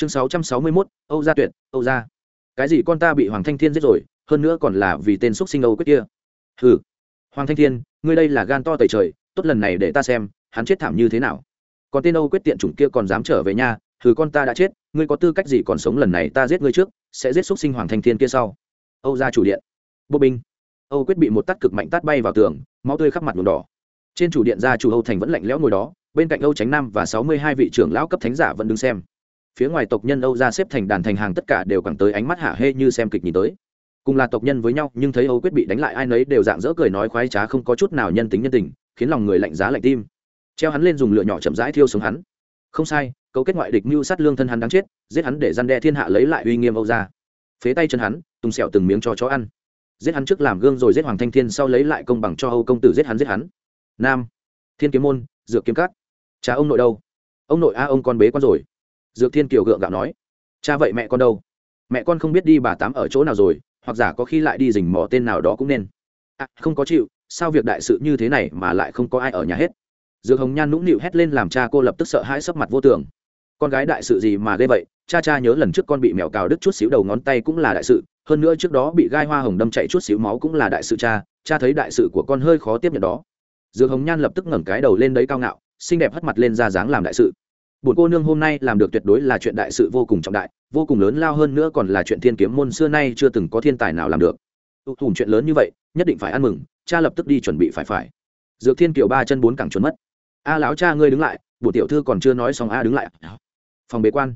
chương sáu trăm sáu mươi mốt, âu gia tuyệt, âu gia. Cái gì con ta bị hoàng thanh thiên giết rồi, hơn nữa còn là vì tên xúc sinh âu quyết kia. Hừ. Hoàng thanh thiên, ngươi đây là gan to tẩy trời, tốt lần này để ta xem, hắn chết thảm như thế nào. Còn tên âu quyết tiện chủng kia còn dám trở về nhà, hừ con ta đã chết, ngươi có tư cách gì còn sống lần này ta giết ngươi trước, sẽ giết xúc sinh hoàng thanh thiên kia sau. Âu gia chủ điện. Bộ binh. Âu quyết bị một tát cực mạnh tát bay vào tường, máu tươi khắp mặt nhuộm đỏ. Trên chủ điện gia chủ âu thành vẫn lạnh lẽo ngồi đó, bên cạnh âu tránh nam và sáu mươi hai vị trưởng lão cấp thánh giả vẫn đứng xem phía ngoài tộc nhân âu ra xếp thành đàn thành hàng tất cả đều càng tới ánh mắt hạ hê như xem kịch nhìn tới. Cùng là tộc nhân với nhau, nhưng thấy âu quyết bị đánh lại ai nấy đều dạng dỡ cười nói khoái trá không có chút nào nhân tính nhân tình, khiến lòng người lạnh giá lạnh tim. Treo hắn lên dùng lửa nhỏ chậm rãi thiêu sống hắn. Không sai, cấu kết ngoại địch mưu sát lương thân hắn đáng chết, giết hắn để gian đe thiên hạ lấy lại uy nghiêm âu ra phế tay chân hắn tung sẹo từng miếng cho chó ăn. Giết hắn trước làm gương rồi giết hoàng thanh thiên sau lấy lại công bằng cho âu công tử giết hắn giết hắn. Nam, thiên kiếm môn, dược kiếm cát cha ông nội đâu? Ông nội a, ông con bế con rồi dược thiên kiều gượng gạo nói cha vậy mẹ con đâu? Mẹ con không biết đi bà tám ở chỗ nào rồi hoặc giả có khi lại đi rình mò tên nào đó cũng nên. À, không có chịu sao việc đại sự như thế này mà lại không có ai ở nhà hết? Dược hồng nhan nũng nịu hét lên làm cha cô lập tức sợ hãi sấp mặt vô tường. Con gái đại sự gì mà ghê vậy? Cha cha nhớ lần trước con bị mèo cào đứt chút xíu đầu ngón tay cũng là đại sự hơn nữa trước đó bị gai hoa hồng đâm chạy chút xíu máu cũng là đại sự cha cha thấy đại sự của con hơi khó tiếp nhận đó. Dược hồng nhan lập tức ngẩng cái đầu lên đấy cao ngạo xinh đẹp hất mặt lên ra dáng làm đại sự bổn cô nương hôm nay làm được tuyệt đối là chuyện đại sự vô cùng trọng đại, vô cùng lớn lao hơn nữa còn là chuyện thiên kiếm môn xưa nay chưa từng có thiên tài nào làm được. Tụ thủng chuyện lớn như vậy, nhất định phải ăn mừng, cha lập tức đi chuẩn bị phải phải. Dược thiên kiều ba chân bốn cẳng trốn mất. A lão cha ngươi đứng lại bộ tiểu thư còn chưa nói xong a đứng lại. Phòng bế quan.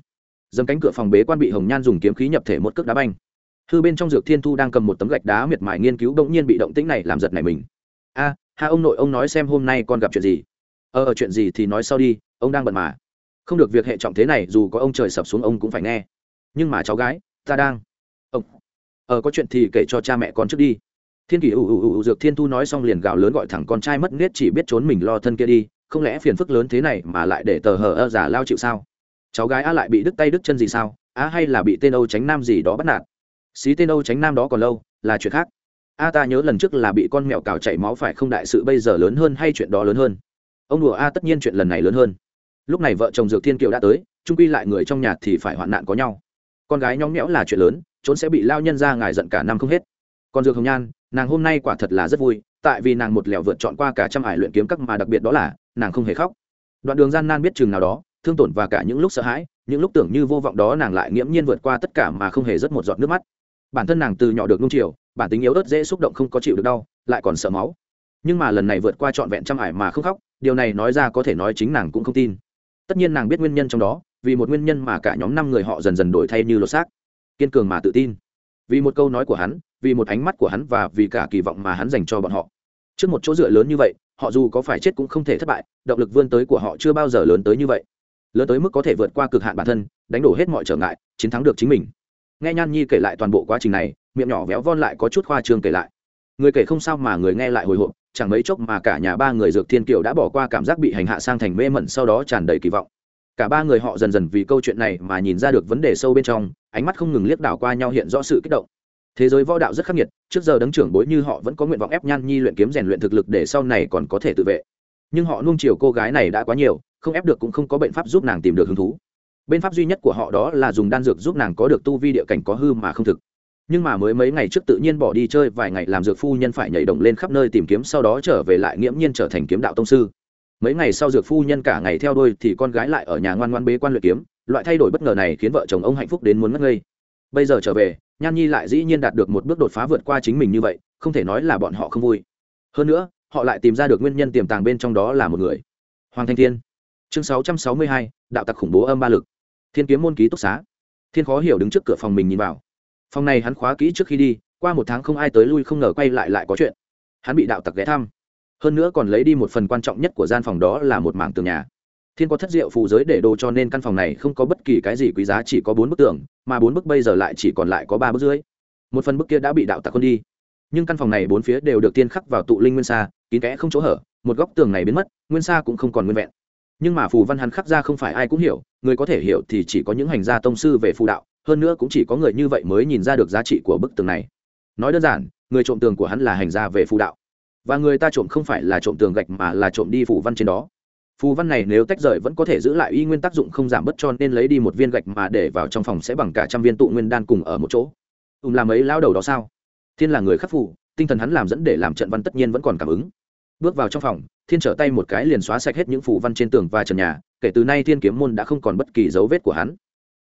Dầm cánh cửa phòng bế quan bị hồng nhan dùng kiếm khí nhập thể một cước đá banh. Hư bên trong dược thiên thu đang cầm một tấm gạch đá miệt mài nghiên cứu bỗng nhiên bị động tĩnh này làm giật này mình. A, ha ông nội, ông nói xem hôm nay con gặp chuyện gì. Ờ, ờ chuyện gì thì nói sau đi, ông đang bận mà không được việc hệ trọng thế này, dù có ông trời sập xuống ông cũng phải nghe. Nhưng mà cháu gái, ta đang. Ông ờ có chuyện thì kể cho cha mẹ con trước đi. Thiên kỷ ủ ủ ủ dược thiên thu nói xong liền gào lớn gọi thẳng con trai mất nết chỉ biết trốn mình lo thân kia đi. Không lẽ phiền phức lớn thế này mà lại để tờ hờ ơ giả lao chịu sao? Cháu gái a lại bị đứt tay đứt chân gì sao? Á hay là bị tên âu tránh nam gì đó bắt nạt? Xí tên âu tránh nam đó còn lâu, là chuyện khác. A ta nhớ lần trước là bị con mèo cào chảy máu phải không đại sự bây giờ lớn hơn hay chuyện đó lớn hơn? Ông đùa a tất nhiên chuyện lần này lớn hơn lúc này vợ chồng dược thiên kiều đã tới trung quy lại người trong nhà thì phải hoạn nạn có nhau. Con gái nhóng nhẽo là chuyện lớn, trốn sẽ bị lao nhân ra ngài giận cả năm không hết. Còn dược hồng nhan, nàng hôm nay quả thật là rất vui, tại vì nàng một lẻo vượt chọn qua cả trăm ải luyện kiếm các mà đặc biệt đó là, nàng không hề khóc. Đoạn đường gian nan biết chừng nào đó, thương tổn và cả những lúc sợ hãi, những lúc tưởng như vô vọng đó nàng lại nghiễm nhiên vượt qua tất cả mà không hề rớt một giọt nước mắt. Bản thân nàng từ nhỏ được nung chiều, bản tính yếu ớt dễ xúc động không có chịu được đau, lại còn sợ máu. Nhưng mà lần này vượt qua trọn vẹn trăm ải mà không khóc, điều này nói ra có thể nói chính nàng cũng không tin tất nhiên nàng biết nguyên nhân trong đó, vì một nguyên nhân mà cả nhóm năm người họ dần dần đổi thay như lột xác. Kiên cường mà tự tin. Vì một câu nói của hắn, vì một ánh mắt của hắn và vì cả kỳ vọng mà hắn dành cho bọn họ. Trước một chỗ dựa lớn như vậy, họ dù có phải chết cũng không thể thất bại, động lực vươn tới của họ chưa bao giờ lớn tới như vậy. Lớn tới mức có thể vượt qua cực hạn bản thân, đánh đổ hết mọi trở ngại, chiến thắng được chính mình. Nghe nhan nhi kể lại toàn bộ quá trình này, miệng nhỏ véo von lại có chút khoa trương kể lại. Người kể không sao mà người nghe lại hồi hộp chẳng mấy chốc mà cả nhà ba người dược thiên kiều đã bỏ qua cảm giác bị hành hạ sang thành mê mẩn sau đó tràn đầy kỳ vọng. Cả ba người họ dần dần vì câu chuyện này mà nhìn ra được vấn đề sâu bên trong, ánh mắt không ngừng liếc đảo qua nhau hiện rõ sự kích động. Thế giới võ đạo rất khắc nghiệt, trước giờ đấng trưởng bối như họ vẫn có nguyện vọng ép nhan nhi luyện kiếm rèn luyện thực lực để sau này còn có thể tự vệ. Nhưng họ nuông chiều cô gái này đã quá nhiều, không ép được cũng không có biện pháp giúp nàng tìm được hứng thú. Bên pháp duy nhất của họ đó là dùng đan dược giúp nàng có được tu vi địa cảnh có hư mà không thực nhưng mà mới mấy ngày trước tự nhiên bỏ đi chơi vài ngày làm dược phu nhân phải nhảy động lên khắp nơi tìm kiếm, sau đó trở về lại nghiễm nhiên trở thành kiếm đạo tông sư. Mấy ngày sau dược phu nhân cả ngày theo đôi thì con gái lại ở nhà ngoan ngoan bế quan luyện kiếm, loại thay đổi bất ngờ này khiến vợ chồng ông hạnh phúc đến muốn mất ngây. Bây giờ trở về, nhan nhi lại dĩ nhiên đạt được một bước đột phá vượt qua chính mình như vậy, không thể nói là bọn họ không vui. Hơn nữa, họ lại tìm ra được nguyên nhân tiềm tàng bên trong đó là một người. Hoàng thanh thiên. Chương sáu trăm sáu mươi hai, đạo tặc khủng bố âm ba lực. Thiên kiếm môn ký túc xá. Thiên khó hiểu đứng trước cửa phòng mình nhìn vào phòng này hắn khóa kỹ trước khi đi, qua một tháng không ai tới lui không ngờ quay lại lại có chuyện. Hắn bị đạo tặc ghé thăm. Hơn nữa còn lấy đi một phần quan trọng nhất của gian phòng đó là một mảng tường nhà. Thiên có thất diệu phù giới để đồ cho nên căn phòng này không có bất kỳ cái gì quý giá, chỉ có bốn bức tường, mà bốn bức bây giờ lại chỉ còn lại có ba bức dưới. Một phần bức kia đã bị đạo tặc quân đi. Nhưng căn phòng này bốn phía đều được tiên khắc vào tụ linh nguyên sa, kín kẽ không chỗ hở, một góc tường này biến mất, nguyên sa cũng không còn nguyên vẹn. Nhưng mà phù văn hắn khắc ra không phải ai cũng hiểu, người có thể hiểu thì chỉ có những hành gia tông sư về phù đạo hơn nữa cũng chỉ có người như vậy mới nhìn ra được giá trị của bức tường này. Nói đơn giản, người trộm tường của hắn là hành gia về phù đạo. Và người ta trộm không phải là trộm tường gạch mà là trộm đi phù văn trên đó. Phù văn này nếu tách rời vẫn có thể giữ lại y nguyên tác dụng không giảm bớt cho nên lấy đi một viên gạch mà để vào trong phòng sẽ bằng cả trăm viên tụ nguyên đan cùng ở một chỗ. Ùm làm ấy lao đầu đó sao? Thiên là người khắc phù, tinh thần hắn làm dẫn để làm trận văn tất nhiên vẫn còn cảm ứng. Bước vào trong phòng, thiên trở tay một cái liền xóa sạch hết những phù văn trên tường và trần nhà, kể từ nay thiên kiếm môn đã không còn bất kỳ dấu vết của hắn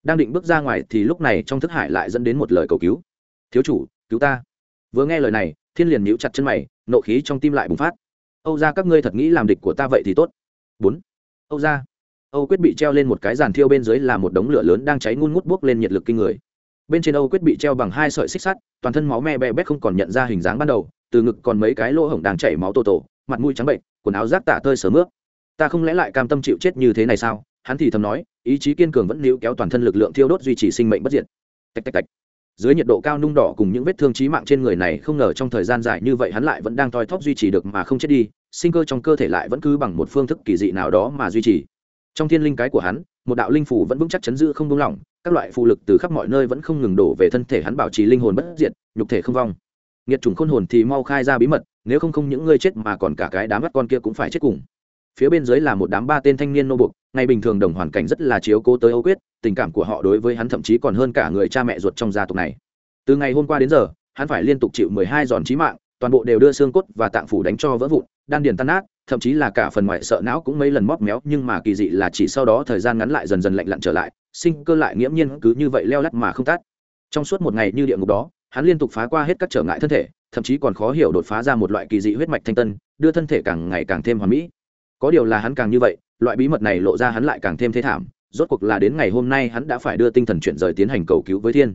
đang định bước ra ngoài thì lúc này trong thức hải lại dẫn đến một lời cầu cứu. Thiếu chủ, cứu ta. Vừa nghe lời này, thiên liền nhíu chặt chân mày, nộ khí trong tim lại bùng phát. Âu ra các ngươi thật nghĩ làm địch của ta vậy thì tốt. Bốn. Âu ra âu quyết bị treo lên một cái giàn thiêu bên dưới là một đống lửa lớn đang cháy ngun ngút buốc lên nhiệt lực kinh người. Bên trên âu quyết bị treo bằng hai sợi xích sắt, toàn thân máu me bè bét không còn nhận ra hình dáng ban đầu, từ ngực còn mấy cái lỗ hổng đang chảy máu tổ tổ, mặt mũi trắng bệnh, quần áo rác tả tơi sớm ướp ta không lẽ lại cam tâm chịu chết như thế này sao? Hắn thì thầm nói, ý chí kiên cường vẫn níu kéo toàn thân lực lượng thiêu đốt duy trì sinh mệnh bất diệt. Tạch tạch tạch. Dưới nhiệt độ cao nung đỏ cùng những vết thương trí mạng trên người này, không ngờ trong thời gian dài như vậy hắn lại vẫn đang toi thóp duy trì được mà không chết đi, sinh cơ trong cơ thể lại vẫn cứ bằng một phương thức kỳ dị nào đó mà duy trì. Trong thiên linh cái của hắn, một đạo linh phủ vẫn vững chắc chấn giữ không buông lỏng, các loại phụ lực từ khắp mọi nơi vẫn không ngừng đổ về thân thể hắn bảo trì linh hồn bất diệt, nhục thể không vong. Nghiệt chủng khôn hồn thì mau khai ra bí mật, nếu không không những ngươi chết mà còn cả cái đám mắt con kia cũng phải chết cùng. Phía bên dưới là một đám ba tên thanh niên nô buộc ngày bình thường đồng hoàn cảnh rất là chiếu cố tới âu quyết, tình cảm của họ đối với hắn thậm chí còn hơn cả người cha mẹ ruột trong gia tộc này từ ngày hôm qua đến giờ, hắn phải liên tục chịu mười hai giòn chí mạng, toàn bộ đều đưa xương cốt và tạng phủ đánh cho vỡ vụn, đan điền tan nát, thậm chí là cả phần ngoại sợ não cũng mấy lần móp méo, nhưng mà kỳ dị là chỉ sau đó thời gian ngắn lại dần dần lạnh lặn trở lại, sinh cơ lại nghiễm nhiên cứ như vậy leo lắt mà không tắt. trong suốt một ngày như địa ngục đó, hắn liên tục phá qua hết các trở ngại thân thể, thậm chí còn khó hiểu đột phá ra một loại kỳ dị huyết mạch thanh tân, đưa thân thể càng ngày càng thêm hoàn mỹ có điều là hắn càng như vậy loại bí mật này lộ ra hắn lại càng thêm thế thảm, rốt cuộc là đến ngày hôm nay hắn đã phải đưa tinh thần chuyển rời tiến hành cầu cứu với thiên.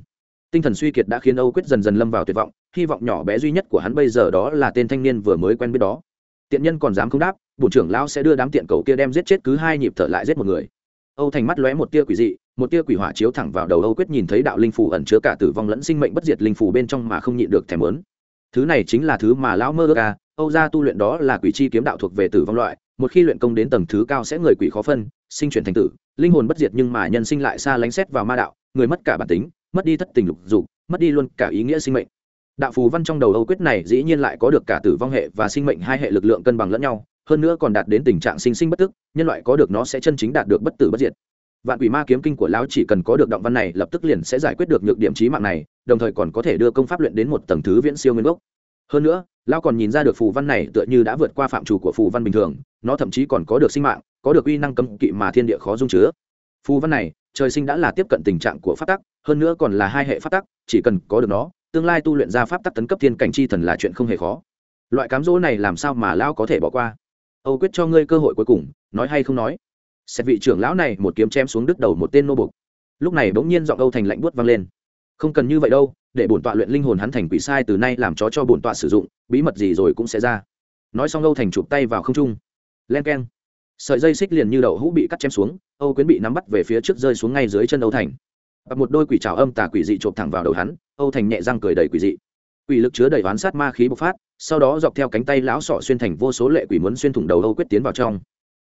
Tinh thần suy kiệt đã khiến âu quyết dần dần lâm vào tuyệt vọng, hy vọng nhỏ bé duy nhất của hắn bây giờ đó là tên thanh niên vừa mới quen biết đó. Tiện nhân còn dám không đáp, bổn trưởng lão sẽ đưa đám tiện cầu kia đem giết chết cứ hai nhịp thở lại giết một người. Âu thành mắt lóe một tia quỷ dị, một tia quỷ hỏa chiếu thẳng vào đầu âu quyết nhìn thấy đạo linh phủ ẩn chứa cả tử vong lẫn sinh mệnh bất diệt linh phủ bên trong mà không nhịn được thèm lớn thứ này chính là thứ mà lão mơ ước à âu gia tu luyện đó là quỷ chi kiếm đạo thuộc về tử vong loại một khi luyện công đến tầng thứ cao sẽ người quỷ khó phân, sinh chuyển thành tử, linh hồn bất diệt nhưng mà nhân sinh lại xa lánh xét vào ma đạo, người mất cả bản tính, mất đi thất tình lục dục, mất đi luôn cả ý nghĩa sinh mệnh. Đạo phù văn trong đầu âu quyết này dĩ nhiên lại có được cả tử vong hệ và sinh mệnh hai hệ lực lượng cân bằng lẫn nhau, hơn nữa còn đạt đến tình trạng sinh sinh bất tức, nhân loại có được nó sẽ chân chính đạt được bất tử bất diệt. Vạn quỷ ma kiếm kinh của lão chỉ cần có được động văn này lập tức liền sẽ giải quyết được nhược điểm trí mạng này, đồng thời còn có thể đưa công pháp luyện đến một tầng thứ viễn siêu nguyên gốc hơn nữa, lão còn nhìn ra được phù văn này tựa như đã vượt qua phạm chủ của phù văn bình thường, nó thậm chí còn có được sinh mạng, có được uy năng cấm kỵ mà thiên địa khó dung chứa. Phù văn này, trời sinh đã là tiếp cận tình trạng của pháp tắc, hơn nữa còn là hai hệ pháp tắc, chỉ cần có được nó, tương lai tu luyện ra pháp tắc tấn cấp thiên cảnh chi thần là chuyện không hề khó. Loại cám dỗ này làm sao mà lão có thể bỏ qua? Âu quyết cho ngươi cơ hội cuối cùng, nói hay không nói. Xét vị trưởng lão này một kiếm chém xuống đứt đầu một tên nô bục. Lúc này bỗng nhiên giọng âu thành lạnh buốt vang lên. Không cần như vậy đâu để bổn tọa luyện linh hồn hắn thành quỷ sai từ nay làm chó cho bổn tọa sử dụng, bí mật gì rồi cũng sẽ ra. Nói xong âu thành chụp tay vào không trung. Len keng. Sợi dây xích liền như đậu hũ bị cắt chém xuống, âu quyến bị nắm bắt về phía trước rơi xuống ngay dưới chân âu thành. Và một đôi quỷ trào âm tà quỷ dị chộp thẳng vào đầu hắn, âu thành nhẹ răng cười đầy quỷ dị. Quỷ lực chứa đầy oán sát ma khí bộc phát, sau đó dọc theo cánh tay lão sọ xuyên thành vô số lệ quỷ muốn xuyên thủng đầu âu quyết tiến vào trong.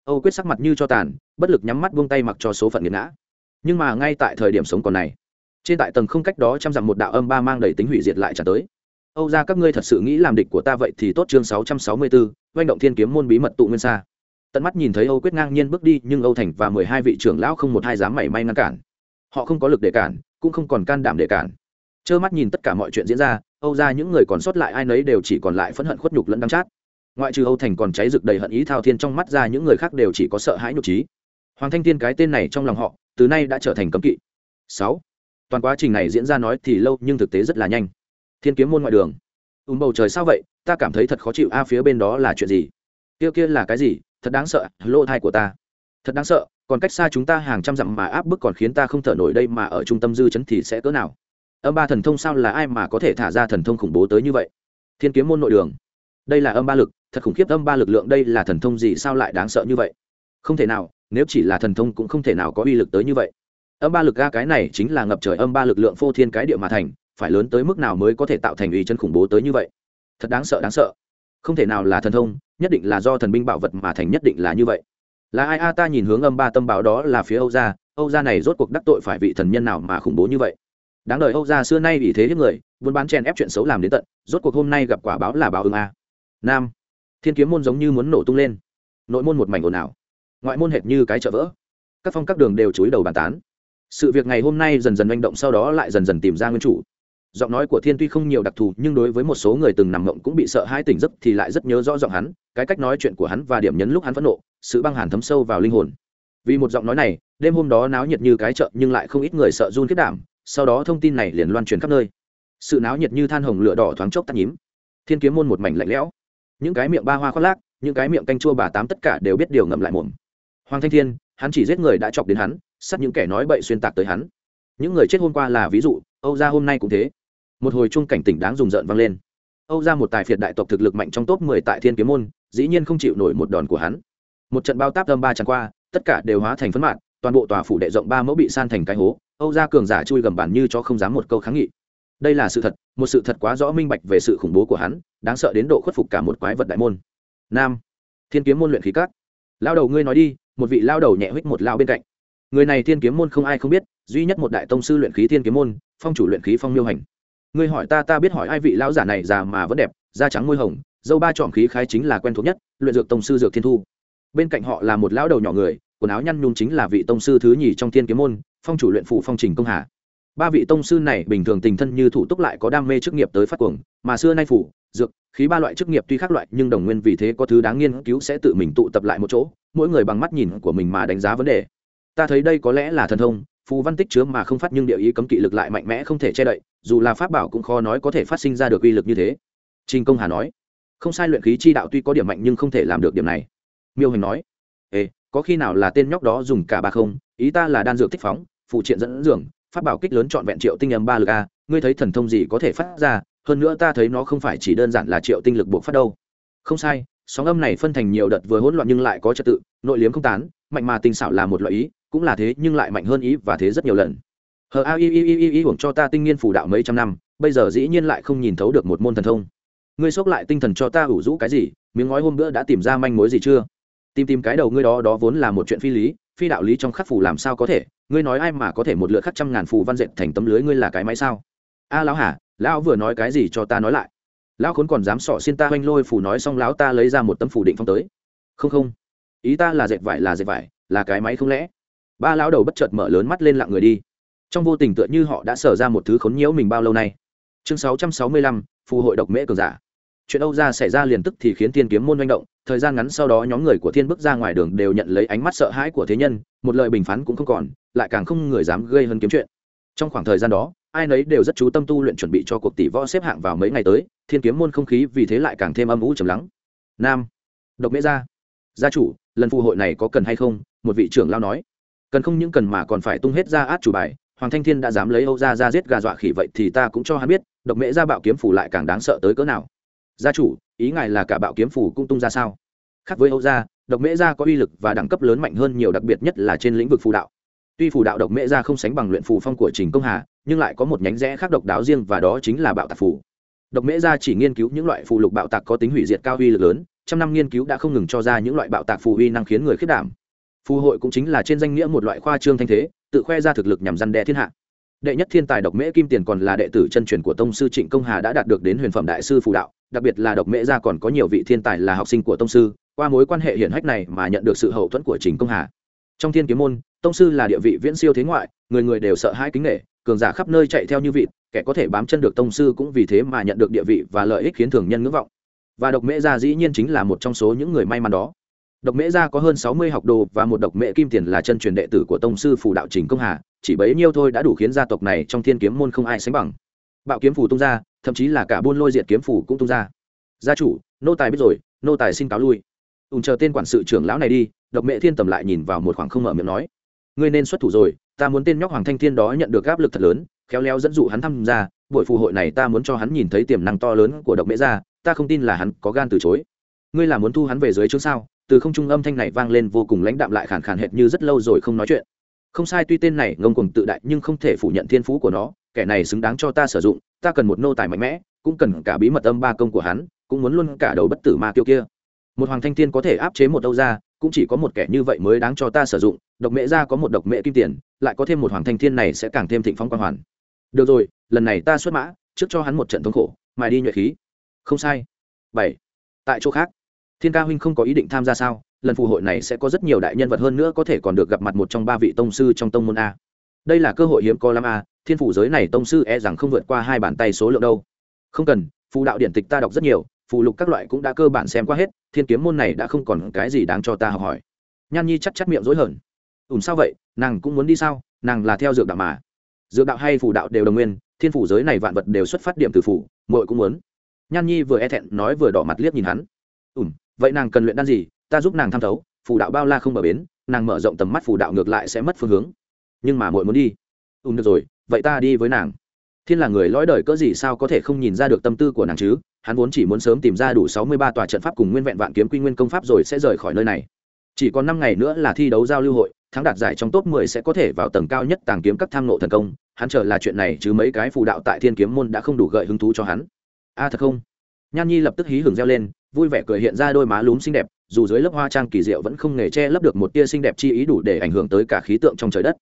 Âu quyết sắc mặt như cho tàn, bất lực nhắm mắt buông tay mặc cho số phận nghiệt ngã. Nhưng mà ngay tại thời điểm sống còn này trên tại tầng không cách đó chăm dặm một đạo âm ba mang đầy tính hủy diệt lại trả tới. Âu ra các ngươi thật sự nghĩ làm địch của ta vậy thì tốt chương sáu trăm sáu mươi bốn oanh động thiên kiếm môn bí mật tụ nguyên xa. Tận mắt nhìn thấy âu quyết ngang nhiên bước đi, nhưng âu thành và mười hai vị trưởng lão không một hai dám mảy may ngăn cản. Họ không có lực để cản, cũng không còn can đảm để cản. Trơ mắt nhìn tất cả mọi chuyện diễn ra, âu ra những người còn sót lại ai nấy đều chỉ còn lại phẫn hận khuất nhục lẫn đắng chát. Ngoại trừ âu thành còn cháy rực đầy hận ý thao thiên trong mắt ra, những người khác đều chỉ có sợ hãi nhục trí hoàng thanh Thiên cái tên này trong lòng họ, từ nay đã trở thành cấm kỵ. Sáu toàn quá trình này diễn ra nói thì lâu nhưng thực tế rất là nhanh. Thiên kiếm môn ngoại đường. Ùm bầu trời sao vậy? Ta cảm thấy thật khó chịu. A, phía bên đó là chuyện gì? Kia kia là cái gì? Thật đáng sợ. Lỗ thai của ta. Thật đáng sợ. Còn cách xa chúng ta hàng trăm dặm mà áp bức còn khiến ta không thở nổi đây mà ở trung tâm dư chấn thì sẽ cỡ nào? Âm ba thần thông sao là ai mà có thể thả ra thần thông khủng bố tới như vậy? Thiên kiếm môn nội đường. Đây là âm ba lực. Thật khủng khiếp, âm ba lực lượng đây là thần thông gì sao lại đáng sợ như vậy? Không thể nào. Nếu chỉ là thần thông cũng không thể nào có uy lực tới như vậy âm ba lực ga cái này chính là ngập trời âm ba lực lượng phô thiên cái địa mà thành, phải lớn tới mức nào mới có thể tạo thành uy chân khủng bố tới như vậy? Thật đáng sợ đáng sợ. Không thể nào là thần thông, nhất định là do thần binh bảo vật mà thành nhất định là như vậy. Là ai a, ta nhìn hướng âm ba tâm báo đó là phía âu gia âu gia này rốt cuộc đắc tội phải vị thần nhân nào mà khủng bố như vậy? Đáng đời âu gia xưa nay vì thế hiếp người, buôn bán chèn ép chuyện xấu làm đến tận, rốt cuộc hôm nay gặp quả báo là báo ứng a. Nam, thiên kiếm môn giống như muốn nổ tung lên. Nội môn một mảnh ồn ào. Ngoại môn hệt như cái chợ vỡ. Các phong các đường đều chúi đầu bàn tán sự việc ngày hôm nay dần dần manh động, sau đó lại dần dần tìm ra nguyên chủ. Giọng nói của thiên tuy không nhiều đặc thù, nhưng đối với một số người từng nằm mộng cũng bị sợ hai tỉnh giấc thì lại rất nhớ rõ giọng hắn, cái cách nói chuyện của hắn và điểm nhấn lúc hắn phẫn nộ, sự băng hàn thấm sâu vào linh hồn. Vì một giọng nói này, đêm hôm đó náo nhiệt như cái chợ, nhưng lại không ít người sợ run kết đảm, sau đó thông tin này liền loan truyền khắp nơi. Sự náo nhiệt như than hồng lửa đỏ thoáng chốc tắt nhím. Thiên kiếm môn một mảnh lạnh lẽo. Những cái miệng ba hoa khoác lác, những cái miệng canh chua bà tám tất cả đều biết điều ngậm lại mồm. Hoàng thanh thiên, hắn chỉ giết người đã chọc đến hắn sát những kẻ nói bậy xuyên tạc tới hắn. Những người chết hôm qua là ví dụ âu gia hôm nay cũng thế. Một hồi chung cảnh tỉnh đáng dùng rợn vang lên. Âu gia một tài phiệt đại tộc thực lực mạnh trong top mười tại thiên kiếm môn dĩ nhiên không chịu nổi một đòn của hắn. Một trận bao táp âm ba tràn qua tất cả đều hóa thành phấn mạt, toàn bộ tòa phủ đệ rộng ba mẫu bị san thành cái hố âu gia cường giả chui gầm bản như cho không dám một câu kháng nghị. Đây là sự thật một sự thật quá rõ minh bạch về sự khủng bố của hắn đáng sợ đến độ khuất phục cả một quái vật đại môn. Nam thiên kiếm môn luyện khí cát lao đầu ngươi nói đi một vị lao đầu nhẹ huých một lao bên cạnh người này thiên kiếm môn không ai không biết, duy nhất một đại tông sư luyện khí thiên kiếm môn, phong chủ luyện khí phong miêu hành. Ngươi hỏi ta ta biết hỏi ai vị lão giả này già mà vẫn đẹp, da trắng môi hồng, dâu ba trọn khí khái chính là quen thuộc nhất, luyện dược tông sư dược thiên thu. Bên cạnh họ là một lão đầu nhỏ người, quần áo nhăn nhung chính là vị tông sư thứ nhì trong thiên kiếm môn, phong chủ luyện phủ phong trình công hà. Ba vị tông sư này bình thường tình thân như thủ túc lại có đam mê chức nghiệp tới phát cuồng, mà xưa nay phủ, dược, khí ba loại chức nghiệp tuy khác loại, nhưng đồng nguyên vì thế có thứ đáng nghiên cứu sẽ tự mình tụ tập lại một chỗ, mỗi người bằng mắt nhìn của mình mà đánh giá vấn đề ta thấy đây có lẽ là thần thông, phù văn tích chứa mà không phát nhưng địa ý cấm kỵ lực lại mạnh mẽ không thể che đậy, dù là pháp bảo cũng khó nói có thể phát sinh ra được uy lực như thế. Trình công hà nói. Không sai, luyện khí chi đạo tuy có điểm mạnh nhưng không thể làm được điểm này. Miêu hình nói. Ê, có khi nào là tên nhóc đó dùng cả ba không? Ý ta là đan dược thích phóng, phụ triện dẫn dường pháp bảo kích lớn trọn vẹn triệu tinh âm ba lực a, ngươi thấy thần thông gì có thể phát ra? Hơn nữa ta thấy nó không phải chỉ đơn giản là triệu tinh lực buộc phát đâu. Không sai sóng âm này phân thành nhiều đợt vừa hỗn loạn nhưng lại có trật tự, nội liếm không tán, mạnh mà tinh xảo là một loại ý, cũng là thế nhưng lại mạnh hơn ý và thế rất nhiều lần. Hờ a y y y y y hưởng cho ta tinh nghiên phủ đạo mấy trăm năm, bây giờ dĩ nhiên lại không nhìn thấu được một môn thần thông. Ngươi xốc lại tinh thần cho ta ủ rũ cái gì, miếng ngói hôm bữa đã tìm ra manh mối gì chưa? Tìm tìm cái đầu ngươi đó đó vốn là một chuyện phi lý, phi đạo lý trong khắc phủ làm sao có thể, ngươi nói ai mà có thể một lượt khắc trăm ngàn phù văn dệt thành tấm lưới ngươi là cái máy sao? A lão hả lão vừa nói cái gì cho ta nói lại? Lão khốn còn dám sọ xin ta oanh lôi phủ nói xong lão ta lấy ra một tấm phủ định phong tới. Không không. Ý ta là dệt vải, là dệt vải, là cái máy không lẽ? Ba lão đầu bất chợt mở lớn mắt lên lặng người đi. Trong vô tình tựa như họ đã sở ra một thứ khốn nhiễu mình bao lâu nay. Chương sáu trăm sáu mươi lăm, phù hội độc mễ cường giả. Chuyện âu ra xảy ra liền tức thì khiến thiên kiếm môn manh động. Thời gian ngắn sau đó nhóm người của thiên bước ra ngoài đường đều nhận lấy ánh mắt sợ hãi của thế nhân. Một lời bình phán cũng không còn, lại càng không người dám gây hơn kiếm chuyện. Trong khoảng thời gian đó ai nấy đều rất chú tâm tu luyện chuẩn bị cho cuộc tỷ võ xếp hạng vào mấy ngày tới, thiên kiếm môn không khí vì thế lại càng thêm âm ủ trầm lắng. Nam, độc mễ gia. Gia chủ, lần phù hội này có cần hay không? Một vị trưởng lao nói. Cần không những cần mà còn phải tung hết ra át chủ bài, hoàng thanh thiên đã dám lấy âu ra ra giết gà dọa khỉ vậy thì ta cũng cho hắn biết, độc mễ gia bạo kiếm phủ lại càng đáng sợ tới cỡ nào. Gia chủ, ý ngài là cả bạo kiếm phủ cũng tung ra sao? Khác với âu gia, độc mễ gia có uy lực và đẳng cấp lớn mạnh hơn nhiều, đặc biệt nhất là trên lĩnh vực phù đạo tuy phù đạo độc mễ gia không sánh bằng luyện phù phong của trình công hà, nhưng lại có một nhánh rẽ khác độc đáo riêng và đó chính là bạo tạc phù. Độc mễ gia chỉ nghiên cứu những loại phù lục bạo tạc có tính hủy diệt cao uy lực lớn, trăm năm nghiên cứu đã không ngừng cho ra những loại bạo tạc phù uy năng khiến người khiết đảm. Phù hội cũng chính là trên danh nghĩa một loại khoa trương thanh thế, tự khoe ra thực lực nhằm răn đe thiên hạ. Đệ nhất thiên tài độc mễ kim tiền còn là đệ tử chân truyền của tông sư trịnh công hà đã đạt được đến huyền phẩm đại sư phù đạo, đặc biệt là độc mễ gia còn có nhiều vị thiên tài là học sinh của tông sư, qua mối quan hệ hiển hách này mà nhận được sự hậu thuẫn của trình công hà. Trong thiên kiếm môn tông sư là địa vị viễn siêu thế ngoại, người người đều sợ hãi kính nghệ cường giả khắp nơi chạy theo như vịt, kẻ có thể bám chân được tông sư cũng vì thế mà nhận được địa vị và lợi ích khiến thường nhân ngưỡng vọng. Và độc mễ gia dĩ nhiên chính là một trong số những người may mắn đó. Độc mễ gia có hơn sáu mươi học đồ và một độc mễ kim tiền là chân truyền đệ tử của tông sư phù đạo trình công hà, chỉ bấy nhiêu thôi đã đủ khiến gia tộc này trong thiên kiếm môn không ai sánh bằng. Bạo kiếm phủ tung ra, thậm chí là cả buôn lôi diệt kiếm phủ cũng tung ra. Gia chủ, nô tài biết rồi, nô tài xin cáo lui. Ùn chờ tên quản sự trưởng lão này đi, độc mễ thiên tầm lại nhìn vào một khoảng không mở miệng nói ngươi nên xuất thủ rồi, ta muốn tên nhóc hoàng thanh thiên đó nhận được áp lực thật lớn, khéo léo dẫn dụ hắn tham gia, buổi phù hội này ta muốn cho hắn nhìn thấy tiềm năng to lớn của độc mễ gia, ta không tin là hắn có gan từ chối. Ngươi là muốn thu hắn về dưới trước sao? Từ không trung âm thanh này vang lên vô cùng lãnh đạm lại khàn khàn hệt như rất lâu rồi không nói chuyện. Không sai, tuy tên này ngông cuồng tự đại nhưng không thể phủ nhận thiên phú của nó, kẻ này xứng đáng cho ta sử dụng, ta cần một nô tài mạnh mẽ, cũng cần cả bí mật âm ba công của hắn, cũng muốn luôn cả đầu bất tử ma kiêu kia. Một hoàng thanh thiên có thể áp chế một đâu ra cũng chỉ có một kẻ như vậy mới đáng cho ta sử dụng độc mễ ra có một độc mễ kim tiền, lại có thêm một hoàng thanh thiên này sẽ càng thêm thịnh phong quan hoàn. Được rồi, lần này ta xuất mã, trước cho hắn một trận thống khổ, mài đi nhuệ khí. Không sai. Bảy. Tại chỗ khác, thiên ca huynh không có ý định tham gia sao? Lần phù hội này sẽ có rất nhiều đại nhân vật hơn nữa có thể còn được gặp mặt một trong ba vị tông sư trong tông môn a. Đây là cơ hội hiếm có lắm a, thiên phủ giới này tông sư e rằng không vượt qua hai bàn tay số lượng đâu. Không cần, phù đạo điện tịch ta đọc rất nhiều, phù lục các loại cũng đã cơ bản xem qua hết, thiên kiếm môn này đã không còn cái gì đáng cho ta học hỏi. Nhan nhi chắc chắc miệng dối hởn ùm sao vậy, nàng cũng muốn đi sao? Nàng là theo dược đạo mà. Dược đạo hay phủ đạo đều đồng nguyên, thiên phủ giới này vạn vật đều xuất phát điểm từ phủ, muội cũng muốn. Nhan nhi vừa e thẹn, nói vừa đỏ mặt liếc nhìn hắn. Ùm vậy nàng cần luyện đan gì? Ta giúp nàng tham thấu Phủ đạo bao la không bờ bến, nàng mở rộng tầm mắt phủ đạo ngược lại sẽ mất phương hướng. Nhưng mà muội muốn đi. Ùm được rồi, vậy ta đi với nàng. Thiên là người lõi đời cỡ gì sao có thể không nhìn ra được tâm tư của nàng chứ? Hắn vốn chỉ muốn sớm tìm ra đủ sáu mươi ba tòa trận pháp cùng nguyên vẹn vạn kiếm quy nguyên công pháp rồi sẽ rời khỏi nơi này. Chỉ còn năm ngày nữa là thi đấu giao lưu hội thắng đạt giải trong top mười sẽ có thể vào tầng cao nhất tàng kiếm các tham ngộ thần công. Hắn chờ là chuyện này chứ mấy cái phù đạo tại thiên kiếm môn đã không đủ gợi hứng thú cho hắn. A, thật không? Nhan nhi lập tức hí hửng reo lên, vui vẻ cười hiện ra đôi má lúm xinh đẹp, dù dưới lớp hoa trang kỳ diệu vẫn không nghề che lấp được một tia xinh đẹp chi ý đủ để ảnh hưởng tới cả khí tượng trong trời đất.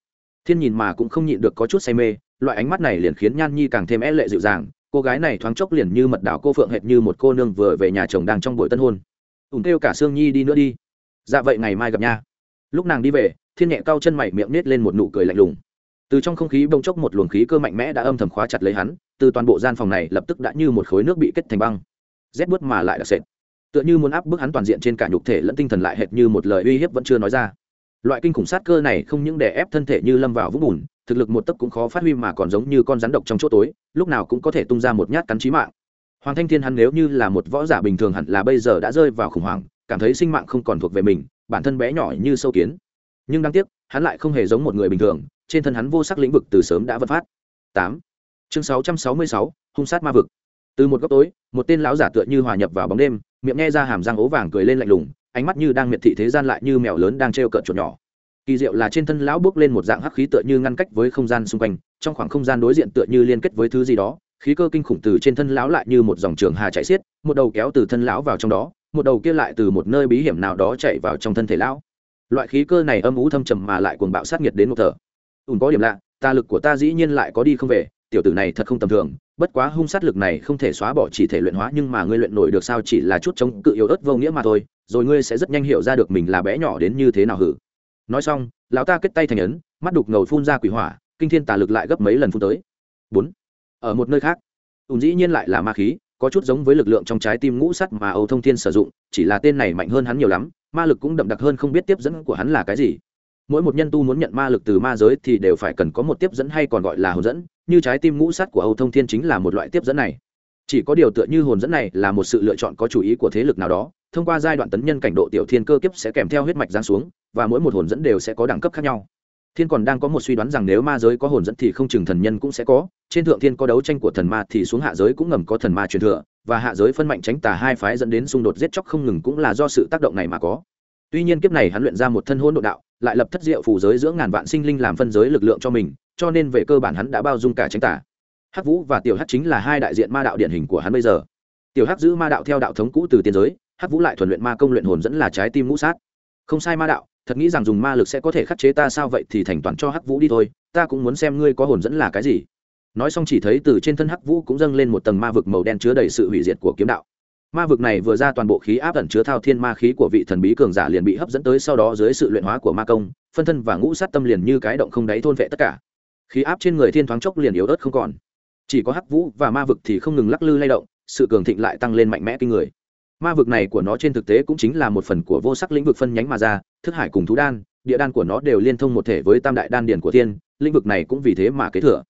Thiên nhìn mà cũng không nhịn được có chút say mê, loại ánh mắt này liền khiến nhan nhi càng thêm é lệ dịu dàng. Cô gái này thoáng chốc liền như mật đảo cô phượng hệt như một cô nương vừa về nhà chồng đang trong buổi tân hôn. Tùng kêu cả sương nhi đi nữa đi. Dạ vậy ngày mai gặp nha. Lúc nàng đi về thiên nhẹ cao chân mày miệng nết lên một nụ cười lạnh lùng. Từ trong không khí bông chốc một luồng khí cơ mạnh mẽ đã âm thầm khóa chặt lấy hắn, từ toàn bộ gian phòng này lập tức đã như một khối nước bị kết thành băng. Rét bút mà lại đặc sệt. Tựa như muốn áp bức hắn toàn diện trên cả nhục thể lẫn tinh thần lại hệt như một lời uy hiếp vẫn chưa nói ra. Loại kinh khủng sát cơ này không những đè ép thân thể như lâm vào vũng bùn, thực lực một tấc cũng khó phát huy mà còn giống như con rắn độc trong chỗ tối, lúc nào cũng có thể tung ra một nhát cắn trí mạng. Hoàng thanh thiên hắn nếu như là một võ giả bình thường hẳn là bây giờ đã rơi vào khủng hoảng, cảm thấy sinh mạng không còn thuộc về mình, bản thân bé nhỏ như sâu kiến nhưng đáng tiếc, hắn lại không hề giống một người bình thường, trên thân hắn vô sắc lĩnh vực từ sớm đã vật phát. Tám. Chương sáu trăm sáu mươi sáu, hung sát ma vực. Từ một góc tối, một tên lão giả tựa như hòa nhập vào bóng đêm, miệng nghe ra hàm răng ố vàng cười lên lạnh lùng, ánh mắt như đang miệt thị thế gian lại như mèo lớn đang t r cợt chuột nhỏ. Kỳ diệu là trên thân lão bước lên một dạng hắc khí tựa như ngăn cách với không gian xung quanh, trong khoảng không gian đối diện tựa như liên kết với thứ gì đó, khí cơ kinh khủng từ trên thân lão lại như một dòng trường hà chạy xiết, một đầu kéo từ thân lão vào trong đó, một đầu kia lại từ một nơi bí hiểm nào đó chạy vào trong thân thể lão loại khí cơ này âm ú thâm trầm mà lại cuồng bạo sát nhiệt đến một thở. Ùn có điểm lạ ta lực của ta dĩ nhiên lại có đi không về, tiểu tử này thật không tầm thường, bất quá hung sát lực này không thể xóa bỏ chỉ thể luyện hóa nhưng mà ngươi luyện nổi được sao chỉ là chút chống cự yếu ớt vô nghĩa mà thôi, rồi ngươi sẽ rất nhanh hiểu ra được mình là bé nhỏ đến như thế nào hử. Nói xong, lão ta kết tay thành ấn, mắt đục ngầu phun ra quỷ hỏa, kinh thiên tà lực lại gấp mấy lần phun tới. Bốn. Ở một nơi khác ùn dĩ nhiên lại là ma khí, có chút giống với lực lượng trong trái tim ngũ sắt mà âu thông thiên sử dụng, chỉ là tên này mạnh hơn hắn nhiều lắm ma lực cũng đậm đặc hơn không biết tiếp dẫn của hắn là cái gì. Mỗi một nhân tu muốn nhận ma lực từ ma giới thì đều phải cần có một tiếp dẫn hay còn gọi là hồn dẫn, như trái tim ngũ sắt của âu thông thiên chính là một loại tiếp dẫn này. Chỉ có điều tựa như hồn dẫn này là một sự lựa chọn có chủ ý của thế lực nào đó, thông qua giai đoạn tấn nhân cảnh độ tiểu thiên cơ kiếp sẽ kèm theo huyết mạch giáng xuống, và mỗi một hồn dẫn đều sẽ có đẳng cấp khác nhau. Thiên còn đang có một suy đoán rằng nếu ma giới có hồn dẫn thì không chừng thần nhân cũng sẽ có, trên thượng thiên có đấu tranh của thần ma thì xuống hạ giới cũng ngầm có thần ma truyền thừa và hạ giới phân mạnh tránh tà hai phái dẫn đến xung đột giết chóc không ngừng cũng là do sự tác động này mà có. Tuy nhiên kiếp này hắn luyện ra một thân hỗn độ đạo, lại lập thất diệu phù giới giữa ngàn vạn sinh linh làm phân giới lực lượng cho mình, cho nên về cơ bản hắn đã bao dung cả tránh tà. Hắc vũ và tiểu hắc chính là hai đại diện ma đạo điển hình của hắn bây giờ. Tiểu hắc giữ ma đạo theo đạo thống cũ từ tiên giới, hắc vũ lại thuần luyện ma công luyện hồn dẫn là trái tim ngũ sát. Không sai ma đạo, thật nghĩ rằng dùng ma lực sẽ có thể khắc chế ta sao vậy thì thành toàn cho hắc vũ đi thôi, ta cũng muốn xem ngươi có hồn dẫn là cái gì nói xong chỉ thấy từ trên thân hắc vũ cũng dâng lên một tầng ma vực màu đen chứa đầy sự hủy diệt của kiếm đạo. Ma vực này vừa ra toàn bộ khí áp ẩn chứa thao thiên ma khí của vị thần bí cường giả liền bị hấp dẫn tới sau đó dưới sự luyện hóa của ma công, phân thân và ngũ sát tâm liền như cái động không đáy thôn vệ tất cả. Khí áp trên người thiên thoáng chốc liền yếu ớt không còn. Chỉ có hắc vũ và ma vực thì không ngừng lắc lư lay động, sự cường thịnh lại tăng lên mạnh mẽ kinh người. Ma vực này của nó trên thực tế cũng chính là một phần của vô sắc lĩnh vực phân nhánh mà ra, thức hải cùng thú đan, địa đan của nó đều liên thông một thể với tam đại đan điển của thiên, lĩnh vực này cũng vì thế mà kế thừa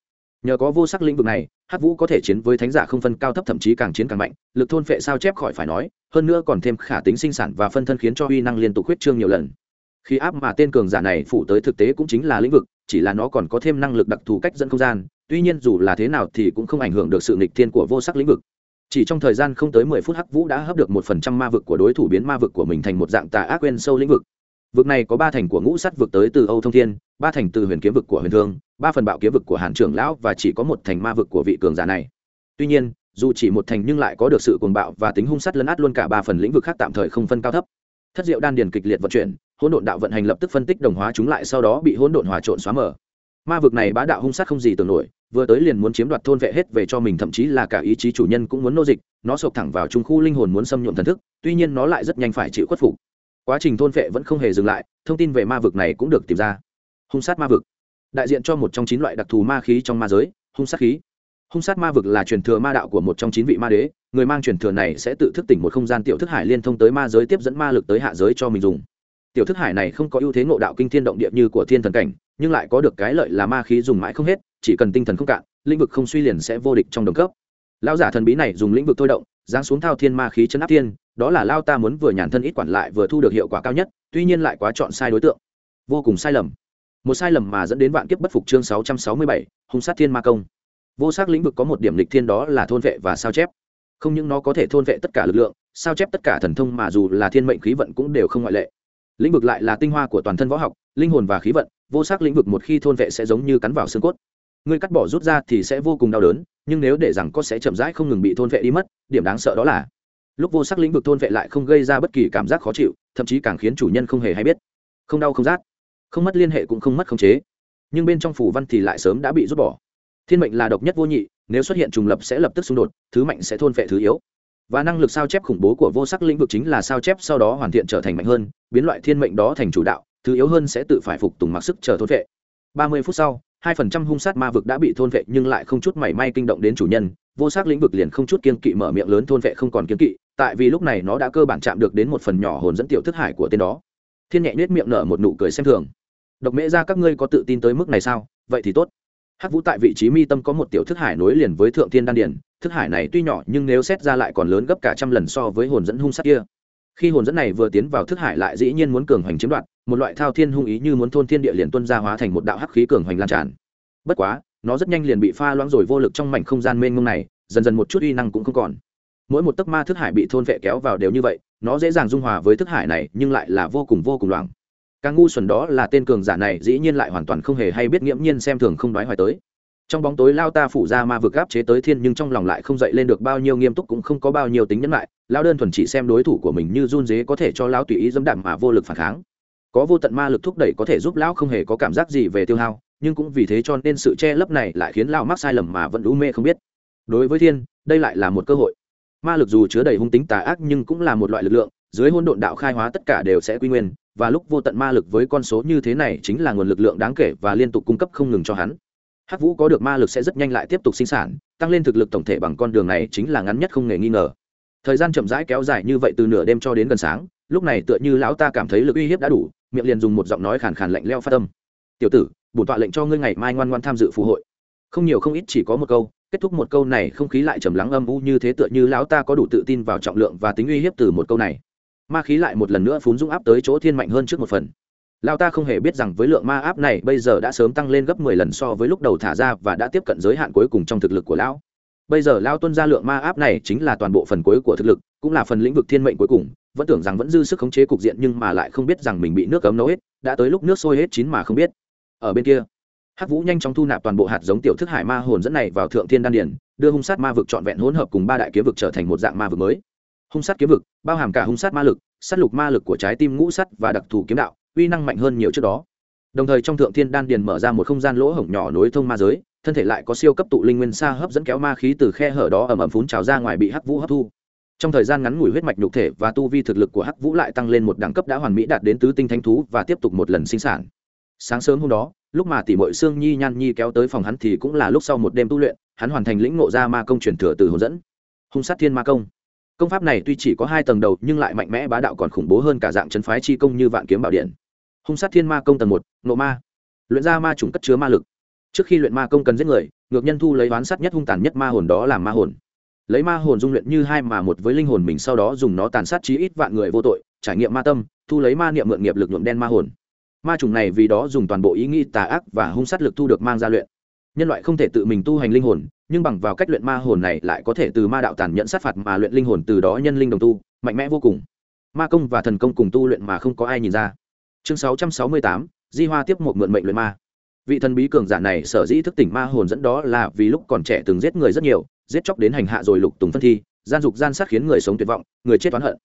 nhờ có vô sắc lĩnh vực này, hắc vũ có thể chiến với thánh giả không phân cao thấp thậm chí càng chiến càng mạnh, lực thôn phệ sao chép khỏi phải nói, hơn nữa còn thêm khả tính sinh sản và phân thân khiến cho uy năng liên tục huyết trương nhiều lần. Khi áp mà tên cường giả này phụ tới thực tế cũng chính là lĩnh vực, chỉ là nó còn có thêm năng lực đặc thù cách dẫn không gian, tuy nhiên dù là thế nào thì cũng không ảnh hưởng được sự nghịch thiên của vô sắc lĩnh vực. Chỉ trong thời gian không tới mười phút hắc vũ đã hấp được một phần trăm ma vực của đối thủ biến ma vực của mình thành một dạng tà ác quên sâu lĩnh vực vực này có ba thành của ngũ sắt vực tới từ âu thông thiên, ba thành từ huyền kiếm vực của huyền thương, ba phần bạo kiếm vực của hàn trưởng lão và chỉ có một thành ma vực của vị cường giả này. Tuy nhiên, dù chỉ một thành nhưng lại có được sự cuồng bạo và tính hung sắt lấn át luôn cả ba phần lĩnh vực khác tạm thời không phân cao thấp. Thất diệu đan điền kịch liệt vận chuyển, hỗn độn đạo vận hành lập tức phân tích đồng hóa chúng lại sau đó bị hỗn độn hòa trộn xóa mở ma vực này bá đạo hung sát không gì tưởng nổi, vừa tới liền muốn chiếm đoạt thôn vệ hết về cho mình, thậm chí là cả ý chí chủ nhân cũng muốn nô dịch, nó sộc thẳng vào trung khu linh hồn muốn xâm nhuộm thần thức, tuy nhiên nó lại rất nhanh phải chịu khuất phục quá trình thôn phệ vẫn không hề dừng lại, thông tin về ma vực này cũng được tìm ra. Hung sát ma vực. Đại diện cho một trong chín loại đặc thù ma khí trong ma giới, hung sát khí. Hung sát ma vực là truyền thừa ma đạo của một trong chín vị ma đế, người mang truyền thừa này sẽ tự thức tỉnh một không gian tiểu thức hải liên thông tới ma giới tiếp dẫn ma lực tới hạ giới cho mình dùng. Tiểu thức hải này không có ưu thế ngộ đạo kinh thiên động địa như của thiên thần cảnh, nhưng lại có được cái lợi là ma khí dùng mãi không hết, chỉ cần tinh thần không cạn, lĩnh vực không suy liền sẽ vô địch trong đồng cấp. Lão giả thần bí này dùng lĩnh vực thôi động, giáng xuống thao thiên ma khí chấn áp thiên đó là lao ta muốn vừa nhàn thân ít quản lại vừa thu được hiệu quả cao nhất, tuy nhiên lại quá chọn sai đối tượng. Vô cùng sai lầm. Một sai lầm mà dẫn đến vạn kiếp bất phục chương sáu trăm sáu mươi bảy, hung sát thiên ma công. Vô sắc lĩnh vực có một điểm lịch thiên đó là thôn vệ và sao chép. Không những nó có thể thôn vệ tất cả lực lượng, sao chép tất cả thần thông mà dù là thiên mệnh khí vận cũng đều không ngoại lệ. Lĩnh vực lại là tinh hoa của toàn thân võ học, linh hồn và khí vận, vô sắc lĩnh vực một khi thôn vệ sẽ giống như cắn vào xương cốt. Ngươi cắt bỏ rút ra thì sẽ vô cùng đau đớn, nhưng nếu để rằng có sẽ chậm rãi không ngừng bị thôn vệ đi mất, điểm đáng sợ đó là lúc vô sắc lĩnh vực thôn vệ lại không gây ra bất kỳ cảm giác khó chịu, thậm chí càng khiến chủ nhân không hề hay biết. Không đau không rát, không mất liên hệ cũng không mất khống chế. Nhưng bên trong phủ văn thì lại sớm đã bị rút bỏ. Thiên mệnh là độc nhất vô nhị, nếu xuất hiện trùng lập sẽ lập tức xung đột, thứ mạnh sẽ thôn vệ thứ yếu. Và năng lực sao chép khủng bố của vô sắc lĩnh vực chính là sao chép sau đó hoàn thiện trở thành mạnh hơn, biến loại thiên mệnh đó thành chủ đạo, thứ yếu hơn sẽ tự phải phục tùng mặc sức chờ thôn vệ. Ba mươi phút sau hai phần trăm hung sát ma vực đã bị thôn vệ nhưng lại không chút mảy may kinh động đến chủ nhân, vô sắc lĩnh vực liền không chút kiên kỵ mở miệng lớn thôn vệ không còn kiên kỵ, tại vì lúc này nó đã cơ bản chạm được đến một phần nhỏ hồn dẫn tiểu thức hải của tên đó. Thiên nhẹ nết miệng nở một nụ cười xem thường. Độc mễ ra, các ngươi có tự tin tới mức này sao? Vậy thì tốt. Hắc vũ tại vị trí mi tâm có một tiểu thức hải nối liền với thượng thiên đan điển thức hải này tuy nhỏ nhưng nếu xét ra lại còn lớn gấp cả trăm lần so với hồn dẫn hung sát kia khi hồn dẫn này vừa tiến vào thức hải lại dĩ nhiên muốn cường hoành chiếm đoạt, một loại thao thiên hung ý như muốn thôn thiên địa liền tuân ra hóa thành một đạo hắc khí cường hoành lan tràn. Bất quá, nó rất nhanh liền bị pha loãng rồi vô lực trong mảnh không gian mênh mông này, dần dần một chút uy năng cũng không còn. Mỗi một tấc ma thức hải bị thôn vệ kéo vào đều như vậy, nó dễ dàng dung hòa với thức hải này, nhưng lại là vô cùng vô cùng loảng càng ngu xuẩn đó là tên cường giả này dĩ nhiên lại hoàn toàn không hề hay biết nghiễm nhiên xem thường không đoái hoài tới trong bóng tối lao ta phủ ra ma vực gáp chế tới thiên nhưng trong lòng lại không dậy lên được bao nhiêu nghiêm túc cũng không có bao nhiêu tính nhẫn lại. Lao đơn thuần chỉ xem đối thủ của mình như run dế có thể cho lao tùy ý dẫm đạp mà vô lực phản kháng. Có vô tận ma lực thúc đẩy có thể giúp lão không hề có cảm giác gì về tiêu hao, nhưng cũng vì thế cho nên sự che lấp này lại khiến lao mắc sai lầm mà vẫn u mê không biết. Đối với thiên, đây lại là một cơ hội. Ma lực dù chứa đầy hung tính tà ác nhưng cũng là một loại lực lượng, dưới hôn độn đạo khai hóa tất cả đều sẽ quy nguyên, và lúc vô tận ma lực với con số như thế này chính là nguồn lực lượng đáng kể và liên tục cung cấp không ngừng cho hắn hắc vũ có được ma lực sẽ rất nhanh lại tiếp tục sinh sản, tăng lên thực lực tổng thể bằng con đường này chính là ngắn nhất không hề nghi ngờ. Thời gian chậm rãi kéo dài như vậy từ nửa đêm cho đến gần sáng, lúc này tựa như lão ta cảm thấy lực uy hiếp đã đủ, miệng liền dùng một giọng nói khàn khàn lạnh leo phát tâm tiểu tử bổn tọa lệnh cho ngươi ngày mai ngoan ngoan tham dự phù hội. Không nhiều không ít chỉ có một câu, kết thúc một câu này không khí lại trầm lắng âm u như thế tựa như lão ta có đủ tự tin vào trọng lượng và tính uy hiếp từ một câu này. Ma khí lại một lần nữa phún dũng áp tới chỗ thiên mạnh hơn trước một phần lão ta không hề biết rằng với lượng ma áp này bây giờ đã sớm tăng lên gấp mười lần so với lúc đầu thả ra và đã tiếp cận giới hạn cuối cùng trong thực lực của lão bây giờ lao tuân ra lượng ma áp này chính là toàn bộ phần cuối của thực lực, cũng là phần lĩnh vực thiên mệnh cuối cùng. Vẫn tưởng rằng vẫn dư sức khống chế cục diện nhưng mà lại không biết rằng mình bị nước cấm nấu hết, đã tới lúc nước sôi hết chín mà không biết. Ở bên kia, hắc vũ nhanh chóng thu nạp toàn bộ hạt giống tiểu thức hải ma hồn dẫn này vào thượng thiên đan điển đưa hung sát ma vực trọn vẹn hỗn hợp cùng ba đại kiếm vực trở thành một dạng ma vực mới. Hung sát kiếm vực, bao hàm cả hung sát ma lực, sát lục ma lực của trái tim ngũ sắt và đặc thù kiếm đạo uy năng mạnh hơn nhiều trước đó. Đồng thời trong thượng thiên đan điền mở ra một không gian lỗ hổng nhỏ nối thông ma giới, thân thể lại có siêu cấp tụ linh nguyên xa hấp dẫn kéo ma khí từ khe hở đó ẩm ẩm phún trào ra ngoài bị hắc vũ hấp thu. Trong thời gian ngắn ngủi huyết mạch nhục thể và tu vi thực lực của hắc vũ lại tăng lên một đẳng cấp đã hoàn mỹ đạt đến tứ tinh thanh thú và tiếp tục một lần sinh sản. Sáng sớm hôm đó, lúc mà tỷ mội sương nhi nhan nhi kéo tới phòng hắn thì cũng là lúc sau một đêm tu luyện, hắn hoàn thành lĩnh ngộ ra ma công truyền thừa từ hướng dẫn. Hung sát thiên ma công. Công pháp này tuy chỉ có hai tầng đầu nhưng lại mạnh mẽ bá đạo còn khủng bố hơn cả dạng chân phái chi công như vạn kiếm bảo điện hung sát thiên ma công tầng một nộ ma. Luyện ra ma trùng cất chứa ma lực. Trước khi luyện ma công cần giết người, ngược nhân thu lấy oán sát nhất hung tàn nhất ma hồn đó làm ma hồn. Lấy ma hồn dung luyện như hai mà một với linh hồn mình sau đó dùng nó tàn sát chí ít vạn người vô tội, trải nghiệm ma tâm, thu lấy ma niệm mượn nghiệp lực nhuộm đen ma hồn. Ma trùng này vì đó dùng toàn bộ ý nghĩ tà ác và hung sát lực thu được mang ra luyện. Nhân loại không thể tự mình tu hành linh hồn, nhưng bằng vào cách luyện ma hồn này lại có thể từ ma đạo tàn nhẫn sát phạt mà luyện linh hồn từ đó nhân linh đồng tu, mạnh mẽ vô cùng. Ma công và thần công cùng tu luyện mà không có ai nhìn ra chương sáu trăm sáu mươi tám, di hoa tiếp một mượn mệnh luyện ma. Vị thần bí cường giả này sở dĩ thức tỉnh ma hồn dẫn đó là vì lúc còn trẻ từng giết người rất nhiều, giết chóc đến hành hạ rồi lục tùng phân thi, gian dục gian sát khiến người sống tuyệt vọng, người chết oán hận.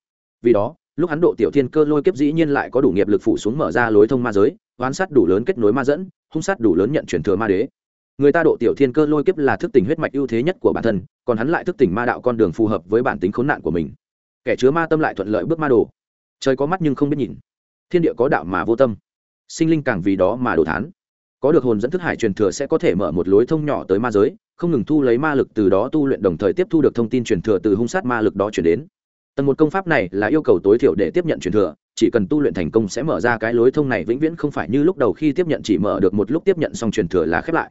Vì đó, lúc hắn độ tiểu thiên cơ lôi kiếp dĩ nhiên lại có đủ nghiệp lực phủ xuống mở ra lối thông ma giới, oán sát đủ lớn kết nối ma dẫn, hung sát đủ lớn nhận truyền thừa ma đế. Người ta độ tiểu thiên cơ lôi kiếp là thức tỉnh huyết mạch ưu thế nhất của bản thân, còn hắn lại thức tỉnh ma đạo con đường phù hợp với bản tính khốn nạn của mình. Kẻ chứa ma tâm lại thuận lợi bước ma đồ. Trời có mắt nhưng không biết nhìn thiên địa có đạo mà vô tâm. Sinh linh càng vì đó mà đổ thán. Có được hồn dẫn thức hải truyền thừa sẽ có thể mở một lối thông nhỏ tới ma giới, không ngừng thu lấy ma lực từ đó tu luyện đồng thời tiếp thu được thông tin truyền thừa từ hung sát ma lực đó chuyển đến. Tầng một công pháp này là yêu cầu tối thiểu để tiếp nhận truyền thừa, chỉ cần tu luyện thành công sẽ mở ra cái lối thông này vĩnh viễn không phải như lúc đầu khi tiếp nhận chỉ mở được một lúc tiếp nhận xong truyền thừa là khép lại.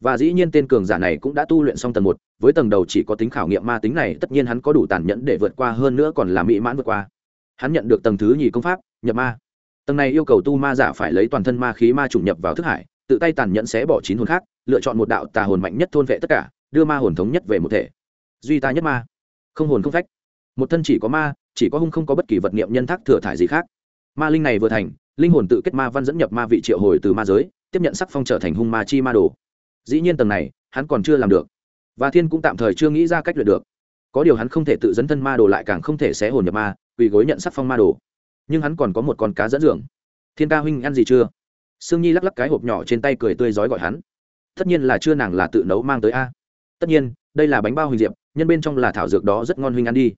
Và dĩ nhiên tên cường giả này cũng đã tu luyện xong tầng một, với tầng đầu chỉ có tính khảo nghiệm ma tính này, tất nhiên hắn có đủ tàn nhẫn để vượt qua hơn nữa còn là mỹ mãn vượt qua. Hắn nhận được tầng thứ nhì công pháp, nhập ma tầng này yêu cầu tu ma giả phải lấy toàn thân ma khí ma trùng nhập vào thức hải, tự tay tàn nhẫn sẽ bỏ chín hồn khác, lựa chọn một đạo tà hồn mạnh nhất thôn vệ tất cả, đưa ma hồn thống nhất về một thể. Duy ta nhất ma. Không hồn không phách. Một thân chỉ có ma, chỉ có hung không có bất kỳ vật niệm nhân thác thừa thải gì khác. Ma linh này vừa thành, linh hồn tự kết ma văn dẫn nhập ma vị triệu hồi từ ma giới, tiếp nhận sắc phong trở thành hung ma chi ma đồ. Dĩ nhiên tầng này, hắn còn chưa làm được. Và thiên cũng tạm thời chưa nghĩ ra cách luyện được. Có điều hắn không thể tự dẫn thân ma đồ lại càng không thể xé hồn nhập ma, quỳ gối nhận sắc phong ma đồ nhưng hắn còn có một con cá dẫn dường thiên ca huynh ăn gì chưa? Sương nhi lắc lắc cái hộp nhỏ trên tay cười tươi rói gọi hắn. Tất nhiên là chưa nàng là tự nấu mang tới a. Tất nhiên, đây là bánh bao huỳnh diệp, nhân bên trong là thảo dược đó rất ngon huynh ăn đi.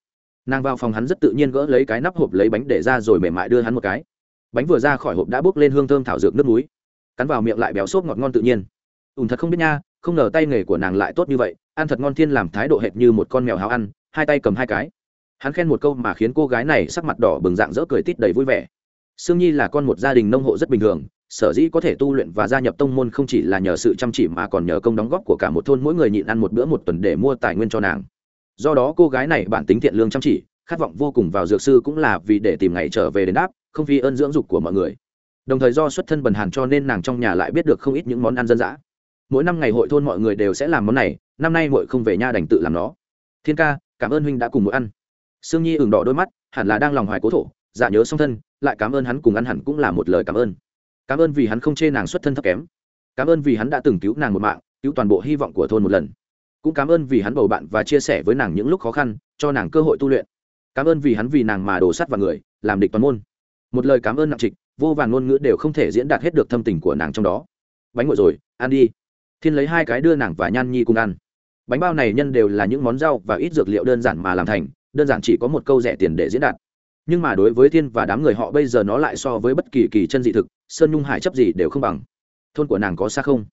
Nàng vào phòng hắn rất tự nhiên gỡ lấy cái nắp hộp lấy bánh để ra rồi mềm mại đưa hắn một cái. Bánh vừa ra khỏi hộp đã bốc lên hương thơm thảo dược nước núi cắn vào miệng lại béo xốp ngọt ngon tự nhiên. Ùn thật không biết nha, không ngờ tay nghề của nàng lại tốt như vậy, ăn thật ngon thiên làm thái độ hệt như một con mèo háo ăn, hai tay cầm hai cái hắn khen một câu mà khiến cô gái này sắc mặt đỏ bừng dạng dỡ cười tít đầy vui vẻ. Sương nhi là con một gia đình nông hộ rất bình thường, sở dĩ có thể tu luyện và gia nhập tông môn không chỉ là nhờ sự chăm chỉ mà còn nhờ công đóng góp của cả một thôn mỗi người nhịn ăn một bữa một tuần để mua tài nguyên cho nàng. Do đó cô gái này bản tính thiện lương chăm chỉ, khát vọng vô cùng vào dược sư cũng là vì để tìm ngày trở về đến đáp, không vì ơn dưỡng dục của mọi người. Đồng thời do xuất thân bần hàn cho nên nàng trong nhà lại biết được không ít những món ăn dân dã. Mỗi năm ngày hội thôn mọi người đều sẽ làm món này, năm nay muội không về nha đành tự làm nó. Thiên ca, cảm ơn huynh đã cùng muội ăn sương nhi ửng đỏ đôi mắt, hẳn là đang lòng hoài cố thổ dạ nhớ song thân, lại cảm ơn hắn cùng ăn hẳn cũng là một lời cảm ơn. Cảm ơn vì hắn không chê nàng xuất thân thấp kém. Cảm ơn vì hắn đã từng cứu nàng một mạng, cứu toàn bộ hy vọng của thôn một lần. Cũng cảm ơn vì hắn bầu bạn và chia sẻ với nàng những lúc khó khăn, cho nàng cơ hội tu luyện. Cảm ơn vì hắn vì nàng mà đổ sắt vào người, làm địch toàn môn. Một lời cảm ơn nặng trịch, vô vàn ngôn ngữ đều không thể diễn đạt hết được thâm tình của nàng trong đó. Bánh ngồi rồi, ăn đi. Thiên lấy hai cái đưa nàng và nhan nhi cùng ăn. Bánh bao này nhân đều là những món rau và ít dược liệu đơn giản mà làm thành đơn giản chỉ có một câu rẻ tiền để diễn đạt. Nhưng mà đối với thiên và đám người họ bây giờ nó lại so với bất kỳ kỳ chân dị thực sơn nhung hải chấp gì đều không bằng. Thôn của nàng có xa không?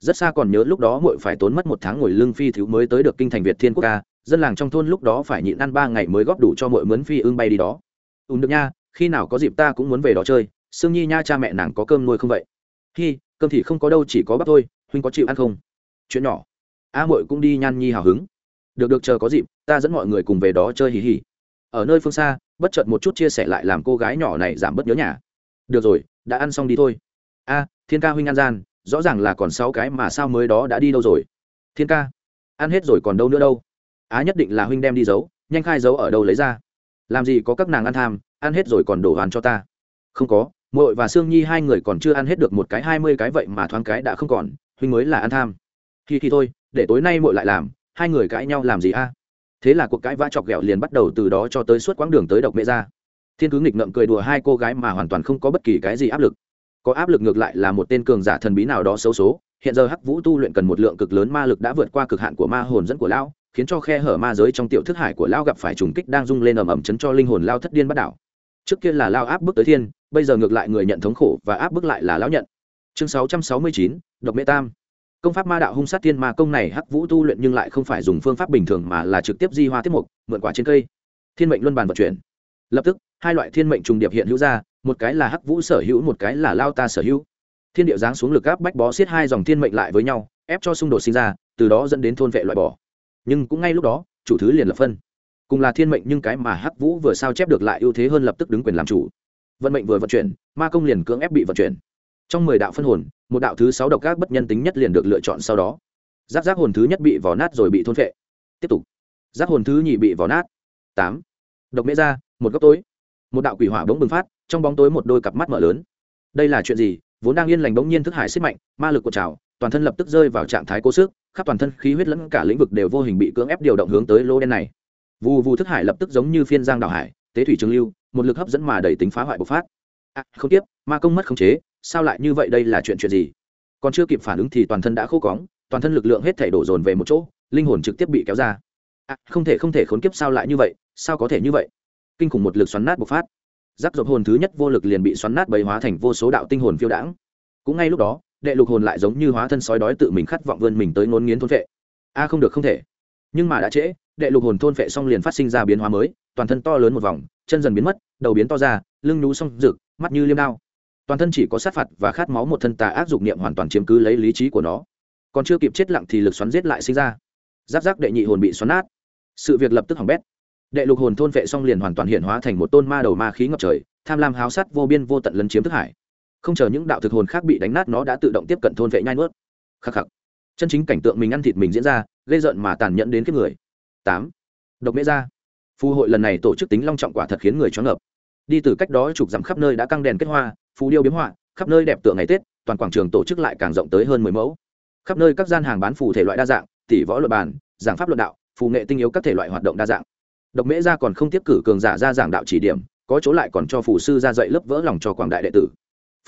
Rất xa còn nhớ lúc đó muội phải tốn mất một tháng ngồi lưng phi thiếu mới tới được kinh thành việt thiên quốc ca dân làng trong thôn lúc đó phải nhịn ăn ba ngày mới góp đủ cho muội mướn phi ương bay đi đó. Ùn được nha khi nào có dịp ta cũng muốn về đó chơi sương nhi nha cha mẹ nàng có cơm nuôi không vậy? Hi cơm thì không có đâu chỉ có bắp thôi huynh có chịu ăn không? Chuyện nhỏ. A à, muội cũng đi nhan nhi hào hứng được được chờ có dịp, ta dẫn mọi người cùng về đó chơi hì hì. Ở nơi phương xa, bất chợt một chút chia sẻ lại làm cô gái nhỏ này giảm bớt nhớ nhà. Được rồi, đã ăn xong đi thôi. A, thiên ca huynh ăn gian, rõ ràng là còn sáu cái mà sao mới đó đã đi đâu rồi? Thiên ca, ăn hết rồi còn đâu nữa đâu. Á nhất định là huynh đem đi giấu, nhanh khai giấu ở đâu lấy ra. Làm gì có các nàng ăn tham, ăn hết rồi còn đổ hoàn cho ta. Không có, muội và sương nhi hai người còn chưa ăn hết được một cái hai mươi cái vậy mà thoáng cái đã không còn, huynh mới là ăn tham. Khi thì thôi, để tối nay muội lại làm hai người cãi nhau làm gì a? Thế là cuộc cãi vã chọc ghẹo liền bắt đầu từ đó cho tới suốt quãng đường tới độc mẹ ra. Thiên cứ nghịch ngậm cười đùa hai cô gái mà hoàn toàn không có bất kỳ cái gì áp lực. Có áp lực ngược lại là một tên cường giả thần bí nào đó xấu số. Hiện giờ hắc vũ tu luyện cần một lượng cực lớn ma lực đã vượt qua cực hạn của ma hồn dẫn của lão khiến cho khe hở ma giới trong tiểu thức hải của lão gặp phải trùng kích đang rung lên ầm ầm chấn cho linh hồn lao thất điên bắt đảo. Trước kia là lao áp bức tới thiên bây giờ ngược lại người nhận thống khổ và áp bức lại là lão nhận. Chương 669, độc mê tam công pháp ma đạo hung sát thiên ma công này hắc vũ tu luyện nhưng lại không phải dùng phương pháp bình thường mà là trực tiếp di hoa tiết mục, mượn quả trên cây. Thiên mệnh luân bàn vận chuyển. Lập tức, hai loại thiên mệnh trùng điệp hiện hữu ra, một cái là hắc vũ sở hữu, một cái là lao ta sở hữu. Thiên điệu giáng xuống lực áp bách bó xiết hai dòng thiên mệnh lại với nhau, ép cho xung đột sinh ra, từ đó dẫn đến thôn vệ loại bỏ. Nhưng cũng ngay lúc đó, chủ thứ liền lập phân. Cùng là thiên mệnh nhưng cái mà hắc vũ vừa sao chép được lại ưu thế hơn lập tức đứng quyền làm chủ. Vận mệnh vừa vận chuyển, ma công liền cưỡng ép bị vận chuyển. Trong mười đạo phân hồn một đạo thứ sáu độc ác bất nhân tính nhất liền được lựa chọn sau đó. Giáp giáp hồn thứ nhất bị vò nát rồi bị thôn phệ. Tiếp tục. Giáp hồn thứ nhị bị vò nát. Tám. Độc mễ ra một góc tối. Một đạo quỷ hỏa bỗng bừng phát trong bóng tối một đôi cặp mắt mở lớn. Đây là chuyện gì? Vốn đang yên lành bỗng nhiên thức hải xích mạnh ma lực của trào toàn thân lập tức rơi vào trạng thái cố sức khắp toàn thân khí huyết lẫn cả lĩnh vực đều vô hình bị cưỡng ép điều động hướng tới lô đen này. Vù vù thức hải lập tức giống như phiên giang đảo hải tế thủy trường lưu một lực hấp dẫn mà đẩy tính phá hoại bộc phát. À, không tiếp ma công mất khống chế sao lại như vậy đây là chuyện chuyện gì? Còn chưa kịp phản ứng thì toàn thân đã khô cóng toàn thân lực lượng hết thể đổ dồn về một chỗ linh hồn trực tiếp bị kéo ra. À, không thể không thể khốn kiếp sao lại như vậy sao có thể như vậy? Kinh khủng một lực xoắn nát bộc phát. Giáp rộp hồn thứ nhất vô lực liền bị xoắn nát bầy hóa thành vô số đạo tinh hồn phiêu đãng. Cũng ngay lúc đó đệ lục hồn lại giống như hóa thân sói đói tự mình khát vọng vươn mình tới ngôn nghiến thôn vệ a à, không được không thể. Nhưng mà đã trễ đệ lục hồn thôn vệ xong liền phát sinh ra biến hóa mới toàn thân to lớn một vòng chân dần biến mất đầu biến to ra lưng nhú xong rực mắt như liêm đao toàn thân chỉ có sát phạt và khát máu một thân tà ác dục niệm hoàn toàn chiếm cứ lấy lý trí của nó. Còn chưa kịp chết lặng thì lực xoắn giết lại sinh ra. Giáp giáp đệ nhị hồn bị xoắn nát. Sự việc lập tức hỏng bét. Đệ lục hồn thôn vệ xong liền hoàn toàn hiện hóa thành một tôn ma đầu ma khí ngập trời tham lam háo sát vô biên vô tận lấn chiếm thức hải. Không chờ những đạo thực hồn khác bị đánh nát nó đã tự động tiếp cận thôn vệ nhai nuốt. Khắc khắc. Chân chính cảnh tượng mình ăn thịt mình diễn ra gây rợn mà tàn nhẫn đến kiếp người. Tám. Độc mễ gia, phù hội lần này tổ chức tính long trọng quả thật khiến người choáng ngợp. Đi từ cách đó chụp dặm khắp nơi đã căng đèn kết hoa Phú điêu biếm họa, khắp nơi đẹp tượng ngày tết, toàn quảng trường tổ chức lại càng rộng tới hơn mười mẫu. Khắp nơi các gian hàng bán phù thể loại đa dạng, tỷ võ luật bàn, giảng pháp luận đạo, phù nghệ tinh yếu các thể loại hoạt động đa dạng. Độc mễ gia còn không tiếp cử cường giả ra giảng đạo chỉ điểm, có chỗ lại còn cho phù sư ra dạy lớp vỡ lòng cho quảng đại đệ tử.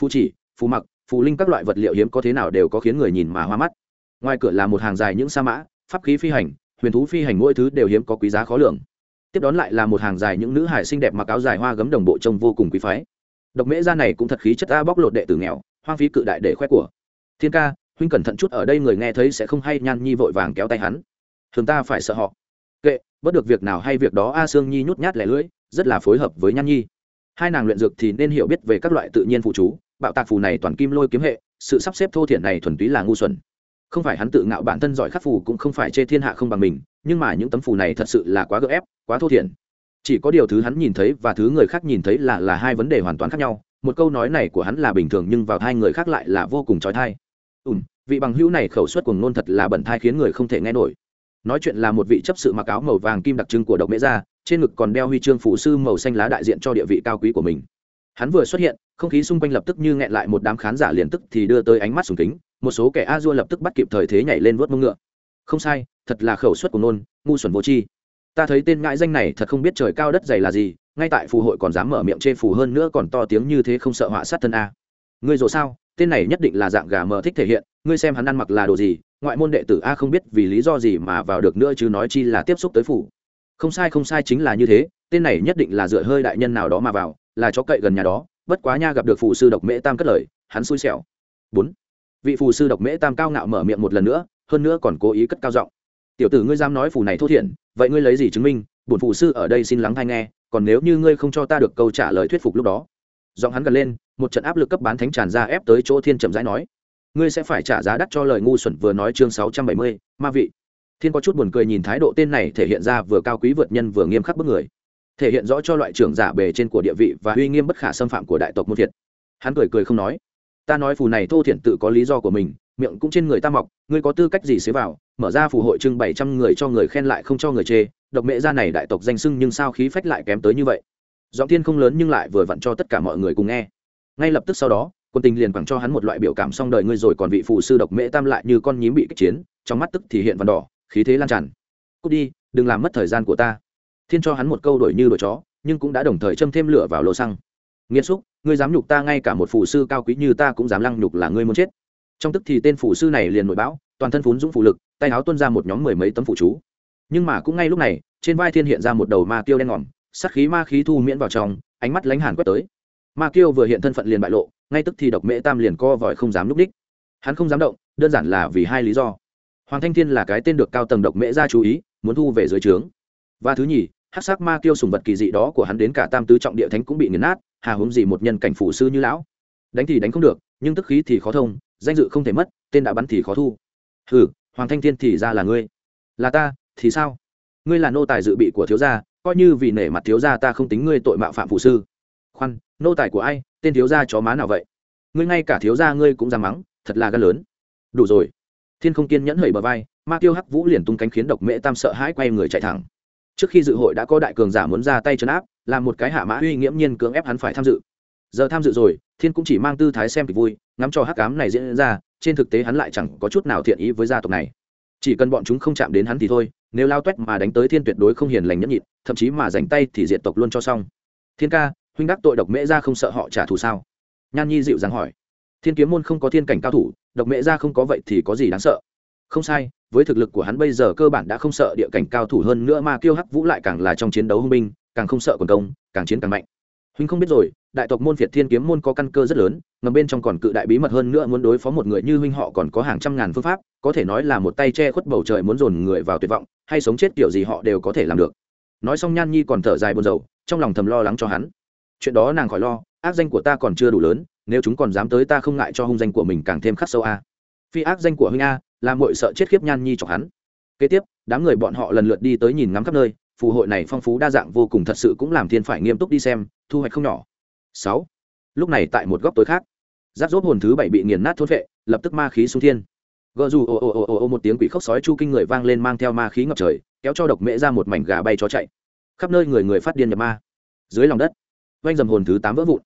Phù chỉ, phù mặc, phù linh các loại vật liệu hiếm có thế nào đều có khiến người nhìn mà hoa mắt. Ngoài cửa là một hàng dài những sa mã, pháp khí phi hành, huyền thú phi hành mỗi thứ đều hiếm có quý giá khó lường. Tiếp đón lại là một hàng dài những nữ hải xinh đẹp mặc áo dài hoa gấm đồng bộ trông vô cùng quý phái độc mễ gia này cũng thật khí chất a bóc lột đệ tử nghèo, hoang phí cự đại để khoe của. Thiên ca, huynh cẩn thận chút, ở đây người nghe thấy sẽ không hay, nhan nhi vội vàng kéo tay hắn. Thường ta phải sợ họ. Kệ, bất được việc nào hay việc đó, a sương nhi nhút nhát lẻ lưỡi, rất là phối hợp với nhan nhi. Hai nàng luyện dược thì nên hiểu biết về các loại tự nhiên phụ chú, bạo tạc phù này toàn kim lôi kiếm hệ, sự sắp xếp thô thiển này thuần túy là ngu xuẩn. Không phải hắn tự ngạo bản thân giỏi khắc phù cũng không phải chê thiên hạ không bằng mình, nhưng mà những tấm phù này thật sự là quá gỡ ép, quá thô thiển chỉ có điều thứ hắn nhìn thấy và thứ người khác nhìn thấy là là hai vấn đề hoàn toàn khác nhau. Một câu nói này của hắn là bình thường nhưng vào hai người khác lại là vô cùng trói thai. Ùm vị bằng hữu này khẩu suất cùng nôn thật là bẩn thai khiến người không thể nghe nổi. Nói chuyện là một vị chấp sự mặc áo màu vàng kim đặc trưng của độc mễ gia, trên ngực còn đeo huy chương phụ sư màu xanh lá đại diện cho địa vị cao quý của mình. Hắn vừa xuất hiện, không khí xung quanh lập tức như nghẹn lại một đám khán giả liền tức thì đưa tới ánh mắt sùng kính, một số kẻ a dua lập tức bắt kịp thời thế nhảy lên vớt mông ngựa. Không sai, thật là khẩu suất của nôn ngu xuẩn vô tri ta thấy tên ngãi danh này thật không biết trời cao đất dày là gì, ngay tại phù hội còn dám mở miệng chê phù hơn nữa còn to tiếng như thế không sợ họa sát thân a. Ngươi rồi sao? Tên này nhất định là dạng gà mờ thích thể hiện, ngươi xem hắn ăn mặc là đồ gì, ngoại môn đệ tử a không biết vì lý do gì mà vào được nữa chứ nói chi là tiếp xúc tới phủ không sai không sai, chính là như thế, tên này nhất định là dựa hơi đại nhân nào đó mà vào, là chó cậy gần nhà đó, bất quá nha gặp được phù sư độc mễ tam cất lời, hắn xui xẻo. Bốn. Vị phù sư độc mễ tam cao ngạo mở miệng một lần nữa, hơn nữa còn cố ý cất cao giọng. Tiểu tử ngươi dám nói phù này thô thiển vậy ngươi lấy gì chứng minh, bổn phù sư ở đây xin lắng thai nghe, còn nếu như ngươi không cho ta được câu trả lời thuyết phục lúc đó? Giọng hắn gần lên, một trận áp lực cấp bán thánh tràn ra ép tới chỗ thiên chậm rãi nói, ngươi sẽ phải trả giá đắt cho lời ngu xuẩn vừa nói chương sáu trăm bảy mươi, ma vị. Thiên có chút buồn cười nhìn thái độ tên này thể hiện ra vừa cao quý vượt nhân vừa nghiêm khắc bức người. Thể hiện rõ cho loại trưởng giả bề trên của địa vị và uy nghiêm bất khả xâm phạm của đại tộc môn việt hắn cười cười không nói, ta nói phù này thô thiển tự có lý do của mình miệng cũng trên người ta mọc, ngươi có tư cách gì xế vào? Mở ra phù hội trưng bảy trăm người cho người khen lại không cho người chê, độc mẹ gia này đại tộc danh sưng nhưng sao khí phách lại kém tới như vậy? Giọng thiên không lớn nhưng lại vừa vặn cho tất cả mọi người cùng nghe. Ngay lập tức sau đó, quân tình liền quẳng cho hắn một loại biểu cảm xong đời ngươi rồi còn vị phụ sư độc mễ tam lại như con nhím bị kích chiến, trong mắt tức thì hiện vằn đỏ, khí thế lan tràn. Cút đi, đừng làm mất thời gian của ta. Thiên cho hắn một câu đổi như đổi chó, nhưng cũng đã đồng thời châm thêm lửa vào lô xăng. Nghiêm xúc, ngươi dám nhục ta ngay cả một phụ sư cao quý như ta cũng dám lăng nhục là ngươi muốn chết trong tức thì tên phủ sư này liền nội bão, toàn thân phún dũng phụ lực, tay áo tuôn ra một nhóm mười mấy tấm phụ chú. Nhưng mà cũng ngay lúc này, trên vai thiên hiện ra một đầu ma tiêu đen ngòm sắt khí ma khí thu miễn vào trong, ánh mắt lánh hàn quét tới. Ma kiêu vừa hiện thân phận liền bại lộ, ngay tức thì độc mễ tam liền co vòi không dám núp đích. Hắn không dám động, đơn giản là vì hai lý do. Hoàng thanh thiên là cái tên được cao tầng độc mễ ra chú ý, muốn thu về dưới trướng. Và thứ nhì hát sắc ma kiêu sùng vật kỳ dị đó của hắn đến cả tam tứ trọng địa thánh cũng bị nghiền nát, hà hướng gì một nhân cảnh phủ sư như lão. Đánh thì đánh không được, nhưng tức khí thì khó thông danh dự không thể mất, tên đã bắn thì khó thu. Hừ, hoàng thanh thiên thì ra là ngươi. Là ta, thì sao? Ngươi là nô tài dự bị của thiếu gia, coi như vì nể mặt thiếu gia ta không tính ngươi tội mạo phạm phụ sư. Khoan, nô tài của ai, tên thiếu gia chó má nào vậy? Ngươi ngay cả thiếu gia ngươi cũng ra mắng, thật là gan lớn. Đủ rồi. Thiên không kiên nhẫn hẩy bờ vai, ma tiêu hắc vũ liền tung cánh khiến độc mễ tam sợ hãi quay người chạy thẳng. Trước khi dự hội đã có đại cường giả muốn ra tay chấn áp làm một cái hạ mã uy nghiễm nhiên cưỡng ép hắn phải tham dự giờ tham dự rồi, thiên cũng chỉ mang tư thái xem kịch vui, ngắm cho hắc cám này diễn ra, trên thực tế hắn lại chẳng có chút nào thiện ý với gia tộc này. Chỉ cần bọn chúng không chạm đến hắn thì thôi, nếu lao toét mà đánh tới thiên tuyệt đối không hiền lành nhẫn nhịn, thậm chí mà dành tay thì diệt tộc luôn cho xong. Thiên ca, huynh đắc tội độc mễ ra không sợ họ trả thù sao? Nhan nhi dịu dàng hỏi. Thiên kiếm môn không có thiên cảnh cao thủ, độc mễ ra không có vậy thì có gì đáng sợ? Không sai, với thực lực của hắn bây giờ cơ bản đã không sợ địa cảnh cao thủ hơn nữa mà kiêu hắc vũ lại càng là trong chiến đấu hung binh, càng không sợ quần công, càng chiến càng mạnh. Huynh không biết rồi đại tộc môn phiệt thiên kiếm môn có căn cơ rất lớn, ngầm bên trong còn cự đại bí mật hơn nữa muốn đối phó một người như huynh họ còn có hàng trăm ngàn phương pháp, có thể nói là một tay che khuất bầu trời muốn dồn người vào tuyệt vọng, hay sống chết kiểu gì họ đều có thể làm được. Nói xong nhan nhi còn thở dài buồn rầu, trong lòng thầm lo lắng cho hắn. Chuyện đó nàng khỏi lo, ác danh của ta còn chưa đủ lớn, nếu chúng còn dám tới ta không ngại cho hung danh của mình càng thêm khắc sâu a. Phi ác danh của huynh a làm mội sợ chết khiếp nhan nhi chọc hắn. Kế tiếp, đám người bọn họ lần lượt đi tới nhìn ngắm khắp nơi, phù hội này phong phú đa dạng vô cùng thật sự cũng làm thiên phải nghiêm túc đi xem, thu hoạch không nhỏ sáu. Lúc này tại một góc tối khác. Giáp rốt hồn thứ bảy bị nghiền nát thốt vệ lập tức ma khí xuống thiên. Gờ dù ồ ồ ồ ồ một tiếng quỷ khóc sói chu kinh người vang lên mang theo ma khí ngập trời, kéo cho độc mễ ra một mảnh gà bay cho chạy. Khắp nơi người người phát điên nhập ma. Dưới lòng đất oanh dầm hồn thứ tám vỡ vụn.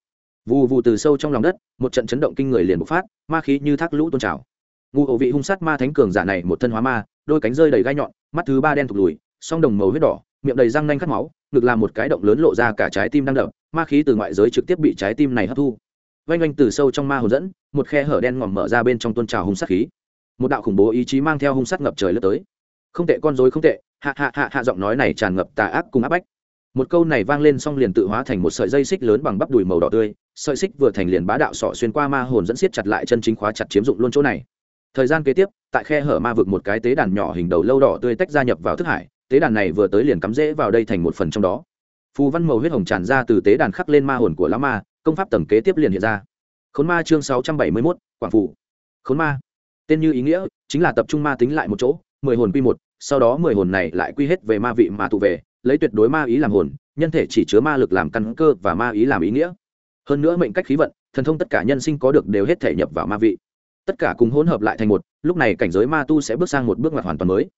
Vù vù từ sâu trong lòng đất, một trận chấn động kinh người liền bộc phát, ma khí như thác lũ tôn trào. Ngu ổ vị hung sát ma thánh cường giả này một thân hóa ma, đôi cánh rơi đầy gai nhọn, mắt thứ ba đen thục lùi, song đồng màu huyết đỏ, miệng đầy răng nanh khát máu ngực làm một cái động lớn lộ ra cả trái tim đang đập, ma khí từ ngoại giới trực tiếp bị trái tim này hấp thu. Vanh oanh từ sâu trong ma hồn dẫn, một khe hở đen ngòm mở ra bên trong tôn trào hung sát khí. Một đạo khủng bố ý chí mang theo hung sát ngập trời lướt tới. Không tệ, con dối không tệ. Hạ hạ hạ hạ giọng nói này tràn ngập tà ác cùng áp bách. Một câu này vang lên xong liền tự hóa thành một sợi dây xích lớn bằng bắp đùi màu đỏ tươi. Sợi xích vừa thành liền bá đạo sọ xuyên qua ma hồn dẫn siết chặt lại chân chính khóa chặt chiếm dụng luôn chỗ này. Thời gian kế tiếp, tại khe hở ma vực một cái tế đàn nhỏ hình đầu lâu đỏ tươi tách gia nhập vào thức hải tế đàn này vừa tới liền cắm rễ vào đây thành một phần trong đó. Phù văn màu huyết hồng tràn ra từ tế đàn khắc lên ma hồn của lão ma, công pháp tầng kế tiếp liền hiện ra. Khốn ma chương sáu trăm bảy mươi mốt, quảng phủ khốn ma. Tên như ý nghĩa chính là tập trung ma tính lại một chỗ, mười hồn quy một, sau đó mười hồn này lại quy hết về ma vị mà tụ về, lấy tuyệt đối ma ý làm hồn, nhân thể chỉ chứa ma lực làm căn cơ và ma ý làm ý nghĩa. Hơn nữa mệnh cách khí vận, thần thông tất cả nhân sinh có được đều hết thể nhập vào ma vị. Tất cả cùng hỗn hợp lại thành một, lúc này cảnh giới ma tu sẽ bước sang một bước ngoặt hoàn toàn mới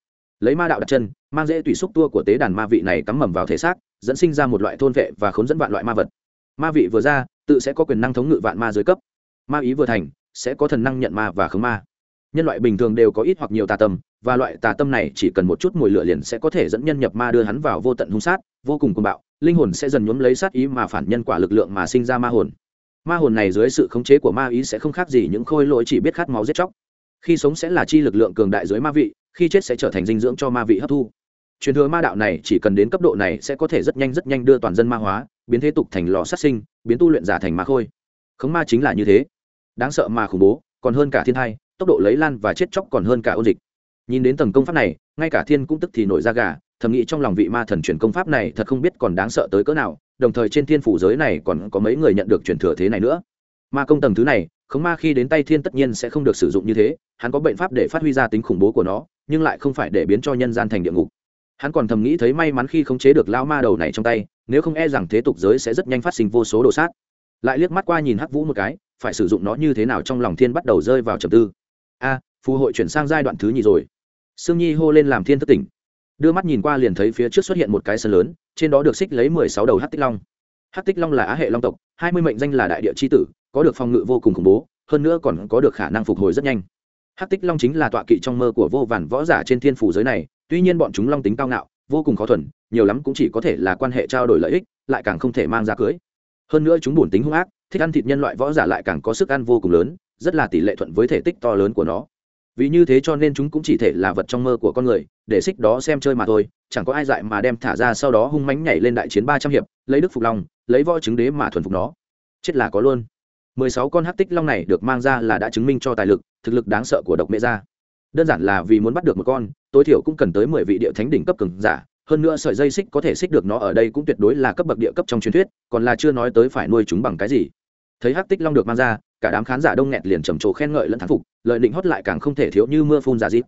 lấy ma đạo đặt chân, mang dễ tùy xúc tua của tế đàn ma vị này cắm mầm vào thể xác, dẫn sinh ra một loại thôn vệ và khốn dẫn vạn loại ma vật. Ma vị vừa ra, tự sẽ có quyền năng thống ngự vạn ma dưới cấp. Ma ý vừa thành, sẽ có thần năng nhận ma và khống ma. Nhân loại bình thường đều có ít hoặc nhiều tà tâm, và loại tà tâm này chỉ cần một chút mùi lửa liền sẽ có thể dẫn nhân nhập ma đưa hắn vào vô tận hung sát, vô cùng cuồng bạo, linh hồn sẽ dần nhuốm lấy sát ý mà phản nhân quả lực lượng mà sinh ra ma hồn. Ma hồn này dưới sự khống chế của ma ý sẽ không khác gì những khôi lỗi chỉ biết khát máu giết chóc. Khi sống sẽ là chi lực lượng cường đại dưới ma vị khi chết sẽ trở thành dinh dưỡng cho ma vị hấp thu. Truyền thừa ma đạo này chỉ cần đến cấp độ này sẽ có thể rất nhanh rất nhanh đưa toàn dân ma hóa, biến thế tục thành lò sát sinh, biến tu luyện giả thành ma khôi. Khống ma chính là như thế. Đáng sợ mà khủng bố, còn hơn cả thiên thai, tốc độ lấy lan và chết chóc còn hơn cả ôn dịch. Nhìn đến tầng công pháp này, ngay cả thiên cũng tức thì nổi ra gà, thầm nghĩ trong lòng vị ma thần truyền công pháp này thật không biết còn đáng sợ tới cỡ nào, đồng thời trên thiên phủ giới này còn có mấy người nhận được truyền thừa thế này nữa. Ma công tầng thứ này khống ma khi đến tay thiên tất nhiên sẽ không được sử dụng như thế, hắn có biện pháp để phát huy ra tính khủng bố của nó, nhưng lại không phải để biến cho nhân gian thành địa ngục. Hắn còn thầm nghĩ thấy may mắn khi khống chế được lao ma đầu này trong tay, nếu không e rằng thế tục giới sẽ rất nhanh phát sinh vô số đồ sát. Lại liếc mắt qua nhìn hắc vũ một cái, phải sử dụng nó như thế nào trong lòng thiên bắt đầu rơi vào trầm tư. A, phù hội chuyển sang giai đoạn thứ nhì rồi. Sương nhi hô lên làm thiên thất tỉnh. Đưa mắt nhìn qua liền thấy phía trước xuất hiện một cái sân lớn, trên đó được xích lấy mười sáu đầu hát tích long. Hát tích long là á hệ long tộc, hai mươi mệnh danh là đại địa c h i tử có được phòng ngự vô cùng khủng bố, hơn nữa còn có được khả năng phục hồi rất nhanh. Hát tích long chính là tọa kỵ trong mơ của vô vàn võ giả trên thiên phủ giới này, tuy nhiên bọn chúng long tính cao ngạo, vô cùng khó thuần, nhiều lắm cũng chỉ có thể là quan hệ trao đổi lợi ích, lại càng không thể mang ra cưới. Hơn nữa chúng bổn tính hung ác, thích ăn thịt nhân loại võ giả lại càng có sức ăn vô cùng lớn, rất là tỷ lệ thuận với thể tích to lớn của nó. Vì như thế cho nên chúng cũng chỉ thể là vật trong mơ của con người, để xích đó xem chơi mà thôi, chẳng có ai dại mà đem thả ra sau đó hung mánh nhảy lên đại chiến ba trăm hiệp, lấy đức phục long lấy võ chứng đế mà thuần phục nó. Chết là có luôn mười sáu con hắc tích long này được mang ra là đã chứng minh cho tài lực, thực lực đáng sợ của độc mẹ gia. Đơn giản là vì muốn bắt được một con, tối thiểu cũng cần tới mười vị địa thánh đỉnh cấp cường giả, hơn nữa sợi dây xích có thể xích được nó ở đây cũng tuyệt đối là cấp bậc địa cấp trong truyền thuyết, còn là chưa nói tới phải nuôi chúng bằng cái gì. Thấy hắc tích long được mang ra, cả đám khán giả đông nghẹt liền trầm trồ khen ngợi lẫn thán phục, lợi định hót lại càng không thể thiếu như mưa phun giả dịp.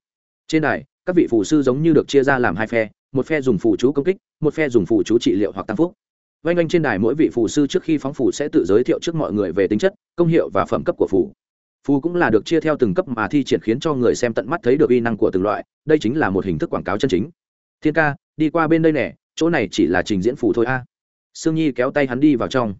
Trên đài, các vị phù sư giống như được chia ra làm hai phe, một phe dùng phù chú công kích, một phe dùng phù chú trị liệu hoặc tăng phúc vanh vanh trên đài mỗi vị phù sư trước khi phóng phù sẽ tự giới thiệu trước mọi người về tính chất, công hiệu và phẩm cấp của phù. Phù cũng là được chia theo từng cấp mà thi triển khiến cho người xem tận mắt thấy được uy năng của từng loại, đây chính là một hình thức quảng cáo chân chính. Thiên ca, đi qua bên đây nè, chỗ này chỉ là trình diễn phù thôi a. À. sương nhi kéo tay hắn đi vào trong.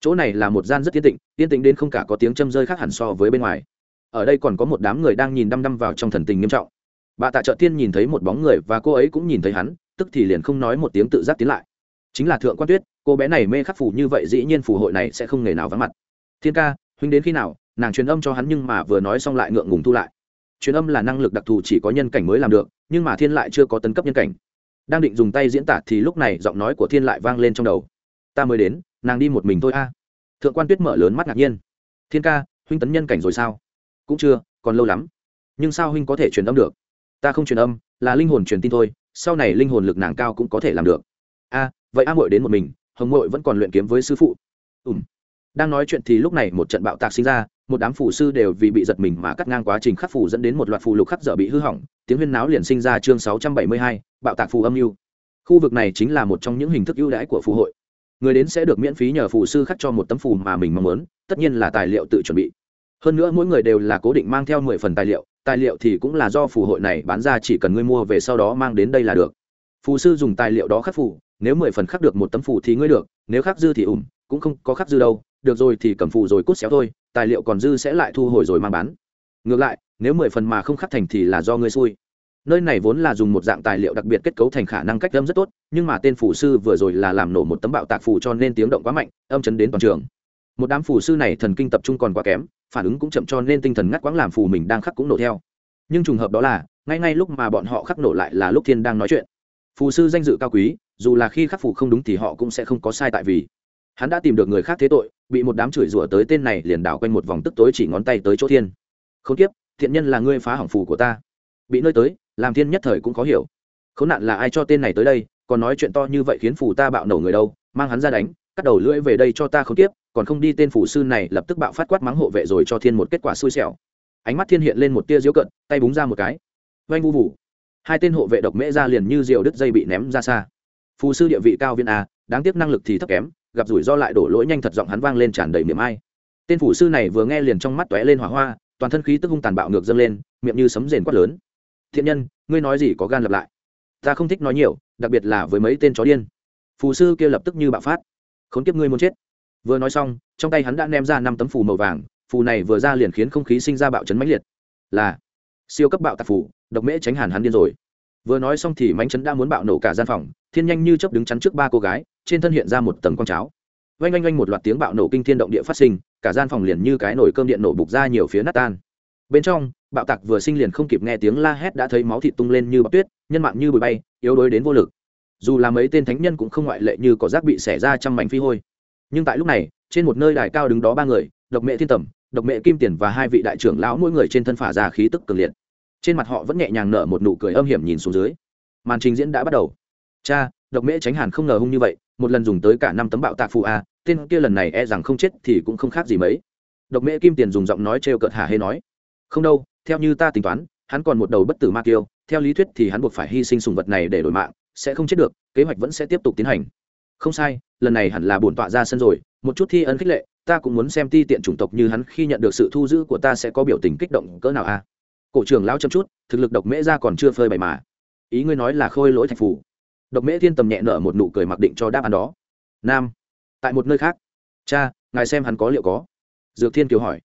Chỗ này là một gian rất yên tĩnh yên tĩnh đến không cả có tiếng châm rơi khác hẳn so với bên ngoài. Ở đây còn có một đám người đang nhìn đăm đăm vào trong thần tình nghiêm trọng. Bà tạ trợ tiên nhìn thấy một bóng người và cô ấy cũng nhìn thấy hắn, tức thì liền không nói một tiếng tự giác tiến lại. Chính là thượng quan tuyết cô bé này mê khắc phủ như vậy dĩ nhiên phù hội này sẽ không nghề nào vắng mặt. Thiên ca, huynh đến khi nào, nàng truyền âm cho hắn nhưng mà vừa nói xong lại ngượng ngùng thu lại. Truyền âm là năng lực đặc thù chỉ có nhân cảnh mới làm được, nhưng mà thiên lại chưa có tấn cấp nhân cảnh. Đang định dùng tay diễn tả thì lúc này giọng nói của thiên lại vang lên trong đầu. Ta mới đến, nàng đi một mình thôi a. Thượng quan tuyết mở lớn mắt ngạc nhiên. Thiên ca, huynh tấn nhân cảnh rồi sao? Cũng chưa, còn lâu lắm. Nhưng sao huynh có thể truyền âm được? Ta không truyền âm, là linh hồn truyền tin thôi, sau này linh hồn lực nàng cao cũng có thể làm được. A, vậy a muội đến một mình hồng muội vẫn còn luyện kiếm với sư phụ. Ùm đang nói chuyện thì lúc này một trận bạo tạc sinh ra, một đám phù sư đều vì bị giật mình mà cắt ngang quá trình khắc phù dẫn đến một loạt phù lục khắc dở bị hư hỏng, tiếng huyên náo liền sinh ra chương sáu trăm bảy mươi hai, bạo tạc phù âm mưu. Khu vực này chính là một trong những hình thức ưu đãi của phù hội. Người đến sẽ được miễn phí nhờ phù sư khắc cho một tấm phù mà mình mong muốn, tất nhiên là tài liệu tự chuẩn bị. Hơn nữa mỗi người đều là cố định mang theo mười phần tài liệu tài liệu thì cũng là do phù hội này bán ra, chỉ cần ngươi mua về sau đó mang đến đây là được phù sư dùng tài liệu đó khắc phù, nếu mười phần khắc được một tấm phù thì ngươi được, nếu khắc dư thì ủng cũng không có khắc dư đâu, được rồi thì cầm phù rồi cút xéo thôi, tài liệu còn dư sẽ lại thu hồi rồi mang bán. Ngược lại, nếu mười phần mà không khắc thành thì là do ngươi xui. Nơi này vốn là dùng một dạng tài liệu đặc biệt kết cấu thành khả năng cách âm rất tốt, nhưng mà tên phủ sư vừa rồi là làm nổ một tấm bạo tạc phù cho nên tiếng động quá mạnh, âm chấn đến toàn trường. Một đám phù sư này thần kinh tập trung còn quá kém, phản ứng cũng chậm cho nên tinh thần ngắt quãng làm phù mình đang khắc cũng nổ theo. Nhưng trùng hợp đó là, ngay ngay lúc mà bọn họ khắc nổ lại là lúc thiên đang nói chuyện phù sư danh dự cao quý dù là khi khắc phù không đúng thì họ cũng sẽ không có sai tại vì. Hắn đã tìm được người khác thế tội bị một đám chửi rủa tới tên này liền đảo quanh một vòng tức tối chỉ ngón tay tới chỗ thiên. Không kiếp, thiện nhân là ngươi phá hỏng phù của ta. Bị nơi tới làm thiên nhất thời cũng khó hiểu. Khốn nạn là ai cho tên này tới đây còn nói chuyện to như vậy khiến phù ta bạo nổ người đâu mang hắn ra đánh cắt đầu lưỡi về đây cho ta không kiếp. còn không đi tên phù sư này lập tức bạo phát quát mắng hộ vệ rồi cho thiên một kết quả xui xẻo. Ánh mắt thiên hiện lên một tia diễu cận tay búng ra một cái. Vanh vu vù hai tên hộ vệ độc mễ ra liền như diều đứt dây bị ném ra xa. Phù sư địa vị cao viên a, đáng tiếc năng lực thì thấp kém, gặp rủi ro lại đổ lỗi nhanh thật giọng hắn vang lên tràn đầy miệng ai. Tên phủ sư này vừa nghe liền trong mắt tóe lên hỏa hoa, toàn thân khí tức hung tàn bạo ngược dâng lên, miệng như sấm rền quát lớn. Thiện nhân, ngươi nói gì có gan lập lại? Ta không thích nói nhiều, đặc biệt là với mấy tên chó điên. Phù sư kia lập tức như bạo phát. Khốn kiếp ngươi muốn chết. Vừa nói xong, trong tay hắn đã ném ra năm tấm phù màu vàng, phù này vừa ra liền khiến không khí sinh ra bạo chấn mãnh liệt. Là siêu cấp bạo tạc phủ, độc mễ tránh hàn hắn điên rồi. Vừa nói xong thì mánh chấn đã muốn bạo nổ cả gian phòng thiên nhanh như chấp đứng chắn trước ba cô gái trên thân hiện ra một tầng quang cháo. Oanh oanh oanh một loạt tiếng bạo nổ kinh thiên động địa phát sinh cả gian phòng liền như cái nồi cơm điện nổ bục ra nhiều phía nát tan. Bên trong bạo tạc vừa sinh liền không kịp nghe tiếng la hét đã thấy máu thịt tung lên như bọc tuyết nhân mạng như bụi bay yếu đuối đến vô lực. Dù là mấy tên thánh nhân cũng không ngoại lệ như có rác bị xẻ ra trăm mảnh phi hôi. Nhưng tại lúc này trên một nơi đài cao đứng đó ba người độc mẹ thiên tẩm độc mẹ kim tiền và hai vị đại trưởng lão mỗi người trên thân phả ra khí tức cường liệt. Trên mặt họ vẫn nhẹ nhàng nở một nụ cười âm hiểm nhìn xuống dưới. Màn trình diễn đã bắt đầu. Cha, độc mễ tránh hàn không ngờ hung như vậy, một lần dùng tới cả năm tấm bạo tạc phụ a, tên kia lần này e rằng không chết thì cũng không khác gì mấy. Độc mễ kim tiền dùng giọng nói trêu cợt hà hê nói, không đâu, theo như ta tính toán, hắn còn một đầu bất tử ma kiêu, theo lý thuyết thì hắn buộc phải hy sinh sùng vật này để đổi mạng, sẽ không chết được, kế hoạch vẫn sẽ tiếp tục tiến hành. Không sai, lần này hẳn là bổn tọa ra sân rồi một chút thi ân khích lệ, ta cũng muốn xem ti tiện chủng tộc như hắn khi nhận được sự thu giữ của ta sẽ có biểu tình kích động cỡ nào a cổ trưởng lao chăm chút, thực lực độc mễ ra còn chưa phơi bày mà. Ý ngươi nói là khôi lỗi thạch phủ độc mễ thiên tầm nhẹ nở một nụ cười mặc định cho đáp án đó. Nam, tại một nơi khác. Cha, ngài xem hắn có liệu có. Dược thiên kiều hỏi.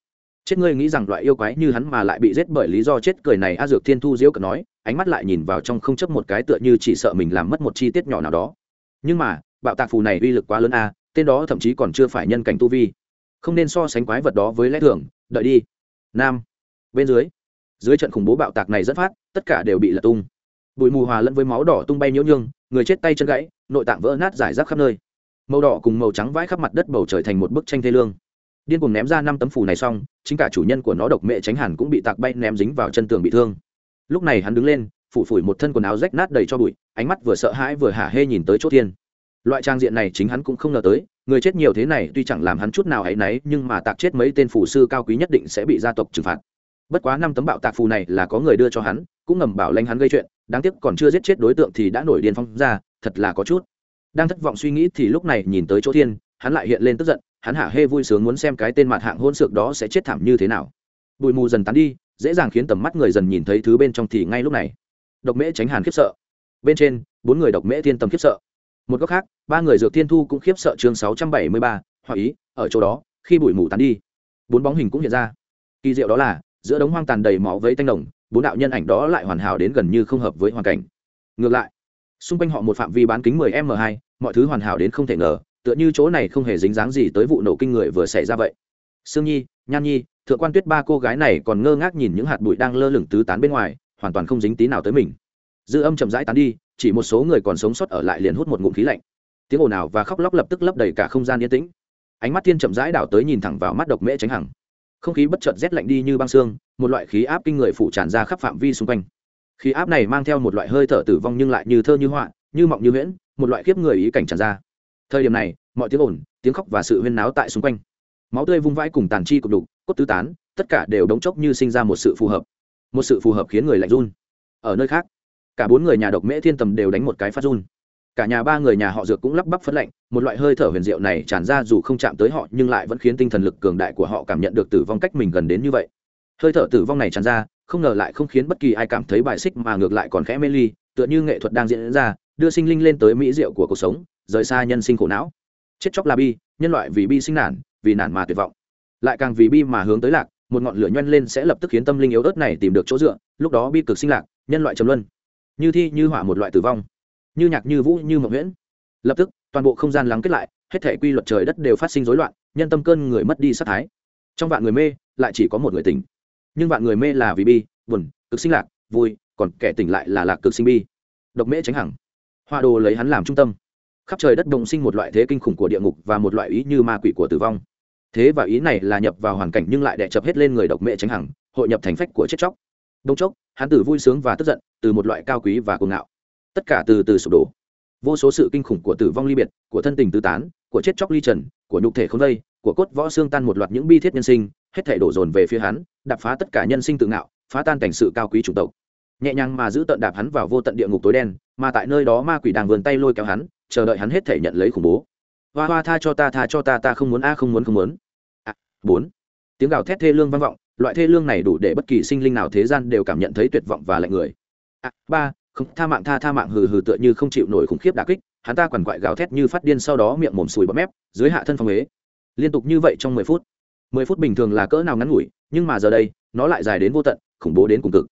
Chết ngươi nghĩ rằng loại yêu quái như hắn mà lại bị giết bởi lý do chết cười này a dược thiên thu diễu cờ nói, ánh mắt lại nhìn vào trong không chấp một cái tựa như chỉ sợ mình làm mất một chi tiết nhỏ nào đó. Nhưng mà, bạo tạc phù này uy lực quá lớn a tên đó thậm chí còn chưa phải nhân cảnh tu vi. Không nên so sánh quái vật đó với lẽ thường, đợi đi. Nam. Bên dưới. Dưới trận khủng bố bạo tạc này rất phát, tất cả đều bị lật tung. Bụi mù hòa lẫn với máu đỏ tung bay nhiễu nhương, người chết tay chân gãy, nội tạng vỡ nát giải rác khắp nơi. Màu đỏ cùng màu trắng vãi khắp mặt đất bầu trời thành một bức tranh thê lương. Điên cùng ném ra năm tấm phù này xong, chính cả chủ nhân của nó độc mẹ tránh hẳn cũng bị tạc bay ném dính vào chân tường bị thương. Lúc này hắn đứng lên, phủ phủi một thân quần áo rách nát đầy cho bụi, ánh mắt vừa sợ hãi vừa hả hê nhìn tới chỗ thiên loại trang diện này chính hắn cũng không ngờ tới, người chết nhiều thế này tuy chẳng làm hắn chút nào ấ náy, nhưng mà tạc chết mấy tên phù sư cao quý nhất định sẽ bị gia tộc trừng phạt. Bất quá năm tấm bạo tạc phù này là có người đưa cho hắn, cũng ngầm bảo lanh hắn gây chuyện, đáng tiếc còn chưa giết chết đối tượng thì đã nổi điên phong ra, thật là có chút. Đang thất vọng suy nghĩ thì lúc này nhìn tới chỗ thiên, hắn lại hiện lên tức giận, hắn hả hê vui sướng muốn xem cái tên mặt hạng hôn sược đó sẽ chết thảm như thế nào. Bụi mù dần tán đi, dễ dàng khiến tầm mắt người dần nhìn thấy thứ bên trong thì ngay lúc này. Độc mễ tránh hàn khiếp sợ. Bên trên, bốn người độc mễ thiên tầm khiếp sợ một góc khác, ba người dược thiên thu cũng khiếp sợ chương sáu trăm bảy mươi ba hoặc ý, ở chỗ đó, khi bụi mù tán đi, bốn bóng hình cũng hiện ra. Kỳ diệu đó là, giữa đống hoang tàn đầy máu với tanh đồng bốn đạo nhân ảnh đó lại hoàn hảo đến gần như không hợp với hoàn cảnh. Ngược lại, xung quanh họ một phạm vi bán kính 10 m 2 mọi thứ hoàn hảo đến không thể ngờ, tựa như chỗ này không hề dính dáng gì tới vụ nổ kinh người vừa xảy ra vậy. Sương nhi, nhan nhi, thượng quan tuyết ba cô gái này còn ngơ ngác nhìn những hạt bụi đang lơ lửng tứ tán bên ngoài, hoàn toàn không dính tí nào tới mình. Dư âm chậm rãi tán đi chỉ một số người còn sống sót ở lại liền hút một ngụm khí lạnh. Tiếng ồn ào và khóc lóc lập tức lấp đầy cả không gian yên tĩnh. Ánh mắt thiên chậm rãi đảo tới nhìn thẳng vào mắt độc mễ tránh hằng. Không khí bất chợt rét lạnh đi như băng xương, một loại khí áp kinh người phủ tràn ra khắp phạm vi xung quanh. Khí áp này mang theo một loại hơi thở tử vong nhưng lại như thơ như họa, như mộng như huyễn, một loại khiếp người ý cảnh tràn ra. Thời điểm này, mọi tiếng ồn, tiếng khóc và sự huyên náo tại xung quanh. Máu tươi vung vãi cùng tàn chi cục đục, cốt tứ tán, tất cả đều đống chốc như sinh ra một sự phù hợp. Một sự phù hợp khiến người lạnh run. Ở nơi khác cả bốn người nhà độc mễ thiên tầm đều đánh một cái phát run. Cả nhà ba người nhà họ dược cũng lắp bắp phấn lạnh, một loại hơi thở huyền diệu này tràn ra dù không chạm tới họ, nhưng lại vẫn khiến tinh thần lực cường đại của họ cảm nhận được tử vong cách mình gần đến như vậy. Hơi thở tử vong này tràn ra, không ngờ lại không khiến bất kỳ ai cảm thấy bài xích mà ngược lại còn khẽ mê ly, tựa như nghệ thuật đang diễn ra, đưa sinh linh lên tới mỹ diệu của cuộc sống, rời xa nhân sinh khổ não. Chết chóc là bi, nhân loại vì bi sinh nản, vì nản mà tuyệt vọng. Lại càng vì bi mà hướng tới lạc, một ngọn lửa nhoen lên sẽ lập tức khiến tâm linh yếu ớt này tìm được chỗ dựa, lúc đó bi cực sinh lạc, nhân loại trầm luân như thi như hỏa một loại tử vong, như nhạc như vũ như mộng nguyễn lập tức, toàn bộ không gian lắng kết lại, hết thể quy luật trời đất đều phát sinh rối loạn, nhân tâm cơn người mất đi sát thái. Trong vạn người mê, lại chỉ có một người tỉnh. Nhưng vạn người mê là vì bi, buồn, cực sinh lạc, vui, còn kẻ tỉnh lại là lạc cực sinh bi. Độc mễ tránh hẳn hoa đồ lấy hắn làm trung tâm. Khắp trời đất động sinh một loại thế kinh khủng của địa ngục và một loại ý như ma quỷ của tử vong. Thế và ý này là nhập vào hoàn cảnh nhưng lại đè chập hết lên người độc mễ tránh hằng, hội nhập thành phách của chết chóc đông chốc hắn từ vui sướng và tức giận từ một loại cao quý và cuồng ngạo. Tất cả từ từ sụp đổ. Vô số sự kinh khủng của tử vong ly biệt của thân tình tứ tán của chết chóc ly trần của nhục thể không vây của cốt võ xương tan một loạt những bi thiết nhân sinh hết thể đổ dồn về phía hắn đập phá tất cả nhân sinh tự ngạo phá tan cảnh sự cao quý chủng tộc. Nhẹ nhàng mà giữ tận đạp hắn vào vô tận địa ngục tối đen mà tại nơi đó ma quỷ đang vườn tay lôi kéo hắn chờ đợi hắn hết thể nhận lấy khủng bố. Hoa hoa tha cho ta tha cho ta ta không muốn a không muốn không muốn. À, bốn tiếng gào thét thê lương vang vọng loại thê lương này đủ để bất kỳ sinh linh nào thế gian đều cảm nhận thấy tuyệt vọng và lạnh người. À, ba không tha mạng tha tha mạng hừ hừ tựa như không chịu nổi khủng khiếp đà kích hắn ta quằn quại gào thét như phát điên sau đó miệng mồm sùi bọt mép dưới hạ thân phong huế liên tục như vậy trong mười phút. Mười phút bình thường là cỡ nào ngắn ngủi nhưng mà giờ đây nó lại dài đến vô tận khủng bố đến cùng cực.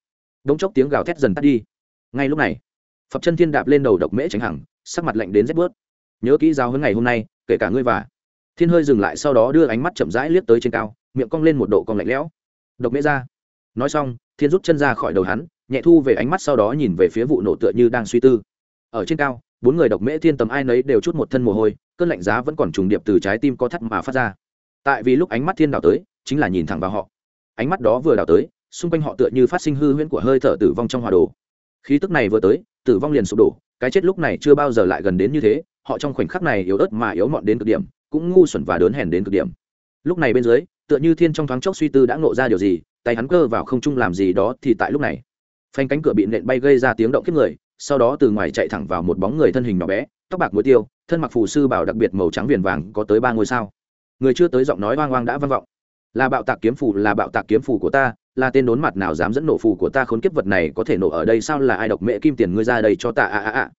Đống chốc tiếng gào thét dần tắt đi. Ngay lúc này phật chân thiên đạp lên đầu độc mễ tránh hằng sắc mặt lạnh đến rét bớt. Nhớ kỹ giao hơn ngày hôm nay kể cả ngươi và thiên hơi dừng lại sau đó đưa ánh mắt chậm rãi liếc tới trên cao miệng cong lên một độ cong lạnh lẽo. Độc mễ ra. Nói xong, thiên rút chân ra khỏi đầu hắn, nhẹ thu về ánh mắt sau đó nhìn về phía vụ nổ tựa như đang suy tư. Ở trên cao, bốn người độc mễ thiên tầm ai nấy đều chút một thân mồ hôi, cơn lạnh giá vẫn còn trùng điệp từ trái tim có thắt mà phát ra. Tại vì lúc ánh mắt thiên đào tới, chính là nhìn thẳng vào họ. Ánh mắt đó vừa đào tới, xung quanh họ tựa như phát sinh hư huyễn của hơi thở tử vong trong hòa đồ. Khí tức này vừa tới, tử vong liền sụp đổ, cái chết lúc này chưa bao giờ lại gần đến như thế, họ trong khoảnh khắc này yếu ớt mà yếu mọn đến cực điểm, cũng ngu xuẩn và đớn hèn đến cực điểm. Lúc này bên dưới tựa như thiên trong thoáng chốc suy tư đã ngộ ra điều gì, tay hắn cơ vào không trung làm gì đó thì tại lúc này, phanh cánh cửa bị nện bay gây ra tiếng động kiếp người, sau đó từ ngoài chạy thẳng vào một bóng người thân hình nhỏ bé, tóc bạc muối tiêu, thân mặc phù sư bảo đặc biệt màu trắng viền vàng, có tới ba ngôi sao. Người chưa tới giọng nói hoang hoang đã vang vọng. Là bạo tạc kiếm phù, là bạo tạc kiếm phù của ta, là tên đốn mặt nào dám dẫn nổ phù của ta khốn kiếp vật này có thể nổ ở đây sao? Là ai độc mẹ kim tiền ngươi ra đây cho ta à à à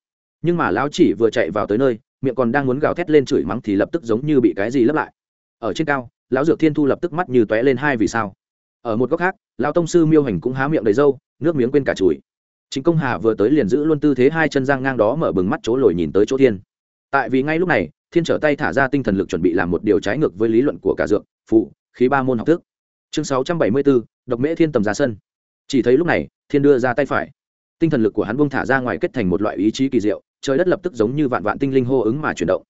nhưng mà lão chỉ vừa chạy vào tới nơi, miệng còn đang muốn gào thét lên chửi mắng thì lập tức giống như bị cái gì lấp lại. Ở trên cao lão dược thiên thu lập tức mắt như tóe lên hai vì sao. Ở một góc khác, lão tông sư miêu hành cũng há miệng đầy râu, nước miếng quên cả chùi. Chính công hà vừa tới liền giữ luôn tư thế hai chân giang ngang đó mở bừng mắt chỗ lồi nhìn tới chỗ thiên. Tại vì ngay lúc này, thiên trở tay thả ra tinh thần lực chuẩn bị làm một điều trái ngược với lý luận của cả dược, phụ, khí ba môn học thức. Chương sáu trăm bảy mươi bốn, độc mễ thiên tầm ra sân. Chỉ thấy lúc này, thiên đưa ra tay phải. Tinh thần lực của hắn bông thả ra ngoài kết thành một loại ý chí kỳ diệu, trời đất lập tức giống như vạn vạn tinh linh hô ứng mà chuyển động.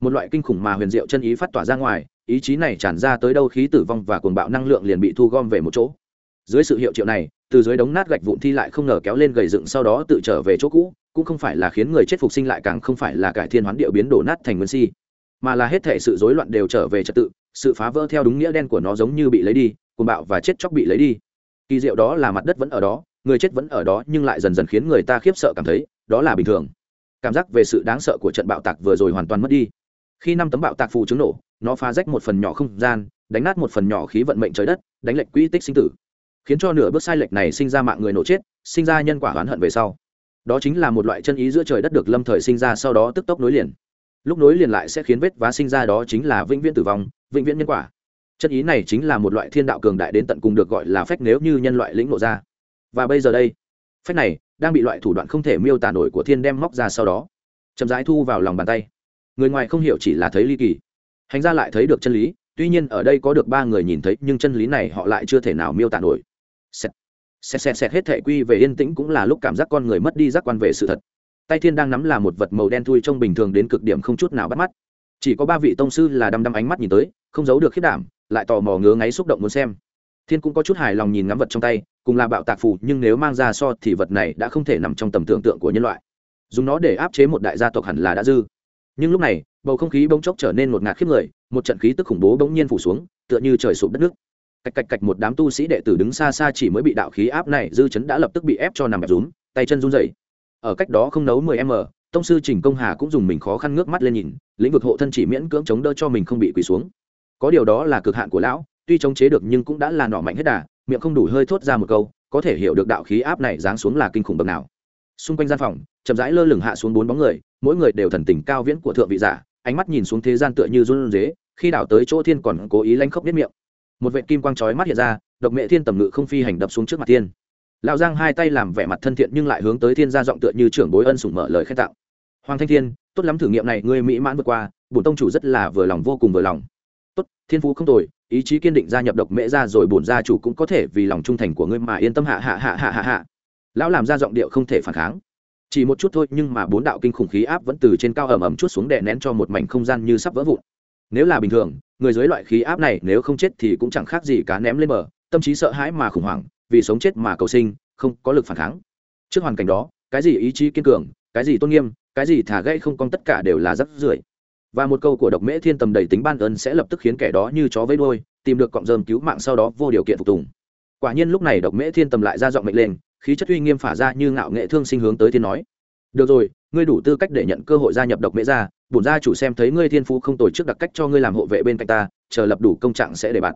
Một loại kinh khủng mà huyền diệu chân ý phát tỏa ra ngoài ý chí này tràn ra tới đâu khí tử vong và cuồng bạo năng lượng liền bị thu gom về một chỗ. Dưới sự hiệu triệu này, từ dưới đống nát gạch vụn thi lại không ngờ kéo lên gầy dựng sau đó tự trở về chỗ cũ, cũng không phải là khiến người chết phục sinh lại càng không phải là cải thiên hoán điệu biến đổ nát thành nguyên si, mà là hết thể sự rối loạn đều trở về trật tự, sự phá vỡ theo đúng nghĩa đen của nó giống như bị lấy đi, cuồng bạo và chết chóc bị lấy đi. Kỳ diệu đó là mặt đất vẫn ở đó, người chết vẫn ở đó nhưng lại dần dần khiến người ta khiếp sợ cảm thấy, đó là bình thường. Cảm giác về sự đáng sợ của trận bạo tạc vừa rồi hoàn toàn mất đi. Khi năm tấm bạo tạc phù chứng nổ nó phá rách một phần nhỏ không gian, đánh nát một phần nhỏ khí vận mệnh trời đất, đánh lệch quỹ tích sinh tử. Khiến cho nửa bước sai lệch này sinh ra mạng người nổ chết, sinh ra nhân quả oán hận về sau. Đó chính là một loại chân ý giữa trời đất được lâm thời sinh ra sau đó tức tốc nối liền. Lúc nối liền lại sẽ khiến vết vá sinh ra đó chính là vĩnh viễn tử vong, vĩnh viễn nhân quả. Chân ý này chính là một loại thiên đạo cường đại đến tận cùng được gọi là phách nếu như nhân loại lĩnh ngộ ra. Và bây giờ đây, phách này đang bị loại thủ đoạn không thể miêu tả nổi của thiên đem móc ra sau đó. Chậm rãi thu vào lòng bàn tay. Người ngoài không hiểu chỉ là thấy ly kỳ hành ra lại thấy được chân lý, tuy nhiên ở đây có được ba người nhìn thấy, nhưng chân lý này họ lại chưa thể nào miêu tả nổi. Xẹt xẹt xẹt xẹt, hết thệ quy về yên tĩnh cũng là lúc cảm giác con người mất đi giác quan về sự thật. Tay thiên đang nắm là một vật màu đen thui trông bình thường đến cực điểm không chút nào bắt mắt. Chỉ có ba vị tông sư là đăm đăm ánh mắt nhìn tới, không giấu được khiết đảm, lại tò mò ngứa ngáy xúc động muốn xem. Thiên cũng có chút hài lòng nhìn ngắm vật trong tay, cùng là bạo tạc phù, nhưng nếu mang ra so thì vật này đã không thể nằm trong tầm tưởng tượng của nhân loại. Dùng nó để áp chế một đại gia tộc hẳn là đã dư nhưng lúc này, bầu không khí bỗng chốc trở nên một ngạt khiếp người, một trận khí tức khủng bố bỗng nhiên phủ xuống, tựa như trời sụp đất nước. Cạch cạch cạch, một đám tu sĩ đệ tử đứng xa xa chỉ mới bị đạo khí áp này, dư chấn đã lập tức bị ép cho nằm bẹp rúm, tay chân run rẩy. Ở cách đó không nấu mười m tông sư trình công hà cũng dùng mình khó khăn ngước mắt lên nhìn, lĩnh vực hộ thân chỉ miễn cưỡng chống đỡ cho mình không bị quỳ xuống. Có điều đó là cực hạn của lão, tuy chống chế được nhưng cũng đã là nọ mạnh hết đà, miệng không đủ hơi thốt ra một câu, có thể hiểu được đạo khí áp này giáng xuống là kinh khủng bậc nào xung quanh gian phòng, chậm rãi lơ lửng hạ xuống bốn bóng người, mỗi người đều thần tình cao viễn của thượng vị giả, ánh mắt nhìn xuống thế gian tựa như run rế, khi đảo tới chỗ thiên còn cố ý lanh khốc biết miệng. Một vệ kim quang chói mắt hiện ra, độc mẹ thiên tầm ngự không phi hành đập xuống trước mặt thiên. Lão giang hai tay làm vẻ mặt thân thiện nhưng lại hướng tới thiên gia giọng tựa như trưởng bối ân sủng mở lời khen tạo hoàng thanh thiên, tốt lắm thử nghiệm này, ngươi mỹ mãn vượt qua, bổn tông chủ rất là vừa lòng, vô cùng vừa lòng. Tốt, thiên phú không tồi, ý chí kiên định gia nhập độc mễ ra rồi bổn gia chủ cũng có thể vì lòng trung thành của ngươi mà yên tâm, hạ hạ hạ hạ hạ hạ lão làm ra giọng điệu không thể phản kháng. Chỉ một chút thôi, nhưng mà bốn đạo kinh khủng khí áp vẫn từ trên cao ẩm ẩm chút xuống đè nén cho một mảnh không gian như sắp vỡ vụn. Nếu là bình thường, người dưới loại khí áp này nếu không chết thì cũng chẳng khác gì cá ném lên bờ, tâm trí sợ hãi mà khủng hoảng, vì sống chết mà cầu sinh, không có lực phản kháng. Trước hoàn cảnh đó, cái gì ý chí kiên cường, cái gì tôn nghiêm, cái gì thả gây không cong tất cả đều là rắc rưởi. Và một câu của độc mễ thiên tầm đầy tính ban ơn sẽ lập tức khiến kẻ đó như chó với đôi tìm được cọng rơm cứu mạng sau đó vô điều kiện phục tùng. Quả nhiên lúc này độc mễ thiên tầm lại ra giọng mệnh lên khí chất uy nghiêm phả ra như ngạo nghệ thương sinh hướng tới thiên nói. Được rồi, ngươi đủ tư cách để nhận cơ hội gia nhập độc mễ gia, bổn gia chủ xem thấy ngươi thiên phú không tồi trước đặc cách cho ngươi làm hộ vệ bên cạnh ta, chờ lập đủ công trạng sẽ để bạn.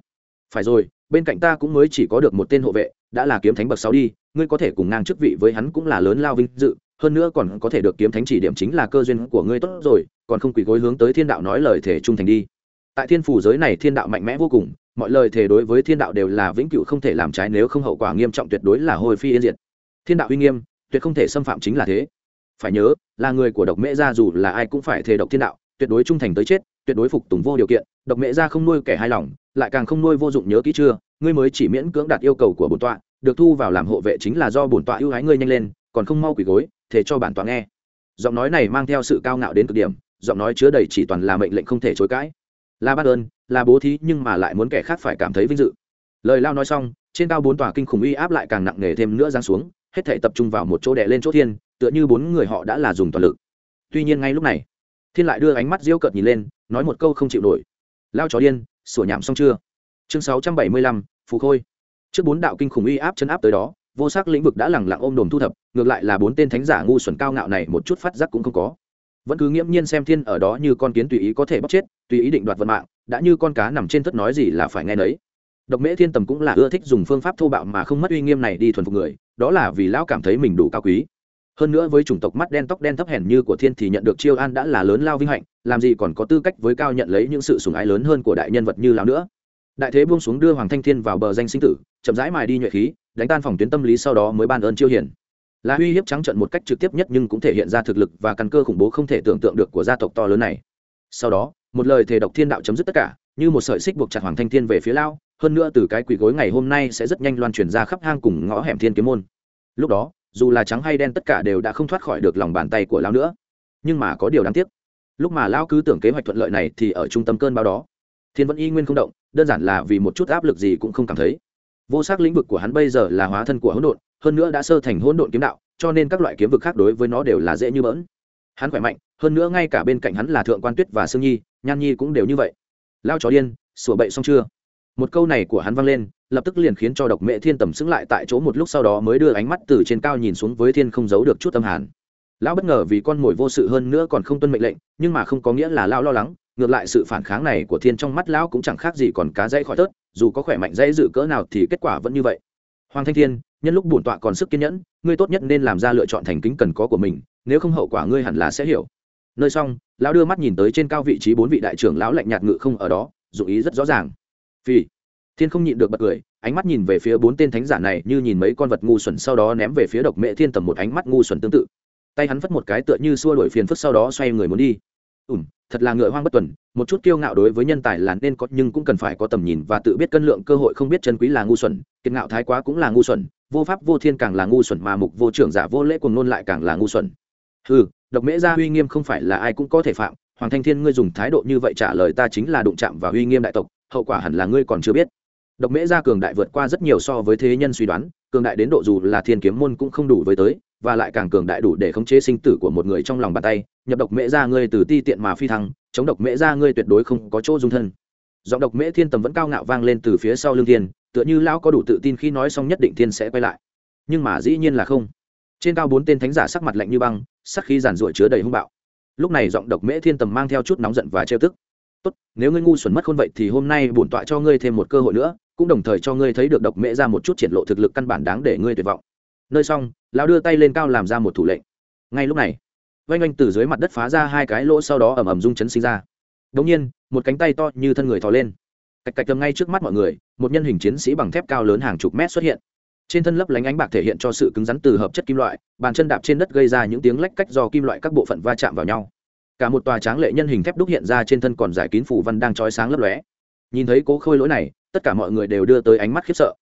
Phải rồi, bên cạnh ta cũng mới chỉ có được một tên hộ vệ, đã là kiếm thánh bậc sáu đi, ngươi có thể cùng ngang chức vị với hắn cũng là lớn lao vinh dự, hơn nữa còn có thể được kiếm thánh chỉ điểm chính là cơ duyên của ngươi tốt rồi, còn không quỳ gối hướng tới thiên đạo nói lời thể trung thành đi. Tại thiên phủ giới này thiên đạo mạnh mẽ vô cùng mọi lời thề đối với thiên đạo đều là vĩnh cửu không thể làm trái nếu không hậu quả nghiêm trọng tuyệt đối là hồi phi yên diệt. Thiên đạo uy nghiêm, tuyệt không thể xâm phạm chính là thế. Phải nhớ, là người của độc mễ gia dù là ai cũng phải thề độc thiên đạo, tuyệt đối trung thành tới chết, tuyệt đối phục tùng vô điều kiện, độc mễ gia không nuôi kẻ hài lòng, lại càng không nuôi vô dụng nhớ kỹ chưa, ngươi mới chỉ miễn cưỡng đạt yêu cầu của bổn tọa, được thu vào làm hộ vệ chính là do bổn tọa ưu ái ngươi nhanh lên, còn không mau quỳ gối thế cho bản tọa nghe. Giọng nói này mang theo sự cao ngạo đến cực điểm, giọng nói chứa đầy chỉ toàn là mệnh lệnh không thể chối cãi là bát ơn, là bố thí, nhưng mà lại muốn kẻ khác phải cảm thấy vinh dự. Lời lao nói xong, trên cao bốn tòa kinh khủng uy áp lại càng nặng nề thêm nữa giáng xuống, hết thể tập trung vào một chỗ đè lên chỗ thiên, tựa như bốn người họ đã là dùng toàn lực. Tuy nhiên ngay lúc này, thiên lại đưa ánh mắt diêu cợt nhìn lên, nói một câu không chịu nổi. Lao chó điên, sủa nhảm xong chưa? Chương sáu trăm bảy mươi lăm, phù khôi. Trước bốn đạo kinh khủng uy áp chấn áp tới đó, vô sắc lĩnh vực đã lẳng lặng ôm đồm thu thập, ngược lại là bốn tên thánh giả ngu xuẩn cao ngạo này một chút phát giác cũng không có vẫn cứ nghiễm nhiên xem thiên ở đó như con kiến tùy ý có thể bóc chết, tùy ý định đoạt vận mạng, đã như con cá nằm trên thất nói gì là phải nghe nấy. Độc mễ thiên tầm cũng là ưa thích dùng phương pháp thô bạo mà không mất uy nghiêm này đi thuần phục người, đó là vì lão cảm thấy mình đủ cao quý. Hơn nữa với chủng tộc mắt đen tóc đen thấp hèn như của thiên thì nhận được chiêu an đã là lớn lao vinh hạnh, làm gì còn có tư cách với cao nhận lấy những sự sùng ái lớn hơn của đại nhân vật như lão nữa. Đại thế buông xuống đưa hoàng thanh thiên vào bờ danh sinh tử, chậm rãi mài đi nhuệ khí, đánh tan phòng tuyến tâm lý sau đó mới ban ơn chiêu hiển là uy hiếp trắng trận một cách trực tiếp nhất nhưng cũng thể hiện ra thực lực và căn cơ khủng bố không thể tưởng tượng được của gia tộc to lớn này. Sau đó, một lời thề độc thiên đạo chấm dứt tất cả, như một sợi xích buộc chặt hoàng thanh thiên về phía lao, hơn nữa từ cái quỳ gối ngày hôm nay sẽ rất nhanh loan truyền ra khắp hang cùng ngõ hẻm thiên kiếm môn. Lúc đó, dù là trắng hay đen tất cả đều đã không thoát khỏi được lòng bàn tay của lao nữa. Nhưng mà có điều đáng tiếc, lúc mà lao cứ tưởng kế hoạch thuận lợi này thì ở trung tâm cơn bão đó, thiên vẫn y nguyên không động, đơn giản là vì một chút áp lực gì cũng không cảm thấy. Vô sắc lĩnh vực của hắn bây giờ là hóa thân của hỗn độn hơn nữa đã sơ thành hỗn độn kiếm đạo, cho nên các loại kiếm vực khác đối với nó đều là dễ như bỡn. Hắn khỏe mạnh, hơn nữa ngay cả bên cạnh hắn là thượng quan tuyết và sương nhi, nhan nhi cũng đều như vậy. Lao chó điên, sủa bậy xong chưa? Một câu này của hắn vang lên, lập tức liền khiến cho độc mẹ thiên tầm xứng lại tại chỗ một lúc sau đó mới đưa ánh mắt từ trên cao nhìn xuống với thiên không giấu được chút tâm hàn. Lão bất ngờ vì con mồi vô sự hơn nữa còn không tuân mệnh lệnh, nhưng mà không có nghĩa là lão lo lắng, ngược lại sự phản kháng này của thiên trong mắt lão cũng chẳng khác gì còn cá dây khỏi tớt, dù có khỏe mạnh dây dự cỡ nào thì kết quả vẫn như vậy. Hoàng thanh thiên nhân lúc bổn tọa còn sức kiên nhẫn, ngươi tốt nhất nên làm ra lựa chọn thành kính cần có của mình, nếu không hậu quả ngươi hẳn là sẽ hiểu. Nơi xong, lão đưa mắt nhìn tới trên cao vị trí bốn vị đại trưởng lão lạnh nhạt ngự không ở đó, dụng ý rất rõ ràng. Vì thiên không nhịn được bật cười, ánh mắt nhìn về phía bốn tên thánh giả này như nhìn mấy con vật ngu xuẩn sau đó ném về phía độc mẹ thiên tầm một ánh mắt ngu xuẩn tương tự. Tay hắn phất một cái tựa như xua đổi phiền phức sau đó xoay người muốn đi. Ủm thật là ngựa hoang bất tuần, một chút kiêu ngạo đối với nhân tài là nên có, nhưng cũng cần phải có tầm nhìn và tự biết cân lượng cơ hội không biết chân quý là ngu xuẩn, kiệt ngạo thái quá cũng là ngu xuẩn vô pháp vô thiên càng là ngu xuẩn mà mục vô trưởng giả vô lễ cùng nôn lại càng là ngu xuẩn. Ừ độc mễ gia uy nghiêm không phải là ai cũng có thể phạm, hoàng thanh thiên ngươi dùng thái độ như vậy trả lời ta chính là đụng chạm và uy nghiêm đại tộc, hậu quả hẳn là ngươi còn chưa biết. Độc mễ gia cường đại vượt qua rất nhiều so với thế nhân suy đoán, cường đại đến độ dù là thiên kiếm môn cũng không đủ với tới, và lại càng cường đại đủ để khống chế sinh tử của một người trong lòng bàn tay, nhập độc mễ gia ngươi từ ti tiện mà phi thăng, chống độc mễ gia ngươi tuyệt đối không có chỗ dung thân. Giọng độc mễ thiên tầm vẫn cao ngạo vang lên từ phía sau lương thiên tựa như lão có đủ tự tin khi nói xong nhất định thiên sẽ quay lại. Nhưng mà dĩ nhiên là không. Trên cao bốn tên thánh giả sắc mặt lạnh như băng, sắc khí giản ruội chứa đầy hung bạo. Lúc này giọng độc mễ thiên tầm mang theo chút nóng giận và trêu tức. Tốt, nếu ngươi ngu xuẩn mất khôn vậy thì hôm nay bổn tọa cho ngươi thêm một cơ hội nữa, cũng đồng thời cho ngươi thấy được độc mễ ra một chút triển lộ thực lực căn bản đáng để ngươi tuyệt vọng. Nơi xong, lão đưa tay lên cao làm ra một thủ lệnh. Ngay lúc này vanh oanh từ dưới mặt đất phá ra hai cái lỗ sau đó ầm ầm rung chấn sinh ra. Đống nhiên, một cánh tay to như thân người thò lên cạch cạch tầm ngay trước mắt mọi người, một nhân hình chiến sĩ bằng thép cao lớn hàng chục mét xuất hiện. Trên thân lấp lánh ánh bạc thể hiện cho sự cứng rắn từ hợp chất kim loại, bàn chân đạp trên đất gây ra những tiếng lách cách do kim loại các bộ phận va chạm vào nhau. Cả một tòa tráng lệ nhân hình thép đúc hiện ra trên thân còn giải kín phù văn đang trói sáng lấp lóe. Nhìn thấy cố khôi lỗi này, tất cả mọi người đều đưa tới ánh mắt khiếp sợ.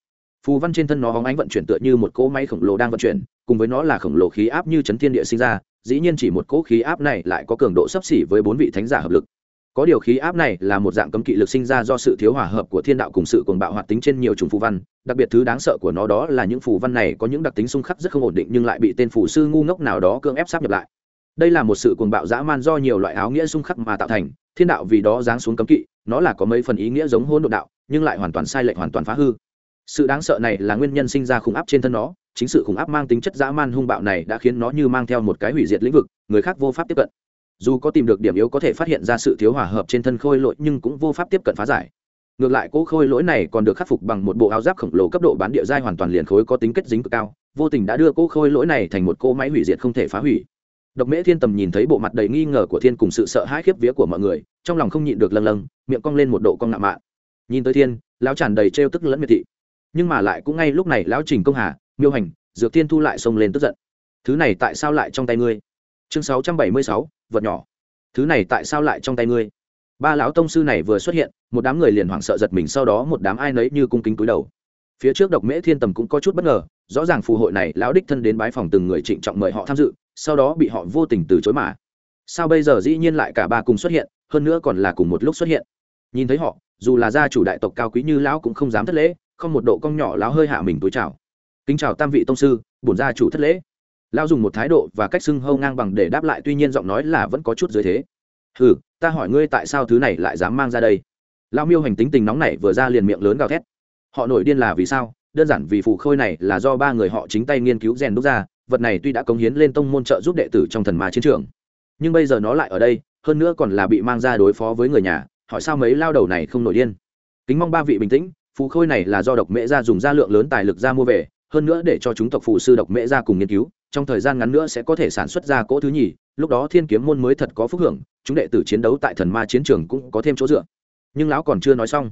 Phù văn trên thân nó hóng ánh vận chuyển tựa như một cỗ máy khổng lồ đang vận chuyển, cùng với nó là khổng lồ khí áp như chấn thiên địa sinh ra, dĩ nhiên chỉ một cỗ khí áp này lại có cường độ sấp xỉ với bốn vị thánh giả hợp lực có điều khí áp này là một dạng cấm kỵ lực sinh ra do sự thiếu hòa hợp của thiên đạo cùng sự cuồng bạo hoạt tính trên nhiều chủng phù văn. Đặc biệt thứ đáng sợ của nó đó là những phù văn này có những đặc tính xung khắc rất không ổn định nhưng lại bị tên phù sư ngu ngốc nào đó cưỡng ép sắp nhập lại. Đây là một sự cuồng bạo dã man do nhiều loại áo nghĩa xung khắc mà tạo thành. Thiên đạo vì đó giáng xuống cấm kỵ, nó là có mấy phần ý nghĩa giống hôn đ ộ đạo, nhưng lại hoàn toàn sai lệch hoàn toàn phá hư. Sự đáng sợ này là nguyên nhân sinh ra khủng áp trên thân nó, chính sự khủng áp mang tính chất dã man hung bạo này đã khiến nó như mang theo một cái hủy diệt lĩnh vực, người khác vô pháp tiếp cận dù có tìm được điểm yếu có thể phát hiện ra sự thiếu hòa hợp trên thân khôi lỗi nhưng cũng vô pháp tiếp cận phá giải. Ngược lại cỗ khôi lỗi này còn được khắc phục bằng một bộ áo giáp khổng lồ cấp độ bán địa giai hoàn toàn liền khối có tính kết dính cực cao vô tình đã đưa cỗ khôi lỗi này thành một cỗ máy hủy diệt không thể phá hủy. Độc mễ thiên tầm nhìn thấy bộ mặt đầy nghi ngờ của thiên cùng sự sợ hãi khiếp vía của mọi người trong lòng không nhịn được lâng lâng miệng cong lên một độ cong ngạo mạ. nhìn tới thiên lão tràn đầy trêu tức lẫn miệt thị. Nhưng mà lại cũng ngay lúc này lão trình công hà miêu hành dược thiên thu lại xông lên tức giận. Thứ này tại sao lại trong tay ngươi? Chương 676, vật nhỏ. Thứ này tại sao lại trong tay ngươi? Ba lão tông sư này vừa xuất hiện, một đám người liền hoảng sợ giật mình, sau đó một đám ai nấy như cung kính túi đầu. Phía trước độc mễ thiên tầm cũng có chút bất ngờ, rõ ràng phù hội này, lão đích thân đến bái phòng từng người trịnh trọng mời họ tham dự, sau đó bị họ vô tình từ chối mà. Sao bây giờ dĩ nhiên lại cả ba cùng xuất hiện, hơn nữa còn là cùng một lúc xuất hiện? Nhìn thấy họ, dù là gia chủ đại tộc cao quý như lão cũng không dám thất lễ, không một độ cong nhỏ lão hơi hạ mình túi chào. Kính chào tam vị tông sư, bổn gia chủ thất lễ lão dùng một thái độ và cách xưng hâu ngang bằng để đáp lại, tuy nhiên giọng nói là vẫn có chút dưới thế. Ừ ta hỏi ngươi tại sao thứ này lại dám mang ra đây? Lão miêu hành tính tình nóng này vừa ra liền miệng lớn gào thét. Họ nổi điên là vì sao? Đơn giản vì phù khôi này là do ba người họ chính tay nghiên cứu rèn đúc ra, vật này tuy đã cống hiến lên tông môn trợ giúp đệ tử trong thần ma chiến trường, nhưng bây giờ nó lại ở đây, hơn nữa còn là bị mang ra đối phó với người nhà, hỏi sao mấy lao đầu này không nổi điên? Kính mong ba vị bình tĩnh, phù khôi này là do độc mễ gia dùng gia lượng lớn tài lực ra mua về, hơn nữa để cho chúng tộc phù sư độc mễ gia cùng nghiên cứu trong thời gian ngắn nữa sẽ có thể sản xuất ra cỗ thứ nhì, lúc đó thiên kiếm môn mới thật có phúc hưởng, chúng đệ tử chiến đấu tại thần ma chiến trường cũng có thêm chỗ dựa. Nhưng lão còn chưa nói xong.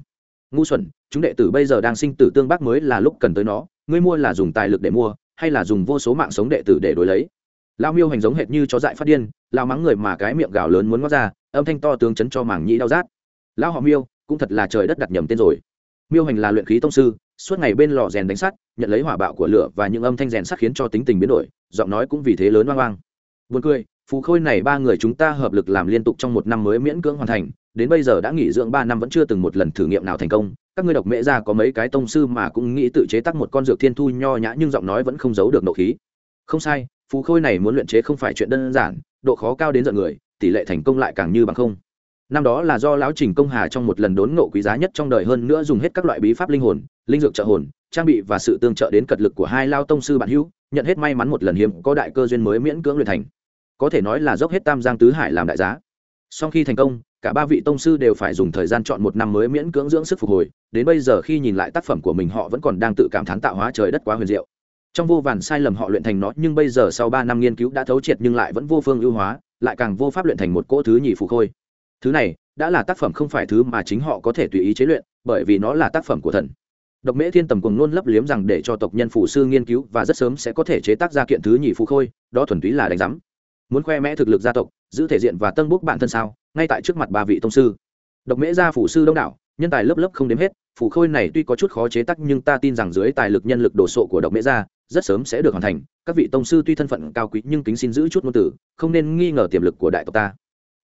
Ngu xuẩn, chúng đệ tử bây giờ đang sinh tử tương bác mới là lúc cần tới nó, ngươi mua là dùng tài lực để mua, hay là dùng vô số mạng sống đệ tử để đối lấy? Lao miêu hành giống hệt như chó dại phát điên lao mắng người mà cái miệng gào lớn muốn ngót ra, âm thanh to tướng chấn cho mảng nhĩ đau rát. Lao họ miêu, cũng thật là trời đất đặt nhầm tên rồi. Miêu hành là luyện khí tông sư suốt ngày bên lò rèn đánh sắt, nhận lấy hỏa bạo của lửa và những âm thanh rèn sắt khiến cho tính tình biến đổi, giọng nói cũng vì thế lớn oang oang buồn cười, phù khôi này ba người chúng ta hợp lực làm liên tục trong một năm mới miễn cưỡng hoàn thành, đến bây giờ đã nghỉ dưỡng ba năm vẫn chưa từng một lần thử nghiệm nào thành công. Các ngươi độc mễ ra có mấy cái tông sư mà cũng nghĩ tự chế tác một con dược thiên thu nho nhã nhưng giọng nói vẫn không giấu được nộ khí. Không sai, phù khôi này muốn luyện chế không phải chuyện đơn giản, độ khó cao đến giận người, tỷ lệ thành công lại càng như bằng không năm đó là do lão trình công hà trong một lần đốn nộ quý giá nhất trong đời hơn nữa dùng hết các loại bí pháp linh hồn, linh dược trợ hồn, trang bị và sự tương trợ đến cật lực của hai lao tông sư bạn hữu, nhận hết may mắn một lần hiếm có đại cơ duyên mới miễn cưỡng luyện thành. Có thể nói là dốc hết tam giang tứ hải làm đại giá. Sau khi thành công, cả ba vị tông sư đều phải dùng thời gian chọn một năm mới miễn cưỡng dưỡng sức phục hồi, đến bây giờ khi nhìn lại tác phẩm của mình họ vẫn còn đang tự cảm thán tạo hóa trời đất quá huyền diệu. Trong vô vàn sai lầm họ luyện thành nó, nhưng bây giờ sau ba năm nghiên cứu đã thấu triệt nhưng lại vẫn vô phương ưu hóa, lại càng vô pháp luyện thành một cỗ thứ nhì phù khôi thứ này, đã là tác phẩm không phải thứ mà chính họ có thể tùy ý chế luyện, bởi vì nó là tác phẩm của thần. Độc mễ thiên tầm cùng luôn lấp liếm rằng để cho tộc nhân phủ sư nghiên cứu và rất sớm sẽ có thể chế tác ra kiện thứ nhì phụ khôi, đó thuần túy là đánh giám. Muốn khoe mẽ thực lực gia tộc, giữ thể diện và tân búc bản thân sao, ngay tại trước mặt ba vị tông sư. Độc mễ gia phủ sư đông đảo, nhân tài lớp lớp không đếm hết phủ khôi này tuy có chút khó chế tác nhưng ta tin rằng dưới tài lực nhân lực đồ sộ của độc mễ gia, rất sớm sẽ được hoàn thành. Các vị tông sư tuy thân phận cao quý nhưng kính xin giữ chút ngôn từ, không nên nghi ngờ tiềm lực của đại tộc ta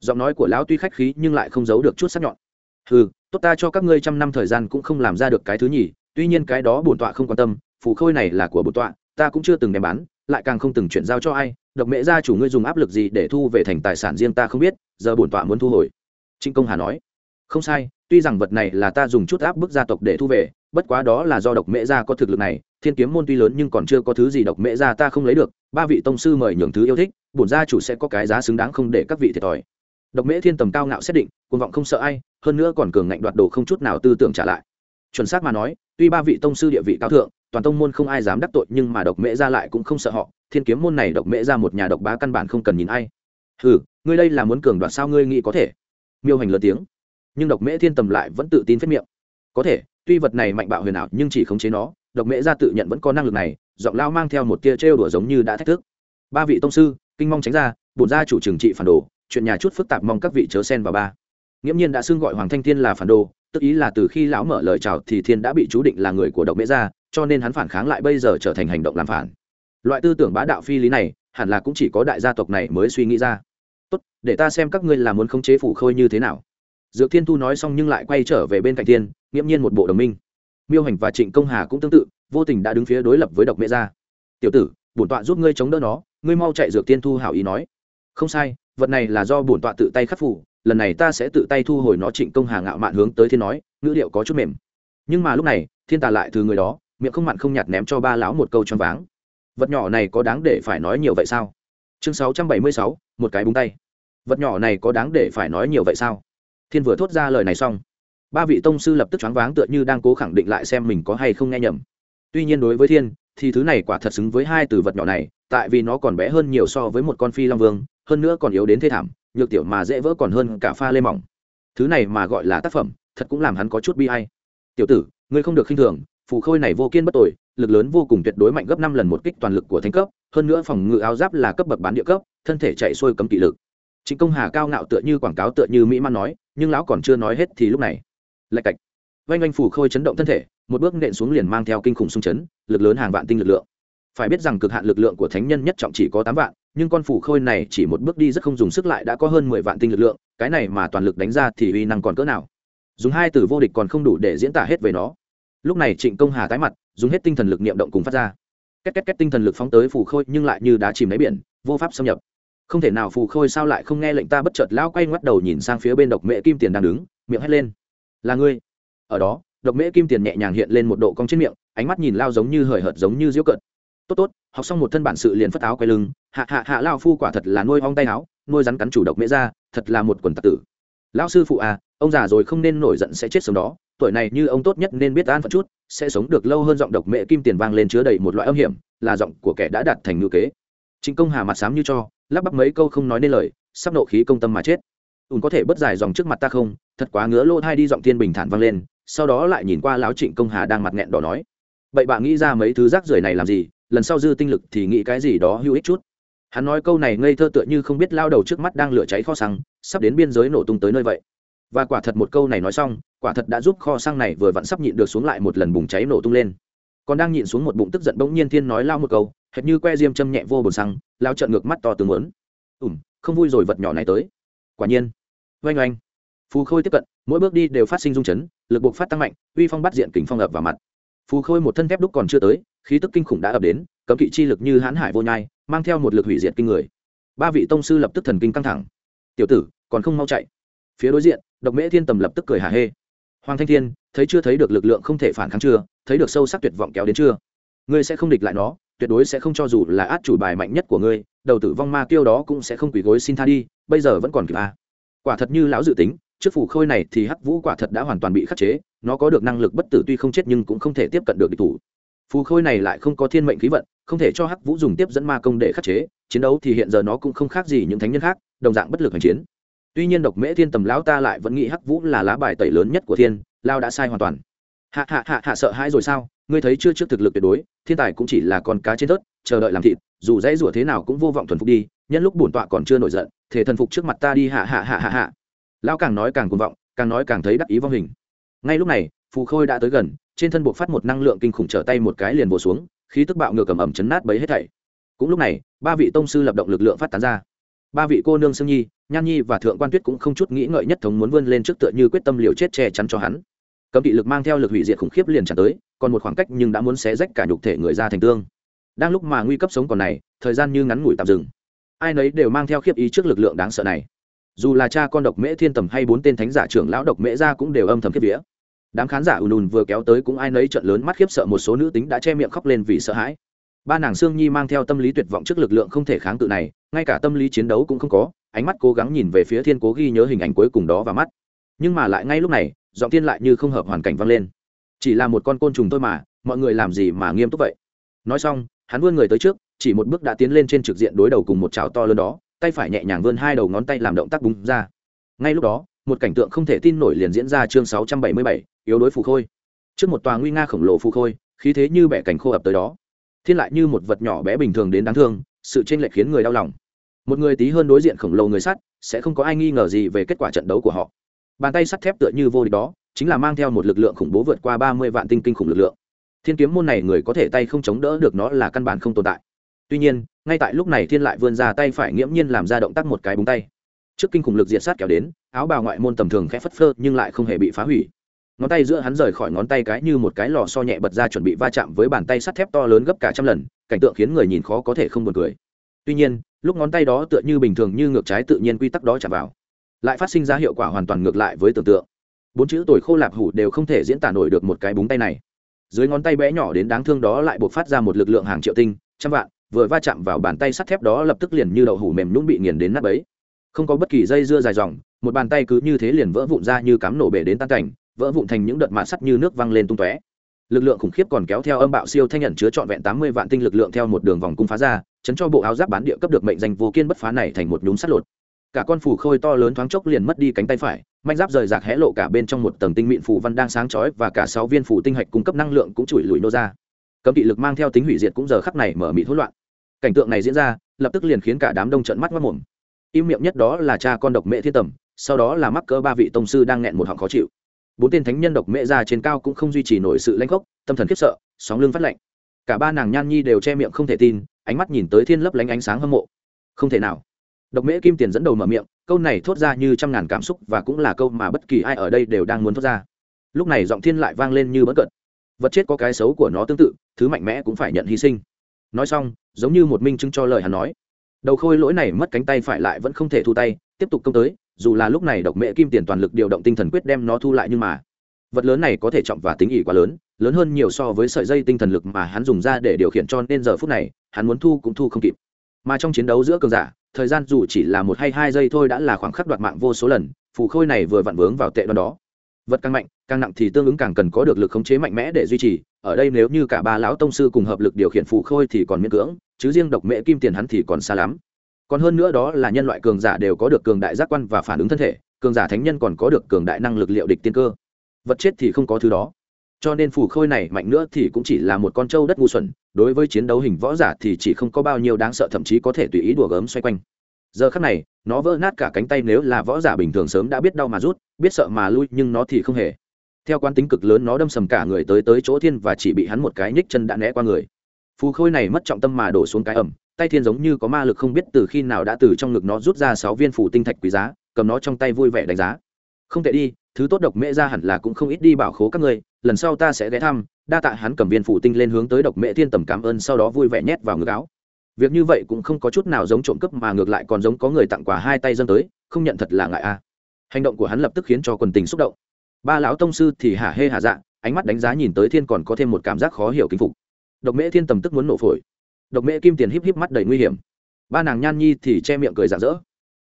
giọng nói của lão tuy khách khí nhưng lại không giấu được chút sắc nhọn. Ừ tốt ta cho các ngươi trăm năm thời gian cũng không làm ra được cái thứ nhì, tuy nhiên cái đó bổn tọa không quan tâm phủ khôi này là của bổn tọa, ta cũng chưa từng đem bán, lại càng không từng chuyển giao cho ai, độc mẹ gia chủ ngươi dùng áp lực gì để thu về thành tài sản riêng ta không biết, giờ bổn tọa muốn thu hồi. Trịnh công hà nói, không sai, tuy rằng vật này là ta dùng chút áp bức gia tộc để thu về, bất quá đó là do độc mẹ gia có thực lực này, thiên kiếm môn tuy lớn nhưng còn chưa có thứ gì độc mẹ gia ta không lấy được, ba vị tông sư mời nhường thứ yêu thích, bổn gia chủ sẽ có cái giá xứng đáng không để các vị thiệt thòi độc mễ thiên tầm cao ngạo xét định, cuồng vọng không sợ ai, hơn nữa còn cường ngạnh đoạt đồ không chút nào tư tưởng trả lại. Chuẩn xác mà nói, tuy ba vị tông sư địa vị cao thượng, toàn tông môn không ai dám đắc tội, nhưng mà độc mễ ra lại cũng không sợ họ, thiên kiếm môn này độc mễ ra một nhà độc bá căn bản không cần nhìn ai. Ừ ngươi đây là muốn cường đoạt sao ngươi nghĩ có thể? Miêu hành lớn tiếng. Nhưng độc mễ thiên tầm lại vẫn tự tin phết miệng. Có thể, tuy vật này mạnh bạo huyền ảo, nhưng chỉ khống chế nó, độc mễ ra tự nhận vẫn có năng lực này, giọng lao mang theo một tia trêu đùa giống như đã thách thức. Ba vị tông sư, kinh mong tránh ra, bổn gia chủ trừng trị phản đồ chuyện nhà chút phức tạp mong các vị chớ xen vào ba. Nghiễm nhiên đã xưng gọi hoàng thanh thiên là phản đồ, tức ý là từ khi lão mở lời chào thì thiên đã bị chú định là người của độc mễ gia, cho nên hắn phản kháng lại bây giờ trở thành hành động làm phản. Loại tư tưởng bá đạo phi lý này, hẳn là cũng chỉ có đại gia tộc này mới suy nghĩ ra. Tốt, để ta xem các ngươi là muốn khống chế phủ khôi như thế nào. Dược thiên thu nói xong nhưng lại quay trở về bên cạnh thiên, nghiễm nhiên một bộ đồng minh. Miêu hành và trịnh công hà cũng tương tự, vô tình đã đứng phía đối lập với độc mễ gia. Tiểu tử, bổn tọa giúp ngươi chống đỡ nó, ngươi mau chạy. Dược thiên thu hảo ý nói. Không sai vật này là do bổn tọa tự tay khắc phủ, lần này ta sẽ tự tay thu hồi nó trịnh công hà ngạo mạn hướng tới thiên nói, ngữ điệu có chút mềm. Nhưng mà lúc này, thiên tà lại từ người đó, miệng không mặn không nhạt ném cho ba lão một câu choáng váng. Vật nhỏ này có đáng để phải nói nhiều vậy sao? Chương sáu trăm bảy mươi sáu, một cái búng tay. Vật nhỏ này có đáng để phải nói nhiều vậy sao? Thiên vừa thốt ra lời này xong, ba vị tông sư lập tức choáng váng tựa như đang cố khẳng định lại xem mình có hay không nghe nhầm. Tuy nhiên đối với thiên, thì thứ này quả thật xứng với hai từ vật nhỏ này, tại vì nó còn bé hơn nhiều so với một con phi long vương hơn nữa còn yếu đến thê thảm, nhược tiểu mà dễ vỡ còn hơn cả pha lê mỏng. Thứ này mà gọi là tác phẩm, thật cũng làm hắn có chút bi hay tiểu tử, ngươi không được khinh thường, phù khôi này vô kiên bất tội lực lớn vô cùng tuyệt đối mạnh gấp năm lần một kích toàn lực của thánh cấp, hơn nữa phòng ngự áo giáp là cấp bậc bán địa cấp, thân thể chạy xuôi cấm kỵ lực. Chính công hà cao ngạo tựa như quảng cáo tựa như mỹ man nói, nhưng lão còn chưa nói hết thì lúc này, lạch cạch. Vanh vanh phù khôi chấn động thân thể, một bước nện xuống liền mang theo kinh khủng xung chấn, lực lớn hàng vạn tinh lực lượng. Phải biết rằng cực hạn lực lượng của thánh nhân nhất trọng chỉ có tám vạn nhưng con phủ khôi này chỉ một bước đi rất không dùng sức lại đã có hơn mười vạn tinh lực lượng, cái này mà toàn lực đánh ra thì uy năng còn cỡ nào? Dùng hai từ vô địch còn không đủ để diễn tả hết về nó. Lúc này trịnh công hà tái mặt, dùng hết tinh thần lực niệm động cùng phát ra. Két két két tinh thần lực phóng tới phủ khôi nhưng lại như đá chìm đáy biển, vô pháp xâm nhập. Không thể nào phù khôi sao lại không nghe lệnh ta bất chợt lao quay ngoắt đầu nhìn sang phía bên độc mễ kim tiền đang đứng, miệng hét lên. Là ngươi? Ở đó, độc mễ kim tiền nhẹ nhàng hiện lên một độ cong trên miệng, ánh mắt nhìn lao giống như hời hợt giống như diễu cợt. Tốt tốt, học xong một thân bản sự liền phất áo quay lưng hạ hạ hạ lao phu quả thật là nuôi hong tay áo, nuôi rắn cắn chủ độc mễ ra thật là một quần tạc tử. Lão sư phụ à ông già rồi không nên nổi giận sẽ chết sớm đó, tuổi này như ông tốt nhất nên biết an phận chút, sẽ sống được lâu hơn giọng độc mẹ kim tiền vang lên chứa đầy một loại âm hiểm, là giọng của kẻ đã đạt thành ngữ kế. Chính công hà mặt sám như cho, lắp bắp mấy câu không nói nên lời, sắp nộ khí công tâm mà chết. Ùn có thể bớt dài dòng trước mặt ta không? Thật quá ngứa lỗ thai đi giọng thiên bình thản vang lên, sau đó lại nhìn qua lão trịnh công hà đang mặt nghẹn đỏ nói. Vậy bạn nghĩ ra mấy thứ rác rưởi này làm gì, lần sau dư tinh lực thì nghĩ cái gì đó hữu ích chút hắn nói câu này ngây thơ tựa như không biết lao đầu trước mắt đang lửa cháy kho xăng, sắp đến biên giới nổ tung tới nơi vậy. Và quả thật một câu này nói xong, quả thật đã giúp kho xăng này vừa vặn sắp nhịn được xuống lại một lần bùng cháy nổ tung lên. Còn đang nhịn xuống một bụng tức giận bỗng nhiên thiên nói lao một câu, hệt như que diêm châm nhẹ vô bồn xăng, lao trận ngược mắt to tướng lớn ủm không vui rồi vật nhỏ này tới. Quả nhiên. Oanh oanh. Phù khôi tiếp cận, mỗi bước đi đều phát sinh rung chấn, lực buộc phát tăng mạnh, uy phong bắt diện kính phong ập vào mặt. Phù khôi một thân thép đúc còn chưa tới, khí tức kinh khủng đã ập đến, cấm kỵ chi lực như hãn hải vô nhai mang theo một lực hủy diệt kinh người. Ba vị tông sư lập tức thần kinh căng thẳng. Tiểu tử, còn không mau chạy. Phía đối diện, độc mễ thiên tầm lập tức cười hà hê. Hoàng thanh thiên, thấy chưa thấy được lực lượng không thể phản kháng chưa? Thấy được sâu sắc tuyệt vọng kéo đến chưa? Ngươi sẽ không địch lại nó, tuyệt đối sẽ không cho dù là át chủ bài mạnh nhất của ngươi, đầu tử vong ma tiêu đó cũng sẽ không quỳ gối xin tha đi, bây giờ vẫn còn kịp à. quả thật như lão dự tính, trước phủ khôi này thì hắc vũ quả thật đã hoàn toàn bị khắc chế, nó có được năng lực bất tử tuy không chết nhưng cũng không thể tiếp cận được địch thủ. Phù khôi này lại không có thiên mệnh khí vận không thể cho hắc vũ dùng tiếp dẫn ma công để khắc chế, chiến đấu thì hiện giờ nó cũng không khác gì những thánh nhân khác, đồng dạng bất lực hành chiến. Tuy nhiên độc mễ thiên tầm lão ta lại vẫn nghĩ hắc vũ là lá bài tẩy lớn nhất của thiên lao đã sai hoàn toàn. Hạ hạ hạ hạ sợ hãi rồi sao? Ngươi thấy chưa trước thực lực tuyệt đối, thiên tài cũng chỉ là con cá trên tớt chờ đợi làm thịt, dù dãy rủa thế nào cũng vô vọng thuần phục đi, nhân lúc bổn tọa còn chưa nổi giận, thể thần phục trước mặt ta đi, hạ hạ hạ hạ hạ. Lão càng nói càng cuồng vọng, càng nói càng thấy đắc ý vong hình. Ngay lúc này, phù khôi đã tới gần, trên thân buộc phát một năng lượng kinh khủng trở tay một cái liền bổ xuống khí tức bạo ngược cầm ẩm chấn nát bấy hết thảy. Cũng lúc này, ba vị tông sư lập động lực lượng phát tán ra. Ba vị cô nương sương nhi, nhan nhi và thượng quan tuyết cũng không chút nghĩ ngợi nhất thống muốn vươn lên trước tựa như quyết tâm liều chết che chắn cho hắn. Cấm kỵ lực mang theo lực hủy diệt khủng khiếp liền trả tới, còn một khoảng cách nhưng đã muốn xé rách cả nhục thể người ra thành tương. Đang lúc mà nguy cấp sống còn này, thời gian như ngắn ngủi tạm dừng. Ai nấy đều mang theo khiếp ý trước lực lượng đáng sợ này. Dù là cha con độc mễ thiên tầm hay bốn tên thánh giả trưởng lão độc mễ ra cũng đều âm thầm khiếp vía đám khán giả ùn ùn vừa kéo tới cũng ai nấy trận lớn mắt khiếp sợ một số nữ tính đã che miệng khóc lên vì sợ hãi. Ba nàng sương nhi mang theo tâm lý tuyệt vọng trước lực lượng không thể kháng cự này, ngay cả tâm lý chiến đấu cũng không có, ánh mắt cố gắng nhìn về phía thiên cố ghi nhớ hình ảnh cuối cùng đó và mắt. Nhưng mà lại ngay lúc này, giọng thiên lại như không hợp hoàn cảnh vang lên. Chỉ là một con côn trùng thôi mà, mọi người làm gì mà nghiêm túc vậy? Nói xong, hắn vươn người tới trước, chỉ một bước đã tiến lên trên trực diện đối đầu cùng một chảo to lớn đó, tay phải nhẹ nhàng vươn hai đầu ngón tay làm động tác búng ra. Ngay lúc đó một cảnh tượng không thể tin nổi liền diễn ra chương sáu trăm bảy mươi bảy, yếu đối phù khôi. Trước một tòa nguy nga khổng lồ phù khôi, khí thế như bẻ cảnh khô ập tới đó. Thiên lại như một vật nhỏ bé bình thường đến đáng thương, sự chênh lệch khiến người đau lòng. Một người tí hơn đối diện khổng lồ người sắt, sẽ không có ai nghi ngờ gì về kết quả trận đấu của họ. Bàn tay sắt thép tựa như vô địch đó, chính là mang theo một lực lượng khủng bố vượt qua ba mươi vạn tinh kinh khủng lực lượng. Thiên kiếm môn này người có thể tay không chống đỡ được nó là căn bản không tồn tại. Tuy nhiên, ngay tại lúc này thiên lại vươn ra tay phải nghiễm nhiên làm ra động tác một cái búng tay trước kinh khủng lực diệt sát kéo đến, áo bào ngoại môn tầm thường khẽ phất phơ nhưng lại không hề bị phá hủy. Ngón tay giữa hắn rời khỏi ngón tay cái như một cái lò so nhẹ bật ra chuẩn bị va chạm với bàn tay sắt thép to lớn gấp cả trăm lần, cảnh tượng khiến người nhìn khó có thể không buồn cười. Tuy nhiên, lúc ngón tay đó tựa như bình thường như ngược trái tự nhiên quy tắc đó chạm vào, lại phát sinh ra hiệu quả hoàn toàn ngược lại với tưởng tượng. Bốn chữ tuổi khô lạp hủ đều không thể diễn tả nổi được một cái búng tay này. Dưới ngón tay bé nhỏ đến đáng thương đó lại buộc phát ra một lực lượng hàng triệu tinh, trăm vạn, vừa va chạm vào bàn tay sắt thép đó lập tức liền như đậu hủ mềm nhũng bị nghiền đến nát bấy không có bất kỳ dây dưa dài dòng, một bàn tay cứ như thế liền vỡ vụn ra như cám nổ bể đến tan cảnh, vỡ vụn thành những đợt mạ sắt như nước văng lên tung tóe. Lực lượng khủng khiếp còn kéo theo âm bạo siêu thanh nhận chứa trọn vẹn tám mươi vạn tinh lực lượng theo một đường vòng cung phá ra, chấn cho bộ áo giáp bán địa cấp được mệnh danh vô kiên bất phá này thành một nhúm sắt lột. Cả con phủ khôi to lớn thoáng chốc liền mất đi cánh tay phải, manh giáp rời rạc hé lộ cả bên trong một tầng tinh mịn phủ văn đang sáng chói và cả sáu viên phủ tinh hạch cung cấp năng lượng cũng chùi lùi nô ra. Cấm kỵ lực mang theo tính hủy diệt cũng giờ khắc này mở mị hỗn loạn. Cảnh tượng này diễn ra, lập tức liền khiến cả đám đông trận mắt mất mồm im miệng nhất đó là cha con độc mẹ thiên tầm, sau đó là mắc cỡ ba vị tông sư đang nghẹn một họng khó chịu. Bốn tên thánh nhân độc mẹ ra trên cao cũng không duy trì nổi sự lanh khốc tâm thần khiếp sợ, sóng lưng phát lạnh. Cả ba nàng nhan nhi đều che miệng không thể tin, ánh mắt nhìn tới thiên lấp lánh ánh sáng hâm mộ. Không thể nào. Độc mễ kim tiền dẫn đầu mở miệng, câu này thốt ra như trăm ngàn cảm xúc và cũng là câu mà bất kỳ ai ở đây đều đang muốn thốt ra. Lúc này giọng thiên lại vang lên như bất cận. Vật chết có cái xấu của nó tương tự, thứ mạnh mẽ cũng phải nhận hy sinh. Nói xong, giống như một minh chứng cho lời hắn nói đầu khôi lỗi này mất cánh tay phải lại vẫn không thể thu tay, tiếp tục công tới, dù là lúc này độc mễ kim tiền toàn lực điều động tinh thần quyết đem nó thu lại nhưng mà, vật lớn này có thể trọng và tính ỉ quá lớn lớn hơn nhiều so với sợi dây tinh thần lực mà hắn dùng ra để điều khiển cho nên giờ phút này, hắn muốn thu cũng thu không kịp. Mà trong chiến đấu giữa cường giả, thời gian dù chỉ là một hay hai giây thôi đã là khoảng khắc đoạt mạng vô số lần, phù khôi này vừa vặn vướng vào tệ đoan đó vật càng mạnh, càng nặng thì tương ứng càng cần có được lực khống chế mạnh mẽ để duy trì. Ở đây nếu như cả ba lão tông sư cùng hợp lực điều khiển phù khôi thì còn miễn cưỡng, chứ riêng độc mễ kim tiền hắn thì còn xa lắm. Còn hơn nữa đó là nhân loại cường giả đều có được cường đại giác quan và phản ứng thân thể, cường giả thánh nhân còn có được cường đại năng lực liệu địch tiên cơ. Vật chết thì không có thứ đó. Cho nên phù khôi này mạnh nữa thì cũng chỉ là một con trâu đất ngu xuẩn, đối với chiến đấu hình võ giả thì chỉ không có bao nhiêu đáng sợ, thậm chí có thể tùy ý đùa gớm xoay quanh giờ khắc này, nó vỡ nát cả cánh tay nếu là võ giả bình thường sớm đã biết đau mà rút, biết sợ mà lui, nhưng nó thì không hề. Theo quán tính cực lớn, nó đâm sầm cả người tới tới chỗ thiên và chỉ bị hắn một cái nhích chân đã né qua người. Phù khôi này mất trọng tâm mà đổ xuống cái ẩm, tay thiên giống như có ma lực không biết từ khi nào đã từ trong ngực nó rút ra sáu viên phủ tinh thạch quý giá, cầm nó trong tay vui vẻ đánh giá. Không tệ đi, thứ tốt độc mễ ra hẳn là cũng không ít đi bảo khố các ngươi, lần sau ta sẽ ghé thăm, đa tạ hắn cầm viên phủ tinh lên hướng tới độc mễ thiên tầm cảm ơn, sau đó vui vẻ nhét vào ngực áo việc như vậy cũng không có chút nào giống trộm cướp mà ngược lại còn giống có người tặng quà hai tay dâng tới, không nhận thật là ngại a hành động của hắn lập tức khiến cho quần tình xúc động. Ba lão tông sư thì hả hê hả dạ ánh mắt đánh giá nhìn tới thiên còn có thêm một cảm giác khó hiểu kinh phục. Độc mễ thiên tầm tức muốn nổ phổi. Độc mễ kim tiền híp híp mắt đầy nguy hiểm. Ba nàng nhan nhi thì che miệng cười rạng rỡ.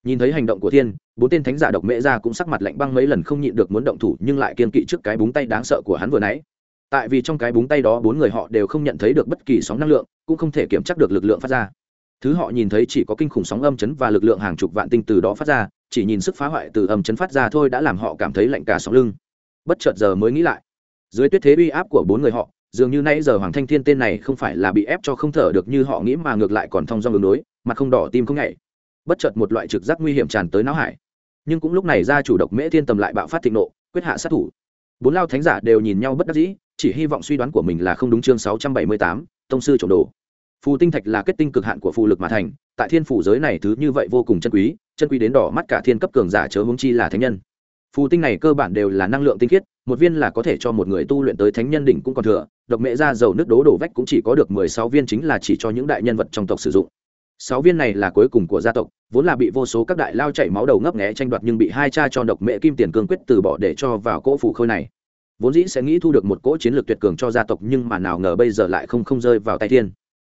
Nhìn thấy hành động của thiên, bốn tên thánh giả độc mễ ra cũng sắc mặt lạnh băng mấy lần không nhịn được muốn động thủ nhưng lại kiên kỵ trước cái búng tay đáng sợ của hắn vừa nãy tại vì trong cái búng tay đó bốn người họ đều không nhận thấy được bất kỳ sóng năng lượng, cũng không thể kiểm chắc được lực lượng phát ra. Thứ họ nhìn thấy chỉ có kinh khủng sóng âm chấn và lực lượng hàng chục vạn tinh từ đó phát ra, chỉ nhìn sức phá hoại từ âm chấn phát ra thôi đã làm họ cảm thấy lạnh cả sóng lưng. Bất chợt giờ mới nghĩ lại, dưới tuyết thế uy áp của bốn người họ, dường như nãy giờ hoàng thanh thiên tên này không phải là bị ép cho không thở được như họ nghĩ mà ngược lại còn thong dong đường đối, mặt không đỏ tim không nhảy. Bất chợt một loại trực giác nguy hiểm tràn tới não hải. Nhưng cũng lúc này gia chủ độc mễ thiên tầm lại bạo phát thịnh nộ, quyết hạ sát thủ. Bốn lao thánh giả đều nhìn nhau bất đắc dĩ chỉ hy vọng suy đoán của mình là không đúng chương sáu trăm bảy mươi tám, tông sư trộm đồ. Phù tinh thạch là kết tinh cực hạn của phù lực mà thành, tại thiên phủ giới này thứ như vậy vô cùng chân quý chân quý đến đỏ mắt cả thiên cấp cường giả chớ hướng chi là thánh nhân. Phù tinh này cơ bản đều là năng lượng tinh khiết, một viên là có thể cho một người tu luyện tới thánh nhân đỉnh cũng còn thừa, độc mẹ ra dầu nước đố đổ vách cũng chỉ có được mười sáu viên chính là chỉ cho những đại nhân vật trong tộc sử dụng. Sáu viên này là cuối cùng của gia tộc, vốn là bị vô số các đại lao chảy máu đầu ngấp nghé tranh đoạt nhưng bị hai cha cho độc mẹ kim tiền cương quyết từ bỏ để cho vào cỗ phủ khôi này vốn dĩ sẽ nghĩ thu được một cỗ chiến lược tuyệt cường cho gia tộc nhưng mà nào ngờ bây giờ lại không không rơi vào tay thiên.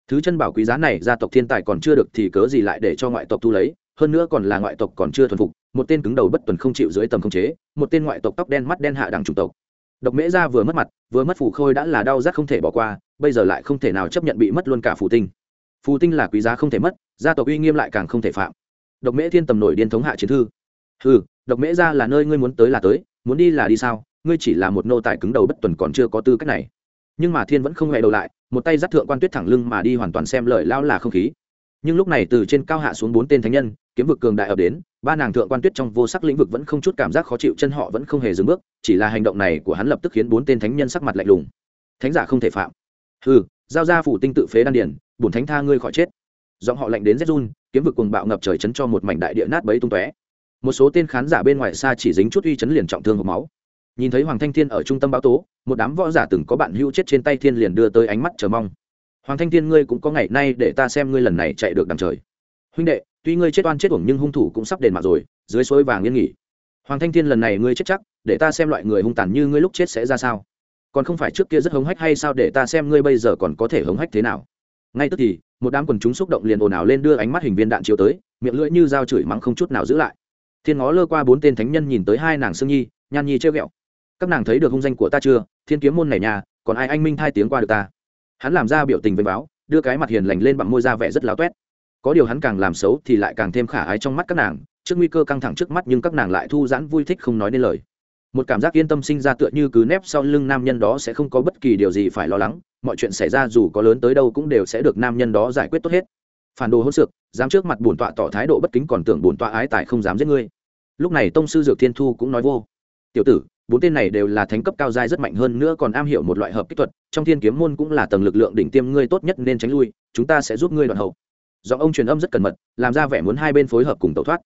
Thứ chân bảo quý giá này gia tộc thiên tài còn chưa được thì cớ gì lại để cho ngoại tộc thu lấy, hơn nữa còn là ngoại tộc còn chưa thuần phục, một tên cứng đầu bất tuần không chịu dưới tầm không chế, một tên ngoại tộc tóc đen mắt đen hạ đẳng chủng tộc. Độc mễ gia vừa mất mặt, vừa mất phủ khôi đã là đau rát không thể bỏ qua, bây giờ lại không thể nào chấp nhận bị mất luôn cả phù tinh. Phù tinh là quý giá không thể mất, gia tộc uy nghiêm lại càng không thể phạm. Độc mễ thiên tầm nổi điên thống hạ chiến thư. Ừ độc mễ gia là nơi ngươi muốn tới là tới, muốn đi là đi sao? Ngươi chỉ là một nô tài cứng đầu bất tuần còn chưa có tư cách này. Nhưng mà thiên vẫn không hề đầu lại, một tay dắt thượng quan tuyết thẳng lưng mà đi hoàn toàn xem lời lao là không khí. Nhưng lúc này từ trên cao hạ xuống bốn tên thánh nhân, kiếm vực cường đại ập đến, ba nàng thượng quan tuyết trong vô sắc lĩnh vực vẫn không chút cảm giác khó chịu, chân họ vẫn không hề dừng bước, chỉ là hành động này của hắn lập tức khiến bốn tên thánh nhân sắc mặt lạnh lùng. Thánh giả không thể phạm. Ừ giao ra phủ tinh tự phế đan điển bùn thánh tha ngươi khỏi chết. Giọng họ lạnh đến rét run, kiếm vực cùng bạo ngập trời chấn cho một mảnh đại địa nát bấy tung tóe. Một số tên khán giả bên ngoài xa chỉ dính chút uy chấn liền trọng thương hộp máu nhìn thấy hoàng thanh thiên ở trung tâm báo tố, một đám võ giả từng có bạn hữu chết trên tay thiên liền đưa tới ánh mắt chờ mong. Hoàng thanh thiên, ngươi cũng có ngày nay để ta xem ngươi lần này chạy được đằng trời. Huynh đệ, tuy ngươi chết oan chết uổng nhưng hung thủ cũng sắp đền mặt rồi, dưới suối vàng yên nghỉ. Hoàng thanh thiên lần này ngươi chết chắc, để ta xem loại người hung tàn như ngươi lúc chết sẽ ra sao. Còn không phải trước kia rất hống hách hay sao để ta xem ngươi bây giờ còn có thể hống hách thế nào. Ngay tức thì, một đám quần chúng xúc động liền ồn ào lên đưa ánh mắt hình viên đạn chiếu tới, miệng lưỡi như dao chửi mắng không chút nào giữ lại. Thiên ngó lơ qua bốn tên thánh nhân nhìn tới hai nàng sương nhi, nhan nhi treo ghẹo các nàng thấy được hung danh của ta chưa? Thiên kiếm môn này nhà, còn ai anh minh thai tiếng qua được ta? Hắn làm ra biểu tình vênh báo đưa cái mặt hiền lành lên bằng môi ra vẻ rất láo toét có điều hắn càng làm xấu thì lại càng thêm khả ái trong mắt các nàng, trước nguy cơ căng thẳng trước mắt nhưng các nàng lại thu giãn vui thích không nói nên lời. Một cảm giác yên tâm sinh ra tựa như cứ nép sau lưng nam nhân đó sẽ không có bất kỳ điều gì phải lo lắng, mọi chuyện xảy ra dù có lớn tới đâu cũng đều sẽ được nam nhân đó giải quyết tốt hết. Phản đồ hỗn sược dám trước mặt bổn tọa tỏ thái độ bất kính còn tưởng bổn tọa ái tài không dám giết ngươi. Lúc này tông sư dược thiên thu cũng nói vô. Tiểu tử bốn tên này đều là thánh cấp cao giai rất mạnh hơn nữa còn am hiểu một loại hợp kỹ thuật, trong thiên kiếm môn cũng là tầng lực lượng đỉnh tiêm, ngươi tốt nhất nên tránh lui, chúng ta sẽ giúp ngươi đoạn hậu. Do ông truyền âm rất cẩn mật, làm ra vẻ muốn hai bên phối hợp cùng tẩu thoát.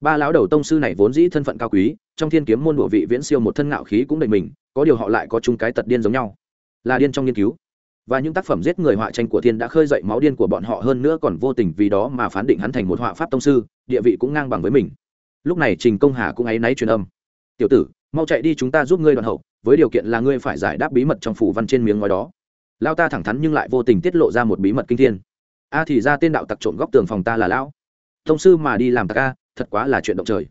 Ba lão đầu tông sư này vốn dĩ thân phận cao quý, trong thiên kiếm môn đổ vị viễn siêu một thân ngạo khí cũng đầy mình, có điều họ lại có chung cái tật điên giống nhau. Là điên trong nghiên cứu. Và những tác phẩm giết người họa tranh của thiên đã khơi dậy máu điên của bọn họ hơn nữa còn vô tình vì đó mà phán định hắn thành một họa pháp tông sư, địa vị cũng ngang bằng với mình. Lúc này trình công hà cũng áy náy truyền âm. Tiểu tử mau chạy đi chúng ta giúp ngươi đoạn hậu, với điều kiện là ngươi phải giải đáp bí mật trong phủ văn trên miếng ngói đó. Lao ta thẳng thắn nhưng lại vô tình tiết lộ ra một bí mật kinh thiên. A thì ra tên đạo tặc trộm góc tường phòng ta là lão. Thông sư mà đi làm tặc a, thật quá là chuyện động trời.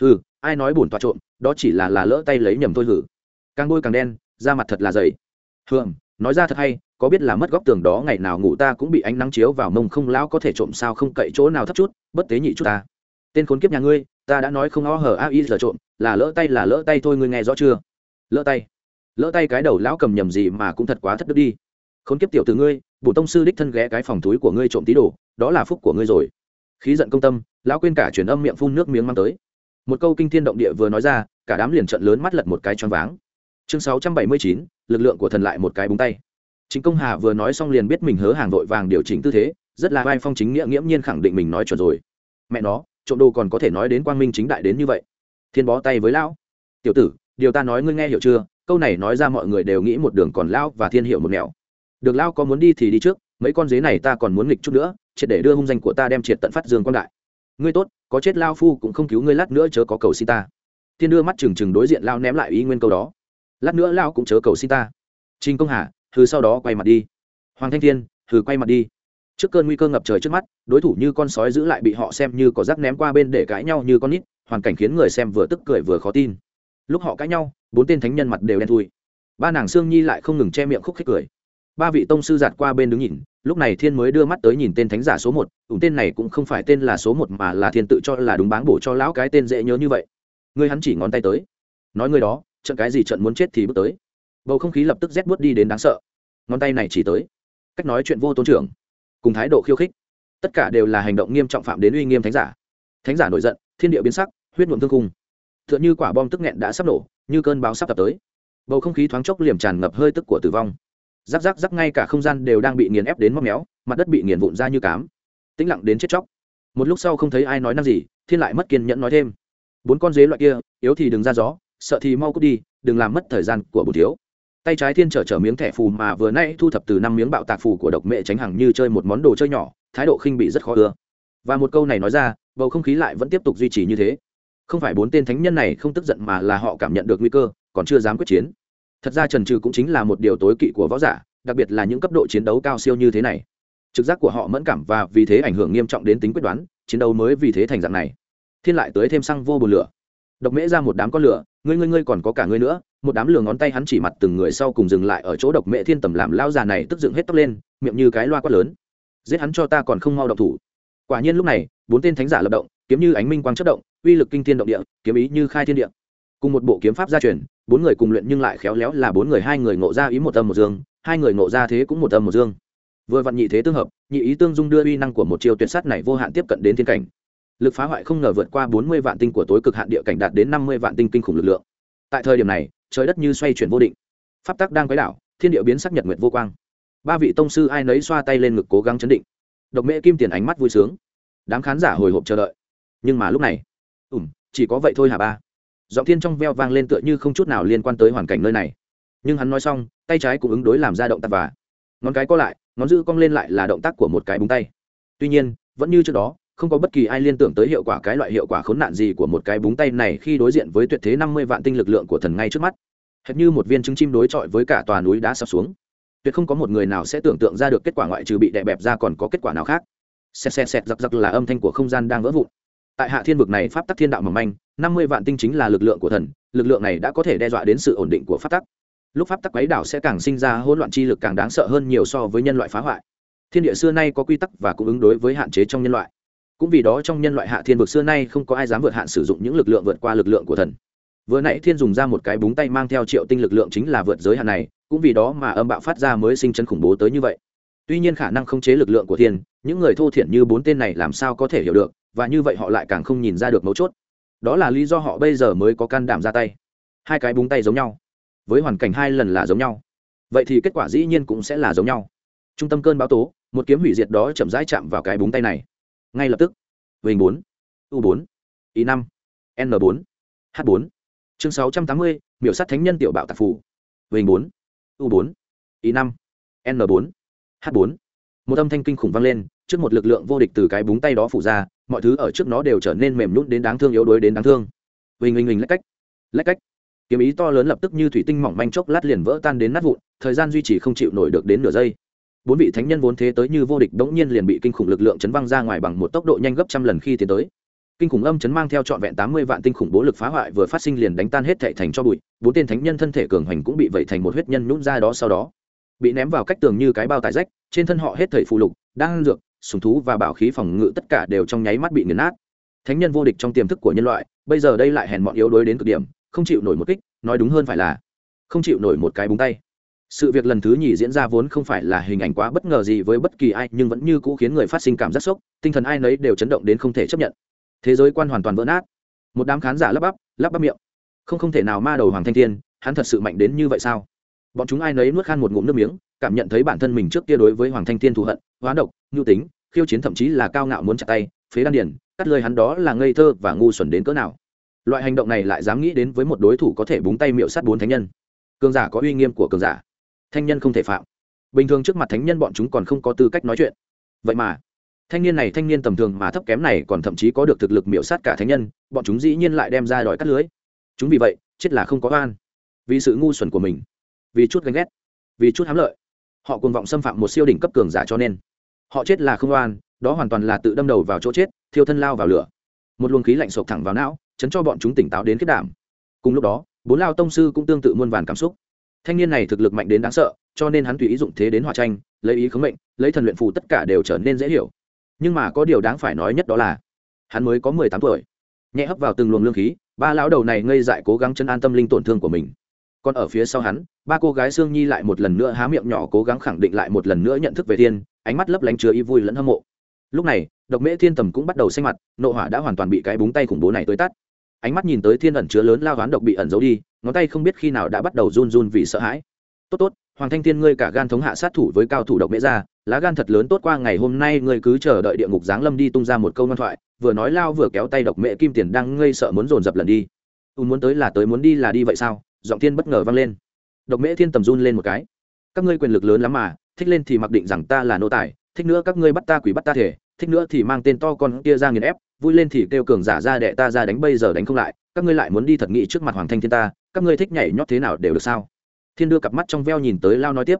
Hừ, ai nói bổn tọa trộm, đó chỉ là là lỡ tay lấy nhầm thôi hử càng bôi càng đen, da mặt thật là dày. Hường nói ra thật hay, có biết là mất góc tường đó ngày nào ngủ ta cũng bị ánh nắng chiếu vào mông không lão có thể trộm sao không cậy chỗ nào thấp chút, bất tế nhị chút ta tên khốn kiếp nhà ngươi, ta đã nói không o hở a i giờ trộm, là lỡ tay là lỡ tay thôi ngươi nghe rõ chưa? Lỡ tay. Lỡ tay cái đầu lão cầm nhầm gì mà cũng thật quá thất đức đi. Khốn kiếp tiểu từ ngươi, bổ tông sư đích thân ghé cái phòng túi của ngươi trộm tí đồ, đó là phúc của ngươi rồi. Khí giận công tâm, lão quên cả truyền âm miệng phun nước miếng mang tới. Một câu kinh thiên động địa vừa nói ra, cả đám liền trận lớn mắt lật một cái choáng váng. Chương sáu trăm bảy mươi chín, lực lượng của thần lại một cái búng tay. Chính công hà vừa nói xong liền biết mình hớ hàng vội vàng điều chỉnh tư thế, rất là vai phong chính nghĩa nghiễm nhiên khẳng định mình nói chuẩn rồi. Mẹ nó trộm đồ còn có thể nói đến quang minh chính đại đến như vậy. Thiên bó tay với lão. Tiểu tử, điều ta nói ngươi nghe hiểu chưa? Câu này nói ra mọi người đều nghĩ một đường còn lão và thiên hiệu một nẻo. Được lão có muốn đi thì đi trước, mấy con dế này ta còn muốn nghịch chút nữa, triệt để đưa hung danh của ta đem triệt tận phát dương quan đại. Ngươi tốt, có chết lao phu cũng không cứu ngươi lát nữa chớ có cầu xin ta. Thiên đưa mắt trừng trừng đối diện lao ném lại ý nguyên câu đó. Lát nữa lao cũng chớ cầu xin ta. Trình công hà thứ sau đó quay mặt đi. Hoàng thanh thiên thử quay mặt đi trước cơn nguy cơ ngập trời trước mắt, đối thủ như con sói giữ lại bị họ xem như có rác ném qua bên để cãi nhau như con nít, hoàn cảnh khiến người xem vừa tức cười vừa khó tin. Lúc họ cãi nhau, bốn tên thánh nhân mặt đều đen thui. Ba nàng sương nhi lại không ngừng che miệng khúc khích cười. Ba vị tông sư giạt qua bên đứng nhìn, lúc này thiên mới đưa mắt tới nhìn tên thánh giả số một ủng tên này cũng không phải tên là số một mà là thiên tự cho là đúng báng bổ cho lão cái tên dễ nhớ như vậy. Ngươi hắn chỉ ngón tay tới. Nói ngươi đó, trận cái gì trận muốn chết thì bước tới. Bầu không khí lập tức rét buốt đi đến đáng sợ. Ngón tay này chỉ tới. Cách nói chuyện vô tôn trưởng cùng thái độ khiêu khích. Tất cả đều là hành động nghiêm trọng phạm đến uy nghiêm thánh giả. Thánh giả nổi giận, thiên địa biến sắc, huyết nhuộm thương cung t h ư ợ n h quả bom tức nghẹn đã sắp nổ, như cơn báo sắp tập tới. Bầu không khí thoáng chốc liềm tràn ngập hơi tức của tử vong. Rắc rắc rắc ngay cả không gian đều đang bị nghiền ép đến móc méo, mặt đất bị nghiền vụn ra như cám. Tĩnh lặng đến chết chóc. Một lúc sau không thấy ai nói năng gì, thiên lại mất kiên nhẫn nói thêm. Bốn con dế loại kia, yếu thì đừng ra gió, sợ thì mau cút đi, đừng làm mất thời gian của bù thiếu tay trái thiên trở trở miếng thẻ phù mà vừa nay thu thập từ năm miếng bạo tạc phù của độc mẹ tránh hằng như chơi một món đồ chơi nhỏ, thái độ khinh bị rất khó ưa. Và một câu này nói ra, bầu không khí lại vẫn tiếp tục duy trì như thế. Không phải bốn tên thánh nhân này không tức giận mà là họ cảm nhận được nguy cơ, còn chưa dám quyết chiến. Thật ra trần trừ cũng chính là một điều tối kỵ của võ giả, đặc biệt là những cấp độ chiến đấu cao siêu như thế này. Trực giác của họ mẫn cảm và vì thế ảnh hưởng nghiêm trọng đến tính quyết đoán, chiến đấu mới vì thế thành dạng này. Thiên lại tới thêm xăng vô bùn lửa độc mễ ra một đám con lửa, ngươi ngươi ngươi còn có cả ngươi nữa. Một đám lửa ngón tay hắn chỉ mặt từng người sau cùng dừng lại ở chỗ độc mễ thiên tầm làm lao già này tức dựng hết tóc lên, miệng như cái loa quát lớn. Giết hắn cho ta còn không mau động thủ. Quả nhiên lúc này, bốn tên thánh giả lập động, kiếm như ánh minh quang chất động, uy lực kinh thiên động địa, kiếm ý như khai thiên địa. Cùng một bộ kiếm pháp gia truyền, bốn người cùng luyện nhưng lại khéo léo là bốn người, hai người ngộ ra ý một âm một dương, hai người ngộ ra thế cũng một âm một dương. Vừa vặn nhị thế tương hợp, nhị ý tương dung đưa uy năng của một chiêu tuyệt sát này vô hạn tiếp cận đến thiên cảnh lực phá hoại không ngờ vượt qua bốn mươi vạn tinh của tối cực hạn địa cảnh đạt đến năm mươi vạn tinh kinh khủng lực lượng. Tại thời điểm này, trời đất như xoay chuyển vô định. Pháp tắc đang quấy đảo, thiên địa biến sắc nhật nguyệt vô quang. Ba vị tông sư ai nấy xoa tay lên ngực cố gắng chấn định. Độc mễ kim tiền ánh mắt vui sướng. Đám khán giả hồi hộp chờ đợi. Nhưng mà lúc này ủm chỉ có vậy thôi hả ba? Giọng thiên trong veo vang lên tựa như không chút nào liên quan tới hoàn cảnh nơi này. Nhưng hắn nói xong, tay trái cũng ứng đối làm ra động tác và ngón cái co lại, ngón giữ cong lên lại là động tác của một cái búng tay. Tuy nhiên, vẫn như trước đó không có bất kỳ ai liên tưởng tới hiệu quả cái loại hiệu quả khốn nạn gì của một cái búng tay này khi đối diện với tuyệt thế năm mươi vạn tinh lực lượng của thần ngay trước mắt. Hệt như một viên trứng chim đối chọi với cả tòa núi đá sập xuống. Tuyệt không có một người nào sẽ tưởng tượng ra được kết quả ngoại trừ bị đè bẹp ra còn có kết quả nào khác. Xẹt xẹt xẹt giặc giặc là âm thanh của không gian đang vỡ vụn. Tại hạ thiên vực này, pháp tắc thiên đạo mỏng manh, năm mươi vạn tinh chính là lực lượng của thần, lực lượng này đã có thể đe dọa đến sự ổn định của pháp tắc. Lúc pháp tắc quấy đảo sẽ càng sinh ra hỗn loạn chi lực càng đáng sợ hơn nhiều so với nhân loại phá hoại. Thiên địa xưa nay có quy tắc và cũng ứng đối với hạn chế trong nhân loại cũng vì đó trong nhân loại hạ thiên vực xưa nay không có ai dám vượt hạn sử dụng những lực lượng vượt qua lực lượng của thần. Vừa nãy thiên dùng ra một cái búng tay mang theo triệu tinh lực lượng chính là vượt giới hạn này, cũng vì đó mà âm bạo phát ra mới sinh chân khủng bố tới như vậy. Tuy nhiên khả năng khống chế lực lượng của thiên, những người thô thiển như bốn tên này làm sao có thể hiểu được, và như vậy họ lại càng không nhìn ra được mấu chốt. Đó là lý do họ bây giờ mới có can đảm ra tay. Hai cái búng tay giống nhau, với hoàn cảnh hai lần là giống nhau. Vậy thì kết quả dĩ nhiên cũng sẽ là giống nhau. Trung tâm cơn báo tố, một kiếm hủy diệt đó chậm rãi chạm vào cái búng tay này ngay lập tức. Vinh bốn, u bốn y năm, n bốn, h bốn. Chương sáu trăm tám mươi, miểu sát thánh nhân tiểu bạo tạp phủ vinh bốn, u bốn y năm, n bốn, h bốn. Một âm thanh kinh khủng vang lên, trước một lực lượng vô địch từ cái búng tay đó phủ ra, mọi thứ ở trước nó đều trở nên mềm nhún đến đáng thương yếu đuối đến đáng thương. Vinh vinh vinh, lách cách lách cách. Kiếm ý to lớn lập tức như thủy tinh mỏng manh chốc lát liền vỡ tan đến nát vụn, thời gian duy trì không chịu nổi được đến nửa giây bốn vị thánh nhân vốn thế tới như vô địch đống nhiên liền bị kinh khủng lực lượng chấn văng ra ngoài bằng một tốc độ nhanh gấp trăm lần khi tiến tới. Kinh khủng âm chấn mang theo trọn vẹn tám mươi vạn tinh khủng bố lực phá hoại vừa phát sinh liền đánh tan hết thệ thành cho bụi, bốn tên thánh nhân thân thể cường hoành cũng bị vẩy thành một huyết nhân nhún ra đó sau đó. Bị ném vào cách tường như cái bao tải rách, trên thân họ hết thảy phù lục đang dược súng thú và bảo khí phòng ngự tất cả đều trong nháy mắt bị nghiền nát. Thánh nhân vô địch trong tiềm thức của nhân loại, bây giờ đây lại hèn mọn yếu đuối đến cực điểm, không chịu nổi một kích, nói đúng hơn phải là không chịu nổi một cái búng tay sự việc lần thứ nhì diễn ra vốn không phải là hình ảnh quá bất ngờ gì với bất kỳ ai, nhưng vẫn như cũ khiến người phát sinh cảm giác sốc, tinh thần ai nấy đều chấn động đến không thể chấp nhận. Thế giới quan hoàn toàn vỡ nát. Một đám khán giả lắp bắp lắp bắp miệng. Không không thể nào ma đầu hoàng thanh thiên, hắn thật sự mạnh đến như vậy sao? Bọn chúng ai nấy nuốt khan một ngụm nước miếng, cảm nhận thấy bản thân mình trước kia đối với hoàng thanh thiên thù hận hóa độc, nhu tính, khiêu chiến thậm chí là cao ngạo muốn chặt tay, phế đan điển cắt lời hắn đó là ngây thơ và ngu xuẩn đến cỡ nào. Loại hành động này lại dám nghĩ đến với một đối thủ có thể búng tay miệu sát bốn thánh nhân. Cường giả có uy nghiêm của cường giả thanh nhân không thể phạm. Bình thường trước mặt thánh nhân bọn chúng còn không có tư cách nói chuyện. Vậy mà, thanh niên này thanh niên tầm thường mà thấp kém này còn thậm chí có được thực lực miễu sát cả thánh nhân, bọn chúng dĩ nhiên lại đem ra đòi cắt lưới. Chúng vì vậy, chết là không có oan. Vì sự ngu xuẩn của mình, vì chút ganh ghét, vì chút hám lợi, họ cùng vọng xâm phạm một siêu đỉnh cấp cường giả cho nên. Họ chết là không oan, đó hoàn toàn là tự đâm đầu vào chỗ chết, thiêu thân lao vào lửa. Một luồng khí lạnh sộc thẳng vào não, chấn cho bọn chúng tỉnh táo đến kết đảm. Cùng lúc đó, bốn lao tông sư cũng tương tự muôn vàn cảm xúc thanh niên này thực lực mạnh đến đáng sợ, cho nên hắn tùy ý dụng thế đến hòa tranh, lấy ý khống mệnh, lấy thần luyện phù tất cả đều trở nên dễ hiểu. Nhưng mà có điều đáng phải nói nhất đó là, hắn mới có mười tám tuổi. Nhẹ hấp vào từng luồng lương khí, ba lão đầu này ngây dại cố gắng chân an tâm linh tổn thương của mình. Còn ở phía sau hắn, ba cô gái sương nhi lại một lần nữa há miệng nhỏ cố gắng khẳng định lại một lần nữa nhận thức về thiên ánh mắt lấp lánh chứa y vui lẫn hâm mộ. Lúc này, độc mễ thiên tầm cũng bắt đầu xanh mặt, nộ hỏa đã hoàn toàn bị cái búng tay khủng bố này tới tắt ánh mắt nhìn tới thiên ẩn chứa lớn lao hoán độc bị ẩn giấu đi ngón tay không biết khi nào đã bắt đầu run run vì sợ hãi. Tốt tốt, hoàng thanh thiên ngươi cả gan thống hạ sát thủ với cao thủ độc mễ ra, lá gan thật lớn tốt qua ngày hôm nay ngươi cứ chờ đợi địa ngục giáng lâm đi tung ra một câu ngoan thoại, vừa nói lao vừa kéo tay độc mễ kim tiền đang ngây sợ muốn dồn dập lần đi. U muốn tới là tới, muốn đi là đi vậy sao? giọng thiên bất ngờ vang lên. Độc mễ thiên tầm run lên một cái. Các ngươi quyền lực lớn lắm mà, thích lên thì mặc định rằng ta là nô tài, thích nữa các ngươi bắt ta quỷ bắt ta thể, thích nữa thì mang tên to con kia ra nghiền ép, vui lên thì kêu cường giả ra đệ ta ra đánh, bây giờ đánh không lại, các ngươi lại muốn đi thật nghị trước mặt hoàng thanh thiên ta các ngươi thích nhảy nhót thế nào đều được sao? Thiên đưa cặp mắt trong veo nhìn tới lao nói tiếp.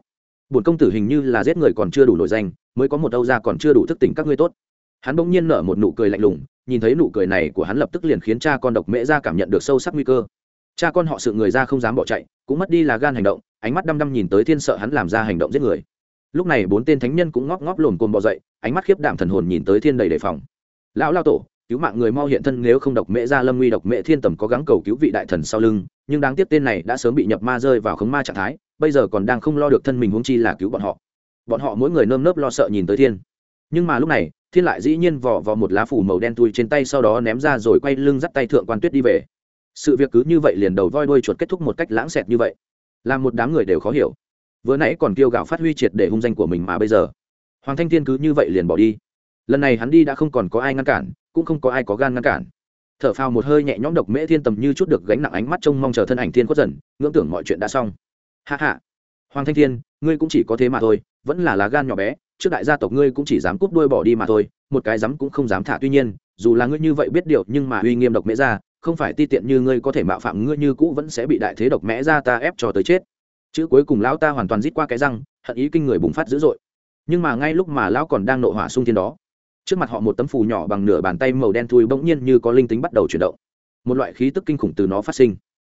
Bổn công tử hình như là giết người còn chưa đủ nổi danh, mới có một âu ra còn chưa đủ thức tỉnh các ngươi tốt. Hắn bỗng nhiên nở một nụ cười lạnh lùng, nhìn thấy nụ cười này của hắn lập tức liền khiến cha con độc mễ ra cảm nhận được sâu sắc nguy cơ. Cha con họ sự người ra không dám bỏ chạy, cũng mất đi là gan hành động, ánh mắt đăm đăm nhìn tới thiên sợ hắn làm ra hành động giết người. Lúc này bốn tên thánh nhân cũng ngóc ngóc lồm cồm bò dậy, ánh mắt khiếp đảm thần hồn nhìn tới thiên đầy đề phòng. Lão lao tổ cứu mạng người mau hiện thân nếu không độc mễ ra lâm nguy độc mễ thiên tầm có gắng cầu cứu vị đại thần sau lưng, nhưng đáng tiếc tên này đã sớm bị nhập ma rơi vào khống ma trạng thái, bây giờ còn đang không lo được thân mình huống chi là cứu bọn họ. Bọn họ mỗi người nơm nớp lo sợ nhìn tới thiên. Nhưng mà lúc này, thiên lại dĩ nhiên vò vò một lá phủ màu đen tui trên tay sau đó ném ra rồi quay lưng dắt tay thượng quan tuyết đi về. Sự việc cứ như vậy liền đầu voi đuôi chuột kết thúc một cách lãng xẹt như vậy. Làm một đám người đều khó hiểu. Vừa nãy còn kêu gạo phát huy triệt để hung danh của mình mà bây giờ, hoàng thanh thiên cứ như vậy liền bỏ đi. Lần này hắn đi đã không còn có ai ngăn cản cũng không có ai có gan ngăn cản. Thở phào một hơi nhẹ nhõm độc mễ thiên tầm như chút được gánh nặng ánh mắt trông mong chờ thân ảnh thiên khuất dần, ngưỡng tưởng mọi chuyện đã xong. Hạ hạ hoàng thanh thiên, ngươi cũng chỉ có thế mà thôi, vẫn là lá gan nhỏ bé, trước đại gia tộc ngươi cũng chỉ dám cúp đuôi bỏ đi mà thôi, một cái dám cũng không dám thả tuy nhiên, dù là ngươi như vậy biết điều nhưng mà uy nghiêm độc mễ ra, không phải ti tiện như ngươi có thể mạo phạm ngươi như cũ vẫn sẽ bị đại thế độc mẽ ra ta ép cho tới chết. Chữ cuối cùng lão ta hoàn toàn rít qua cái răng, hận ý kinh người bùng phát dữ dội. Nhưng mà ngay lúc mà lão còn đang nộ hỏa sung thiên đó trước mặt họ một tấm phù nhỏ bằng nửa bàn tay màu đen thui bỗng nhiên như có linh tính bắt đầu chuyển động. Một loại khí tức kinh khủng từ nó phát sinh.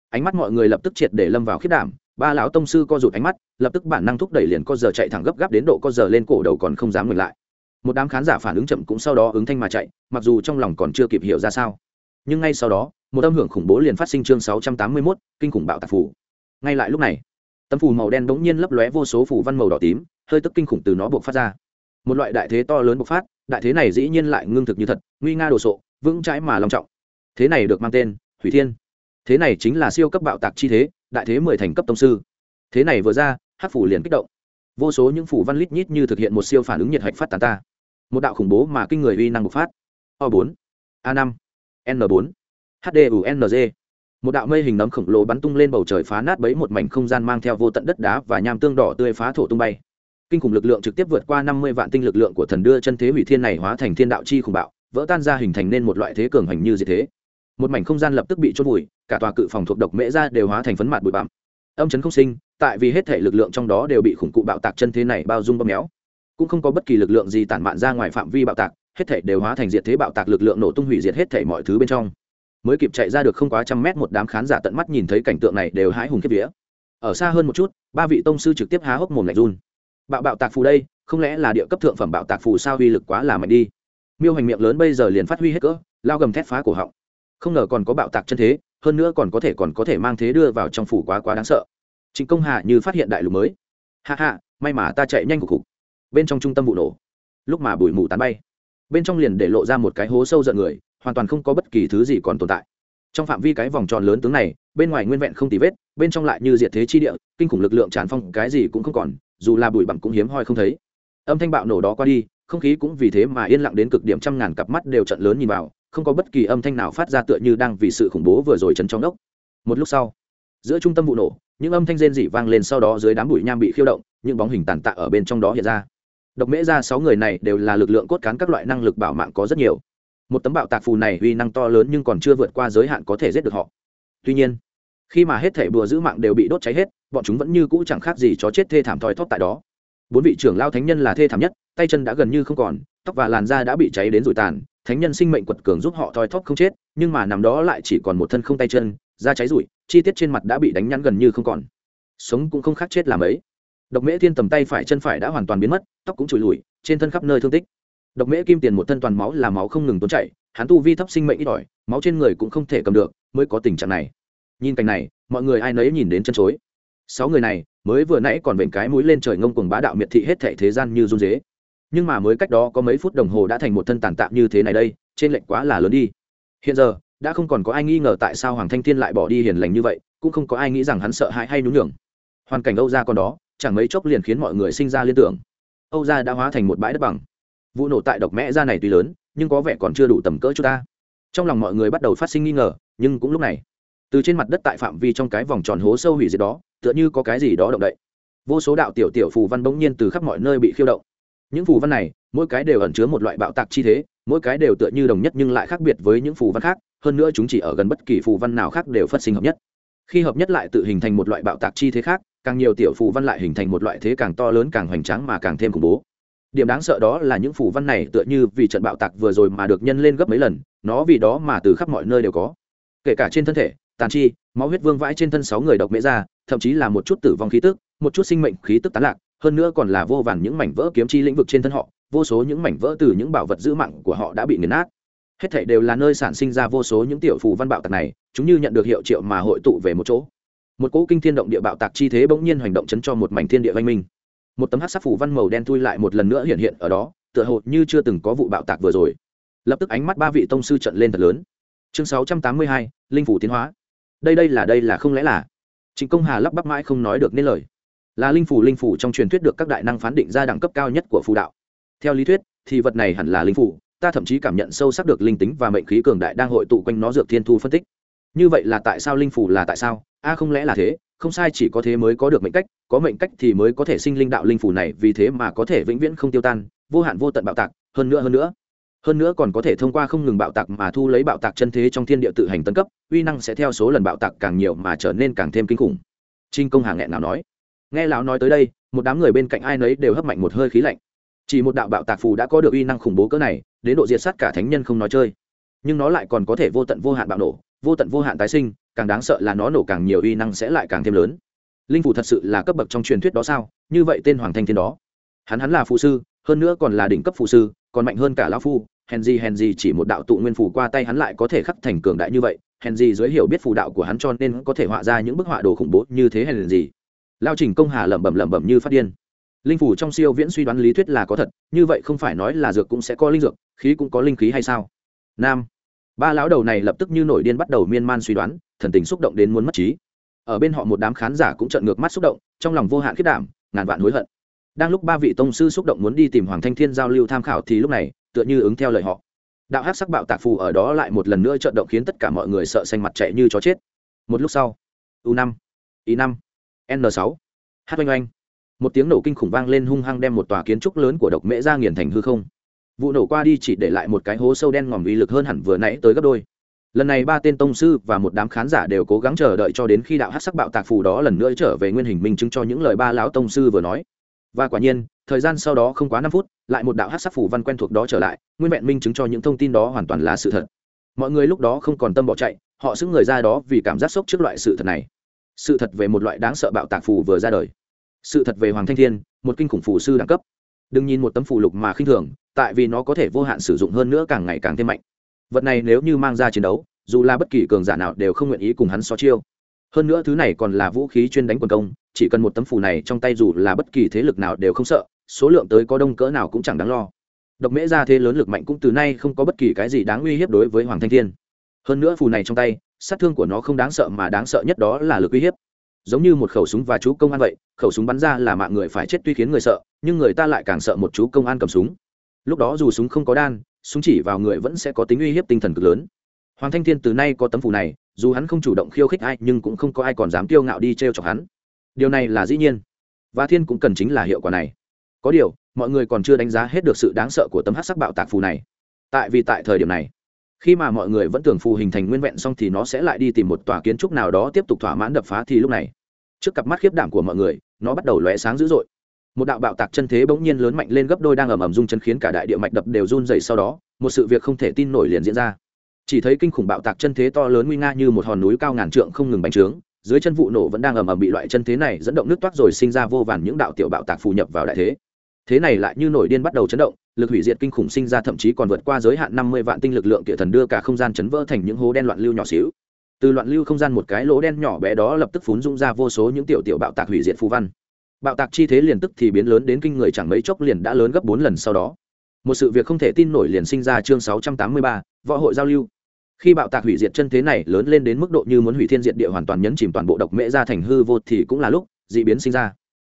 Ánh mắt mọi người lập tức triệt để lâm vào khiết đảm ba lão tông sư co rụt ánh mắt lập tức bản năng thúc đẩy liền co giờ chạy thẳng gấp gáp đến độ co giờ lên cổ đầu còn không dám ngừng lại. Một đám khán giả phản ứng chậm cũng sau đó ứng thanh mà chạy mặc dù trong lòng còn chưa kịp hiểu ra sao. Nhưng ngay sau đó một âm hưởng khủng bố liền phát sinh chương 681, kinh khủng bạo tạc phủ ngay lại lúc này tấm phù màu đen bỗng nhiên lấp lóe vô số phù văn màu đỏ tím hơi tức kinh khủng từ nó buộc phát ra. Một loại đại thế to lớn bộc phát đại thế này dĩ nhiên lại ngưng thực như thật, nguy nga đồ sộ, vững trái mà long trọng. Thế này được mang tên, hủy thiên. Thế này chính là siêu cấp bạo tạc chi thế, đại thế mười thành cấp tông sư. Thế này vừa ra hát phủ liền kích động. Vô số những phủ văn lít nhít như thực hiện một siêu phản ứng nhiệt hạch phát tán ta. Một đạo khủng bố mà kinh người uy năng bộc phát. O bốn, a năm, n bốn hdung một đạo mây hình nấm khổng lồ bắn tung lên bầu trời phá nát bấy một mảnh không gian mang theo vô tận đất đá và nham tương đỏ tươi phá thổ tung bay kinh khủng lực lượng trực tiếp vượt qua năm mươi vạn tinh lực lượng của thần đưa chân thế hủy thiên này hóa thành thiên đạo chi khủng bạo, vỡ tan ra hình thành nên một loại thế cường hành như gì thế. Một mảnh không gian lập tức bị chôn vùi, cả tòa cự phòng thuộc độc mễ ra đều hóa thành phấn mạt bụi bặm. Âm chấn không sinh, tại vì hết thể lực lượng trong đó đều bị khủng cụ bạo tạc chân thế này bao dung bóp méo. Cũng không có bất kỳ lực lượng gì tản mạn ra ngoài phạm vi bạo tạc, hết thể đều hóa thành diệt thế bạo tạc lực lượng nổ tung hủy diệt hết thể mọi thứ bên trong. Mới kịp chạy ra được không quá trăm mét, một đám khán giả tận mắt nhìn thấy cảnh tượng này đều hãi hùng kiếp vía. Ở xa hơn một chút, ba vị tông sư trực tiếp há hốc mồm lạnh run bạo bạo tạc phù đây, không lẽ là địa cấp thượng phẩm bạo tạc phù sao uy lực quá là mạnh đi? Miêu hành miệng lớn bây giờ liền phát huy hết cỡ, lao gầm thét phá cổ họng. Không ngờ còn có bạo tạc chân thế, hơn nữa còn có thể còn có thể mang thế đưa vào trong phủ quá quá đáng sợ. Chính công hạ như phát hiện đại lục mới. Hạ hạ may mà ta chạy nhanh cục khục. Bên trong trung tâm vụ nổ. Lúc mà bụi mù tán bay, bên trong liền để lộ ra một cái hố sâu giận người, hoàn toàn không có bất kỳ thứ gì còn tồn tại. Trong phạm vi cái vòng tròn lớn tướng này, bên ngoài nguyên vẹn không tì vết, bên trong lại như diệt thế chi địa, kinh khủng lực lượng tràn phong, cái gì cũng không còn dù là bụi bặm cũng hiếm hoi không thấy. Âm thanh bạo nổ đó qua đi, không khí cũng vì thế mà yên lặng đến cực điểm trăm ngàn cặp mắt đều trận lớn nhìn vào, không có bất kỳ âm thanh nào phát ra tựa như đang vì sự khủng bố vừa rồi chấn trong ốc. Một lúc sau, giữa trung tâm vụ nổ, những âm thanh rên rỉ vang lên sau đó dưới đám bụi nham bị khiêu động, những bóng hình tàn tạ ở bên trong đó hiện ra. Độc mễ ra sáu người này đều là lực lượng cốt cán các loại năng lực bảo mạng có rất nhiều. Một tấm bạo tạc phù này uy năng to lớn nhưng còn chưa vượt qua giới hạn có thể giết được họ. Tuy nhiên khi mà hết thể bùa giữ mạng đều bị đốt cháy hết, bọn chúng vẫn như cũ chẳng khác gì chó chết thê thảm thoi thóp tại đó. Bốn vị trưởng lao thánh nhân là thê thảm nhất, tay chân đã gần như không còn, tóc và làn da đã bị cháy đến rụi tàn, thánh nhân sinh mệnh quật cường giúp họ thoi thóp không chết, nhưng mà nằm đó lại chỉ còn một thân không tay chân, da cháy rụi, chi tiết trên mặt đã bị đánh nhăn gần như không còn. Sống cũng không khác chết làm ấy. Độc mễ thiên tầm tay phải chân phải đã hoàn toàn biến mất, tóc cũng trụi lùi, trên thân khắp nơi thương tích. Độc mễ kim tiền một thân toàn máu là máu không ngừng tốn chảy, hắn tu vi thấp sinh mệnh ít ỏi, máu trên người cũng không thể cầm được, mới có tình trạng này nhìn cảnh này, mọi người ai nấy nhìn đến chân chối. Sáu người này, mới vừa nãy còn vểnh cái mũi lên trời ngông cuồng bá đạo miệt thị hết thệ thế gian như run dế. Nhưng mà mới cách đó có mấy phút đồng hồ đã thành một thân tàn tạm như thế này đây, trên lệnh quá là lớn đi. Hiện giờ, đã không còn có ai nghi ngờ tại sao hoàng thanh thiên lại bỏ đi hiền lành như vậy, cũng không có ai nghĩ rằng hắn sợ hãi hay nhún nhường. Hoàn cảnh âu gia còn đó, chẳng mấy chốc liền khiến mọi người sinh ra liên tưởng. Âu gia đã hóa thành một bãi đất bằng. Vụ nổ tại độc mẽ ra này tuy lớn, nhưng có vẻ còn chưa đủ tầm cỡ cho ta. Trong lòng mọi người bắt đầu phát sinh nghi ngờ, nhưng cũng lúc này từ trên mặt đất tại phạm vi trong cái vòng tròn hố sâu hủy diệt đó, tựa như có cái gì đó động đậy. Vô số đạo tiểu tiểu phù văn bỗng nhiên từ khắp mọi nơi bị khiêu động. Những phù văn này, mỗi cái đều ẩn chứa một loại bạo tạc chi thế, mỗi cái đều tựa như đồng nhất nhưng lại khác biệt với những phù văn khác, hơn nữa chúng chỉ ở gần bất kỳ phù văn nào khác đều phát sinh hợp nhất. Khi hợp nhất lại tự hình thành một loại bạo tạc chi thế khác, càng nhiều tiểu phù văn lại hình thành một loại thế càng to lớn càng hoành tráng mà càng thêm khủng bố. Điểm đáng sợ đó là những phù văn này tựa như vì trận bạo tạc vừa rồi mà được nhân lên gấp mấy lần, nó vì đó mà từ khắp mọi nơi đều có. Kể cả trên thân thể tàn chi, máu huyết vương vãi trên thân sáu người độc mễ ra, thậm chí là một chút tử vong khí tức, một chút sinh mệnh khí tức tán lạc, hơn nữa còn là vô vàn những mảnh vỡ kiếm chi lĩnh vực trên thân họ, vô số những mảnh vỡ từ những bảo vật giữ mạng của họ đã bị nghiền nát. Hết thảy đều là nơi sản sinh ra vô số những tiểu phù văn bạo tạc này, chúng như nhận được hiệu triệu mà hội tụ về một chỗ. Một cỗ kinh thiên động địa bạo tạc chi thế bỗng nhiên hành động chấn cho một mảnh thiên địa văn minh. Một tấm hát sắc phủ văn màu đen thui lại một lần nữa hiện hiện ở đó, tựa hồ như chưa từng có vụ bạo tạc vừa rồi. Lập tức ánh mắt ba vị tông sư trận lên thật lớn. Chương sáu trăm tám mươi hai, linh phủ tiến hóa đây đây là đây là không lẽ là trịnh công hà lắp bắp mãi không nói được nên lời là linh phủ linh phủ trong truyền thuyết được các đại năng phán định ra đẳng cấp cao nhất của phù đạo theo lý thuyết thì vật này hẳn là linh phủ ta thậm chí cảm nhận sâu sắc được linh tính và mệnh khí cường đại đang hội tụ quanh nó dược thiên thu phân tích như vậy là tại sao linh phủ là tại sao a à, không lẽ là thế không sai chỉ có thế mới có được mệnh cách có mệnh cách thì mới có thể sinh linh đạo linh phủ này vì thế mà có thể vĩnh viễn không tiêu tan vô hạn vô tận bạo tạc hơn nữa hơn nữa hơn nữa còn có thể thông qua không ngừng bạo tạc mà thu lấy bạo tạc chân thế trong thiên địa tự hành tân cấp, uy năng sẽ theo số lần bạo tạc càng nhiều mà trở nên càng thêm kinh khủng. Trinh công hà nghẹn nào nói. Nghe lão nói tới đây, một đám người bên cạnh ai nấy đều hấp mạnh một hơi khí lạnh. Chỉ một đạo bạo tạc phù đã có được uy năng khủng bố cỡ này, đến độ diệt sát cả thánh nhân không nói chơi. Nhưng nó lại còn có thể vô tận vô hạn bạo nổ, vô tận vô hạn tái sinh, càng đáng sợ là nó nổ càng nhiều uy năng sẽ lại càng thêm lớn. Linh phủ thật sự là cấp bậc trong truyền thuyết đó sao? Như vậy tên hoàng thanh thiên đó. Hắn hắn là phụ sư, hơn nữa còn là đỉnh cấp phụ sư, còn mạnh hơn cả lão phu hèn gì hèn gì chỉ một đạo tụ nguyên phủ qua tay hắn lại có thể khắc thành cường đại như vậy, hèn gì dưới hiểu biết phù đạo của hắn cho nên có thể họa ra những bức họa đồ khủng bố như thế hèn gì. Lao trình công hà lẩm bẩm lẩm bẩm như phát điên. Linh phủ trong siêu viễn suy đoán lý thuyết là có thật, như vậy không phải nói là dược cũng sẽ có linh dược, khí cũng có linh khí hay sao? Nam. Ba lão đầu này lập tức như nổi điên bắt đầu miên man suy đoán, thần tình xúc động đến muốn mất trí. Ở bên họ một đám khán giả cũng trợn ngược mắt xúc động, trong lòng vô hạn khiết đảm, ngàn vạn hối hận. Đang lúc ba vị tông sư xúc động muốn đi tìm hoàng thanh thiên giao lưu tham khảo thì lúc này tựa như ứng theo lời họ. Đạo hát sắc bạo tạc phù ở đó lại một lần nữa trận động khiến tất cả mọi người sợ xanh mặt chạy như chó chết. Một lúc sau, u năm i năm, n sáu, hát oanh oanh. Một tiếng nổ kinh khủng vang lên hung hăng đem một tòa kiến trúc lớn của độc mễ ra nghiền thành hư không. Vụ nổ qua đi chỉ để lại một cái hố sâu đen ngòm uy lực hơn hẳn vừa nãy tới gấp đôi. Lần này ba tên tông sư và một đám khán giả đều cố gắng chờ đợi cho đến khi đạo hát sắc bạo tạc phù đó lần nữa trở về nguyên hình minh chứng cho những lời ba lão tông sư vừa nói và quả nhiên, thời gian sau đó không quá năm phút, lại một đạo hát sắc phủ văn quen thuộc đó trở lại, nguyên vẹn minh chứng cho những thông tin đó hoàn toàn là sự thật. Mọi người lúc đó không còn tâm bỏ chạy, họ xứng người ra đó vì cảm giác sốc trước loại sự thật này. Sự thật về một loại đáng sợ bạo tạc phù vừa ra đời. Sự thật về hoàng thanh thiên, một kinh khủng phù sư đẳng cấp. Đừng nhìn một tấm phù lục mà khinh thường, tại vì nó có thể vô hạn sử dụng hơn nữa càng ngày càng thêm mạnh. Vật này nếu như mang ra chiến đấu, dù là bất kỳ cường giả nào đều không nguyện ý cùng hắn so chiêu hơn nữa thứ này còn là vũ khí chuyên đánh quần công, chỉ cần một tấm phù này trong tay dù là bất kỳ thế lực nào đều không sợ, số lượng tới có đông cỡ nào cũng chẳng đáng lo. Độc mễ ra thế lớn lực mạnh cũng từ nay không có bất kỳ cái gì đáng uy hiếp đối với hoàng thanh thiên. Hơn nữa phù này trong tay, sát thương của nó không đáng sợ mà đáng sợ nhất đó là lực uy hiếp. Giống như một khẩu súng và chú công an vậy, khẩu súng bắn ra là mạng người phải chết tuy khiến người sợ, nhưng người ta lại càng sợ một chú công an cầm súng. Lúc đó dù súng không có đan, súng chỉ vào người vẫn sẽ có tính uy hiếp tinh thần cực lớn. Hoàng thanh thiên từ nay có tấm phù này dù hắn không chủ động khiêu khích ai, nhưng cũng không có ai còn dám kiêu ngạo đi t r e o chọc hắn. Điều này là dĩ nhiên. Và thiên cũng cần chính là hiệu quả này. Có điều, mọi người còn chưa đánh giá hết được sự đáng sợ của tấm hát sắc bạo tạc phù này. Tại vì tại thời điểm này, khi mà mọi người vẫn tưởng phù hình thành nguyên vẹn xong thì nó sẽ lại đi tìm một tòa kiến trúc nào đó tiếp tục thỏa mãn đập phá thì lúc này, trước cặp mắt khiếp đảm của mọi người, nó bắt đầu lóe sáng dữ dội. Một đạo bạo tạc chân thế bỗng nhiên lớn mạnh lên gấp đôi đang ầm ầm rung chân khiến cả đại địa mạch đập đều run dày sau đó, một sự việc không thể tin nổi liền diễn ra chỉ thấy kinh khủng bạo tạc chân thế to lớn nguy nga như một hòn núi cao ngàn trượng không ngừng bành trướng, dưới chân vụ nổ vẫn đang ầm ầm bị loại chân thế này dẫn động nước toát rồi sinh ra vô vàn những đạo tiểu bạo tạc phù nhập vào đại thế. Thế này lại như nổi điên bắt đầu chấn động, lực hủy diệt kinh khủng sinh ra thậm chí còn vượt qua giới hạn năm mươi vạn tinh lực lượng kệ thần đưa cả không gian chấn vỡ thành những hố đen loạn lưu nhỏ xíu. Từ loạn lưu không gian một cái lỗ đen nhỏ bé đó lập tức phún rung ra vô số những tiểu tiểu bạo tạc hủy diệt phù văn. Bạo tạc chi thế liền tức thì biến lớn đến kinh người chẳng mấy chốc liền đã lớn gấp bốn lần sau đó. Một sự việc không thể tin nổi liền sinh ra chương sáu trăm tám mươi ba võ hội giao lưu. Khi bạo tạc hủy diệt chân thế này lớn lên đến mức độ như muốn hủy thiên diệt địa hoàn toàn nhấn chìm toàn bộ độc mễ ra thành hư vô thì cũng là lúc d ị biến sinh ra.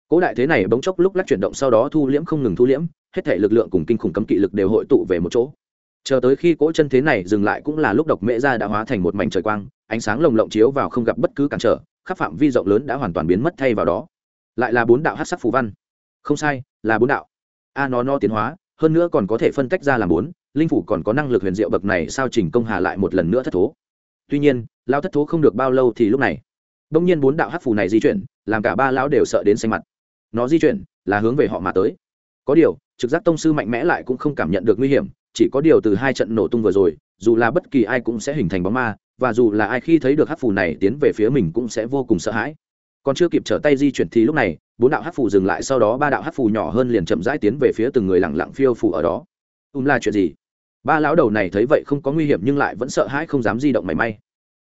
Cố đại thế này bỗng chốc lúc lắc chuyển động sau đó thu liễm không ngừng thu liễm, hết thể lực lượng cùng kinh khủng cấm kỵ lực đều hội tụ về một chỗ. Chờ tới khi cỗ chân thế này dừng lại cũng là lúc độc mễ ra đã hóa thành một mảnh trời quang, ánh sáng lồng lộng chiếu vào không gặp bất cứ cản trở, khắp phạm vi rộng lớn đã hoàn toàn biến mất thay vào đó. Lại là bốn đạo hát sắc phù văn. Không sai, là bốn đạo. A nó no tiến hóa, hơn nữa còn có thể phân tách ra làm bốn linh phủ còn có năng lực huyền diệu bậc này sao trình công hà lại một lần nữa thất thố? Tuy nhiên lao thất thố không được bao lâu thì lúc này đông nhiên bốn đạo hắc phù này di chuyển, làm cả ba lão đều sợ đến xanh mặt. Nó di chuyển, là hướng về họ mà tới. Có điều, trực giác tông sư mạnh mẽ lại cũng không cảm nhận được nguy hiểm, chỉ có điều từ hai trận nổ tung vừa rồi, dù là bất kỳ ai cũng sẽ hình thành bóng ma, và dù là ai khi thấy được hắc phù này tiến về phía mình cũng sẽ vô cùng sợ hãi. Còn chưa kịp trở tay di chuyển thì lúc này, bốn đạo hắc phù dừng lại, sau đó ba đạo hắc phù nhỏ hơn liền chậm rãi tiến về phía từng người lặng lặng phiêu phù ở đó. Ùm là chuyện gì? Ba lão đầu này thấy vậy không có nguy hiểm nhưng lại vẫn sợ hãi không dám di động mảy may.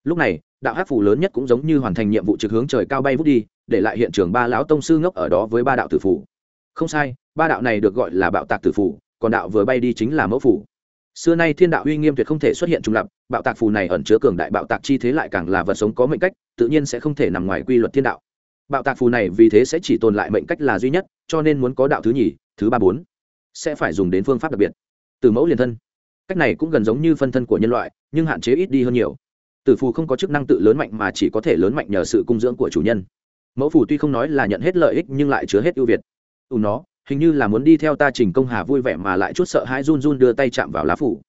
Lúc này, đạo hát phù lớn nhất cũng giống như hoàn thành nhiệm vụ trực hướng trời cao bay vút đi, để lại hiện trường ba lão tông sư ngốc ở đó với ba đạo tử phủ không sai, ba đạo này được gọi là bạo tạc tử phủ còn đạo vừa bay đi chính là mẫu phủ xưa nay thiên đạo uy nghiêm tuyệt không thể xuất hiện trùng lập, bạo tạc phù này ẩn chứa cường đại bạo tạc chi thế lại càng là vật sống có mệnh cách, tự nhiên sẽ không thể nằm ngoài quy luật thiên đạo. Bạo tạc phù này vì thế sẽ chỉ tồn lại mệnh cách là duy nhất, cho nên muốn có đạo thứ nhì, thứ ba bốn, sẽ phải dùng đến phương pháp đặc biệt. Từ mẫu liền thân cách này cũng gần giống như phân thân của nhân loại, nhưng hạn chế ít đi hơn nhiều. Tử phù không có chức năng tự lớn mạnh mà chỉ có thể lớn mạnh nhờ sự cung dưỡng của chủ nhân. Mẫu phù tuy không nói là nhận hết lợi ích nhưng lại chứa hết ưu việt. Ù nó, hình như là muốn đi theo ta trình công hà vui vẻ mà lại chút sợ hãi run run đưa tay chạm vào lá phủ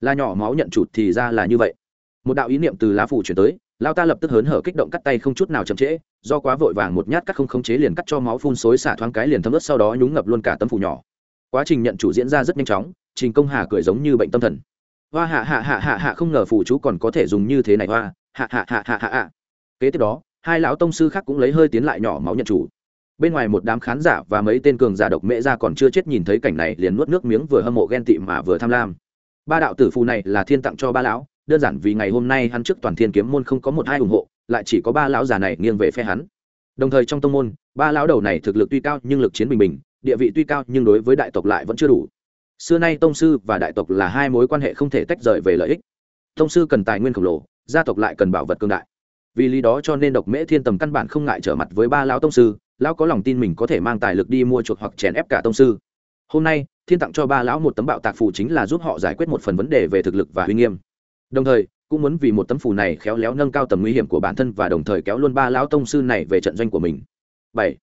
là nhỏ máu nhận chụt thì ra là như vậy. Một đạo ý niệm từ lá phủ chuyển tới lao ta lập tức hớn hở kích động cắt tay không chút nào chậm trễ, do quá vội vàng một nhát cắt không khống chế liền cắt cho máu phun xối xả thoáng cái liền thấm ướt sau đó nhúng ngập luôn cả tấm phủ nhỏ. Quá trình nhận chủ diễn ra rất nhanh chóng trình công hà cười giống như bệnh tâm thần. Hoa hạ hạ hạ hạ hạ không ngờ phủ chú còn có thể dùng như thế này, hoa, hạ hạ hạ hạ hạ hạ. Kế tiếp đó, hai lão tông sư khác cũng lấy hơi tiến lại nhỏ máu nhận chủ. Bên ngoài một đám khán giả và mấy tên cường giả độc mễ ra còn chưa chết nhìn thấy cảnh này liền nuốt nước miếng vừa hâm mộ ghen tị mà vừa tham lam. Ba đạo tử phù này là thiên tặng cho ba lão, đơn giản vì ngày hôm nay hắn trước toàn thiên kiếm môn không có một hai ủng hộ, lại chỉ có ba lão già này nghiêng về phe hắn. Đồng thời trong tông môn, ba lão đầu này thực lực tuy cao nhưng lực chiến bình bình, địa vị tuy cao nhưng đối với đại tộc lại vẫn chưa đủ xưa nay tông sư và đại tộc là hai mối quan hệ không thể tách rời về lợi ích. Tông sư cần tài nguyên khổng lồ, gia tộc lại cần bảo vật cương đại. Vì lý đó cho nên độc mễ thiên tầm căn bản không ngại trở mặt với ba lão tông sư, lão có lòng tin mình có thể mang tài lực đi mua chuộc hoặc chèn ép cả tông sư. Hôm nay, thiên tặng cho ba lão một tấm bạo tạc phù chính là giúp họ giải quyết một phần vấn đề về thực lực và uy nghiêm. Đồng thời, cũng muốn vì một tấm phù này khéo léo nâng cao tầm nguy hiểm của bản thân và đồng thời kéo luôn ba lão tông sư này về trận doanh của mình. Bảy.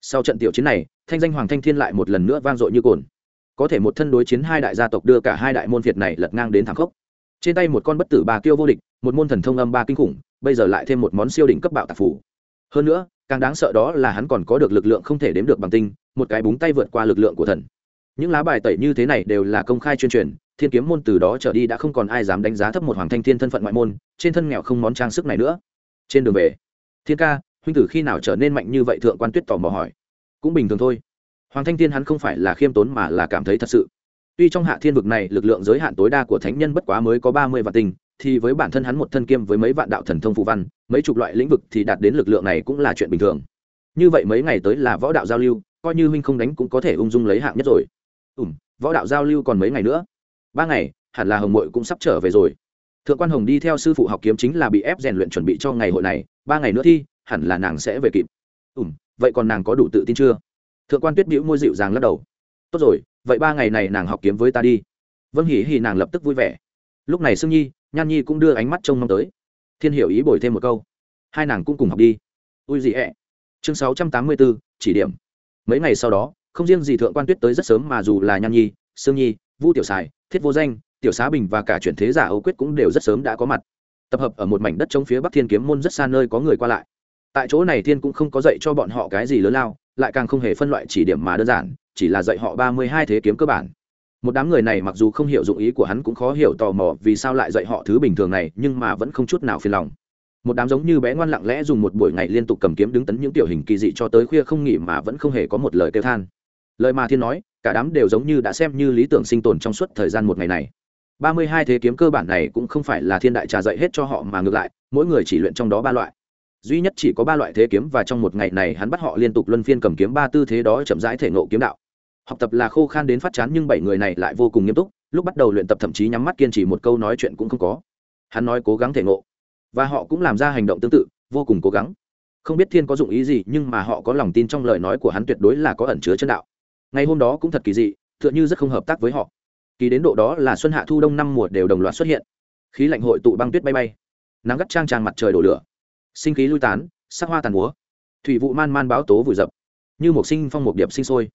Sau trận tiểu chiến này, thanh danh hoàng thanh thiên lại một lần nữa vang dội như cồn có thể một thân đối chiến hai đại gia tộc đưa cả hai đại môn việt này lật ngang đến thẳng khốc. Trên tay một con bất tử bà kiêu vô địch, một môn thần thông âm ba kinh khủng, bây giờ lại thêm một món siêu đỉnh cấp bạo tạp phủ. Hơn nữa, càng đáng sợ đó là hắn còn có được lực lượng không thể đếm được bằng tinh, một cái búng tay vượt qua lực lượng của thần. Những lá bài tẩy như thế này đều là công khai chuyên truyền, thiên kiếm môn từ đó trở đi đã không còn ai dám đánh giá thấp một hoàng thanh thiên thân phận ngoại môn, trên thân nghèo không món trang sức này nữa. Trên đường về, thiên ca, huynh tử khi nào trở nên mạnh như vậy thượng quan tuyết tò mò hỏi. Cũng bình thường thôi hoàng thanh thiên hắn không phải là khiêm tốn mà là cảm thấy thật sự. Tuy trong hạ thiên vực này lực lượng giới hạn tối đa của thánh nhân bất quá mới có ba mươi vạn tinh, thì với bản thân hắn một thân kiêm với mấy vạn đạo thần thông phù văn, mấy chục loại lĩnh vực thì đạt đến lực lượng này cũng là chuyện bình thường. Như vậy mấy ngày tới là võ đạo giao lưu, coi như huynh không đánh cũng có thể ung dung lấy hạng nhất rồi. Ùm võ đạo giao lưu còn mấy ngày nữa? Ba ngày, hẳn là hồng mội cũng sắp trở về rồi. Thượng quan hồng đi theo sư phụ học kiếm chính là bị ép rèn luyện chuẩn bị cho ngày hội này, ba ngày nữa thi, hẳn là nàng sẽ về kịp. Ùm vậy còn nàng có đủ tự tin chưa? Thượng quan tuyết bĩu môi dịu dàng lắc đầu. Tốt rồi, vậy ba ngày này nàng học kiếm với ta đi. Vâng hỉ hỉ nàng lập tức vui vẻ. Lúc này sương nhi, nhan nhi cũng đưa ánh mắt trông mong tới. Thiên hiểu ý bồi thêm một câu. Hai nàng cũng cùng học đi. Ui gì ẹ. Chương sáu trăm tám mươi bốn chỉ điểm. Mấy ngày sau đó, không riêng gì thượng quan tuyết tới rất sớm mà dù là nhan nhi, sương nhi, vu tiểu sài thiết vô danh, tiểu xá bình và cả chuyển thế giả âu quyết cũng đều rất sớm đã có mặt. Tập hợp ở một mảnh đất chống phía bắc thiên kiếm môn rất xa nơi có người qua lại. Tại chỗ này thiên cũng không có dạy cho bọn họ cái gì lớn lao lại càng không hề phân loại chỉ điểm mà đơn giản, chỉ là dạy họ ba mươi hai thế kiếm cơ bản. Một đám người này mặc dù không hiểu dụng ý của hắn cũng khó hiểu tò mò vì sao lại dạy họ thứ bình thường này, nhưng mà vẫn không chút nào phiền lòng. Một đám giống như bé ngoan lặng lẽ dùng một buổi ngày liên tục cầm kiếm đứng tấn những tiểu hình kỳ dị cho tới khuya không nghỉ mà vẫn không hề có một lời kêu than. Lời mà thiên nói, cả đám đều giống như đã xem như lý tưởng sinh tồn trong suốt thời gian một ngày này. Ba mươi hai thế kiếm cơ bản này cũng không phải là thiên đại trà dạy hết cho họ mà ngược lại, mỗi người chỉ luyện trong đó ba loại duy nhất chỉ có ba loại thế kiếm và trong một ngày này hắn bắt họ liên tục luân phiên cầm kiếm ba tư thế đó chậm rãi thể nộ kiếm đạo. Học tập là khô khan đến phát chán nhưng bảy người này lại vô cùng nghiêm túc, lúc bắt đầu luyện tập thậm chí nhắm mắt kiên trì một câu nói chuyện cũng không có. Hắn nói cố gắng thể ngộ. Và họ cũng làm ra hành động tương tự, vô cùng cố gắng. Không biết thiên có dụng ý gì, nhưng mà họ có lòng tin trong lời nói của hắn tuyệt đối là có ẩn chứa chân đạo. Ngày hôm đó cũng thật kỳ dị, tựa như rất không hợp tác với họ. Kỳ đến độ đó là xuân hạ thu đông năm mùa đều đồng loạt xuất hiện. Khí lạnh hội tụ băng tuyết bay bay. Nắng gắt trang tràn mặt trời đổ lửa sinh khí lui tán, sắc hoa tàn múa. Thủy vụ man man báo tố vùi dập. Như một sinh phong một điệp sinh sôi.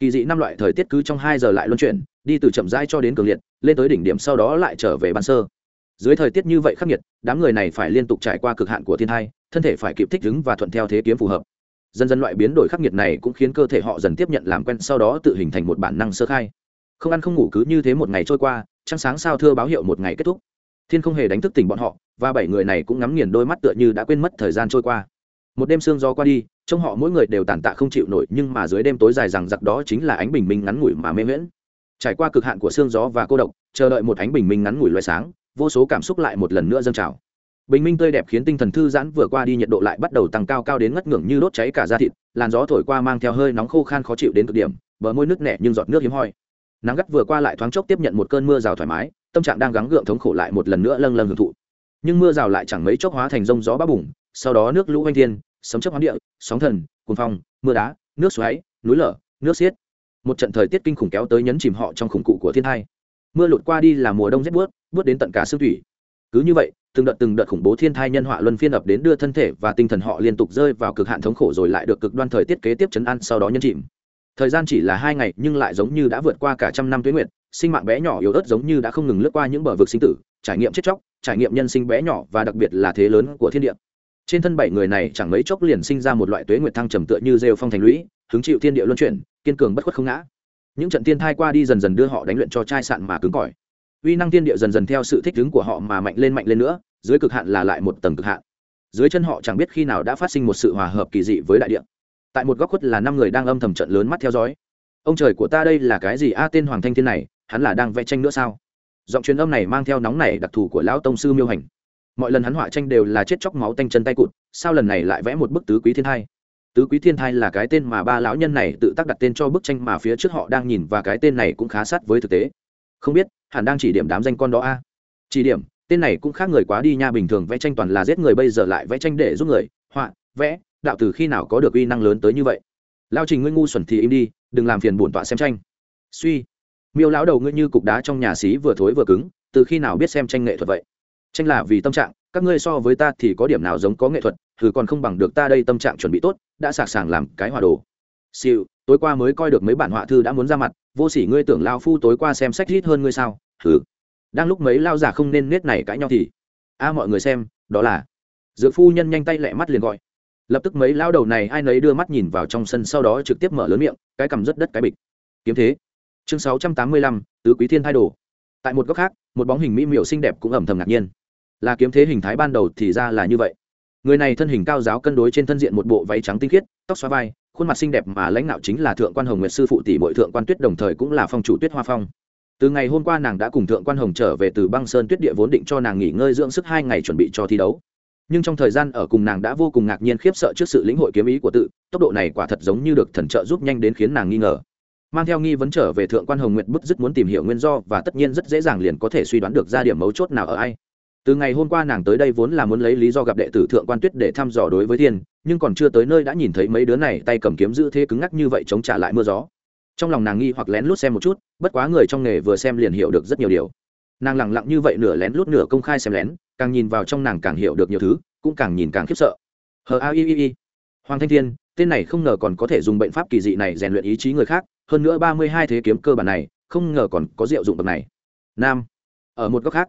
Kỳ dị năm loại thời tiết cứ trong hai giờ lại luân chuyển, đi từ chậm rãi cho đến cường liệt, lên tới đỉnh điểm sau đó lại trở về ban sơ. Dưới thời tiết như vậy khắc nghiệt, đám người này phải liên tục trải qua cực hạn của thiên thai thân thể phải kịp thích ứng và thuận theo thế kiếm phù hợp. Dần dần loại biến đổi khắc nghiệt này cũng khiến cơ thể họ dần tiếp nhận làm quen, sau đó tự hình thành một bản năng sơ khai. Không ăn không ngủ cứ như thế một ngày trôi qua, trăng sáng sao thưa báo hiệu một ngày kết thúc thiên không hề đánh thức tỉnh bọn họ, và bảy người này cũng ngắm nghiền đôi mắt tựa như đã quên mất thời gian trôi qua. Một đêm sương gió qua đi, trông họ mỗi người đều tàn tạ không chịu nổi, nhưng mà dưới đêm tối dài rằng giặc đó chính là ánh bình minh ngắn ngủi mà mê miễn trải qua cực hạn của sương gió và cô độc, chờ đợi một ánh bình minh ngắn ngủi loài sáng, vô số cảm xúc lại một lần nữa dâng trào. Bình minh tươi đẹp khiến tinh thần thư giãn vừa qua đi nhiệt độ lại bắt đầu tăng cao cao đến ngất ngưỡng như đốt cháy cả da thịt, làn gió thổi qua mang theo hơi nóng khô khan khó chịu đến cực điểm, bờ môi nước nẻ nhưng giọt nước hiếm hoi. Nắng gắt vừa qua lại thoáng chốc tiếp nhận một cơn mưa rào thoải mái tâm trạng đang gắng gượng thống khổ lại một lần nữa lâng lâng hưởng thụ. Nhưng mưa rào lại chẳng mấy chốc hóa thành rông gió bá bùng, sau đó nước lũ oanh thiên, sấm chấp hoán địa, sóng thần, cuồng phong, mưa đá, nước xoáy, núi lở, nước xiết. Một trận thời tiết kinh khủng kéo tới nhấn chìm họ trong khủng cụ của thiên thai mưa lụt qua đi là mùa đông rét buốt buốt đến tận cả xương thủy. Cứ như vậy, từng đợt từng đợt khủng bố thiên thai nhân họa luân phiên ập đến đưa thân thể và tinh thần họ liên tục rơi vào cực hạn thống khổ rồi lại được cực đoan thời tiết kế tiếp chấn ăn sau đó nhân chìm. Thời gian chỉ là hai ngày nhưng lại giống như đã vượt qua cả trăm năm tuyến nguyệt sinh mạng bé nhỏ yếu ớt giống như đã không ngừng lướt qua những bờ vực sinh tử, trải nghiệm chết chóc, trải nghiệm nhân sinh bé nhỏ và đặc biệt là thế lớn của thiên địa. Trên thân bảy người này chẳng mấy chốc liền sinh ra một loại tuế nguyệt thăng trầm tựa như rêu phong thành lũy, hứng chịu thiên địa luân chuyển, kiên cường bất khuất không ngã. Những trận tiên thai qua đi dần dần đưa họ đánh luyện cho chai sạn mà cứng cỏi. Uy năng thiên địa dần dần theo sự thích ứng của họ mà mạnh lên mạnh lên nữa, dưới cực hạn là lại một tầng cực hạn. Dưới chân họ chẳng biết khi nào đã phát sinh một sự hòa hợp kỳ dị với đại địa. Tại một góc khuất là năm người đang âm thầm trận lớn mắt theo dõi. Ông trời của ta đây là cái gì? A tên hoàng thanh thiên này hắn là đang vẽ tranh nữa sao? Giọng truyền âm này mang theo nóng này đặc thù của lão tông sư miêu hành. Mọi lần hắn họa tranh đều là chết chóc máu tanh chân tay cụt, sao lần này lại vẽ một bức tứ quý thiên thai? Tứ quý thiên thai là cái tên mà ba lão nhân này tự tác đặt tên cho bức tranh mà phía trước họ đang nhìn và cái tên này cũng khá sát với thực tế. Không biết, hẳn đang chỉ điểm đám danh con đó a. Chỉ điểm, tên này cũng khác người quá đi nha, bình thường vẽ tranh toàn là giết người, bây giờ lại vẽ tranh để giúp người, họa, vẽ, đạo từ khi nào có được uy năng lớn tới như vậy? Lao trình ngươi ngu xuẩn thì im đi, đừng làm phiền bổn tọa xem tranh. Suy miêu lão đầu ngươi như cục đá trong nhà xí vừa thối vừa cứng, từ khi nào biết xem tranh nghệ thuật vậy? Tranh là vì tâm trạng, các ngươi so với ta thì có điểm nào giống có nghệ thuật, thử còn không bằng được ta đây tâm trạng chuẩn bị tốt, đã sạc sàng làm cái hòa đồ. Siêu, tối qua mới coi được mấy bản họa thư đã muốn ra mặt, vô sỉ ngươi tưởng lao phu tối qua xem sách rít hơn ngươi sao? Thử đang lúc mấy lao giả không nên nết này cãi nhau thì, a, mọi người xem, đó là. Dược phu nhân nhanh tay lẹ mắt liền gọi. Lập tức mấy lao đầu này ai nấy đưa mắt nhìn vào trong sân, sau đó trực tiếp mở lớn miệng, cái cầm rất đất cái bịch. Kiếm thế chương sáu trăm tám mươi lăm, tứ quý thiên thay đồ. Tại một góc khác, một bóng hình mỹ miều xinh đẹp cũng ẩm thầm ngạc nhiên. Là kiếm thế hình thái ban đầu thì ra là như vậy. Người này thân hình cao giáo cân đối trên thân diện một bộ váy trắng tinh khiết, tóc xóa vai, khuôn mặt xinh đẹp mà lãnh đạo chính là thượng quan hồng nguyệt sư phụ tỷ bội thượng quan tuyết đồng thời cũng là phong chủ tuyết hoa phong. Từ ngày hôm qua nàng đã cùng thượng quan hồng trở về từ băng sơn tuyết địa vốn định cho nàng nghỉ ngơi dưỡng sức hai ngày chuẩn bị cho thi đấu. Nhưng trong thời gian ở cùng nàng đã vô cùng ngạc nhiên khiếp sợ trước sự lĩnh hội kiếm ý của tự, tốc độ này quả thật giống như được thần trợ giúp nhanh đến khiến nàng nghi ngờ mang theo nghi vấn trở về thượng quan hồng nguyệt bức dứt muốn tìm hiểu nguyên do và tất nhiên rất dễ dàng liền có thể suy đoán được ra điểm mấu chốt nào ở ai. Từ ngày hôm qua nàng tới đây vốn là muốn lấy lý do gặp đệ tử thượng quan tuyết để thăm dò đối với thiên, nhưng còn chưa tới nơi đã nhìn thấy mấy đứa này tay cầm kiếm giữ thế cứng ngắc như vậy chống trả lại mưa gió. Trong lòng nàng nghi hoặc lén lút xem một chút, bất quá người trong nghề vừa xem liền hiểu được rất nhiều điều. Nàng lẳng lặng như vậy nửa lén lút nửa công khai xem lén, càng nhìn vào trong nàng càng hiểu được nhiều thứ, cũng càng nhìn càng khiếp sợ. Hờ a i i i. Hoàng thanh thiên, tên này không ngờ còn có thể dùng bệnh pháp kỳ dị này rèn luyện ý chí người khác hơn nữa ba mươi hai thế kiếm cơ bản này, không ngờ còn có diệu dụng bậc này. Nam, ở một góc khác,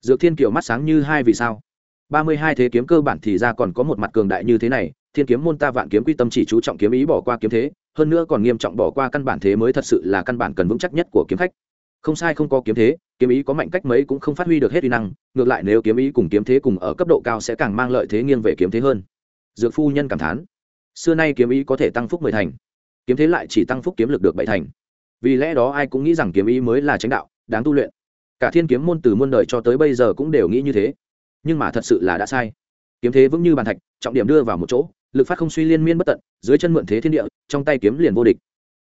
dược thiên kiều mắt sáng như hai vì sao. Ba mươi hai thế kiếm cơ bản thì ra còn có một mặt cường đại như thế này, thiên kiếm môn ta vạn kiếm quy tâm chỉ chú trọng kiếm ý bỏ qua kiếm thế, hơn nữa còn nghiêm trọng bỏ qua căn bản thế mới thật sự là căn bản cần vững chắc nhất của kiếm khách. Không sai không có kiếm thế, kiếm ý có mạnh cách mấy cũng không phát huy được hết uy năng, ngược lại nếu kiếm ý cùng kiếm thế cùng ở cấp độ cao sẽ càng mang lợi thế nghiêng về kiếm thế hơn. Dược phu nhân cảm thán, xưa nay kiếm ý có thể tăng phúc mười thành kiếm thế lại chỉ tăng phúc kiếm lực được bảy thành. Vì lẽ đó ai cũng nghĩ rằng kiếm ý mới là tránh đạo, đáng tu luyện. Cả thiên kiếm môn từ muôn đời cho tới bây giờ cũng đều nghĩ như thế. Nhưng mà thật sự là đã sai. Kiếm thế vững như bàn thạch, trọng điểm đưa vào một chỗ, lực phát không suy liên miên bất tận, dưới chân mượn thế thiên địa, trong tay kiếm liền vô địch.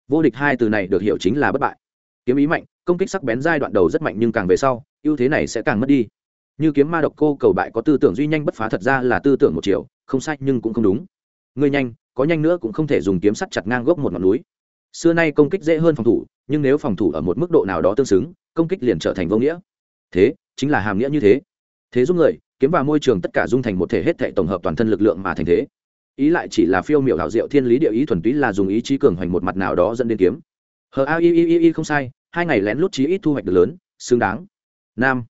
Vô địch hai từ này được hiểu chính là bất bại. Kiếm ý mạnh, công kích sắc bén giai đoạn đầu rất mạnh nhưng càng về sau, ưu thế này sẽ càng mất đi. Như kiếm ma độc cô cầu bại có tư tưởng duy nhanh bất phá thật ra là tư tưởng một chiều, không sai nhưng cũng không đúng. Ngươi nhanh có nhanh nữa cũng không thể dùng kiếm sắt chặt ngang gốc một ngọn núi. Xưa nay công kích dễ hơn phòng thủ, nhưng nếu phòng thủ ở một mức độ nào đó tương xứng, công kích liền trở thành vô nghĩa. Thế, chính là hàm nghĩa như thế. Thế giúp người, kiếm vào môi trường tất cả dung thành một thể hết thể tổng hợp toàn thân lực lượng mà thành thế. Ý lại chỉ là phiêu miểu đạo diệu thiên lý địa ý thuần túy là dùng ý chí cường hoành một mặt nào đó dẫn đến kiếm. Hờ, a i i i, không sai, hai ngày lén lút chí ít thu hoạch được lớn, xứng đáng. Nam.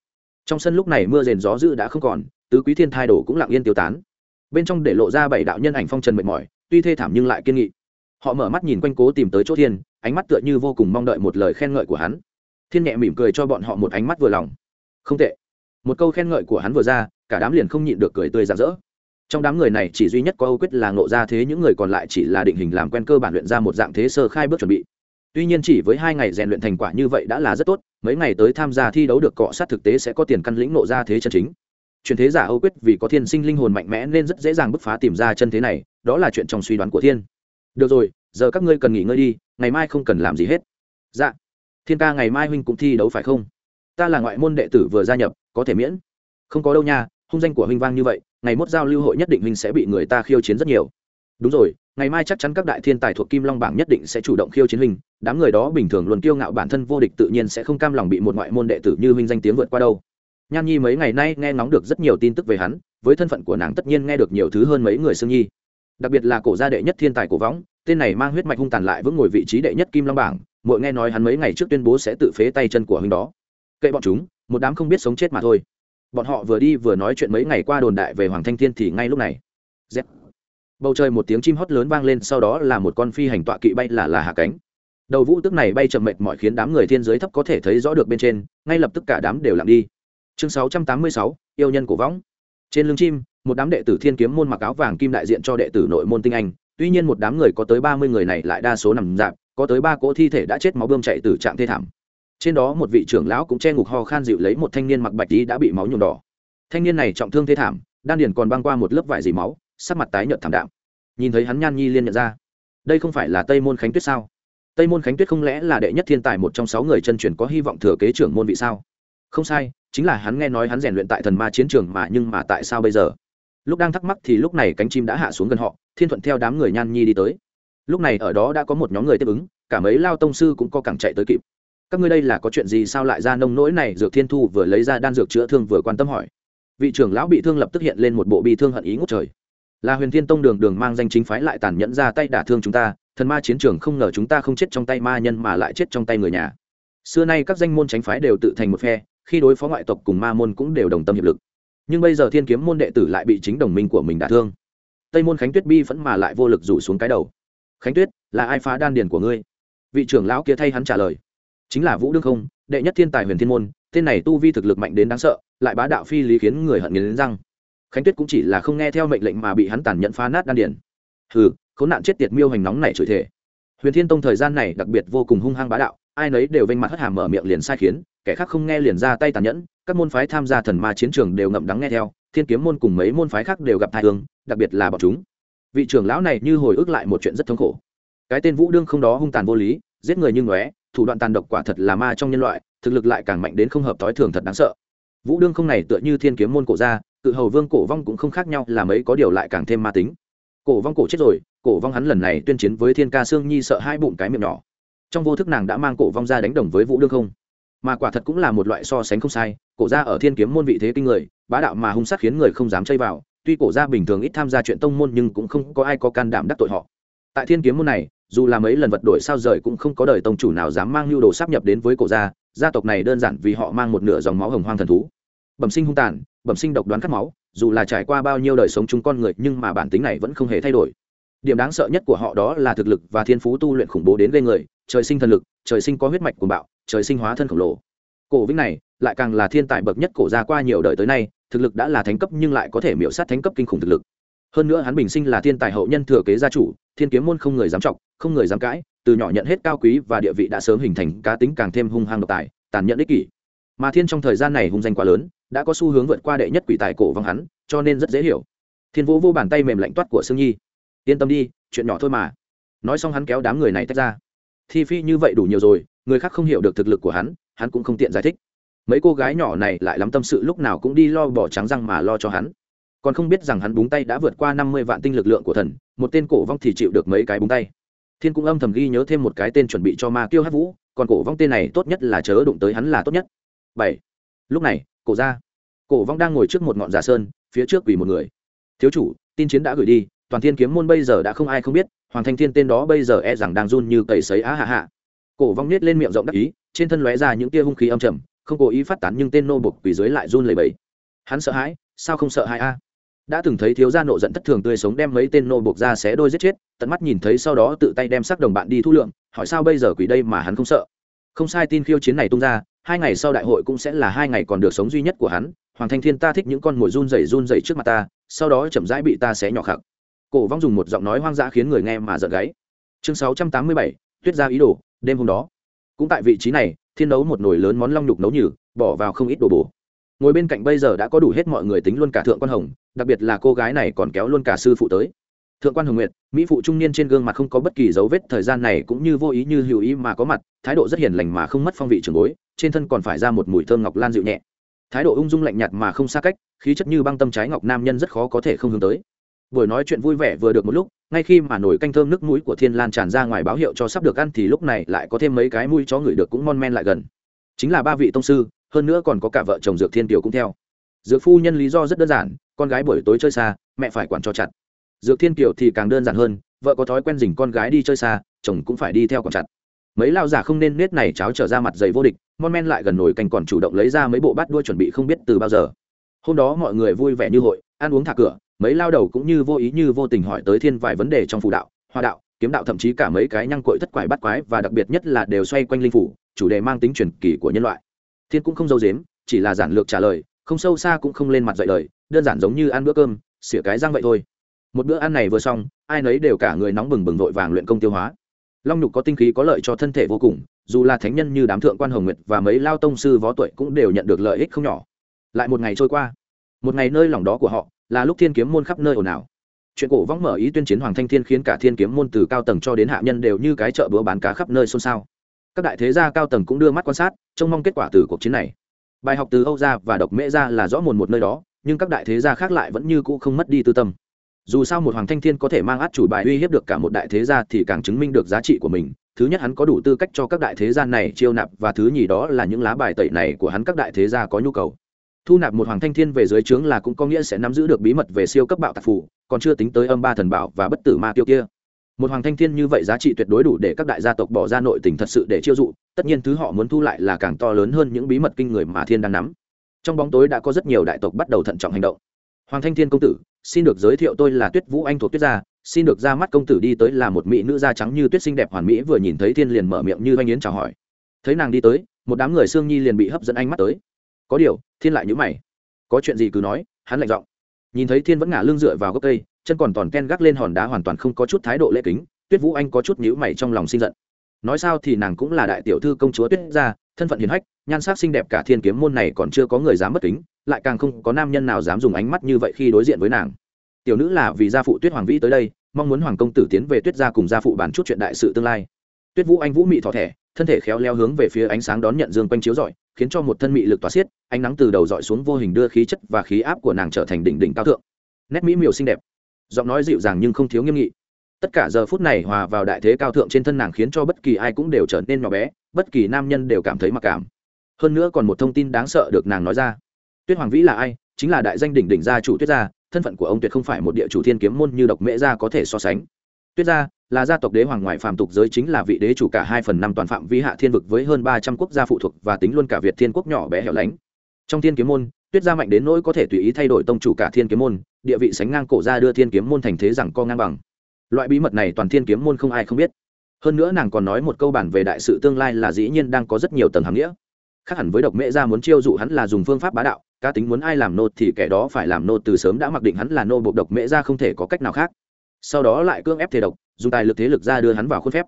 Trong sân lúc này mưa rền gió dữ đã không còn, tứ quý thiên thai đổ cũng lặng yên tiêu tán. Bên trong để lộ ra bảy đạo nhân ảnh phong trần mệt mỏi tuy thê thảm nhưng lại kiên nghị. Họ mở mắt nhìn quanh cố tìm tới chỗ thiên, ánh mắt tựa như vô cùng mong đợi một lời khen ngợi của hắn. Thiên nhẹ mỉm cười cho bọn họ một ánh mắt vừa lòng. Không tệ. Một câu khen ngợi của hắn vừa ra, cả đám liền không nhịn được cười tươi rạng rỡ. Trong đám người này chỉ duy nhất có âu quyết là ngộ ra thế, những người còn lại chỉ là định hình làm quen cơ bản luyện ra một dạng thế sơ khai bước chuẩn bị. Tuy nhiên chỉ với hai ngày rèn luyện thành quả như vậy đã là rất tốt, mấy ngày tới tham gia thi đấu được cọ sát thực tế sẽ có tiền căn lĩnh nộ ra thế chân chính. Truyền thế giả âu quyết vì có thiên sinh linh hồn mạnh mẽ nên rất dễ dàng bứt phá tìm ra chân thế này đó là chuyện trong suy đoán của thiên. Được rồi, giờ các ngươi cần nghỉ ngơi đi, ngày mai không cần làm gì hết. Dạ. Thiên ca ngày mai huynh cũng thi đấu phải không? Ta là ngoại môn đệ tử vừa gia nhập, có thể miễn? Không có đâu nha, hung danh của huynh vang như vậy, ngày mốt giao lưu hội nhất định huynh sẽ bị người ta khiêu chiến rất nhiều. Đúng rồi, ngày mai chắc chắn các đại thiên tài thuộc kim long bảng nhất định sẽ chủ động khiêu chiến huynh, đám người đó bình thường luôn kiêu ngạo bản thân vô địch tự nhiên sẽ không cam lòng bị một ngoại môn đệ tử như huynh danh tiếng vượt qua đâu. Nhan nhi mấy ngày nay nghe ngóng được rất nhiều tin tức về hắn, với thân phận của nàng tất nhiên nghe được nhiều thứ hơn mấy người sương nhi đặc biệt là cổ gia đệ nhất thiên tài cổ võng tên này mang huyết mạch hung tàn lại vững ngồi vị trí đệ nhất kim long bảng mỗi nghe nói hắn mấy ngày trước tuyên bố sẽ tự phế tay chân của huynh đó. Kệ bọn chúng một đám không biết sống chết mà thôi. Bọn họ vừa đi vừa nói chuyện mấy ngày qua đồn đại về hoàng thanh thiên thì ngay lúc này dép bầu trời một tiếng chim hót lớn vang lên sau đó là một con phi hành tọa kỵ bay là là hạ cánh. Đầu vũ tức này bay chậm mệt mỏi khiến đám người thiên giới thấp có thể thấy rõ được bên trên ngay lập tức cả đám đều lặng đi. Chương 686, yêu nhân cổ võng. Trên lưng chim một đám đệ tử thiên kiếm môn mặc áo vàng kim đại diện cho đệ tử nội môn tinh anh. Tuy nhiên một đám người có tới ba mươi người này lại đa số nằm dạp, có tới ba cỗ thi thể đã chết máu bơm chạy từ trạng thê thảm. Trên đó một vị trưởng lão cũng che ngục ho khan dịu lấy một thanh niên mặc bạch tí đã bị máu nhuộm đỏ. Thanh niên này trọng thương thê thảm, đan điền còn băng qua một lớp vải dì máu, sắc mặt tái nhợt thảm đạm. Nhìn thấy hắn nhan nhi liên nhận ra, đây không phải là tây môn khánh tuyết sao? Tây môn khánh tuyết không lẽ là đệ nhất thiên tài một trong sáu người chân truyền có hy vọng thừa kế trưởng môn vị sao? Không sai, chính là hắn nghe nói hắn rèn luyện tại thần ma chiến trường mà nhưng mà tại sao bây giờ? Lúc đang thắc mắc thì lúc này cánh chim đã hạ xuống gần họ, thiên thuận theo đám người nhan nhi đi tới. Lúc này ở đó đã có một nhóm người tiếp ứng, cả mấy lao tông sư cũng có cẳng chạy tới kịp. Các ngươi đây là có chuyện gì sao lại ra nông nỗi này? Dược thiên thu vừa lấy ra đan dược chữa thương vừa quan tâm hỏi. Vị trưởng lão bị thương lập tức hiện lên một bộ bi thương hận ý ngút trời. Là huyền thiên tông đường đường mang danh chính phái lại tàn nhẫn ra tay đả thương chúng ta, thần ma chiến trường không ngờ chúng ta không chết trong tay ma nhân mà lại chết trong tay người nhà. Xưa nay các danh môn tránh phái đều tự thành một phe, khi đối phó ngoại tộc cùng ma môn cũng đều đồng tâm hiệp lực nhưng bây giờ thiên kiếm môn đệ tử lại bị chính đồng minh của mình đả thương. Tây môn khánh tuyết bi vẫn mà lại vô lực rủ xuống cái đầu. Khánh tuyết, là ai phá đan điền của ngươi? Vị trưởng lão kia thay hắn trả lời. Chính là vũ đương không, đệ nhất thiên tài huyền thiên môn, tên này tu vi thực lực mạnh đến đáng sợ, lại bá đạo phi lý khiến người hận nghiến răng. Khánh tuyết cũng chỉ là không nghe theo mệnh lệnh mà bị hắn tàn nhẫn phá nát đan điền. Hừ, khốn nạn chết tiệt miêu hành nóng này chửi thể huyền thiên tông thời gian này đặc biệt vô cùng hung hăng bá đạo, ai nấy đều vênh mặt hất hàm mở miệng liền sai khiến, kẻ khác không nghe liền ra tay tàn nhẫn các môn phái tham gia thần ma chiến trường đều ngậm đắng nghe theo, thiên kiếm môn cùng mấy môn phái khác đều gặp thai hương, đặc biệt là bọn chúng. Vị trưởng lão này như hồi ức lại một chuyện rất thống khổ. Cái tên vũ đương không đó hung tàn vô lý, giết người như ngóe, thủ đoạn tàn độc quả thật là ma trong nhân loại, thực lực lại càng mạnh đến không hợp tối thường thật đáng sợ. Vũ đương không này tựa như thiên kiếm môn cổ gia, tự hầu vương cổ vong cũng không khác nhau, là mấy có điều lại càng thêm ma tính. Cổ vong cổ chết rồi, cổ vong hắn lần này tuyên chiến với thiên ca sương nhi sợ hai bụng cái miệng nhỏ. Trong vô thức nàng đã mang cổ vong ra đánh đồng với vũ đương không mà quả thật cũng là một loại so sánh không sai, cổ gia ở thiên kiếm môn vị thế kinh người, bá đạo mà hung sát khiến người không dám chơi vào, tuy cổ gia bình thường ít tham gia chuyện tông môn nhưng cũng không có ai có can đảm đắc tội họ. Tại thiên kiếm môn này, dù là mấy lần vật đổi sao rời cũng không có đời tông chủ nào dám mang nhu đồ sắp nhập đến với cổ gia gia tộc này đơn giản vì họ mang một nửa dòng máu hồng hoang thần thú. Bẩm sinh hung tàn, bẩm sinh độc đoán cắt máu, dù là trải qua bao nhiêu đời sống chung con người nhưng mà bản tính này vẫn không hề thay đổi. Điểm đáng sợ nhất của họ đó là thực lực và thiên phú tu luyện khủng bố đến gây người, trời sinh thần lực, trời sinh có huyết mạch của bạo trời sinh hóa thân khổng lồ. Cổ vĩnh này, lại càng là thiên tài bậc nhất cổ ra qua nhiều đời tới nay, thực lực đã là thánh cấp nhưng lại có thể miễu sát thánh cấp kinh khủng thực lực. Hơn nữa hắn bình sinh là thiên tài hậu nhân thừa kế gia chủ, thiên kiếm môn không người dám trọng không người dám cãi, từ nhỏ nhận hết cao quý và địa vị đã sớm hình thành cá tính càng thêm hung hăng độc tài, tàn nhẫn ích kỷ. Mà thiên trong thời gian này hung danh quá lớn, đã có xu hướng vượt qua đệ nhất quỷ tài cổ văng hắn, cho nên rất dễ hiểu. Thiên vũ vô bàn tay mềm lạnh toát của sương nhi. Yên tâm đi, chuyện nhỏ thôi mà. Nói xong hắn kéo đám người này tách ra. Thi phi như vậy đủ nhiều rồi người khác không hiểu được thực lực của hắn hắn cũng không tiện giải thích. Mấy cô gái nhỏ này lại lắm tâm sự lúc nào cũng đi lo bỏ trắng răng mà lo cho hắn. Còn không biết rằng hắn búng tay đã vượt qua năm mươi vạn tinh lực lượng của thần, một tên cổ vong thì chịu được mấy cái búng tay. Thiên cũng âm thầm ghi nhớ thêm một cái tên chuẩn bị cho ma kiêu hát vũ, còn cổ vong tên này tốt nhất là chớ đụng tới hắn là tốt nhất. Bảy. Lúc này, cổ ra cổ vong đang ngồi trước một ngọn giả sơn, phía trước quỳ một người. Thiếu chủ, tin chiến đã gửi đi, toàn thiên kiếm môn bây giờ đã không ai không biết, hoàng thanh thiên tên đó bây giờ e rằng đang run như cầy sấy á hạ hạ cổ vong nết lên miệng rộng đắc ý, trên thân lóe ra những tia hung khí âm trầm, không cố ý phát tán nhưng tên nô bục quỳ dưới lại run lẩy bẩy. Hắn sợ hãi, sao không sợ hãi a? Đã từng thấy thiếu gia nộ giận thất thường tươi sống đem mấy tên nô buộc ra xé đôi giết chết, tận mắt nhìn thấy sau đó tự tay đem xác đồng bạn đi thu lượng, hỏi sao bây giờ quỷ đây mà hắn không sợ? Không sai, tin khiêu chiến này tung ra, hai ngày sau đại hội cũng sẽ là hai ngày còn được sống duy nhất của hắn, hoàng thanh thiên ta thích những con mồi run rẩy run rẩy trước mặt ta, sau đó chậm rãi bị ta xé nhỏ khặc cổ vong dùng một giọng nói hoang dã khiến người nghe mà giận gáy. Chương sáu trăm tám mươi bảy, tuyết ra ý đồ đêm hôm đó. Cũng tại vị trí này, thiên nấu một nồi lớn món long nhục nấu nhử, bỏ vào không ít đồ bổ. Ngồi bên cạnh bây giờ đã có đủ hết mọi người tính luôn cả thượng quan hồng, đặc biệt là cô gái này còn kéo luôn cả sư phụ tới. Thượng quan hồng nguyệt, mỹ phụ trung niên trên gương mặt không có bất kỳ dấu vết thời gian này cũng như vô ý như hữu ý mà có mặt, thái độ rất hiền lành mà không mất phong vị trường bối, trên thân còn phải ra một mùi thơm ngọc lan dịu nhẹ. Thái độ ung dung lạnh nhạt mà không xa cách, khí chất như băng tâm trái ngọc nam nhân rất khó có thể không hướng tới buổi nói chuyện vui vẻ vừa được một lúc, ngay khi mà nổi canh thơm nước mũi của thiên lan tràn ra ngoài báo hiệu cho sắp được ăn thì lúc này lại có thêm mấy cái mũi chó người được cũng mon men lại gần. Chính là ba vị tông sư, hơn nữa còn có cả vợ chồng dược thiên Tiểu cũng theo. Dược phu nhân lý do rất đơn giản, con gái buổi tối chơi xa, mẹ phải quản cho chặt. Dược thiên kiều thì càng đơn giản hơn, vợ có thói quen dình con gái đi chơi xa, chồng cũng phải đi theo còn chặt. Mấy lao giả không nên nết này cháo trở ra mặt dày vô địch, mon men lại gần nổi canh còn chủ động lấy ra mấy bộ bát đuôi chuẩn bị không biết từ bao giờ. Hôm đó mọi người vui vẻ như hội, ăn uống thả cửa mấy lao đầu cũng như vô ý như vô tình hỏi tới thiên vài vấn đề trong phù đạo, hoa đạo, kiếm đạo, thậm chí cả mấy cái nhăng cội thất quải bắt quái và đặc biệt nhất là đều xoay quanh linh phủ, chủ đề mang tính truyền kỳ của nhân loại. Thiên cũng không dâu dếm chỉ là giản lược trả lời, không sâu xa cũng không lên mặt dạy lời, đơn giản giống như ăn bữa cơm xỉa cái răng vậy thôi. Một bữa ăn này vừa xong, ai nấy đều cả người nóng bừng bừng vội vàng luyện công tiêu hóa. Long nhục có tinh khí có lợi cho thân thể vô cùng, dù là thánh nhân như đám thượng quan hồng nguyệt và mấy lao tông sư võ tuệ cũng đều nhận được lợi ích không nhỏ. Lại một ngày trôi qua, một ngày nơi lòng đó của họ là lúc thiên kiếm môn khắp nơi ồn ào. Chuyện cổ vong mở ý tuyên chiến hoàng thanh thiên khiến cả thiên kiếm môn từ cao tầng cho đến hạ nhân đều như cái chợ búa bán cá khắp nơi xôn xao. Các đại thế gia cao tầng cũng đưa mắt quan sát, trông mong kết quả từ cuộc chiến này. Bài học từ âu gia và độc mễ gia là rõ mồn một nơi đó, nhưng các đại thế gia khác lại vẫn như cũ không mất đi tư tâm. Dù sao một hoàng thanh thiên có thể mang át chủ bài uy hiếp được cả một đại thế gia thì càng chứng minh được giá trị của mình. Thứ nhất hắn có đủ tư cách cho các đại thế gia này chiêu nạp và thứ nhì đó là những lá bài tẩy này của hắn các đại thế gia có nhu cầu thu nạp một hoàng thanh thiên về dưới trướng là cũng có nghĩa sẽ nắm giữ được bí mật về siêu cấp bạo tạc phủ còn chưa tính tới âm ba thần bảo và bất tử ma tiêu kia. Một hoàng thanh thiên như vậy giá trị tuyệt đối đủ để các đại gia tộc bỏ ra nội tình thật sự để chiêu dụ, tất nhiên thứ họ muốn thu lại là càng to lớn hơn những bí mật kinh người mà thiên đang nắm. Trong bóng tối đã có rất nhiều đại tộc bắt đầu thận trọng hành động. Hoàng thanh thiên công tử, xin được giới thiệu tôi là tuyết vũ anh thuộc tuyết gia, xin được ra mắt công tử đi tới là một mỹ nữ da trắng như tuyết xinh đẹp hoàn mỹ vừa nhìn thấy thiên liền mở miệng như oanh yến chào hỏi. Thấy nàng đi tới, một đám người xương nhi liền bị hấp dẫn ánh mắt tới có điều, thiên lại nhữ mày. Có chuyện gì cứ nói, hắn lạnh giọng. Nhìn thấy thiên vẫn ngả lưng dựa vào gốc cây, chân còn toàn ken gác lên hòn đá hoàn toàn không có chút thái độ lễ kính, tuyết vũ anh có chút nhữ mày trong lòng sinh giận. Nói sao thì nàng cũng là đại tiểu thư công chúa tuyết gia, thân phận hiền hách, nhan sắc xinh đẹp cả thiên kiếm môn này còn chưa có người dám bất kính, lại càng không có nam nhân nào dám dùng ánh mắt như vậy khi đối diện với nàng. Tiểu nữ là vì gia phụ tuyết hoàng vĩ tới đây, mong muốn hoàng công tử tiến về tuyết gia cùng gia phụ bàn chút chuyện đại sự tương lai. Tuyết vũ anh vũ mị thỏ thẻ, thân thể khéo leo hướng về phía ánh sáng đón nhận dương quanh chiếu rọi khiến cho một thân mị lực tỏa xiết, ánh nắng từ đầu dọi xuống vô hình đưa khí chất và khí áp của nàng trở thành đỉnh đỉnh cao thượng. Nét mỹ miều xinh đẹp. Giọng nói dịu dàng nhưng không thiếu nghiêm nghị. Tất cả giờ phút này hòa vào đại thế cao thượng trên thân nàng khiến cho bất kỳ ai cũng đều trở nên nhỏ bé, bất kỳ nam nhân đều cảm thấy mặc cảm. Hơn nữa còn một thông tin đáng sợ được nàng nói ra. Tuyết hoàng vĩ là ai? Chính là đại danh đỉnh đỉnh gia chủ tuyết gia, thân phận của ông tuyệt không phải một địa chủ thiên kiếm môn như độc mễ gia có thể so sánh tuyết gia, là gia tộc đế hoàng ngoại phạm tục giới chính là vị đế chủ cả hai phần năm toàn phạm vi hạ thiên vực với hơn ba trăm quốc gia phụ thuộc và tính luôn cả việt thiên quốc nhỏ bé hẻo lánh. Trong thiên kiếm môn, tuyết gia mạnh đến nỗi có thể tùy ý thay đổi tông chủ cả thiên kiếm môn, địa vị sánh ngang cổ ra đưa thiên kiếm môn thành thế rằng co ngang bằng. Loại bí mật này toàn thiên kiếm môn không ai không biết. Hơn nữa nàng còn nói một câu bản về đại sự tương lai là dĩ nhiên đang có rất nhiều tầng hàm nghĩa. Khác hẳn với độc mễ gia muốn chiêu dụ hắn là dùng phương pháp bá đạo, cá tính muốn ai làm nô thì kẻ đó phải làm nô từ sớm đã mặc định hắn là nô bộ độc mễ gia không thể có cách nào khác sau đó lại cưỡng ép thể độc, dùng tài lực thế lực ra đưa hắn vào khuôn phép.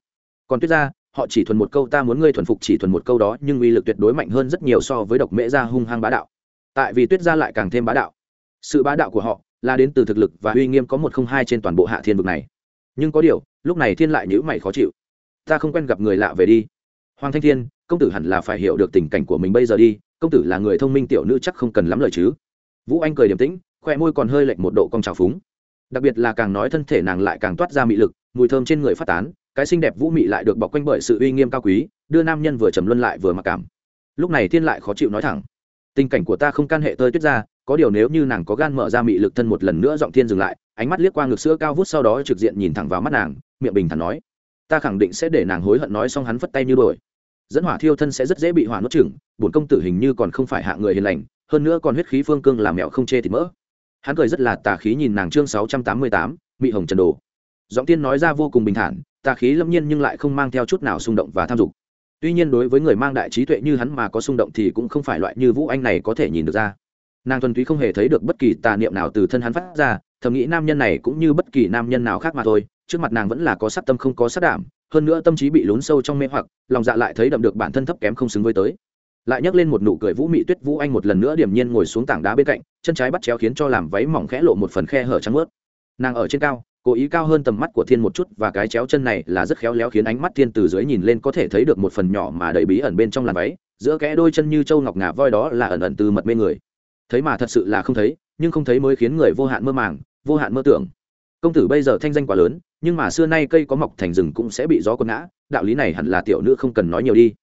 Còn tuyết gia, họ chỉ thuần một câu ta muốn ngươi thuần phục chỉ thuần một câu đó, nhưng uy lực tuyệt đối mạnh hơn rất nhiều so với độc mễ gia hung hăng bá đạo. Tại vì tuyết gia lại càng thêm bá đạo. Sự bá đạo của họ là đến từ thực lực và uy nghiêm có một không hai trên toàn bộ hạ thiên vực này. Nhưng có điều, lúc này thiên lại nhữ mày khó chịu. Ta không quen gặp người lạ về đi. Hoàng thanh thiên, công tử hẳn là phải hiểu được tình cảnh của mình bây giờ đi, công tử là người thông minh tiểu nữ chắc không cần lắm lời chứ. Vũ anh cười điềm tĩnh khoe môi còn hơi lệch một độ cong trào phúng đặc biệt là càng nói thân thể nàng lại càng toát ra mị lực, mùi thơm trên người phát tán, cái xinh đẹp vũ mị lại được bọc quanh bởi sự uy nghiêm cao quý, đưa nam nhân vừa trầm luân lại vừa mặc cảm. Lúc này thiên lại khó chịu nói thẳng, tình cảnh của ta không can hệ tơi tuyết ra, có điều nếu như nàng có gan mở ra mị lực thân một lần nữa giọng thiên dừng lại, ánh mắt liếc qua ngực sữa cao vút sau đó trực diện nhìn thẳng vào mắt nàng, miệng bình thản nói, ta khẳng định sẽ để nàng hối hận nói xong hắn phất tay như đổi dẫn hỏa thiêu thân sẽ rất dễ bị hỏa nuốt chừng bổn công tử hình như còn không phải hạ người hiền lành, hơn nữa còn huyết khí phương cương làm mẹo không chê thì mỡ hắn cười rất là tà khí nhìn nàng chương sáu trăm tám mươi tám, mị hồng trần đồ. Giọng tiên nói ra vô cùng bình thản, tà khí lâm nhiên nhưng lại không mang theo chút nào xung động và tham dục. Tuy nhiên đối với người mang đại trí tuệ như hắn mà có xung động thì cũng không phải loại như vũ anh này có thể nhìn được ra. Nàng thuần túy không hề thấy được bất kỳ tà niệm nào từ thân hắn phát ra, thầm nghĩ nam nhân này cũng như bất kỳ nam nhân nào khác mà thôi, trước mặt nàng vẫn là có sắc tâm không có sắc đảm hơn nữa tâm trí bị lún sâu trong mê hoặc, lòng dạ lại thấy đậm được bản thân thấp kém không xứng với tới lại nhấc lên một nụ cười vũ mị tuyết vũ anh một lần nữa điểm nhiên ngồi xuống tảng đá bên cạnh, chân trái bắt chéo khiến cho làm váy mỏng khẽ lộ một phần khe hở trắng ướt nàng ở trên cao, cố ý cao hơn tầm mắt của thiên một chút và cái chéo chân này là rất khéo léo khiến ánh mắt thiên từ dưới nhìn lên có thể thấy được một phần nhỏ mà đầy bí ẩn bên trong làn váy, giữa kẽ đôi chân như châu ngọc ngà voi đó là ẩn ẩn từ mật mê người. Thấy mà thật sự là không thấy, nhưng không thấy mới khiến người vô hạn mơ màng, vô hạn mơ tưởng. Công tử bây giờ thanh danh quá lớn, nhưng mà xưa nay cây có mọc thành rừng cũng sẽ bị gió quấn ngã, đạo lý này hẳn là tiểu nữ không cần nói nhiều đi.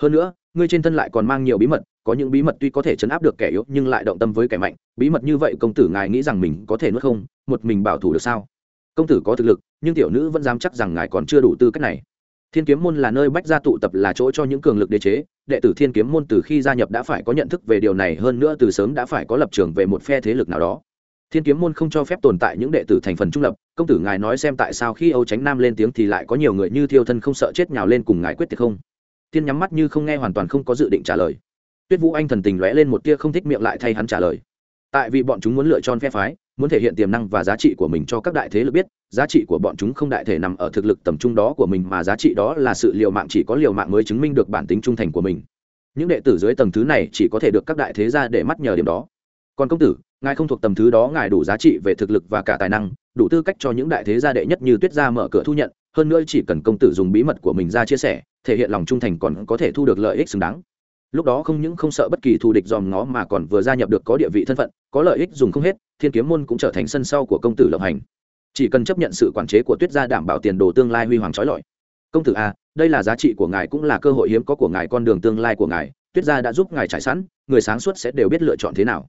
Hơn nữa ngươi trên thân lại còn mang nhiều bí mật, có những bí mật tuy có thể chấn áp được kẻ yếu, nhưng lại động tâm với kẻ mạnh. Bí mật như vậy, công tử ngài nghĩ rằng mình có thể nuốt không? Một mình bảo thủ được sao? Công tử có thực lực, nhưng tiểu nữ vẫn dám chắc rằng ngài còn chưa đủ tư cách này. Thiên kiếm môn là nơi bách gia tụ tập là chỗ cho những cường lực đế chế. Đệ tử thiên kiếm môn từ khi gia nhập đã phải có nhận thức về điều này, hơn nữa từ sớm đã phải có lập trường về một phe thế lực nào đó. Thiên kiếm môn không cho phép tồn tại những đệ tử thành phần trung lập. Công tử ngài nói xem tại sao khi âu tránh nam lên tiếng thì lại có nhiều người như thiêu thân không sợ chết nhào lên cùng ngài quyết tiệt không? Tiên nhắm mắt như không nghe hoàn toàn không có dự định trả lời. Tuyết vũ anh thần tình lóe lên một tia không thích miệng lại thay hắn trả lời. Tại vì bọn chúng muốn lựa chọn phe phái, muốn thể hiện tiềm năng và giá trị của mình cho các đại thế lực biết, giá trị của bọn chúng không đại thể nằm ở thực lực tầm trung đó của mình mà giá trị đó là sự liều mạng chỉ có liều mạng mới chứng minh được bản tính trung thành của mình. Những đệ tử dưới tầng thứ này chỉ có thể được các đại thế gia để mắt nhờ điểm đó. Còn công tử, ngài không thuộc tầm thứ đó ngài đủ giá trị về thực lực và cả tài năng, đủ tư cách cho những đại thế gia đệ nhất như tuyết gia mở cửa thu nhận hơn nữa chỉ cần công tử dùng bí mật của mình ra chia sẻ, thể hiện lòng trung thành còn có thể thu được lợi ích xứng đáng. Lúc đó không những không sợ bất kỳ thù địch dòm ngó mà còn vừa gia nhập được có địa vị thân phận, có lợi ích dùng không hết, thiên kiếm môn cũng trở thành sân sau của công tử lộng hành. Chỉ cần chấp nhận sự quản chế của tuyết gia đảm bảo tiền đồ tương lai huy hoàng trói lọi. Công tử a đây là giá trị của ngài cũng là cơ hội hiếm có của ngài, con đường tương lai của ngài, tuyết gia đã giúp ngài trải sẵn, người sáng suốt sẽ đều biết lựa chọn thế nào.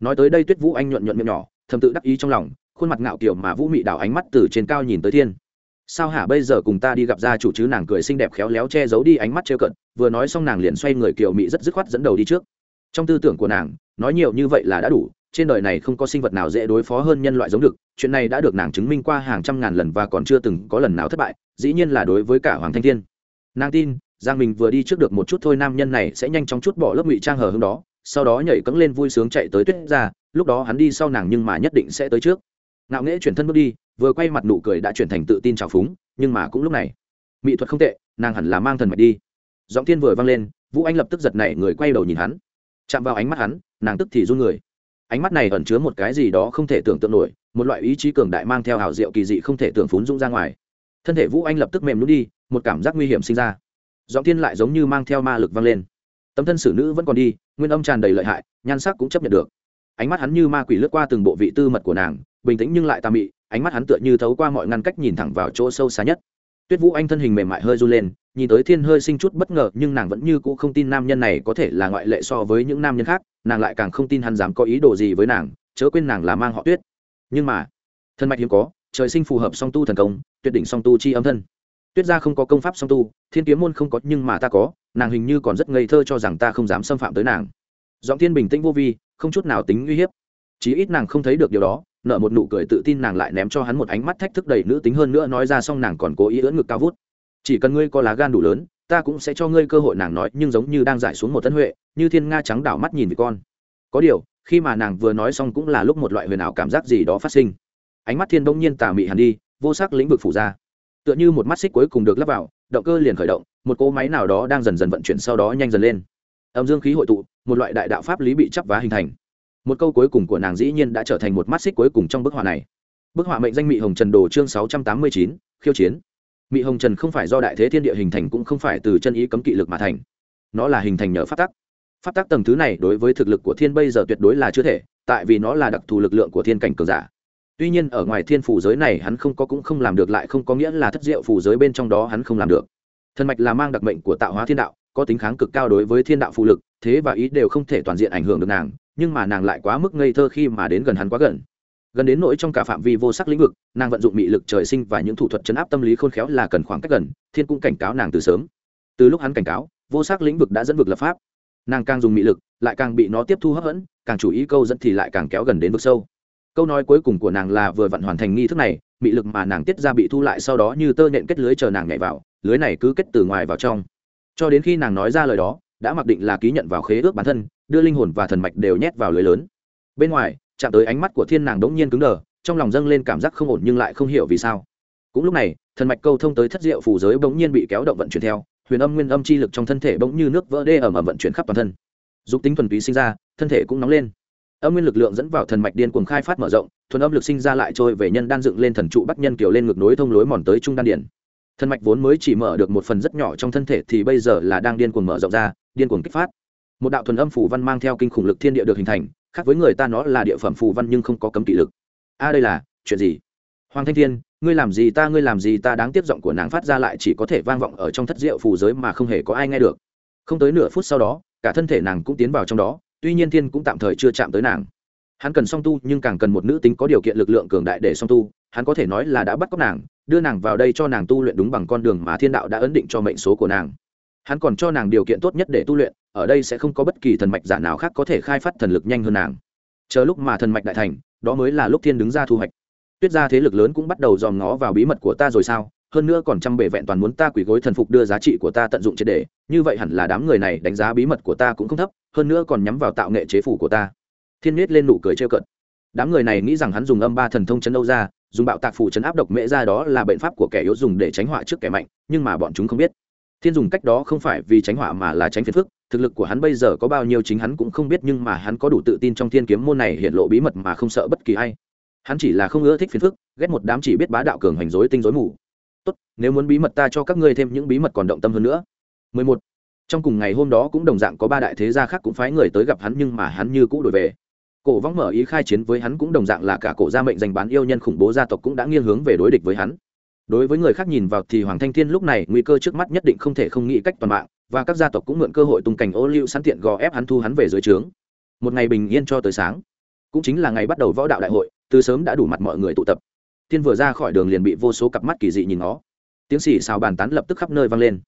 Nói tới đây tuyết vũ anh nhuận nhuận miệng nhỏ, thầm tự đắc ý trong lòng, khuôn mặt ngạo kiểu mà vũ mị đảo ánh mắt từ trên cao nhìn tới thiên sao hả, bây giờ cùng ta đi gặp gia chủ chứ? Nàng cười xinh đẹp khéo léo che giấu đi ánh mắt trêu cận vừa nói xong nàng liền xoay người kiều mị rất dứt khoát dẫn đầu đi trước. Trong tư tưởng của nàng, nói nhiều như vậy là đã đủ, trên đời này không có sinh vật nào dễ đối phó hơn nhân loại giống được. Chuyện này đã được nàng chứng minh qua hàng trăm ngàn lần và còn chưa từng có lần nào thất bại, dĩ nhiên là đối với cả hoàng thanh thiên. Nàng tin, giang mình vừa đi trước được một chút thôi, nam nhân này sẽ nhanh chóng chút bỏ lớp ngụy trang hờ hưng đó, sau đó nhảy cẫng lên vui sướng chạy tới tuyết ra lúc đó hắn đi sau nàng nhưng mà nhất định sẽ tới trước. Ngạo nghễ chuyển thân bước đi vừa quay mặt nụ cười đã chuyển thành tự tin trào phúng, nhưng mà cũng lúc này, mỹ thuật không tệ, nàng hẳn là mang thần mạch đi. Giọng thiên vừa vang lên, vũ anh lập tức giật nảy người quay đầu nhìn hắn. Chạm vào ánh mắt hắn, nàng tức thì run người. Ánh mắt này ẩn chứa một cái gì đó không thể tưởng tượng nổi, một loại ý chí cường đại mang theo hào diệu kỳ dị không thể tưởng phún rung ra ngoài. Thân thể vũ anh lập tức mềm nút đi, một cảm giác nguy hiểm sinh ra. Giọng thiên lại giống như mang theo ma lực vang lên. Tấm thân xử nữ vẫn còn đi, nguyên âm tràn đầy lợi hại, nhan sắc cũng chấp nhận được. Ánh mắt hắn như ma quỷ lướt qua từng bộ vị tư mật của nàng, bình tĩnh nhưng lại tà mị ánh mắt hắn tựa như thấu qua mọi ngăn cách nhìn thẳng vào chỗ sâu xa nhất. Tuyết vũ anh thân hình mềm mại hơi run lên, nhìn tới thiên hơi sinh chút bất ngờ, nhưng nàng vẫn như cũ không tin nam nhân này có thể là ngoại lệ so với những nam nhân khác, nàng lại càng không tin hắn dám có ý đồ gì với nàng, chớ quên nàng là mang họ tuyết. Nhưng mà, thân mạch hiếm có, trời sinh phù hợp song tu thần công, tuyệt đỉnh song tu chi âm thân. Tuyết gia không có công pháp song tu, thiên kiếm môn không có, nhưng mà ta có, nàng hình như còn rất ngây thơ cho rằng ta không dám xâm phạm tới nàng. Giọng thiên bình tĩnh vô vi, không chút nào tính uy hiếp. Chí ít nàng không thấy được điều đó nợ một nụ cười tự tin nàng lại ném cho hắn một ánh mắt thách thức đầy nữ tính hơn nữa nói ra xong nàng còn cố ý ưỡn ngực cao vút. Chỉ cần ngươi có lá gan đủ lớn, ta cũng sẽ cho ngươi cơ hội nàng nói, nhưng giống như đang giải xuống một tân huệ, như thiên nga trắng đảo mắt nhìn về con. Có điều, khi mà nàng vừa nói xong cũng là lúc một loại huyền ảo cảm giác gì đó phát sinh. Ánh mắt thiên đông nhiên tà mị hẳn đi, vô sắc lĩnh vực phủ ra. Tựa như một mắt xích cuối cùng được lắp vào, động cơ liền khởi động, một cỗ máy nào đó đang dần dần vận chuyển sau đó nhanh dần lên. Âm dương khí hội tụ, một loại đại đạo pháp lý bị chắp vá hình thành một câu cuối cùng của nàng dĩ nhiên đã trở thành một mắt xích cuối cùng trong bức họa này. Bức họa mệnh danh mị hồng trần đồ chương sáu trăm tám mươi chín, khiêu chiến. Mị hồng trần không phải do đại thế thiên địa hình thành cũng không phải từ chân ý cấm kỵ lực mà thành. Nó là hình thành nhờ phát tắc. Phát tắc tầng thứ này đối với thực lực của thiên bây giờ tuyệt đối là chưa thể, tại vì nó là đặc thù lực lượng của thiên cảnh cường giả. Tuy nhiên ở ngoài thiên phủ giới này hắn không có cũng không làm được lại không có nghĩa là thất diệu phủ giới bên trong đó hắn không làm được. Thần mạch là mang đặc mệnh của tạo hóa thiên đạo, có tính kháng cực cao đối với thiên đạo phụ lực, thế và ý đều không thể toàn diện ảnh hưởng được nàng nhưng mà nàng lại quá mức ngây thơ khi mà đến gần hắn quá gần. Gần đến nỗi trong cả phạm vi vô sắc lĩnh vực, nàng vận dụng mị lực trời sinh và những thủ thuật chấn áp tâm lý khôn khéo là cần khoảng cách gần, thiên cũng cảnh cáo nàng từ sớm. Từ lúc hắn cảnh cáo, vô sắc lĩnh vực đã dẫn vực lập pháp. Nàng càng dùng mị lực, lại càng bị nó tiếp thu hấp dẫn, càng chủ ý câu dẫn thì lại càng kéo gần đến vực sâu. Câu nói cuối cùng của nàng là vừa vặn hoàn thành nghi thức này, mị lực mà nàng tiết ra bị thu lại sau đó như tơ nện kết lưới chờ nàng nhảy vào, lưới này cứ kết từ ngoài vào trong. Cho đến khi nàng nói ra lời đó đã mặc định là ký nhận vào khế ước bản thân, đưa linh hồn và thần mạch đều nhét vào lưới lớn. Bên ngoài, chạm tới ánh mắt của thiên nàng đống nhiên cứng đờ, trong lòng dâng lên cảm giác không ổn nhưng lại không hiểu vì sao. Cũng lúc này, thần mạch câu thông tới thất diệu phù giới bỗng nhiên bị kéo động vận chuyển theo, huyền âm nguyên âm chi lực trong thân thể bỗng như nước vỡ đê ở mà vận chuyển khắp toàn thân. Dục tính thuần túy sinh ra, thân thể cũng nóng lên. Âm nguyên lực lượng dẫn vào thần mạch điên cuồng khai phát mở rộng, thuần âm lực sinh ra lại trôi về nhân đan dựng lên thần trụ bắc nhân kiểu lên ngược nối thông lối mòn tới trung đan điển thần mạch vốn mới chỉ mở được một phần rất nhỏ trong thân thể thì bây giờ là đang điên cuồng mở rộng ra, điên cuồng kích phát. Một đạo thuần âm phủ văn mang theo kinh khủng lực thiên địa được hình thành, khác với người ta nó là địa phẩm phù văn nhưng không có cấm kỵ lực. A, đây là, chuyện gì? Hoàng thanh thiên, ngươi làm gì ta, ngươi làm gì ta đáng tiếc giọng của nàng phát ra lại chỉ có thể vang vọng ở trong thất diệu phù giới mà không hề có ai nghe được. Không tới nửa phút sau đó, cả thân thể nàng cũng tiến vào trong đó, tuy nhiên thiên cũng tạm thời chưa chạm tới nàng. Hắn cần song tu nhưng càng cần một nữ tính có điều kiện lực lượng cường đại để song tu hắn có thể nói là đã bắt cóc nàng, đưa nàng vào đây cho nàng tu luyện đúng bằng con đường mà thiên đạo đã ấn định cho mệnh số của nàng. Hắn còn cho nàng điều kiện tốt nhất để tu luyện, ở đây sẽ không có bất kỳ thần mạch giả nào khác có thể khai phát thần lực nhanh hơn nàng. Chờ lúc mà thần mạch đại thành, đó mới là lúc thiên đứng ra thu hoạch. Tuyết ra thế lực lớn cũng bắt đầu dòm ngó vào bí mật của ta rồi sao? Hơn nữa còn trăm bề vẹn toàn muốn ta quỷ gối thần phục đưa giá trị của ta tận dụng triệt đề như vậy hẳn là đám người này đánh giá bí mật của ta cũng không thấp, hơn nữa còn nhắm vào tạo nghệ chế phủ của ta. Thiên miết lên nụ cười trêu cận đám người này nghĩ rằng hắn dùng âm ba thần thông chấn âu ra dùng bạo tạc phủ chấn áp độc mễ ra đó là biện pháp của kẻ yếu dùng để tránh họa trước kẻ mạnh, nhưng mà bọn chúng không biết. Thiên dùng cách đó không phải vì tránh họa mà là tránh phiền phức, thực lực của hắn bây giờ có bao nhiêu chính hắn cũng không biết, nhưng mà hắn có đủ tự tin trong thiên kiếm môn này hiện lộ bí mật mà không sợ bất kỳ ai. Hắn chỉ là không ưa thích phiền phức, ghét một đám chỉ biết bá đạo cường hành dối tinh dối mù. Tốt, nếu muốn bí mật ta cho các ngươi thêm những bí mật còn động tâm hơn nữa. 11. trong cùng ngày hôm đó cũng đồng dạng có ba đại thế gia khác cũng phái người tới gặp hắn, nhưng mà hắn như cũ đổi về cổ vong mở ý khai chiến với hắn cũng đồng dạng là cả cổ gia mệnh danh bán yêu nhân khủng bố gia tộc cũng đã nghiêng hướng về đối địch với hắn. Đối với người khác nhìn vào thì hoàng thanh thiên lúc này nguy cơ trước mắt nhất định không thể không nghĩ cách toàn mạng, và các gia tộc cũng mượn cơ hội tung cảnh ô liu sẵn tiện gò ép hắn thu hắn về dưới trướng. Một ngày bình yên cho tới sáng, cũng chính là ngày bắt đầu võ đạo đại hội, từ sớm đã đủ mặt mọi người tụ tập. Thiên vừa ra khỏi đường liền bị vô số cặp mắt kỳ dị nhìn nó tiếng xì xào bàn tán lập tức khắp nơi vang lên.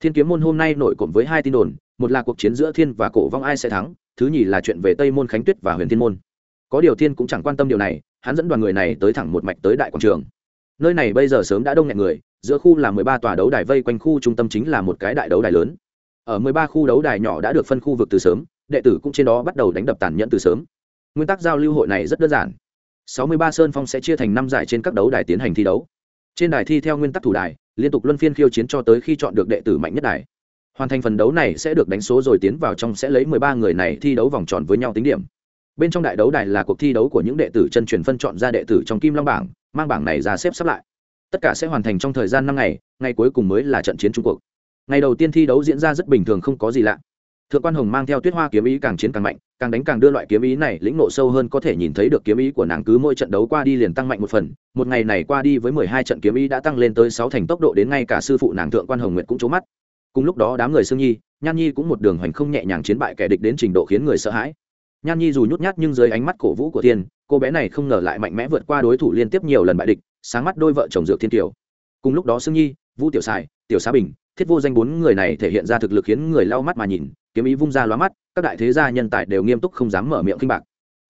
Thiên kiếm môn hôm nay nổi cộm với hai tin đồn, một là cuộc chiến giữa thiên và cổ vong ai sẽ thắng thứ nhì là chuyện về tây môn khánh tuyết và huyền thiên môn. Có điều thiên cũng chẳng quan tâm điều này, hắn dẫn đoàn người này tới thẳng một mạch tới đại quảng trường. Nơi này bây giờ sớm đã đông nghẹn người, giữa khu là mười ba tòa đấu đài vây quanh khu trung tâm chính là một cái đại đấu đài lớn. Ở mười ba khu đấu đài nhỏ đã được phân khu vực từ sớm, đệ tử cũng trên đó bắt đầu đánh đập tàn nhẫn từ sớm. Nguyên tắc giao lưu hội này rất đơn giản. Sáu mươi ba sơn phong sẽ chia thành năm giải trên các đấu đài tiến hành thi đấu. Trên đài thi theo nguyên tắc thủ đài, liên tục luân phiên khiêu chiến cho tới khi chọn được đệ tử mạnh nhất đài hoàn thành phần đấu này sẽ được đánh số rồi tiến vào trong sẽ lấy mười ba người này thi đấu vòng tròn với nhau tính điểm. Bên trong đại đấu đài là cuộc thi đấu của những đệ tử chân truyền phân chọn ra đệ tử trong kim long bảng, mang bảng này ra xếp sắp lại. Tất cả sẽ hoàn thành trong thời gian năm ngày ngày cuối cùng mới là trận chiến trung cuộc ngày đầu tiên thi đấu diễn ra rất bình thường không có gì lạ. Thượng quan hồng mang theo tuyết hoa kiếm ý càng chiến càng mạnh, càng đánh càng đưa loại kiếm ý này lĩnh nộ sâu hơn có thể nhìn thấy được kiếm ý của nàng cứ mỗi trận đấu qua đi liền tăng mạnh một phần. Một ngày này qua đi với mười hai trận kiếm ý đã tăng lên tới sáu thành tốc độ đến ngay cả sư phụ nàng thượng quan hồng nguyệt cũng trố mắt cùng lúc đó đám người sương nhi, nhan nhi cũng một đường hoành không nhẹ nhàng chiến bại kẻ địch đến trình độ khiến người sợ hãi. Nhan nhi dù nhút nhát nhưng dưới ánh mắt cổ vũ của thiên, cô bé này không ngờ lại mạnh mẽ vượt qua đối thủ liên tiếp nhiều lần bại địch, sáng mắt đôi vợ chồng dược thiên kiều. Cùng lúc đó sương nhi, vũ tiểu sài tiểu xá bình, thiết vô danh bốn người này thể hiện ra thực lực khiến người lau mắt mà nhìn, kiếm ý vung ra lóa mắt, các đại thế gia nhân tài đều nghiêm túc không dám mở miệng kinh bạc.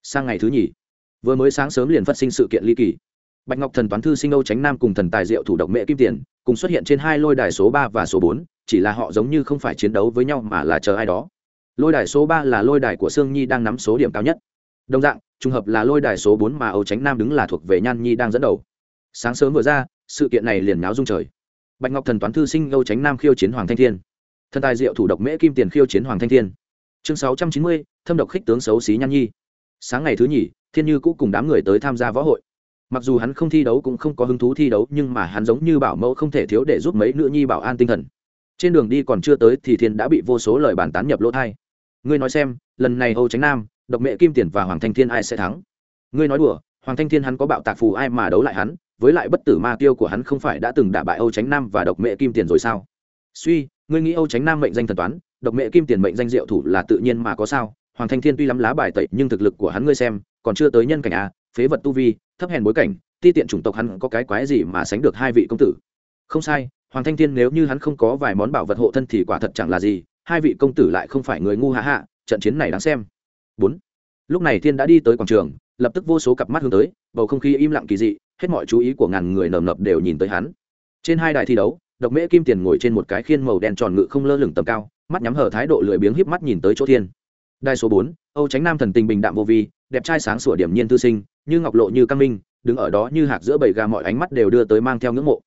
Sang ngày thứ nhì, vừa mới sáng sớm liền phát sinh sự kiện ly kỳ bạch ngọc thần toán thư sinh âu tránh nam cùng thần tài diệu thủ độc mẹ kim tiền, cùng xuất hiện trên hai lôi đài số ba và số bốn, chỉ là họ giống như không phải chiến đấu với nhau mà là chờ ai đó. Lôi đài số ba là lôi đài của sương nhi đang nắm số điểm cao nhất. Đồng dạng, trùng hợp là lôi đài số bốn mà âu tránh nam đứng là thuộc về nhan nhi đang dẫn đầu. Sáng sớm vừa ra, sự kiện này liền náo rung trời. Bạch ngọc thần toán thư sinh âu tránh nam khiêu chiến hoàng thanh thiên. Thần tài diệu thủ độc mễ kim tiền khiêu chiến hoàng thanh thiên. Chương sáu trăm chín mươi, thâm độc khích tướng xấu xí nhan nhi. Sáng ngày thứ nhì, thiên như cũ cùng đám người tới tham gia võ hội mặc dù hắn không thi đấu cũng không có hứng thú thi đấu, nhưng mà hắn giống như bảo mẫu không thể thiếu để giúp mấy nữ nhi bảo an tinh thần. Trên đường đi còn chưa tới thì thiên đã bị vô số lời bàn tán nhập lỗ thai. Ngươi nói xem, lần này âu tránh nam, độc mẹ kim tiền và hoàng thanh thiên ai sẽ thắng? Ngươi nói đùa, hoàng thanh thiên hắn có bạo tạc phù ai mà đấu lại hắn, với lại bất tử ma tiêu của hắn không phải đã từng đả bại âu tránh nam và độc mẹ kim tiền rồi sao? Suy, ngươi nghĩ âu tránh nam mệnh danh thần toán, độc mẹ kim tiền mệnh danh diệu thủ là tự nhiên mà có sao? Hoàng thanh thiên tuy lắm lá bài tẩy, nhưng thực lực của hắn ngươi xem, còn chưa tới nhân cảnh à? phế vật tu vi thấp hèn bối cảnh, ti tiện chủng tộc hắn có cái quái gì mà sánh được hai vị công tử? Không sai, hoàng thanh thiên nếu như hắn không có vài món bảo vật hộ thân thì quả thật chẳng là gì, hai vị công tử lại không phải người ngu hạ hạ, trận chiến này đáng xem. Bốn. Lúc này thiên đã đi tới quảng trường, lập tức vô số cặp mắt hướng tới, bầu không khí im lặng kỳ dị, hết mọi chú ý của ngàn người nầm nập đều nhìn tới hắn. Trên hai đài thi đấu, độc mễ kim tiền ngồi trên một cái khiên màu đen tròn ngự không lơ lửng tầm cao, mắt nhắm hở thái độ lười biếng híp mắt nhìn tới chỗ thiên. Đài số bốn, âu tránh nam thần tình bình đạm vô vi đẹp trai sáng sủa điểm nhiên tư sinh, như ngọc lộ như căng minh, đứng ở đó như hạc giữa bầy gà mọi ánh mắt đều đưa tới mang theo ngưỡng mộ.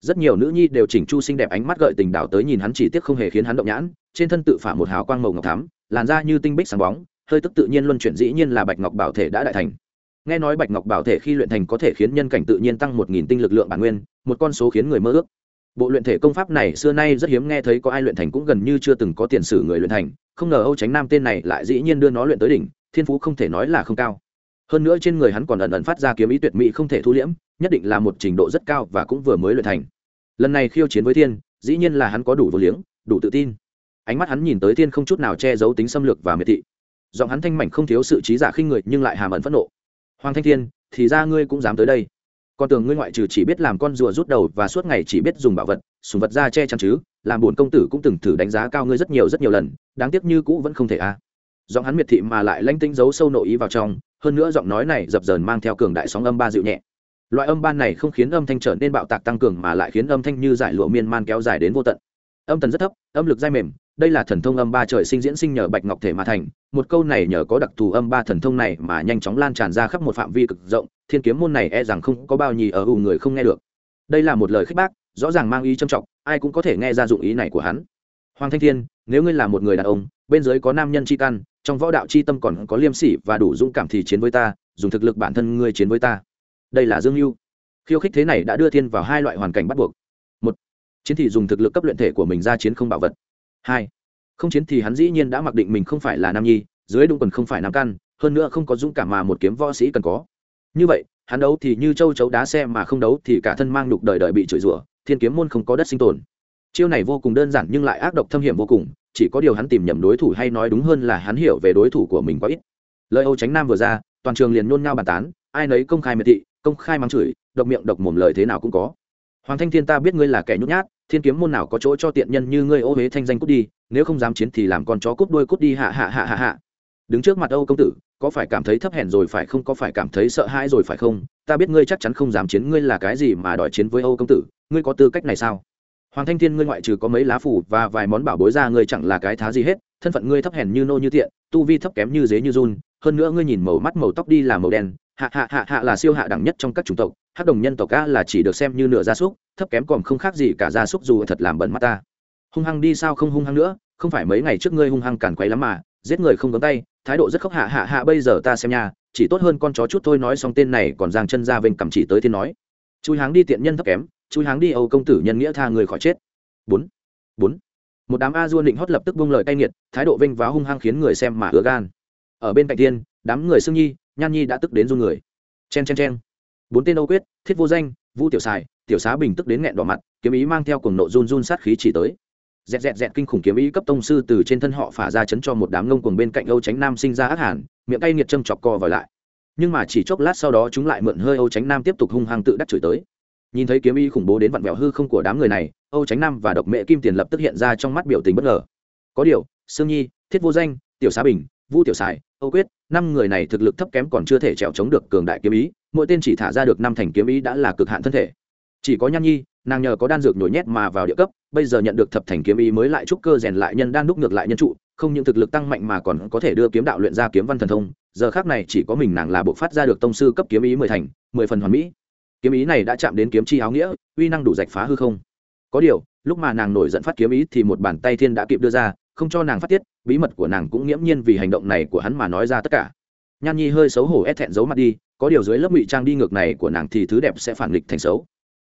Rất nhiều nữ nhi đều chỉnh chu xinh đẹp ánh mắt gợi tình đảo tới nhìn hắn chỉ tiếc không hề khiến hắn động nhãn, trên thân tự phả một hào quang màu ngọc thắm, làn da như tinh bích sáng bóng, hơi tức tự nhiên luân chuyển dĩ nhiên là bạch ngọc bảo thể đã đại thành. Nghe nói bạch ngọc bảo thể khi luyện thành có thể khiến nhân cảnh tự nhiên tăng một nghìn tinh lực lượng bản nguyên, một con số khiến người mơ ước. Bộ luyện thể công pháp này xưa nay rất hiếm nghe thấy có ai luyện thành cũng gần như chưa từng có tiền sử người luyện thành, không ngờ âu tránh nam tên này lại dĩ nhiên đưa nó luyện tới đỉnh thiên phú không thể nói là không cao. Hơn nữa trên người hắn còn ẩn ẩn phát ra kiếm ý tuyệt mỹ không thể thu liễm, nhất định là một trình độ rất cao và cũng vừa mới luyện thành. Lần này khiêu chiến với thiên, dĩ nhiên là hắn có đủ vô liếng, đủ tự tin. Ánh mắt hắn nhìn tới thiên không chút nào che giấu tính xâm lược và miệt thị. Giọng hắn thanh mảnh không thiếu sự trí giả khinh người nhưng lại hàm ẩn phẫn nộ. Hoàng thanh thiên, thì ra ngươi cũng dám tới đây. Con tưởng ngươi ngoại trừ chỉ biết làm con rùa rút đầu và suốt ngày chỉ biết dùng bảo vật, sùng vật ra che chắn chứ, làm bổn công tử cũng từng thử đánh giá cao ngươi rất nhiều rất nhiều lần, đáng tiếc như cũ vẫn không thể a. à giọng hắn miệt thị mà lại lanh tinh giấu sâu nội ý vào trong, hơn nữa giọng nói này dập dờn mang theo cường đại sóng âm ba dịu nhẹ. Loại âm ban này không khiến âm thanh trở nên bạo tạc tăng cường mà lại khiến âm thanh như giải lụa miên man kéo dài đến vô tận. Âm tần rất thấp, âm lực dai mềm, đây là thần thông âm ba trời sinh diễn sinh nhờ bạch ngọc thể mà thành, một câu này nhờ có đặc thù âm ba thần thông này mà nhanh chóng lan tràn ra khắp một phạm vi cực rộng, thiên kiếm môn này e rằng không có bao nhì ở ù người không nghe được. Đây là một lời khích bác, rõ ràng mang ý trầm trọng, ai cũng có thể nghe ra dụng ý này của hắn. Hoàng thanh thiên, nếu ngươi là một người đàn ông, bên dưới có nam nhân chi căn trong võ đạo chi tâm còn có liêm sỉ và đủ dũng cảm thì chiến với ta, dùng thực lực bản thân ngươi chiến với ta. Đây là dương mưu khiêu khích thế này đã đưa thiên vào hai loại hoàn cảnh bắt buộc. Một, chiến thì dùng thực lực cấp luyện thể của mình ra chiến không bảo vật. Hai, không chiến thì hắn dĩ nhiên đã mặc định mình không phải là nam nhi, dưới đúng quần không phải nam căn, hơn nữa không có dũng cảm mà một kiếm võ sĩ cần có. Như vậy, hắn đấu thì như châu chấu đá xe mà không đấu thì cả thân mang đục đời đời bị chửi rủa, thiên kiếm môn không có đất sinh tồn. Chiêu này vô cùng đơn giản nhưng lại ác độc thâm hiểm vô cùng chỉ có điều hắn tìm nhầm đối thủ hay nói đúng hơn là hắn hiểu về đối thủ của mình quá ít. Lời âu tránh nam vừa ra, toàn trường liền nhôn nhao bàn tán, ai nấy công khai miệt thị, công khai mắng chửi, độc miệng độc mồm lời thế nào cũng có. Hoàng thanh thiên ta biết ngươi là kẻ nhút nhát, thiên kiếm môn nào có chỗ cho tiện nhân như ngươi ô huế thanh danh cút đi, nếu không dám chiến thì làm con chó cút đuôi cút đi hạ hạ hạ hạ hạ. Đứng trước mặt âu công tử, có phải cảm thấy thấp hèn rồi phải không, có phải cảm thấy sợ hãi rồi phải không? Ta biết ngươi chắc chắn không dám chiến, ngươi là cái gì mà đòi chiến với âu công tử, ngươi có tư cách này sao? Hoàng thanh thiên, ngươi ngoại trừ có mấy lá phủ và vài món bảo bối ra, ngươi chẳng là cái thá gì hết. Thân phận ngươi thấp hèn như nô như tiện, tu vi thấp kém như dế như run. Hơn nữa ngươi nhìn màu mắt, màu tóc đi là màu đen. Hạ hạ hạ hạ là siêu hạ đẳng nhất trong các chủng tộc. Hát đồng nhân tộc ca là chỉ được xem như nửa gia súc, thấp kém còn không khác gì cả gia súc dù thật làm bẩn mắt ta. Hung hăng đi sao không hung hăng nữa? Không phải mấy ngày trước ngươi hung hăng cản quấy lắm mà, giết người không cấm tay. Thái độ rất khóc hạ hạ hạ, bây giờ ta xem nha. Chỉ tốt hơn con chó chút thôi, nói xong tên này còn giang chân ra vênh cầm chỉ tới thiên nói. Chui háng đi tiện nhân thấp kém chui háng đi âu công tử nhân nghĩa tha người khỏi chết. Bốn. Bốn. Một đám a dua định hót lập tức bung lời cay nghiệt, thái độ vênh váo hung hăng khiến người xem mà ứa gan. Ở bên cạnh tiên, đám người sương nhi, nhan nhi đã tức đến run người. Chen chen chen. Bốn tên âu quyết, thiết vô danh vu tiểu sài, tiểu xá bình tức đến nghẹn đỏ mặt, kiếm ý mang theo cùng nộ run run sát khí chỉ tới. Dẹt dẹt dẹt kinh khủng kiếm ý cấp tông sư từ trên thân họ phả ra chấn cho một đám ngông cuồng bên cạnh âu tránh nam sinh ra ác hàn, miệng cay nghiệt châm chọc co vào lại. Nhưng mà chỉ chốc lát sau đó chúng lại mượn hơi âu tránh nam tiếp tục hung hăng tự đắc chửi tới nhìn thấy kiếm ý khủng bố đến vặn vẹo hư không của đám người này, âu tránh nam và độc mẹ kim tiền lập tức hiện ra trong mắt biểu tình bất ngờ. Có điều, sương nhi, thiết vô danh, tiểu xá bình, vu tiểu sài âu quyết, năm người này thực lực thấp kém còn chưa thể trèo chống được cường đại kiếm ý, mỗi tên chỉ thả ra được năm thành kiếm ý đã là cực hạn thân thể. Chỉ có nhan nhi, nàng nhờ có đan dược nhồi nhét mà vào địa cấp, bây giờ nhận được thập thành kiếm ý mới lại trúc cơ rèn lại nhân đan đúc ngược lại nhân trụ, không những thực lực tăng mạnh mà còn có thể đưa kiếm đạo luyện ra kiếm văn thần thông, giờ khác này chỉ có mình nàng là bộ phát ra được tông sư cấp kiếm ý mười thành, mười phần hoàn mỹ kiếm ý này đã chạm đến kiếm chi áo nghĩa, uy năng đủ rạch phá hư không. Có điều, lúc mà nàng nổi giận phát kiếm ý thì một bàn tay thiên đã kịp đưa ra, không cho nàng phát tiết, bí mật của nàng cũng nghiễm nhiên vì hành động này của hắn mà nói ra tất cả. Nhan nhi hơi xấu hổ ép thẹn giấu mặt đi, có điều dưới lớp ngụy trang đi ngược này của nàng thì thứ đẹp sẽ phản nghịch thành xấu.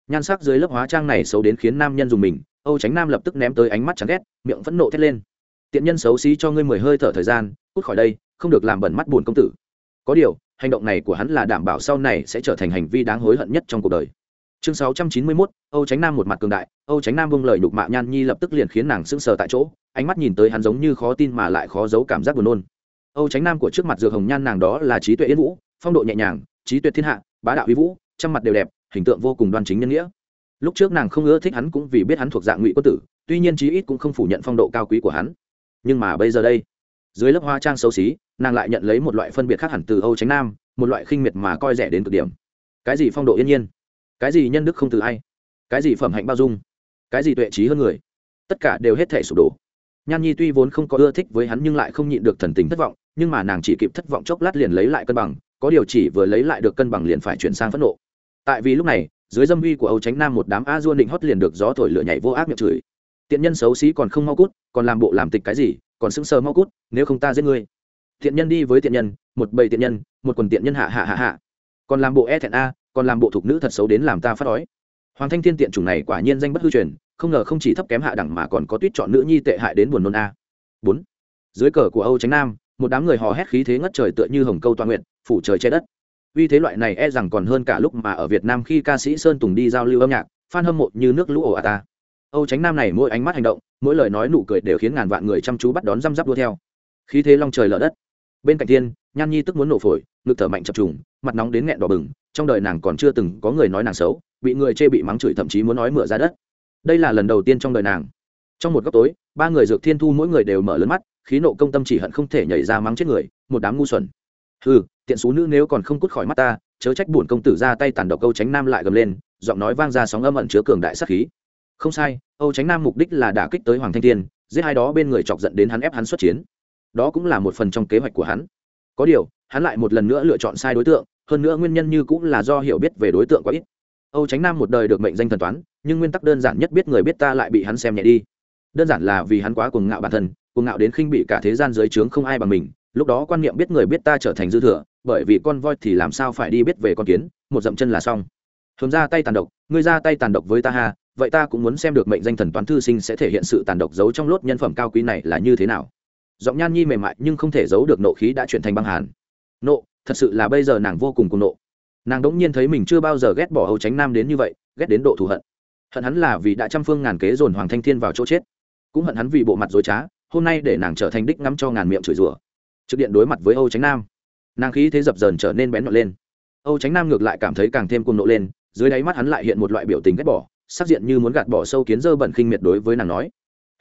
Nhan sắc dưới lớp hóa trang này xấu đến khiến nam nhân dùng mình, âu tránh nam lập tức ném tới ánh mắt chán ghét, miệng phẫn nộ thét lên. Tiện nhân xấu xí cho ngươi mười hơi thở thời gian, cút khỏi đây, không được làm bẩn mắt buồn công tử. Có điều hành động này của hắn là đảm bảo sau này sẽ trở thành hành vi đáng hối hận nhất trong cuộc đời. Chương 691, âu tránh nam một mặt cường đại âu tránh nam vung lời nhục mạ nhan nhi lập tức liền khiến nàng sững sờ tại chỗ ánh mắt nhìn tới hắn giống như khó tin mà lại khó giấu cảm giác buồn nôn. Âu tránh nam của trước mặt dược hồng nhan nàng đó là trí tuệ yên vũ phong độ nhẹ nhàng trí tuệ thiên hạ bá đạo uy vũ trăm mặt đều đẹp hình tượng vô cùng đoan chính nhân nghĩa. Lúc trước nàng không ưa thích hắn cũng vì biết hắn thuộc dạng ngụy quân tử tuy nhiên chí ít cũng không phủ nhận phong độ cao quý của hắn. Nhưng mà bây giờ đây dưới lớp hoa trang xấu xí, nàng lại nhận lấy một loại phân biệt khác hẳn từ âu tránh nam, một loại khinh miệt mà coi rẻ đến cực điểm. Cái gì phong độ yên nhiên? Cái gì nhân đức không từ ai? Cái gì phẩm hạnh bao dung? Cái gì tuệ trí hơn người? Tất cả đều hết thể sụp đổ. Nhan nhi tuy vốn không có ưa thích với hắn nhưng lại không nhịn được thần tình thất vọng, nhưng mà nàng chỉ kịp thất vọng chốc lát liền lấy lại cân bằng, có điều chỉ vừa lấy lại được cân bằng liền phải chuyển sang phẫn nộ. Tại vì lúc này, dưới dâm vi của âu tránh nam một đám a dua định hót liền được gió thổi lửa nhảy vô ác miệng chửi. Tiện nhân xấu xí còn không mau cút, còn làm bộ làm tịch cái gì? Còn sững sờ mau cút, nếu không ta giết ngươi. Thiện nhân đi với tiện nhân, một bầy tiện nhân, một quần tiện nhân hạ hạ hạ hạ. Còn làm bộ e thẹn a, còn làm bộ thục nữ thật xấu đến làm ta phát đói hoàng thanh thiên tiện chủng này quả nhiên danh bất hư truyền, không ngờ không chỉ thấp kém hạ đẳng mà còn có tuyết chọn nữ nhi tệ hại đến buồn nôn a. Bốn. Dưới cờ của âu tránh nam, một đám người hò hét khí thế ngất trời tựa như hồng câu toàn nguyện, phủ trời che đất. Vì thế loại này e rằng còn hơn cả lúc mà ở việt nam khi ca sĩ sơn tùng đi giao lưu âm nhạc f hâm mộ như nước lũ ổ à ta. Âu tránh nam này mỗi ánh mắt hành động mỗi lời nói nụ cười đều khiến ngàn vạn người chăm chú bắt đón răm rắp đua theo. Khí thế long trời lở đất. Bên cạnh thiên, nhan nhi tức muốn nổ phổi, ngực thở mạnh chập trùng, mặt nóng đến nghẹn đỏ bừng, trong đời nàng còn chưa từng có người nói nàng xấu, bị người chê bị mắng chửi thậm chí muốn nói mửa ra đất. Đây là lần đầu tiên trong đời nàng. Trong một góc tối, ba người dược thiên thu mỗi người đều mở lớn mắt, khí nộ công tâm chỉ hận không thể nhảy ra mắng chết người, một đám ngu xuẩn. Ừ tiện xú nữ nếu còn không cút khỏi mắt ta, chớ trách bổn công tử ra tay tàn độc câu tránh nam lại gầm lên, giọng nói vang ra sóng âm ẩn chứa cường đại sát khí không sai, âu tránh nam mục đích là đả kích tới hoàng thanh thiên, giết hai đó bên người chọc giận đến hắn ép hắn xuất chiến. Đó cũng là một phần trong kế hoạch của hắn. Có điều, hắn lại một lần nữa lựa chọn sai đối tượng, hơn nữa nguyên nhân như cũng là do hiểu biết về đối tượng quá ít. Âu tránh nam một đời được mệnh danh thần toán, nhưng nguyên tắc đơn giản nhất biết người biết ta lại bị hắn xem nhẹ đi. Đơn giản là vì hắn quá cuồng ngạo bản thân, cuồng ngạo đến khinh bị cả thế gian dưới trướng không ai bằng mình, lúc đó quan niệm biết người biết ta trở thành dư thừa, bởi vì con voi thì làm sao phải đi biết về con kiến, một dậm chân là xong. Hầm ra tay tàn độc, ngươi ra tay tàn độc với ta ha vậy ta cũng muốn xem được mệnh danh thần toán thư sinh sẽ thể hiện sự tàn độc giấu trong lốt nhân phẩm cao quý này là như thế nào. Giọng nhan nhi mềm mại nhưng không thể giấu được nộ khí đã chuyển thành băng hàn. Nộ, thật sự là bây giờ nàng vô cùng cùng nộ. Nàng đống nhiên thấy mình chưa bao giờ ghét bỏ hầu tránh nam đến như vậy, ghét đến độ thù hận. Hận hắn là vì đã trăm phương ngàn kế dồn hoàng thanh thiên vào chỗ chết. Cũng hận hắn vì bộ mặt dối trá, hôm nay để nàng trở thành đích ngắm cho ngàn miệng chửi rủa. Trực điện đối mặt với âu tránh nam. Nàng khí thế dập dờn trở nên bén nhọn lên. Âu tránh nam ngược lại cảm thấy càng thêm cuồng nộ lên, dưới đáy mắt hắn lại hiện một loại biểu tình ghét bỏ sắc diện như muốn gạt bỏ sâu kiến dơ bẩn khinh miệt đối với nàng nói.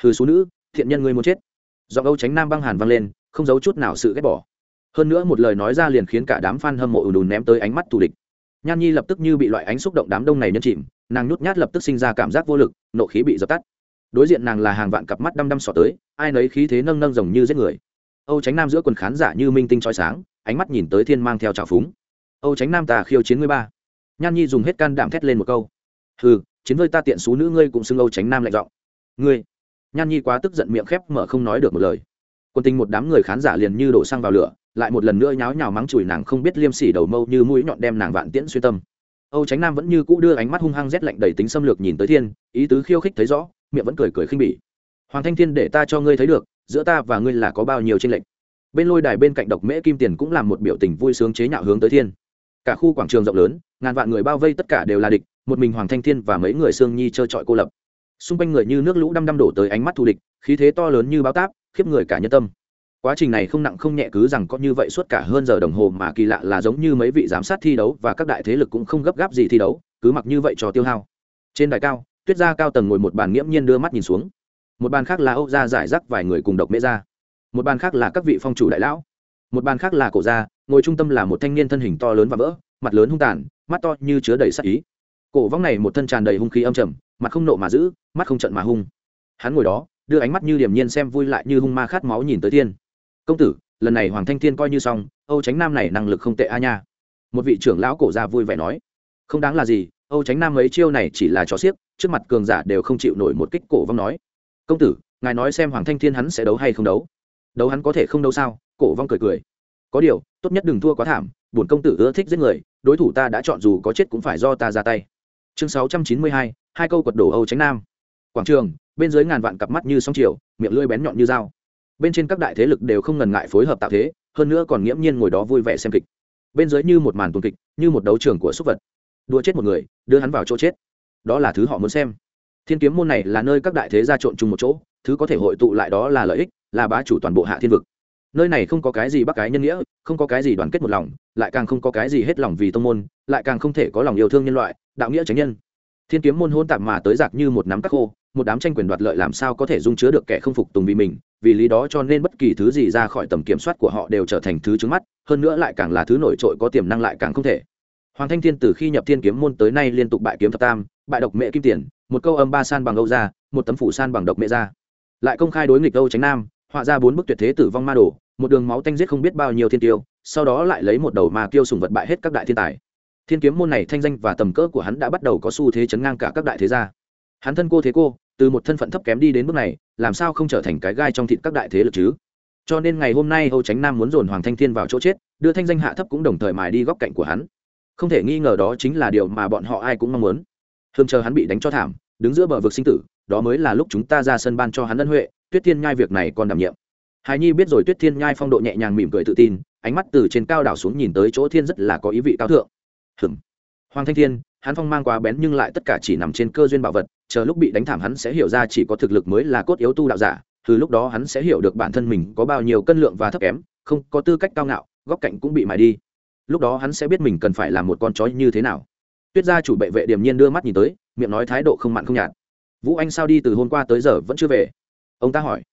Hừ số nữ, thiện nhân ngươi muốn chết. Do âu tránh nam băng hàn vang lên, không giấu chút nào sự ghét bỏ. Hơn nữa một lời nói ra liền khiến cả đám f a n hâm mộ ùn ùn ném tới ánh mắt thù địch. Nhan nhi lập tức như bị loại ánh xúc động đám đông này nhân chìm, nàng nhút nhát lập tức sinh ra cảm giác vô lực, nộ khí bị dập tắt. Đối diện nàng là hàng vạn cặp mắt đăm đăm sọ tới, ai nấy khí thế nâng nâng rồng như giết người. Âu tránh nam giữa quần khán giả như minh tinh trói sáng, ánh mắt nhìn tới thiên mang theo trào phúng. Âu tránh nam tà khiêu chiến mươi ba. Nhan nhi dùng hết can đảm thét lên một câu. Hừ chiến với ta tiện xú nữ ngươi cũng xưng âu tránh nam lạnh giọng. Ngươi? Nhan nhi quá tức giận miệng khép mở không nói được một lời. Quân tình một đám người khán giả liền như đổ xăng vào lửa, lại một lần nữa nháo nhào mắng chửi nàng không biết liêm sỉ đầu mâu như mũi nhọn đem nàng vạn tiễn xuyên tâm. Âu tránh nam vẫn như cũ đưa ánh mắt hung hăng rét lạnh đầy tính xâm lược nhìn tới thiên, ý tứ khiêu khích thấy rõ, miệng vẫn cười cười khinh bỉ. Hoàng thanh thiên để ta cho ngươi thấy được, giữa ta và ngươi là có bao nhiêu tranh lệch. Bên lôi đài bên cạnh độc mễ kim tiền cũng làm một biểu tình vui sướng chế nhạo hướng tới thiên. Cả khu quảng trường rộng lớn ngàn vạn người bao vây tất cả đều là địch, một mình hoàng thanh thiên và mấy người sương nhi trơ trọi cô lập. Xung quanh người như nước lũ đăm đăm đổ tới ánh mắt thù địch, khí thế to lớn như bao táp, khiếp người cả nhân tâm. Quá trình này không nặng không nhẹ cứ rằng có như vậy suốt cả hơn giờ đồng hồ mà kỳ lạ là giống như mấy vị giám sát thi đấu và các đại thế lực cũng không gấp gáp gì thi đấu, cứ mặc như vậy cho tiêu hao. Trên đài cao, tuyết gia cao tầng ngồi một bàn nghiễm nhiên đưa mắt nhìn xuống. Một bàn khác là âu gia giải rác vài người cùng độc mễ gia. Một bàn khác là các vị phong chủ đại lão. Một bàn khác là cổ gia, ngồi trung tâm là một thanh niên thân hình to lớn và vỡ mặt lớn hung tàn, mắt to như chứa đầy sắc ý. Cổ vong này một thân tràn đầy hung khí âm trầm, mặt không nộ mà giữ, mắt không trận mà hung. Hắn ngồi đó, đưa ánh mắt như điểm nhiên xem vui lại như hung ma khát máu nhìn tới thiên công tử, lần này hoàng thanh thiên coi như xong, âu tránh nam này năng lực không tệ a nha. Một vị trưởng lão cổ ra vui vẻ nói. Không đáng là gì, âu tránh nam mấy chiêu này chỉ là trò xiếc, trước mặt cường giả đều không chịu nổi một kích cổ vong nói. Công tử, ngài nói xem hoàng thanh thiên hắn sẽ đấu hay không đấu? Đấu hắn có thể không đấu sao? Cổ vong cười cười có điều, tốt nhất đừng thua quá thảm, bổn công tử ưa thích giết người, đối thủ ta đã chọn dù có chết cũng phải do ta ra tay. Chương sáu trăm chín mươi hai hai câu quật đổ âu tránh nam. Quảng trường, bên dưới ngàn vạn cặp mắt như sóng chiều, miệng lưỡi bén nhọn như dao. Bên trên các đại thế lực đều không ngần ngại phối hợp tạo thế, hơn nữa còn nghiễm nhiên ngồi đó vui vẻ xem kịch. Bên dưới như một màn tuần kịch, như một đấu trường của súc vật. Đua chết một người, đưa hắn vào chỗ chết. Đó là thứ họ muốn xem. Thiên kiếm môn này là nơi các đại thế gia trộn chung một chỗ, thứ có thể hội tụ lại đó là lợi ích, là bá chủ toàn bộ hạ thiên vực nơi này không có cái gì bác cái nhân nghĩa, không có cái gì đoàn kết một lòng, lại càng không có cái gì hết lòng vì tông môn, lại càng không thể có lòng yêu thương nhân loại, đạo nghĩa tránh nhân. Thiên kiếm môn hôn tạp mà tới giặc như một nắm các khô, một đám tranh quyền đoạt lợi làm sao có thể dung chứa được kẻ không phục tùng vì mình, vì lý đó cho nên bất kỳ thứ gì ra khỏi tầm kiểm soát của họ đều trở thành thứ trứng mắt, hơn nữa lại càng là thứ nổi trội có tiềm năng lại càng không thể. Hoàng thanh thiên từ khi nhập thiên kiếm môn tới nay liên tục bại kiếm thập tam, bại độc mẹ kim tiền, một câu âm ba san bằng âu ra một tấm phủ san bằng độc mẹ ra lại công khai đối nghịch âu tránh nam họa ra bốn bức tuyệt thế tử vong ma đồ, một đường máu tanh giết không biết bao nhiêu thiên tiêu, sau đó lại lấy một đầu ma tiêu sùng vật bại hết các đại thiên tài. Thiên kiếm môn này thanh danh và tầm cỡ của hắn đã bắt đầu có xu thế chấn ngang cả các đại thế gia. Hắn thân cô thế cô, từ một thân phận thấp kém đi đến bước này, làm sao không trở thành cái gai trong thịt các đại thế lực chứ? Cho nên ngày hôm nay âu tránh nam muốn dồn hoàng thanh thiên vào chỗ chết, đưa thanh danh hạ thấp cũng đồng thời mài đi góc cạnh của hắn. Không thể nghi ngờ đó chính là điều mà bọn họ ai cũng mong muốn. Hương chờ hắn bị đánh cho thảm, đứng giữa bờ vực sinh tử, đó mới là lúc chúng ta ra sân ban cho hắn ân huệ tuyết thiên nhai việc này còn đảm nhiệm. Hài nhi biết rồi, tuyết thiên nhai phong độ nhẹ nhàng mỉm cười tự tin, ánh mắt từ trên cao đảo xuống nhìn tới chỗ thiên rất là có ý vị cao thượng. Hừm hoàng thanh thiên, hắn phong mang quá bén nhưng lại tất cả chỉ nằm trên cơ duyên bảo vật, chờ lúc bị đánh thảm hắn sẽ hiểu ra chỉ có thực lực mới là cốt yếu tu đạo giả, từ lúc đó hắn sẽ hiểu được bản thân mình có bao nhiêu cân lượng và thấp kém, không có tư cách cao ngạo, góc cạnh cũng bị mài đi. Lúc đó hắn sẽ biết mình cần phải làm một con chó như thế nào. Tuyết gia chủ bệ vệ điềm nhiên đưa mắt nhìn tới, miệng nói thái độ không mặn không nhạt. Vũ anh sao đi từ hôm qua tới giờ vẫn chưa về? Ông ta hỏi.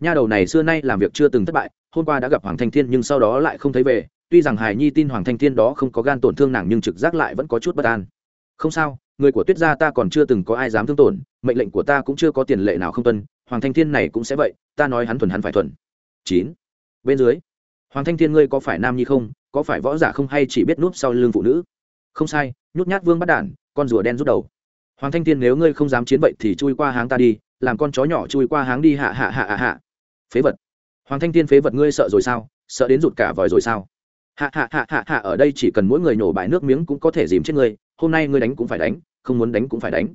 Nha đầu này xưa nay làm việc chưa từng thất bại, hôm qua đã gặp hoàng thanh thiên nhưng sau đó lại không thấy về. Tuy rằng hài nhi tin hoàng thanh thiên đó không có gan tổn thương nàng nhưng trực giác lại vẫn có chút bất an. Không sao, người của tuyết gia ta còn chưa từng có ai dám thương tổn, mệnh lệnh của ta cũng chưa có tiền lệ nào không tuân, hoàng thanh thiên này cũng sẽ vậy, ta nói hắn thuần hắn phải thuần. Chín. Bên dưới. Hoàng thanh thiên ngươi có phải nam nhi không, có phải võ giả không hay chỉ biết núp sau lưng phụ nữ? Không sai, nhút nhát vương bắt đản, con rùa đen rút đầu. Hoàng thanh thiên nếu ngươi không dám chiến vậy thì chui qua háng ta đi làm con chó nhỏ chui qua háng đi hạ hạ hạ hạ hạ. Phế vật. Hoàng thanh thiên phế vật ngươi sợ rồi sao? Sợ đến rụt cả vòi rồi sao? Hạ hạ hạ hạ hạ, ở đây chỉ cần mỗi người nổ bãi nước miếng cũng có thể dìm chết ngươi. Hôm nay ngươi đánh cũng phải đánh, không muốn đánh cũng phải đánh.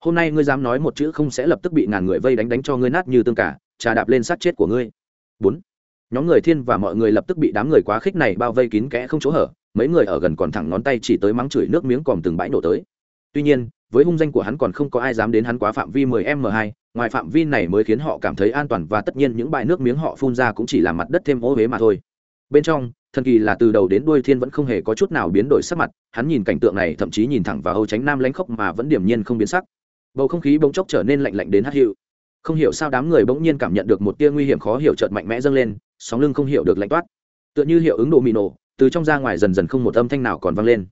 Hôm nay ngươi dám nói một chữ không sẽ lập tức bị ngàn người vây đánh đánh cho ngươi nát như tương cả, trà đạp lên sát chết của ngươi. Bốn. Nhóm người thiên và mọi người lập tức bị đám người quá khích này bao vây kín kẽ không chỗ hở, mấy người ở gần còn thẳng ngón tay chỉ tới mắng chửi nước miếng còm từng bãi nổ tới. Tuy nhiên với hung danh của hắn còn không có ai dám đến hắn quá phạm vi 10 m 2 ngoài phạm vi này mới khiến họ cảm thấy an toàn và tất nhiên những bãi nước miếng họ phun ra cũng chỉ làm mặt đất thêm ô huế mà thôi. Bên trong, thần kỳ là từ đầu đến đuôi thiên vẫn không hề có chút nào biến đổi sắc mặt, hắn nhìn cảnh tượng này thậm chí nhìn thẳng vào âu tránh nam lãnh khốc mà vẫn điềm nhiên không biến sắc. Bầu không khí bỗng chốc trở nên lạnh lạnh đến hắt hiệu không hiểu sao đám người bỗng nhiên cảm nhận được một tia nguy hiểm khó hiểu chợt mạnh mẽ dâng lên, sóng lưng không hiểu được lạnh toát. Tựa như hiệu ứng độ mì nổ từ trong ra ngoài dần dần không một âm thanh nào còn vang lên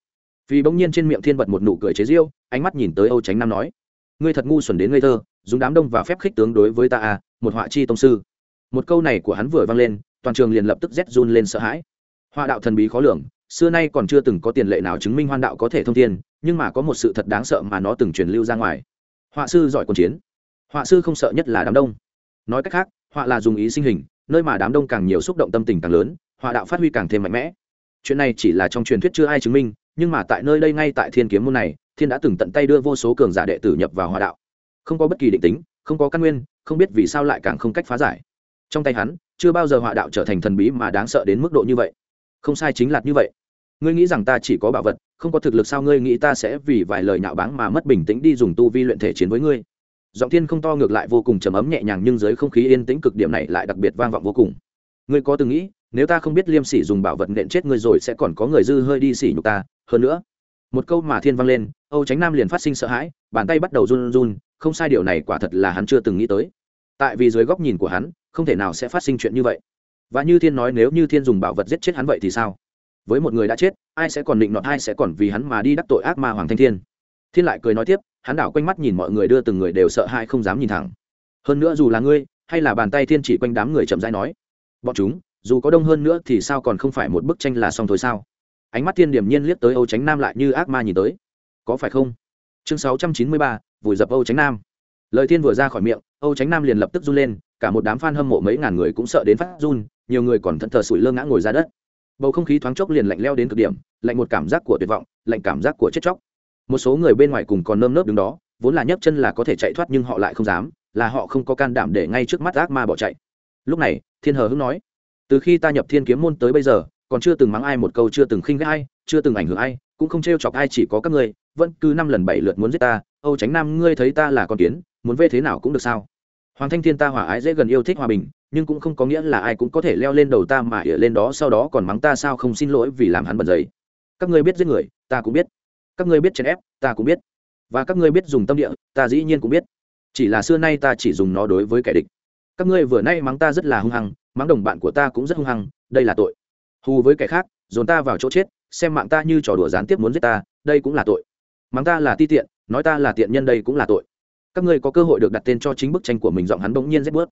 vì bỗng nhiên trên miệng thiên bật một nụ cười chế giễu, ánh mắt nhìn tới âu tránh nam nói, ngươi thật ngu xuẩn đến ngây thơ, dùng đám đông và phép khích tướng đối với ta à một họa chi tông sư. Một câu này của hắn vừa vang lên, toàn trường liền lập tức rét run lên sợ hãi. Họa đạo thần bí khó lường, xưa nay còn chưa từng có tiền lệ nào chứng minh hoan đạo có thể thông thiên, nhưng mà có một sự thật đáng sợ mà nó từng truyền lưu ra ngoài. Họa sư giỏi quân chiến. Họa sư không sợ nhất là đám đông. Nói cách khác, họa là dùng ý sinh hình, nơi mà đám đông càng nhiều xúc động tâm tình càng lớn, họa đạo phát huy càng thêm mạnh mẽ. Chuyện này chỉ là trong truyền thuyết chưa ai chứng minh nhưng mà tại nơi đây ngay tại thiên kiếm môn này, thiên đã từng tận tay đưa vô số cường giả đệ tử nhập vào hòa đạo. Không có bất kỳ định tính, không có căn nguyên, không biết vì sao lại càng không cách phá giải. Trong tay hắn, chưa bao giờ hòa đạo trở thành thần bí mà đáng sợ đến mức độ như vậy. Không sai chính là như vậy. Ngươi nghĩ rằng ta chỉ có bảo vật, không có thực lực sao ngươi nghĩ ta sẽ vì vài lời nhạo báng mà mất bình tĩnh đi dùng tu vi luyện thể chiến với ngươi? Giọng thiên không to ngược lại vô cùng trầm ấm nhẹ nhàng nhưng dưới không khí yên tĩnh cực điểm này lại đặc biệt vang vọng vô cùng. Ngươi có từng nghĩ, nếu ta không biết liêm sỉ dùng bảo vật nện chết ngươi rồi sẽ còn có người dư hơi đi sỉ nhục ta hơn nữa, một câu mà thiên vang lên, âu tránh nam liền phát sinh sợ hãi, bàn tay bắt đầu run run, không sai điều này quả thật là hắn chưa từng nghĩ tới. Tại vì dưới góc nhìn của hắn, không thể nào sẽ phát sinh chuyện như vậy. Và như thiên nói nếu như thiên dùng bảo vật giết chết hắn vậy thì sao? Với một người đã chết, ai sẽ còn định nọt, ai sẽ còn vì hắn mà đi đắc tội ác ma hoàng thanh thiên? Thiên lại cười nói tiếp, hắn đảo quanh mắt nhìn mọi người đưa từng người đều sợ hãi không dám nhìn thẳng. Hơn nữa dù là ngươi, hay là bàn tay thiên chỉ quanh đám người chậm rãi nói, bọn chúng, dù có đông hơn nữa thì sao còn không phải một bức tranh là xong thôi sao? Ánh mắt thiên điểm nhiên liếc tới âu tránh nam lại như ác ma nhìn tới. Có phải không? Chương sáu trăm chín mươi ba, vùi dập âu tránh nam. Lời thiên vừa ra khỏi miệng, âu tránh nam liền lập tức run lên, cả một đám f a n hâm mộ mấy ngàn người cũng sợ đến phát run, nhiều người còn thận thờ sủi lơ ngã ngồi ra đất. Bầu không khí thoáng chốc liền lạnh leo đến cực điểm, lạnh một cảm giác của tuyệt vọng, lạnh cảm giác của chết chóc. Một số người bên ngoài cùng còn nơm nớp đứng đó, vốn là nhấc chân là có thể chạy thoát nhưng họ lại không dám, là họ không có can đảm để ngay trước mắt ác ma bỏ chạy. Lúc này, thiên hờ hưng nói, từ khi ta nhập thiên kiếm môn tới bây giờ còn chưa từng mắng ai một câu, chưa từng khinh ghét ai, chưa từng ảnh hưởng ai, cũng không t chọc ai, chỉ có các ngươi, vẫn cứ năm lần bảy lượt muốn giết ta, âu tránh nam, ngươi thấy ta là con kiến, muốn vê thế nào cũng được sao? Hoàng thanh thiên ta hòa ái dễ gần yêu thích hòa bình, nhưng cũng không có nghĩa là ai cũng có thể leo lên đầu ta mà ỉa lên đó, sau đó còn mắng ta sao không xin lỗi vì làm hắn bẩn giấy các ngươi biết giết người, ta cũng biết. Các ngươi biết chèn ép, ta cũng biết. Và các ngươi biết dùng tâm địa, ta dĩ nhiên cũng biết. Chỉ là xưa nay ta chỉ dùng nó đối với kẻ địch. Các ngươi vừa nay mắng ta rất là hung hăng, mắng đồng bạn của ta cũng rất hung hăng, đây là tội hù với kẻ khác dồn ta vào chỗ chết xem mạng ta như trò đùa gián tiếp muốn giết ta đây cũng là tội. Mắng ta là ti tiện nói ta là tiện nhân đây cũng là tội. Các ngươi có cơ hội được đặt tên cho chính bức tranh của mình giọng hắn bỗng nhiên rét bớt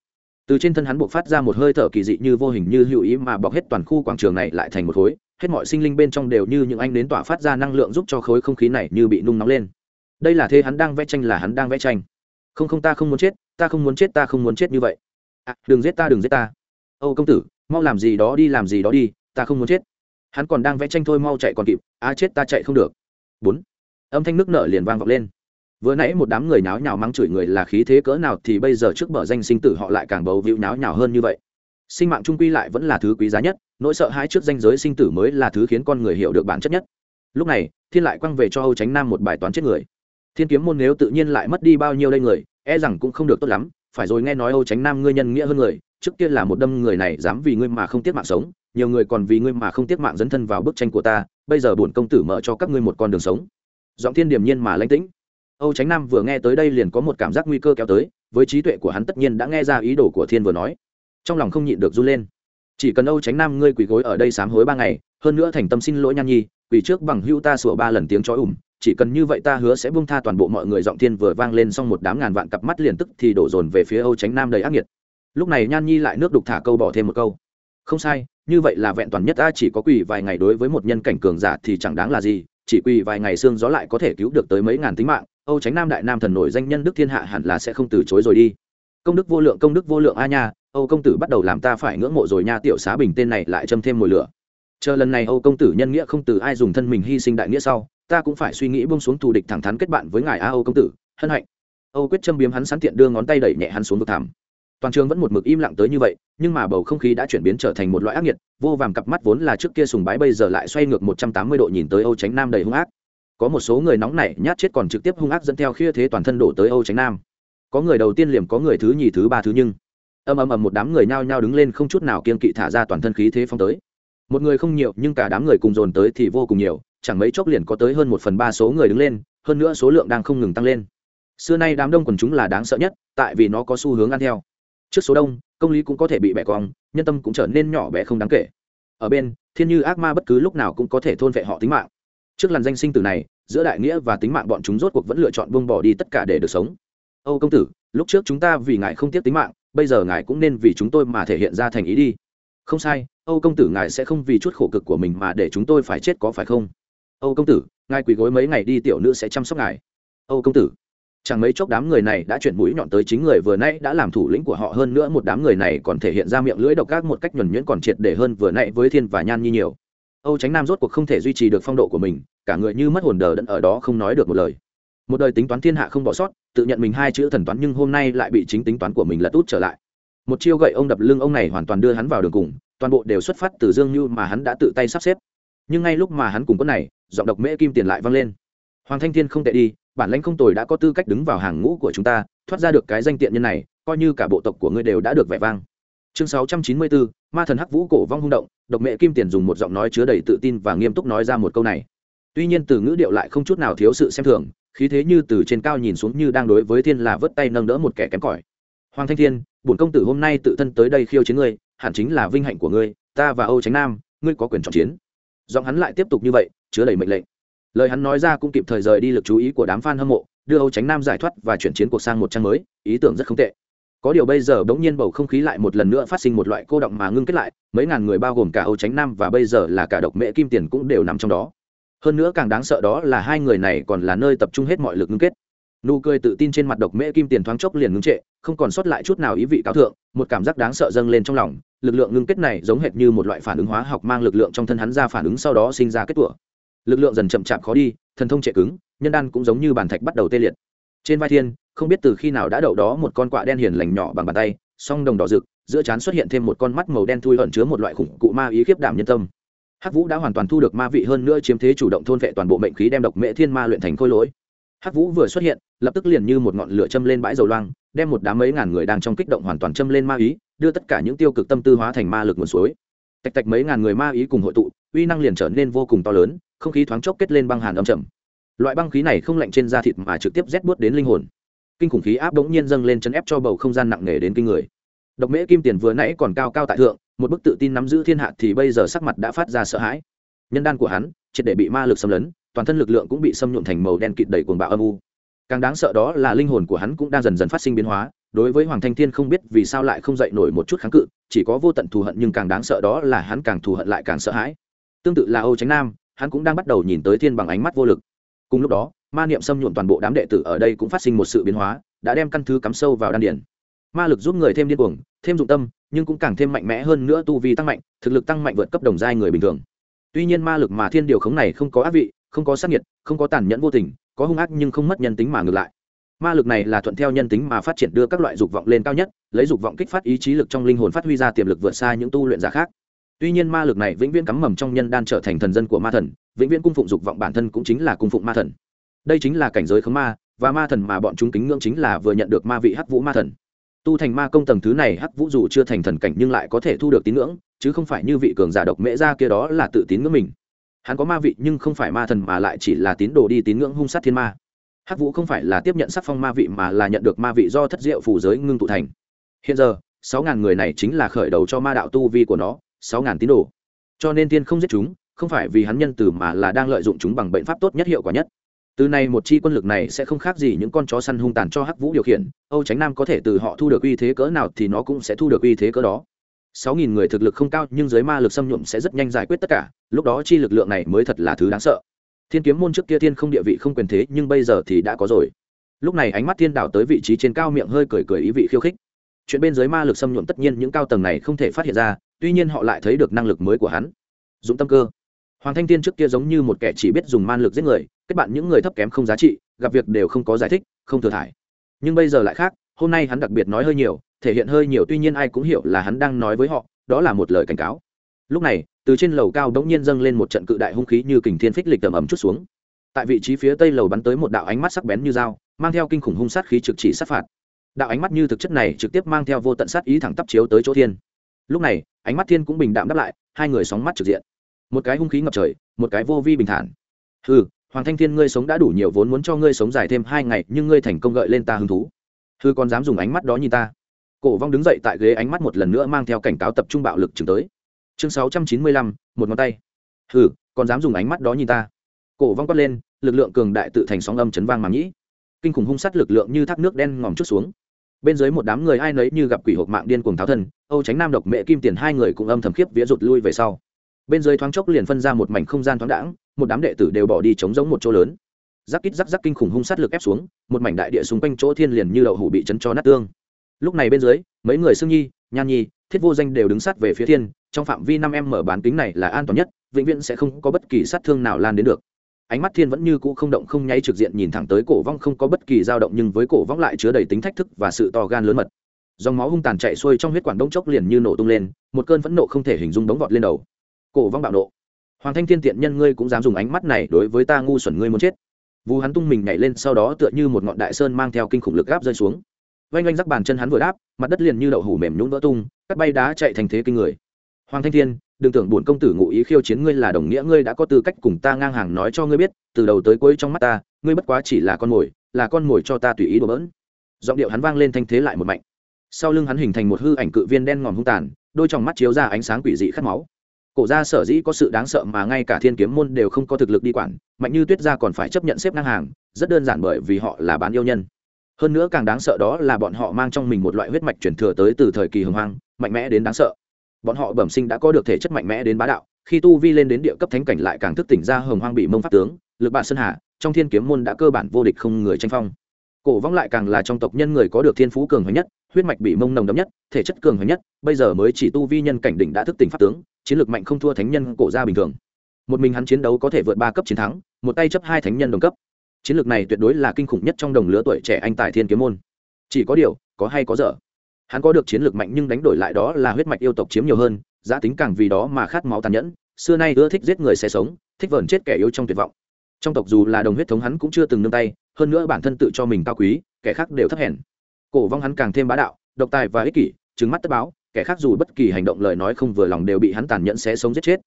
từ trên thân hắn buộc phát ra một hơi thở kỳ dị như vô hình như hữu ý mà bọc hết toàn khu quảng trường này lại thành một khối hết mọi sinh linh bên trong đều như những anh đến tỏa phát ra năng lượng giúp cho khối không khí này như bị nung nóng lên. Đây là thế hắn đang vẽ tranh là hắn đang vẽ tranh. Không không ta không muốn chết ta không muốn chết ta không muốn chết như vậy. À, đừng giết ta đừng giết ta. Âu công tử mau làm gì đó đi làm gì đó đi ta không muốn chết. Hắn còn đang vẽ tranh thôi, mau chạy còn kịp. A chết ta chạy không được. Bốn. Âm thanh nước nở liền vang vọng lên. Vừa nãy một đám người náo nhào mắng chửi người là khí thế cỡ nào thì bây giờ trước mở danh sinh tử họ lại càng bầu víu nháo nhào hơn như vậy. Sinh mạng trung quy lại vẫn là thứ quý giá nhất, nỗi sợ hãi trước danh giới sinh tử mới là thứ khiến con người hiểu được bản chất nhất. Lúc này, thiên lại quăng về cho âu tránh nam một bài toán chết người. Thiên kiếm môn nếu tự nhiên lại mất đi bao nhiêu đây người e rằng cũng không được tốt lắm, phải rồi nghe nói âu tránh nam ngươi nhân nghĩa hơn người, trước kia là một đâm người này dám vì ngươi mà không tiếc mạng sống nhiều người còn vì ngươi mà không tiếc mạng dấn thân vào bức tranh của ta, bây giờ bổn công tử mở cho các ngươi một con đường sống. Giọng thiên điềm nhiên mà lãnh tĩnh. Âu tránh nam vừa nghe tới đây liền có một cảm giác nguy cơ kéo tới, với trí tuệ của hắn tất nhiên đã nghe ra ý đồ của thiên vừa nói. Trong lòng không nhịn được run lên. Chỉ cần âu tránh nam ngươi quỳ gối ở đây sám hối ba ngày, hơn nữa thành tâm xin lỗi nhan nhi, quỳ trước bằng hưu ta sủa ba lần tiếng chói ủm chỉ cần như vậy ta hứa sẽ buông tha toàn bộ mọi người, giọng thiên vừa vang lên xong một đám ngàn vạn cặp mắt liền tức thì đổ dồn về phía âu tránh nam đầy ác nghiệt. Lúc này nhan nhi lại nước đục thả câu bỏ thêm một câu. Không sai như vậy là vẹn toàn nhất ta chỉ có quỳ vài ngày đối với một nhân cảnh cường giả thì chẳng đáng là gì, chỉ quỳ vài ngày xương gió lại có thể cứu được tới mấy ngàn tính mạng. Âu tránh nam đại nam thần nổi danh nhân đức thiên hạ hẳn là sẽ không từ chối rồi đi. Công đức vô lượng, công đức vô lượng a nha, âu công tử bắt đầu làm ta phải ngưỡng mộ rồi nha, tiểu xá bình tên này lại châm thêm mồi lửa. Chờ lần này âu công tử nhân nghĩa không từ ai dùng thân mình hy sinh đại nghĩa sau, ta cũng phải suy nghĩ bông xuống thù địch thẳng thắn kết bạn với ngài a âu công tử, hân hạnh. Âu quyết châm biếm hắn sẵn tiện đưa ngón tay đẩy nhẹ hắn xuống vực thảm toàn trường vẫn một mực im lặng tới như vậy, nhưng mà bầu không khí đã chuyển biến trở thành một loại ác nghiệt, vô vàng cặp mắt vốn là trước kia sùng bái bây giờ lại xoay ngược một trăm tám mươi độ nhìn tới âu tránh nam đầy hung ác. Có một số người nóng nảy nhát chết còn trực tiếp hung ác dẫn theo khia thế toàn thân đổ tới âu tránh nam. Có người đầu tiên liềm, có người thứ nhì, thứ ba, thứ nhưng. Ầm ầm ầm một đám người nhao nhao đứng lên không chút nào kiên kỵ thả ra toàn thân khí thế phong tới. Một người không nhiều, nhưng cả đám người cùng dồn tới thì vô cùng nhiều, chẳng mấy chốc liền có tới hơn một phần ba số người đứng lên, hơn nữa số lượng đang không ngừng tăng lên. Xưa nay đám đông quần chúng là đáng sợ nhất, tại vì nó có xu hướng ăn theo trước số đông, công lý cũng có thể bị bẻ cong, nhân tâm cũng trở nên nhỏ bé không đáng kể. Ở bên, thiên như ác ma bất cứ lúc nào cũng có thể thôn vệ họ tính mạng. Trước làn danh sinh tử này, giữa đại nghĩa và tính mạng bọn chúng rốt cuộc vẫn lựa chọn buông bỏ đi tất cả để được sống. Âu công tử, lúc trước chúng ta vì ngài không tiếc tính mạng, bây giờ ngài cũng nên vì chúng tôi mà thể hiện ra thành ý đi. Không sai, âu công tử ngài sẽ không vì chút khổ cực của mình mà để chúng tôi phải chết có phải không? Âu công tử, ngài quỳ gối mấy ngày đi tiểu nữ sẽ chăm sóc ngài. Âu công tử chẳng mấy chốc đám người này đã chuyển mũi nhọn tới chính người vừa nãy, đã làm thủ lĩnh của họ hơn nữa một đám người này còn thể hiện ra miệng lưỡi độc ác một cách nhuẩn nhuyễn còn triệt để hơn vừa nãy với thiên và nhan nhi nhiều. Âu tránh nam rốt cuộc không thể duy trì được phong độ của mình, cả người như mất hồn đờ đẫn ở đó không nói được một lời. Một đời tính toán thiên hạ không bỏ sót, tự nhận mình hai chữ thần toán nhưng hôm nay lại bị chính tính toán của mình lật út trở lại. Một chiêu gậy ông đập lưng ông này hoàn toàn đưa hắn vào đường cùng, toàn bộ đều xuất phát từ dương như mà hắn đã tự tay sắp xếp. Nhưng ngay lúc mà hắn cùng con này, giọng độc mễ kim tiền lại vang lên. Hoàng thanh thiên không tệ đi bản lãnh không tồi đã có tư cách đứng vào hàng ngũ của chúng ta, thoát ra được cái danh tiện nhân này, coi như cả bộ tộc của ngươi đều đã được vẻ vang. Chương sáu trăm chín mươi bốn ma thần hắc vũ cổ vong hung động, độc mẹ kim tiền dùng một giọng nói chứa đầy tự tin và nghiêm túc nói ra một câu này. Tuy nhiên từ ngữ điệu lại không chút nào thiếu sự xem thường, khí thế như từ trên cao nhìn xuống như đang đối với thiên là vớt tay nâng đỡ một kẻ kém cỏi. Hoàng thanh thiên, bổn công tử hôm nay tự thân tới đây khiêu chiến ngươi, hẳn chính là vinh hạnh của ngươi, ta và âu tránh nam, ngươi có quyền chọn chiến. Giọng hắn lại tiếp tục như vậy, chứa đầy mệnh lệnh lời hắn nói ra cũng kịp thời rời đi lực chú ý của đám fan hâm mộ, đưa âu tránh nam giải thoát và chuyển chiến cuộc sang một trang mới, ý tưởng rất không tệ. Có điều bây giờ bỗng nhiên bầu không khí lại một lần nữa phát sinh một loại cô động mà ngưng kết lại, mấy ngàn người bao gồm cả âu tránh nam và bây giờ là cả độc mễ kim tiền cũng đều nằm trong đó. Hơn nữa càng đáng sợ đó là hai người này còn là nơi tập trung hết mọi lực ngưng kết. Nụ cười tự tin trên mặt độc mễ kim tiền thoáng chốc liền ngưng trệ, không còn sót lại chút nào ý vị cáo thượng, một cảm giác đáng sợ dâng lên trong lòng, lực lượng ngưng kết này giống hệt như một loại phản ứng hóa học mang lực lượng trong thân hắn ra phản ứng sau đó sinh ra kết tủa lực lượng dần chậm chạp khó đi, thần thông trệ cứng, nhân đan cũng giống như bàn thạch bắt đầu tê liệt. Trên vai thiên, không biết từ khi nào đã đậu đó một con quạ đen hiền lành nhỏ bằng bàn tay, song đồng đỏ rực, giữa trán xuất hiện thêm một con mắt màu đen thui ẩn chứa một loại khủng cụ ma ý khiếp đảm nhân tâm. Hắc vũ đã hoàn toàn thu được ma vị hơn nữa chiếm thế chủ động thôn vệ toàn bộ mệnh khí đem độc mễ thiên ma luyện thành khôi lỗi. Hắc vũ vừa xuất hiện, lập tức liền như một ngọn lửa châm lên bãi dầu loang, đem một đám mấy ngàn người đang trong kích động hoàn toàn châm lên ma ý, đưa tất cả những tiêu cực tâm tư hóa thành ma lực nguồn suối. Tạch tạch mấy ngàn người ma ý cùng hội tụ uy năng liền trở nên vô cùng to lớn, không khí thoáng chốc kết lên băng hàn âm trầm. Loại băng khí này không lạnh trên da thịt mà trực tiếp rét buốt đến linh hồn. Kinh khủng khí áp đống nhiên dâng lên chấn ép cho bầu không gian nặng nề đến kinh người. Độc mễ kim tiền vừa nãy còn cao cao tại thượng, một bức tự tin nắm giữ thiên hạ thì bây giờ sắc mặt đã phát ra sợ hãi. Nhân đan của hắn, triệt để bị ma lực xâm lấn, toàn thân lực lượng cũng bị xâm nhuộm thành màu đen kịt đầy cuồng bạo âm u. Càng đáng sợ đó là linh hồn của hắn cũng đang dần dần phát sinh biến hóa, đối với hoàng thanh thiên không biết vì sao lại không dậy nổi một chút kháng cự, chỉ có vô tận thù hận nhưng càng đáng sợ đó là hắn càng thù hận lại càng sợ hãi tương tự là âu tránh nam, hắn cũng đang bắt đầu nhìn tới thiên bằng ánh mắt vô lực. Cùng lúc đó, ma niệm xâm nhuộm toàn bộ đám đệ tử ở đây cũng phát sinh một sự biến hóa, đã đem căn thứ cắm sâu vào đan điển ma lực giúp người thêm điên cuồng, thêm dụng tâm, nhưng cũng càng thêm mạnh mẽ hơn nữa tu vi tăng mạnh, thực lực tăng mạnh vượt cấp đồng giai người bình thường. Tuy nhiên ma lực mà thiên điều khống này không có ác vị, không có sát nhiệt, không có tàn nhẫn vô tình, có hung ác nhưng không mất nhân tính mà ngược lại. Ma lực này là thuận theo nhân tính mà phát triển đưa các loại dục vọng lên cao nhất, lấy dục vọng kích phát ý chí lực trong linh hồn phát huy ra tiềm lực vượt xa những tu luyện giả khác tuy nhiên ma lực này vĩnh viễn cắm mầm trong nhân đan trở thành thần dân của ma thần, vĩnh viễn cung phụng dục vọng bản thân cũng chính là cung phụng ma thần. Đây chính là cảnh giới khống ma, và ma thần mà bọn chúng kính ngưỡng chính là vừa nhận được ma vị hắc vũ ma thần. Tu thành ma công tầng thứ này hắc vũ dù chưa thành thần cảnh nhưng lại có thể thu được tín ngưỡng, chứ không phải như vị cường giả độc mễ ra kia đó là tự tín ngưỡng mình. Hắn có ma vị nhưng không phải ma thần mà lại chỉ là tín đồ đi tín ngưỡng hung sát thiên ma. Hắc vũ không phải là tiếp nhận sắc phong ma vị mà là nhận được ma vị do thất diệu phủ giới ngưng tụ thành. Hiện giờ, sáu ngàn người này chính là khởi đầu cho ma đạo tu vi của nó sáu ngàn tín đồ. Cho nên tiên không giết chúng, không phải vì hắn nhân từ mà là đang lợi dụng chúng bằng bệnh pháp tốt nhất hiệu quả nhất. Từ nay một chi quân lực này sẽ không khác gì những con chó săn hung tàn cho hắc vũ điều khiển, âu tránh nam có thể từ họ thu được uy thế cỡ nào thì nó cũng sẽ thu được uy thế cỡ đó. Sáu nghìn người thực lực không cao, nhưng dưới ma lực xâm nhuộm sẽ rất nhanh giải quyết tất cả, lúc đó chi lực lượng này mới thật là thứ đáng sợ. Thiên kiếm môn trước kia thiên không địa vị không quyền thế, nhưng bây giờ thì đã có rồi. Lúc này ánh mắt thiên đảo tới vị trí trên cao miệng hơi cười cười ý vị khiêu khích. Chuyện bên dưới ma lực xâm nhuộm tất nhiên những cao tầng này không thể phát hiện ra tuy nhiên họ lại thấy được năng lực mới của hắn. Dũng tâm cơ. Hoàng thanh tiên trước kia giống như một kẻ chỉ biết dùng man lực giết người, kết bạn những người thấp kém không giá trị, gặp việc đều không có giải thích, không thừa thải. Nhưng bây giờ lại khác, hôm nay hắn đặc biệt nói hơi nhiều, thể hiện hơi nhiều tuy nhiên ai cũng hiểu là hắn đang nói với họ, đó là một lời cảnh cáo. Lúc này, từ trên lầu cao đống nhiên dâng lên một trận cự đại hung khí như kình thiên phích lịch tầm ẩm chút xuống. Tại vị trí phía tây lầu bắn tới một đạo ánh mắt sắc bén như dao, mang theo kinh khủng hung sát khí trực chỉ sát phạt. Đạo ánh mắt như thực chất này trực tiếp mang theo vô tận sát ý thẳng tắp chiếu tới chỗ thiên lúc này, ánh mắt thiên cũng bình đạm đáp lại, hai người sóng mắt trực diện. Một cái hung khí ngập trời, một cái vô vi bình thản. Ừ hoàng thanh thiên, ngươi sống đã đủ nhiều, vốn muốn cho ngươi sống dài thêm hai ngày, nhưng ngươi thành công gợi lên ta hứng thú. Thư còn dám dùng ánh mắt đó nhìn ta. Cổ vong đứng dậy tại ghế ánh mắt một lần nữa mang theo cảnh cáo tập trung bạo lực chừng tới. Chương sáu trăm chín mươi lăm, một ngón tay. Hừ, còn dám dùng ánh mắt đó nhìn ta. Cổ vong quát lên, lực lượng cường đại tự thành sóng âm chấn vang mà nhĩ. Kinh khủng hung sắt lực lượng như thác nước đen ngòm chút xuống bên dưới một đám người ai nấy như gặp quỷ hộp mạng điên cuồng tháo thân, âu tránh nam độc mẹ kim tiền hai người cũng âm thầm khiếp vía rụt lui về sau. Bên dưới thoáng chốc liền phân ra một mảnh không gian thoáng đãng, một đám đệ tử đều bỏ đi chống giống một chỗ lớn. Rắc kít rắc rắc kinh khủng hung sát lực ép xuống, một mảnh đại địa xung quanh chỗ thiên liền như đậu hủ bị chấn cho nát tương. Lúc này bên dưới, mấy người sương nhi, nhan nhi, thiết vô danh đều đứng sát về phía thiên, trong phạm vi năm em mở bán kính này là an toàn nhất, vĩnh viễn sẽ không có bất kỳ sát thương nào lan đến được ánh mắt thiên vẫn như cũ không động không nháy trực diện nhìn thẳng tới cổ vong không có bất kỳ dao động nhưng với cổ vong lại chứa đầy tính thách thức và sự to gan lớn mật. Dòng máu hung tàn chạy xuôi trong huyết quản đông chốc liền như nổ tung lên, một cơn phẫn nộ không thể hình dung đống vọt lên đầu. Cổ vong bạo nộ. Hoàng thanh thiên tiện nhân ngươi cũng dám dùng ánh mắt này đối với ta ngu xuẩn ngươi muốn chết. Vu hắn tung mình nhảy lên sau đó tựa như một ngọn đại sơn mang theo kinh khủng lực gáp rơi xuống. Vanh oanh rắc bàn chân hắn vừa đáp, mặt đất liền như đậu hủ mềm nhũng vỡ tung, cắt bay đá chạy thành thế kinh người. Hoàng thanh thiên đừng tưởng bổn công tử ngụ ý khiêu chiến ngươi là đồng nghĩa, ngươi đã có tư cách cùng ta ngang hàng nói cho ngươi biết, từ đầu tới cuối trong mắt ta, ngươi bất quá chỉ là con mồi, là con mồi cho ta tùy ý đổ bỡn. Giọng điệu hắn vang lên thanh thế lại một mạnh. Sau lưng hắn hình thành một hư ảnh cự viên đen ngòm hung tàn, đôi trong mắt chiếu ra ánh sáng quỷ dị khát máu. Cổ gia sở dĩ có sự đáng sợ mà ngay cả thiên kiếm môn đều không có thực lực đi quản, mạnh như tuyết gia còn phải chấp nhận xếp ngang hàng, rất đơn giản bởi vì họ là bán yêu nhân. Hơn nữa càng đáng sợ đó là bọn họ mang trong mình một loại huyết mạch truyền thừa tới từ thời kỳ hồng hoang, mạnh mẽ đến đáng sợ bọn họ bẩm sinh đã có được thể chất mạnh mẽ đến bá đạo, khi tu vi lên đến địa cấp thánh cảnh lại càng thức tỉnh ra hồng hoang bị mông pháp tướng, lực bạn sơn hà, trong thiên kiếm môn đã cơ bản vô địch không người tranh phong. Cổ vong lại càng là trong tộc nhân người có được thiên phú cường hoành nhất, huyết mạch bị mông nồng đậm nhất, thể chất cường hoành nhất, bây giờ mới chỉ tu vi nhân cảnh đỉnh đã thức tỉnh pháp tướng, chiến lược mạnh không thua thánh nhân cổ ra bình thường. Một mình hắn chiến đấu có thể vượt ba cấp chiến thắng, một tay chấp hai thánh nhân đồng cấp. Chiến lược này tuyệt đối là kinh khủng nhất trong đồng lứa tuổi trẻ anh tài thiên kiếm môn. Chỉ có điều, có hay có dở hắn có được chiến lược mạnh nhưng đánh đổi lại đó là huyết mạch yêu tộc chiếm nhiều hơn, giá tính càng vì đó mà khát máu tàn nhẫn, xưa nay ưa thích giết người sẽ sống, thích vờn chết kẻ yêu trong tuyệt vọng. Trong tộc dù là đồng huyết thống hắn cũng chưa từng nương tay, hơn nữa bản thân tự cho mình cao quý, kẻ khác đều thấp hèn. Cổ vong hắn càng thêm bá đạo, độc tài và ích kỷ trứng mắt tất báo, kẻ khác dù bất kỳ hành động lời nói không vừa lòng đều bị hắn tàn nhẫn sẽ sống giết chết.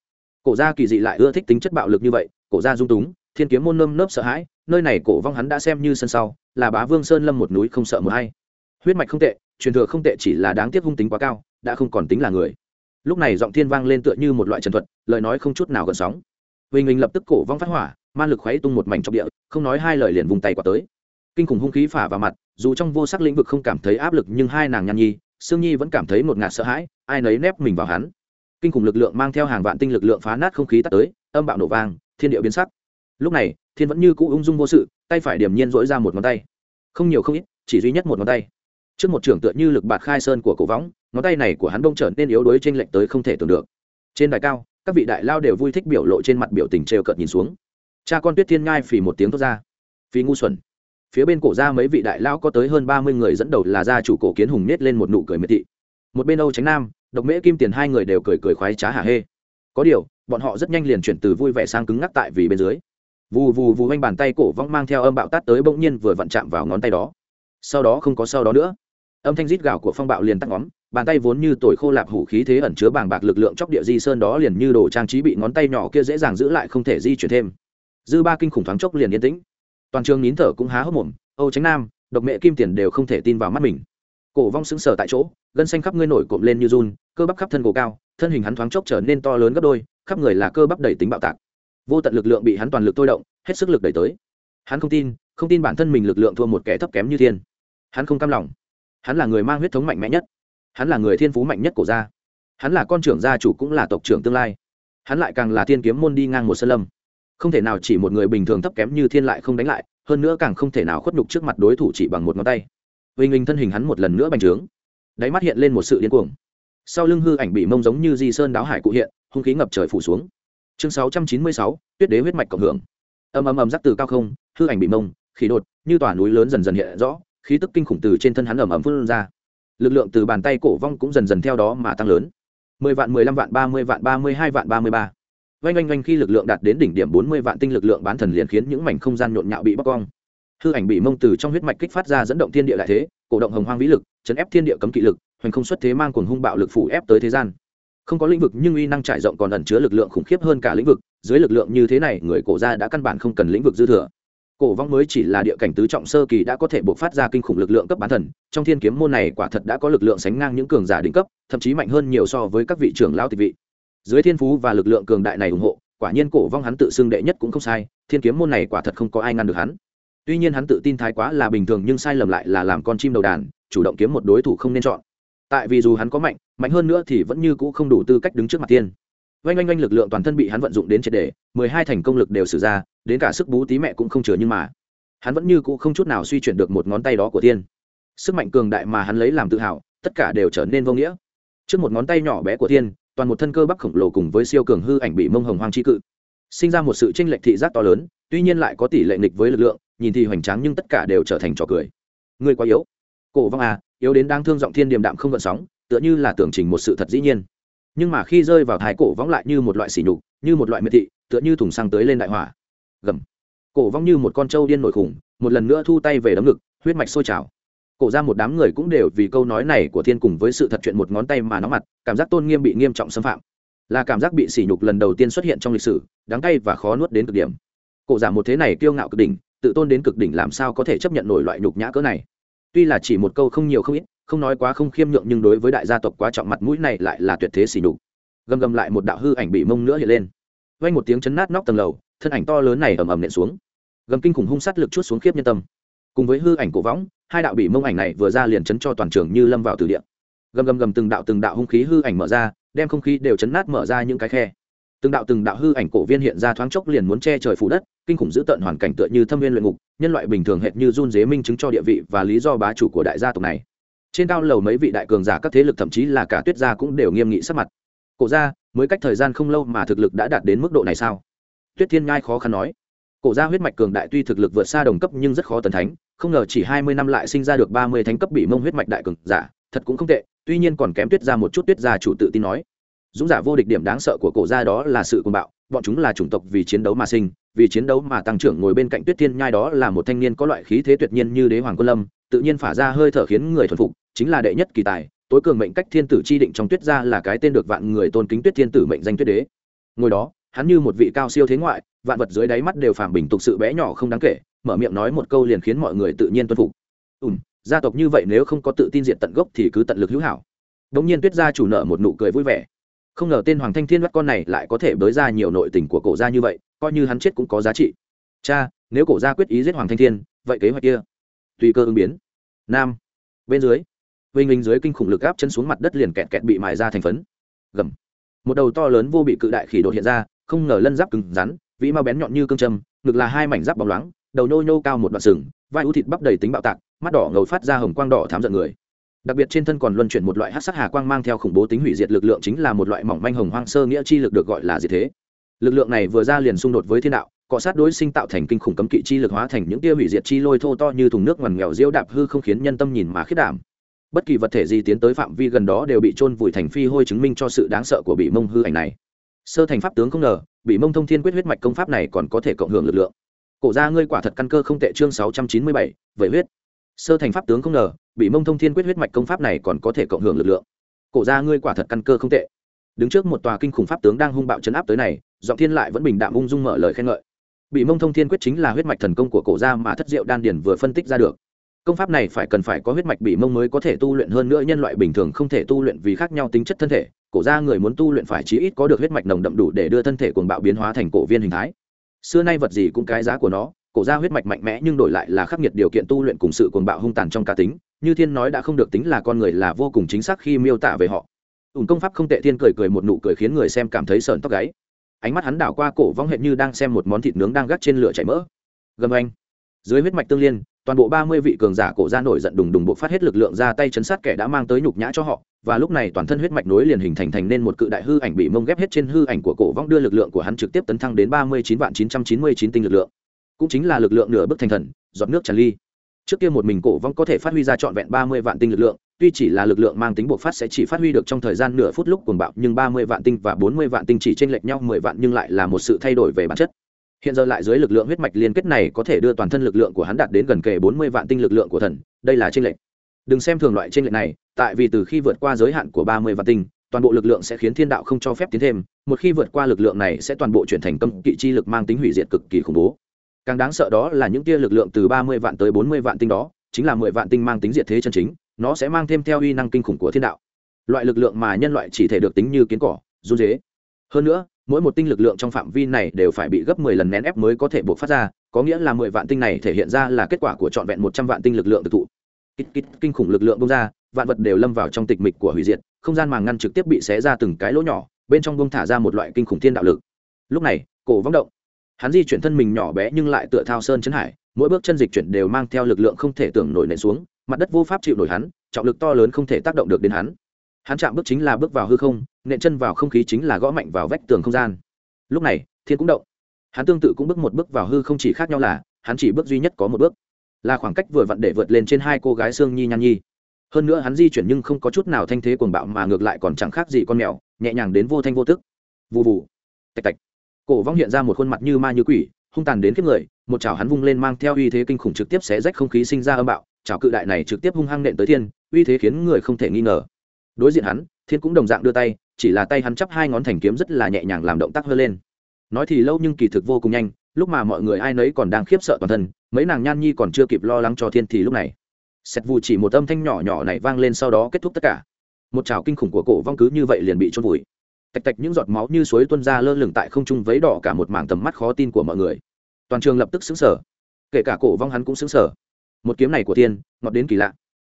Cổ gia kỳ dị lại ưa thích tính chất bạo lực như vậy, cổ gia dung túng, thiên kiếm môn nơm nớp sợ hãi, nơi này cổ vong hắn đã xem như sân sau, là bá vương sơn lâm một núi không sợ một hay huyết mạch không tệ truyền thừa không tệ chỉ là đáng tiếc hung tính quá cao, đã không còn tính là người. Lúc này giọng thiên vang lên tựa như một loại trần thuật, lời nói không chút nào gần sóng. Huỳnh huỳnh lập tức cổ vong phát hỏa man lực khuấy tung một mảnh trong địa, không nói hai lời liền vùng tay quả tới. Kinh khủng hung khí phả vào mặt, dù trong vô sắc lĩnh vực không cảm thấy áp lực nhưng hai nàng nhan nhi, sương nhi vẫn cảm thấy một ngạt sợ hãi, ai nấy nép mình vào hắn. Kinh khủng lực lượng mang theo hàng vạn tinh lực lượng phá nát không khí tắt tới, âm bạo nổ vang, thiên địa biến sắc. Lúc này, thiên vẫn như cũ ung dung vô sự, tay phải điểm nhiên dỗi ra một ngón tay. Không nhiều không ít, chỉ duy nhất một ngón tay trước một trưởng tựa như lực bạt khai sơn của cổ võng, ngón tay này của hắn đông trở nên yếu đuối trên lệnh tới không thể tưởng được. Trên đài cao, các vị đại lao đều vui thích biểu lộ trên mặt biểu tình trêu cợt nhìn xuống. Cha con tuyết thiên ngai phì một tiếng thốt ra. Phí ngu xuẩn. Phía bên cổ ra mấy vị đại lao có tới hơn ba mươi người dẫn đầu là gia chủ cổ kiến hùng nết lên một nụ cười miệt thị. Một bên âu tránh nam, độc mễ kim tiền hai người đều cười cười khoái trá hả hê. Có điều, bọn họ rất nhanh liền chuyển từ vui vẻ sang cứng ngắc tại vì bên dưới. Vù vù vù anh bàn tay cổ vong mang theo âm bạo tát tới bỗng nhiên vừa vặn chạm vào ngón tay đó. Sau đó không có sau đó nữa âm thanh rít gào của phong bạo liền tắt ngóm, bàn tay vốn như tồi khô lạp hủ khí thế ẩn chứa bàng bạc lực lượng chóc địa di sơn đó liền như đồ trang trí bị ngón tay nhỏ kia dễ dàng giữ lại không thể di chuyển thêm. Dư ba kinh khủng thoáng chốc liền yên tĩnh. Toàn trường nín thở cũng há hốc mồm, âu tránh nam, độc mẹ kim tiền đều không thể tin vào mắt mình. Cổ vong sững sờ tại chỗ, gân xanh khắp ngươi nổi cộm lên như run, cơ bắp khắp thân cổ cao, thân hình hắn thoáng chốc trở nên to lớn gấp đôi, khắp người là cơ bắp đầy tính bạo tạc. Vô tận lực lượng bị hắn toàn lực thôi động, hết sức lực đẩy tới. Hắn không tin không tin bản thân mình lực lượng thua một kẻ thấp kém như thiên. Hắn không cam lòng hắn là người mang huyết thống mạnh mẽ nhất. Hắn là người thiên phú mạnh nhất của gia. Hắn là con trưởng gia chủ cũng là tộc trưởng tương lai. Hắn lại càng là thiên kiếm môn đi ngang một sơn lâm. Không thể nào chỉ một người bình thường thấp kém như thiên lại không đánh lại, hơn nữa càng không thể nào khuất nhục trước mặt đối thủ chỉ bằng một ngón tay. Vinh hình thân hình hắn một lần nữa bành trướng. Đáy mắt hiện lên một sự điên cuồng. Sau lưng hư ảnh bị mông giống như di sơn đáo hải cụ hiện, hung khí ngập trời phủ xuống. Chương sáu trăm chín mươi sáu, tuyết đế huyết mạch cộng hưởng. Ầm ầm ầm rắc từ cao không, hư ảnh bị mông, khí đột, như tòa núi lớn dần dần hiện rõ khí tức kinh khủng từ trên thân hắn ầm ầm phun ra. Lực lượng từ bàn tay cổ vong cũng dần dần theo đó mà tăng lớn. Mười vạn, mười lăm vạn, ba mươi vạn, ba mươi hai vạn, ba mươi ba. Oanh oanh oanh khi lực lượng đạt đến đỉnh điểm bốn mươi vạn tinh lực lượng bán thần liền khiến những mảnh không gian nhộn nhạo bị bóc cong. Hư ảnh bị mông từ trong huyết mạch kích phát ra dẫn động thiên địa đại thế, cổ động hồng hoang vĩ lực, chấn ép thiên địa cấm kỵ lực, hoành không xuất thế mang cuồng hung bạo lực phủ ép tới thế gian. Không có lĩnh vực nhưng uy năng trải rộng còn ẩn chứa lực lượng khủng khiếp hơn cả lĩnh vực, dưới lực lượng như thế này, người cổ gia đã căn bản không cần lĩnh vực dư thừa cổ vong mới chỉ là địa cảnh tứ trọng sơ kỳ đã có thể buộc phát ra kinh khủng lực lượng cấp bán thần. Trong thiên kiếm môn này quả thật đã có lực lượng sánh ngang những cường giả đỉnh cấp, thậm chí mạnh hơn nhiều so với các vị trưởng lao tịch vị. Dưới thiên phú và lực lượng cường đại này ủng hộ, quả nhiên cổ vong hắn tự xưng đệ nhất cũng không sai, thiên kiếm môn này quả thật không có ai ngăn được hắn. Tuy nhiên hắn tự tin thái quá là bình thường nhưng sai lầm lại là làm con chim đầu đàn, chủ động kiếm một đối thủ không nên chọn. Tại vì dù hắn có mạnh mạnh hơn nữa thì vẫn như cũ không đủ tư cách đứng trước mặt tiên oanh oanh oanh lực lượng toàn thân bị hắn vận dụng đến triệt đề mười hai thành công lực đều sử ra, đến cả sức bú tí mẹ cũng không chừa nhưng mà. Hắn vẫn như cũ không chút nào suy chuyển được một ngón tay đó của tiên sức mạnh cường đại mà hắn lấy làm tự hào, tất cả đều trở nên vô nghĩa. Trước một ngón tay nhỏ bé của tiên toàn một thân cơ bắp khổng lồ cùng với siêu cường hư ảnh bị mông hồng hoang chi cự. Sinh ra một sự tranh lệch thị giác to lớn, tuy nhiên lại có tỷ lệ nghịch với lực lượng, nhìn thì hoành tráng nhưng tất cả đều trở thành trò cười. Người quá yếu. Cổ vong à yếu đến đang thương giọng thiên điềm đạm không gợn sóng, tựa như là tưởng trình một sự thật dĩ nhiên nhưng mà khi rơi vào thái cổ vong lại như một loại xỉ nhục, như một loại miệt thị, tựa như thùng xăng tới lên đại hỏa. Gầm. Cổ vong như một con trâu điên nổi khủng, một lần nữa thu tay về đấm ngực, huyết mạch sôi trào. Cổ ra một đám người cũng đều vì câu nói này của thiên cùng với sự thật chuyện một ngón tay mà nó mặt, cảm giác tôn nghiêm bị nghiêm trọng xâm phạm. Là cảm giác bị sỉ nhục lần đầu tiên xuất hiện trong lịch sử, đáng cay và khó nuốt đến cực điểm. Cổ giả một thế này kiêu ngạo cực đỉnh, tự tôn đến cực đỉnh làm sao có thể chấp nhận nổi loại nhục nhã cỡ này? Tuy là chỉ một câu không nhiều không ít không nói quá không khiêm nhượng nhưng đối với đại gia tộc quá trọng mặt mũi này lại là tuyệt thế xỉ nhục. Gầm gầm lại một đạo hư ảnh bị mông nữa hiện lên. Vang một tiếng chấn nát nóc tầng lầu, thân ảnh to lớn này ầm ầm nện xuống. Gầm kinh khủng hung sát lực chút xuống khiếp nhân tâm. Cùng với hư ảnh cổ võng, hai đạo bị mông ảnh này vừa ra liền chấn cho toàn trường như lâm vào từ địa. Gầm gầm gầm từng đạo từng đạo hung khí hư ảnh mở ra, đem không khí đều chấn nát mở ra những cái khe. Từng đạo từng đạo hư ảnh cổ viên hiện ra thoáng chốc liền muốn che trời phủ đất, kinh khủng giữ tận hoàn cảnh tựa như thâm viên luyện ngục, nhân loại bình thường hệt như run dế minh chứng cho địa vị và lý do bá chủ của đại gia tộc này trên cao lầu mấy vị đại cường giả các thế lực thậm chí là cả tuyết gia cũng đều nghiêm nghị sắc mặt. Cổ gia, mới cách thời gian không lâu mà thực lực đã đạt đến mức độ này sao? Tuyết thiên ngai khó khăn nói. Cổ gia huyết mạch cường đại tuy thực lực vượt xa đồng cấp nhưng rất khó tần thánh, không ngờ chỉ hai mươi năm lại sinh ra được ba mươi thánh cấp bị mông huyết mạch đại cường giả, thật cũng không tệ, tuy nhiên còn kém tuyết ra một chút, tuyết gia chủ tự tin nói. Dũng giả vô địch điểm đáng sợ của cổ gia đó là sự cuồng bạo, bọn chúng là chủng tộc vì chiến đấu mà sinh, vì chiến đấu mà tăng trưởng ngồi bên cạnh tuyết thiên nhai đó là một thanh niên có loại khí thế tuyệt nhiên như đế hoàng quân lâm tự nhiên phả ra hơi thở khiến người thuần phục, chính là đệ nhất kỳ tài, tối cường mệnh cách thiên tử chi định trong tuyết gia là cái tên được vạn người tôn kính tuyết thiên tử mệnh danh tuyết đế. Ngồi đó, hắn như một vị cao siêu thế ngoại, vạn vật dưới đáy mắt đều phản bình tục sự bé nhỏ không đáng kể, mở miệng nói một câu liền khiến mọi người tự nhiên tuân phục. Ùm gia tộc như vậy nếu không có tự tin diện tận gốc thì cứ tận lực hữu hảo. Đống nhiên tuyết gia chủ nợ một nụ cười vui vẻ. Không ngờ tên hoàng thanh thiên bắt con này lại có thể bới ra nhiều nội tình của cổ gia như vậy, coi như hắn chết cũng có giá trị. Cha, nếu cổ gia quyết ý giết hoàng thanh thiên, vậy kế hoạch kia? Tùy cơ ứng biến. Nam. Bên dưới. Vinh linh dưới kinh khủng lực áp chân xuống mặt đất liền kẹt kẹt bị mài ra thành phấn. Gầm. Một đầu to lớn vô bị cự đại khỉ đột hiện ra, không ngờ lân giáp cứng rắn, vĩ mau bén nhọn như cương châm, ngực là hai mảnh giáp bóng loáng, đầu nhô nhô cao một đoạn sừng, vai ưu thịt bắp đầy tính bạo tạc, mắt đỏ ngầu phát ra hồng quang đỏ thám giận người. Đặc biệt trên thân còn luân chuyển một loại hát sắc hà quang mang theo khủng bố tính hủy diệt lực lượng chính là một loại mỏng manh hồng hoang sơ nghĩa chi lực được gọi là gì thế. Lực lượng này vừa ra liền xung đột với thiên đạo cọ sát đối sinh tạo thành kinh khủng cấm kỵ chi lực hóa thành những tia hủy diệt chi lôi thô to như thùng nước ngoằn nghèo diễu đạp hư không khiến nhân tâm nhìn mà khiết đảm. Bất kỳ vật thể gì tiến tới phạm vi gần đó đều bị trôn vùi thành phi hôi chứng minh cho sự đáng sợ của bị mông hư ảnh này. Sơ thành pháp tướng không ngờ bị mông thông thiên quyết huyết mạch công pháp này còn có thể cộng hưởng lực lượng. Cổ ra ngươi quả thật căn cơ không tệ chương sáu trăm chín mươi bảy vậy huyết. Sơ thành pháp tướng không ngờ bị mông thông thiên quyết huyết mạch công pháp này còn có thể cộng hưởng lực lượng. Cổ ra ngươi quả thật căn cơ không tệ. Đứng trước một tòa kinh khủng pháp tướng đang hung bạo chấn áp tới này, giọng thiên lại vẫn bình đạm ung dung mở lời khen ngợi bị mông thông thiên quyết chính là huyết mạch thần công của cổ gia mà thất diệu đan điển vừa phân tích ra được. Công pháp này phải cần phải có huyết mạch bị mông mới có thể tu luyện hơn nữa, nhân loại bình thường không thể tu luyện vì khác nhau tính chất thân thể. Cổ gia người muốn tu luyện phải chí ít có được huyết mạch nồng đậm đủ để đưa thân thể cuồng bạo biến hóa thành cổ viên hình thái. Xưa nay vật gì cũng cái giá của nó. Cổ gia huyết mạch mạnh mẽ nhưng đổi lại là khắc nghiệt điều kiện tu luyện cùng sự cuồng bạo hung tàn trong cá tính. Như thiên nói đã không được tính là con người là vô cùng chính xác khi miêu tả về họ. Ủng công pháp không tệ, thiên cười cười một nụ cười khiến người xem cảm thấy sợn tóc gáy ánh mắt hắn đảo qua cổ vong hệt như đang xem một món thịt nướng đang gắt trên lửa chảy mỡ. Gầm anh dưới huyết mạch tương liên, toàn bộ ba mươi vị cường giả cổ ra nổi giận đùng đùng bộ phát hết lực lượng ra tay chấn sát kẻ đã mang tới nhục nhã cho họ, và lúc này toàn thân huyết mạch nối liền hình thành thành nên một cự đại hư ảnh bị mông ghép hết trên hư ảnh của cổ vong đưa lực lượng của hắn trực tiếp tấn thăng đến ba mươi chín vạn chín trăm chín mươi chín tinh lực lượng. Cũng chính là lực lượng nửa bức thành thần, giọt nước tràn ly. Trước kia một mình cổ vong có thể phát huy ra trọn vẹn ba mươi vạn tinh lực lượng tuy chỉ là lực lượng mang tính bộc phát sẽ chỉ phát huy được trong thời gian nửa phút lúc cuồng bạo, nhưng ba mươi vạn tinh và bốn mươi vạn tinh chỉ chênh lệch nhau mười vạn nhưng lại là một sự thay đổi về bản chất. Hiện giờ lại dưới lực lượng huyết mạch liên kết này có thể đưa toàn thân lực lượng của hắn đạt đến gần kề bốn mươi vạn tinh lực lượng của thần, đây là chênh lệch. Đừng xem thường loại chênh lệch này, tại vì từ khi vượt qua giới hạn của ba mươi vạn tinh, toàn bộ lực lượng sẽ khiến thiên đạo không cho phép tiến thêm, một khi vượt qua lực lượng này sẽ toàn bộ chuyển thành công kỵ chi lực mang tính hủy diệt cực kỳ khủng bố. Càng đáng sợ đó là những tia lực lượng từ ba mươi vạn tới bốn mươi vạn tinh đó, chính là mười vạn tinh mang tính diệt thế chân chính nó sẽ mang thêm theo uy năng kinh khủng của thiên đạo. Loại lực lượng mà nhân loại chỉ thể được tính như kiến cỏ, run dế hơn nữa, mỗi một tinh lực lượng trong phạm vi này đều phải bị gấp mười lần nén ép mới có thể buộc phát ra, có nghĩa là mười vạn tinh này thể hiện ra là kết quả của trọn vẹn một trăm vạn tinh lực lượng thực thụ. Kích kích kinh khủng lực lượng bung ra, vạn vật đều lâm vào trong tịch mịch của hủy diệt, không gian màng ngăn trực tiếp bị xé ra từng cái lỗ nhỏ, bên trong bung thả ra một loại kinh khủng thiên đạo lực. Lúc này, cổ vắng động. Hắn di chuyển thân mình nhỏ bé nhưng lại tựa thao sơn chấn hải, mỗi bước chân dịch chuyển đều mang theo lực lượng không thể tưởng nổi nện xuống mặt đất vô pháp chịu nổi hắn trọng lực to lớn không thể tác động được đến hắn. Hắn chạm bước chính là bước vào hư không nện chân vào không khí chính là gõ mạnh vào vách tường không gian. Lúc này thiên cũng động. Hắn tương tự cũng bước một bước vào hư không chỉ khác nhau là hắn chỉ bước duy nhất có một bước. Là khoảng cách vừa vặn để vượt lên trên hai cô gái sương nhi nhan nhi. Hơn nữa hắn di chuyển nhưng không có chút nào thanh thế cuồng bạo mà ngược lại còn chẳng khác gì con mèo nhẹ nhàng đến vô thanh vô tức. Vù vù, tạch tạch. Cổ vong hiện ra một khuôn mặt như ma như quỷ hung tàn đến kiếp người một chảo hắn vung lên mang theo uy thế kinh khủng trực tiếp xé rách không khí sinh ra âm bạo chảo cự đại này trực tiếp hung hăng nện tới thiên, uy thế khiến người không thể nghi ngờ. Đối diện hắn, thiên cũng đồng dạng đưa tay, chỉ là tay hắn chắp hai ngón thành kiếm rất là nhẹ nhàng làm động tác hơi lên. Nói thì lâu nhưng kỳ thực vô cùng nhanh, lúc mà mọi người ai nấy còn đang khiếp sợ toàn thân, mấy nàng nhan nhi còn chưa kịp lo lắng cho thiên thì lúc này. Xét vù chỉ một âm thanh nhỏ nhỏ này vang lên sau đó kết thúc tất cả. Một trào kinh khủng của cổ vong cứ như vậy liền bị trôn vùi. Tạch tạch những giọt máu như suối tuôn ra lơ lửng tại không trung vấy đỏ cả một mảng tầm mắt khó tin của mọi người. Toàn trường lập tức xứng sở kể cả cổ vong hắn cũng xứng sở một kiếm này của Thiên, ngọt đến kỳ lạ.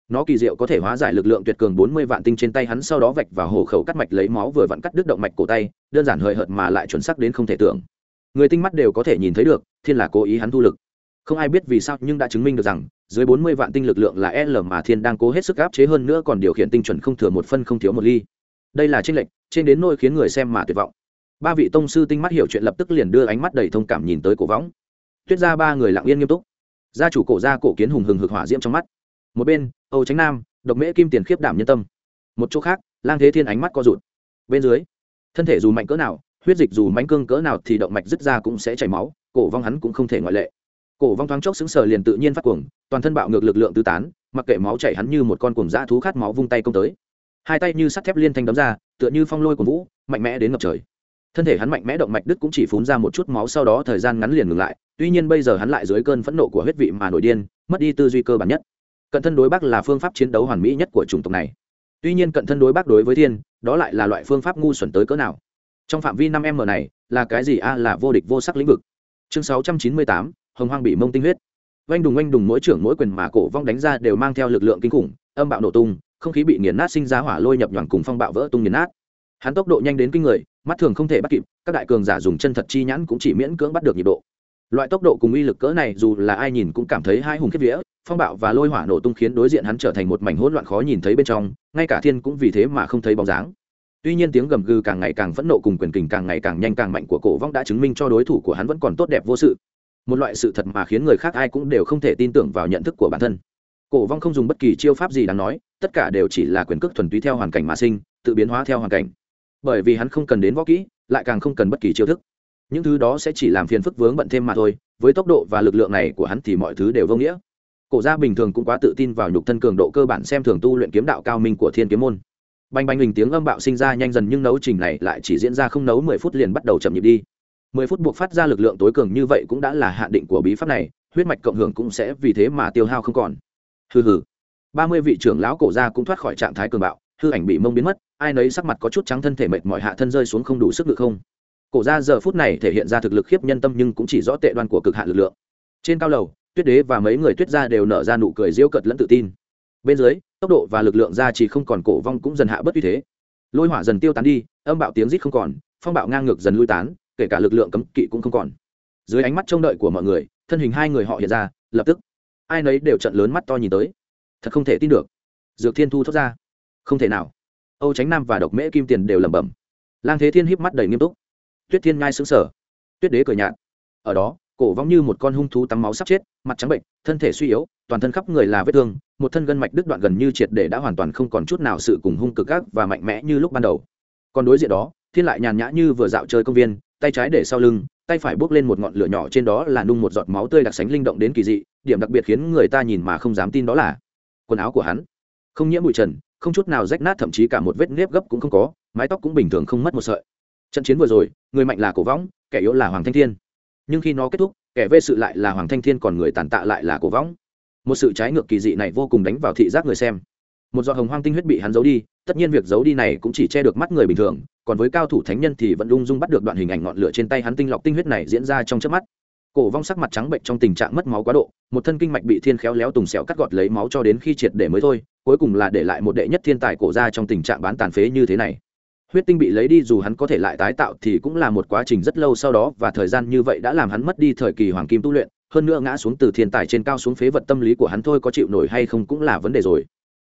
Nó kỳ diệu có thể hóa giải lực lượng tuyệt cường bốn mươi vạn tinh trên tay hắn sau đó vạch vào hổ khẩu cắt mạch lấy máu vừa vặn cắt đứt động mạch cổ tay đơn giản hời hợt mà lại chuẩn xác đến không thể tưởng. Người tinh mắt đều có thể nhìn thấy được thiên là cố ý hắn thu lực. Không ai biết vì sao nhưng đã chứng minh được rằng dưới bốn mươi vạn tinh lực lượng là l mà thiên đang cố hết sức áp chế hơn nữa còn điều khiển tinh chuẩn không thừa một phân không thiếu một ly. Đây là tranh lệch trên đến nôi khiến người xem mà tuyệt vọng. Ba vị tông sư tinh mắt hiểu chuyện lập tức liền đưa ánh mắt đầy thông cảm nhìn tới cổ võng. Tuyết ra ba người lặng yên nghiêm túc gia chủ cổ gia cổ kiến hùng hừng hực hỏa diễm trong mắt. Một bên, âu tránh nam, độc mễ kim tiền khiếp đảm nhân tâm. Một chỗ khác, lang thế thiên ánh mắt co rụt. Bên dưới, thân thể dù mạnh cỡ nào, huyết dịch dù mánh cương cỡ nào thì động mạch dứt ra cũng sẽ chảy máu, cổ vong hắn cũng không thể ngoại lệ. Cổ vong thoáng chốc xứng sờ liền tự nhiên phát cuồng, toàn thân bạo ngược lực lượng tứ tán, mặc kệ máu chảy hắn như một con cuồng dã thú khát máu vung tay công tới. Hai tay như sắt thép liên thanh đấm ra, tựa như phong lôi của vũ, mạnh mẽ đến ngập trời. Thân thể hắn mạnh mẽ động mạch đứt cũng chỉ phun ra một chút máu, sau đó thời gian ngắn liền ngừng lại tuy nhiên bây giờ hắn lại dưới cơn phẫn nộ của huyết vị mà nổi điên, mất đi tư duy cơ bản nhất. Cận thân đối bắc là phương pháp chiến đấu hoàn mỹ nhất của chủng tộc này. Tuy nhiên cận thân đối bắc đối với thiên, đó lại là loại phương pháp ngu xuẩn tới cỡ nào. Trong phạm vi năm m này, là cái gì? A, là vô địch vô sắc lĩnh vực. Chương sáu trăm chín mươi tám, hồng hoang bị mông tinh huyết. Oanh đùng oanh đùng mỗi trưởng mỗi quyền mà cổ vong đánh ra đều mang theo lực lượng kinh khủng, âm bạo nổ tung, không khí bị nghiền nát sinh ra hỏa lôi nhập nhoảng cùng phong bạo vỡ tung nghiền nát. Hắn tốc độ nhanh đến kinh người, mắt thường không thể bắt kịp, các đại cường giả dùng chân thật chi nhãn cũng chỉ miễn cưỡng bắt được nhiệt độ loại tốc độ cùng uy lực cỡ này dù là ai nhìn cũng cảm thấy hai hùng kiếp vía, phong bạo và lôi hỏa nổ tung khiến đối diện hắn trở thành một mảnh hỗn loạn khó nhìn thấy bên trong, ngay cả thiên cũng vì thế mà không thấy bóng dáng. Tuy nhiên tiếng gầm gừ càng ngày càng phẫn nộ cùng quyền kình càng ngày càng nhanh càng mạnh của cổ vong đã chứng minh cho đối thủ của hắn vẫn còn tốt đẹp vô sự. Một loại sự thật mà khiến người khác ai cũng đều không thể tin tưởng vào nhận thức của bản thân. Cổ vong không dùng bất kỳ chiêu pháp gì đáng nói, tất cả đều chỉ là quyền cước thuần túy theo hoàn cảnh mà sinh, tự biến hóa theo hoàn cảnh. Bởi vì hắn không cần đến võ kỹ, lại càng không cần bất kỳ chiêu thức những thứ đó sẽ chỉ làm phiền phức vướng bận thêm mà thôi, với tốc độ và lực lượng này của hắn thì mọi thứ đều vô nghĩa. Cổ gia bình thường cũng quá tự tin vào nhục thân cường độ cơ bản xem thường tu luyện kiếm đạo cao minh của thiên kiếm môn. Bành bành hình tiếng âm bạo sinh ra nhanh dần nhưng nấu trình này lại chỉ diễn ra không nấu mười phút liền bắt đầu chậm nhịp đi. Mười phút buộc phát ra lực lượng tối cường như vậy cũng đã là hạn định của bí pháp này, huyết mạch cộng hưởng cũng sẽ vì thế mà tiêu hao không còn. Hừ hừ. Ba mươi vị trưởng lão cổ gia cũng thoát khỏi trạng thái cường bạo, hư ảnh bị mông biến mất, ai nấy sắc mặt có chút trắng thân thể mệt mỏi hạ thân rơi xuống không đủ sức được không? Cổ ra giờ phút này thể hiện ra thực lực khiếp nhân tâm nhưng cũng chỉ rõ tệ đoan của cực hạ lực lượng. Trên cao lầu, tuyết đế và mấy người tuyết gia đều nở ra nụ cười diễu cợt lẫn tự tin. Bên dưới, tốc độ và lực lượng ra chỉ không còn, cổ vong cũng dần hạ bất uy thế. Lôi hỏa dần tiêu tán đi, âm bạo tiếng rít không còn, phong bạo ngang ngược dần lui tán, kể cả lực lượng cấm kỵ cũng không còn. Dưới ánh mắt trông đợi của mọi người, thân hình hai người họ hiện ra, lập tức, ai nấy đều trận lớn mắt to nhìn tới. Thật không thể tin được. Dược thiên thu thoát ra. Không thể nào. Âu tránh nam và độc mễ kim tiền đều lẩm bẩm. Lang thế thiên híp mắt đầy nghiêm túc tuyết thiên ngai xứng sở tuyết đế cười nhạt. Ở đó, cổ vong như một con hung thú tắm máu sắp chết, mặt trắng bệnh, thân thể suy yếu, toàn thân khắp người là vết thương, một thân gân mạch đứt đoạn gần như triệt để đã hoàn toàn không còn chút nào sự cùng hung cực gác và mạnh mẽ như lúc ban đầu. Còn đối diện đó, thiên lại nhàn nhã như vừa dạo chơi công viên, tay trái để sau lưng, tay phải bước lên một ngọn lửa nhỏ trên đó là nung một giọt máu tươi đặc sánh linh động đến kỳ dị, điểm đặc biệt khiến người ta nhìn mà không dám tin đó là quần áo của hắn. Không nhiễm bụi trần, không chút nào rách nát, thậm chí cả một vết nếp gấp cũng không có, mái tóc cũng bình thường không mất một sợi trận chiến vừa rồi, người mạnh là cổ võng, kẻ yếu là hoàng thanh thiên. Nhưng khi nó kết thúc, kẻ vê sự lại là hoàng thanh thiên, còn người tàn tạ lại là cổ võng. Một sự trái ngược kỳ dị này vô cùng đánh vào thị giác người xem. Một giọt hồng hoang tinh huyết bị hắn giấu đi, tất nhiên việc giấu đi này cũng chỉ che được mắt người bình thường, còn với cao thủ thánh nhân thì vẫn ung dung bắt được đoạn hình ảnh ngọn lửa trên tay hắn tinh lọc tinh huyết này diễn ra trong trước mắt. Cổ vong sắc mặt trắng bệnh trong tình trạng mất máu quá độ, một thân kinh mạch bị thiên khéo léo tùng xẻo cắt gọt lấy máu cho đến khi triệt để mới thôi, cuối cùng là để lại một đệ nhất thiên tài cổ ra trong tình trạng bán tàn phế như thế này huyết tinh bị lấy đi dù hắn có thể lại tái tạo thì cũng là một quá trình rất lâu sau đó và thời gian như vậy đã làm hắn mất đi thời kỳ hoàng kim tu luyện, hơn nữa ngã xuống từ thiên tài trên cao xuống phế vật tâm lý của hắn thôi có chịu nổi hay không cũng là vấn đề rồi.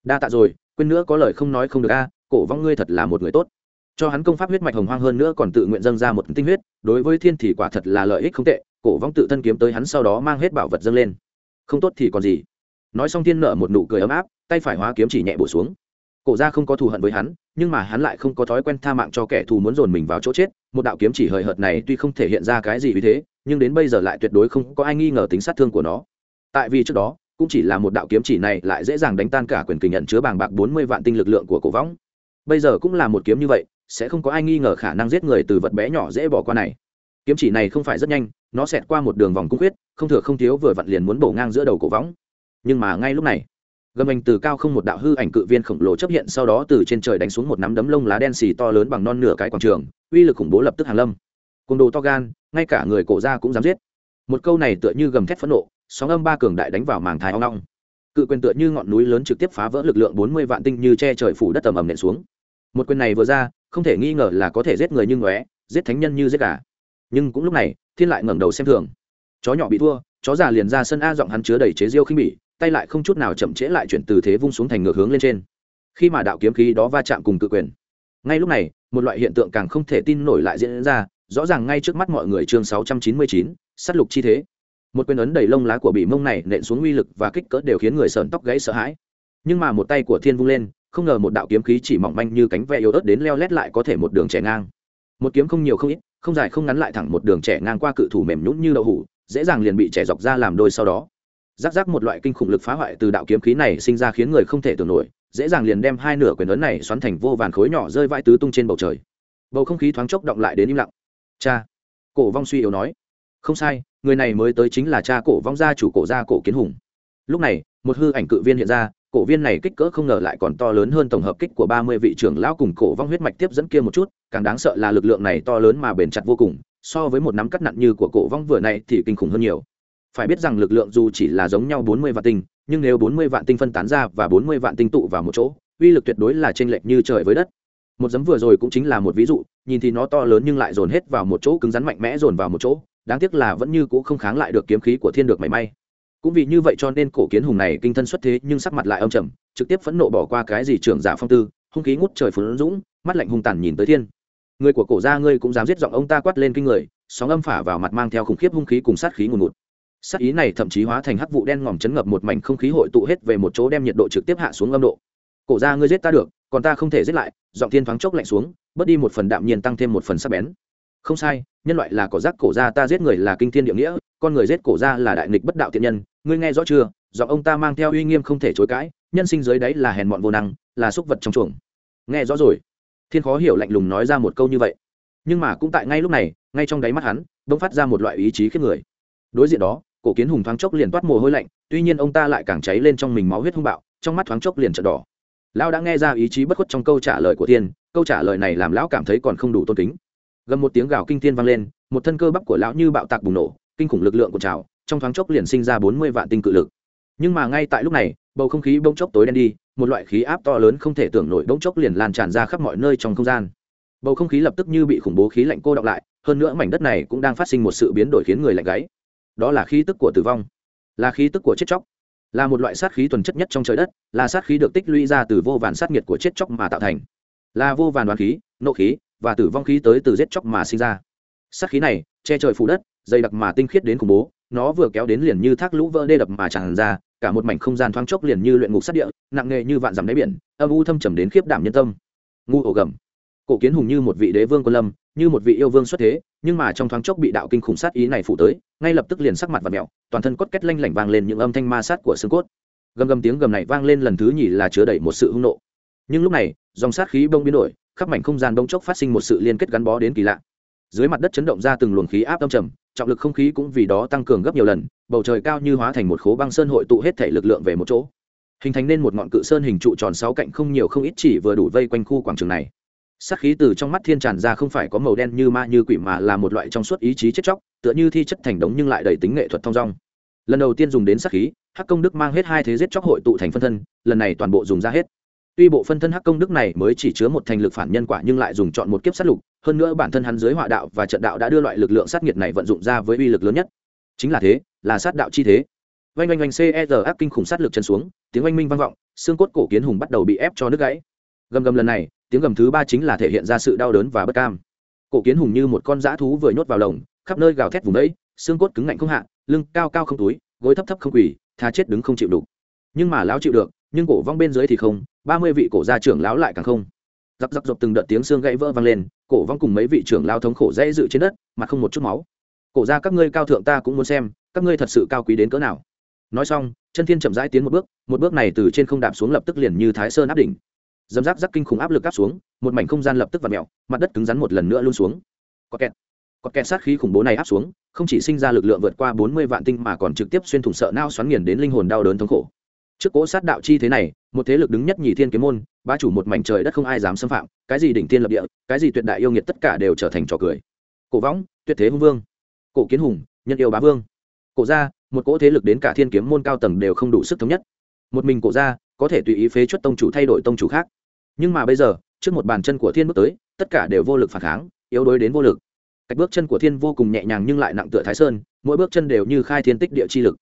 Đa tạ rồi, quên nữa có lời không nói không được a, cổ vong ngươi thật là một người tốt. Cho hắn công pháp huyết mạch hồng hoang hơn nữa còn tự nguyện dâng ra một tinh huyết, đối với thiên thì quả thật là lợi ích không tệ, cổ vong tự thân kiếm tới hắn sau đó mang hết bảo vật dâng lên. Không tốt thì còn gì. Nói xong thiên nở một nụ cười ấm áp, tay phải hóa kiếm chỉ nhẹ bổ xuống cổ ra không có thù hận với hắn, nhưng mà hắn lại không có thói quen tha mạng cho kẻ thù muốn dồn mình vào chỗ chết. Một đạo kiếm chỉ hời hợt này tuy không thể hiện ra cái gì vì thế, nhưng đến bây giờ lại tuyệt đối không có ai nghi ngờ tính sát thương của nó. Tại vì trước đó, cũng chỉ là một đạo kiếm chỉ này lại dễ dàng đánh tan cả quyền kình nhận chứa bàng bạc bốn mươi vạn tinh lực lượng của cổ võng. Bây giờ cũng là một kiếm như vậy, sẽ không có ai nghi ngờ khả năng giết người từ vật bé nhỏ dễ bỏ qua này. Kiếm chỉ này không phải rất nhanh, nó xẹt qua một đường vòng cung quyết không thừa không thiếu vừa vặn liền muốn bổ ngang giữa đầu cổ võng. Nhưng mà ngay lúc này gầm anh từ cao không một đạo hư ảnh cự viên khổng lồ chấp hiện sau đó từ trên trời đánh xuống một nắm đấm lông lá đen xì to lớn bằng non nửa cái quảng trường, uy lực khủng bố lập tức hàng lâm. Côn đồ to gan, ngay cả người cổ ra cũng dám giết. Một câu này tựa như gầm thét phẫn nộ, sóng âm ba cường đại đánh vào màng thái ong long cự quyền tựa như ngọn núi lớn trực tiếp phá vỡ lực lượng bốn mươi vạn tinh như che trời phủ đất tầm ầm nện xuống. Một quyền này vừa ra, không thể nghi ngờ là có thể giết người như ngóe, giết thánh nhân như giết gà. Nhưng cũng lúc này, thiên lại ngẩng đầu xem thường. Chó nhỏ bị thua, chó già liền ra sân a giọng hắn chứa đầy chế diêu khinh bỉ tay lại không chút nào chậm trễ lại chuyển từ thế vung xuống thành ngược hướng lên trên. Khi mà đạo kiếm khí đó va chạm cùng cự quyền ngay lúc này một loại hiện tượng càng không thể tin nổi lại diễn ra rõ ràng ngay trước mắt mọi người chương 699, sát lục chi thế. Một quyền ấn đầy lông lá của bị mông này nện xuống uy lực và kích cỡ đều khiến người sờn tóc gãy sợ hãi. Nhưng mà một tay của thiên vung lên không ngờ một đạo kiếm khí chỉ mỏng manh như cánh ve yếu ớt đến leo lét lại có thể một đường trẻ ngang. Một kiếm không nhiều không ít không dài không ngắn lại thẳng một đường trẻ ngang qua cự thủ mềm nhũn như đậu hủ dễ dàng liền bị trẻ dọc ra làm đôi sau đó giáp giáp một loại kinh khủng lực phá hoại từ đạo kiếm khí này sinh ra khiến người không thể tưởng nổi, dễ dàng liền đem hai nửa quyền ấn này xoắn thành vô vàn khối nhỏ rơi vãi tứ tung trên bầu trời. Bầu không khí thoáng chốc động lại đến im lặng. Cha! Cổ vong suy yếu nói. Không sai, người này mới tới chính là cha cổ vong gia chủ cổ gia cổ kiến hùng. Lúc này, một hư ảnh cự viên hiện ra, cổ viên này kích cỡ không ngờ lại còn to lớn hơn tổng hợp kích của ba mươi vị trưởng lão cùng cổ vong huyết mạch tiếp dẫn kia một chút, càng đáng sợ là lực lượng này to lớn mà bền chặt vô cùng, so với một nắm cắt nặng như của cổ vong vừa này thì kinh khủng hơn nhiều phải biết rằng lực lượng dù chỉ là giống nhau bốn mươi vạn tinh, nhưng nếu bốn mươi vạn tinh phân tán ra và bốn mươi vạn tinh tụ vào một chỗ, uy lực tuyệt đối là t r ê n lệch như trời với đất. Một giấm vừa rồi cũng chính là một ví dụ, nhìn thì nó to lớn nhưng lại dồn hết vào một chỗ, cứng rắn mạnh mẽ dồn vào một chỗ, đáng tiếc là vẫn như c ũ không kháng lại được kiếm khí của thiên được mảy may. Cũng vì như vậy cho nên cổ kiến hùng này kinh thân xuất thế nhưng sắc mặt lại âm trầm, trực tiếp phẫn nộ bỏ qua cái gì trưởng giả phong tư, hung khí ngút trời phấn dũng, mắt lạnh hung tàn nhìn tới thiên. Người của cổ gia ngươi cũng dám giết giọng ông ta quát lên kinh người, sóng âm phả vào mặt mang theo khủng khiếp hung khí cùng sát khí ngùn ngụt sắc ý này thậm chí hóa thành hắc vụ đen ngòm chấn ngập một mảnh không khí hội tụ hết về một chỗ đem nhiệt độ trực tiếp hạ xuống âm độ. Cổ ra ngươi giết ta được, còn ta không thể giết lại, giọng thiên thoáng chốc lạnh xuống, bớt đi một phần đạm nhiên tăng thêm một phần sắc bén. Không sai, nhân loại là cỏ rác cổ ra ta giết người là kinh thiên địa nghĩa, con người giết cổ ra là đại nghịch bất đạo thiện nhân, ngươi nghe rõ chưa? Giọng ông ta mang theo uy nghiêm không thể chối cãi, nhân sinh dưới đấy là hèn mọn vô năng, là súc vật trong chuồng. Nghe rõ rồi. Thiên khó hiểu lạnh lùng nói ra một câu như vậy. Nhưng mà cũng tại ngay lúc này, ngay trong đáy mắt hắn, bỗng phát ra một loại ý chí khiếp người. Đối diện đó cổ kiến hùng thoáng chốc liền toát mồ hôi lạnh, tuy nhiên ông ta lại càng cháy lên trong mình máu huyết hung bạo, trong mắt thoáng chốc liền trợn đỏ. Lão đã nghe ra ý chí bất khuất trong câu trả lời của thiên câu trả lời này làm lão cảm thấy còn không đủ tôn kính. Gần một tiếng gào kinh thiên vang lên, một thân cơ bắp của lão như bạo tạc bùng nổ, kinh khủng lực lượng của trào, trong thoáng chốc liền sinh ra bốn mươi vạn tinh cự lực. Nhưng mà ngay tại lúc này, bầu không khí bỗng chốc tối đen đi, một loại khí áp to lớn không thể tưởng nổi bỗng chốc liền lan tràn ra khắp mọi nơi trong không gian. Bầu không khí lập tức như bị khủng bố khí lạnh cô đọng lại, hơn nữa mảnh đất này cũng đang phát sinh một sự biến đổi khiến người lạnh gáy đó là khí tức của tử vong, là khí tức của chết chóc, là một loại sát khí thuần chất nhất trong trời đất, là sát khí được tích lũy ra từ vô vàn sát nhiệt của chết chóc mà tạo thành, là vô vàn đoán khí, nộ khí và tử vong khí tới từ giết chóc mà sinh ra. Sát khí này che trời phủ đất, dày đặc mà tinh khiết đến khủng bố, nó vừa kéo đến liền như thác lũ vỡ đê đập mà tràn ra, cả một mảnh không gian thoáng chốc liền như luyện ngục sát địa, nặng nề như vạn dặm đáy biển, âm u thâm trầm đến khiếp đảm nhân tâm. Ngu ổ gầm, cổ kiến hùng như một vị đế vương quân lâm như một vị yêu vương xuất thế, nhưng mà trong thoáng chốc bị đạo kinh khủng sát ý này phủ tới, ngay lập tức liền sắc mặt và mẹo toàn thân cốt kết lanh lảnh vang lên những âm thanh ma sát của xương cốt. Gầm gầm tiếng gầm này vang lên lần thứ nhì là chứa đầy một sự hung nộ. Nhưng lúc này, dòng sát khí bông biến đổi, khắp mảnh không gian bông chốc phát sinh một sự liên kết gắn bó đến kỳ lạ. Dưới mặt đất chấn động ra từng luồng khí áp âm trầm, trọng lực không khí cũng vì đó tăng cường gấp nhiều lần, bầu trời cao như hóa thành một khố băng sơn hội tụ hết thể lực lượng về một chỗ. Hình thành nên một ngọn cự sơn hình trụ tròn sáu cạnh không nhiều không ít chỉ vừa đủ vây quanh khu quảng trường này sát khí từ trong mắt thiên tràn ra không phải có màu đen như ma như quỷ mà là một loại trong suốt ý chí chết chóc, tựa như thi chất thành đống nhưng lại đầy tính nghệ thuật thong dong. Lần đầu tiên dùng đến sát khí, hắc công đức mang hết hai thế giết chóc hội tụ thành phân thân, lần này toàn bộ dùng ra hết. Tuy bộ phân thân hắc công đức này mới chỉ chứa một thành lực phản nhân quả nhưng lại dùng chọn một kiếp sát lục, hơn nữa bản thân hắn dưới họa đạo và trận đạo đã đưa loại lực lượng sát nghiệt này vận dụng ra với uy lực lớn nhất. Chính là thế, là sát đạo chi thế. Oanh oanh oanh cer ác kinh khủng sát lực chân xuống, tiếng oanh minh vang vọng, xương cốt cổ kiến hùng bắt đầu bị ép cho nước gãy. Gầm gầm lần này tiếng gầm thứ ba chính là thể hiện ra sự đau đớn và bất cam. Cổ kiến hùng như một con dã thú vừa nhốt vào lồng, khắp nơi gào thét vùng đấy xương cốt cứng ngạnh không hạ, lưng cao cao không túi, gối thấp thấp không quỳ thà chết đứng không chịu đủ nhưng mà lão chịu được, nhưng cổ vong bên dưới thì không, ba mươi vị cổ gia trưởng lão lại càng không. Giặc giặc dọc từng đợt tiếng xương gãy vỡ vang lên, cổ vong cùng mấy vị trưởng lão thống khổ dễ dự trên đất mà không một chút máu. Cổ gia các ngươi cao thượng ta cũng muốn xem, các ngươi thật sự cao quý đến cỡ nào. Nói xong, chân thiên chậm rãi tiến một bước một bước này từ trên không đạp xuống lập tức liền như thái sơn áp đỉnh dầm rác rác kinh khủng áp lực áp xuống, một mảnh không gian lập tức v ặ mẹo mặt đất cứng rắn một lần nữa luôn xuống. Có kẹt. Có kẹt sát khí khủng bố này áp xuống, không chỉ sinh ra lực lượng vượt qua bốn mươi vạn tinh mà còn trực tiếp xuyên thủng sợ nao xoắn nghiền đến linh hồn đau đớn thống khổ. Trước cỗ sát đạo chi thế này, một thế lực đứng nhất nhì thiên kiếm môn ba chủ một mảnh trời đất không ai dám xâm phạm, cái gì đỉnh tiên lập địa, cái gì tuyệt đại yêu nghiệt tất cả đều trở thành trò cười. Cổ võng, tuyệt thế hung vương. Cổ kiến hùng, nhân yêu bá vương. Cổ gia, một cỗ thế lực đến cả thiên kiếm môn cao tầng đều không đủ sức thống nhất. Một mình cổ gia có thể tùy ý phế chuất tông chủ thay đổi tông chủ khác. Nhưng mà bây giờ, trước một bàn chân của thiên bước tới, tất cả đều vô lực phản kháng, yếu đuối đến vô lực. Cách bước chân của thiên vô cùng nhẹ nhàng nhưng lại nặng tựa thái sơn, mỗi bước chân đều như khai thiên tích địa chi lực.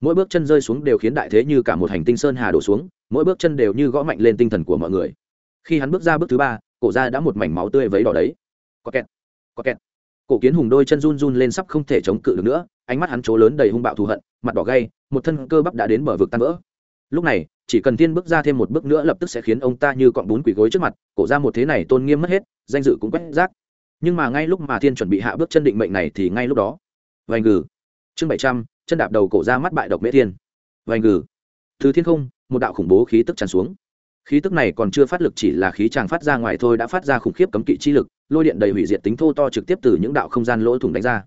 Mỗi bước chân rơi xuống đều khiến đại thế như cả một hành tinh sơn hà đổ xuống, mỗi bước chân đều như gõ mạnh lên tinh thần của mọi người. Khi hắn bước ra bước thứ ba, cổ ra đã một mảnh máu tươi vấy đỏ đấy. Có kẹt có kẹt. Cổ kiến hùng đôi chân run run lên sắp không thể chống cự được nữa, ánh mắt hắn trố lớn đầy hung bạo thù hận, mặt đỏ gay, một thân cơ bắp đã đến bờ vực tan vỡ. Lúc này chỉ cần tiên bước ra thêm một bước nữa lập tức sẽ khiến ông ta như cọn bún quỷ gối trước mặt, cổ ra một thế này tôn nghiêm mất hết, danh dự cũng quét rác. Nhưng mà ngay lúc mà thiên chuẩn bị hạ bước chân định mệnh này thì ngay lúc đó, vành gừ, chương bảy trăm, chân đạp đầu cổ ra mắt bại độc mễ thiên. Vành gừ, thứ thiên không, một đạo khủng bố khí tức tràn xuống. Khí tức này còn chưa phát lực chỉ là khí tràng phát ra ngoài thôi đã phát ra khủng khiếp cấm kỵ chi lực, lôi điện đầy hủy diệt tính thô to trực tiếp từ những đạo không gian lỗ thủng đánh ra.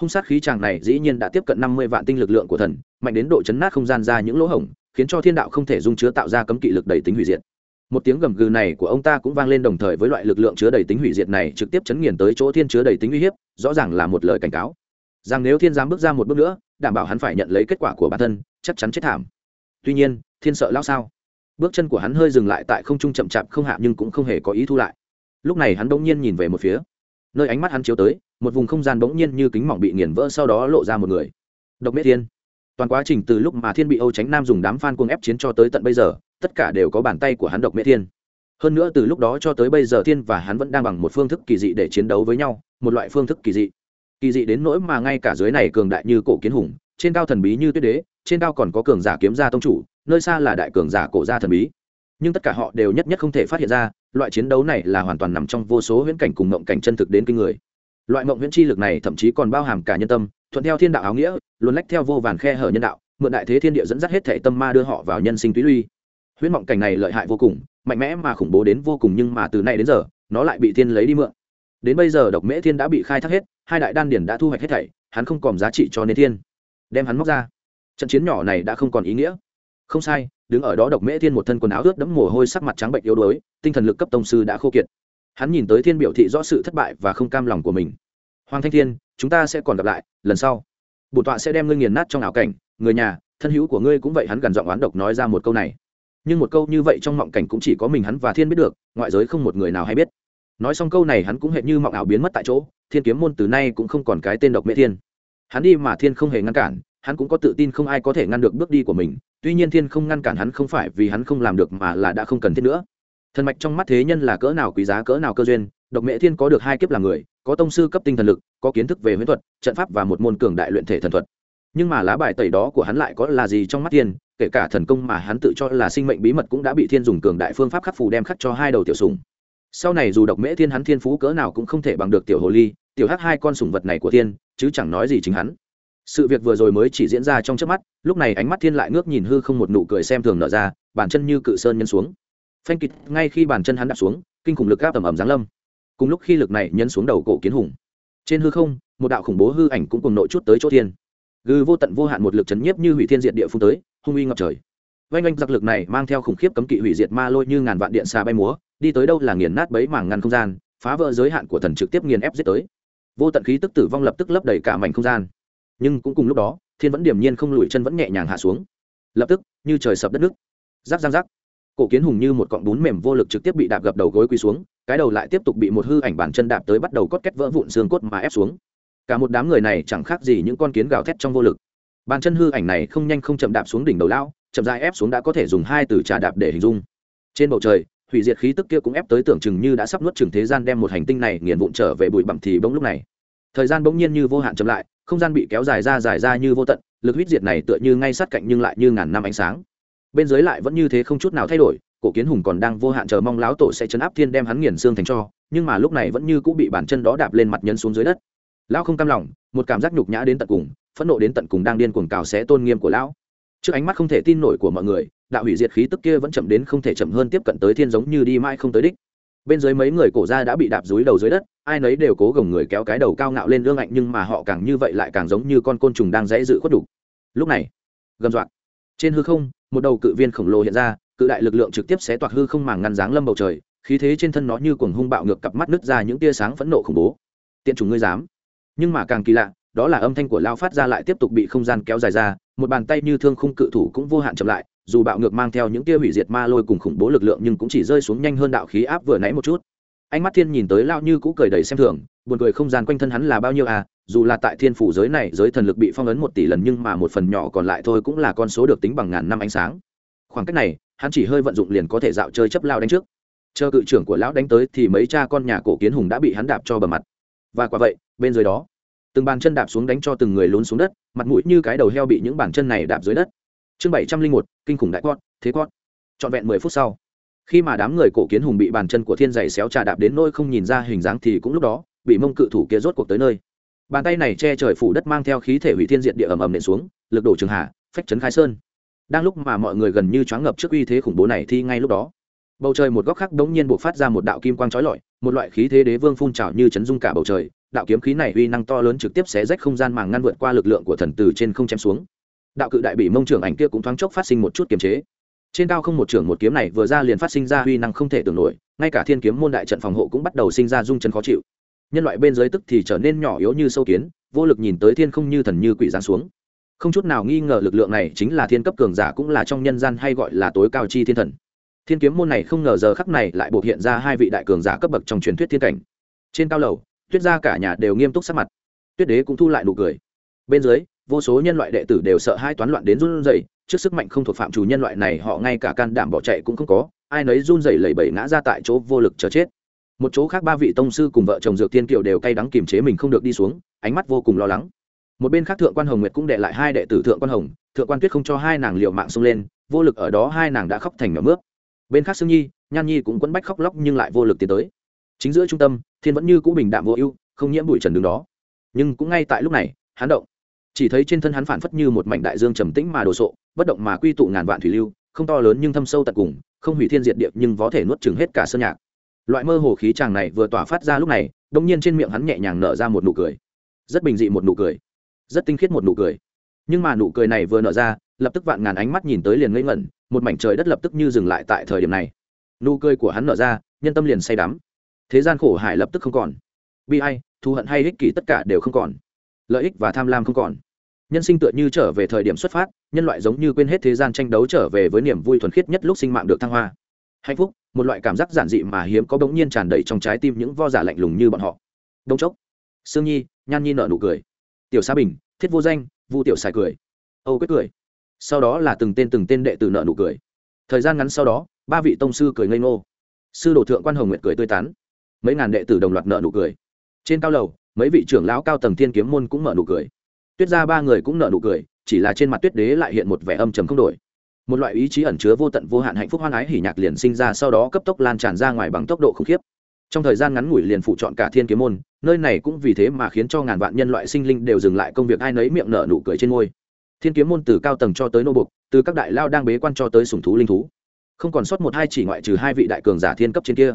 Hung sát khí tràng này dĩ nhiên đã tiếp cận năm mươi vạn tinh lực lượng của thần, mạnh đến độ chấn nát không gian ra những lỗ hổng khiến cho thiên đạo không thể dung chứa tạo ra cấm kỵ lực đầy tính hủy diệt. Một tiếng gầm gừ này của ông ta cũng vang lên đồng thời với loại lực lượng chứa đầy tính hủy diệt này trực tiếp chấn nghiền tới chỗ thiên chứa đầy tính uy hiếp, rõ ràng là một lời cảnh cáo. Rằng nếu thiên dám bước ra một bước nữa, đảm bảo hắn phải nhận lấy kết quả của bản thân, chắc chắn chết thảm. Tuy nhiên, thiên sợ lao sao? Bước chân của hắn hơi dừng lại tại không trung chậm chạp không hạ nhưng cũng không hề có ý thu lại. Lúc này hắn bỗng nhiên nhìn về một phía. Nơi ánh mắt hắn chiếu tới, một vùng không gian bỗng nhiên như kính mỏng bị nghiền vỡ sau đó lộ ra một người. Độc mễ thiên toàn quá trình từ lúc mà thiên bị âu tránh nam dùng đám phan cuồng ép chiến cho tới tận bây giờ, tất cả đều có bàn tay của hắn độc mễ thiên. Hơn nữa từ lúc đó cho tới bây giờ thiên và hắn vẫn đang bằng một phương thức kỳ dị để chiến đấu với nhau, một loại phương thức kỳ dị. Kỳ dị đến nỗi mà ngay cả dưới này cường đại như cổ kiến hùng, trên cao thần bí như tuyết đế, trên cao còn có cường giả kiếm gia tông chủ, nơi xa là đại cường giả cổ gia thần bí. Nhưng tất cả họ đều nhất nhất không thể phát hiện ra, loại chiến đấu này là hoàn toàn nằm trong vô số huyễn cảnh cùng ngộng cảnh chân thực đến kinh người loại mộng huyễn chi lực này thậm chí còn bao hàm cả nhân tâm, thuận theo thiên đạo áo nghĩa luôn lách theo vô vàn khe hở nhân đạo, mượn đại thế thiên địa dẫn dắt hết thể tâm ma đưa họ vào nhân sinh túy luy huyễn mộng cảnh này lợi hại vô cùng, mạnh mẽ mà khủng bố đến vô cùng nhưng mà từ nay đến giờ, nó lại bị thiên lấy đi mượn. Đến bây giờ độc mễ thiên đã bị khai thác hết, hai đại đan điển đã thu hoạch hết thảy, hắn không còn giá trị cho nên thiên. Đem hắn móc ra. Trận chiến nhỏ này đã không còn ý nghĩa. Không sai, đứng ở đó độc mễ thiên một thân quần áo ướt đẫm mồ hôi sắc mặt trắng bệnh yếu đuối, tinh thần lực cấp tông sư đã khô kiệt hắn nhìn tới thiên biểu thị rõ sự thất bại và không cam lòng của mình. Hoàng thanh thiên, chúng ta sẽ còn gặp lại, lần sau. Bổn tọa sẽ đem ngươi nghiền nát trong ảo cảnh, người nhà, thân hữu của ngươi cũng vậy, hắn gần giọng oán độc nói ra một câu này. Nhưng một câu như vậy trong mộng cảnh cũng chỉ có mình hắn và thiên biết được, ngoại giới không một người nào hay biết. Nói xong câu này hắn cũng hệt như mộng ảo biến mất tại chỗ, thiên kiếm môn từ nay cũng không còn cái tên độc mễ thiên. Hắn đi mà thiên không hề ngăn cản, hắn cũng có tự tin không ai có thể ngăn được bước đi của mình, tuy nhiên thiên không ngăn cản hắn không phải vì hắn không làm được mà là đã không cần thiết nữa thần mạch trong mắt thế nhân là cỡ nào quý giá, cỡ nào cơ duyên, độc mễ thiên có được hai kiếp làm người, có tông sư cấp tinh thần lực, có kiến thức về huyễn thuật, trận pháp và một môn cường đại luyện thể thần thuật. Nhưng mà lá bài tẩy đó của hắn lại có là gì trong mắt thiên, kể cả thần công mà hắn tự cho là sinh mệnh bí mật cũng đã bị thiên dùng cường đại phương pháp khắc phù đem khắc cho hai đầu tiểu sùng sau này dù độc mễ thiên hắn thiên phú cỡ nào cũng không thể bằng được tiểu hồ ly, tiểu hắc hai con sùng vật này của thiên, chứ chẳng nói gì chính hắn. Sự việc vừa rồi mới chỉ diễn ra trong trước mắt, lúc này ánh mắt thiên lại ngước nhìn hư không một nụ cười xem thường nở ra, bàn chân như cự sơn nhân xuống phanh kịt, ngay khi bàn chân hắn đạp xuống, kinh khủng lực gáp tầm ẩm giáng lâm. Cùng lúc khi lực này nhấn xuống đầu cổ kiến hùng. Trên hư không, một đạo khủng bố hư ảnh cũng cùng nội chút tới chỗ thiên. Gư vô tận vô hạn một lực chấn nhiếp như hủy thiên diệt địa phương tới, hung uy ngập trời. Vanh oanh giặc lực này mang theo khủng khiếp cấm kỵ hủy diệt ma lôi như ngàn vạn điện xà bay múa, đi tới đâu là nghiền nát bấy mảng ngăn không gian, phá vỡ giới hạn của thần trực tiếp nghiền ép giết tới. Vô tận khí tức tử vong lập tức lấp đầy cả mảnh không gian. Nhưng cũng cùng lúc đó, thiên vẫn điềm nhiên không lùi, chân vẫn nhẹ nhàng hạ xuống. Lập tức, như trời sập đất nước. Giáp giang giáp cổ kiến hùng như một cọng bún mềm vô lực trực tiếp bị đạp gập đầu gối quỳ xuống, cái đầu lại tiếp tục bị một hư ảnh bản chân đạp tới bắt đầu cốt kết vỡ vụn xương cốt mà ép xuống. Cả một đám người này chẳng khác gì những con kiến gào thét trong vô lực. Bàn chân hư ảnh này không nhanh không chậm đạp xuống đỉnh đầu lao, chậm dài ép xuống đã có thể dùng hai từ trà đạp để hình dung. Trên bầu trời, hủy diệt khí tức kia cũng ép tới tưởng chừng như đã sắp nuốt chừng thế gian đem một hành tinh này nghiền vụn trở về bụi bặm thì bỗng lúc này, thời gian bỗng nhiên như vô hạn chậm lại, không gian bị kéo dài ra dài ra như vô tận, lực huyết diệt này tựa như ngay sát cạnh nhưng lại như ngàn năm ánh sáng bên dưới lại vẫn như thế không chút nào thay đổi, cổ kiến hùng còn đang vô hạn chờ mong lão tổ sẽ chấn áp thiên đem hắn nghiền xương thành cho, nhưng mà lúc này vẫn như cũng bị bàn chân đó đạp lên mặt nhân xuống dưới đất. Lão không cam lòng, một cảm giác nhục nhã đến tận cùng, phẫn nộ đến tận cùng đang điên cuồng cào xé tôn nghiêm của lão. Trước ánh mắt không thể tin nổi của mọi người, đạo hủy diệt khí tức kia vẫn chậm đến không thể chậm hơn tiếp cận tới thiên giống như đi mãi không tới đích. Bên dưới mấy người cổ ra đã bị đạp dúi đầu dưới đất, ai nấy đều cố gồng người kéo cái đầu cao ngạo lên lương lạnh nhưng mà họ càng như vậy lại càng giống như con côn trùng đang dãy dự khuất đục lúc này, gầm dọa. Trên hư không một đầu cự viên khổng lồ hiện ra, cự đại lực lượng trực tiếp xé toạc hư không màng ngăn dáng lâm bầu trời, khí thế trên thân nó như cuồng hung bạo ngược cặp mắt nứt ra những tia sáng phẫn nộ khủng bố. Tiện chủng ngươi dám. Nhưng mà càng kỳ lạ, đó là âm thanh của lao phát ra lại tiếp tục bị không gian kéo dài ra, một bàn tay như thương khung cự thủ cũng vô hạn chậm lại, dù bạo ngược mang theo những tia hủy diệt ma lôi cùng khủng bố lực lượng nhưng cũng chỉ rơi xuống nhanh hơn đạo khí áp vừa nãy một chút. Ánh mắt thiên nhìn tới lao như cũ cười đầy xem thường, buồn cười không gian quanh thân hắn là bao nhiêu à dù là tại thiên phủ giới này, giới thần lực bị phong ấn một tỷ lần nhưng mà một phần nhỏ còn lại thôi cũng là con số được tính bằng ngàn năm ánh sáng. Khoảng cách này, hắn chỉ hơi vận dụng liền có thể dạo chơi chấp lao đánh trước. Chờ cự trưởng của lão đánh tới thì mấy cha con nhà cổ kiến hùng đã bị hắn đạp cho bờ mặt. Và quả vậy, bên dưới đó, từng bàn chân đạp xuống đánh cho từng người lún xuống đất, mặt mũi như cái đầu heo bị những bàn chân này đạp dưới đất. Chương bảy trăm linh một, kinh khủng đại quát, thế quát. Trọn vẹn mười phút sau, khi mà đám người cổ kiến hùng bị bàn chân của thiên giày xéo trà đạp đến nôi không nhìn ra hình dáng thì cũng lúc đó, bị mông cự thủ kia rốt cuộc tới nơi bàn tay này che trời phủ đất mang theo khí thể hủy thiên diệt địa ầm ầm nện xuống, lực đổ trường hạ, phách trấn khai sơn. Đang lúc mà mọi người gần như choáng ngập trước uy thế khủng bố này thì ngay lúc đó, bầu trời một góc khác đống nhiên buộc phát ra một đạo kim quang trói lọi, một loại khí thế đế vương phun trào như chấn dung cả bầu trời, đạo kiếm khí này uy năng to lớn trực tiếp xé rách không gian màng ngăn vượt qua lực lượng của thần từ trên không chém xuống. Đạo cự đại bị mông trưởng ảnh kia cũng thoáng chốc phát sinh một chút kiềm chế. Trên cao không một trưởng một kiếm này vừa ra liền phát sinh ra uy năng không thể tưởng nổi, ngay cả thiên kiếm môn đại trận phòng hộ cũng bắt đầu sinh ra dung chân khó chịu nhân loại bên dưới tức thì trở nên nhỏ yếu như sâu kiến, vô lực nhìn tới thiên không như thần như quỷ giáng xuống. Không chút nào nghi ngờ lực lượng này chính là thiên cấp cường giả cũng là trong nhân gian hay gọi là tối cao chi thiên thần. Thiên kiếm môn này không ngờ giờ khắc này lại buộc hiện ra hai vị đại cường giả cấp bậc trong truyền thuyết thiên cảnh. Trên cao lầu, tuyết ra cả nhà đều nghiêm túc sắc mặt. Tuyết đế cũng thu lại nụ cười. Bên dưới, vô số nhân loại đệ tử đều sợ hai toán loạn đến run rẩy, trước sức mạnh không thuộc phạm chủ nhân loại này họ ngay cả can đảm bỏ chạy cũng không có, ai nấy run rẩy lẩy bẩy ngã ra tại chỗ vô lực chờ chết một chỗ khác ba vị tông sư cùng vợ chồng dược thiên kiều đều cay đắng kiềm chế mình không được đi xuống, ánh mắt vô cùng lo lắng. Một bên khác thượng quan hồng nguyệt cũng để lại hai đệ tử thượng quan hồng, thượng quan tuyết không cho hai nàng liều mạng xông lên, vô lực ở đó hai nàng đã khóc thành nhỏ mướp. Bên khác sương nhi, nhan nhi cũng quấn bách khóc lóc nhưng lại vô lực tiến tới. Chính giữa trung tâm, thiên vẫn như cũ bình đạm vô ưu, không nhiễm bụi trần đứng đó. Nhưng cũng ngay tại lúc này, hắn động. Chỉ thấy trên thân hắn phản phất như một mảnh đại dương trầm tĩnh mà đồ sộ, bất động mà quy tụ ngàn vạn thủy lưu, không to lớn nhưng thâm sâu tận cùng, không hủy thiên diệt điệp nhưng có thể nuốt chừng hết cả sơn nhạc loại mơ hồ khí chàng này vừa tỏa phát ra lúc này đông nhiên trên miệng hắn nhẹ nhàng nở ra một nụ cười. Rất bình dị một nụ cười. Rất tinh khiết một nụ cười. Nhưng mà nụ cười này vừa nở ra, lập tức vạn ngàn ánh mắt nhìn tới liền ngây ngẩn, một mảnh trời đất lập tức như dừng lại tại thời điểm này. Nụ cười của hắn nở ra, nhân tâm liền say đắm. Thế gian khổ hải lập tức không còn. Bi ai, thù hận hay ích kỷ tất cả đều không còn. Lợi ích và tham lam không còn. Nhân sinh tựa như trở về thời điểm xuất phát, nhân loại giống như quên hết thế gian tranh đấu trở về với niềm vui thuần khiết nhất lúc sinh mạng được thăng hoa hạnh phúc, một loại cảm giác giản dị mà hiếm có bỗng nhiên tràn đầy trong trái tim những vo giả lạnh lùng như bọn họ. Đông chốc, sương nhi, nhan nhi nợ nụ cười. Tiểu sa bình, thiết vô danh, vu tiểu xài cười. Âu quyết cười. Sau đó là từng tên từng tên đệ tử nợ nụ cười. Thời gian ngắn sau đó, ba vị tông sư cười ngây ngô. Sư đồ thượng quan hồng nguyệt cười tươi tán. Mấy ngàn đệ tử đồng loạt nợ nụ cười. Trên cao lầu, mấy vị trưởng lão cao tầng thiên kiếm môn cũng nợ nụ cười. Tuyết ra ba người cũng nợ nụ cười, chỉ là trên mặt tuyết đế lại hiện một vẻ âm trầm không đổi một loại ý chí ẩn chứa vô tận vô hạn hạnh phúc hoan ái hỉ nhạc liền sinh ra sau đó cấp tốc lan tràn ra ngoài bằng tốc độ khủng khiếp. Trong thời gian ngắn ngủi liền phụ chọn cả thiên kiếm môn, nơi này cũng vì thế mà khiến cho ngàn vạn nhân loại sinh linh đều dừng lại công việc ai nấy miệng nở nụ cười trên ngôi thiên kiếm môn từ cao tầng cho tới nô bục, từ các đại lao đang bế quan cho tới sùng thú linh thú. Không còn sót một hai chỉ ngoại trừ hai vị đại cường giả thiên cấp trên kia.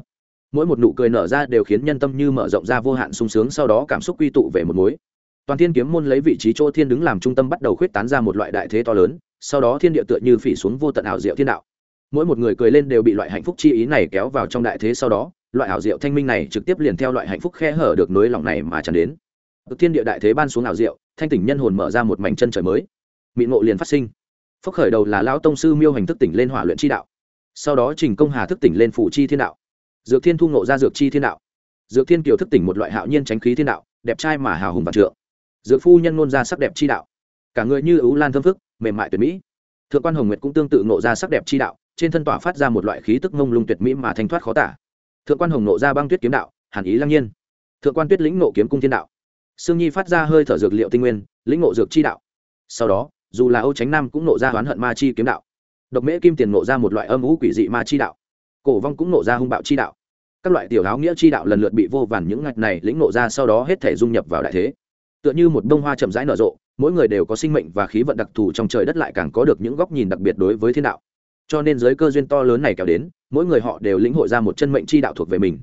Mỗi một nụ cười nở ra đều khiến nhân tâm như mở rộng ra vô hạn sung sướng sau đó cảm xúc quy tụ về một mối. Toàn thiên kiếm môn lấy vị trí chỗ thiên đứng làm trung tâm bắt đầu khuyết tán ra một loại đại thế to lớn sau đó thiên địa tựa như phỉ xuống vô tận ảo diệu thiên đạo. Mỗi một người cười lên đều bị loại hạnh phúc chi ý này kéo vào trong đại thế sau đó, loại ảo diệu thanh minh này trực tiếp liền theo loại hạnh phúc khe hở được nối lòng này mà tràn đến. Được thiên địa đại thế ban xuống ảo diệu, thanh tỉnh nhân hồn mở ra một mảnh chân trời mới. Mị ngộ liền phát sinh. Phúc khởi đầu là lão tông sư miêu hành thức tỉnh lên hỏa luyện chi đạo. Sau đó trình công hà thức tỉnh lên phủ chi thiên đạo. Dược thiên thu ngộ ra dược chi thiên đạo. Dược thiên kiều thức tỉnh một loại hạo nhiên tránh khí thiên đạo, đẹp trai mà hào hùng và trượng. Dược phu nhân ngôn ra sắc đẹp chi đạo. Cả người như ấu lan thơm phức mềm mại tuyệt mỹ. Thượng quan hồng nguyệt cũng tương tự nộ ra sắc đẹp chi đạo, trên thân tỏa phát ra một loại khí tức mông lung tuyệt mỹ mà thanh thoát khó tả. Thượng quan hồng nộ ra băng tuyết kiếm đạo, hàn ý lăng nhiên. Thượng quan tuyết lĩnh nộ kiếm cung thiên đạo. Sương nhi phát ra hơi thở dược liệu tinh nguyên, lĩnh nộ dược chi đạo. Sau đó, dù là âu tránh nam cũng nộ ra oán hận ma chi kiếm đạo. Độc mễ kim tiền nộ ra một loại âm ú quỷ dị ma chi đạo. Cổ vong cũng nộ ra hung bạo chi đạo. Các loại tiểu áo nghĩa chi đạo lần lượt bị vô vàn những ngạch này lĩnh nộ ra, sau đó hết thể dung nhập vào đại thế. Tựa như một bông hoa chậm rãi nở rộ mỗi người đều có sinh mệnh và khí vận đặc thù trong trời đất lại càng có được những góc nhìn đặc biệt đối với thiên đạo. Cho nên giới cơ duyên to lớn này kéo đến, mỗi người họ đều lĩnh hội ra một chân mệnh chi đạo thuộc về mình.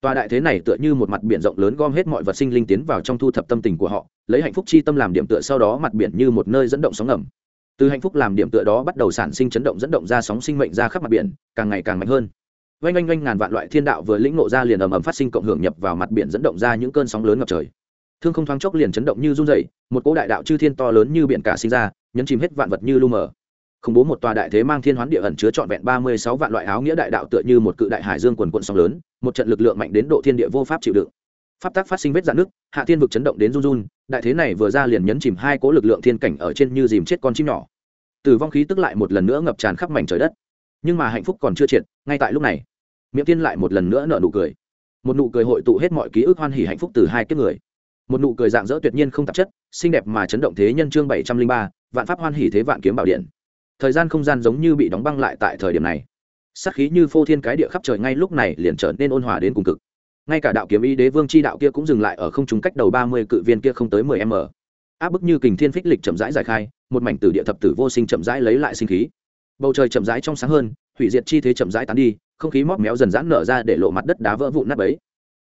Tòa đại thế này tựa như một mặt biển rộng lớn gom hết mọi vật sinh linh tiến vào trong thu thập tâm tình của họ, lấy hạnh phúc chi tâm làm điểm tựa sau đó mặt biển như một nơi dẫn động sóng ngầm. Từ hạnh phúc làm điểm tựa đó bắt đầu sản sinh chấn động dẫn động ra sóng sinh mệnh ra khắp mặt biển, càng ngày càng mạnh hơn. Oanh oanh oanh ngàn vạn loại thiên đạo vừa lĩnh nộ ra liền ầm ầm phát sinh cộng hưởng nhập vào mặt biển dẫn động ra những cơn sóng lớn ngập trời thương không thoáng chốc liền chấn động như run rẩy, một cỗ đại đạo chư thiên to lớn như biển cả sinh ra nhấn chìm hết vạn vật như lu mờ. Khủng bố một tòa đại thế mang thiên hoán địa ẩn chứa trọn vẹn ba mươi sáu vạn loại áo nghĩa đại đạo tựa như một cự đại hải dương quần quận sóng lớn một trận lực lượng mạnh đến độ thiên địa vô pháp chịu đựng. Pháp tác phát sinh vết dạn nước hạ thiên vực chấn động đến run run đại thế này vừa ra liền nhấn chìm hai cỗ lực lượng thiên cảnh ở trên như dìm chết con chim nhỏ. Tử vong khí tức lại một lần nữa ngập tràn khắp mảnh trời đất. Nhưng mà hạnh phúc còn chưa triệt ngay tại lúc này miệng tiên lại một lần nữa nở nụ cười. Một nụ cười hội tụ hết mọi ký ức hoan hỉ hạnh phúc từ hai kiếp người một nụ cười dạng dỡ tuyệt nhiên không tạp chất, xinh đẹp mà chấn động thế nhân chương bảy trăm linh ba, vạn pháp hoan hỉ thế vạn kiếm bảo điện. Thời gian không gian giống như bị đóng băng lại tại thời điểm này. Sắc khí như phô thiên cái địa khắp trời ngay lúc này liền trở nên ôn hòa đến cùng cực. Ngay cả đạo kiếm ý đế vương chi đạo kia cũng dừng lại ở không trúng cách đầu ba mươi cự viên kia không tới mười m. Áp bức như kình thiên phích lịch chậm rãi giải khai, một mảnh tử địa thập tử vô sinh chậm rãi lấy lại sinh khí. Bầu trời chậm rãi trong sáng hơn, hủy diệt chi thế chậm rãi tán đi, không khí móc méo dần giãn nở ra để lộ mặt đất đá vỡ vụn nát bấy.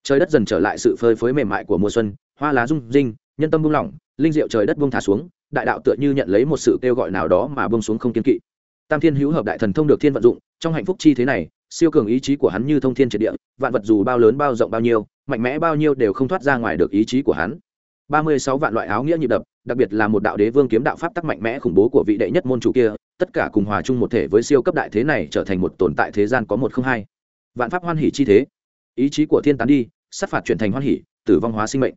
Trời đất dần trở lại sự phơi phới mềm mại của mùa xuân hoa lá rung rinh, nhân tâm buông lỏng, linh diệu trời đất buông thả xuống, đại đạo tựa như nhận lấy một sự kêu gọi nào đó mà buông xuống không kiên kỵ. Tam thiên hữu hợp đại thần thông được thiên vận dụng, trong hạnh phúc chi thế này, siêu cường ý chí của hắn như thông thiên triệt địa, vạn vật dù bao lớn bao rộng bao nhiêu, mạnh mẽ bao nhiêu đều không thoát ra ngoài được ý chí của hắn. Ba mươi sáu vạn loại áo nghĩa nhịp đập, đặc biệt là một đạo đế vương kiếm đạo pháp tắc mạnh mẽ khủng bố của vị đệ nhất môn chủ kia, tất cả cùng hòa chung một thể với siêu cấp đại thế này trở thành một tồn tại thế gian có một không hai. Vạn pháp hoan hỷ chi thế. Ý chí của thiên tán đi, sát phạt chuyển thành hoan hỷ, tử vong hóa sinh mệnh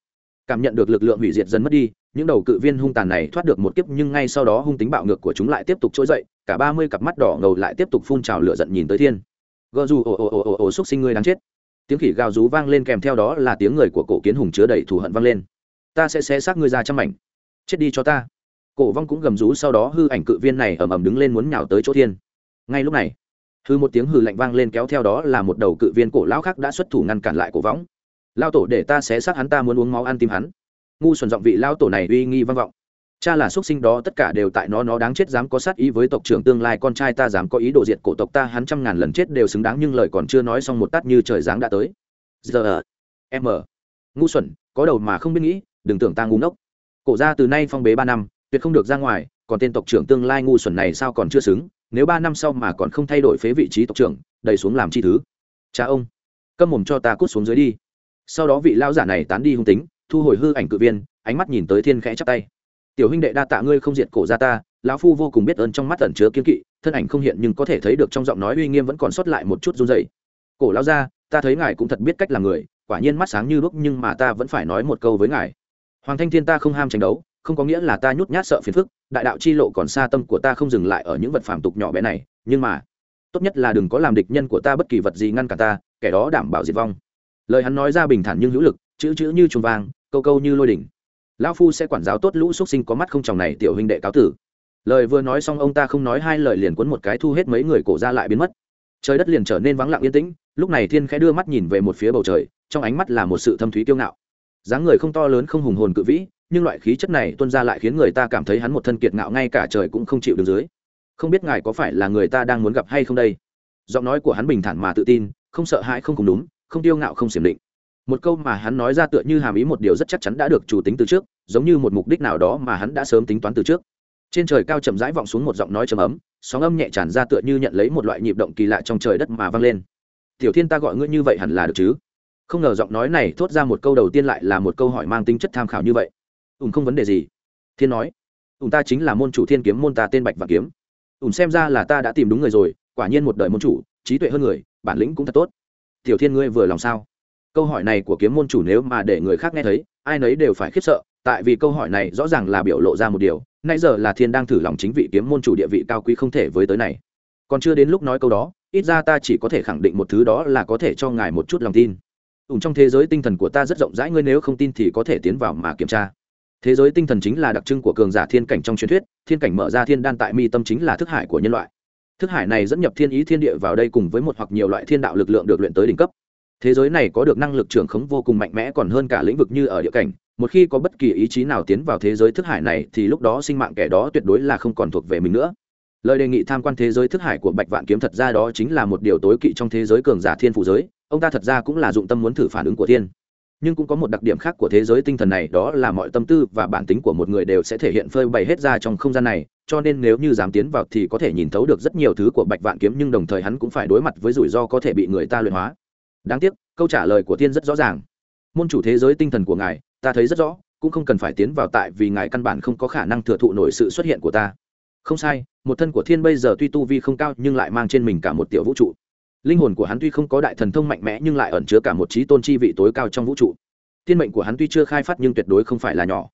cảm nhận được lực lượng hủy diệt dần mất đi, những đầu cự viên hung tàn này thoát được một kiếp nhưng ngay sau đó hung tính bạo ngược của chúng lại tiếp tục trỗi dậy, cả ba mươi cặp mắt đỏ ngầu lại tiếp tục phun trào lửa giận nhìn tới thiên. Gờ dù ồ ồ ồ ồ ồ xúc sinh ngươi đáng chết. Tiếng khỉ gào rú vang lên kèm theo đó là tiếng người của cổ kiến hùng chứa đầy thù hận vang lên. Ta sẽ xé xác ngươi ra trăm mảnh. Chết đi cho ta. Cổ vong cũng gầm rú sau đó hư ảnh cự viên này ầm ầm đứng lên muốn nhào tới chỗ thiên. Ngay lúc này, hư một tiếng hư lạnh vang lên kéo theo đó là một đầu cự viên cổ lão khác đã xuất thủ ngăn cản lại cổ võng lao tổ để ta xé xác hắn, ta muốn uống máu ăn tim hắn. Ngu xuẩn giọng vị lao tổ này uy nghi vang vọng. Cha là xuất sinh đó, tất cả đều tại nó nó đáng chết dám có sát ý với tộc trưởng tương lai, con trai ta dám có ý đồ diệt cổ tộc ta, hắn trăm ngàn lần chết đều xứng đáng, nhưng lời còn chưa nói xong một tát như trời giáng đã tới. Giờ m ngu xuẩn, có đầu mà không biết nghĩ, đừng tưởng ta ngu ngốc. Cổ ra từ nay phong bế ba năm, tuyệt không được ra ngoài, còn tên tộc trưởng tương lai ngu xuẩn này sao còn chưa xứng? Nếu ba năm sau mà còn không thay đổi phế vị trí tộc trưởng, đầy xuống làm chi thứ? Cha ông, câm mồm cho ta cút xuống dưới đi sau đó vị lão giả này tán đi hung tính thu hồi hư ảnh cự viên ánh mắt nhìn tới thiên khẽ chắp tay. Tiểu huynh đệ đa tạ ngươi không diệt cổ ra ta lão phu vô cùng biết ơn trong mắt ẩn chứa kiên kỵ thân ảnh không hiện nhưng có thể thấy được trong giọng nói uy nghiêm vẫn còn sót lại một chút run dày cổ lão gia, ta thấy ngài cũng thật biết cách làm người quả nhiên mắt sáng như lúc nhưng mà ta vẫn phải nói một câu với ngài. Hoàng thanh thiên ta không ham tranh đấu không có nghĩa là ta nhút nhát sợ phiền phức đại đạo chi lộ còn xa tâm của ta không dừng lại ở những vật phàm tục nhỏ bé này nhưng mà tốt nhất là đừng có làm địch nhân của ta bất kỳ vật gì ngăn cả ta kẻ đó đảm bảo diệt vong lời hắn nói ra bình thản nhưng hữu lực, chữ chữ như chuồng vang, câu câu như lôi đỉnh. Lão phu sẽ quản giáo tốt lũ xuất sinh có mắt không chồng này, tiểu huynh đệ cáo tử. Lời vừa nói xong, ông ta không nói hai lời liền cuốn một cái thu hết mấy người cổ ra lại biến mất. Trời đất liền trở nên vắng lặng yên tĩnh, lúc này thiên khẽ đưa mắt nhìn về một phía bầu trời, trong ánh mắt là một sự thâm thúy kiêu ngạo. Dáng người không to lớn, không hùng hồn cự vĩ, nhưng loại khí chất này tuân ra lại khiến người ta cảm thấy hắn một thân kiệt ngạo ngay cả trời cũng không chịu được dưới. Không biết ngài có phải là người ta đang muốn gặp hay không đây? Giọng nói của hắn bình thản mà tự tin, không sợ hãi, không cùng đúng không tiêu ngạo không xiểm định. Một câu mà hắn nói ra tựa như hàm ý một điều rất chắc chắn đã được chủ tính từ trước, giống như một mục đích nào đó mà hắn đã sớm tính toán từ trước. Trên trời cao chậm rãi vọng xuống một giọng nói trầm ấm, sóng âm nhẹ tràn ra tựa như nhận lấy một loại nhịp động kỳ lạ trong trời đất mà vang lên. Tiểu thiên ta gọi ngươi như vậy hẳn là được chứ? Không ngờ giọng nói này thốt ra một câu đầu tiên lại là một câu hỏi mang tính chất tham khảo như vậy. Ùn không vấn đề gì. Thiên nói ùn ta chính là môn chủ thiên kiếm môn ta tên bạch và kiếm. Ùn xem ra là ta đã tìm đúng người rồi, quả nhiên một đời môn chủ, trí tuệ hơn người, bản lĩnh cũng thật tốt tiểu thiên ngươi vừa lòng sao? Câu hỏi này của kiếm môn chủ nếu mà để người khác nghe thấy, ai nấy đều phải khiếp sợ, tại vì câu hỏi này rõ ràng là biểu lộ ra một điều, nãy giờ là thiên đang thử lòng chính vị kiếm môn chủ địa vị cao quý không thể với tới này. Còn chưa đến lúc nói câu đó, ít ra ta chỉ có thể khẳng định một thứ đó là có thể cho ngài một chút lòng tin. Ủng trong thế giới tinh thần của ta rất rộng rãi, ngươi nếu không tin thì có thể tiến vào mà kiểm tra. Thế giới tinh thần chính là đặc trưng của cường giả thiên cảnh trong truyền thuyết, thiên cảnh mở ra thiên đan tại mi tâm chính là thức hải của nhân loại thức hải này dẫn nhập thiên ý thiên địa vào đây cùng với một hoặc nhiều loại thiên đạo lực lượng được luyện tới đỉnh cấp. Thế giới này có được năng lực trưởng khống vô cùng mạnh mẽ còn hơn cả lĩnh vực như ở địa cảnh, một khi có bất kỳ ý chí nào tiến vào thế giới thức hải này thì lúc đó sinh mạng kẻ đó tuyệt đối là không còn thuộc về mình nữa. Lời đề nghị tham quan thế giới thức hải của bạch vạn kiếm thật ra đó chính là một điều tối kỵ trong thế giới cường giả thiên phụ giới, ông ta thật ra cũng là dụng tâm muốn thử phản ứng của thiên nhưng cũng có một đặc điểm khác của thế giới tinh thần này, đó là mọi tâm tư và bản tính của một người đều sẽ thể hiện phơi bày hết ra trong không gian này, cho nên nếu như dám tiến vào thì có thể nhìn thấu được rất nhiều thứ của bạch vạn kiếm, nhưng đồng thời hắn cũng phải đối mặt với rủi ro có thể bị người ta luyện hóa. Đáng tiếc, câu trả lời của thiên rất rõ ràng. Môn chủ thế giới tinh thần của ngài, ta thấy rất rõ, cũng không cần phải tiến vào tại vì ngài căn bản không có khả năng thừa thụ nổi sự xuất hiện của ta. Không sai, một thân của thiên bây giờ tuy tu vi không cao, nhưng lại mang trên mình cả một tiểu vũ trụ linh hồn của hắn tuy không có đại thần thông mạnh mẽ nhưng lại ẩn chứa cả một trí tôn chi vị tối cao trong vũ trụ. Thiên mệnh của hắn tuy chưa khai phát nhưng tuyệt đối không phải là nhỏ.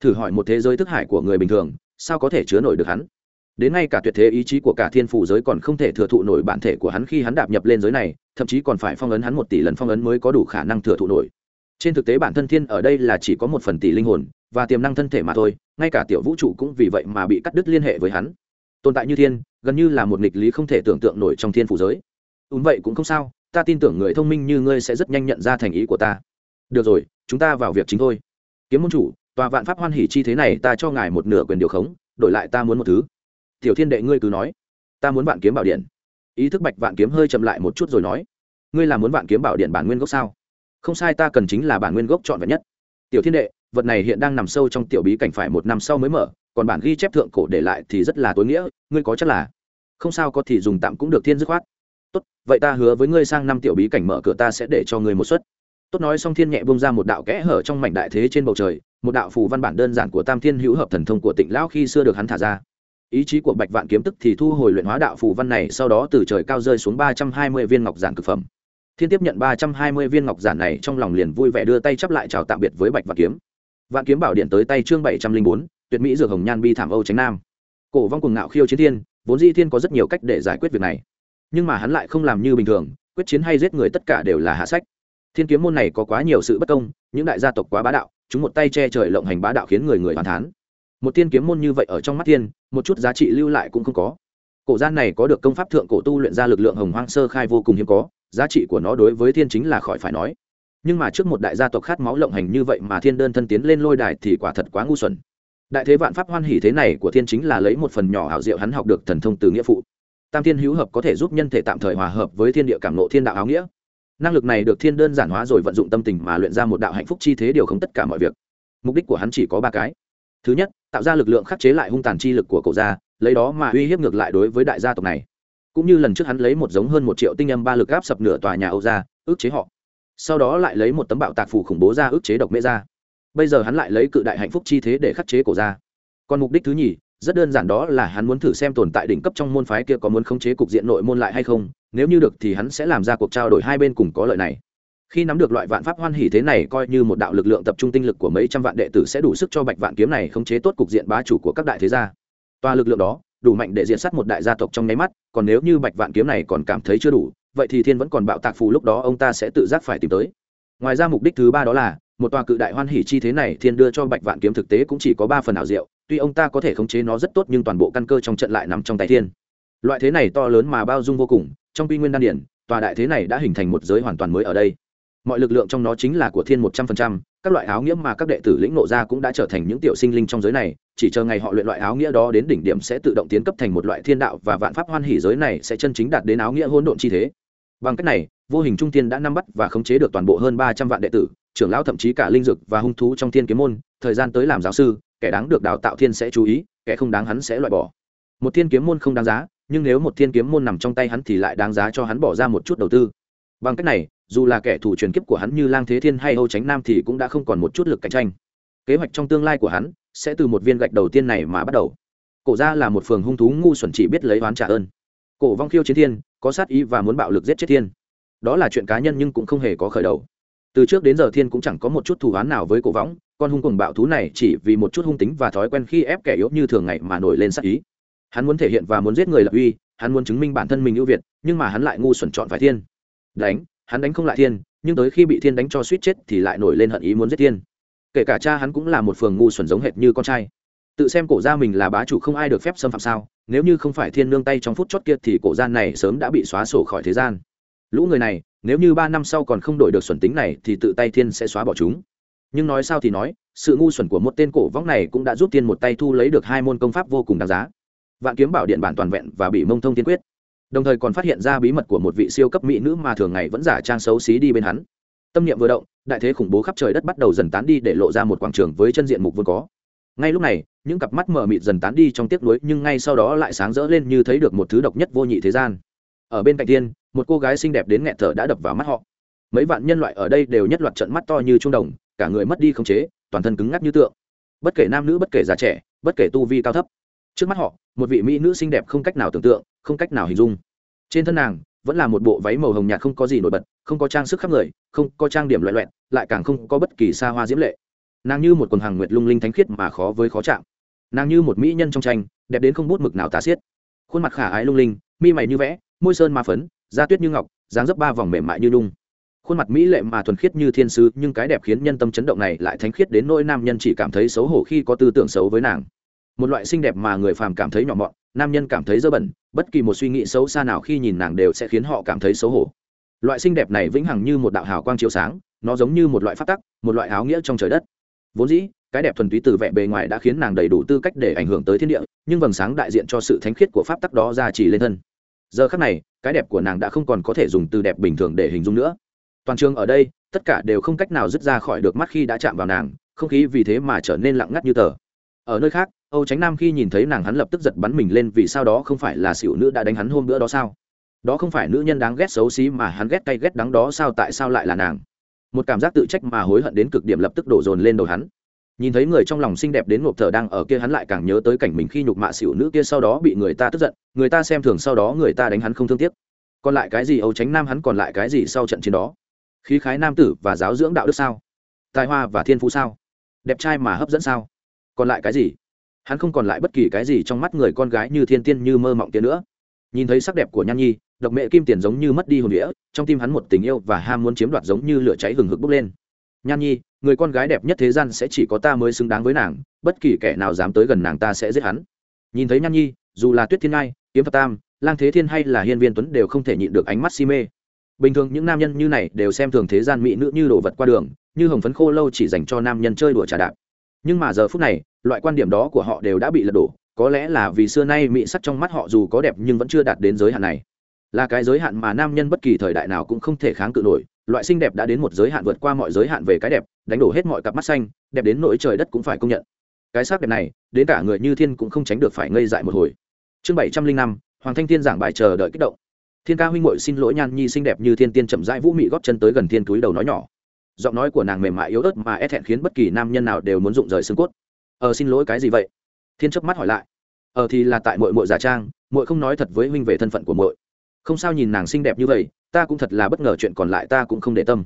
Thử hỏi một thế giới thức hải của người bình thường, sao có thể chứa nổi được hắn? Đến ngay cả tuyệt thế ý chí của cả thiên phủ giới còn không thể thừa thụ nổi bản thể của hắn khi hắn đạp nhập lên giới này, thậm chí còn phải phong ấn hắn một tỷ lần phong ấn mới có đủ khả năng thừa thụ nổi. Trên thực tế bản thân thiên ở đây là chỉ có một phần tỷ linh hồn, và tiềm năng thân thể mà thôi, ngay cả tiểu vũ trụ cũng vì vậy mà bị cắt đứt liên hệ với hắn. Tồn tại như thiên, gần như là một nghịch lý không thể tưởng tượng nổi trong thiên phủ giới ùn vậy cũng không sao, ta tin tưởng người thông minh như ngươi sẽ rất nhanh nhận ra thành ý của ta. Được rồi, chúng ta vào việc chính thôi. Kiếm môn chủ, tòa vạn pháp hoan hỉ chi thế này ta cho ngài một nửa quyền điều khống, đổi lại ta muốn một thứ. Tiểu thiên đệ ngươi cứ nói. Ta muốn vạn kiếm bảo điện. Ý thức bạch vạn kiếm hơi chậm lại một chút rồi nói. Ngươi là muốn vạn kiếm bảo điện bản nguyên gốc sao? Không sai, ta cần chính là bản nguyên gốc trọn vẹn nhất. Tiểu thiên đệ, vật này hiện đang nằm sâu trong tiểu bí cảnh phải một năm sau mới mở, còn bản ghi chép thượng cổ để lại thì rất là tối nghĩa, ngươi có chắc là? Không sao có thì dùng tạm cũng được thiên dứt khoát tốt, vậy ta hứa với ngươi sang năm tiểu bí cảnh mở cửa ta sẽ để cho ngươi một suất. Tốt nói xong thiên nhẹ bông ra một đạo kẽ hở trong mảnh đại thế trên bầu trời, một đạo phù văn bản đơn giản của tam thiên hữu hợp thần thông của tịnh lão khi xưa được hắn thả ra. Ý chí của bạch vạn kiếm tức thì thu hồi luyện hóa đạo phù văn này, sau đó từ trời cao rơi xuống ba trăm hai mươi viên ngọc giản cực phẩm. Thiên tiếp nhận ba trăm hai mươi viên ngọc giản này trong lòng liền vui vẻ đưa tay chắp lại chào tạm biệt với bạch vạn kiếm. Vạn kiếm bảo điện tới tay chương bảy trăm linh bốn, tuyệt mỹ dược hồng nhan bi thảm âu tránh nam. Cổ vong cùng ngạo khiêu chiến thiên, vốn di thiên có rất nhiều cách để giải quyết việc này nhưng mà hắn lại không làm như bình thường, quyết chiến hay giết người tất cả đều là hạ sách. Thiên kiếm môn này có quá nhiều sự bất công, những đại gia tộc quá bá đạo, chúng một tay che trời lộng hành bá đạo khiến người người hoàn thán. Một thiên kiếm môn như vậy ở trong mắt thiên, một chút giá trị lưu lại cũng không có. Cổ gian này có được công pháp thượng cổ tu luyện ra lực lượng hồng hoang sơ khai vô cùng hiếm có, giá trị của nó đối với thiên chính là khỏi phải nói. Nhưng mà trước một đại gia tộc khát máu lộng hành như vậy mà thiên đơn thân tiến lên lôi đài thì quả thật quá ngu xuẩn. Đại thế vạn pháp hoan hỉ thế này của thiên chính là lấy một phần nhỏ hảo diệu hắn học được thần thông từ nghĩa phụ tam thiên hữu hợp có thể giúp nhân thể tạm thời hòa hợp với thiên địa cảm nộ thiên đạo áo nghĩa. Năng lực này được thiên đơn giản hóa rồi vận dụng tâm tình mà luyện ra một đạo hạnh phúc chi thế điều không tất cả mọi việc. Mục đích của hắn chỉ có ba cái. Thứ nhất, tạo ra lực lượng khắc chế lại hung tàn chi lực của cậu gia lấy đó mà uy hiếp ngược lại đối với đại gia tộc này. Cũng như lần trước hắn lấy một giống hơn một triệu tinh âm ba lực áp sập nửa tòa nhà âu gia, ức chế họ. Sau đó lại lấy một tấm bạo tạc phủ khủng bố ra ức chế độc mễ ra bây giờ hắn lại lấy cự đại hạnh phúc chi thế để khắc chế cổ ra còn mục đích thứ nhì rất đơn giản đó là hắn muốn thử xem tồn tại đỉnh cấp trong môn phái kia có muốn khống chế cục diện nội môn lại hay không, nếu như được thì hắn sẽ làm ra cuộc trao đổi hai bên cùng có lợi này. Khi nắm được loại vạn pháp hoan hỉ thế này coi như một đạo lực lượng tập trung tinh lực của mấy trăm vạn đệ tử sẽ đủ sức cho bạch vạn kiếm này khống chế tốt cục diện bá chủ của các đại thế gia. Toa lực lượng đó đủ mạnh để diện sát một đại gia tộc trong nháy mắt, còn nếu như bạch vạn kiếm này còn cảm thấy chưa đủ, vậy thì thiên vẫn còn bạo tạc phù lúc đó ông ta sẽ tự giác phải tìm tới. Ngoài ra mục đích thứ ba đó là, một tòa cự đại hoan hỉ chi thế này thiên đưa cho bạch vạn kiếm thực tế cũng chỉ có ba phần ảo diệu tuy ông ta có thể khống chế nó rất tốt nhưng toàn bộ căn cơ trong trận lại nằm trong tay thiên. Loại thế này to lớn mà bao dung vô cùng, trong quy nguyên đan điển, tòa đại thế này đã hình thành một giới hoàn toàn mới ở đây. Mọi lực lượng trong nó chính là của thiên một trăm phần trăm, các loại áo nghĩa mà các đệ tử lĩnh nộ ra cũng đã trở thành những tiểu sinh linh trong giới này, chỉ chờ ngày họ luyện loại áo nghĩa đó đến đỉnh điểm sẽ tự động tiến cấp thành một loại thiên đạo và vạn pháp hoan hỉ giới này sẽ chân chính đạt đến áo nghĩa hỗn độn chi thế. Bằng cách này, vô hình trung tiên đã nắm bắt và khống chế được toàn bộ hơn ba trăm vạn đệ tử, trưởng lão thậm chí cả linh dực và hung thú trong thiên kiếm môn, thời gian tới làm giáo sư kẻ đáng được đào tạo thiên sẽ chú ý, kẻ không đáng hắn sẽ loại bỏ. Một thiên kiếm môn không đáng giá, nhưng nếu một thiên kiếm môn nằm trong tay hắn thì lại đáng giá cho hắn bỏ ra một chút đầu tư. Bằng cách này, dù là kẻ thủ truyền kiếp của hắn như lang thế thiên hay âu tránh nam thì cũng đã không còn một chút lực cạnh tranh. Kế hoạch trong tương lai của hắn sẽ từ một viên gạch đầu tiên này mà bắt đầu. Cổ ra là một phường hung thú ngu xuẩn chỉ biết lấy oán trả ơn. Cổ vong khiêu chiến thiên, có sát ý và muốn bạo lực giết chết thiên. Đó là chuyện cá nhân nhưng cũng không hề có khởi đầu từ trước đến giờ thiên cũng chẳng có một chút thù oán nào với cổ võng, con hung cùng bạo thú này chỉ vì một chút hung tính và thói quen khi ép kẻ yếu như thường ngày mà nổi lên sát ý. Hắn muốn thể hiện và muốn giết người lập uy, hắn muốn chứng minh bản thân mình ưu việt, nhưng mà hắn lại ngu xuẩn chọn phải thiên. Đánh, hắn đánh không lại thiên, nhưng tới khi bị thiên đánh cho suýt chết thì lại nổi lên hận ý muốn giết thiên. Kể cả cha hắn cũng là một phường ngu xuẩn giống hệt như con trai. Tự xem cổ gia mình là bá chủ không ai được phép xâm phạm sao, nếu như không phải thiên nương tay trong phút chót kia thì cổ gian này sớm đã bị xóa sổ khỏi thế gian lũ người này, nếu như ba năm sau còn không đổi được xuẩn tính này thì tự tay thiên sẽ xóa bỏ chúng. Nhưng nói sao thì nói, sự ngu xuẩn của một tên cổ võng này cũng đã giúp tiên một tay thu lấy được hai môn công pháp vô cùng đáng giá. Vạn kiếm bảo điện bản toàn vẹn và bị mông thông tiên quyết. Đồng thời còn phát hiện ra bí mật của một vị siêu cấp mỹ nữ mà thường ngày vẫn giả trang xấu xí đi bên hắn. Tâm niệm vừa động, đại thế khủng bố khắp trời đất bắt đầu dần tán đi để lộ ra một quảng trường với chân diện mục vốn có. Ngay lúc này, những cặp mắt mờ mịt dần tán đi trong tiếc nuối, nhưng ngay sau đó lại sáng rỡ lên như thấy được một thứ độc nhất vô nhị thế gian. Ở bên cạnh tiên một cô gái xinh đẹp đến nghẹt thở đã đập vào mắt họ. Mấy vạn nhân loại ở đây đều nhất loạt trận mắt to như trung đồng, cả người mất đi khống chế, toàn thân cứng ngắc như tượng. Bất kể nam nữ, bất kể già trẻ, bất kể tu vi cao thấp. Trước mắt họ, một vị mỹ nữ xinh đẹp không cách nào tưởng tượng, không cách nào hình dung. Trên thân nàng, vẫn là một bộ váy màu hồng nhạt không có gì nổi bật, không có trang sức khắp người, không có trang điểm loại loẹn lại càng không có bất kỳ xa hoa diễm lệ. Nàng như một quần hàng nguyệt lung linh thánh khiết mà khó với khó chạm. Nàng như một mỹ nhân trong tranh, đẹp đến không bút mực nào tá xiết. Khuôn mặt khả ái lung linh, mi mày như vẽ, môi sơn ma phấn da tuyết như ngọc dáng dấp ba vòng mềm mại như đung, khuôn mặt mỹ lệ mà thuần khiết như thiên sứ nhưng cái đẹp khiến nhân tâm chấn động này lại thánh khiết đến nỗi nam nhân chỉ cảm thấy xấu hổ khi có tư tưởng xấu với nàng. Một loại xinh đẹp mà người phàm cảm thấy nhỏ mọn nam nhân cảm thấy dơ bẩn bất kỳ một suy nghĩ xấu xa nào khi nhìn nàng đều sẽ khiến họ cảm thấy xấu hổ. Loại xinh đẹp này vĩnh hằng như một đạo hào quang chiếu sáng nó giống như một loại phát tắc một loại áo nghĩa trong trời đất. Vốn dĩ cái đẹp thuần túy từ vẻ bề ngoài đã khiến nàng đầy đủ tư cách để ảnh hưởng tới thiên địa nhưng vầng sáng đại diện cho sự thánh khiết của pháp tắc đó ra chỉ lên thân. Giờ khắc này cái đẹp của nàng đã không còn có thể dùng từ đẹp bình thường để hình dung nữa. Toàn trường ở đây, tất cả đều không cách nào dứt ra khỏi được mắt khi đã chạm vào nàng, không khí vì thế mà trở nên lặng ngắt như tờ. Ở nơi khác, âu tránh nam khi nhìn thấy nàng hắn lập tức giật bắn mình lên vì sao đó không phải là xỉu nữ đã đánh hắn hôm bữa đó sao? Đó không phải nữ nhân đáng ghét xấu xí mà hắn ghét cay ghét đắng đó sao tại sao lại là nàng? Một cảm giác tự trách mà hối hận đến cực điểm lập tức đổ dồn lên đầu hắn nhìn thấy người trong lòng xinh đẹp đến ngộp thở đang ở kia hắn lại càng nhớ tới cảnh mình khi nhục mạ xỉu nữ kia sau đó bị người ta tức giận, người ta xem thường sau đó người ta đánh hắn không thương tiếc. Còn lại cái gì âu tránh nam hắn còn lại cái gì sau trận chiến đó? Khí khái nam tử và giáo dưỡng đạo đức sao? Tài hoa và thiên phú sao? Đẹp trai mà hấp dẫn sao? Còn lại cái gì? Hắn không còn lại bất kỳ cái gì trong mắt người con gái như thiên tiên như mơ mộng kia nữa. Nhìn thấy sắc đẹp của nhan nhi, độc mẹ kim tiền giống như mất đi hồn nghĩa trong tim hắn một tình yêu và ham muốn chiếm đoạt giống như lửa cháy hừng hực bốc lên. Nhan nhi người con gái đẹp nhất thế gian sẽ chỉ có ta mới xứng đáng với nàng, bất kỳ kẻ nào dám tới gần nàng ta sẽ giết hắn. Nhìn thấy nhan nhi, dù là tuyết thiên ngai, kiếm phật tam, lang thế thiên hay là hiên viên tuấn đều không thể nhịn được ánh mắt si mê. Bình thường những nam nhân như này đều xem thường thế gian mỹ nữ như đồ vật qua đường, như hồng phấn khô lâu chỉ dành cho nam nhân chơi đùa trà đạp. Nhưng mà giờ phút này, loại quan điểm đó của họ đều đã bị lật đổ, có lẽ là vì xưa nay mỹ sắc trong mắt họ dù có đẹp nhưng vẫn chưa đạt đến giới hạn này. Là cái giới hạn mà nam nhân bất kỳ thời đại nào cũng không thể kháng cự nổi, loại xinh đẹp đã đến một giới hạn vượt qua mọi giới hạn về cái đẹp đánh đổ hết mọi cặp mắt xanh, đẹp đến nỗi trời đất cũng phải công nhận. Cái sắc đẹp này, đến cả người như thiên cũng không tránh được phải ngây dại một hồi. Chương bảy trăm linh năm, hoàng thanh thiên giảng bài chờ đợi kích động. Thiên ca huynh hội xin lỗi nhan nhi xinh đẹp như thiên tiên chậm rãi vũ mị góp chân tới gần thiên túi đầu nói nhỏ. Giọng nói của nàng mềm mại yếu ớt mà é thẹn khiến bất kỳ nam nhân nào đều muốn rụng rời xương cốt. Ờ xin lỗi cái gì vậy? Thiên chớp mắt hỏi lại. Ờ thì là tại mội mội giả trang mội không nói thật với huynh về thân phận của mội không sao nhìn nàng xinh đẹp như vậy, ta cũng thật là bất ngờ chuyện còn lại ta cũng không để tâm.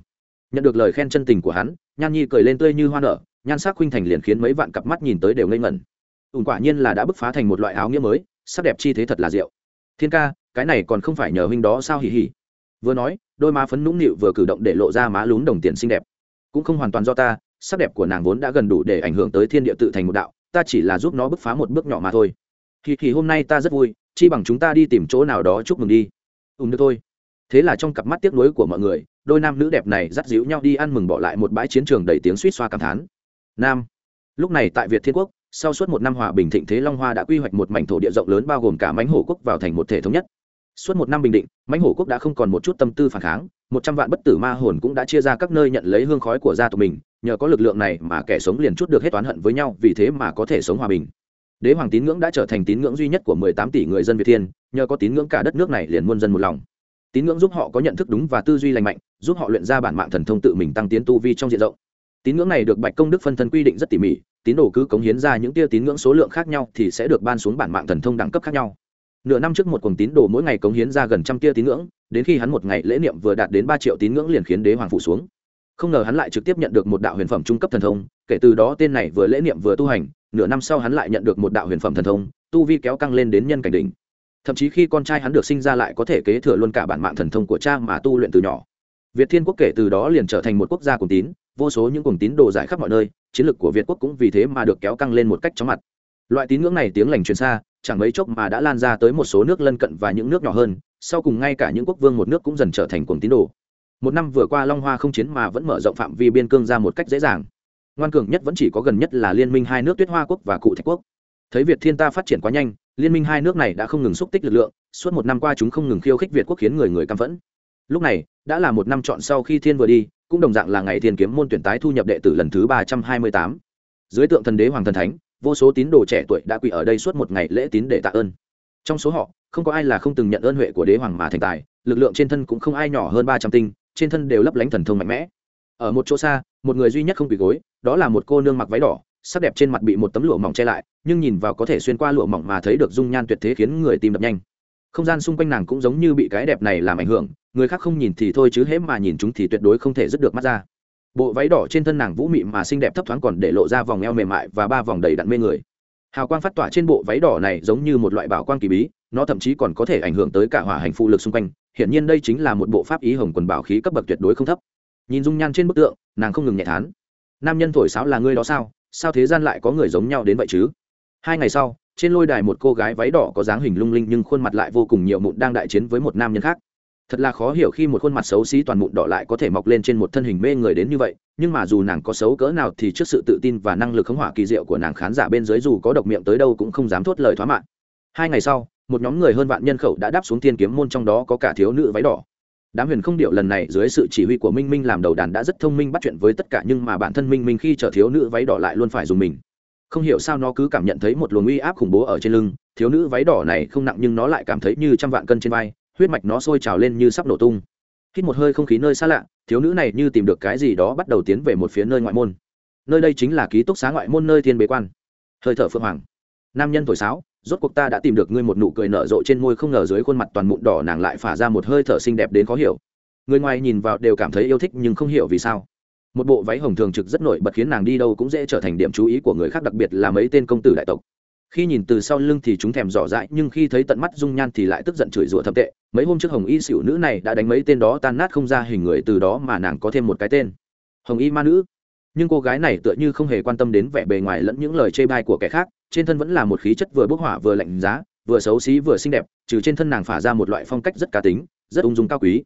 Nhận được lời khen chân tình của hắn nhan nhi cười lên tươi như hoa nở, nhan sắc khuynh thành liền khiến mấy vạn cặp mắt nhìn tới đều ngây ngẩn. Ùn quả nhiên là đã bứt phá thành một loại áo nghĩa mới, sắc đẹp chi thế thật là diệu. Thiên ca, cái này còn không phải nhờ huynh đó sao hỉ hỉ? Vừa nói, đôi má phấn nũng nịu vừa cử động để lộ ra má lún đồng tiền xinh đẹp. Cũng không hoàn toàn do ta, sắc đẹp của nàng vốn đã gần đủ để ảnh hưởng tới thiên địa tự thành một đạo, ta chỉ là giúp nó bứt phá một bước nhỏ mà thôi. Thì thì hôm nay ta rất vui, chi bằng chúng ta đi tìm chỗ nào đó chúc mừng đi. Ùm được thôi thế là trong cặp mắt tiếc nuối của mọi người, đôi nam nữ đẹp này dắt díu nhau đi ăn mừng bỏ lại một bãi chiến trường đầy tiếng suýt xoa cảm thán. Nam. Lúc này tại việt thiên quốc, sau suốt một năm hòa bình thịnh thế long hoa đã quy hoạch một mảnh thổ địa rộng lớn bao gồm cả mánh hổ quốc vào thành một thể thống nhất. Suốt một năm bình định mánh hổ quốc đã không còn một chút tâm tư phản kháng, một trăm vạn bất tử ma hồn cũng đã chia ra các nơi nhận lấy hương khói của gia tộc mình, nhờ có lực lượng này mà kẻ sống liền chút được hết oán hận với nhau, vì thế mà có thể sống hòa bình. Đế hoàng tín ngưỡng đã trở thành tín ngưỡng duy nhất của mười tám tỷ người dân việt thiên, nhờ có tín ngưỡng cả đất nước này liền muôn dân một lòng tín ngưỡng giúp họ có nhận thức đúng và tư duy lành mạnh, giúp họ luyện ra bản mạng thần thông tự mình tăng tiến tu vi trong diện rộng. Tín ngưỡng này được bạch công đức phân thân quy định rất tỉ mỉ, tín đồ cứ cống hiến ra những tia tín ngưỡng số lượng khác nhau thì sẽ được ban xuống bản mạng thần thông đẳng cấp khác nhau. Nửa năm trước một cuồng tín đồ mỗi ngày cống hiến ra gần trăm tia tín ngưỡng, đến khi hắn một ngày lễ niệm vừa đạt đến ba triệu tín ngưỡng liền khiến đế hoàng phụ xuống. Không ngờ hắn lại trực tiếp nhận được một đạo huyền phẩm trung cấp thần thông, kể từ đó tên này vừa lễ niệm vừa tu hành, nửa năm sau hắn lại nhận được một đạo huyền phẩm thần thông, tu vi kéo căng lên đến nhân cảnh đỉnh thậm chí khi con trai hắn được sinh ra lại có thể kế thừa luôn cả bản mạng thần thông của cha mà tu luyện từ nhỏ. Việt thiên quốc kể từ đó liền trở thành một quốc gia cùng tín, vô số những cùng tín đồ giải khắp mọi nơi, chiến lược của việt quốc cũng vì thế mà được kéo căng lên một cách chóng mặt. Loại tín ngưỡng này tiếng lành truyền xa, chẳng mấy chốc mà đã lan ra tới một số nước lân cận và những nước nhỏ hơn, sau cùng ngay cả những quốc vương một nước cũng dần trở thành cuồng tín đồ. Một năm vừa qua long hoa không chiến mà vẫn mở rộng phạm vi biên cương ra một cách dễ dàng. Ngoan cường nhất vẫn chỉ có gần nhất là liên minh hai nước tuyết hoa quốc và cụ thạch quốc. Thấy việt thiên ta phát triển quá nhanh liên minh hai nước này đã không ngừng xúc tích lực lượng, suốt một năm qua chúng không ngừng khiêu khích việt quốc khiến người người căm phẫn. Lúc này, đã là một năm chọn sau khi thiên vừa đi, cũng đồng dạng là ngày thiên kiếm môn tuyển tái thu nhập đệ tử lần thứ ba trăm hai mươi tám. Dưới tượng thần đế hoàng thần thánh, vô số tín đồ trẻ tuổi đã quỳ ở đây suốt một ngày lễ tín để tạ ơn. Trong số họ, không có ai là không từng nhận ơn huệ của đế hoàng mà thành tài, lực lượng trên thân cũng không ai nhỏ hơn ba trăm tinh, trên thân đều lấp lánh thần thông mạnh mẽ. Ở một chỗ xa, một người duy nhất không quỳ gối, đó là một cô nương mặc váy đỏ, sắc đẹp trên mặt bị một tấm lụa mỏng che lại nhưng nhìn vào có thể xuyên qua lụa mỏng mà thấy được dung nhan tuyệt thế khiến người tìm đập nhanh. Không gian xung quanh nàng cũng giống như bị cái đẹp này làm ảnh hưởng, người khác không nhìn thì thôi chứ hễ mà nhìn chúng thì tuyệt đối không thể dứt được mắt ra. Bộ váy đỏ trên thân nàng vũ mị mà xinh đẹp thấp thoáng còn để lộ ra vòng eo mềm mại và ba vòng đầy đặn mê người. Hào quang phát tỏa trên bộ váy đỏ này giống như một loại bảo quang kỳ bí, nó thậm chí còn có thể ảnh hưởng tới cả hỏa hành phụ lực xung quanh, hiển nhiên đây chính là một bộ pháp ý hồng quần bảo khí cấp bậc tuyệt đối không thấp. Nhìn dung nhan trên bức tượng, nàng không ngừng nhẹ thán. Nam nhân thổi sáo là ngươi đó sao? Sao thế gian lại có người giống nhau đến vậy chứ? Hai ngày sau, trên lôi đài một cô gái váy đỏ có dáng hình lung linh nhưng khuôn mặt lại vô cùng nhiều mụn đang đại chiến với một nam nhân khác. Thật là khó hiểu khi một khuôn mặt xấu xí toàn mụn đỏ lại có thể mọc lên trên một thân hình mê người đến như vậy, nhưng mà dù nàng có xấu cỡ nào thì trước sự tự tin và năng lực khống hỏa kỳ diệu của nàng khán giả bên dưới dù có độc miệng tới đâu cũng không dám thốt lời thoá mạn hai ngày sau, một nhóm người hơn vạn nhân khẩu đã đáp xuống tiên kiếm môn trong đó có cả thiếu nữ váy đỏ. Đám huyền không điệu lần này dưới sự chỉ huy của minh minh làm đầu đàn đã rất thông minh bắt chuyện với tất cả nhưng mà bản thân minh minh khi chở thiếu nữ váy đỏ lại luôn phải dùng mình không hiểu sao nó cứ cảm nhận thấy một luồng uy áp khủng bố ở trên lưng, thiếu nữ váy đỏ này không nặng nhưng nó lại cảm thấy như trăm vạn cân trên vai, huyết mạch nó sôi trào lên như sắp nổ tung. Hít một hơi không khí nơi xa lạ, thiếu nữ này như tìm được cái gì đó bắt đầu tiến về một phía nơi ngoại môn. Nơi đây chính là ký túc xá ngoại môn nơi thiên bế quan. Hơi thở phượng hoàng. Nam nhân thổi sáo, rốt cuộc ta đã tìm được ngươi một nụ cười nở rộ trên môi không ngờ dưới khuôn mặt toàn mụn đỏ nàng lại phả ra một hơi thở xinh đẹp đến khó hiểu. Người ngoài nhìn vào đều cảm thấy yêu thích nhưng không hiểu vì sao một bộ váy hồng thường trực rất nổi bật khiến nàng đi đâu cũng dễ trở thành điểm chú ý của người khác, đặc biệt là mấy tên công tử đại tộc. Khi nhìn từ sau lưng thì chúng thèm rõ dại nhưng khi thấy tận mắt dung nhan thì lại tức giận chửi rủa thậm tệ. Mấy hôm trước hồng y xỉu nữ này đã đánh mấy tên đó tan nát không ra hình người, từ đó mà nàng có thêm một cái tên. Hồng y ma nữ. Nhưng cô gái này tựa như không hề quan tâm đến vẻ bề ngoài lẫn những lời chê bai của kẻ khác, trên thân vẫn là một khí chất vừa bốc hỏa vừa lạnh giá, vừa xấu xí vừa xinh đẹp, trừ trên thân nàng phả ra một loại phong cách rất cá tính, rất ung dung cao quý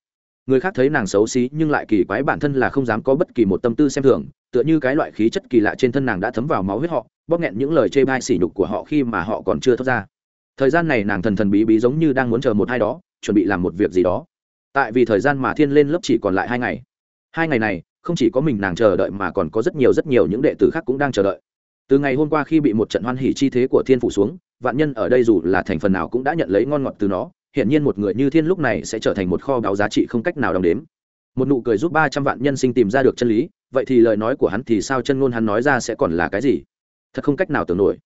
người khác thấy nàng xấu xí nhưng lại kỳ quái bản thân là không dám có bất kỳ một tâm tư xem thường, tựa như cái loại khí chất kỳ lạ trên thân nàng đã thấm vào máu huyết họ, bóp nghẹn những lời chê bai sỉ nhục của họ khi mà họ còn chưa thoát ra. Thời gian này nàng thần thần bí bí giống như đang muốn chờ một hai đó, chuẩn bị làm một việc gì đó. Tại vì thời gian mà thiên lên lớp chỉ còn lại hai ngày. Hai ngày này, không chỉ có mình nàng chờ đợi mà còn có rất nhiều rất nhiều những đệ tử khác cũng đang chờ đợi. Từ ngày hôm qua khi bị một trận hoan hỉ chi thế của thiên phủ xuống, vạn nhân ở đây dù là thành phần nào cũng đã nhận lấy ngon ngọt từ nó hiển nhiên một người như thiên lúc này sẽ trở thành một kho báu giá trị không cách nào đong đếm. Một nụ cười giúp ba trăm vạn nhân sinh tìm ra được chân lý, vậy thì lời nói của hắn thì sao chân ngôn hắn nói ra sẽ còn là cái gì? Thật không cách nào tưởng nổi.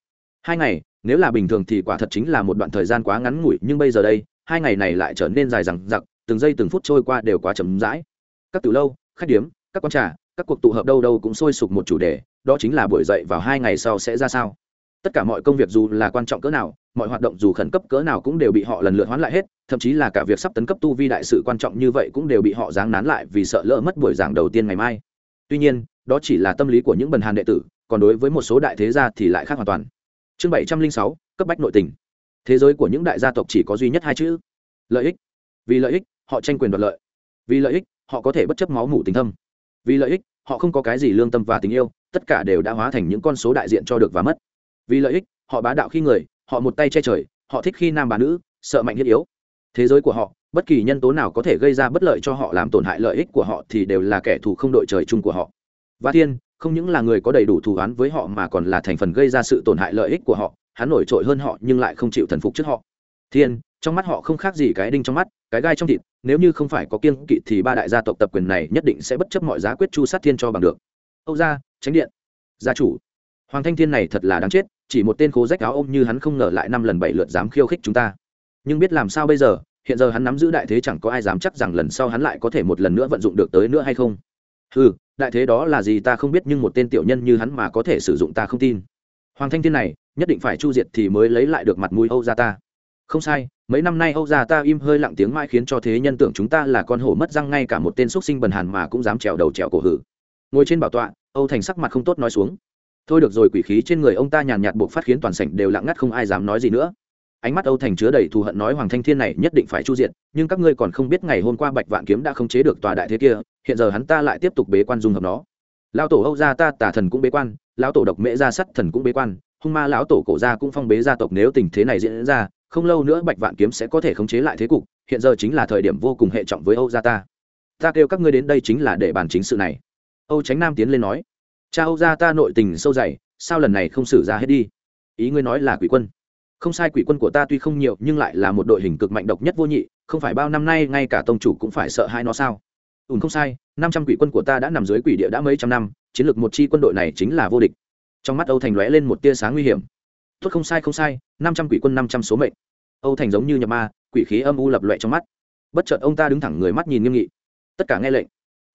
Hai ngày, nếu là bình thường thì quả thật chính là một đoạn thời gian quá ngắn ngủi, nhưng bây giờ đây, hai ngày này lại trở nên dài dằng dặc, từng giây từng phút trôi qua đều quá chậm rãi. Các từ lâu, khách điếm, các con trà, các cuộc tụ hợp đâu đâu cũng sôi sục một chủ đề, đó chính là buổi dậy vào hai ngày sau sẽ ra sao tất cả mọi công việc dù là quan trọng cỡ nào, mọi hoạt động dù khẩn cấp cỡ nào cũng đều bị họ lần lượt hoán lại hết, thậm chí là cả việc sắp tấn cấp tu vi đại sự quan trọng như vậy cũng đều bị họ giáng nán lại vì sợ lỡ mất buổi giảng đầu tiên ngày mai. Tuy nhiên, đó chỉ là tâm lý của những bần hàn đệ tử, còn đối với một số đại thế gia thì lại khác hoàn toàn. Chương bảy trăm linh sáu, cấp bách nội tình. Thế giới của những đại gia tộc chỉ có duy nhất hai chữ lợi ích. Vì lợi ích, họ tranh quyền đoạt lợi. Vì lợi ích, họ có thể bất chấp máu mủ tình thâm. Vì lợi ích, họ không có cái gì lương tâm và tình yêu, tất cả đều đã hóa thành những con số đại diện cho được và mất vì lợi ích, họ bá đạo khi người, họ một tay che trời, họ thích khi nam bà nữ, sợ mạnh thiết yếu. Thế giới của họ, bất kỳ nhân tố nào có thể gây ra bất lợi cho họ, làm tổn hại lợi ích của họ thì đều là kẻ thù không đội trời chung của họ. Và thiên, không những là người có đầy đủ thù oán với họ mà còn là thành phần gây ra sự tổn hại lợi ích của họ, hắn nổi trội hơn họ nhưng lại không chịu thần phục trước họ. Thiên, trong mắt họ không khác gì cái đinh trong mắt, cái gai trong thịt, nếu như không phải có kiên kỵ thì ba đại gia tộc tập quyền này nhất định sẽ bất chấp mọi giá quyết chu sát thiên cho bằng được. Âu gia tránh điện. Gia chủ. Hoàng thanh thiên này thật là đáng chết chỉ một tên khố rách áo ôm như hắn không ngờ lại năm lần bảy lượt dám khiêu khích chúng ta. Nhưng biết làm sao bây giờ, hiện giờ hắn nắm giữ đại thế chẳng có ai dám chắc rằng lần sau hắn lại có thể một lần nữa vận dụng được tới nữa hay không. Ừ đại thế đó là gì ta không biết nhưng một tên tiểu nhân như hắn mà có thể sử dụng ta không tin. Hoàng thanh thiên này, nhất định phải chu diệt thì mới lấy lại được mặt mũi âu gia ta. Không sai, mấy năm nay âu gia ta im hơi lặng tiếng mãi khiến cho thế nhân tưởng chúng ta là con hổ mất răng ngay cả một tên x sinh bần hàn mà cũng dám trèo đầu trèo cổ hử. Ngồi trên bảo tọa, âu thành sắc mặt không tốt nói xuống thôi được rồi, quỷ khí trên người ông ta nhàn nhạt buộc phát khiến toàn sảnh đều lặng ngắt không ai dám nói gì nữa. Ánh mắt âu thành chứa đầy thù hận nói hoàng thanh thiên này nhất định phải chu diện nhưng các ngươi còn không biết ngày hôm qua bạch vạn kiếm đã không chế được tòa đại thế kia, hiện giờ hắn ta lại tiếp tục bế quan dung hợp nó. Lão tổ âu gia ta tả thần cũng bế quan, lão tổ độc mễ gia sắt thần cũng bế quan, hung ma lão tổ cổ gia cũng phong bế gia tộc nếu tình thế này diễn ra, không lâu nữa bạch vạn kiếm sẽ có thể khống chế lại thế cục, hiện giờ chính là thời điểm vô cùng hệ trọng với âu gia ta. Ta kêu các ngươi đến đây chính là để bàn chính sự này. Âu tránh nam tiến lên nói cha âu gia ta nội tình sâu dày, sao lần này không xử ra hết đi? Ý ngươi nói là quỷ quân. Không sai, quỷ quân của ta tuy không nhiều, nhưng lại là một đội hình cực mạnh độc nhất vô nhị, không phải bao năm nay ngay cả tông chủ cũng phải sợ hai nó sao? Ùn không sai, năm trăm quỷ quân của ta đã nằm dưới quỷ địa đã mấy trăm năm, chiến lược một chi quân đội này chính là vô địch. Trong mắt âu thành lóe lên một tia sáng nguy hiểm. Tốt, không sai không sai, năm trăm quỷ quân, năm trăm số mệnh. Âu thành giống như nhập ma, quỷ khí âm u lập loẹ trong mắt. Bất chợt ông ta đứng thẳng người mắt nhìn nghiêm nghị. Tất cả nghe lệnh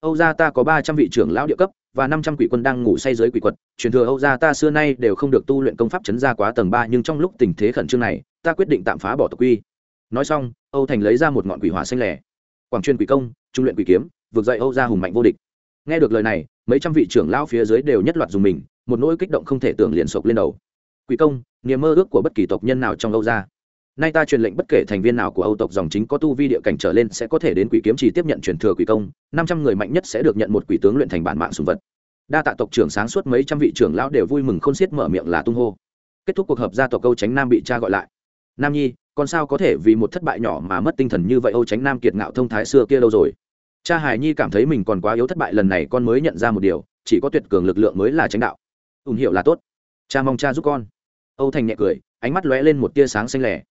âu gia ta có ba trăm vị trưởng lão địa cấp và năm trăm quỷ quân đang ngủ say dưới quỷ quật. Truyền thừa âu gia ta xưa nay đều không được tu luyện công pháp chấn ra quá tầng ba, nhưng trong lúc tình thế khẩn trương này, ta quyết định tạm phá bỏ tộc quy. Nói xong, âu thành lấy ra một ngọn quỷ hỏa xanh lẻ. Quảng truyền quỷ công, trung luyện quỷ kiếm vượt dậy âu gia hùng mạnh vô địch. Nghe được lời này, mấy trăm vị trưởng lão phía dưới đều nhất loạt dùng mình, một nỗi kích động không thể tưởng liền sộc lên đầu. Quỷ công, niềm mơ ước của bất kỳ tộc nhân nào trong âu gia nay ta truyền lệnh bất kể thành viên nào của âu tộc dòng chính có tu vi địa cảnh trở lên sẽ có thể đến quỷ kiếm trì tiếp nhận truyền thừa quỷ công, năm trăm người mạnh nhất sẽ được nhận một quỷ tướng luyện thành bản mạng sùng vật. Đa tạ tộc trưởng sáng suốt mấy trăm vị trưởng lão đều vui mừng không xiết mở miệng là tung hô. Kết thúc cuộc hợp gia tộc câu tránh nam bị cha gọi lại. Nam nhi còn sao có thể vì một thất bại nhỏ mà mất tinh thần như vậy âu tránh nam kiệt ngạo thông thái xưa kia lâu rồi? Cha hải nhi cảm thấy mình còn quá yếu thất bại lần này con mới nhận ra một điều, chỉ có tuyệt cường lực lượng mới là tránh đạo. Ủng hiệu là tốt. Cha mong cha giúp con. Âu thành nhẹ cười, ánh mắt lóe lên một tia sáng xanh lẻ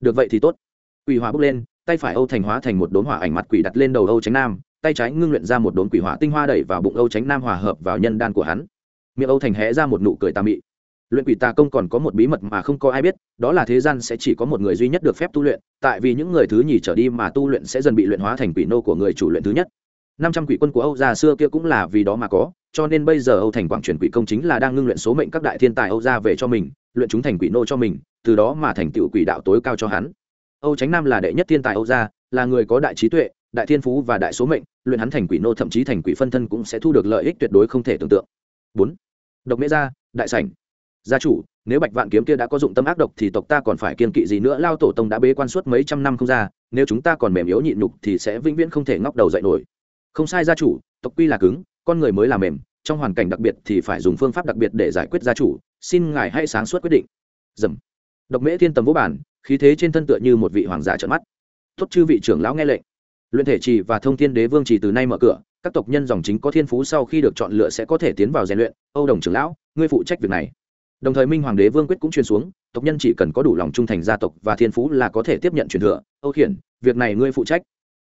được vậy thì tốt. Quỷ hỏa bốc lên, tay phải âu thành hóa thành một đốn hỏa ảnh mặt quỷ đặt lên đầu âu tránh nam, tay trái ngưng luyện ra một đốn quỷ hỏa tinh hoa đẩy vào bụng âu tránh nam hòa hợp vào nhân đan của hắn. Miệng âu thành hé ra một nụ cười tà mị. Luyện quỷ tà công còn có một bí mật mà không có ai biết, đó là thế gian sẽ chỉ có một người duy nhất được phép tu luyện, tại vì những người thứ nhì trở đi mà tu luyện sẽ dần bị luyện hóa thành quỷ nô của người chủ luyện thứ nhất. Năm trăm quỷ quân của âu gia xưa kia cũng là vì đó mà có, cho nên bây giờ âu thành quảng truyền quỷ công chính là đang ngưng luyện số mệnh các đại thiên tài âu gia về cho mình luyện chúng thành quỷ nô cho mình, từ đó mà thành tựu quỷ đạo tối cao cho hắn. Âu tránh nam là đệ nhất thiên tài âu gia, là người có đại trí tuệ, đại thiên phú và đại số mệnh, luyện hắn thành quỷ nô thậm chí thành quỷ phân thân cũng sẽ thu được lợi ích tuyệt đối không thể tưởng tượng. Bốn, độc mễ gia, đại sảnh. Gia chủ, nếu bạch vạn kiếm kia đã có dụng tâm ác độc thì tộc ta còn phải kiên kỵ gì nữa? Lao tổ tông đã bế quan suốt mấy trăm năm không ra, nếu chúng ta còn mềm yếu nhịn nhục thì sẽ vĩnh viễn không thể ngóc đầu dậy nổi. Không sai gia chủ, tộc quy là cứng, con người mới là mềm, trong hoàn cảnh đặc biệt thì phải dùng phương pháp đặc biệt để giải quyết gia chủ xin ngài hãy sáng suốt quyết định. Dầm. Độc mễ thiên tầm vũ bản khí thế trên thân tựa như một vị hoàng giả trợn mắt. Tốt chư vị trưởng lão nghe lệnh. Luyện thể trì và thông thiên đế vương trì từ nay mở cửa, các tộc nhân dòng chính có thiên phú sau khi được chọn lựa sẽ có thể tiến vào rèn luyện. Âu đồng trưởng lão, ngươi phụ trách việc này. Đồng thời minh hoàng đế vương quyết cũng truyền xuống, tộc nhân chỉ cần có đủ lòng trung thành gia tộc và thiên phú là có thể tiếp nhận truyền thừa. Âu khiển, việc này ngươi phụ trách.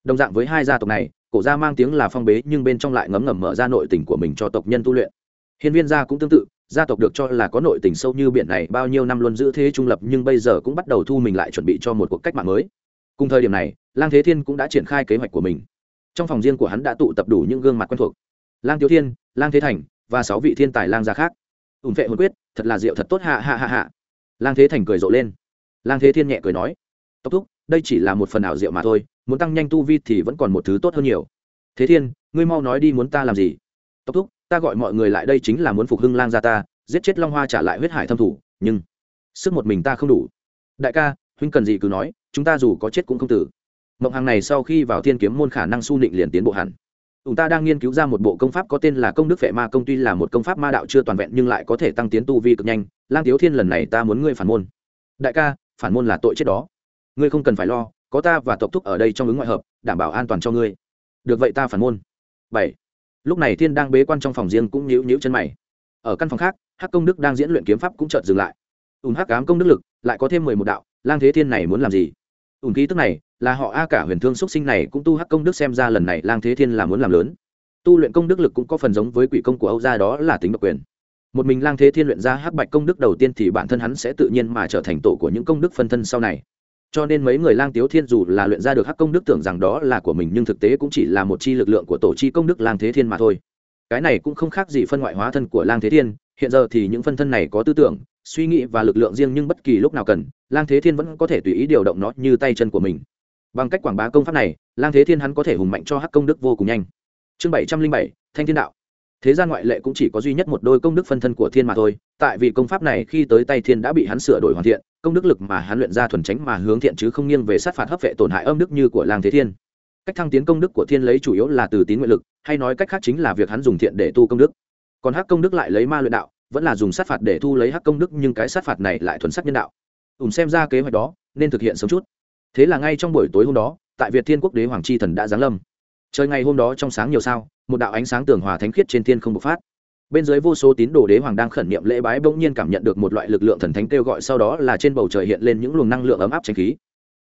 Đồng dạng với hai gia tộc này, cổ gia mang tiếng là phong bế nhưng bên trong lại ngấm ngầm mở ra nội tình của mình cho tộc nhân tu luyện. Hiên viên gia cũng tương tự gia tộc được cho là có nội tình sâu như biển này bao nhiêu năm luôn giữ thế trung lập nhưng bây giờ cũng bắt đầu thu mình lại chuẩn bị cho một cuộc cách mạng mới. Cùng thời điểm này, lang thế thiên cũng đã triển khai kế hoạch của mình. Trong phòng riêng của hắn đã tụ tập đủ những gương mặt quen thuộc. Lang tiêu thiên, lang thế thành và sáu vị thiên tài lang gia khác. Ủng vệ hồn quyết, thật là rượu thật tốt hạ hạ hạ hạ lang thế thành cười rộ lên. Lang thế thiên nhẹ cười nói, tốc thúc, đây chỉ là một phần ảo rượu mà thôi, muốn tăng nhanh tu vi thì vẫn còn một thứ tốt hơn nhiều. Thế thiên, ngươi mau nói đi muốn ta làm gì? Tốc thúc, ta gọi mọi người lại đây chính là muốn phục hưng lang gia ta, giết chết long hoa trả lại huyết hải thâm thủ, nhưng sức một mình ta không đủ. Đại ca, huynh cần gì cứ nói, chúng ta dù có chết cũng không tử. Mộng hàng này sau khi vào thiên kiếm môn khả năng su nịnh liền tiến bộ hẳn. Chúng ta đang nghiên cứu ra một bộ công pháp có tên là công đức vệ ma công, tuy là một công pháp ma đạo chưa toàn vẹn nhưng lại có thể tăng tiến tu vi cực nhanh. Lang tiếu thiên lần này ta muốn ngươi phản môn. Đại ca, phản môn là tội chết đó. Ngươi không cần phải lo, có ta và tộc thúc ở đây trong ứng ngoại hợp, đảm bảo an toàn cho ngươi. Được vậy ta phản môn. Bảy lúc này thiên đang bế quan trong phòng riêng cũng nhíu nhíu chân mày. Ở căn phòng khác, hắc công đức đang diễn luyện kiếm pháp cũng chợt dừng lại. Ùn hắc cám công đức lực, lại có thêm mười một đạo, lang thế thiên này muốn làm gì? Ùn ký tức này, là họ a cả huyền thương xuất sinh này cũng tu hắc công đức xem ra lần này lang thế thiên là muốn làm lớn. Tu luyện công đức lực cũng có phần giống với quỷ công của âu gia đó là tính độc quyền. Một mình lang thế thiên luyện ra hắc bạch công đức đầu tiên thì bản thân hắn sẽ tự nhiên mà trở thành tổ của những công đức phân thân sau này cho nên mấy người lang tiếu thiên dù là luyện ra được hắc công đức tưởng rằng đó là của mình nhưng thực tế cũng chỉ là một chi lực lượng của tổ chi công đức lang thế thiên mà thôi. Cái này cũng không khác gì phân ngoại hóa thân của lang thế thiên, hiện giờ thì những phân thân này có tư tưởng, suy nghĩ và lực lượng riêng nhưng bất kỳ lúc nào cần, lang thế thiên vẫn có thể tùy ý điều động nó như tay chân của mình. Bằng cách quảng bá công pháp này, lang thế thiên hắn có thể hùng mạnh cho hắc công đức vô cùng nhanh. Chương bảy trăm linh bảy, thanh thiên đạo. Thế gian ngoại lệ cũng chỉ có duy nhất một đôi công đức phân thân của thiên mà thôi, tại vì công pháp này khi tới tay thiên đã bị hắn sửa đổi hoàn thiện công đức lực mà hắn luyện ra thuần tránh mà hướng thiện chứ không nghiêng về sát phạt hấp vệ tổn hại âm đức như của lang thế thiên. Cách thăng tiến công đức của thiên lấy chủ yếu là từ tín nguyện lực, hay nói cách khác chính là việc hắn dùng thiện để tu công đức. Còn hắc công đức lại lấy ma luyện đạo, vẫn là dùng sát phạt để thu lấy hắc công đức, nhưng cái sát phạt này lại thuần sắc nhân đạo. Ùm xem ra kế hoạch đó, nên thực hiện sớm chút. Thế là ngay trong buổi tối hôm đó, tại việt thiên quốc đế hoàng chi thần đã giáng lâm. Trời ngày hôm đó trong sáng nhiều sao, một đạo ánh sáng tường hòa thánh khiết trên thiên không bộc phát bên dưới vô số tín đồ đế hoàng đang khẩn niệm lễ bái bỗng nhiên cảm nhận được một loại lực lượng thần thánh kêu gọi sau đó là trên bầu trời hiện lên những luồng năng lượng ấm áp tranh khí.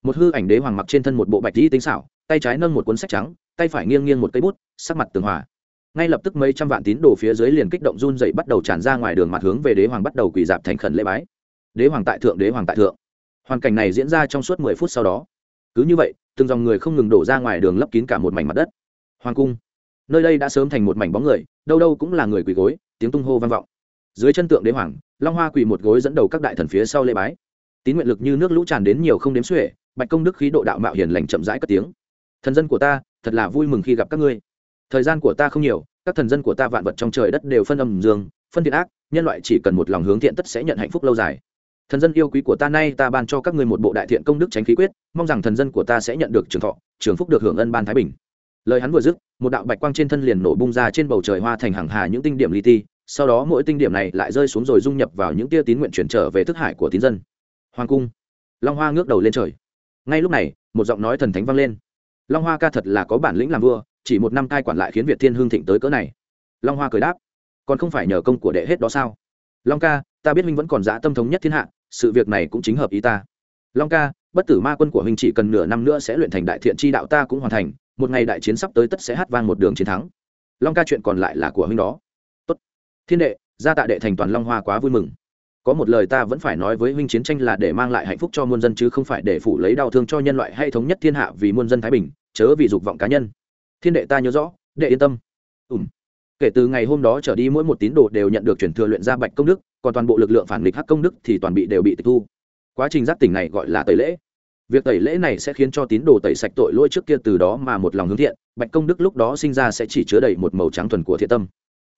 Một hư ảnh đế hoàng mặc trên thân một bộ bạch di tinh xảo, tay trái nâng một cuốn sách trắng, tay phải nghiêng nghiêng một cây bút, sắc mặt tường hòa. Ngay lập tức mấy trăm vạn tín đồ phía dưới liền kích động run dậy bắt đầu tràn ra ngoài đường mặt hướng về đế hoàng bắt đầu quỳ dạp thành khẩn lễ bái. Đế hoàng tại thượng, đế hoàng tại thượng. Hoàn cảnh này diễn ra trong suốt mười phút sau đó. Cứ như vậy, từng dòng người không ngừng đổ ra ngoài đường lấp kín cả một mảnh mặt đất. Hoàng cung nơi đây đã sớm thành một mảnh bóng người, đâu đâu cũng là người quỳ gối, tiếng tung hô vang vọng. Dưới chân tượng đế hoàng, long hoa quỳ một gối dẫn đầu các đại thần phía sau lễ bái. Tín nguyện lực như nước lũ tràn đến nhiều không đếm xuể, bạch công đức khí độ đạo mạo hiền lành chậm rãi cất tiếng. Thần dân của ta, thật là vui mừng khi gặp các ngươi. Thời gian của ta không nhiều, các thần dân của ta vạn vật trong trời đất đều phân âm dương, phân thiện ác, nhân loại chỉ cần một lòng hướng thiện tất sẽ nhận hạnh phúc lâu dài. Thần dân yêu quý của ta nay ta ban cho các ngươi một bộ đại thiện công đức tránh khí quyết, mong rằng thần dân của ta sẽ nhận được trường thọ, trường phúc được hưởng ân ban thái bình. Lời hắn vừa dứt một đạo bạch quang trên thân liền nổ bung ra trên bầu trời hoa thành hàng hà những tinh điểm li ti, sau đó mỗi tinh điểm này lại rơi xuống rồi dung nhập vào những tia tín nguyện chuyển trở về thức hải của tín dân. Hoàng cung, long hoa ngước đầu lên trời. Ngay lúc này, một giọng nói thần thánh vang lên. Long hoa ca thật là có bản lĩnh làm vua, chỉ một năm cai quản lại khiến việt thiên hương thịnh tới cỡ này. Long hoa cười đáp. Còn không phải nhờ công của đệ hết đó sao? Long ca, ta biết huynh vẫn còn dã tâm thống nhất thiên hạ, sự việc này cũng chính hợp ý ta. Long ca, bất tử ma quân của huynh chỉ cần nửa năm nữa sẽ luyện thành đại thiện chi đạo ta cũng hoàn thành một ngày đại chiến sắp tới tất sẽ hát vang một đường chiến thắng. Long ca chuyện còn lại là của huynh đó. Tốt. thiên đệ, gia tạ đệ thành toàn long hoa quá vui mừng. Có một lời ta vẫn phải nói với huynh chiến tranh là để mang lại hạnh phúc cho muôn dân chứ không phải để phủ lấy đau thương cho nhân loại hay thống nhất thiên hạ vì muôn dân thái bình, chớ vì dục vọng cá nhân. Thiên đệ ta nhớ rõ, đệ yên tâm. Ùm kể từ ngày hôm đó trở đi mỗi một tín đồ đều nhận được chuyển thừa luyện ra bạch công đức, còn toàn bộ lực lượng phản nghịch hắc công đức thì toàn bị đều bị tịch thu. Quá trình giác tỉnh này gọi là tẩy lễ việc tẩy lễ này sẽ khiến cho tín đồ tẩy sạch tội lỗi trước kia từ đó mà một lòng hướng thiện, bạch công đức lúc đó sinh ra sẽ chỉ chứa đầy một màu trắng thuần của thiện tâm.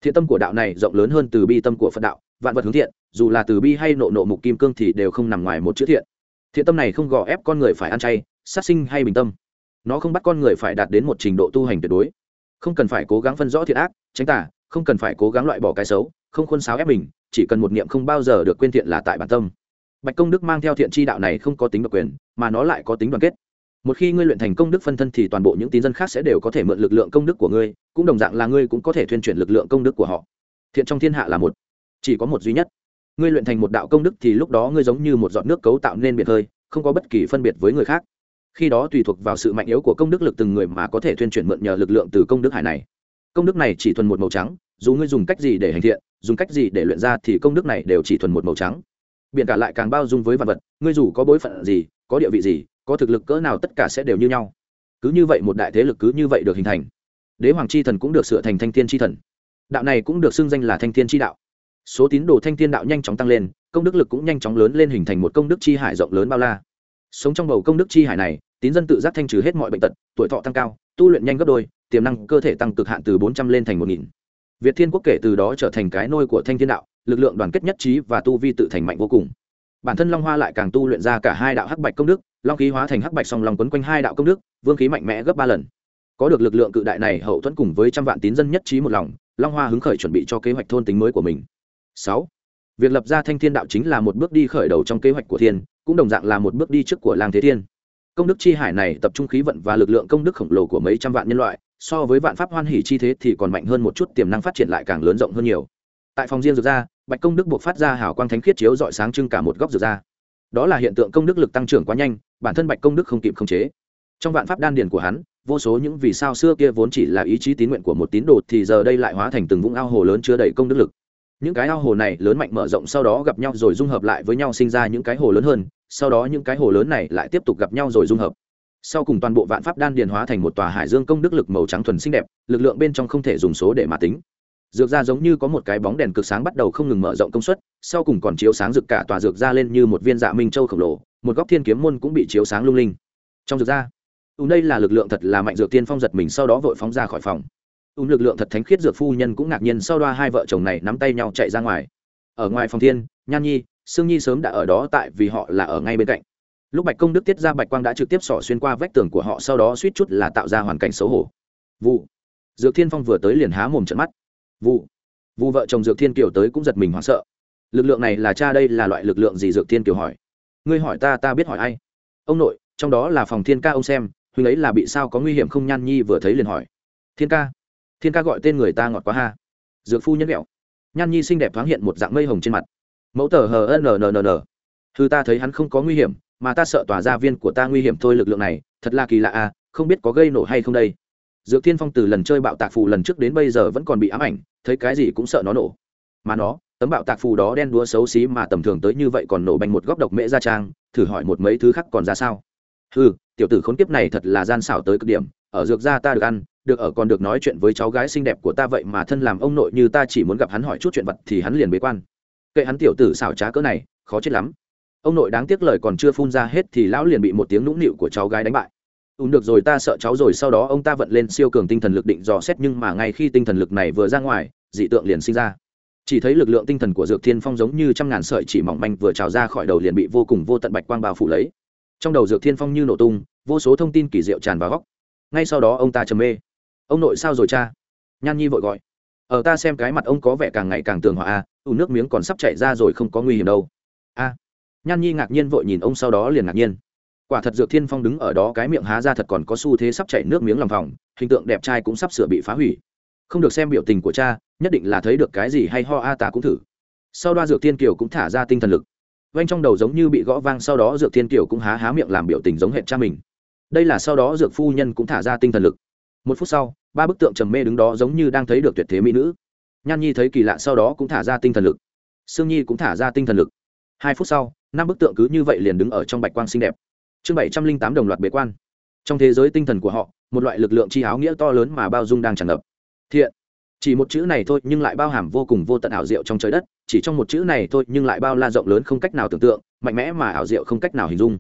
Thiện tâm của đạo này rộng lớn hơn từ bi tâm của phật đạo, vạn vật hướng thiện, dù là từ bi hay nộ nộ mục kim cương thì đều không nằm ngoài một chữ thiện. Thiện tâm này không gò ép con người phải ăn chay, sát sinh hay bình tâm. Nó không bắt con người phải đạt đến một trình độ tu hành tuyệt đối. Không cần phải cố gắng phân rõ thiện ác, tránh tả không cần phải cố gắng loại bỏ cái xấu, không khuôn sáo ép mình, chỉ cần một niệm không bao giờ được quên thiện là tại bản tâm bạch công đức mang theo thiện chi đạo này không có tính độc quyền, mà nó lại có tính đoàn kết. Một khi ngươi luyện thành công đức phân thân thì toàn bộ những tín dân khác sẽ đều có thể mượn lực lượng công đức của ngươi, cũng đồng dạng là ngươi cũng có thể thuyên chuyển lực lượng công đức của họ. Thiện trong thiên hạ là một, chỉ có một duy nhất. Ngươi luyện thành một đạo công đức thì lúc đó ngươi giống như một giọt nước cấu tạo nên biệt hơi, không có bất kỳ phân biệt với người khác. Khi đó tùy thuộc vào sự mạnh yếu của công đức lực từng người mà có thể thuyên chuyển mượn nhờ lực lượng từ công đức hải này. Công đức này chỉ thuần một màu trắng, dù ngươi dùng cách gì để hành thiện, dùng cách gì để luyện ra thì công đức này đều chỉ thuần một màu trắng biện cả lại càng bao dung với vật vật, ngươi dù có bối phận gì, có địa vị gì, có thực lực cỡ nào tất cả sẽ đều như nhau. Cứ như vậy một đại thế lực cứ như vậy được hình thành. Đế hoàng chi thần cũng được sửa thành thanh thiên chi thần. Đạo này cũng được xưng danh là thanh thiên chi đạo. Số tín đồ thanh thiên đạo nhanh chóng tăng lên, công đức lực cũng nhanh chóng lớn lên hình thành một công đức chi hải rộng lớn bao la. Sống trong bầu công đức chi hải này, tín dân tự giác thanh trừ hết mọi bệnh tật, tuổi thọ tăng cao, tu luyện nhanh gấp đôi, tiềm năng cơ thể tăng cực hạn từ bốn trăm lên thành một nghìn việt thiên quốc kể từ đó trở thành cái nôi của thanh thiên đạo, lực lượng đoàn kết nhất trí và tu vi tự thành mạnh vô cùng. Bản thân long hoa lại càng tu luyện ra cả hai đạo hắc bạch công đức, long khí hóa thành hắc bạch song long quấn quanh hai đạo công đức, vương khí mạnh mẽ gấp ba lần. Có được lực lượng cự đại này, hậu thuẫn cùng với trăm vạn tín dân nhất trí một lòng, long hoa hứng khởi chuẩn bị cho kế hoạch thôn tính mới của mình. Sáu, việc lập ra thanh thiên đạo chính là một bước đi khởi đầu trong kế hoạch của thiên, cũng đồng dạng là một bước đi trước của lang thế thiên. Công đức chi hải này tập trung khí vận và lực lượng công đức khổng lồ của mấy trăm vạn nhân loại so với vạn pháp hoan hỷ chi thế thì còn mạnh hơn một chút, tiềm năng phát triển lại càng lớn rộng hơn nhiều. Tại phòng riêng dược ra bạch công đức buộc phát ra hào quang thánh khiết chiếu dọi sáng trưng cả một góc dược ra đó là hiện tượng công đức lực tăng trưởng quá nhanh, bản thân bạch công đức không kịp khống chế. Trong vạn pháp đan điền của hắn, vô số những vì sao xưa kia vốn chỉ là ý chí tín nguyện của một tín đồ thì giờ đây lại hóa thành từng vũng ao hồ lớn chứa đầy công đức lực. Những cái ao hồ này lớn mạnh mở rộng sau đó gặp nhau rồi dung hợp lại với nhau sinh ra những cái hồ lớn hơn, sau đó những cái hồ lớn này lại tiếp tục gặp nhau rồi dung hợp sau cùng toàn bộ vạn pháp đan điền hóa thành một tòa hải dương công đức lực màu trắng thuần xinh đẹp, lực lượng bên trong không thể dùng số để mà tính. Dược ra giống như có một cái bóng đèn cực sáng bắt đầu không ngừng mở rộng công suất, sau cùng còn chiếu sáng rực cả tòa dược ra lên như một viên dạ minh châu khổng lồ, một góc thiên kiếm môn cũng bị chiếu sáng lung linh. Trong dược ra ùn đây là lực lượng thật là mạnh, dược tiên phong giật mình sau đó vội phóng ra khỏi phòng. Ùn lực lượng thật thánh khiết, dược phu nhân cũng ngạc nhiên sau đoa hai vợ chồng này nắm tay nhau chạy ra ngoài. Ở ngoài phòng thiên, nhan nhi, sương nhi sớm đã ở đó tại vì họ là ở ngay bên cạnh lúc bạch công đức tiết ra bạch quang đã trực tiếp xỏ xuyên qua vách tường của họ, sau đó suýt chút là tạo ra hoàn cảnh xấu hổ. Vụ. Dược thiên phong vừa tới liền há mồm trận mắt. Vụ. Vụ vợ chồng dược thiên kiều tới cũng giật mình hoảng sợ. Lực lượng này là cha đây là loại lực lượng gì? Dược thiên kiều hỏi. Ngươi hỏi ta ta biết hỏi ai? Ông nội, trong đó là phòng thiên ca ông xem, huynh ấy là bị sao có nguy hiểm không? Nhan nhi vừa thấy liền hỏi. Thiên ca. Thiên ca gọi tên người ta ngọt quá ha. Dược phu nhân mẹo. Nhan nhi xinh đẹp thoáng hiện một dạng mây hồng trên mặt. Mẫu tờ hờ n n n n. Thư ta thấy hắn không có nguy hiểm mà ta sợ tòa gia viên của ta nguy hiểm thôi lực lượng này, thật là kỳ lạ à không biết có gây nổ hay không đây. Dược thiên phong từ lần chơi bạo tạc phù lần trước đến bây giờ vẫn còn bị ám ảnh, thấy cái gì cũng sợ nó nổ. Mà nó, tấm bạo tạc phù đó đen đúa xấu xí mà tầm thường tới như vậy còn nổ bành một góc độc mễ ra trang, thử hỏi một mấy thứ khác còn ra sao? Ừ tiểu tử khốn kiếp này thật là gian xảo tới cực điểm, ở dược gia ta được ăn, được ở còn được nói chuyện với cháu gái xinh đẹp của ta vậy mà thân làm ông nội như ta chỉ muốn gặp hắn hỏi chút chuyện vật thì hắn liền bế quan. Kệ hắn tiểu tử xảo trá cỡ này, khó chết lắm ông nội đáng tiếc lời còn chưa phun ra hết thì lão liền bị một tiếng nũng nịu của cháu gái đánh bại. Ùn được rồi, ta sợ cháu rồi, sau đó ông ta vận lên siêu cường tinh thần lực định dò xét, nhưng mà ngay khi tinh thần lực này vừa ra ngoài, dị tượng liền sinh ra. Chỉ thấy lực lượng tinh thần của dược thiên phong giống như trăm ngàn sợi chỉ mỏng manh vừa trào ra khỏi đầu liền bị vô cùng vô tận bạch quang bao phủ lấy. Trong đầu dược thiên phong như nổ tung, vô số thông tin kỳ diệu tràn vào góc. Ngay sau đó ông ta trầm mê. Ông nội sao rồi cha? Nhan nhi vội gọi. Ở ta xem cái mặt ông có vẻ càng ngày càng tường hòa a ủ nước miếng còn sắp chảy ra rồi không có nguy hiểm đâu. A nhan nhi ngạc nhiên vội nhìn ông sau đó liền ngạc nhiên. Quả thật dược thiên phong đứng ở đó cái miệng há ra thật còn có xu thế sắp chảy nước miếng lòng vòng, hình tượng đẹp trai cũng sắp sửa bị phá hủy. Không được xem biểu tình của cha, nhất định là thấy được cái gì hay ho a ta cũng thử. Sau đoa dược thiên kiều cũng thả ra tinh thần lực. Vanh trong đầu giống như bị gõ vang, sau đó dược thiên kiều cũng há há miệng làm biểu tình giống hệt cha mình. Đây là sau đó dược phu nhân cũng thả ra tinh thần lực. Một phút sau, ba bức tượng trầm mê đứng đó giống như đang thấy được tuyệt thế mỹ nữ. Nhan nhi thấy kỳ lạ sau đó cũng thả ra tinh thần lực. Sương nhi cũng thả ra tinh thần lực. Hai phút sau năm bức tượng cứ như vậy liền đứng ở trong bạch quang xinh đẹp. Chương bảy trăm linh tám đồng loạt bế quan. Trong thế giới tinh thần của họ, một loại lực lượng chi áo nghĩa to lớn mà bao dung đang tràn ngập. Thiện. Chỉ một chữ này thôi nhưng lại bao hàm vô cùng vô tận ảo diệu trong trời đất, chỉ trong một chữ này thôi nhưng lại bao la rộng lớn không cách nào tưởng tượng, mạnh mẽ mà ảo diệu không cách nào hình dung.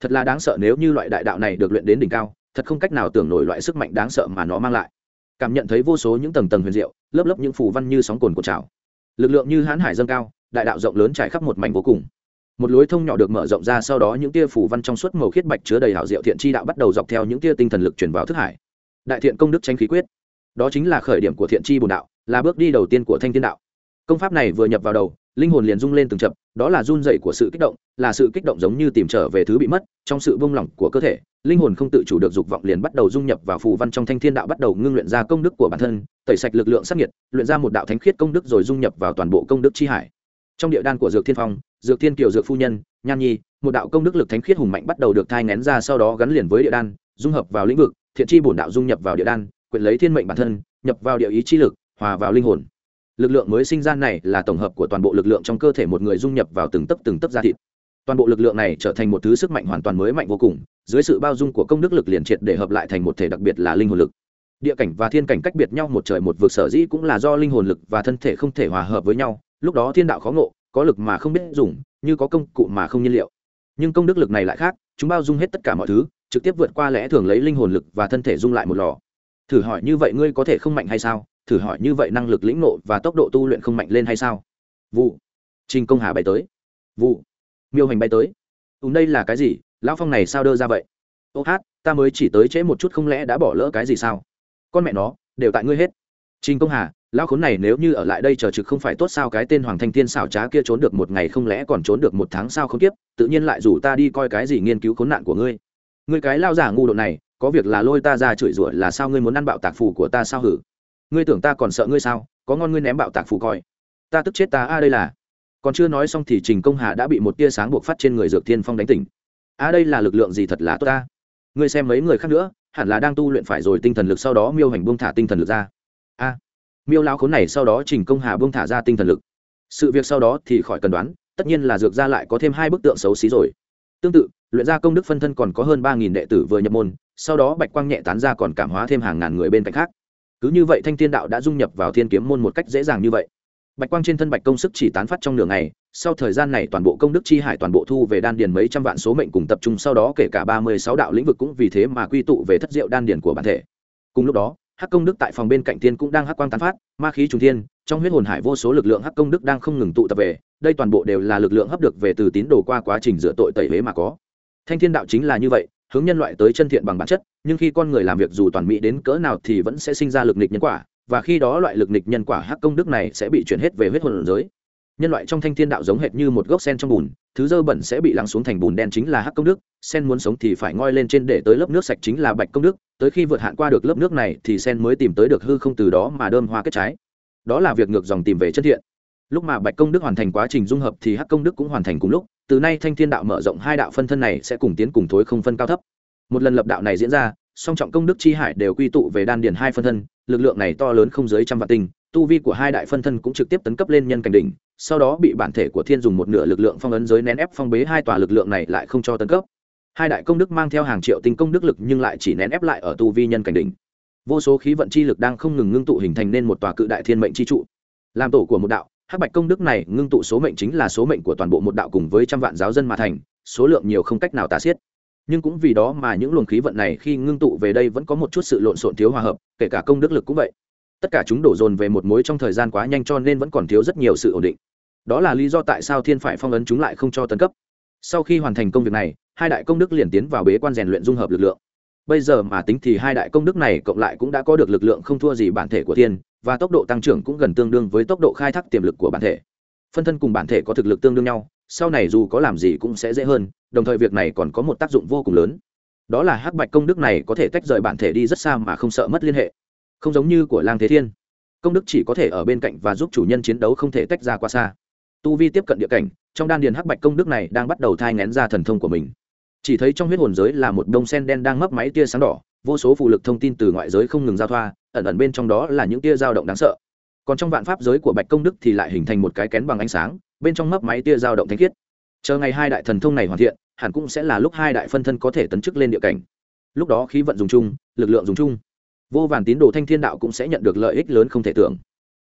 Thật là đáng sợ nếu như loại đại đạo này được luyện đến đỉnh cao, thật không cách nào tưởng nổi loại sức mạnh đáng sợ mà nó mang lại. Cảm nhận thấy vô số những tầng tầng huyền diệu, lớp lớp những phù văn như sóng cồn của trào. Lực lượng như hãn hải dâng cao, đại đạo rộng lớn trải khắp một mảnh vô cùng một lối thông nhỏ được mở rộng ra sau đó những tia phủ văn trong suốt màu khiết bạch chứa đầy hảo diệu thiện chi đạo bắt đầu dọc theo những tia tinh thần lực truyền vào thức hải. Đại thiện công đức tranh khí quyết. Đó chính là khởi điểm của thiện chi bồn đạo, là bước đi đầu tiên của thanh thiên đạo. Công pháp này vừa nhập vào đầu, linh hồn liền rung lên từng chập, đó là run dậy của sự kích động, là sự kích động giống như tìm trở về thứ bị mất, trong sự bông lỏng của cơ thể, linh hồn không tự chủ được dục vọng liền bắt đầu dung nhập vào phù văn trong thanh thiên đạo bắt đầu ngưng luyện ra công đức của bản thân, tẩy sạch lực lượng sắc nhiệt, luyện ra một đạo thánh khiết công đức rồi dung nhập vào toàn bộ công đức chi hải. Trong địa đan của dược thiên phong dược thiên kiều dược phu nhân, nhan nhi, một đạo công đức lực thánh khiết hùng mạnh bắt đầu được thai ngén ra sau đó gắn liền với địa đan, dung hợp vào lĩnh vực, thiện chi bổn đạo dung nhập vào địa đan quyện lấy thiên mệnh bản thân, nhập vào địa ý chi lực, hòa vào linh hồn. Lực lượng mới sinh ra này là tổng hợp của toàn bộ lực lượng trong cơ thể một người dung nhập vào từng tấc từng tấc da thịt. Toàn bộ lực lượng này trở thành một thứ sức mạnh hoàn toàn mới mạnh vô cùng, dưới sự bao dung của công đức lực liền triệt để hợp lại thành một thể đặc biệt là linh hồn lực. Địa cảnh và thiên cảnh cách biệt nhau một trời một vực sở dĩ cũng là do linh hồn lực và thân thể không thể hòa hợp với nhau, lúc đó thiên đạo khó ngộ có lực mà không biết dùng, như có công cụ mà không nhiên liệu. Nhưng công đức lực này lại khác, chúng bao dung hết tất cả mọi thứ, trực tiếp vượt qua lẽ thường lấy linh hồn lực và thân thể dung lại một lò. Thử hỏi như vậy ngươi có thể không mạnh hay sao? Thử hỏi như vậy năng lực lĩnh nộ và tốc độ tu luyện không mạnh lên hay sao? Vụ. Trình công hà bay tới. Vụ. Miêu hành bay tới. Ùn đây là cái gì? Lão phong này sao đơ ra vậy? Ô hát, ta mới chỉ tới trễ một chút không lẽ đã bỏ lỡ cái gì sao? Con mẹ nó, đều tại ngươi hết. Trình công hà lão khốn này nếu như ở lại đây chờ trực không phải tốt sao, cái tên hoàng thanh thiên xảo trá kia trốn được một ngày không lẽ còn trốn được một tháng sao không tiếp tự nhiên lại rủ ta đi coi cái gì nghiên cứu khốn nạn của ngươi. Ngươi cái lao giả ngu độ này, có việc là lôi ta ra chửi rủa là sao, ngươi muốn ăn bạo tạc phủ của ta sao hử? Ngươi tưởng ta còn sợ ngươi sao, có ngon ngươi ném bạo tạc phủ coi. Ta tức chết ta, a, đây là. Còn chưa nói xong thì trình công hà đã bị một tia sáng buộc phát trên người dược thiên phong đánh tỉnh. A, đây là lực lượng gì thật là tốt ta? Ngươi xem mấy người khác nữa, hẳn là đang tu luyện phải rồi tinh thần lực sau đó miêu hành buông thả tinh thần lực ra. A miêu lao khốn này sau đó trình công hà bông thả ra tinh thần lực. Sự việc sau đó thì khỏi cần đoán, tất nhiên là dược ra lại có thêm hai bức tượng xấu xí rồi. Tương tự, luyện ra công đức phân thân còn có hơn ba nghìn đệ tử vừa nhập môn, sau đó bạch quang nhẹ tán ra còn cảm hóa thêm hàng ngàn người bên cạnh khác. Cứ như vậy thanh thiên đạo đã dung nhập vào thiên kiếm môn một cách dễ dàng như vậy. Bạch quang trên thân bạch công sức chỉ tán phát trong nửa ngày, sau thời gian này toàn bộ công đức chi hải toàn bộ thu về đan điền mấy trăm vạn số mệnh cùng tập trung, sau đó kể cả ba mươi sáu đạo lĩnh vực cũng vì thế mà quy tụ về thất diệu đan điền của bản thể. Cùng lúc đó hắc công đức tại phòng bên cạnh tiên cũng đang hắc quang tán phát, ma khí trùng thiên, trong huyết hồn hải vô số lực lượng hắc công đức đang không ngừng tụ tập về, đây toàn bộ đều là lực lượng hấp được về từ tín đồ qua quá trình dựa tội tẩy huế mà có. Thanh thiên đạo chính là như vậy, hướng nhân loại tới chân thiện bằng bản chất, nhưng khi con người làm việc dù toàn mỹ đến cỡ nào thì vẫn sẽ sinh ra lực nịch nhân quả, và khi đó loại lực nịch nhân quả hắc công đức này sẽ bị chuyển hết về huyết hồn giới. Nhân loại trong thanh thiên đạo giống hệt như một gốc sen trong bùn thứ dơ bẩn sẽ bị lắng xuống thành bùn đen chính là hắc công đức, sen muốn sống thì phải ngoi lên trên để tới lớp nước sạch chính là bạch công đức, tới khi vượt hạn qua được lớp nước này thì sen mới tìm tới được hư không từ đó mà đơm hoa kết trái. Đó là việc ngược dòng tìm về chất thiện. Lúc mà bạch công đức hoàn thành quá trình dung hợp thì hắc công đức cũng hoàn thành cùng lúc, từ nay thanh thiên đạo mở rộng hai đạo phân thân này sẽ cùng tiến cùng thối không phân cao thấp. Một lần lập đạo này diễn ra, song trọng công đức chi hải đều quy tụ về đan điền hai phân thân, lực lượng này to lớn không dưới trăm vạn tinh tu vi của hai đại phân thân cũng trực tiếp tấn cấp lên nhân cảnh đỉnh, sau đó bị bản thể của thiên dùng một nửa lực lượng phong ấn giới nén ép phong bế hai tòa lực lượng này lại không cho tấn cấp. Hai đại công đức mang theo hàng triệu tinh công đức lực nhưng lại chỉ nén ép lại ở tu vi nhân cảnh đỉnh. Vô số khí vận chi lực đang không ngừng ngưng tụ hình thành nên một tòa cự đại thiên mệnh chi trụ. Làm tổ của một đạo, hắc bạch công đức này ngưng tụ số mệnh chính là số mệnh của toàn bộ một đạo cùng với trăm vạn giáo dân mà thành, số lượng nhiều không cách nào tả xiết. Nhưng cũng vì đó mà những luồng khí vận này khi ngưng tụ về đây vẫn có một chút sự lộn xộn thiếu hòa hợp, kể cả công đức lực cũng vậy tất cả chúng đổ dồn về một mối trong thời gian quá nhanh cho nên vẫn còn thiếu rất nhiều sự ổn định. Đó là lý do tại sao thiên phải phong ấn chúng lại không cho tấn cấp. Sau khi hoàn thành công việc này, hai đại công đức liền tiến vào bế quan rèn luyện dung hợp lực lượng. Bây giờ mà tính thì hai đại công đức này cộng lại cũng đã có được lực lượng không thua gì bản thể của thiên và tốc độ tăng trưởng cũng gần tương đương với tốc độ khai thác tiềm lực của bản thể. Phân thân cùng bản thể có thực lực tương đương nhau, sau này dù có làm gì cũng sẽ dễ hơn, đồng thời việc này còn có một tác dụng vô cùng lớn. Đó là hắc bạch công đức này có thể tách rời bản thể đi rất xa mà không sợ mất liên hệ không giống như của lang thế thiên. Công đức chỉ có thể ở bên cạnh và giúp chủ nhân chiến đấu không thể tách ra quá xa. Tu vi tiếp cận địa cảnh, trong đan điền hắc bạch công đức này đang bắt đầu thai ngén ra thần thông của mình. Chỉ thấy trong huyết hồn giới là một đông sen đen đang mấp máy tia sáng đỏ, vô số phụ lực thông tin từ ngoại giới không ngừng giao thoa, ẩn ẩn bên trong đó là những tia dao động đáng sợ. Còn trong vạn pháp giới của bạch công đức thì lại hình thành một cái kén bằng ánh sáng, bên trong mấp máy tia dao động thanh khiết. Chờ ngày hai đại thần thông này hoàn thiện, hẳn cũng sẽ là lúc hai đại phân thân có thể tấn chức lên địa cảnh. Lúc đó khí vận dùng chung, lực lượng dùng chung vô vàn tín đồ thanh thiên đạo cũng sẽ nhận được lợi ích lớn không thể tưởng.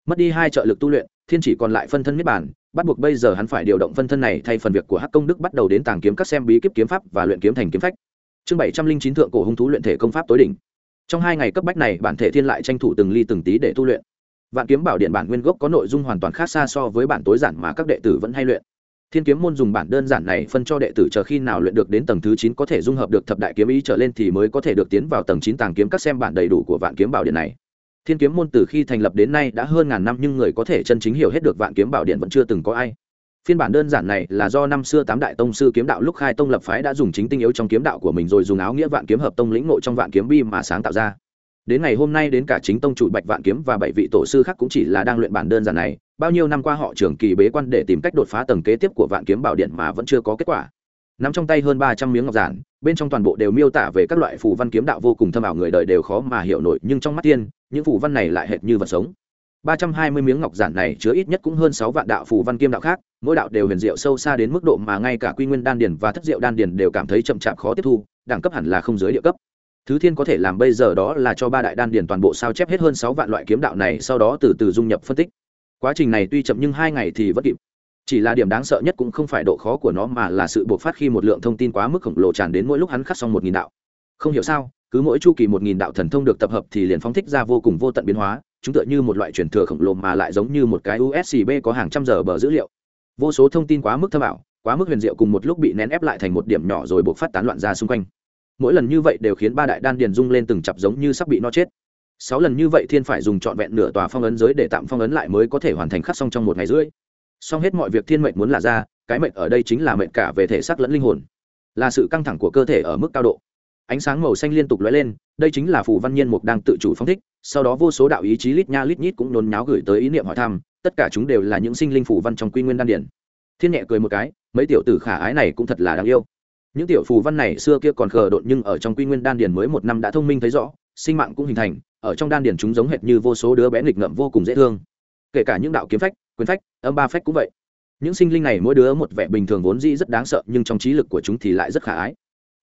Mất đi hai trợ lực tu luyện, thiên chỉ còn lại phân thân miết bản bắt buộc bây giờ hắn phải điều động phân thân này thay phần việc của hắc công đức bắt đầu đến tàng kiếm các xem bí kíp kiếm pháp và luyện kiếm thành kiếm phách. Chương bảy trăm linh chín thượng cổ hung thú luyện thể công pháp tối đỉnh. Trong hai ngày cấp bách này, bản thể thiên lại tranh thủ từng ly từng tí để tu luyện. Vạn kiếm bảo điện bản nguyên gốc có nội dung hoàn toàn khác xa so với bản tối giản mà các đệ tử vẫn hay luyện thiên kiếm môn dùng bản đơn giản này phân cho đệ tử chờ khi nào luyện được đến tầng thứ chín có thể dung hợp được thập đại kiếm ý trở lên thì mới có thể được tiến vào tầng chín tàng kiếm các xem bản đầy đủ của vạn kiếm bảo điện này. Thiên kiếm môn từ khi thành lập đến nay đã hơn ngàn năm nhưng người có thể chân chính hiểu hết được vạn kiếm bảo điện vẫn chưa từng có ai. Phiên bản đơn giản này là do năm xưa tám đại tông sư kiếm đạo lúc khai tông lập phái đã dùng chính tinh yếu trong kiếm đạo của mình rồi dùng áo nghĩa vạn kiếm hợp tông lĩnh ngộ trong vạn kiếm bi mà sáng tạo ra. Đến ngày hôm nay đến cả chính tông chủ bạch vạn kiếm và bảy vị tổ sư khác cũng chỉ là đang luyện bản đơn giản này bao nhiêu năm qua họ trường kỳ bế quan để tìm cách đột phá tầng kế tiếp của vạn kiếm bảo điện mà vẫn chưa có kết quả. Nắm trong tay hơn ba trăm miếng ngọc giản, bên trong toàn bộ đều miêu tả về các loại phù văn kiếm đạo vô cùng thâm ảo, người đời đều khó mà hiểu nổi, nhưng trong mắt tiên, những phù văn này lại hệt như vật sống. Ba trăm hai mươi miếng ngọc giản này chứa ít nhất cũng hơn sáu vạn đạo phù văn kiếm đạo khác, mỗi đạo đều huyền diệu sâu xa đến mức độ mà ngay cả quy nguyên đan điền và thất diệu đan điền đều cảm thấy chậm chạp khó tiếp thu, đẳng cấp hẳn là không dưới địa cấp. Thứ thiên có thể làm bây giờ đó là cho ba đại đan điền toàn bộ sao chép hết hơn sáu vạn loại kiếm đạo này, sau đó từ từ dung nhập phân tích quá trình này tuy chậm nhưng hai ngày thì vẫn kịp. Chỉ là điểm đáng sợ nhất cũng không phải độ khó của nó mà là sự buộc phát khi một lượng thông tin quá mức khổng lồ tràn đến mỗi lúc hắn khắc xong một nghìn đạo. Không hiểu sao, cứ mỗi chu kỳ một nghìn đạo thần thông được tập hợp thì liền phóng thích ra vô cùng vô tận biến hóa, chúng tựa như một loại truyền thừa khổng lồ mà lại giống như một cái usb có hàng trăm giờ bờ dữ liệu. Vô số thông tin quá mức thâm ảo, quá mức huyền diệu cùng một lúc bị nén ép lại thành một điểm nhỏ rồi buộc phát tán loạn ra xung quanh. Mỗi lần như vậy đều khiến ba đại đan điền rung lên từng chập giống như sắp bị no chết sáu lần như vậy thiên phải dùng trọn vẹn nửa tòa phong ấn giới để tạm phong ấn lại mới có thể hoàn thành khắc xong trong một ngày rưỡi. Xong hết mọi việc thiên mệnh muốn là ra, cái mệnh ở đây chính là mệnh cả về thể xác lẫn linh hồn. Là sự căng thẳng của cơ thể ở mức cao độ. Ánh sáng màu xanh liên tục lóe lên, đây chính là phù văn nhiên mục đang tự chủ phong thích, sau đó vô số đạo ý chí lít nha lít nhít cũng nôn nháo gửi tới ý niệm hỏi thăm, tất cả chúng đều là những sinh linh phù văn trong quy nguyên đan điển. Thiên nhẹ cười một cái, mấy tiểu tử khả ái này cũng thật là đáng yêu những tiểu phù văn này xưa kia còn khờ độn nhưng ở trong quy nguyên đan điển mới một năm đã thông minh thấy rõ, sinh mạng cũng hình thành, ở trong đan điển chúng giống hệt như vô số đứa bé nghịch ngợm vô cùng dễ thương. Kể cả những đạo kiếm phách, quyền phách, âm ba phách cũng vậy. Những sinh linh này mỗi đứa một vẻ bình thường vốn dĩ rất đáng sợ, nhưng trong trí lực của chúng thì lại rất khả ái.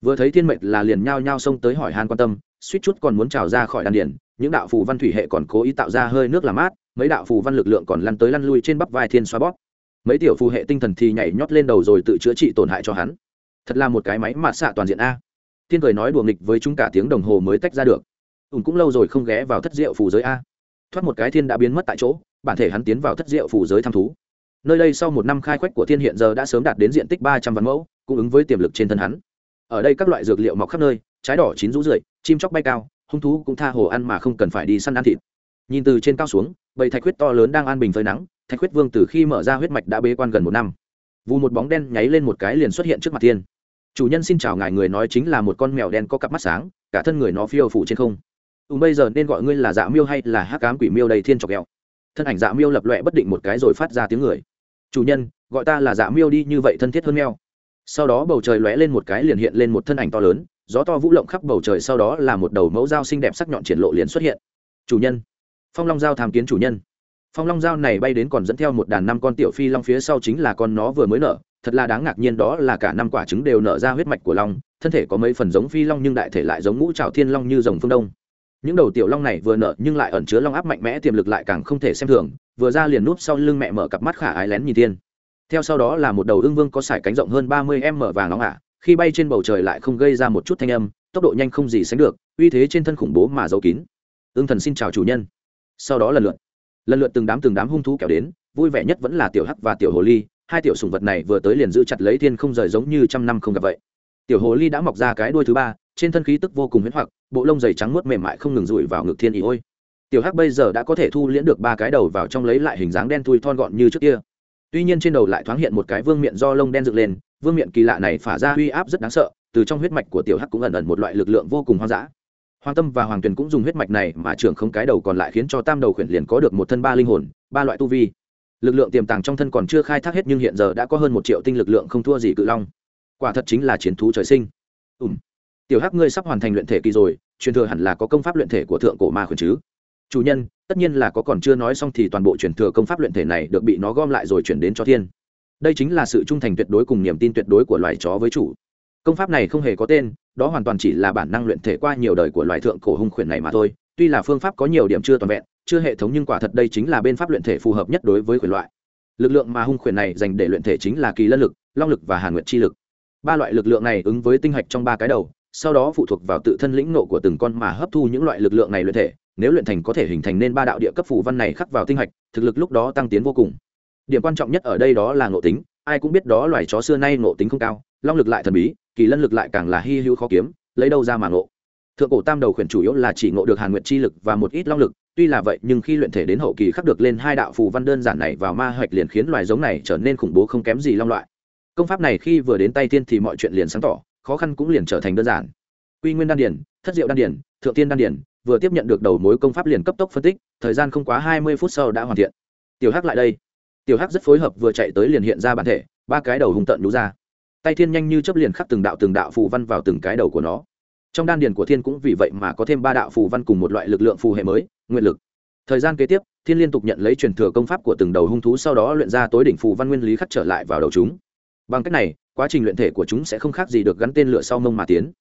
Vừa thấy thiên mệnh là liền nhao nhao xông tới hỏi han quan tâm, suýt chút còn muốn trào ra khỏi đan điển những đạo phù văn thủy hệ còn cố ý tạo ra hơi nước làm mát, mấy đạo phù văn lực lượng còn lăn tới lăn lui trên bắp vai thiên xoa bóp. Mấy tiểu phù hệ tinh thần thì nhảy nhót lên đầu rồi tự chữa trị tổn hại cho hắn thật là một cái máy mạt xạ toàn diện a. Thiên cười nói đùa nghịch với chúng cả tiếng đồng hồ mới tách ra được. Ùn cũng lâu rồi không ghé vào thất diệu phù giới a. Thoát một cái thiên đã biến mất tại chỗ, bản thể hắn tiến vào thất diệu phù giới thăm thú. Nơi đây sau một năm khai quách của thiên hiện giờ đã sớm đạt đến diện tích ba trăm vạn mẫu, cung ứng với tiềm lực trên thân hắn. Ở đây các loại dược liệu mọc khắp nơi, trái đỏ chín rũ rượi, chim chóc bay cao, hung thú cũng tha hồ ăn mà không cần phải đi săn ăn thịt. Nhìn từ trên cao xuống, bầy thạch huyết to lớn đang an bình phơi nắng, thạch huyết vương từ khi mở ra huyết mạch đã bế quan gần một năm. Vù một bóng đen nháy lên một cái liền xuất hiện trước mặt thiên chủ nhân xin chào ngài người nói chính là một con mèo đen có cặp mắt sáng cả thân người nó phiêu phủ trên không. Ừ, bây giờ nên gọi ngươi là dạ miêu hay là hắc cám quỷ miêu đầy thiên trọc ghẹo thân ảnh dạ miêu lập loẹ bất định một cái rồi phát ra tiếng người. Chủ nhân gọi ta là dạ miêu đi như vậy thân thiết hơn mèo. Sau đó bầu trời lóe lên một cái liền hiện lên một thân ảnh to lớn gió to vũ lộng khắp bầu trời sau đó là một đầu mẫu dao xinh đẹp sắc nhọn triển lộ liền xuất hiện. Chủ nhân phong long dao tham kiến chủ nhân. Phong long dao này bay đến còn dẫn theo một đàn năm con tiểu phi long phía sau chính là con nó vừa mới nở thật là đáng ngạc nhiên đó là cả năm quả trứng đều nở ra huyết mạch của long, thân thể có mấy phần giống phi long nhưng đại thể lại giống ngũ trào thiên long như dòng phương đông. Những đầu tiểu long này vừa nở nhưng lại ẩn chứa long áp mạnh mẽ tiềm lực lại càng không thể xem thường, vừa ra liền núp sau lưng mẹ mở cặp mắt khả ái lén nhìn tiên theo sau đó là một đầu ưng vương có sải cánh rộng hơn ba mươi m vàng nóng ả khi bay trên bầu trời lại không gây ra một chút thanh âm, tốc độ nhanh không gì sánh được, uy thế trên thân khủng bố mà giấu kín. Ưng thần xin chào chủ nhân. Sau đó lần lượt lần lượt từng đám từng đám hung thú kéo đến, vui vẻ nhất vẫn là tiểu hắc và tiểu hồ ly hai tiểu sùng vật này vừa tới liền giữ chặt lấy thiên không rời giống như trăm năm không gặp vậy. Tiểu hồ ly đã mọc ra cái đuôi thứ ba, trên thân khí tức vô cùng huyễn hoặc, bộ lông dày trắng muốt mềm mại không ngừng rụi vào ngực thiên ý ôi. Tiểu hắc bây giờ đã có thể thu liễn được ba cái đầu vào trong lấy lại hình dáng đen thui thon gọn như trước kia. Tuy nhiên trên đầu lại thoáng hiện một cái vương miện do lông đen dựng lên, vương miện kỳ lạ này phả ra uy áp rất đáng sợ, từ trong huyết mạch của tiểu hắc cũng ẩn ẩn một loại lực lượng vô cùng hoang dã. Hoàng tâm và hoàng tuyền cũng dùng huyết mạch này mà trưởng không cái đầu còn lại khiến cho tam đầu khuyển liền có được một thân ba linh hồn, ba loại tu vi lực lượng tiềm tàng trong thân còn chưa khai thác hết nhưng hiện giờ đã có hơn một triệu tinh lực lượng không thua gì cự long. Quả thật chính là chiến thú trời sinh. Ùm tiểu hắc, ngươi sắp hoàn thành luyện thể kỳ rồi, truyền thừa hẳn là có công pháp luyện thể của thượng cổ ma khuyển chứ? Chủ nhân, tất nhiên là có còn chưa nói xong thì toàn bộ truyền thừa công pháp luyện thể này được bị nó gom lại rồi chuyển đến cho thiên. Đây chính là sự trung thành tuyệt đối cùng niềm tin tuyệt đối của loài chó với chủ. Công pháp này không hề có tên, đó hoàn toàn chỉ là bản năng luyện thể qua nhiều đời của loài thượng cổ hung khuyển này mà thôi. Tuy là phương pháp có nhiều điểm chưa toàn vẹn chưa hệ thống nhưng quả thật đây chính là bên pháp luyện thể phù hợp nhất đối với khuyển loại. Lực lượng mà hung khuyển này dành để luyện thể chính là kỳ lân lực, long lực và hàn nguyện chi lực. Ba loại lực lượng này ứng với tinh hạch trong ba cái đầu, sau đó phụ thuộc vào tự thân lĩnh nộ của từng con mà hấp thu những loại lực lượng này luyện thể. Nếu luyện thành có thể hình thành nên ba đạo địa cấp phù văn này khắc vào tinh hạch, thực lực lúc đó tăng tiến vô cùng. Điểm quan trọng nhất ở đây đó là ngộ tính, ai cũng biết đó loài chó xưa nay ngộ tính không cao, long lực lại thần bí, kỳ lân lực lại càng là hy hữu khó kiếm, lấy đâu ra mà ngộ. Thượng cổ tam đầu khuyển chủ yếu là chỉ ngộ được hàn nguyện chi lực và một ít long lực tuy là vậy, nhưng khi luyện thể đến hậu kỳ khắc được lên hai đạo phù văn đơn giản này vào ma hạch liền khiến loài giống này trở nên khủng bố không kém gì long loại. Công pháp này khi vừa đến tay tiên thì mọi chuyện liền sáng tỏ, khó khăn cũng liền trở thành đơn giản. Quy nguyên đan điển, thất diệu đan điển, thượng tiên đan điển, vừa tiếp nhận được đầu mối công pháp liền cấp tốc phân tích, thời gian không quá hai mươi phút sau đã hoàn thiện. Tiểu hắc lại đây. Tiểu hắc rất phối hợp vừa chạy tới liền hiện ra bản thể, ba cái đầu hung tận nhú ra. Tay thiên nhanh như chấp liền khắc từng đạo từng đạo phù văn vào từng cái đầu của nó. Trong đan điền của thiên cũng vì vậy mà có thêm ba đạo phù văn cùng một loại lực lượng phù hệ mới nguyện lực. Thời gian kế tiếp, thiên liên tục nhận lấy truyền thừa công pháp của từng đầu hung thú, sau đó luyện ra tối đỉnh phù văn nguyên lý khắc trở lại vào đầu chúng. Bằng cách này, quá trình luyện thể của chúng sẽ không khác gì được gắn tên lửa sau mông mà tiến.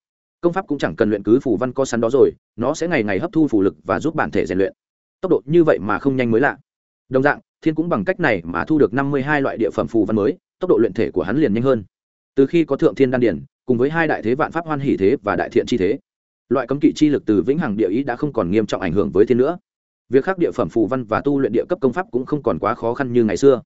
Công pháp cũng chẳng cần luyện cứ phù văn co sắn đó rồi, nó sẽ ngày ngày hấp thu phù lực và giúp bản thể rèn luyện. Tốc độ như vậy mà không nhanh mới lạ. Đồng dạng, thiên cũng bằng cách này mà thu được năm mươi hai loại địa phẩm phù văn mới, tốc độ luyện thể của hắn liền nhanh hơn. Từ khi có thượng thiên đan điển cùng với hai đại thế vạn pháp hoan hỷ thế và đại thiện chi thế loại cấm kỵ chi lực từ vĩnh hằng địa ý đã không còn nghiêm trọng ảnh hưởng với thiên nữa. Việc khắc địa phẩm phù văn và tu luyện địa cấp công pháp cũng không còn quá khó khăn như ngày xưa.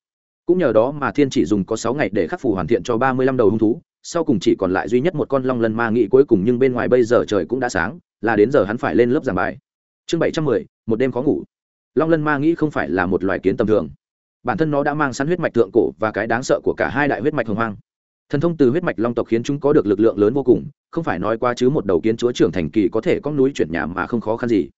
Cũng nhờ đó mà thiên chỉ dùng có sáu ngày để khắc phù hoàn thiện cho ba mươi lăm đầu hung thú, sau cùng chỉ còn lại duy nhất một con long lân ma nghị cuối cùng nhưng bên ngoài bây giờ trời cũng đã sáng, là đến giờ hắn phải lên lớp giảng bài. Chương bảy trăm mười, một đêm khó ngủ. Long lân ma nghĩ không phải là một loài kiến tầm thường. Bản thân nó đã mang sẵn huyết mạch thượng cổ và cái đáng sợ của cả hai đại huyết mạch hồng hoang thần thông từ huyết mạch long tộc khiến chúng có được lực lượng lớn vô cùng, không phải nói qua chứ một đầu kiến chúa trưởng thành kỳ có thể có núi chuyển nhà mà không khó khăn gì.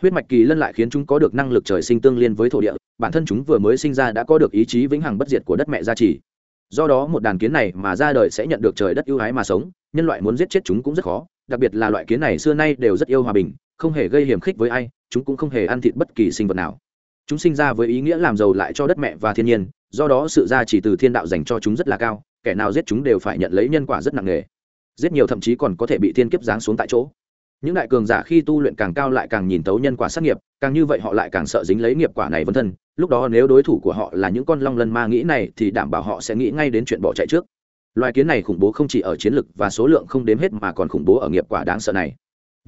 Huyết mạch kỳ lân lại khiến chúng có được năng lực trời sinh tương liên với thổ địa, bản thân chúng vừa mới sinh ra đã có được ý chí vĩnh hằng bất diệt của đất mẹ gia trì. Do đó một đàn kiến này mà ra đời sẽ nhận được trời đất ưu ái mà sống, nhân loại muốn giết chết chúng cũng rất khó, đặc biệt là loại kiến này xưa nay đều rất yêu hòa bình, không hề gây hiểm khích với ai, chúng cũng không hề ăn thịt bất kỳ sinh vật nào. Chúng sinh ra với ý nghĩa làm giàu lại cho đất mẹ và thiên nhiên, do đó sự gia trì từ thiên đạo dành cho chúng rất là cao kẻ nào giết chúng đều phải nhận lấy nhân quả rất nặng nề. Giết nhiều thậm chí còn có thể bị thiên kiếp giáng xuống tại chỗ. Những đại cường giả khi tu luyện càng cao lại càng nhìn tấu nhân quả sát nghiệp, càng như vậy họ lại càng sợ dính lấy nghiệp quả này vân thân. Lúc đó nếu đối thủ của họ là những con long lân ma nghĩ này thì đảm bảo họ sẽ nghĩ ngay đến chuyện bỏ chạy trước. Loài kiến này khủng bố không chỉ ở chiến lực và số lượng không đếm hết mà còn khủng bố ở nghiệp quả đáng sợ này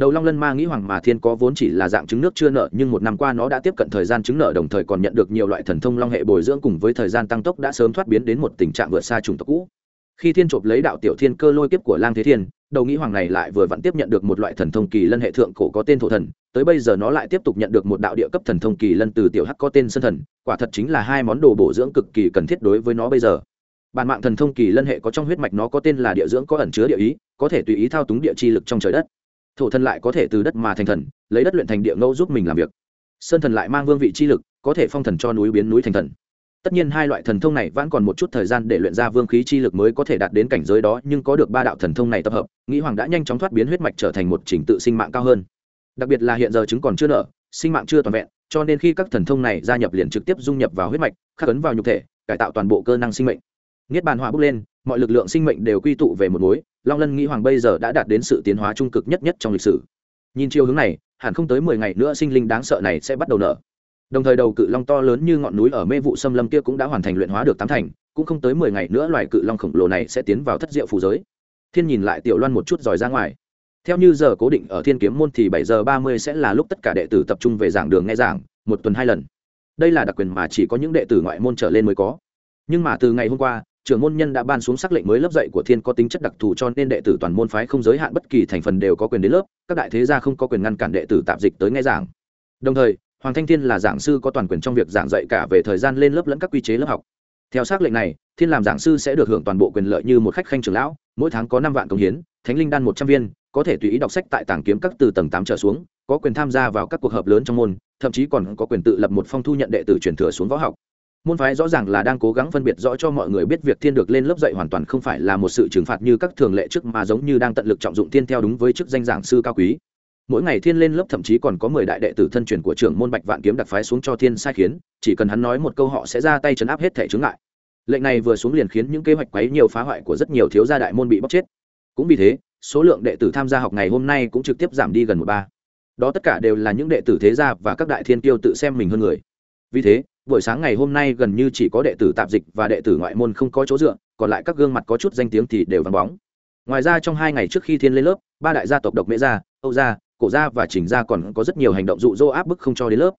đầu long lân ma nghĩ hoàng mà thiên có vốn chỉ là dạng trứng nước chưa nợ, nhưng một năm qua nó đã tiếp cận thời gian trứng nợ, đồng thời còn nhận được nhiều loại thần thông long hệ bồi dưỡng cùng với thời gian tăng tốc đã sớm thoát biến đến một tình trạng vượt xa trùng tộc cũ. Khi thiên chộp lấy đạo tiểu thiên cơ lôi kiếp của lang thế thiên, đầu nghĩ hoàng này lại vừa vặn tiếp nhận được một loại thần thông kỳ lân hệ thượng cổ có tên thổ thần, tới bây giờ nó lại tiếp tục nhận được một đạo địa cấp thần thông kỳ lân từ tiểu hắc có tên sơn thần, quả thật chính là hai món đồ bổ dưỡng cực kỳ cần thiết đối với nó bây giờ. Bản mạng thần thông kỳ lân hệ có trong huyết mạch nó có tên là địa dưỡng có ẩn chứa địa ý, có thể tùy ý thao túng địa chi lực trong trời đất thổ thần lại có thể từ đất mà thành thần, lấy đất luyện thành địa ngẫu giúp mình làm việc. Sơn thần lại mang vương vị chi lực, có thể phong thần cho núi biến núi thành thần. Tất nhiên hai loại thần thông này vẫn còn một chút thời gian để luyện ra vương khí chi lực mới có thể đạt đến cảnh giới đó, nhưng có được ba đạo thần thông này tập hợp nghĩ hoàng đã nhanh chóng thoát biến huyết mạch trở thành một trình tự sinh mạng cao hơn. Đặc biệt là hiện giờ chứng còn chưa nở sinh mạng chưa toàn vẹn, cho nên khi các thần thông này gia nhập liền trực tiếp dung nhập vào huyết mạch, khắc ấn vào nhục thể, cải tạo toàn bộ cơ năng sinh mệnh. Niết bàn hỏa bốc lên, mọi lực lượng sinh mệnh đều quy tụ về một mối long lân nghĩ hoàng bây giờ đã đạt đến sự tiến hóa trung cực nhất nhất trong lịch sử. Nhìn chiều hướng này, hẳn không tới mười ngày nữa sinh linh đáng sợ này sẽ bắt đầu nở. Đồng thời đầu cự long to lớn như ngọn núi ở mê vụ xâm lâm kia cũng đã hoàn thành luyện hóa được tám thành, cũng không tới mười ngày nữa loài cự long khổng lồ này sẽ tiến vào thất diệu phù giới. Thiên nhìn lại tiểu loan một chút giỏi ra ngoài. Theo như giờ cố định ở thiên kiếm môn thì bảy giờ ba mươi sẽ là lúc tất cả đệ tử tập trung về giảng đường nghe giảng, một tuần hai lần. Đây là đặc quyền mà chỉ có những đệ tử ngoại môn trở lên mới có. Nhưng mà từ ngày hôm qua trưởng môn nhân đã ban xuống sắc lệnh mới lớp dạy của thiên có tính chất đặc thù cho nên đệ tử toàn môn phái không giới hạn bất kỳ thành phần đều có quyền đến lớp, các đại thế gia không có quyền ngăn cản đệ tử tạp dịch tới nghe giảng. Đồng thời, hoàng thanh thiên là giảng sư có toàn quyền trong việc giảng dạy cả về thời gian lên lớp lẫn các quy chế lớp học. Theo xác lệnh này, thiên làm giảng sư sẽ được hưởng toàn bộ quyền lợi như một khách khanh trưởng lão, mỗi tháng có năm vạn công hiến, thánh linh đan một trăm viên, có thể tùy ý đọc sách tại tảng kiếm các từ tầng tám trở xuống, có quyền tham gia vào các cuộc họp lớn trong môn, thậm chí còn có quyền tự lập một phong thu nhận đệ tử truyền thừa xuống võ học môn phái rõ ràng là đang cố gắng phân biệt rõ cho mọi người biết việc thiên được lên lớp dạy hoàn toàn không phải là một sự trừng phạt như các thường lệ trước mà giống như đang tận lực trọng dụng thiên theo đúng với chức danh giảng sư cao quý. Mỗi ngày thiên lên lớp thậm chí còn có mười đại đệ tử thân truyền của trưởng môn bạch vạn kiếm đặc phái xuống cho thiên sai khiến, chỉ cần hắn nói một câu họ sẽ ra tay chấn áp hết thể chướng ngại. Lệnh này vừa xuống liền khiến những kế hoạch quấy nhiều phá hoại của rất nhiều thiếu gia đại môn bị bóc chết. Cũng vì thế, số lượng đệ tử tham gia học ngày hôm nay cũng trực tiếp giảm đi gần một ba. Đó tất cả đều là những đệ tử thế gia và các đại thiên kiêu tự xem mình hơn người. Vì thế buổi sáng ngày hôm nay gần như chỉ có đệ tử tạp dịch và đệ tử ngoại môn không có chỗ dựa, còn lại các gương mặt có chút danh tiếng thì đều vắng bóng. Ngoài ra trong hai ngày trước khi thiên lên lớp, ba đại gia tộc độc mễ gia, âu gia, cổ gia và trình gia còn có rất nhiều hành động dụ dỗ áp bức không cho đến lớp.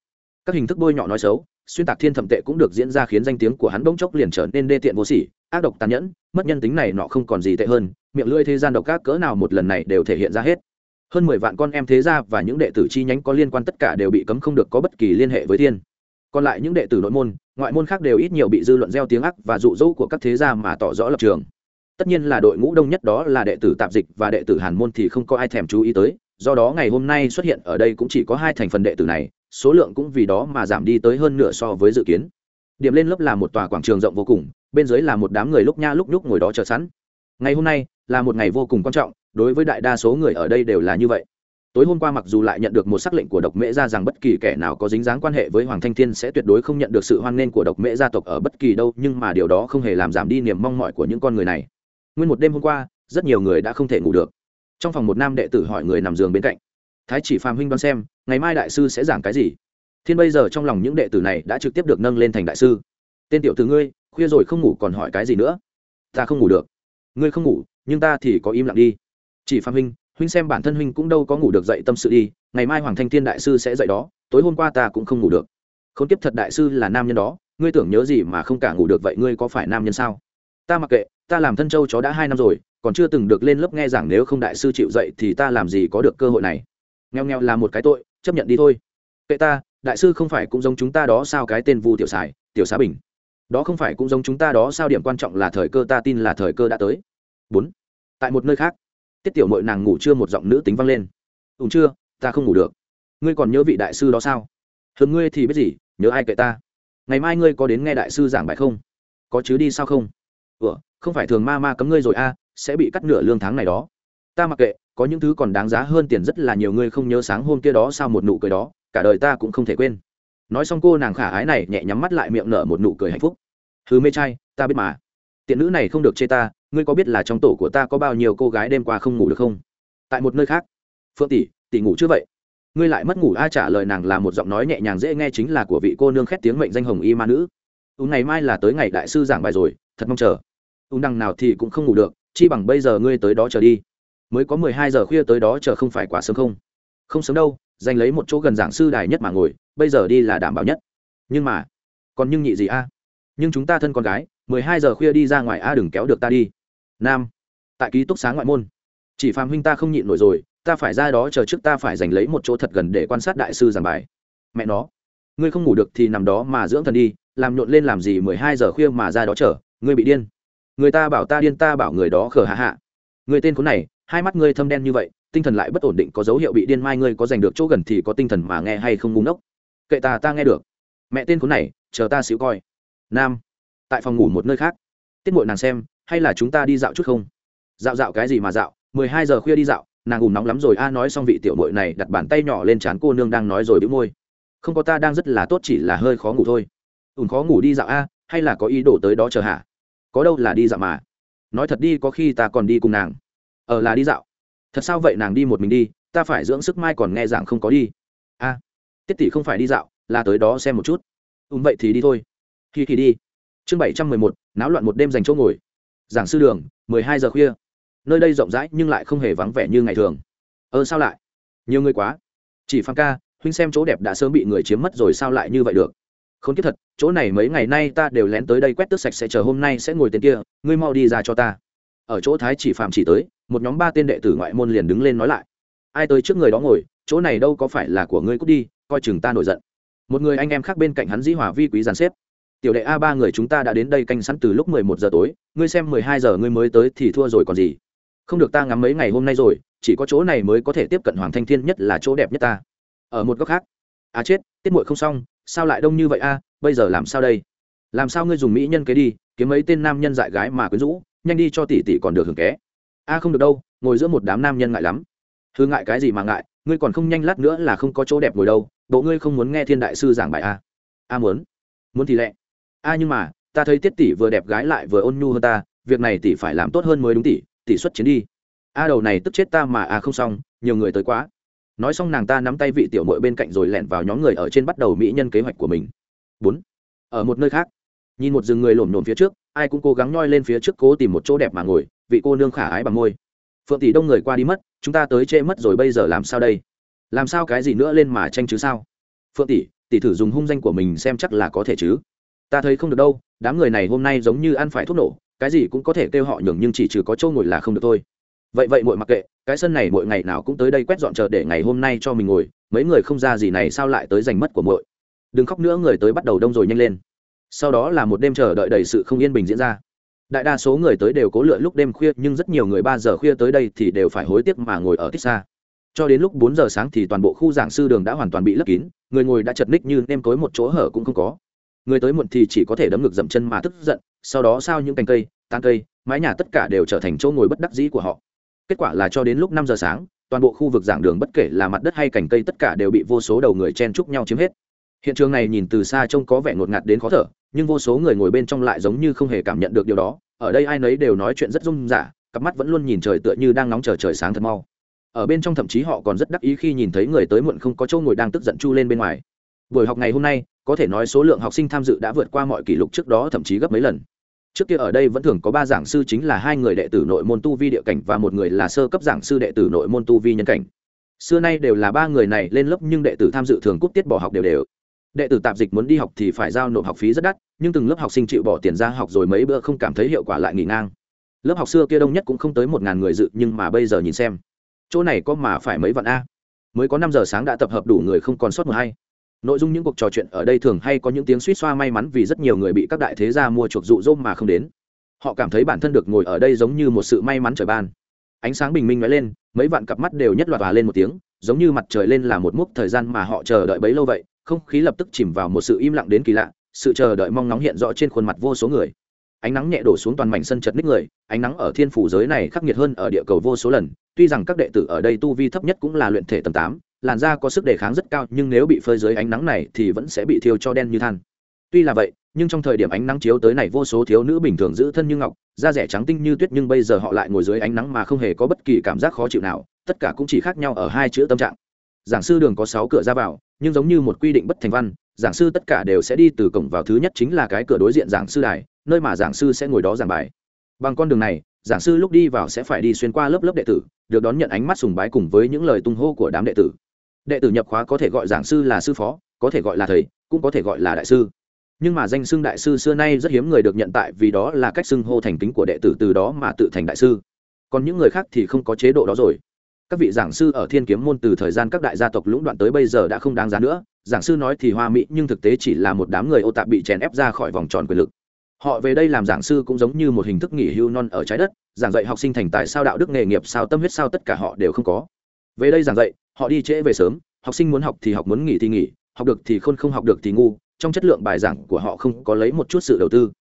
Các hình thức bôi nhọ nói xấu, xuyên tạc thiên thẩm tệ cũng được diễn ra khiến danh tiếng của hắn bỗng chốc liền trở nên đê tiện vô sỉ, ác độc tàn nhẫn, mất nhân tính này nọ không còn gì tệ hơn, miệng lưỡi thế gian độc các cỡ nào một lần này đều thể hiện ra hết. Hơn mười vạn con em thế gia và những đệ tử chi nhánh có liên quan tất cả đều bị cấm không được có bất kỳ liên hệ với thiên còn lại những đệ tử nội môn, ngoại môn khác đều ít nhiều bị dư luận gieo tiếng ác và dụ dỗ của các thế gia mà tỏ rõ lập trường. Tất nhiên là đội ngũ đông nhất đó là đệ tử tạp dịch và đệ tử hàn môn thì không có ai thèm chú ý tới, do đó ngày hôm nay xuất hiện ở đây cũng chỉ có hai thành phần đệ tử này, số lượng cũng vì đó mà giảm đi tới hơn nửa so với dự kiến. Điểm lên lớp là một tòa quảng trường rộng vô cùng, bên dưới là một đám người lúc nha lúc nhúc ngồi đó chờ sẵn. Ngày hôm nay là một ngày vô cùng quan trọng, đối với đại đa số người ở đây đều là như vậy tối hôm qua mặc dù lại nhận được một sắc lệnh của độc mễ gia rằng bất kỳ kẻ nào có dính dáng quan hệ với hoàng thanh thiên sẽ tuyệt đối không nhận được sự hoan nghênh của độc mễ gia tộc ở bất kỳ đâu, nhưng mà điều đó không hề làm giảm đi niềm mong mỏi của những con người này. Nguyên một đêm hôm qua, rất nhiều người đã không thể ngủ được. Trong phòng một nam đệ tử hỏi người nằm giường bên cạnh, thái chỉ phàm huynh đoán xem, ngày mai đại sư sẽ giảng cái gì? Thiên bây giờ trong lòng những đệ tử này đã trực tiếp được nâng lên thành đại sư. Tên tiểu từ ngươi, khuya rồi không ngủ còn hỏi cái gì nữa? Ta không ngủ được. Ngươi không ngủ, nhưng ta thì có im lặng đi. Chỉ phàm huynh huynh xem bản thân huynh cũng đâu có ngủ được dậy tâm sự đi, ngày mai hoàng thanh thiên đại sư sẽ dậy đó, tối hôm qua ta cũng không ngủ được. Không tiếp thật đại sư là nam nhân đó, ngươi tưởng nhớ gì mà không cả ngủ được vậy ngươi có phải nam nhân sao? Ta mặc kệ, ta làm thân châu chó đã hai năm rồi, còn chưa từng được lên lớp nghe giảng nếu không đại sư chịu dậy thì ta làm gì có được cơ hội này. Nghèo nghèo là một cái tội, chấp nhận đi thôi. Kệ ta, đại sư không phải cũng giống chúng ta đó sao cái tên vu tiểu sài tiểu xá bình. Đó không phải cũng giống chúng ta đó sao điểm quan trọng là thời cơ ta tin là thời cơ đã tới. Bốn. Tại một nơi khác tiết tiểu mội nàng ngủ chưa một giọng nữ tính vang lên. Ùn chưa ta không ngủ được. Ngươi còn nhớ vị đại sư đó sao? Hơn ngươi thì biết gì nhớ ai kệ ta? Ngày mai ngươi có đến nghe đại sư giảng bài không? Có chứ đi sao không? Ủa không phải thường ma ma cấm ngươi rồi a à, sẽ bị cắt nửa lương tháng này đó. Ta mặc kệ có những thứ còn đáng giá hơn tiền rất là nhiều ngươi không nhớ sáng hôm kia đó sao một nụ cười đó cả đời ta cũng không thể quên. Nói xong cô nàng khả ái này nhẹ nhắm mắt lại miệng nở một nụ cười hạnh phúc. Thứ mê trai ta biết mà. Tiện nữ này không được chê ta ngươi có biết là trong tổ của ta có bao nhiêu cô gái đêm qua không ngủ được không? Tại một nơi khác. Phượng tỷ tỷ ngủ chưa vậy? Ngươi lại mất ngủ, a, trả lời nàng là một giọng nói nhẹ nhàng dễ nghe chính là của vị cô nương khét tiếng mệnh danh hồng y ma nữ. U ngày mai là tới ngày đại sư giảng bài rồi, thật mong chờ. U đằng nào thì cũng không ngủ được, chi bằng bây giờ ngươi tới đó chờ đi. Mới có mười hai giờ khuya tới đó chờ không phải quá sớm không? Không sớm đâu, giành lấy một chỗ gần giảng sư đài nhất mà ngồi, bây giờ đi là đảm bảo nhất. Nhưng mà, còn nhưng nhị gì a? Nhưng chúng ta thân con gái, mười hai giờ khuya đi ra ngoài a, đừng kéo được ta đi nam. Tại ký túc xá ngoại môn, chỉ phàm huynh ta không nhịn nổi rồi, ta phải ra đó chờ trước ta phải giành lấy một chỗ thật gần để quan sát đại sư giảng bài. Mẹ nó, ngươi không ngủ được thì nằm đó mà dưỡng thần đi, làm nhộn lên làm gì mười hai giờ khuya mà ra đó chờ, ngươi bị điên. Người ta bảo ta điên ta bảo người đó khờ hạ hạ. Người tên khốn này, hai mắt ngươi thâm đen như vậy, tinh thần lại bất ổn định có dấu hiệu bị điên mai ngươi có giành được chỗ gần thì có tinh thần mà nghe hay không ngu ngốc. Kệ ta ta nghe được. Mẹ tên khốn này, chờ ta xíu coi. Nam, tại phòng ngủ một nơi khác. Tiết mội nàng xem hay là chúng ta đi dạo chút không? Dạo dạo cái gì mà dạo? Mười hai giờ khuya đi dạo nàng ùm nóng lắm rồi. A nói xong vị tiểu mội này đặt bàn tay nhỏ lên trán cô nương đang nói rồi bĩu môi. Không có ta đang rất là tốt chỉ là hơi khó ngủ thôi. Ùm khó ngủ đi dạo a hay là có ý đồ tới đó chờ hả? Có đâu là đi dạo mà. Nói thật đi có khi ta còn đi cùng nàng. Ở ờ, là đi dạo. Thật sao vậy nàng đi một mình đi? Ta phải dưỡng sức mai còn nghe rằng không có đi. A tiết tỷ không phải đi dạo là tới đó xem một chút. Ùm vậy thì đi thôi. Khi thì đi. Chương bảy trăm mười một náo loạn một đêm dành chỗ ngồi giảng sư đường, mười hai giờ khuya. Nơi đây rộng rãi nhưng lại không hề vắng vẻ như ngày thường. Ơ, sao lại? Nhiều người quá. Chỉ phan ca, huynh xem chỗ đẹp đã sớm bị người chiếm mất rồi sao lại như vậy được? Không kiếp thật, chỗ này mấy ngày nay ta đều lén tới đây quét tước sạch sẽ, chờ hôm nay sẽ ngồi tên kia, ngươi mau đi ra cho ta. Ở chỗ thái chỉ phạm chỉ tới, một nhóm ba tên đệ tử ngoại môn liền đứng lên nói lại. Ai tới trước người đó ngồi, chỗ này đâu có phải là của ngươi cút đi, coi chừng ta nổi giận. Một người anh em khác bên cạnh hắn dĩ hòa vi quý giàn xếp tiểu đệ a ba người chúng ta đã đến đây canh sẵn từ lúc mười một giờ tối, ngươi xem mười hai giờ ngươi mới tới thì thua rồi còn gì. Không được ta ngắm mấy ngày hôm nay rồi, chỉ có chỗ này mới có thể tiếp cận hoàng thanh thiên nhất là chỗ đẹp nhất ta. Ở một góc khác. À chết, tiết muội không xong, sao lại đông như vậy a, bây giờ làm sao đây? Làm sao ngươi dùng mỹ nhân kế đi, kiếm mấy tên nam nhân dại gái mà quyến rũ, nhanh đi cho tỷ tỷ còn được hưởng ké. A không được đâu, ngồi giữa một đám nam nhân ngại lắm. Thứ ngại cái gì mà ngại, ngươi còn không nhanh lát nữa là không có chỗ đẹp ngồi đâu, bộ ngươi không muốn nghe thiên đại sư giảng bài a. A muốn. Muốn thì lẹ a nhưng mà, ta thấy tiết tỷ vừa đẹp gái lại vừa ôn nhu hơn ta, việc này tỷ phải làm tốt hơn mới đúng tỷ tỷ xuất chiến đi. A đầu này tức chết ta mà a không xong, nhiều người tới quá. Nói xong nàng ta nắm tay vị tiểu mội bên cạnh rồi lẻn vào nhóm người ở trên bắt đầu mỹ nhân kế hoạch của mình. Bốn. Ở một nơi khác. Nhìn một rừng người lổm nhổm phía trước, ai cũng cố gắng nhoi lên phía trước cố tìm một chỗ đẹp mà ngồi, vị cô nương khả ái bằng môi. Phượng tỷ đông người qua đi mất, chúng ta tới trễ mất rồi bây giờ làm sao đây? Làm sao cái gì nữa lên mà tranh chứ sao? Phượng tỷ tỷ thử dùng hung danh của mình xem chắc là có thể chứ? Ta thấy không được đâu, đám người này hôm nay giống như ăn phải thuốc nổ, cái gì cũng có thể kêu họ nhường nhưng chỉ trừ có châu ngồi là không được thôi. Vậy vậy muội mặc kệ, cái sân này mỗi ngày nào cũng tới đây quét dọn chờ để ngày hôm nay cho mình ngồi, mấy người không ra gì này sao lại tới giành mất của muội? Đừng khóc nữa, người tới bắt đầu đông rồi nhanh lên. Sau đó là một đêm chờ đợi đầy sự không yên bình diễn ra. Đại đa số người tới đều cố lựa lúc đêm khuya, nhưng rất nhiều người ba giờ khuya tới đây thì đều phải hối tiếc mà ngồi ở tích xa. Cho đến lúc bốn giờ sáng thì toàn bộ khu giảng sư đường đã hoàn toàn bị lấp kín, người ngồi đã chật ních như nêm tối một chỗ hở cũng không có người tới muộn thì chỉ có thể đấm ngực dậm chân mà tức giận, sau đó sao những cành cây tan cây, mái nhà tất cả đều trở thành chỗ ngồi bất đắc dĩ của họ. Kết quả là cho đến lúc năm giờ sáng, toàn bộ khu vực giảng đường bất kể là mặt đất hay cành cây tất cả đều bị vô số đầu người chen chúc nhau chiếm hết. Hiện trường này nhìn từ xa trông có vẻ ngột ngạt đến khó thở, nhưng vô số người ngồi bên trong lại giống như không hề cảm nhận được điều đó. Ở đây ai nấy đều nói chuyện rất rung rả, cặp mắt vẫn luôn nhìn trời tựa như đang nóng chờ trời sáng thật mau. Ở bên trong thậm chí họ còn rất đắc ý khi nhìn thấy người tới muộn không có chỗ ngồi đang tức giận chu lên bên ngoài. Buổi học ngày hôm nay có thể nói số lượng học sinh tham dự đã vượt qua mọi kỷ lục trước đó, thậm chí gấp mấy lần. Trước kia ở đây vẫn thường có ba giảng sư chính là hai người đệ tử nội môn tu vi địa cảnh và một người là sơ cấp giảng sư đệ tử nội môn tu vi nhân cảnh. Xưa nay đều là ba người này lên lớp nhưng đệ tử tham dự thường cúp tiết bỏ học đều đều. Đệ tử tạp dịch muốn đi học thì phải giao nộp học phí rất đắt, nhưng từng lớp học sinh chịu bỏ tiền ra học rồi mấy bữa không cảm thấy hiệu quả lại nghỉ ngang. Lớp học xưa kia đông nhất cũng không tới một ngàn người dự, nhưng mà bây giờ nhìn xem. Chỗ này có mà phải mấy vạn a. Mới có năm giờ sáng đã tập hợp đủ người không còn sót một hay nội dung những cuộc trò chuyện ở đây thường hay có những tiếng suýt xoa may mắn vì rất nhiều người bị các đại thế gia mua chuộc dụ dỗ mà không đến. Họ cảm thấy bản thân được ngồi ở đây giống như một sự may mắn trời ban. Ánh sáng bình minh nói lên, mấy vạn cặp mắt đều nhất loạt hòa lên một tiếng, giống như mặt trời lên là một mốc thời gian mà họ chờ đợi bấy lâu vậy, không khí lập tức chìm vào một sự im lặng đến kỳ lạ, sự chờ đợi mong nóng hiện rõ trên khuôn mặt vô số người. Ánh nắng nhẹ đổ xuống toàn mảnh sân chật ních người, ánh nắng ở thiên phủ giới này khắc nghiệt hơn ở địa cầu vô số lần, tuy rằng các đệ tử ở đây tu vi thấp nhất cũng là luyện thể tầng tám làn da có sức đề kháng rất cao, nhưng nếu bị phơi dưới ánh nắng này thì vẫn sẽ bị thiêu cho đen như than. Tuy là vậy, nhưng trong thời điểm ánh nắng chiếu tới này vô số thiếu nữ bình thường giữ thân như ngọc, da rẻ trắng tinh như tuyết nhưng bây giờ họ lại ngồi dưới ánh nắng mà không hề có bất kỳ cảm giác khó chịu nào, tất cả cũng chỉ khác nhau ở hai chữ tâm trạng. Giảng sư đường có sáu cửa ra vào, nhưng giống như một quy định bất thành văn, giảng sư tất cả đều sẽ đi từ cổng vào thứ nhất chính là cái cửa đối diện giảng sư đài, nơi mà giảng sư sẽ ngồi đó giảng bài. Bằng con đường này, giảng sư lúc đi vào sẽ phải đi xuyên qua lớp lớp đệ tử, được đón nhận ánh mắt sùng bái cùng với những lời tung hô của đám đệ tử đệ tử nhập khóa có thể gọi giảng sư là sư phó, có thể gọi là thầy, cũng có thể gọi là đại sư. Nhưng mà danh xưng đại sư xưa nay rất hiếm người được nhận tại vì đó là cách xưng hô thành kính của đệ tử từ đó mà tự thành đại sư. Còn những người khác thì không có chế độ đó rồi. Các vị giảng sư ở thiên kiếm môn từ thời gian các đại gia tộc lũng đoạn tới bây giờ đã không đáng giá nữa. Giảng sư nói thì hoa mỹ, nhưng thực tế chỉ là một đám người ô tạp bị chèn ép ra khỏi vòng tròn quyền lực. Họ về đây làm giảng sư cũng giống như một hình thức nghỉ hưu non ở trái đất, giảng dạy học sinh thành tài, sao đạo đức nghề nghiệp, sao tâm huyết, sao tất cả họ đều không có. Về đây giảng dạy họ đi trễ về sớm, học sinh muốn học thì học muốn nghỉ thì nghỉ, học được thì khôn không học được thì ngu, trong chất lượng bài giảng của họ không có lấy một chút sự đầu tư.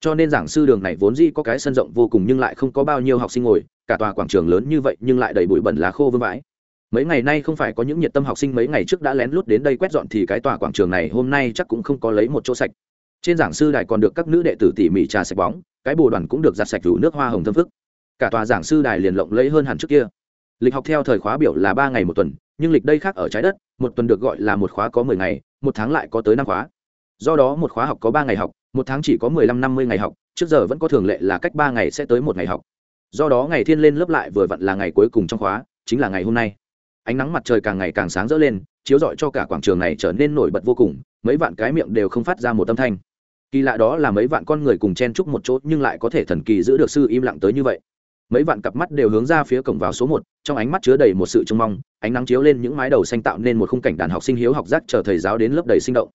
Cho nên giảng sư đường này vốn dĩ có cái sân rộng vô cùng nhưng lại không có bao nhiêu học sinh ngồi, cả tòa quảng trường lớn như vậy nhưng lại đầy bụi bẩn lá khô vương vãi. Mấy ngày nay không phải có những nhiệt tâm học sinh mấy ngày trước đã lén lút đến đây quét dọn thì cái tòa quảng trường này hôm nay chắc cũng không có lấy một chỗ sạch. Trên giảng sư đài còn được các nữ đệ tử tỉ mỉ trà sạch bóng, cái bồ đoàn cũng được giặt sạch rủ nước hoa hồng thơm phức. Cả tòa giảng sư đài liền lộng lẫy hơn hẳn trước kia. Lịch học theo thời khóa biểu là ba ngày một tuần nhưng lịch đây khác ở trái đất, một tuần được gọi là một khóa có mười ngày, một tháng lại có tới năm khóa. Do đó một khóa học có ba ngày học, một tháng chỉ có mười lăm năm mươi ngày học, trước giờ vẫn có thường lệ là cách ba ngày sẽ tới một ngày học. Do đó ngày thiên lên lớp lại vừa vặn là ngày cuối cùng trong khóa, chính là ngày hôm nay. Ánh nắng mặt trời càng ngày càng sáng rỡ lên, chiếu rọi cho cả quảng trường này trở nên nổi bật vô cùng, mấy vạn cái miệng đều không phát ra một âm thanh. Kỳ lạ đó là mấy vạn con người cùng chen chúc một chỗ nhưng lại có thể thần kỳ giữ được sư im lặng tới như vậy mấy vạn cặp mắt đều hướng ra phía cổng vào số một, trong ánh mắt chứa đầy một sự trông mong, ánh nắng chiếu lên những mái đầu xanh tạo nên một khung cảnh đàn học sinh hiếu học giác chờ thầy giáo đến lớp đầy sinh động.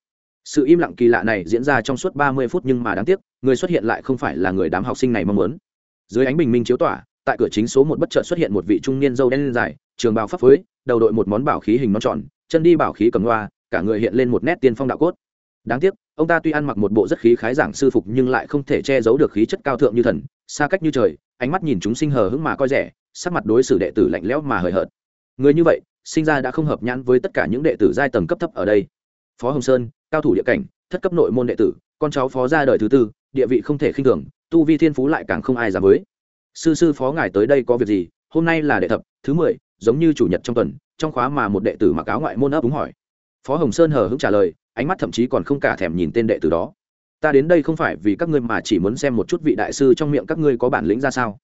Sự im lặng kỳ lạ này diễn ra trong suốt ba mươi phút nhưng mà đáng tiếc, người xuất hiện lại không phải là người đám học sinh này mong muốn. Dưới ánh bình minh chiếu tỏa, tại cửa chính số một bất chợt xuất hiện một vị trung niên dâu đen dài, trường bào pháp phối đầu đội một món bảo khí hình non tròn, chân đi bảo khí cầm loa, cả người hiện lên một nét tiên phong đạo cốt. Đáng tiếc, ông ta tuy ăn mặc một bộ rất khí khái giảng sư phục nhưng lại không thể che giấu được khí chất cao thượng như thần, xa cách như trời ánh mắt nhìn chúng sinh hờ hững mà coi rẻ, sắc mặt đối xử đệ tử lạnh lẽo mà hời hợt. Người như vậy, sinh ra đã không hợp nhãn với tất cả những đệ tử giai tầng cấp thấp ở đây. Phó hồng sơn, cao thủ địa cảnh, thất cấp nội môn đệ tử, con cháu phó ra đời thứ tư, địa vị không thể khinh thường, tu vi thiên phú lại càng không ai dám với. Sư sư phó ngài tới đây có việc gì? Hôm nay là đệ thập, thứ mười, giống như chủ nhật trong tuần, trong khóa mà một đệ tử mặc áo ngoại môn ấp đúng hỏi. Phó hồng sơn hờ hững trả lời, ánh mắt thậm chí còn không cả thèm nhìn tên đệ tử đó ta đến đây không phải vì các ngươi mà chỉ muốn xem một chút vị đại sư trong miệng các ngươi có bản lĩnh ra sao?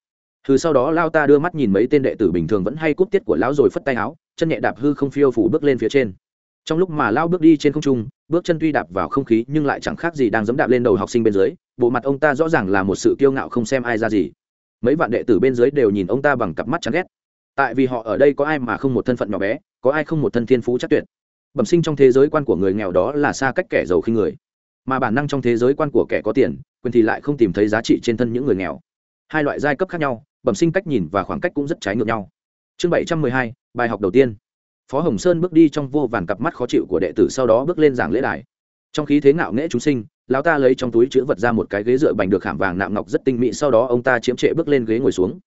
Từ sau đó lao ta đưa mắt nhìn mấy tên đệ tử bình thường vẫn hay cút tiết của lão rồi phất tay áo, chân nhẹ đạp hư không phiêu phủ bước lên phía trên. Trong lúc mà lao bước đi trên không trung, bước chân tuy đạp vào không khí nhưng lại chẳng khác gì đang dẫm đạp lên đầu học sinh bên dưới, bộ mặt ông ta rõ ràng là một sự kiêu ngạo không xem ai ra gì. Mấy vạn đệ tử bên dưới đều nhìn ông ta bằng cặp mắt chán ghét. Tại vì họ ở đây có ai mà không một thân phận nhỏ bé, có ai không một thân thiên phú chắc tuyệt. Bẩm sinh trong thế giới quan của người nghèo đó là xa cách kẻ giàu khi người mà bản năng trong thế giới quan của kẻ có tiền, quyền thì lại không tìm thấy giá trị trên thân những người nghèo. Hai loại giai cấp khác nhau, bẩm sinh cách nhìn và khoảng cách cũng rất trái ngược nhau. Chương bảy trăm mười hai, bài học đầu tiên. Phó hồng sơn bước đi trong vô vàn cặp mắt khó chịu của đệ tử sau đó bước lên giảng lễ đài. Trong khí thế ngạo nghễ chúng sinh, lão ta lấy trong túi chữ vật ra một cái ghế dựa bành được khảm vàng nạm ngọc rất tinh mỹ sau đó ông ta chiếm trệ bước lên ghế ngồi xuống.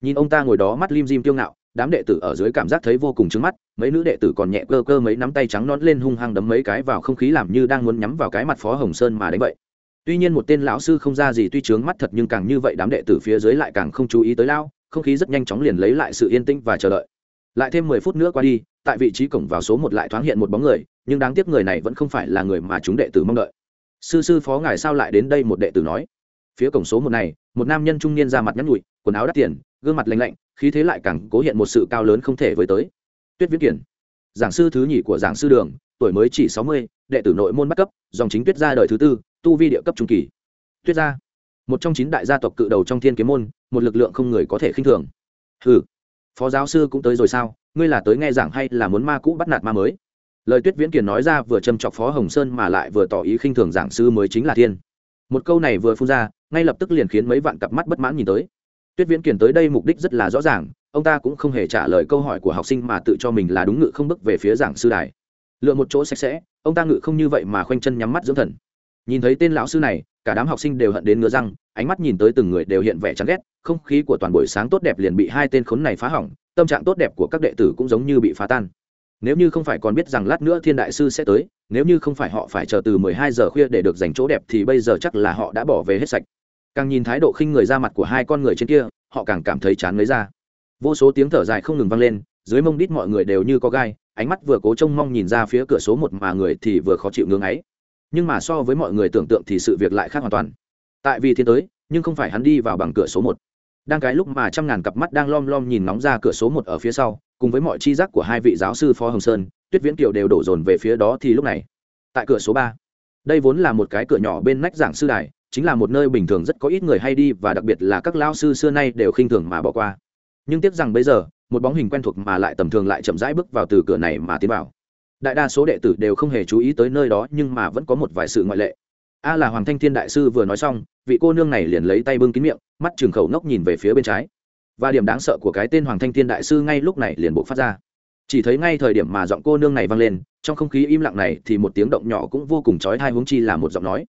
Nhìn ông ta ngồi đó mắt lim dim tiêu ngạo đám đệ tử ở dưới cảm giác thấy vô cùng trứng mắt, mấy nữ đệ tử còn nhẹ cơ cơ mấy nắm tay trắng nón lên hung hăng đấm mấy cái vào không khí làm như đang muốn nhắm vào cái mặt phó hồng sơn mà đánh vậy. Tuy nhiên một tên lão sư không ra gì tuy trướng mắt thật nhưng càng như vậy đám đệ tử phía dưới lại càng không chú ý tới lao không khí rất nhanh chóng liền lấy lại sự yên tĩnh và chờ đợi. Lại thêm mười phút nữa qua đi, tại vị trí cổng vào số một lại thoáng hiện một bóng người, nhưng đáng tiếc người này vẫn không phải là người mà chúng đệ tử mong đợi. Sư sư phó ngài sao lại đến đây? một đệ tử nói. Phía cổng số một này, một nam nhân trung niên ra mặt nhắn nhụi quần áo đắt tiền, gương mặt lành lạnh khí thế lại càng cố hiện một sự cao lớn không thể với tới. Tuyết viễn kiển, giảng sư thứ nhì của giảng sư đường, tuổi mới chỉ sáu mươi, đệ tử nội môn bắt cấp, dòng chính tuyết gia đời thứ tư, tu vi địa cấp trung kỳ. Tuyết gia, một trong chín đại gia tộc cự đầu trong thiên kiếm môn, một lực lượng không người có thể khinh thường. Ừ phó giáo sư cũng tới rồi sao? Ngươi là tới nghe giảng hay là muốn ma cũ bắt nạt ma mới? Lời tuyết viễn kiền nói ra vừa châm chọc phó hồng sơn mà lại vừa tỏ ý khinh thường giảng sư mới chính là thiên. Một câu này vừa phun ra, ngay lập tức liền khiến mấy vạn cặp mắt bất mãn nhìn tới tuyết viễn kiền tới đây mục đích rất là rõ ràng, ông ta cũng không hề trả lời câu hỏi của học sinh mà tự cho mình là đúng ngự không bước về phía giảng sư đài. Lựa một chỗ sạch sẽ, ông ta ngự không như vậy mà khoanh chân nhắm mắt dưỡng thần. Nhìn thấy tên lão sư này, cả đám học sinh đều hận đến ngứa răng, ánh mắt nhìn tới từng người đều hiện vẻ chán ghét, không khí của toàn buổi sáng tốt đẹp liền bị hai tên khốn này phá hỏng, tâm trạng tốt đẹp của các đệ tử cũng giống như bị phá tan. Nếu như không phải còn biết rằng lát nữa thiên đại sư sẽ tới, nếu như không phải họ phải chờ từ mười hai giờ khuya để được dành chỗ đẹp thì bây giờ chắc là họ đã bỏ về hết sạch càng nhìn thái độ khinh người ra mặt của hai con người trên kia, họ càng cảm thấy chán lấy ra. Vô số tiếng thở dài không ngừng vang lên, dưới mông đít mọi người đều như có gai, ánh mắt vừa cố trông mong nhìn ra phía cửa số một mà người thì vừa khó chịu ngưng ấy. Nhưng mà so với mọi người tưởng tượng thì sự việc lại khác hoàn toàn. Tại vì thiên tới, nhưng không phải hắn đi vào bằng cửa số một. Đang cái lúc mà trăm ngàn cặp mắt đang lom lom nhìn nóng ra cửa số một ở phía sau, cùng với mọi chi giác của hai vị giáo sư phó hồng sơn, tuyết viễn kiều đều đổ dồn về phía đó thì lúc này. Tại cửa số ba, đây vốn là một cái cửa nhỏ bên nách giảng sư đài chính là một nơi bình thường rất có ít người hay đi và đặc biệt là các lao sư xưa nay đều khinh thường mà bỏ qua. Nhưng tiếc rằng bây giờ, một bóng hình quen thuộc mà lại tầm thường lại chậm rãi bước vào từ cửa này mà tiến vào. Đại đa số đệ tử đều không hề chú ý tới nơi đó nhưng mà vẫn có một vài sự ngoại lệ. A là hoàng thanh thiên đại sư vừa nói xong, vị cô nương này liền lấy tay bưng kín miệng, mắt trường khẩu nốc nhìn về phía bên trái. Và điểm đáng sợ của cái tên hoàng thanh thiên đại sư ngay lúc này liền bộ phát ra. Chỉ thấy ngay thời điểm mà giọng cô nương này vang lên, trong không khí im lặng này thì một tiếng động nhỏ cũng vô cùng trói hai huống chi là một giọng nói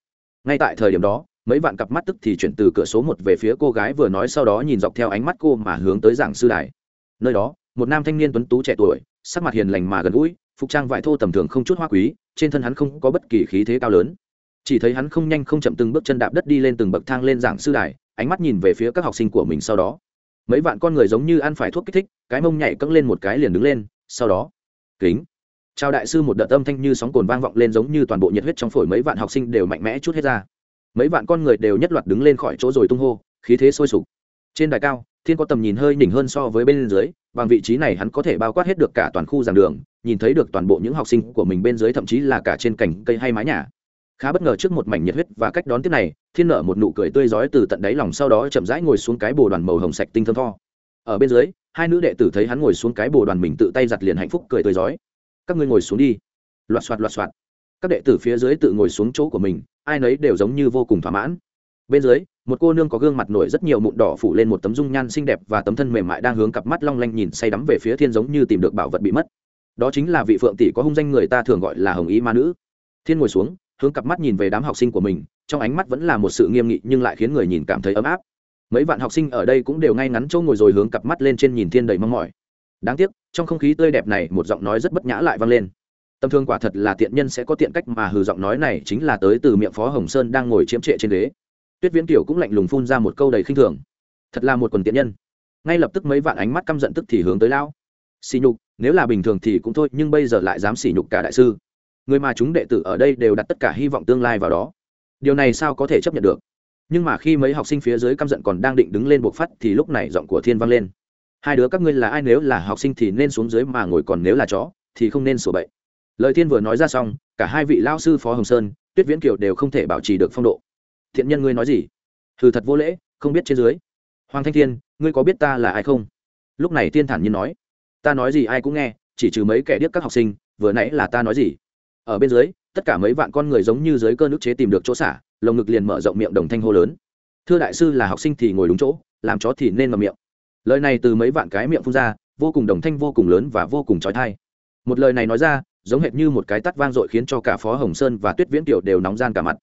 ngay tại thời điểm đó, mấy vạn cặp mắt tức thì chuyển từ cửa số một về phía cô gái vừa nói sau đó nhìn dọc theo ánh mắt cô mà hướng tới giảng sư đài. Nơi đó, một nam thanh niên tuấn tú trẻ tuổi, sắc mặt hiền lành mà gần gũi, phục trang vải thô tầm thường không chút hoa quý, trên thân hắn không có bất kỳ khí thế cao lớn. Chỉ thấy hắn không nhanh không chậm từng bước chân đạp đất đi lên từng bậc thang lên giảng sư đài, ánh mắt nhìn về phía các học sinh của mình sau đó. Mấy vạn con người giống như ăn phải thuốc kích thích, cái mông nhảy cẫng lên một cái liền đứng lên, sau đó, kính chào đại sư, một đợt âm thanh như sóng cồn vang vọng lên giống như toàn bộ nhiệt huyết trong phổi mấy vạn học sinh đều mạnh mẽ chút hết ra. Mấy vạn con người đều nhất loạt đứng lên khỏi chỗ rồi tung hô, khí thế sôi sục. Trên đài cao, thiên có tầm nhìn hơi nhỉnh hơn so với bên dưới, bằng vị trí này hắn có thể bao quát hết được cả toàn khu giảng đường, nhìn thấy được toàn bộ những học sinh của mình bên dưới, thậm chí là cả trên cành cây hay mái nhà. Khá bất ngờ trước một mảnh nhiệt huyết và cách đón tiếp này, thiên nở một nụ cười tươi rói từ tận đáy lòng sau đó chậm rãi ngồi xuống cái bồ đoàn màu hồng sạch tinh thơm tho. Ở bên dưới, hai nữ đệ tử thấy hắn ngồi xuống cái bồ đoàn mình tự tay giặt liền hạnh phúc cười tươi rói các ngươi ngồi xuống đi. Loạt soạt loạt soạt. Các đệ tử phía dưới tự ngồi xuống chỗ của mình, ai nấy đều giống như vô cùng thỏa mãn. Bên dưới, một cô nương có gương mặt nổi rất nhiều mụn đỏ phủ lên một tấm dung nhan xinh đẹp và tấm thân mềm mại đang hướng cặp mắt long lanh nhìn say đắm về phía thiên giống như tìm được bảo vật bị mất. Đó chính là vị phượng tỷ có hung danh người ta thường gọi là hồng ý ma nữ. Thiên ngồi xuống, hướng cặp mắt nhìn về đám học sinh của mình, trong ánh mắt vẫn là một sự nghiêm nghị nhưng lại khiến người nhìn cảm thấy ấm áp. Mấy vạn học sinh ở đây cũng đều ngay ngắn chỗ ngồi rồi hướng cặp mắt lên trên nhìn thiên đầy mong mỏi đáng tiếc, trong không khí tươi đẹp này một giọng nói rất bất nhã lại vang lên. Tâm thương quả thật là tiện nhân sẽ có tiện cách mà hừ giọng nói này chính là tới từ miệng phó hồng sơn đang ngồi chiếm trệ trên ghế. Tuyết viễn kiều cũng lạnh lùng phun ra một câu đầy khinh thường. Thật là một quần tiện nhân. Ngay lập tức mấy vạn ánh mắt căm giận tức thì hướng tới lão. Xỉ nhục, nếu là bình thường thì cũng thôi, nhưng bây giờ lại dám xỉ nhục cả đại sư. Người mà chúng đệ tử ở đây đều đặt tất cả hy vọng tương lai vào đó. Điều này sao có thể chấp nhận được? Nhưng mà khi mấy học sinh phía dưới căm giận còn đang định đứng lên buộc phát thì lúc này giọng của thiên vang lên hai đứa các ngươi là ai nếu là học sinh thì nên xuống dưới mà ngồi còn nếu là chó, thì không nên sửa bậy. Lời thiên vừa nói ra xong, cả hai vị lao sư phó hồng sơn, tuyết viễn kiều đều không thể bảo trì được phong độ. Thiện nhân ngươi nói gì? Thử thật vô lễ, không biết trên dưới. Hoàng thanh thiên, ngươi có biết ta là ai không? Lúc này thiên thản nhiên nói. Ta nói gì ai cũng nghe, chỉ trừ mấy kẻ điếc các học sinh, vừa nãy là ta nói gì? Ở bên dưới, tất cả mấy vạn con người giống như dưới cơn ức chế tìm được chỗ xả, lồng ngực liền mở rộng miệng đồng thanh hô lớn. Thưa đại sư là học sinh thì ngồi đúng chỗ, làm chó thì nên ngậm miệng lời này từ mấy vạn cái miệng phun ra, vô cùng đồng thanh vô cùng lớn và vô cùng trói thai một lời này nói ra, giống hệt như một cái tắt vang dội khiến cho cả phó hồng sơn và tuyết viễn kiều đều nóng gian cả mặt.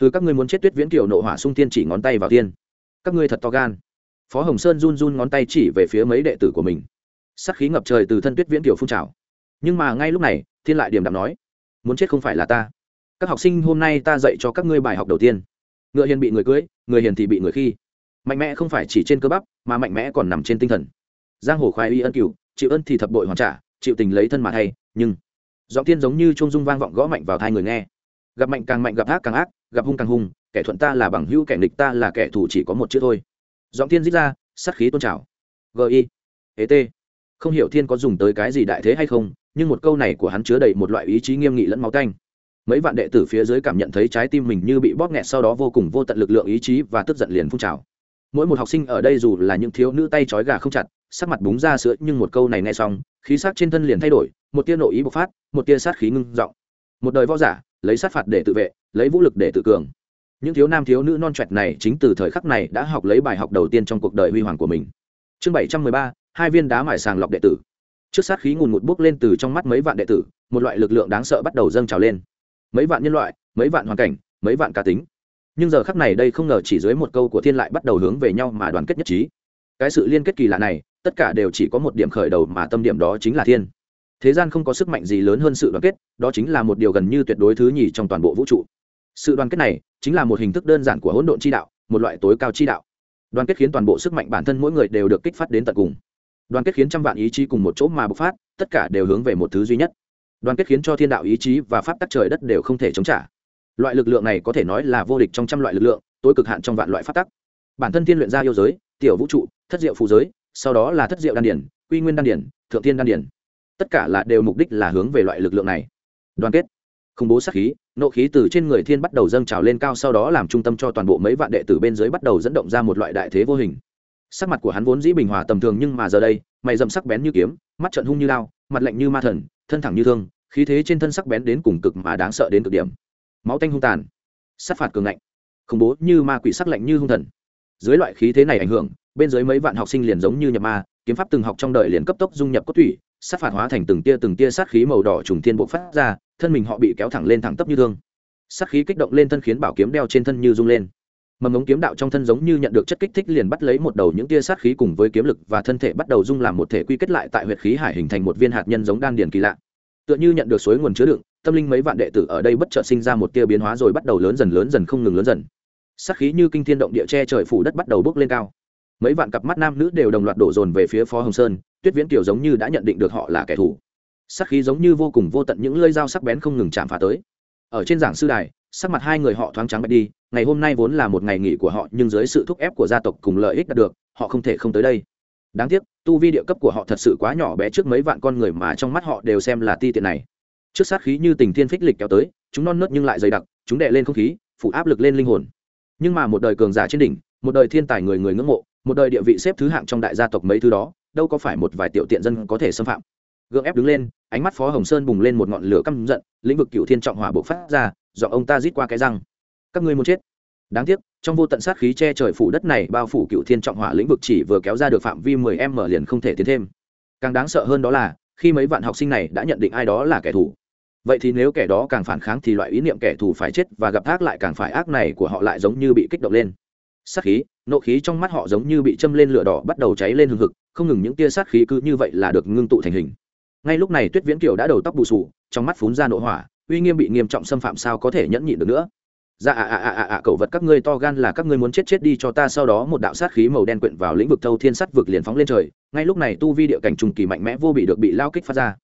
Thứ các ngươi muốn chết tuyết viễn kiều nộ hỏa sung tiên chỉ ngón tay vào tiên. Các ngươi thật to gan. Phó hồng sơn run run ngón tay chỉ về phía mấy đệ tử của mình. Sắc khí ngập trời từ thân tuyết viễn kiều phun trào. Nhưng mà ngay lúc này, thiên lại điểm đạm nói, muốn chết không phải là ta. Các học sinh hôm nay ta dạy cho các ngươi bài học đầu tiên. Ngựa hiền bị người cưới, người hiền thì bị người khi mạnh mẽ không phải chỉ trên cơ bắp, mà mạnh mẽ còn nằm trên tinh thần. Giang hồ khoái y ân cựu chịu ân thì thập bội hoàn trả, chịu tình lấy thân mà thay, nhưng giọng tiên giống như trung dung vang vọng gõ mạnh vào thai người nghe. Gặp mạnh càng mạnh, gặp ác càng ác, gặp hung càng hung, kẻ thuận ta là bằng hữu, kẻ nghịch ta là kẻ thù chỉ có một chữ thôi. Giọng tiên dít ra, sát khí tôn trào. Gi ế t. Không hiểu thiên có dùng tới cái gì đại thế hay không, nhưng một câu này của hắn chứa đầy một loại ý chí nghiêm nghị lẫn máu canh mấy vạn đệ tử phía dưới cảm nhận thấy trái tim mình như bị bóp nghẹt, sau đó vô cùng vô tận lực lượng ý chí và tức giận liền phun trào mỗi một học sinh ở đây dù là những thiếu nữ tay trói gà không chặt, sắc mặt búng ra sữa, nhưng một câu này nghe xong, khí sắc trên thân liền thay đổi, một tia nội ý bộc phát, một tia sát khí ngưng giọng một đời võ giả, lấy sát phạt để tự vệ, lấy vũ lực để tự cường. Những thiếu nam thiếu nữ non trẻ này chính từ thời khắc này đã học lấy bài học đầu tiên trong cuộc đời huy hoàng của mình. Chương bảy trăm mười ba, hai viên đá mải sàng lọc đệ tử. Trước sát khí ngùn ngụt bốc lên từ trong mắt mấy vạn đệ tử, một loại lực lượng đáng sợ bắt đầu dâng trào lên. Mấy vạn nhân loại, mấy vạn hoàn cảnh, mấy vạn cá tính nhưng giờ khắc này đây không ngờ chỉ dưới một câu của thiên lại bắt đầu hướng về nhau mà đoàn kết nhất trí. Cái sự liên kết kỳ lạ này, tất cả đều chỉ có một điểm khởi đầu mà tâm điểm đó chính là thiên. Thế gian không có sức mạnh gì lớn hơn sự đoàn kết, đó chính là một điều gần như tuyệt đối thứ nhì trong toàn bộ vũ trụ. Sự đoàn kết này chính là một hình thức đơn giản của hỗn độn chi đạo, một loại tối cao chi đạo. Đoàn kết khiến toàn bộ sức mạnh bản thân mỗi người đều được kích phát đến tận cùng. Đoàn kết khiến trăm vạn ý chí cùng một chỗ mà bộc phát, tất cả đều hướng về một thứ duy nhất. Đoàn kết khiến cho thiên đạo ý chí và pháp tắc trời đất đều không thể chống trả loại lực lượng này có thể nói là vô địch trong trăm loại lực lượng, tối cực hạn trong vạn loại phát tắc. Bản thân thiên luyện ra yêu giới, tiểu vũ trụ, thất diệu phù giới, sau đó là thất diệu đan điển, quy nguyên đan điển, thượng thiên đan điển. Tất cả là đều mục đích là hướng về loại lực lượng này. Đoàn kết, khủng bố sát khí, nộ khí từ trên người thiên bắt đầu dâng trào lên cao sau đó làm trung tâm cho toàn bộ mấy vạn đệ tử bên dưới bắt đầu dẫn động ra một loại đại thế vô hình. Sắc mặt của hắn vốn dĩ bình hòa tầm thường nhưng mà giờ đây, mày dầm sắc bén như kiếm, mắt trận hung như lao, mặt lạnh như ma thần, thân thẳng như thương, khí thế trên thân sắc bén đến cùng cực mà đáng sợ đến cực điểm máu tanh hung tàn. Sát phạt cường ngạnh. Khủng bố như ma quỷ sắc lạnh như hung thần. Dưới loại khí thế này ảnh hưởng, bên dưới mấy vạn học sinh liền giống như nhập ma, kiếm pháp từng học trong đời liền cấp tốc dung nhập cốt thủy sát phạt hóa thành từng tia từng tia sát khí màu đỏ trùng thiên bộ phát ra, thân mình họ bị kéo thẳng lên thẳng tấp như thương. Sát khí kích động lên thân khiến bảo kiếm đeo trên thân như rung lên. Mầm ống kiếm đạo trong thân giống như nhận được chất kích thích liền bắt lấy một đầu những tia sát khí cùng với kiếm lực và thân thể bắt đầu dung làm một thể quy kết lại tại huyệt khí hải hình thành một viên hạt nhân giống đan điền kỳ lạ. Tựa như nhận được suối nguồn chứa đựng tâm linh mấy vạn đệ tử ở đây bất chợt sinh ra một tia biến hóa rồi bắt đầu lớn dần lớn dần không ngừng, lớn dần. Sát khí như kinh thiên động địa che trời phủ đất bắt đầu bốc lên cao. Mấy vạn cặp mắt nam nữ đều đồng loạt đổ dồn về phía phó hồng sơn, tuyết viễn tiểu giống như đã nhận định được họ là kẻ thù. Sắc khí giống như vô cùng vô tận những lơi dao sắc bén không ngừng chạm phá tới. Ở trên giảng sư đài, sắc mặt hai người họ thoáng trắng bạch đi, ngày hôm nay vốn là một ngày nghỉ của họ, nhưng dưới sự thúc ép của gia tộc cùng lợi ích đạt được, họ không thể không tới đây. Đáng tiếc, tu vi địa cấp của họ thật sự quá nhỏ bé trước mấy vạn con người mà trong mắt họ đều xem là ti tiện này trước sát khí như tình thiên phích lịch kéo tới, chúng non nớt nhưng lại dày đặc, chúng đè lên không khí phụ áp lực lên linh hồn. Nhưng mà một đời cường giả trên đỉnh, một đời thiên tài người người ngưỡng mộ, một đời địa vị xếp thứ hạng trong đại gia tộc mấy thứ đó, đâu có phải một vài tiểu tiện dân có thể xâm phạm. Gượng ép đứng lên, ánh mắt phó hồng sơn bùng lên một ngọn lửa căm giận, lĩnh vực cựu thiên trọng hỏa bộc phát ra do ông ta rít qua cái răng. Các ngươi muốn chết. Đáng tiếc, trong vô tận sát khí che trời phủ đất này, bao phủ cựu thiên trọng hỏa lĩnh vực chỉ vừa kéo ra được phạm vi 10 m liền không thể tiến thêm. Càng đáng sợ hơn đó là, khi mấy vạn học sinh này đã nhận định ai đó là kẻ thù vậy thì nếu kẻ đó càng phản kháng thì loại ý niệm kẻ thù phải chết và gặp ác lại càng phải ác này của họ lại giống như bị kích động lên. Sát khí, nộ khí trong mắt họ giống như bị châm lên lửa đỏ bắt đầu cháy lên hừng hực, không ngừng những tia sát khí cứ như vậy là được ngưng tụ thành hình. Ngay lúc này tuyết viễn kiều đã đầu tóc bù sù trong mắt phún ra nộ hỏa, uy nghiêm bị nghiêm trọng xâm phạm sao có thể nhẫn nhịn được nữa. Dạ ạ ạ ạ ạ ạ vật các ngươi to gan là các ngươi muốn chết chết đi cho ta, sau đó một đạo sát khí màu đen quyện vào lĩnh vực thâu thiên sắt vực liền phóng lên trời. Ngay lúc này tu vi địa cảnh trùng kỳ mạnh mẽ vô bị được bị lao kích phát ra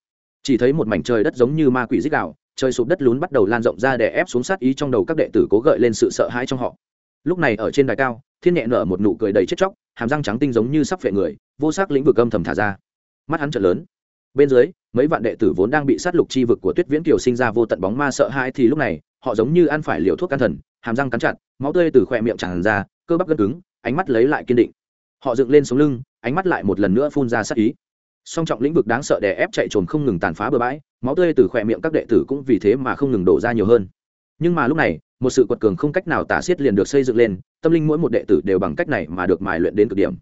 chỉ thấy một mảnh trời đất giống như ma quỷ dích đạo trời sụp đất lún bắt đầu lan rộng ra để ép xuống sát ý trong đầu các đệ tử cố gợi lên sự sợ hãi trong họ. Lúc này ở trên đài cao, thiên nhẹ nở một nụ cười đầy chết chóc, hàm răng trắng tinh giống như sắp vệ người, vô sắc lĩnh vực âm thầm thả ra. Mắt hắn trợn lớn. Bên dưới, mấy vạn đệ tử vốn đang bị sát lục chi vực của tuyết viễn kiều sinh ra vô tận bóng ma sợ hãi thì lúc này, họ giống như ăn phải liều thuốc can thần, hàm răng cắn chặt, máu tươi từ khoe miệng tràn ra, cơ bắp gân cứng, ánh mắt lấy lại kiên định. Họ dựng lên sống lưng, ánh mắt lại một lần nữa phun ra sát ý song trọng lĩnh vực đáng sợ đè ép chạy trồn không ngừng tàn phá bừa bãi, máu tươi từ khỏe miệng các đệ tử cũng vì thế mà không ngừng đổ ra nhiều hơn. Nhưng mà lúc này, một sự quật cường không cách nào tả xiết liền được xây dựng lên, tâm linh mỗi một đệ tử đều bằng cách này mà được mài luyện đến cực điểm.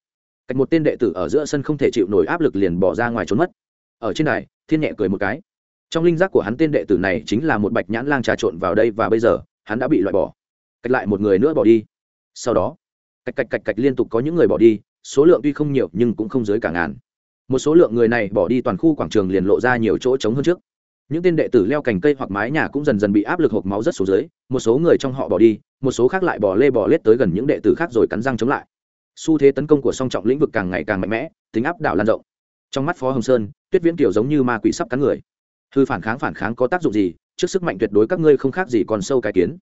Cách một tên đệ tử ở giữa sân không thể chịu nổi áp lực liền bỏ ra ngoài trốn mất. Ở trên đài, thiên nhẹ cười một cái. Trong linh giác của hắn tên đệ tử này chính là một bạch nhãn lang trà trộn vào đây và bây giờ, hắn đã bị loại bỏ. Cách lại một người nữa bỏ đi. Sau đó, cách cách cách cách liên tục có những người bỏ đi, số lượng tuy không nhiều nhưng cũng không dưới cả ngàn một số lượng người này bỏ đi toàn khu quảng trường liền lộ ra nhiều chỗ trống hơn trước. Những tên đệ tử leo cành cây hoặc mái nhà cũng dần dần bị áp lực hộp máu rất xuống dưới, một số người trong họ bỏ đi, một số khác lại bỏ lê bỏ lết tới gần những đệ tử khác rồi cắn răng chống lại. Xu thế tấn công của song trọng lĩnh vực càng ngày càng mạnh mẽ, tính áp đảo lan rộng. Trong mắt phó hồng sơn, tuyết viễn kiểu giống như ma quỷ sắp cắn người. Hư phản kháng phản kháng có tác dụng gì? Trước sức mạnh tuyệt đối các ngươi không khác gì còn sâu cái kiến.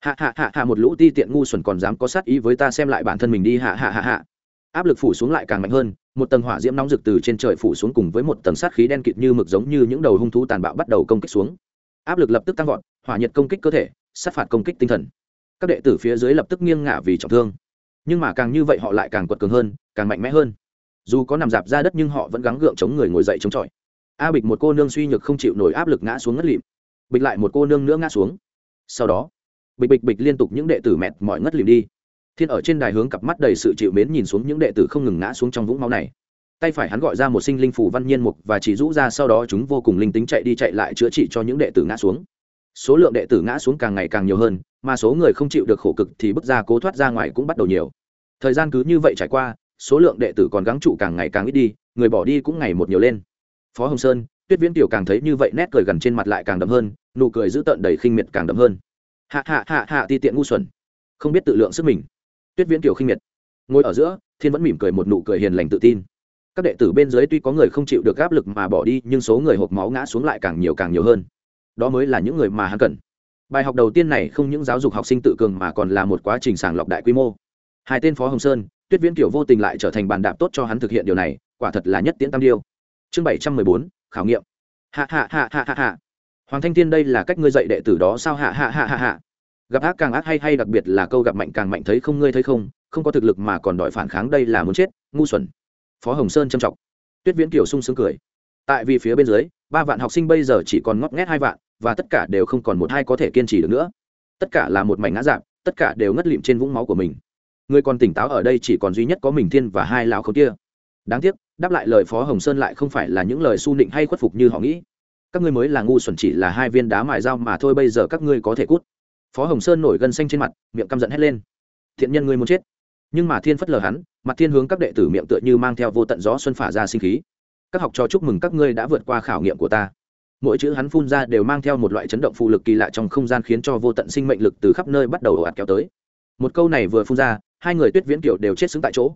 Hạ hạ hạ hạ, một lũ ti tiện ngu xuẩn còn dám có sát ý với ta xem lại bản thân mình đi, hạ hạ hạ hạ áp lực phủ xuống lại càng mạnh hơn, một tầng hỏa diễm nóng rực từ trên trời phủ xuống cùng với một tầng sát khí đen kịt như mực giống như những đầu hung thú tàn bạo bắt đầu công kích xuống. Áp lực lập tức tăng vọt, hỏa nhiệt công kích cơ thể, sát phạt công kích tinh thần. Các đệ tử phía dưới lập tức nghiêng ngả vì trọng thương. Nhưng mà càng như vậy họ lại càng quật cường hơn, càng mạnh mẽ hơn. Dù có nằm dạp ra đất nhưng họ vẫn gắng gượng chống người ngồi dậy chống chọi. A bịch một cô nương suy nhược không chịu nổi áp lực ngã xuống ngất lịm. Bịch lại một cô nương nữa ngã xuống. Sau đó, bịch bịch bịch liên tục những đệ tử mệt mỏi ngất lịm đi thiên ở trên đài hướng cặp mắt đầy sự chịu mến nhìn xuống những đệ tử không ngừng ngã xuống trong vũng máu này. Tay phải hắn gọi ra một sinh linh phủ văn nhiên mục và chỉ rũ ra sau đó chúng vô cùng linh tính chạy đi chạy lại chữa trị cho những đệ tử ngã xuống. Số lượng đệ tử ngã xuống càng ngày càng nhiều hơn, mà số người không chịu được khổ cực thì bước ra cố thoát ra ngoài cũng bắt đầu nhiều. Thời gian cứ như vậy trải qua, số lượng đệ tử còn gắng trụ càng ngày càng ít đi, người bỏ đi cũng ngày một nhiều lên. Phó hồng sơn, tuyết viễn tiểu càng thấy như vậy nét cười gần trên mặt lại càng đậm hơn, nụ cười dữ tợn đầy khinh miệt càng đậm hơn. Hạ hạ hạ hạ, ti tiện ngu xuẩn. Không biết tự lượng sức mình tuyết viễn Kiều khinh miệt. Ngồi ở giữa, thiên vẫn mỉm cười một nụ cười hiền lành tự tin. Các đệ tử bên dưới tuy có người không chịu được áp lực mà bỏ đi, nhưng số người hộp máu ngã xuống lại càng nhiều càng nhiều hơn. Đó mới là những người mà hắn cần. Bài học đầu tiên này không những giáo dục học sinh tự cường mà còn là một quá trình sàng lọc đại quy mô. Hai tên phó hồng sơn, tuyết viễn kiểu vô tình lại trở thành bàn đạp tốt cho hắn thực hiện điều này, quả thật là nhất tiễn tam điêu. Chương bảy trăm mười bốn, khảo nghiệm. Hạ hạ hạ hạ hạ hạ hoàng thanh thiên đây là cách ngươi dạy đệ tử đó sao? Hạ hạ hạ hạ hạ gặp ác càng ác hay hay đặc biệt là câu gặp mạnh càng mạnh thấy không, ngươi thấy không không có thực lực mà còn đòi phản kháng đây là muốn chết, ngu xuẩn. Phó hồng sơn trầm trọng tuyết viễn kiều sung sướng cười. Tại vì phía bên dưới, ba vạn học sinh bây giờ chỉ còn ngót nghét hai vạn, và tất cả đều không còn một hai có thể kiên trì được nữa. Tất cả là một mảnh ngã dạp tất cả đều ngất lịm trên vũng máu của mình. Người còn tỉnh táo ở đây chỉ còn duy nhất có mình thiên và hai lão khấu kia. Đáng tiếc, đáp lại lời phó hồng sơn lại không phải là những lời su nịnh hay khuất phục như họ nghĩ. Các ngươi mới là ngu xuẩn chỉ là hai viên đá mại dao mà thôi, bây giờ các ngươi có thể cút phó hồng sơn nổi gân xanh trên mặt miệng căm giận hét lên thiện nhân ngươi muốn chết nhưng mà thiên phất lờ hắn mặt thiên hướng các đệ tử miệng tựa như mang theo vô tận gió xuân phả ra sinh khí các học trò chúc mừng các ngươi đã vượt qua khảo nghiệm của ta mỗi chữ hắn phun ra đều mang theo một loại chấn động phụ lực kỳ lạ trong không gian khiến cho vô tận sinh mệnh lực từ khắp nơi bắt đầu ồ ạt kéo tới một câu này vừa phun ra hai người tuyết viễn kiểu đều chết xứng tại chỗ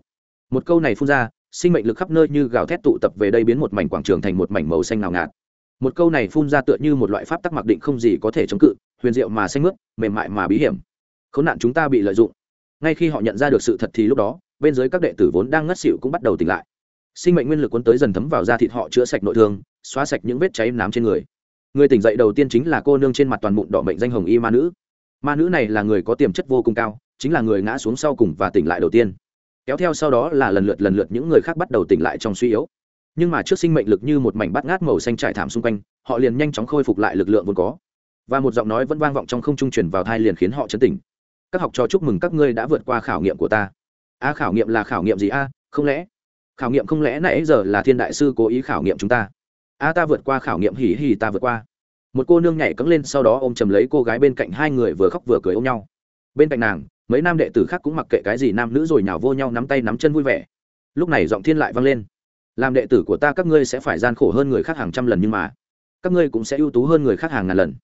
một câu này phun ra sinh mệnh lực khắp nơi như gào thét tụ tập về đây biến một mảnh quảng trường thành một mảnh màu xanh nào ngạt một câu này phun ra tựa như một loại pháp tắc mặc định không gì có thể chống cự, huyền diệu mà xanh mướt, mềm mại mà bí hiểm. Khốn nạn chúng ta bị lợi dụng. Ngay khi họ nhận ra được sự thật thì lúc đó, bên dưới các đệ tử vốn đang ngất xỉu cũng bắt đầu tỉnh lại. Sinh mệnh nguyên lực cuốn tới dần thấm vào da thịt họ chữa sạch nội thương, xóa sạch những vết cháy nám trên người. Người tỉnh dậy đầu tiên chính là cô nương trên mặt toàn mụn đỏ mệnh danh hồng y ma nữ. Ma nữ này là người có tiềm chất vô cùng cao, chính là người ngã xuống sau cùng và tỉnh lại đầu tiên. Kéo theo sau đó là lần lượt lần lượt những người khác bắt đầu tỉnh lại trong suy yếu nhưng mà trước sinh mệnh lực như một mảnh bát ngát màu xanh trải thảm xung quanh, họ liền nhanh chóng khôi phục lại lực lượng vốn có. Và một giọng nói vẫn vang vọng trong không trung truyền vào thai liền khiến họ chấn tỉnh các học trò chúc mừng các ngươi đã vượt qua khảo nghiệm của ta. A, khảo nghiệm là khảo nghiệm gì a? Không lẽ, khảo nghiệm không lẽ nãy giờ là thiên đại sư cố ý khảo nghiệm chúng ta? A, ta vượt qua khảo nghiệm hỉ hỉ ta vượt qua. Một cô nương nhảy cẫng lên sau đó ôm chầm lấy cô gái bên cạnh hai người vừa khóc vừa cười ôm nhau. Bên cạnh nàng, mấy nam đệ tử khác cũng mặc kệ cái gì, nam nữ rồi nhào vô nhau nắm tay nắm chân vui vẻ. Lúc này giọng thiên lại vang lên làm đệ tử của ta các ngươi sẽ phải gian khổ hơn người khác hàng trăm lần nhưng mà các ngươi cũng sẽ ưu tú hơn người khác hàng ngàn lần.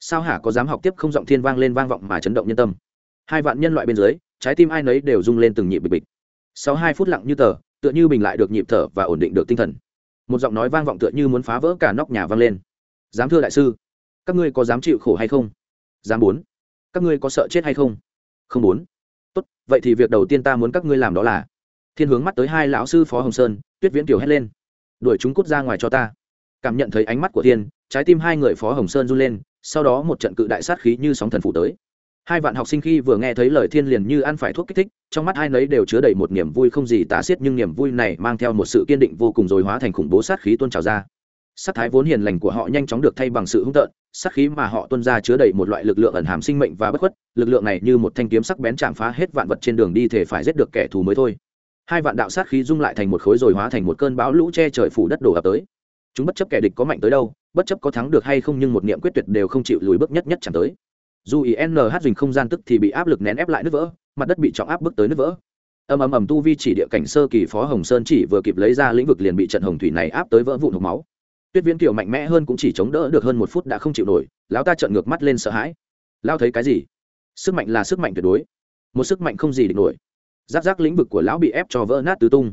Sao hả? Có dám học tiếp không? Giọng thiên vang lên vang vọng mà chấn động nhân tâm. Hai vạn nhân loại bên dưới, trái tim ai nấy đều rung lên từng nhịp bịch bịch. Sau hai phút lặng như tờ, tựa như bình lại được nhịp thở và ổn định được tinh thần. Một giọng nói vang vọng tựa như muốn phá vỡ cả nóc nhà vang lên. Dám thưa đại sư, các ngươi có dám chịu khổ hay không? Dám bốn các ngươi có sợ chết hay không? Không bốn tốt, vậy thì việc đầu tiên ta muốn các ngươi làm đó là thiên hướng mắt tới hai lão sư phó hồng sơn tuyết viễn kiều hét lên. Đuổi chúng cút ra ngoài cho ta. Cảm nhận thấy ánh mắt của thiên, trái tim hai người phó hồng sơn run lên, sau đó một trận cự đại sát khí như sóng thần phủ tới. Hai vạn học sinh khi vừa nghe thấy lời thiên liền như ăn phải thuốc kích thích, trong mắt hai nấy đều chứa đầy một niềm vui không gì tả xiết, nhưng niềm vui này mang theo một sự kiên định vô cùng rồi hóa thành khủng bố sát khí tuôn trào ra. Sát thái vốn hiền lành của họ nhanh chóng được thay bằng sự hung tợn, sát khí mà họ tuôn ra chứa đầy một loại lực lượng ẩn hàm sinh mệnh và bất khuất, lực lượng này như một thanh kiếm sắc bén chạm phá hết vạn vật trên đường đi thể phải giết được kẻ thù mới thôi hai vạn đạo sát khí dung lại thành một khối rồi hóa thành một cơn bão lũ che trời phủ đất đổ ập tới. Chúng bất chấp kẻ địch có mạnh tới đâu, bất chấp có thắng được hay không nhưng một niệm quyết tuyệt đều không chịu lùi bước nhất nhất chẳng tới. Dù ý nh dình không gian tức thì bị áp lực nén ép lại nước vỡ, mặt đất bị trọng áp bước tới nước vỡ. Ầm ầm ầm tu vi chỉ địa cảnh sơ kỳ phó hồng sơn chỉ vừa kịp lấy ra lĩnh vực liền bị trận hồng thủy này áp tới vỡ vụn hộp máu. Tuyết viễn kiều mạnh mẽ hơn cũng chỉ chống đỡ được hơn một phút đã không chịu nổi, lão ta trợn ngược mắt lên sợ hãi. Lao thấy cái gì? Sức mạnh là sức mạnh tuyệt đối. Một sức mạnh không gì địch nổi giáp giáp lĩnh vực của lão bị ép cho vỡ nát tứ tung.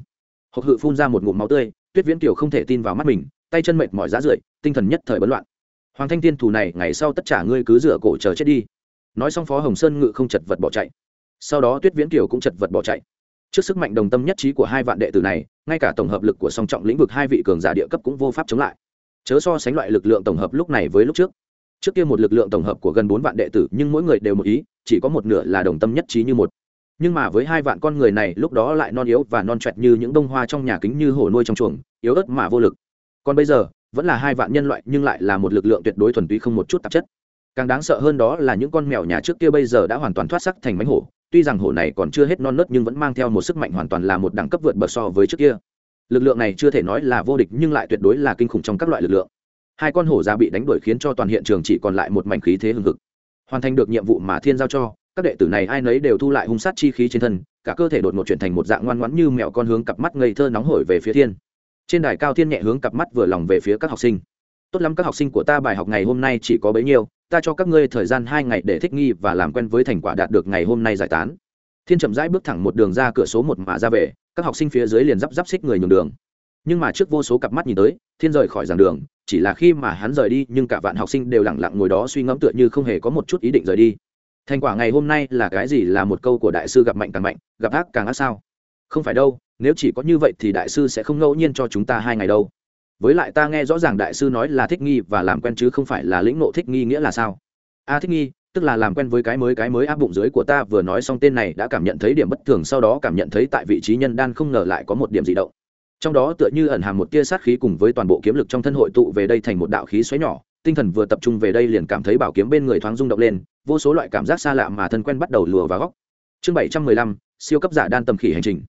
Hộp hự phun ra một ngụm máu tươi, tuyết viễn kiều không thể tin vào mắt mình, tay chân mệt mỏi giá rượi, tinh thần nhất thời bấn loạn. Hoàng thanh tiên thủ này, ngày sau tất cả ngươi cứ rửa cổ chờ chết đi. Nói xong phó hồng sơn ngự không chật vật bỏ chạy. Sau đó tuyết viễn kiều cũng chật vật bỏ chạy. Trước sức mạnh đồng tâm nhất trí của hai vạn đệ tử này, ngay cả tổng hợp lực của song trọng lĩnh vực hai vị cường giả địa cấp cũng vô pháp chống lại. Chớ so sánh loại lực lượng tổng hợp lúc này với lúc trước. Trước kia một lực lượng tổng hợp của gần bốn vạn đệ tử, nhưng mỗi người đều một ý, chỉ có một nửa là đồng tâm nhất trí như một nhưng mà với hai vạn con người này, lúc đó lại non yếu và non trẹt như những bông hoa trong nhà kính như hổ nuôi trong chuồng, yếu ớt mà vô lực. Còn bây giờ, vẫn là hai vạn nhân loại, nhưng lại là một lực lượng tuyệt đối thuần túy không một chút tạp chất. Càng đáng sợ hơn đó là những con mèo nhà trước kia bây giờ đã hoàn toàn thoát sắc thành mánh hổ. Tuy rằng hổ này còn chưa hết non nớt nhưng vẫn mang theo một sức mạnh hoàn toàn là một đẳng cấp vượt bậc so với trước kia. Lực lượng này chưa thể nói là vô địch, nhưng lại tuyệt đối là kinh khủng trong các loại lực lượng. Hai con hổ già bị đánh đuổi khiến cho toàn hiện trường chỉ còn lại một mảnh khí thế hừng hực. Hoàn thành được nhiệm vụ mà thiên giao cho các đệ tử này ai nấy đều thu lại hung sát chi khí trên thân, cả cơ thể đột ngột chuyển thành một dạng ngoan ngoãn như mèo con hướng cặp mắt ngây thơ nóng hổi về phía thiên. Trên đài cao thiên nhẹ hướng cặp mắt vừa lòng về phía các học sinh. Tốt lắm, các học sinh của ta bài học ngày hôm nay chỉ có bấy nhiêu, ta cho các ngươi thời gian hai ngày để thích nghi và làm quen với thành quả đạt được ngày hôm nay giải tán. Thiên chậm rãi bước thẳng một đường ra cửa số một mà ra về, các học sinh phía dưới liền giáp giáp xích người nhường đường. Nhưng mà trước vô số cặp mắt nhìn tới, thiên rời khỏi giảng đường, chỉ là khi mà hắn rời đi, nhưng cả vạn học sinh đều lẳng lặng ngồi đó suy ngẫm tựa như không hề có một chút ý định rời đi thành quả ngày hôm nay là cái gì là một câu của đại sư gặp mạnh càng mạnh, gặp ác càng ác sao? Không phải đâu, nếu chỉ có như vậy thì đại sư sẽ không ngẫu nhiên cho chúng ta hai ngày đâu. Với lại ta nghe rõ ràng đại sư nói là thích nghi và làm quen chứ không phải là lĩnh nộ thích nghi nghĩa là sao? A, thích nghi, tức là làm quen với cái mới cái mới áp bụng dưới của ta, vừa nói xong tên này đã cảm nhận thấy điểm bất thường, sau đó cảm nhận thấy tại vị trí nhân đan không ngờ lại có một điểm dị động. Trong đó tựa như ẩn hàm một tia sát khí cùng với toàn bộ kiếm lực trong thân hội tụ về đây thành một đạo khí xoáy nhỏ tinh thần vừa tập trung về đây liền cảm thấy bảo kiếm bên người thoáng rung động lên, vô số loại cảm giác xa lạ mà thân quen bắt đầu lùa vào góc. Chương bảy trăm mười lăm, siêu cấp giả đan tầm khỉ hành trình.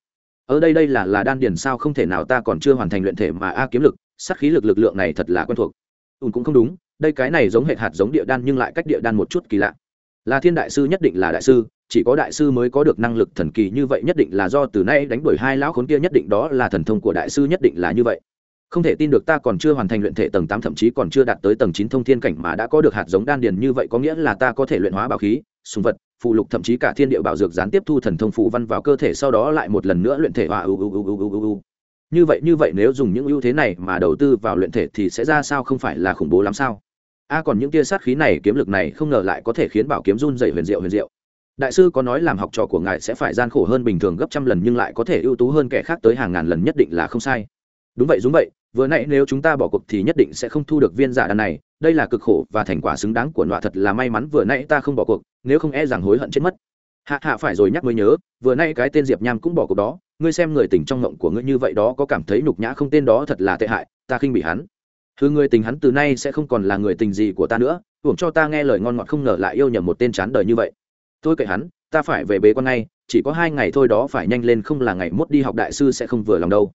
Ở đây đây là là đan điền sao không thể nào ta còn chưa hoàn thành luyện thể mà a à, kiếm lực, sát khí lực lực lượng này thật là quen thuộc. Ùn cũng không đúng, đây cái này giống hệ hạt giống địa đan nhưng lại cách địa đan một chút kỳ lạ. Là thiên đại sư nhất định là đại sư, chỉ có đại sư mới có được năng lực thần kỳ như vậy nhất định là do từ nay đánh đuổi hai lão khốn kia nhất định đó là thần thông của đại sư nhất định là như vậy không thể tin được ta còn chưa hoàn thành luyện thể tầng tám, thậm chí còn chưa đạt tới tầng chín thông thiên cảnh mà đã có được hạt giống đan điền như vậy có nghĩa là ta có thể luyện hóa bảo khí, sùng vật, phụ lục, thậm chí cả thiên địa bảo dược gián tiếp thu thần thông phụ văn vào cơ thể sau đó lại một lần nữa luyện thể hòa u u u u u u như vậy như vậy nếu dùng những ưu thế này mà đầu tư vào luyện thể thì sẽ ra sao? Không phải là khủng bố lắm sao? A, còn những tia sát khí này, kiếm lực này không ngờ lại có thể khiến bảo kiếm run dày huyền diệu huyền diệu. Đại sư có nói làm học trò của ngài sẽ phải gian khổ hơn bình thường gấp trăm lần nhưng lại có thể ưu tú hơn kẻ khác tới hàng ngàn lần nhất định là không sai. Đúng vậy đúng vậy vừa nãy nếu chúng ta bỏ cuộc thì nhất định sẽ không thu được viên giả đàn này, đây là cực khổ và thành quả xứng đáng của nọa thật là may mắn vừa nãy ta không bỏ cuộc, nếu không e rằng hối hận chết mất. Hạ hạ phải rồi nhắc mới nhớ, vừa nay cái tên diệp nham cũng bỏ cuộc đó, ngươi xem người tình trong ngộng của ngươi như vậy đó có cảm thấy nhục nhã không? Tên đó thật là tệ hại, ta khinh bị hắn. Thứ người tình hắn từ nay sẽ không còn là người tình gì của ta nữa, hưởng cho ta nghe lời ngon ngọt không ngờ lại yêu nhầm một tên chán đời như vậy. Thôi kệ hắn, ta phải về bế con ngay, chỉ có hai ngày thôi đó phải nhanh lên không là ngày mốt đi học đại sư sẽ không vừa lòng đâu.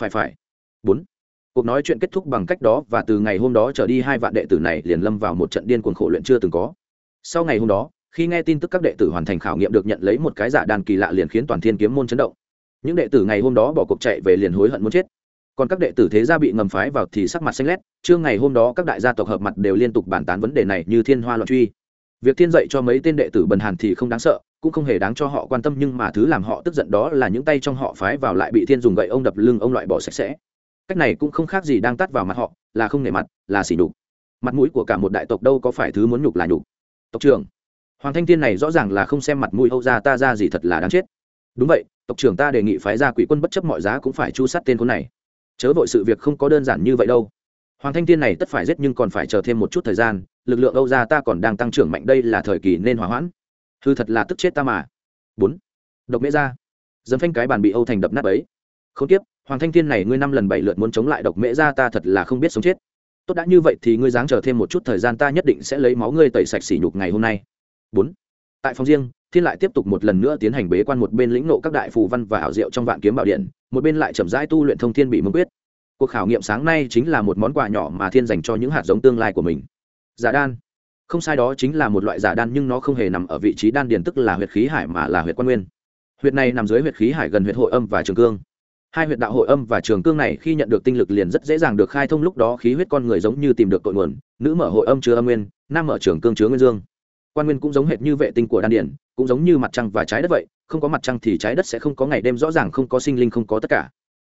Phải phải. Bốn cuộc nói chuyện kết thúc bằng cách đó và từ ngày hôm đó trở đi hai vạn đệ tử này liền lâm vào một trận điên cuồng khổ luyện chưa từng có. Sau ngày hôm đó, khi nghe tin tức các đệ tử hoàn thành khảo nghiệm được nhận lấy một cái giả đàn kỳ lạ liền khiến toàn thiên kiếm môn chấn động. Những đệ tử ngày hôm đó bỏ cuộc chạy về liền hối hận muốn chết. Còn các đệ tử thế gia bị ngầm phái vào thì sắc mặt xanh lét, trưa ngày hôm đó các đại gia tộc hợp mặt đều liên tục bàn tán vấn đề này như thiên hoa loạn truy. Việc thiên dạy cho mấy tên đệ tử bần hàn thì không đáng sợ, cũng không hề đáng cho họ quan tâm nhưng mà thứ làm họ tức giận đó là những tay trong họ phái vào lại bị thiên dùng gậy ông đập lưng ông loại bỏ sạch sẽ cách này cũng không khác gì đang tắt vào mặt họ, là không nể mặt, là xỉ nhục. Mặt mũi của cả một đại tộc đâu có phải thứ muốn nhục là nhục. Tộc trưởng, hoàng thanh thiên này rõ ràng là không xem mặt mũi âu ra ta ra gì thật là đáng chết. Đúng vậy, tộc trưởng ta đề nghị phái ra quỷ quân bất chấp mọi giá cũng phải chu sát tên khốn này. Chớ vội sự việc không có đơn giản như vậy đâu. Hoàng thanh thiên này tất phải giết nhưng còn phải chờ thêm một chút thời gian, lực lượng âu ra ta còn đang tăng trưởng mạnh đây là thời kỳ nên hỏa hoãn. Hư thật là tức chết ta mà. Bốn, độc mễ ra dấm phanh cái bàn bị âu thành đập nát ấy. Không tiếp hoàng thanh thiên này ngươi năm lần bảy lượt muốn chống lại độc mễ ra ta thật là không biết sống chết. Tốt đã như vậy thì ngươi dáng chờ thêm một chút thời gian ta nhất định sẽ lấy máu ngươi tẩy sạch sỉ nhục ngày hôm nay. Bốn. Tại phòng riêng, thiên lại tiếp tục một lần nữa tiến hành bế quan một bên lĩnh nộ các đại phù văn và ảo diệu trong vạn kiếm bảo điện, một bên lại chậm rãi tu luyện thông thiên bị mông quyết. Cuộc khảo nghiệm sáng nay chính là một món quà nhỏ mà thiên dành cho những hạt giống tương lai của mình. Giả đan. Không sai đó chính là một loại giả đan nhưng nó không hề nằm ở vị trí đan điền tức là huyệt khí hải mà là huyệt quan nguyên. Huyệt này nằm dưới huyệt khí hải gần huyệt hội âm và trường cương hai huyệt đạo hội âm và trường cương này khi nhận được tinh lực liền rất dễ dàng được khai thông lúc đó khí huyết con người giống như tìm được cội nguồn. Nữ mở hội âm chứa âm nguyên, nam mở trường cương chứa nguyên dương. Quan nguyên cũng giống hệt như vệ tinh của đan điển, cũng giống như mặt trăng và trái đất vậy, không có mặt trăng thì trái đất sẽ không có ngày đêm rõ ràng, không có sinh linh, không có tất cả.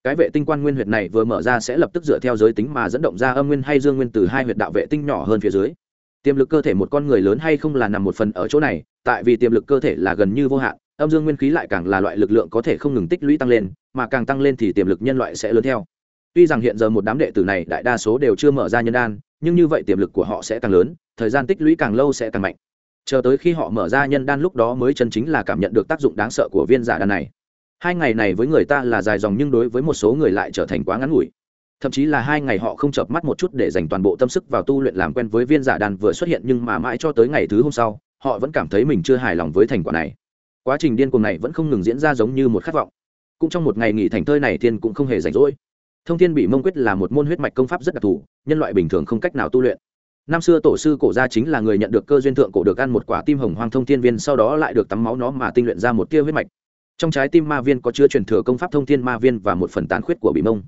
Cái vệ tinh quan nguyên huyệt này vừa mở ra sẽ lập tức dựa theo giới tính mà dẫn động ra âm nguyên hay dương nguyên từ hai huyệt đạo vệ tinh nhỏ hơn phía dưới. Tiềm lực cơ thể một con người lớn hay không là nằm một phần ở chỗ này, tại vì tiềm lực cơ thể là gần như vô hạn âm dương nguyên khí lại càng là loại lực lượng có thể không ngừng tích lũy tăng lên, mà càng tăng lên thì tiềm lực nhân loại sẽ lớn theo. Tuy rằng hiện giờ một đám đệ tử này đại đa số đều chưa mở ra nhân đan, nhưng như vậy tiềm lực của họ sẽ càng lớn, thời gian tích lũy càng lâu sẽ càng mạnh. Chờ tới khi họ mở ra nhân đan lúc đó mới chân chính là cảm nhận được tác dụng đáng sợ của viên giả đan này. Hai ngày này với người ta là dài dòng nhưng đối với một số người lại trở thành quá ngắn ngủi. Thậm chí là hai ngày họ không chợp mắt một chút để dành toàn bộ tâm sức vào tu luyện làm quen với viên giả đan vừa xuất hiện nhưng mà mãi cho tới ngày thứ hôm sau, họ vẫn cảm thấy mình chưa hài lòng với thành quả này quá trình điên cuồng này vẫn không ngừng diễn ra giống như một khát vọng. Cũng trong một ngày nghỉ thành thơi này thiên cũng không hề rảnh rỗi. Thông thiên bị mông quyết là một môn huyết mạch công pháp rất đặc thù, nhân loại bình thường không cách nào tu luyện. Năm xưa tổ sư cổ gia chính là người nhận được cơ duyên thượng cổ được ăn một quả tim hồng hoang thông thiên viên, sau đó lại được tắm máu nó mà tinh luyện ra một tia huyết mạch. Trong trái tim ma viên có chứa truyền thừa công pháp thông thiên ma viên và một phần tán khuyết của bị mông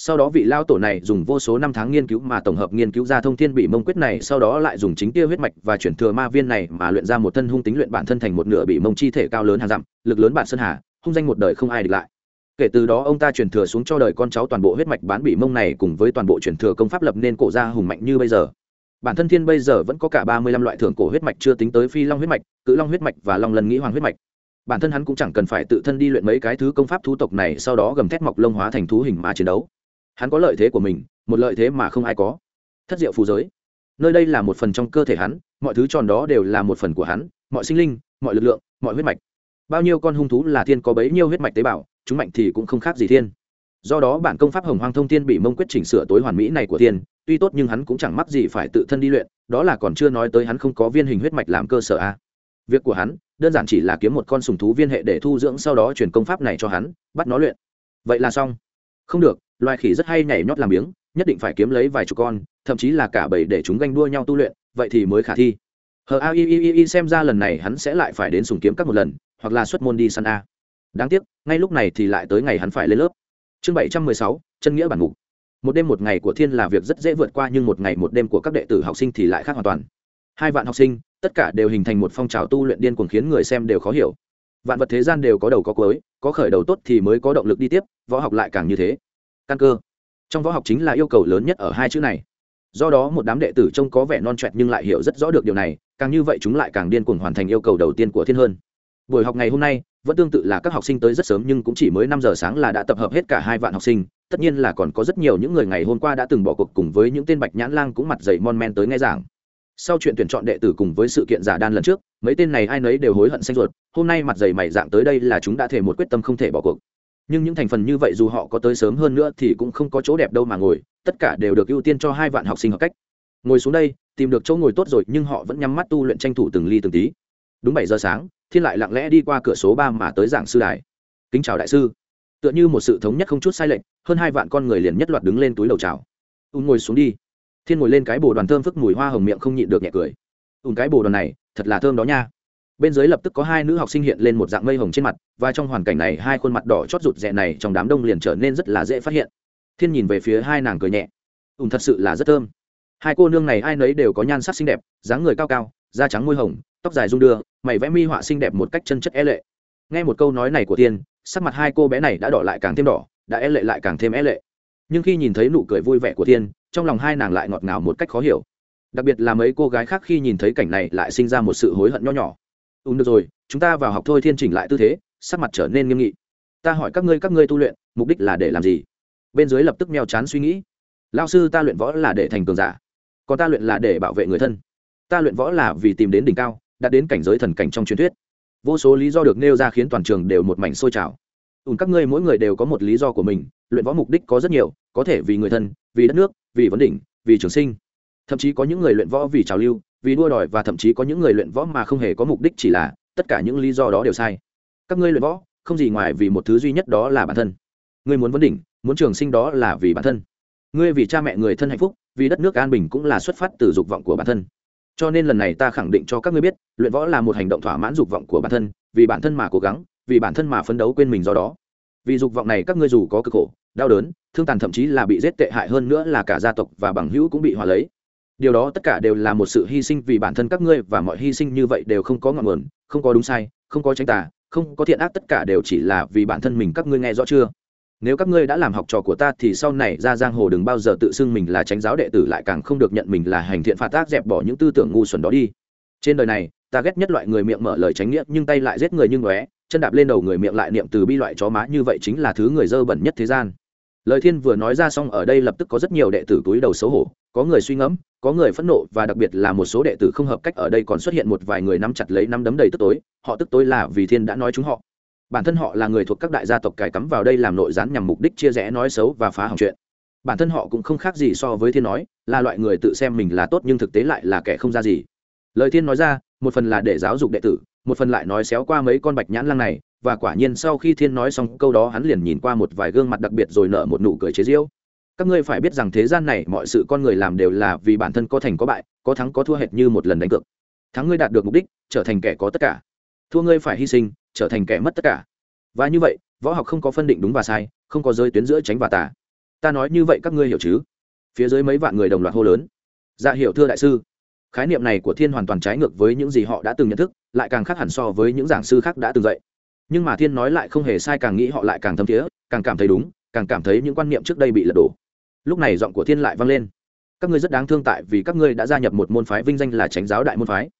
sau đó vị lao tổ này dùng vô số năm tháng nghiên cứu mà tổng hợp nghiên cứu ra thông thiên bị mông quyết này, sau đó lại dùng chính tia huyết mạch và chuyển thừa ma viên này mà luyện ra một thân hung tính luyện bản thân thành một nửa bị mông chi thể cao lớn hàng dặm, lực lớn bản sơn hà, hung danh một đời không ai địch lại. Kể từ đó ông ta chuyển thừa xuống cho đời con cháu toàn bộ huyết mạch bán bị mông này cùng với toàn bộ chuyển thừa công pháp lập nên cổ gia hùng mạnh như bây giờ. Bản thân thiên bây giờ vẫn có cả ba mươi lăm loại thưởng cổ huyết mạch chưa tính tới phi long huyết mạch, cự long huyết mạch và long lần nghĩ hoàng huyết mạch. Bản thân hắn cũng chẳng cần phải tự thân đi luyện mấy cái thứ công pháp thú tộc này, sau đó gầm thét mọc lông hóa thành thú hình mà chiến đấu hắn có lợi thế của mình, một lợi thế mà không ai có. Thất diệu phù giới. Nơi đây là một phần trong cơ thể hắn, mọi thứ tròn đó đều là một phần của hắn, mọi sinh linh, mọi lực lượng, mọi huyết mạch. Bao nhiêu con hung thú là thiên có bấy nhiêu huyết mạch tế bào, chúng mạnh thì cũng không khác gì thiên. Do đó bản công pháp hồng hoang thông thiên bị mông quyết chỉnh sửa tối hoàn mỹ này của thiên, tuy tốt nhưng hắn cũng chẳng mắc gì phải tự thân đi luyện, đó là còn chưa nói tới hắn không có viên hình huyết mạch làm cơ sở a. Việc của hắn, đơn giản chỉ là kiếm một con sùng thú viên hệ để thu dưỡng sau đó truyền công pháp này cho hắn, bắt nó luyện. Vậy là xong không được loài khỉ rất hay nhảy nhót làm miếng, nhất định phải kiếm lấy vài chục con thậm chí là cả bầy để chúng ganh đua nhau tu luyện vậy thì mới khả thi. Hờ a i i i xem ra lần này hắn sẽ lại phải đến sùng kiếm các một lần hoặc là xuất môn đi săn a. Đáng tiếc ngay lúc này thì lại tới ngày hắn phải lên lớp. Chương bảy trăm mười sáu chân nghĩa bản mục. Một đêm một ngày của thiên là việc rất dễ vượt qua nhưng một ngày một đêm của các đệ tử học sinh thì lại khác hoàn toàn. Hai vạn học sinh tất cả đều hình thành một phong trào tu luyện điên cuồng khiến người xem đều khó hiểu vạn vật thế gian đều có đầu có cuối, có khởi đầu tốt thì mới có động lực đi tiếp, võ học lại càng như thế. Căn cơ. Trong võ học chính là yêu cầu lớn nhất ở hai chữ này. Do đó một đám đệ tử trông có vẻ non trẻ nhưng lại hiểu rất rõ được điều này, càng như vậy chúng lại càng điên cuồng hoàn thành yêu cầu đầu tiên của thiên hơn. Buổi học ngày hôm nay, vẫn tương tự là các học sinh tới rất sớm nhưng cũng chỉ mới năm giờ sáng là đã tập hợp hết cả hai vạn học sinh, tất nhiên là còn có rất nhiều những người ngày hôm qua đã từng bỏ cuộc cùng với những tên bạch nhãn lang cũng mặt dày mon men tới nghe giảng sau chuyện tuyển chọn đệ tử cùng với sự kiện giả đan lần trước, mấy tên này ai nấy đều hối hận xanh ruột, hôm nay mặt dày mày dạng tới đây là chúng đã thể một quyết tâm không thể bỏ cuộc. Nhưng những thành phần như vậy dù họ có tới sớm hơn nữa thì cũng không có chỗ đẹp đâu mà ngồi, tất cả đều được ưu tiên cho hai vạn học sinh học cách. Ngồi xuống đây, tìm được chỗ ngồi tốt rồi, nhưng họ vẫn nhắm mắt tu luyện tranh thủ từng ly từng tí. Đúng bảy giờ sáng, thiên lại lặng lẽ đi qua cửa số ba mà tới giảng sư đài. Kính chào đại sư. Tựa như một sự thống nhất không chút sai lệch, hơn hai vạn con người liền nhất loạt đứng lên túi đầu chào. Ùn ngồi xuống đi thiên ngồi lên cái bồ đoàn thơm phức mùi hoa hồng miệng không nhịn được nhẹ cười. Ùn cái bồ đoàn này, thật là thơm đó nha. Bên dưới lập tức có hai nữ học sinh hiện lên một dạng mây hồng trên mặt, và trong hoàn cảnh này hai khuôn mặt đỏ chót rụt rè này trong đám đông liền trở nên rất là dễ phát hiện. Thiên nhìn về phía hai nàng cười nhẹ. Ùn thật sự là rất thơm. Hai cô nương này ai nấy đều có nhan sắc xinh đẹp, dáng người cao cao, da trắng môi hồng, tóc dài rung đưa, mày vẽ mi họa xinh đẹp một cách chân chất é lệ. Nghe một câu nói này của tiên sắc mặt hai cô bé này đã đỏ lại càng thêm đỏ, đã é lệ lại càng thêm é lệ nhưng khi nhìn thấy nụ cười vui vẻ của Thiên, trong lòng hai nàng lại ngọt ngào một cách khó hiểu. Đặc biệt là mấy cô gái khác khi nhìn thấy cảnh này lại sinh ra một sự hối hận nho nhỏ. Ừ được rồi chúng ta vào học thôi thiên chỉnh lại tư thế sắc mặt trở nên nghiêm nghị. Ta hỏi các ngươi các ngươi tu luyện mục đích là để làm gì? Bên dưới lập tức meo chán suy nghĩ. Lao sư ta luyện võ là để thành cường giả còn ta luyện là để bảo vệ người thân. Ta luyện võ là vì tìm đến đỉnh cao đạt đến cảnh giới thần cảnh trong truyền thuyết. Vô số lý do được nêu ra khiến toàn trường đều một mảnh sôi trào ùn các ngươi mỗi người đều có một lý do của mình, luyện võ mục đích có rất nhiều, có thể vì người thân, vì đất nước, vì vấn đỉnh, vì trường sinh. Thậm chí có những người luyện võ vì trào lưu, vì đua đòi và thậm chí có những người luyện võ mà không hề có mục đích chỉ là, tất cả những lý do đó đều sai. Các ngươi luyện võ, không gì ngoài vì một thứ duy nhất đó là bản thân. Ngươi muốn vấn đỉnh, muốn trường sinh đó là vì bản thân. Ngươi vì cha mẹ người thân hạnh phúc, vì đất nước an bình cũng là xuất phát từ dục vọng của bản thân. Cho nên lần này ta khẳng định cho các ngươi biết, luyện võ là một hành động thỏa mãn dục vọng của bản thân, vì bản thân mà cố gắng vì bản thân mà phấn đấu quên mình do đó. Vì dục vọng này các ngươi dù có cực khổ, đau đớn, thương tàn thậm chí là bị giết tệ hại hơn nữa là cả gia tộc và bằng hữu cũng bị hòa lấy. Điều đó tất cả đều là một sự hy sinh vì bản thân các ngươi và mọi hy sinh như vậy đều không có ngọn nguồn, không có đúng sai, không có tranh tà, không có thiện ác tất cả đều chỉ là vì bản thân mình các ngươi nghe rõ chưa? Nếu các ngươi đã làm học trò của ta thì sau này ra giang hồ đừng bao giờ tự xưng mình là tránh giáo đệ tử lại càng không được nhận mình là hành thiện phạt tác dẹp bỏ những tư tưởng ngu xuẩn đó đi. Trên đời này, ta ghét nhất loại người miệng mở lời tránh nghĩa nhưng tay lại giết người như ngóe chân đạp lên đầu người miệng lại niệm từ bi loại chó má như vậy chính là thứ người dơ bẩn nhất thế gian. Lời thiên vừa nói ra xong ở đây lập tức có rất nhiều đệ tử túi đầu xấu hổ, có người suy ngẫm, có người phẫn nộ và đặc biệt là một số đệ tử không hợp cách ở đây còn xuất hiện một vài người nắm chặt lấy nắm đấm đầy tức tối, họ tức tối là vì thiên đã nói chúng họ. Bản thân họ là người thuộc các đại gia tộc cài cắm vào đây làm nội gián nhằm mục đích chia rẽ nói xấu và phá hỏng chuyện. Bản thân họ cũng không khác gì so với thiên nói, là loại người tự xem mình là tốt nhưng thực tế lại là kẻ không ra gì. Lời thiên nói ra, một phần là để giáo dục đệ tử một phần lại nói xéo qua mấy con bạch nhãn lăng này, và quả nhiên sau khi thiên nói xong câu đó hắn liền nhìn qua một vài gương mặt đặc biệt rồi nở một nụ cười chế giễu. Các ngươi phải biết rằng thế gian này mọi sự con người làm đều là vì bản thân có thành có bại, có thắng có thua hệt như một lần đánh cược. Thắng ngươi đạt được mục đích, trở thành kẻ có tất cả. Thua ngươi phải hy sinh, trở thành kẻ mất tất cả. Và như vậy, võ học không có phân định đúng và sai, không có giới tuyến giữa tránh và tà. Ta nói như vậy các ngươi hiểu chứ? Phía dưới mấy vạn người đồng loạt hô lớn. Dạ hiểu thưa đại sư khái niệm này của thiên hoàn toàn trái ngược với những gì họ đã từng nhận thức, lại càng khác hẳn so với những giảng sư khác đã từng dạy. Nhưng mà thiên nói lại không hề sai, càng nghĩ họ lại càng thấm thiế càng cảm thấy đúng, càng cảm thấy những quan niệm trước đây bị lật đổ. Lúc này giọng của thiên lại vang lên. Các ngươi rất đáng thương tại vì các ngươi đã gia nhập một môn phái vinh danh là tránh giáo đại môn phái.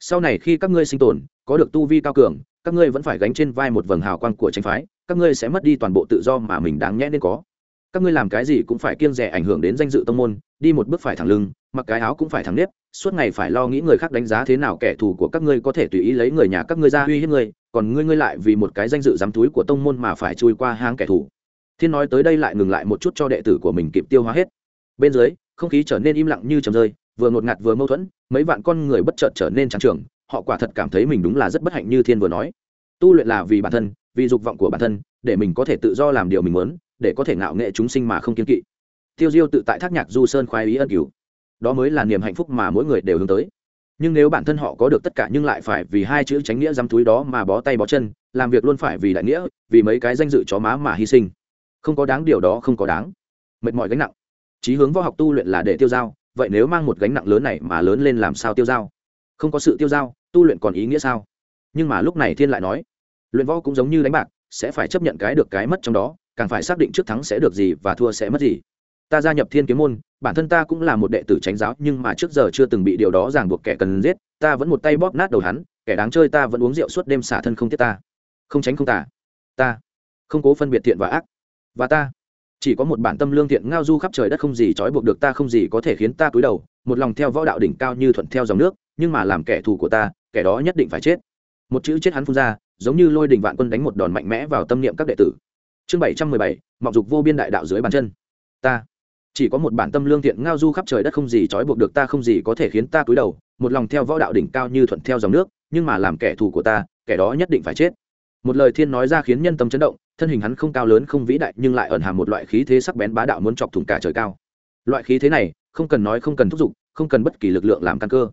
Sau này khi các ngươi sinh tồn, có được tu vi cao cường, các ngươi vẫn phải gánh trên vai một vầng hào quang của tránh phái, các ngươi sẽ mất đi toàn bộ tự do mà mình đáng nhẽ nên có các ngươi làm cái gì cũng phải kiêng rẻ ảnh hưởng đến danh dự tông môn, đi một bước phải thẳng lưng, mặc cái áo cũng phải thẳng nếp, suốt ngày phải lo nghĩ người khác đánh giá thế nào kẻ thù của các ngươi có thể tùy ý lấy người nhà các ngươi ra uy hiếp ngươi, còn ngươi ngươi lại vì một cái danh dự dám túi của tông môn mà phải chui qua hang kẻ thù. Thiên nói tới đây lại ngừng lại một chút cho đệ tử của mình kịp tiêu hóa hết. Bên dưới, không khí trở nên im lặng như trầm rơi, vừa ngột ngạt vừa mâu thuẫn, mấy vạn con người bất chợt trở nên trắng trường họ quả thật cảm thấy mình đúng là rất bất hạnh như thiên vừa nói. Tu luyện là vì bản thân, vì dục vọng của bản thân, để mình có thể tự do làm điều mình muốn để có thể ngạo nghệ chúng sinh mà không kiên kỵ. Tiêu diêu tự tại thác nhạc du sơn khoái ý ân cứu đó mới là niềm hạnh phúc mà mỗi người đều hướng tới. Nhưng nếu bản thân họ có được tất cả nhưng lại phải vì hai chữ tránh nghĩa dám túi đó mà bó tay bó chân, làm việc luôn phải vì đại nghĩa, vì mấy cái danh dự chó má mà hy sinh. Không có đáng điều đó không có đáng. Mệt mỏi gánh nặng. Chí hướng võ học tu luyện là để tiêu dao vậy nếu mang một gánh nặng lớn này mà lớn lên làm sao tiêu dao không có sự tiêu dao tu luyện còn ý nghĩa sao? Nhưng mà lúc này thiên lại nói, luyện võ cũng giống như đánh bạc sẽ phải chấp nhận cái được cái mất trong đó, càng phải xác định trước thắng sẽ được gì và thua sẽ mất gì. Ta gia nhập thiên kiếm môn, bản thân ta cũng là một đệ tử tránh giáo, nhưng mà trước giờ chưa từng bị điều đó ràng buộc kẻ cần giết, ta vẫn một tay bóp nát đầu hắn, kẻ đáng chơi ta vẫn uống rượu suốt đêm xả thân không tiếc ta. Không tránh không tả ta không cố phân biệt thiện và ác. Và ta chỉ có một bản tâm lương thiện ngao du khắp trời đất không gì trói buộc được ta, không gì có thể khiến ta cúi đầu, một lòng theo võ đạo đỉnh cao như thuận theo dòng nước, nhưng mà làm kẻ thù của ta, kẻ đó nhất định phải chết. Một chữ chết hắn phun ra giống như lôi đình vạn quân đánh một đòn mạnh mẽ vào tâm niệm các đệ tử. Chương bảy trăm mười bảy, mọc dục vô biên đại đạo dưới bàn chân. Ta, chỉ có một bản tâm lương thiện ngao du khắp trời đất không gì trói buộc được ta không gì có thể khiến ta cúi đầu, một lòng theo võ đạo đỉnh cao như thuận theo dòng nước, nhưng mà làm kẻ thù của ta, kẻ đó nhất định phải chết. Một lời thiên nói ra khiến nhân tâm chấn động, thân hình hắn không cao lớn không vĩ đại nhưng lại ẩn hàm một loại khí thế sắc bén bá đạo muốn chọc thủng cả trời cao. Loại khí thế này, không cần nói không cần thúc giục, không cần bất kỳ lực lượng làm căn cơ.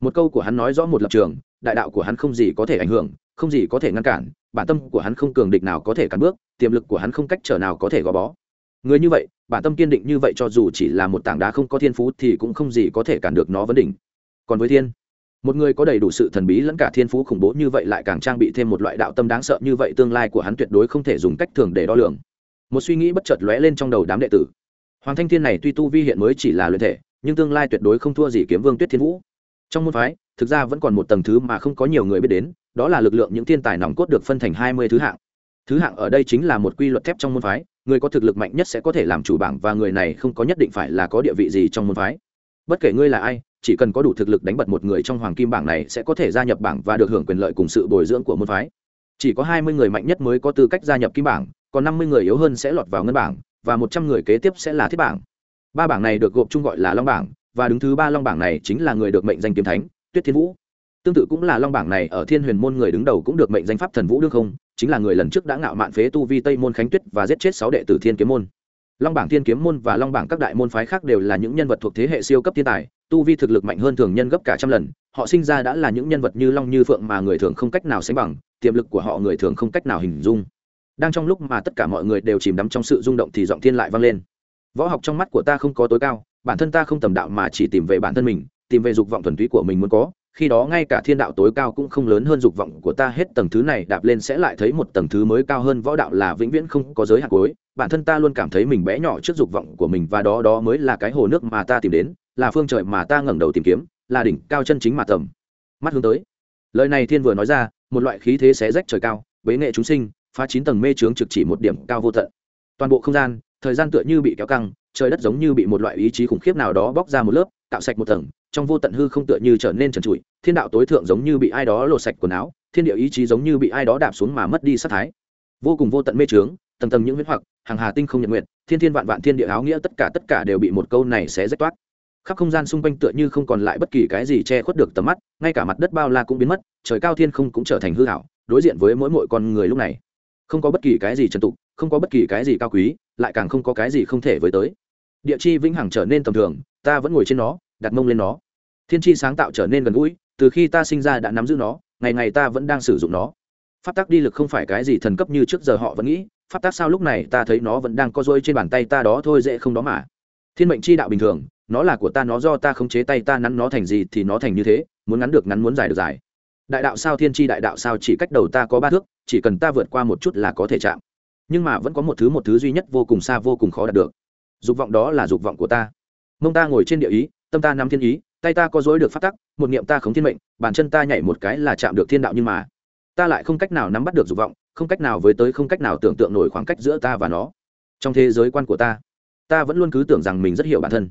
Một câu của hắn nói rõ một lập trường, đại đạo của hắn không gì có thể ảnh hưởng không gì có thể ngăn cản, bản tâm của hắn không cường địch nào có thể cản bước, tiềm lực của hắn không cách trở nào có thể gò bó. Người như vậy, bản tâm kiên định như vậy cho dù chỉ là một tảng đá không có thiên phú thì cũng không gì có thể cản được nó vấn đỉnh. Còn với thiên, một người có đầy đủ sự thần bí lẫn cả thiên phú khủng bố như vậy lại càng trang bị thêm một loại đạo tâm đáng sợ như vậy, tương lai của hắn tuyệt đối không thể dùng cách thường để đo lường. Một suy nghĩ bất chợt lóe lên trong đầu đám đệ tử. Hoàng thanh thiên này tuy tu vi hiện mới chỉ là luyện thể, nhưng tương lai tuyệt đối không thua gì kiếm vương tuyết thiên vũ. Trong môn phái thực ra vẫn còn một tầng thứ mà không có nhiều người biết đến, đó là lực lượng những thiên tài nòng cốt được phân thành hai mươi thứ hạng. Thứ hạng ở đây chính là một quy luật thép trong môn phái, người có thực lực mạnh nhất sẽ có thể làm chủ bảng và người này không có nhất định phải là có địa vị gì trong môn phái. Bất kể ngươi là ai, chỉ cần có đủ thực lực đánh bật một người trong hoàng kim bảng này sẽ có thể gia nhập bảng và được hưởng quyền lợi cùng sự bồi dưỡng của môn phái. Chỉ có hai mươi người mạnh nhất mới có tư cách gia nhập kim bảng, còn năm mươi người yếu hơn sẽ lọt vào ngân bảng, và một trăm người kế tiếp sẽ là thiết bảng. Ba bảng này được gộp chung gọi là long bảng, và đứng thứ ba long bảng này chính là người được mệnh danh kiếm thánh tuyết thiên vũ. Tương tự cũng là long bảng này, ở thiên huyền môn người đứng đầu cũng được mệnh danh pháp thần vũ đương không, chính là người lần trước đã ngạo mạn phế tu vi tây môn khánh tuyết và giết chết sáu đệ tử thiên kiếm môn. Long bảng thiên kiếm môn và long bảng các đại môn phái khác đều là những nhân vật thuộc thế hệ siêu cấp thiên tài, tu vi thực lực mạnh hơn thường nhân gấp cả trăm lần, họ sinh ra đã là những nhân vật như long như phượng mà người thường không cách nào sánh bằng, tiềm lực của họ người thường không cách nào hình dung. Đang trong lúc mà tất cả mọi người đều chìm đắm trong sự rung động thì giọng thiên lại vang lên. Võ học trong mắt của ta không có tối cao, bản thân ta không tầm đạo mà chỉ tìm về bản thân mình tìm về dục vọng thuần túy của mình muốn có, khi đó ngay cả thiên đạo tối cao cũng không lớn hơn dục vọng của ta, hết tầng thứ này đạp lên sẽ lại thấy một tầng thứ mới cao hơn, võ đạo là vĩnh viễn không có giới hạn cuối. Bản thân ta luôn cảm thấy mình bé nhỏ trước dục vọng của mình và đó đó mới là cái hồ nước mà ta tìm đến, là phương trời mà ta ngẩng đầu tìm kiếm, là đỉnh cao chân chính mà tầm. Mắt hướng tới. Lời này thiên vừa nói ra, một loại khí thế xé rách trời cao, bế nghệ chúng sinh, phá chín tầng mê trướng trực chỉ một điểm cao vô tận. Toàn bộ không gian, thời gian tựa như bị kéo căng, trời đất giống như bị một loại ý chí khủng khiếp nào đó bóc ra một lớp, tạo sạch một tầng trong vô tận hư không tựa như trở nên trần trụi, thiên đạo tối thượng giống như bị ai đó lột sạch quần áo, thiên địa ý chí giống như bị ai đó đạp xuống mà mất đi sát thái. Vô cùng vô tận mê trướng, tầng tầng những huyết hoặc, hàng hà tinh không nhật nguyện thiên thiên vạn vạn thiên địa áo nghĩa tất cả tất cả đều bị một câu này xé rách toát. Khắp không gian xung quanh tựa như không còn lại bất kỳ cái gì che khuất được tầm mắt, ngay cả mặt đất bao la cũng biến mất, trời cao thiên không cũng trở thành hư hảo đối diện với mỗi mỗi con người lúc này. Không có bất kỳ cái gì trần tục, không có bất kỳ cái gì cao quý, lại càng không có cái gì không thể với tới. Địa chi vĩnh hằng trở nên tầm thường, ta vẫn ngồi trên nó đặt mông lên nó. Thiên chi sáng tạo trở nên gần gũi, từ khi ta sinh ra đã nắm giữ nó, ngày ngày ta vẫn đang sử dụng nó. Pháp tắc đi lực không phải cái gì thần cấp như trước giờ họ vẫn nghĩ, pháp tắc sao lúc này ta thấy nó vẫn đang co dôi trên bàn tay ta đó thôi dễ không đó mà. Thiên mệnh chi đạo bình thường, nó là của ta, nó do ta khống chế tay ta nắn nó thành gì thì nó thành như thế, muốn ngắn được ngắn muốn dài được dài. Đại đạo sao thiên chi đại đạo sao chỉ cách đầu ta có ba thước, chỉ cần ta vượt qua một chút là có thể chạm. Nhưng mà vẫn có một thứ một thứ duy nhất vô cùng xa vô cùng khó đạt được. Dục vọng đó là dục vọng của ta. Mông ta ngồi trên địa ý tâm ta nắm thiên ý, tay ta có dối được phát tắc, một niệm ta khống thiên mệnh, bàn chân ta nhảy một cái là chạm được thiên đạo nhưng mà, ta lại không cách nào nắm bắt được dục vọng, không cách nào với tới không cách nào tưởng tượng nổi khoảng cách giữa ta và nó. Trong thế giới quan của ta ta vẫn luôn cứ tưởng rằng mình rất hiểu bản thân.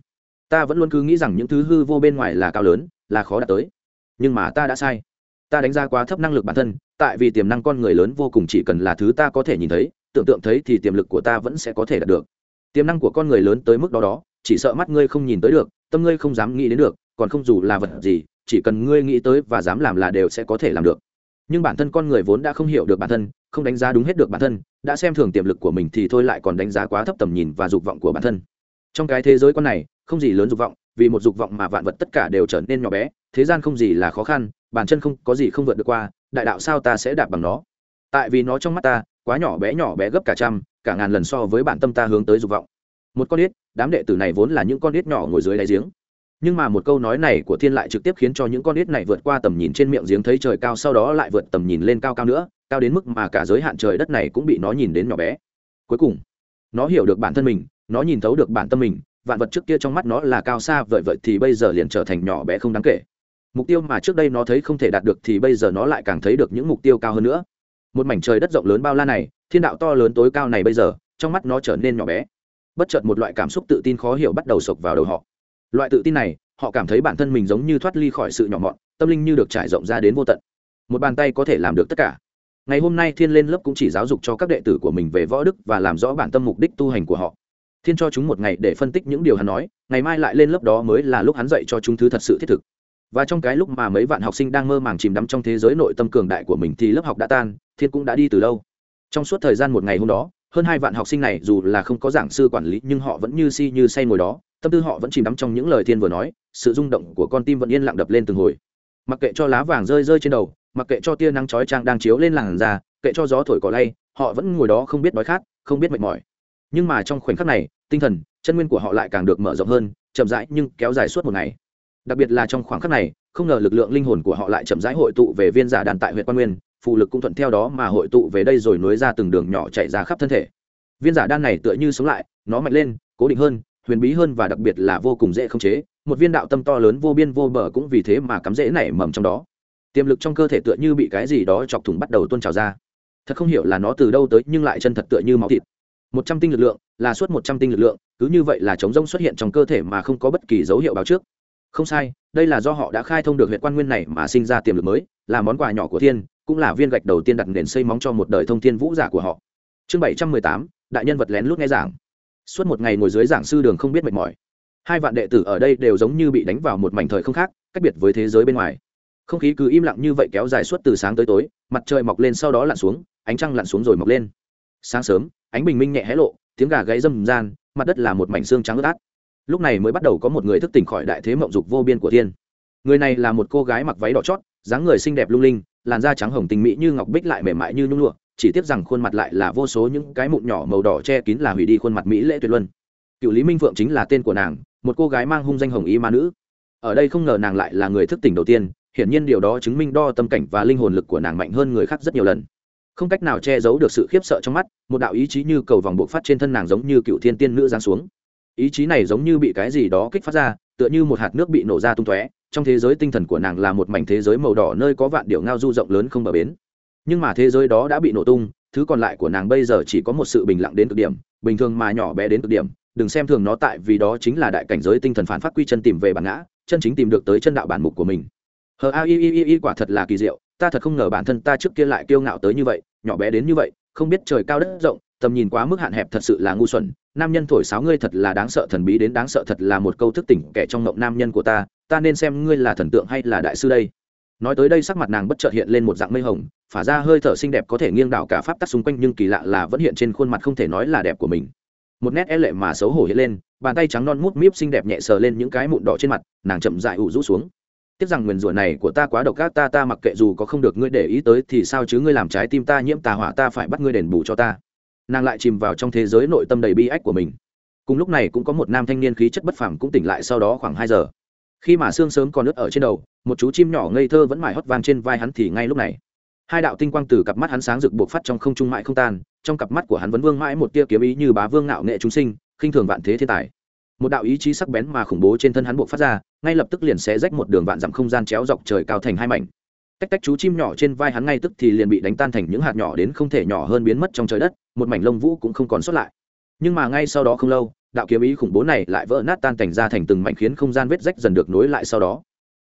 Ta vẫn luôn cứ nghĩ rằng những thứ hư vô bên ngoài là cao lớn, là khó đạt tới. Nhưng mà ta đã sai. Ta đánh giá quá thấp năng lực bản thân, tại vì tiềm năng con người lớn vô cùng chỉ cần là thứ ta có thể nhìn thấy, tưởng tượng thấy thì tiềm lực của ta vẫn sẽ có thể đạt được. Tiềm năng của con người lớn tới mức đó đó chỉ sợ mắt ngươi không nhìn tới được, tâm ngươi không dám nghĩ đến được, còn không dù là vật gì, chỉ cần ngươi nghĩ tới và dám làm là đều sẽ có thể làm được. Nhưng bản thân con người vốn đã không hiểu được bản thân, không đánh giá đúng hết được bản thân, đã xem thường tiềm lực của mình thì thôi lại còn đánh giá quá thấp tầm nhìn và dục vọng của bản thân. Trong cái thế giới con này, không gì lớn dục vọng, vì một dục vọng mà vạn vật tất cả đều trở nên nhỏ bé, thế gian không gì là khó khăn, bản chân không có gì không vượt được qua, đại đạo sao ta sẽ đạp bằng nó? Tại vì nó trong mắt ta, quá nhỏ bé nhỏ bé gấp cả trăm, cả ngàn lần so với bản tâm ta hướng tới dục vọng một con ếch, đám đệ tử này vốn là những con ếch nhỏ ngồi dưới đáy giếng. Nhưng mà một câu nói này của thiên lại trực tiếp khiến cho những con ếch này vượt qua tầm nhìn trên miệng giếng thấy trời cao, sau đó lại vượt tầm nhìn lên cao cao nữa, cao đến mức mà cả giới hạn trời đất này cũng bị nó nhìn đến nhỏ bé. Cuối cùng, nó hiểu được bản thân mình, nó nhìn thấu được bản tâm mình, vạn vật trước kia trong mắt nó là cao xa vợi vợi thì bây giờ liền trở thành nhỏ bé không đáng kể. Mục tiêu mà trước đây nó thấy không thể đạt được thì bây giờ nó lại càng thấy được những mục tiêu cao hơn nữa. Một mảnh trời đất rộng lớn bao la này, thiên đạo to lớn tối cao này bây giờ, trong mắt nó trở nên nhỏ bé bất chợt một loại cảm xúc tự tin khó hiểu bắt đầu sộc vào đầu họ. Loại tự tin này, họ cảm thấy bản thân mình giống như thoát ly khỏi sự nhỏ mọn, tâm linh như được trải rộng ra đến vô tận. Một bàn tay có thể làm được tất cả. Ngày hôm nay thiên lên lớp cũng chỉ giáo dục cho các đệ tử của mình về võ đức và làm rõ bản tâm mục đích tu hành của họ. Thiên cho chúng một ngày để phân tích những điều hắn nói, ngày mai lại lên lớp đó mới là lúc hắn dạy cho chúng thứ thật sự thiết thực. Và trong cái lúc mà mấy vạn học sinh đang mơ màng chìm đắm trong thế giới nội tâm cường đại của mình thì lớp học đã tan, thiên cũng đã đi từ lâu. Trong suốt thời gian một ngày hôm đó hơn hai vạn học sinh này dù là không có giảng sư quản lý, nhưng họ vẫn như si như say ngồi đó. Tâm tư họ vẫn chìm đắm trong những lời thiên vừa nói, sự rung động của con tim vẫn yên lặng đập lên từng hồi. Mặc kệ cho lá vàng rơi rơi trên đầu, mặc kệ cho tia nắng chói trang đang chiếu lên làn da, kệ cho gió thổi cỏ lay, họ vẫn ngồi đó không biết đói khát, không biết mệt mỏi. Nhưng mà trong khoảnh khắc này, tinh thần, chân nguyên của họ lại càng được mở rộng hơn, chậm rãi nhưng kéo dài suốt một ngày. Đặc biệt là trong khoảng khắc này, không ngờ lực lượng linh hồn của họ lại chậm rãi hội tụ về viên giả đàn tại huyện quan nguyên phụ lực cũng thuận theo đó mà hội tụ về đây rồi nối ra từng đường nhỏ chạy ra khắp thân thể. Viên giả đan này tựa như sống lại, nó mạnh lên, cố định hơn, huyền bí hơn và đặc biệt là vô cùng dễ khống chế, một viên đạo tâm to lớn vô biên vô bờ cũng vì thế mà cắm dễ nảy mầm trong đó. Tiềm lực trong cơ thể tựa như bị cái gì đó chọc thủng bắt đầu tuôn trào ra. Thật không hiểu là nó từ đâu tới, nhưng lại chân thật tựa như máu thịt. Một trăm tinh lực lượng, là suốt một trăm tinh lực lượng, cứ như vậy là chống rông xuất hiện trong cơ thể mà không có bất kỳ dấu hiệu báo trước. Không sai, đây là do họ đã khai thông được huyện quan nguyên này mà sinh ra tiềm lực mới, là món quà nhỏ của thiên cũng là viên gạch đầu tiên đặt nền xây móng cho một đời thông thiên vũ giả của họ. Chương bảy trăm mười tám, đại nhân vật lén lút nghe giảng. Suốt một ngày ngồi dưới giảng sư đường không biết mệt mỏi. Hai vạn đệ tử ở đây đều giống như bị đánh vào một mảnh thời không khác, cách biệt với thế giới bên ngoài. Không khí cứ im lặng như vậy kéo dài suốt từ sáng tới tối, mặt trời mọc lên sau đó lặn xuống, ánh trăng lặn xuống rồi mọc lên. Sáng sớm, ánh bình minh nhẹ hé lộ, tiếng gà gáy râm gian mặt đất là một mảnh xương trắng ướt át. Lúc này mới bắt đầu có một người thức tỉnh khỏi đại thế mộng dục vô biên của thiên. Người này là một cô gái mặc váy đỏ chót, dáng người xinh đẹp lung linh làn da trắng hồng tình mỹ như ngọc bích lại mềm mại như nhung lụa, chỉ tiếc rằng khuôn mặt lại là vô số những cái mụn nhỏ màu đỏ che kín là hủy đi khuôn mặt mỹ lệ tuyệt luân. Cựu lý minh phượng chính là tên của nàng, một cô gái mang hung danh hồng y ma nữ. Ở đây không ngờ nàng lại là người thức tỉnh đầu tiên, hiển nhiên điều đó chứng minh đo tâm cảnh và linh hồn lực của nàng mạnh hơn người khác rất nhiều lần. Không cách nào che giấu được sự khiếp sợ trong mắt, một đạo ý chí như cầu vòng bộ phát trên thân nàng giống như cựu thiên tiên nữ giáng xuống. Ý chí này giống như bị cái gì đó kích phát ra, tựa như một hạt nước bị nổ ra tung tóe trong thế giới tinh thần của nàng là một mảnh thế giới màu đỏ nơi có vạn điệu ngao du rộng lớn không bờ bến. Nhưng mà thế giới đó đã bị nổ tung, thứ còn lại của nàng bây giờ chỉ có một sự bình lặng đến cực điểm, bình thường mà nhỏ bé đến cực điểm. Đừng xem thường nó tại vì đó chính là đại cảnh giới tinh thần phản phát quy chân tìm về bản ngã, chân chính tìm được tới chân đạo bản mục của mình. Hờ, a i i i, quả thật là kỳ diệu, ta thật không ngờ bản thân ta trước kia lại kiêu ngạo tới như vậy, nhỏ bé đến như vậy, không biết trời cao đất rộng, tầm nhìn quá mức hạn hẹp thật sự là ngu xuẩn, nam nhân thổi sáo ngươi thật là đáng sợ thần bí đến đáng sợ thật là một câu thức tỉnh kẻ trong mộng nam nhân của ta ta nên xem ngươi là thần tượng hay là đại sư đây. Nói tới đây sắc mặt nàng bất chợt hiện lên một dạng mây hồng, phả ra hơi thở xinh đẹp có thể nghiêng đảo cả pháp tắc xung quanh nhưng kỳ lạ là vẫn hiện trên khuôn mặt không thể nói là đẹp của mình. Một nét e lệ mà xấu hổ hiện lên, bàn tay trắng non mút míp xinh đẹp nhẹ sờ lên những cái mụn đỏ trên mặt, nàng chậm dại ủ rũ xuống. Tiếc rằng nguyền rủa này của ta quá độc ác, ta ta mặc kệ dù có không được ngươi để ý tới thì sao chứ ngươi làm trái tim ta nhiễm tà hỏa ta phải bắt ngươi đền bù cho ta. Nàng lại chìm vào trong thế giới nội tâm đầy bi ách của mình. Cùng lúc này cũng có một nam thanh niên khí chất bất phẳng cũng tỉnh lại sau đó khoảng hai giờ khi mà xương sớm còn ướt ở trên đầu, một chú chim nhỏ ngây thơ vẫn mải hót vang trên vai hắn thì ngay lúc này. Hai đạo tinh quang từ cặp mắt hắn sáng rực buộc phát trong không trung mãi không tan, trong cặp mắt của hắn vẫn vương mãi một tia kiếm ý như bá vương ngạo nghệ chúng sinh, khinh thường vạn thế thiên tài. Một đạo ý chí sắc bén mà khủng bố trên thân hắn buộc phát ra, ngay lập tức liền xé rách một đường vạn dặm không gian chéo dọc trời cao thành hai mảnh. Tách tách chú chim nhỏ trên vai hắn ngay tức thì liền bị đánh tan thành những hạt nhỏ đến không thể nhỏ hơn biến mất trong trời đất, một mảnh lông vũ cũng không còn sót lại. Nhưng mà ngay sau đó không lâu đạo kiếm ý khủng bố này lại vỡ nát tan thành ra thành từng mảnh khiến không gian vết rách dần được nối lại sau đó.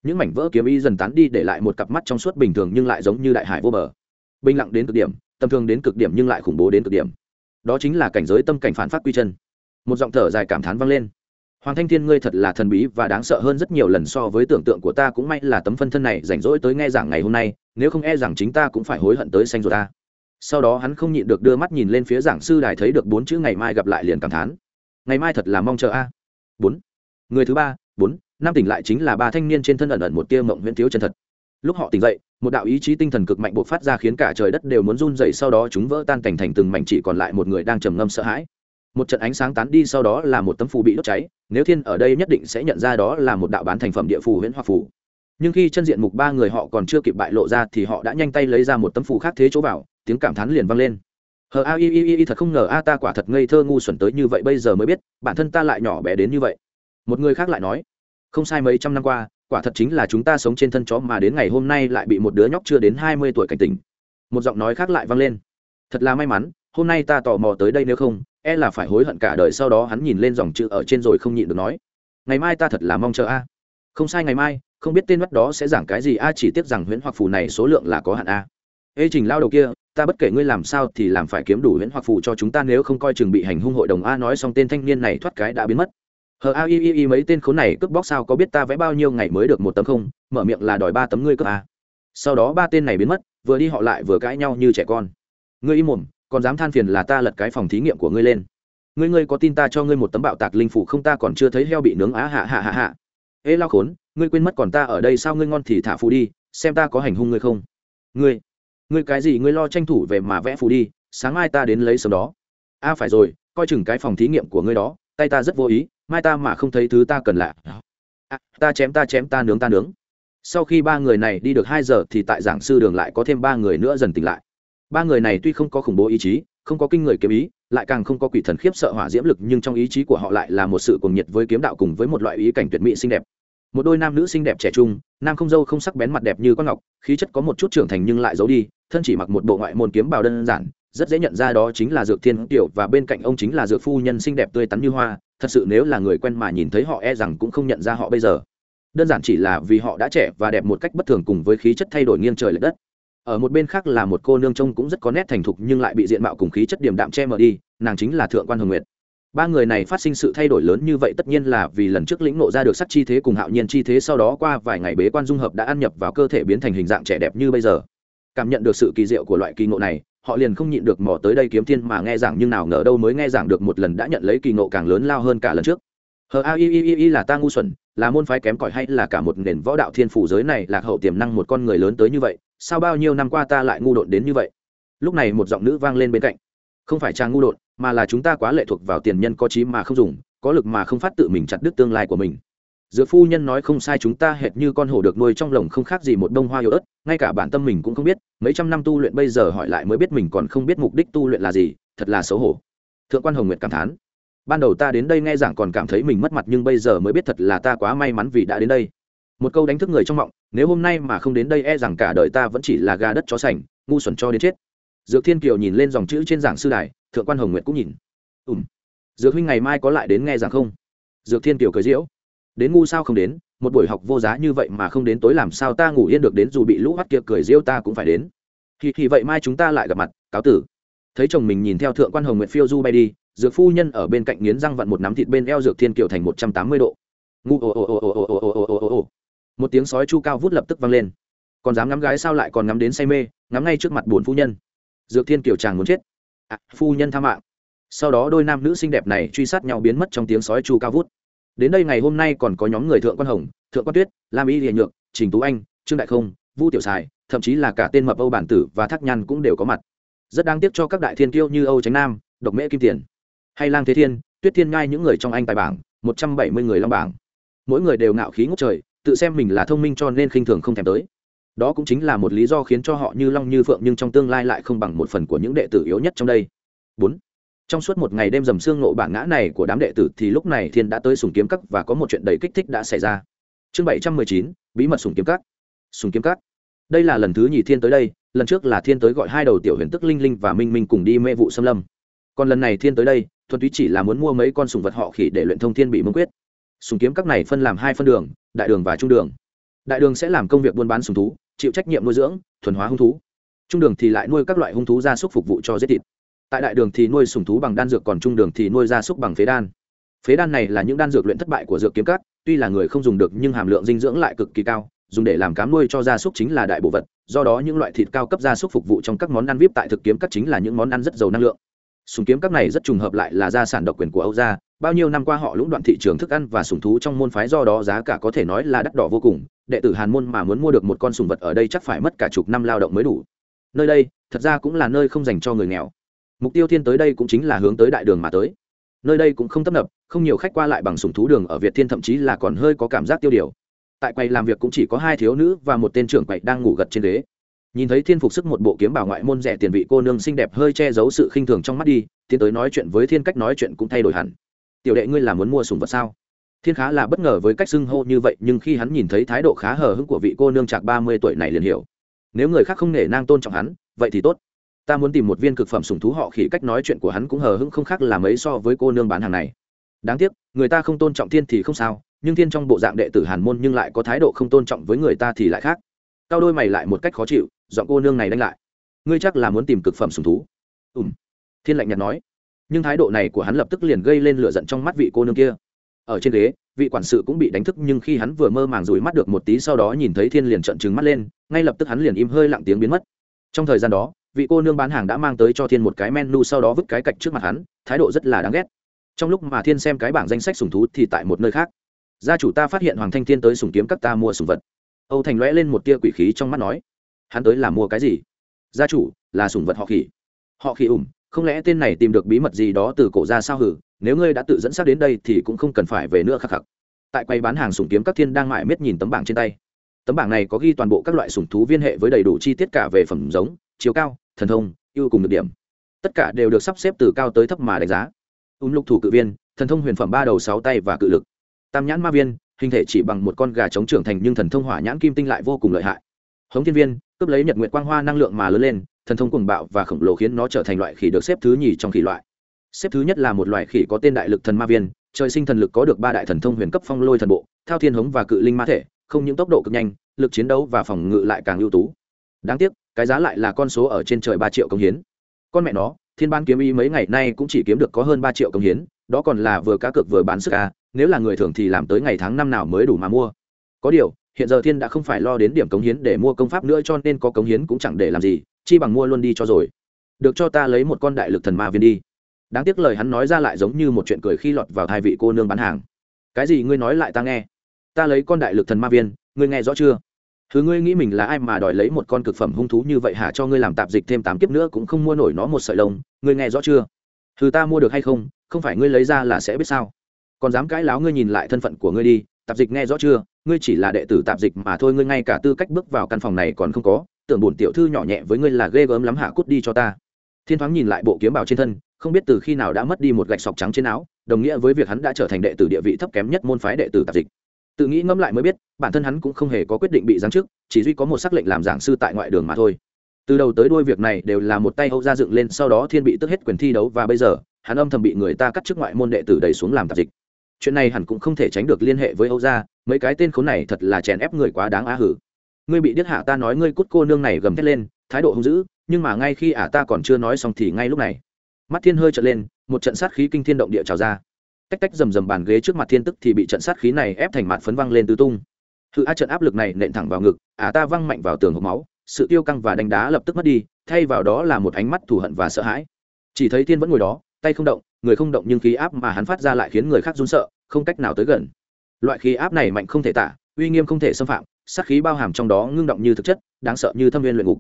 Những mảnh vỡ kiếm ý dần tán đi để lại một cặp mắt trong suốt bình thường nhưng lại giống như đại hải vô bờ. Bình lặng đến cực điểm, tầm thường đến cực điểm nhưng lại khủng bố đến cực điểm. Đó chính là cảnh giới tâm cảnh phản phát quy chân. Một giọng thở dài cảm thán vang lên. Hoàng thanh thiên, ngươi thật là thần bí và đáng sợ hơn rất nhiều lần so với tưởng tượng của ta cũng may là tấm phân thân này rảnh rỗi tới nghe giảng ngày hôm nay, nếu không e rằng chính ta cũng phải hối hận tới xanh rồi ta. Sau đó hắn không nhịn được đưa mắt nhìn lên phía giảng sư đài thấy được bốn chữ ngày mai gặp lại liền cảm thán ngày mai thật là mong chờ a. Bốn. Người thứ ba, bốn, năm tỉnh lại chính là ba thanh niên trên thân ẩn ẩn một tia mộng huyễn thiếu chân thật. Lúc họ tỉnh dậy, một đạo ý chí tinh thần cực mạnh bộc phát ra khiến cả trời đất đều muốn run dậy sau đó chúng vỡ tan cảnh thành từng mảnh chỉ còn lại một người đang trầm ngâm sợ hãi. Một trận ánh sáng tán đi, sau đó là một tấm phù bị đốt cháy, nếu thiên ở đây nhất định sẽ nhận ra đó là một đạo bán thành phẩm địa phù huyễn hoa phù. Nhưng khi chân diện mục ba người họ còn chưa kịp bại lộ ra thì họ đã nhanh tay lấy ra một tấm phù khác thế chỗ vào, tiếng cảm thán liền vang lên hờ, a, i i i thật không ngờ, a, ta quả thật ngây thơ ngu xuẩn tới như vậy, bây giờ mới biết, bản thân ta lại nhỏ bé đến như vậy. Một người khác lại nói, không sai mấy trăm năm qua, quả thật chính là chúng ta sống trên thân chó mà đến ngày hôm nay lại bị một đứa nhóc chưa đến hai mươi tuổi cảnh tỉnh. Một giọng nói khác lại vang lên, thật là may mắn, hôm nay ta tò mò tới đây nếu không e là phải hối hận cả đời, sau đó hắn nhìn lên dòng chữ ở trên rồi không nhịn được nói, ngày mai ta thật là mong chờ a. Không sai ngày mai, không biết tên mắt đó sẽ giảng cái gì, a, chỉ tiếc rằng huyễn hoặc phù này số lượng là có hạn a. Ê, trình lao đầu kia ta bất kể ngươi làm sao thì làm phải kiếm đủ huyễn hoặc phù cho chúng ta nếu không coi chừng bị hành hung hội đồng a nói xong tên thanh niên này thoát cái đã biến mất. Hờ, a, i i mấy tên khốn này cướp bóc sao có biết ta vẽ bao nhiêu ngày mới được một tấm không? Mở miệng là đòi ba tấm ngươi cướp a. Sau đó ba tên này biến mất, vừa đi họ lại vừa cãi nhau như trẻ con. Ngươi im mồm, còn dám than phiền là ta lật cái phòng thí nghiệm của ngươi lên. Ngươi ngươi có tin ta cho ngươi một tấm bạo tạc linh phủ không? Ta còn chưa thấy heo bị nướng á, hạ hạ hạ hạ. Ê, lao khốn, ngươi quên mất còn ta ở đây sao? Ngươi ngon thì thả phù đi, xem ta có hành hung ngươi không? Ngươi ngươi cái gì ngươi lo tranh thủ về mà vẽ phù đi sáng mai ta đến lấy sớm đó. A phải rồi coi chừng cái phòng thí nghiệm của ngươi đó tay ta rất vô ý mai ta mà không thấy thứ ta cần lạ. À, ta chém ta chém ta nướng ta nướng. Sau khi ba người này đi được hai giờ thì tại giảng sư đường lại có thêm ba người nữa dần tỉnh lại. Ba người này tuy không có khủng bố ý chí không có kinh người kiếm ý lại càng không có quỷ thần khiếp sợ hỏa diễm lực nhưng trong ý chí của họ lại là một sự cuồng nhiệt với kiếm đạo cùng với một loại ý cảnh tuyệt mỹ xinh đẹp một đôi nam nữ xinh đẹp trẻ trung, nam không dâu không sắc bén mặt đẹp như con ngọc, khí chất có một chút trưởng thành nhưng lại giấu đi, thân chỉ mặc một bộ ngoại môn kiếm bào đơn giản, rất dễ nhận ra đó chính là dược thiên tiểu và bên cạnh ông chính là dược phu nhân xinh đẹp tươi tắn như hoa, thật sự nếu là người quen mà nhìn thấy họ e rằng cũng không nhận ra họ bây giờ. Đơn giản chỉ là vì họ đã trẻ và đẹp một cách bất thường cùng với khí chất thay đổi nghiêng trời l ệ đất. Ở một bên khác là một cô nương trông cũng rất có nét thành thục nhưng lại bị diện mạo cùng khí chất điểm đạm che mờ đi, nàng chính là thượng quan hồng nguyệt ba người này phát sinh sự thay đổi lớn như vậy tất nhiên là vì lần trước lĩnh nộ ra được sắc chi thế cùng hạo nhiên chi thế sau đó qua vài ngày bế quan dung hợp đã ăn nhập vào cơ thể biến thành hình dạng trẻ đẹp như bây giờ. Cảm nhận được sự kỳ diệu của loại kỳ ngộ này, họ liền không nhịn được mò tới đây kiếm thiên mà nghe giảng nhưng nào ngờ đâu mới nghe giảng được một lần đã nhận lấy kỳ ngộ càng lớn lao hơn cả lần trước. Hờ, a, i i i là ta ngu xuẩn, là môn phái kém cỏi hay là cả một nền võ đạo thiên phủ giới này lạc hậu tiềm năng một con người lớn tới như vậy, sao bao nhiêu năm qua ta lại ngu đột đến như vậy? Lúc này một giọng nữ vang lên bên cạnh. Không phải chàng ngu đột mà là chúng ta quá lệ thuộc vào tiền nhân có trí mà không dùng, có lực mà không phát tự mình chặt đứt tương lai của mình. Dược phu nhân nói không sai chúng ta hệt như con hổ được nuôi trong lồng không khác gì một bông hoa yếu ớt, ngay cả bản tâm mình cũng không biết, mấy trăm năm tu luyện bây giờ hỏi lại mới biết mình còn không biết mục đích tu luyện là gì, thật là xấu hổ. Thượng quan hồng nguyệt cảm thán. Ban đầu ta đến đây nghe giảng còn cảm thấy mình mất mặt nhưng bây giờ mới biết thật là ta quá may mắn vì đã đến đây. Một câu đánh thức người trong mộng, nếu hôm nay mà không đến đây e rằng cả đời ta vẫn chỉ là gà đất chó sành, ngu xuẩn cho đến chết. Dược thiên kiều nhìn lên dòng chữ trên giảng sư đài thượng quan hồng nguyệt cũng nhìn ùm dược huynh ngày mai có lại đến nghe giảng không dược thiên kiều cười diễu đến ngu sao không đến một buổi học vô giá như vậy mà không đến tối làm sao ta ngủ yên được đến dù bị lũ mắt kia cười diễu ta cũng phải đến thì thì vậy mai chúng ta lại gặp mặt cáo tử thấy chồng mình nhìn theo thượng quan hồng nguyệt phiêu du bay đi dược phu nhân ở bên cạnh nghiến răng vặn một nắm thịt bên eo dược thiên kiều thành một trăm tám mươi độ ngu ồ ồ ồ ồ ồ ồ ồ ồ ồ ồ một tiếng sói chu cao vút lập tức vang lên còn dám ngắm gái sao lại còn ngắm đến say mê ngắm ngay trước mặt buồn phu nhân dược thiên kiều chàng muốn chết à, phu nhân tha mạng. Sau đó đôi nam nữ xinh đẹp này truy sát nhau biến mất trong tiếng sói chu cao vút. Đến đây ngày hôm nay còn có nhóm người thượng quan hồng thượng quan tuyết lam y hiền nhược trình tú anh trương đại không vu tiểu sài thậm chí là cả tên mập âu bản tử và thác nhăn cũng đều có mặt. Rất đáng tiếc cho các đại thiên kiêu như âu tránh nam độc mễ kim tiền hay lang thế thiên tuyết thiên ngai những người trong anh tài bảng một trăm bảy mươi người long bảng. Mỗi người đều ngạo khí ngốc trời tự xem mình là thông minh cho nên khinh thường không thèm tới đó cũng chính là một lý do khiến cho họ như long như phượng nhưng trong tương lai lại không bằng một phần của những đệ tử yếu nhất trong đây. Bốn, trong suốt một ngày đêm dầm xương nộ bản ngã này của đám đệ tử thì lúc này thiên đã tới sùng kiếm cắt và có một chuyện đầy kích thích đã xảy ra. Chương bảy trăm mười chín, bí mật sùng kiếm cắt sùng kiếm cắt đây là lần thứ nhì thiên tới đây, lần trước là thiên tới gọi hai đầu tiểu huyền tức linh linh và minh minh cùng đi mê vụ xâm lâm. Còn lần này thiên tới đây, thuần túy chỉ là muốn mua mấy con sùng vật họ khỉ để luyện thông thiên bị mương quyết. Sùng kiếm các này phân làm hai phân đường, đại đường và trung đường. Đại đường sẽ làm công việc buôn bán sùng thú chịu trách nhiệm nuôi dưỡng, thuần hóa hung thú. Trung đường thì lại nuôi các loại hung thú gia súc phục vụ cho giết thịt. Tại đại đường thì nuôi sùng thú bằng đan dược, còn trung đường thì nuôi gia súc bằng phế đan. Phế đan này là những đan dược luyện thất bại của dược kiếm cát tuy là người không dùng được nhưng hàm lượng dinh dưỡng lại cực kỳ cao, dùng để làm cám nuôi cho gia súc chính là đại bộ vật do đó những loại thịt cao cấp gia súc phục vụ trong các món ăn vip tại thực kiếm cát chính là những món ăn rất giàu năng lượng sùng kiếm các này rất trùng hợp lại là gia sản độc quyền của âu gia. Bao nhiêu năm qua họ lũng đoạn thị trường thức ăn và sùng thú trong môn phái do đó giá cả có thể nói là đắt đỏ vô cùng. Đệ tử hàn môn mà muốn mua được một con sùng vật ở đây chắc phải mất cả chục năm lao động mới đủ. Nơi đây, thật ra cũng là nơi không dành cho người nghèo. Mục tiêu thiên tới đây cũng chính là hướng tới đại đường mà tới. Nơi đây cũng không tấp nập, không nhiều khách qua lại bằng sùng thú đường ở việt thiên thậm chí là còn hơi có cảm giác tiêu điều. Tại quầy làm việc cũng chỉ có hai thiếu nữ và một tên trưởng quầy đang ngủ gật trên ghế nhìn thấy thiên phục sức một bộ kiếm bảo ngoại môn rẻ tiền vị cô nương xinh đẹp hơi che giấu sự khinh thường trong mắt đi, tiến tới nói chuyện với thiên cách nói chuyện cũng thay đổi hẳn. Tiểu đệ ngươi là muốn mua sùng vật sao? Thiên khá là bất ngờ với cách xưng hô như vậy, nhưng khi hắn nhìn thấy thái độ khá hờ hững của vị cô nương trạc ba mươi tuổi này liền hiểu. Nếu người khác không nể nang tôn trọng hắn, vậy thì tốt. Ta muốn tìm một viên cực phẩm sùng thú họ khỉ cách nói chuyện của hắn cũng hờ hững không khác là mấy so với cô nương bán hàng này. Đáng tiếc, người ta không tôn trọng thiên thì không sao, nhưng thiên trong bộ dạng đệ tử hàn môn nhưng lại có thái độ không tôn trọng với người ta thì lại khác. Cao đôi mày lại một cách khó chịu dọn cô nương này đánh lại. Ngươi chắc là muốn tìm cực phẩm sùng thú. Ùm thiên lạnh nhạt nói. Nhưng thái độ này của hắn lập tức liền gây lên lửa giận trong mắt vị cô nương kia. Ở trên ghế, vị quản sự cũng bị đánh thức, nhưng khi hắn vừa mơ màng rủi mắt được một tí sau đó nhìn thấy thiên liền trợn trừng mắt lên, ngay lập tức hắn liền im hơi lặng tiếng biến mất. Trong thời gian đó, vị cô nương bán hàng đã mang tới cho thiên một cái menu sau đó vứt cái cạch trước mặt hắn, thái độ rất là đáng ghét. Trong lúc mà thiên xem cái bảng danh sách sùng thú thì tại một nơi khác. Gia chủ ta phát hiện hoàng thanh thiên tới sùng kiếm các ta mua sùng vật. Âu thành lõe lên một tia quỷ khí trong mắt nói hắn tới là mua cái gì? Gia chủ, là sủng vật họ khỉ. Họ khỉ ủng không lẽ tên này tìm được bí mật gì đó từ cổ ra sao hử? Nếu ngươi đã tự dẫn xác đến đây thì cũng không cần phải về nữa khắc khắc. Tại quầy bán hàng sùng kiếm các thiên đang mãi miết nhìn tấm bảng trên tay. Tấm bảng này có ghi toàn bộ các loại sùng thú viên hệ với đầy đủ chi tiết cả về phẩm giống, chiều cao, thần thông, ưu cùng được điểm. Tất cả đều được sắp xếp từ cao tới thấp mà đánh giá. Ung lục thủ cự viên, thần thông huyền phẩm ba đầu sáu tay và cự lực. Tam nhãn ma viên, hình thể chỉ bằng một con gà chống trưởng thành nhưng thần thông hỏa nhãn kim tinh lại vô cùng lợi hại. Hống thiên viên cướp lấy nhật nguyện quang hoa năng lượng mà lớn lên, thần thông cuồng bạo và khổng lồ khiến nó trở thành loại khỉ được xếp thứ nhì trong khỉ loại. Xếp thứ nhất là một loại khỉ có tên đại lực thần ma viên, trời sinh thần lực có được ba đại thần thông huyền cấp phong lôi thần bộ, thao thiên hống và cự linh ma thể, không những tốc độ cực nhanh, lực chiến đấu và phòng ngự lại càng ưu tú. Đáng tiếc, cái giá lại là con số ở trên trời ba triệu công hiến. Con mẹ nó, thiên ban kiếm ý mấy ngày nay cũng chỉ kiếm được có hơn ba triệu công hiến, đó còn là vừa cá cược vừa bán sức à nếu là người thường thì làm tới ngày tháng năm nào mới đủ mà mua. Có điều hiện giờ thiên đã không phải lo đến điểm cống hiến để mua công pháp nữa cho nên có cống hiến cũng chẳng để làm gì, chi bằng mua luôn đi cho rồi. Được cho ta lấy một con đại lực thần ma viên đi. Đáng tiếc lời hắn nói ra lại giống như một chuyện cười khi lọt vào hai vị cô nương bán hàng. Cái gì ngươi nói lại ta nghe? Ta lấy con đại lực thần ma viên, ngươi nghe rõ chưa? Thứ ngươi nghĩ mình là ai mà đòi lấy một con cực phẩm hung thú như vậy hả cho ngươi làm tạp dịch thêm tám kiếp nữa cũng không mua nổi nó một sợi lông, ngươi nghe rõ chưa? Thứ ta mua được hay không không phải ngươi lấy ra là sẽ biết sao. Còn dám cãi láo ngươi nhìn lại thân phận của ngươi đi tạp dịch nghe rõ chưa? Ngươi chỉ là đệ tử tạp dịch mà thôi, ngươi ngay cả tư cách bước vào căn phòng này còn không có. Tưởng bổn tiểu thư nhỏ nhẹ với ngươi là ghê gớm lắm, hạ cút đi cho ta. Thiên thoáng nhìn lại bộ kiếm bào trên thân, không biết từ khi nào đã mất đi một gạch sọc trắng trên áo, đồng nghĩa với việc hắn đã trở thành đệ tử địa vị thấp kém nhất môn phái đệ tử tạp dịch. Tự nghĩ ngẫm lại mới biết, bản thân hắn cũng không hề có quyết định bị giáng chức, chỉ duy có một sắc lệnh làm giảng sư tại ngoại đường mà thôi. Từ đầu tới đuôi việc này đều là một tay hậu ra dựng lên, sau đó thiên bị tức hết quyền thi đấu và bây giờ, hắn âm thầm bị người ta cắt chức ngoại môn đệ tử đẩy xuống làm tạp dịch chuyện này hẳn cũng không thể tránh được liên hệ với âu gia, mấy cái tên khốn này thật là chèn ép người quá đáng á hử. Ngươi bị điếc hạ ta nói ngươi cút cô nương này gầm thét lên, thái độ hung dữ, nhưng mà ngay khi ả ta còn chưa nói xong thì ngay lúc này, mắt thiên hơi trợn lên, một trận sát khí kinh thiên động địa trào ra. Tách tách rầm rầm bàn ghế trước mặt thiên tức thì bị trận sát khí này ép thành mặt phấn văng lên tứ tung. Hự a trận áp lực này nện thẳng vào ngực, ả ta văng mạnh vào tường hộp máu, sự tiêu căng và đánh đá lập tức mất đi, thay vào đó là một ánh mắt thù hận và sợ hãi. Chỉ thấy thiên vẫn ngồi đó, tay không động người không động nhưng khí áp mà hắn phát ra lại khiến người khác run sợ, không cách nào tới gần. Loại khí áp này mạnh không thể tả, uy nghiêm không thể xâm phạm, sát khí bao hàm trong đó ngưng động như thực chất, đáng sợ như thâm viên luyện ngục.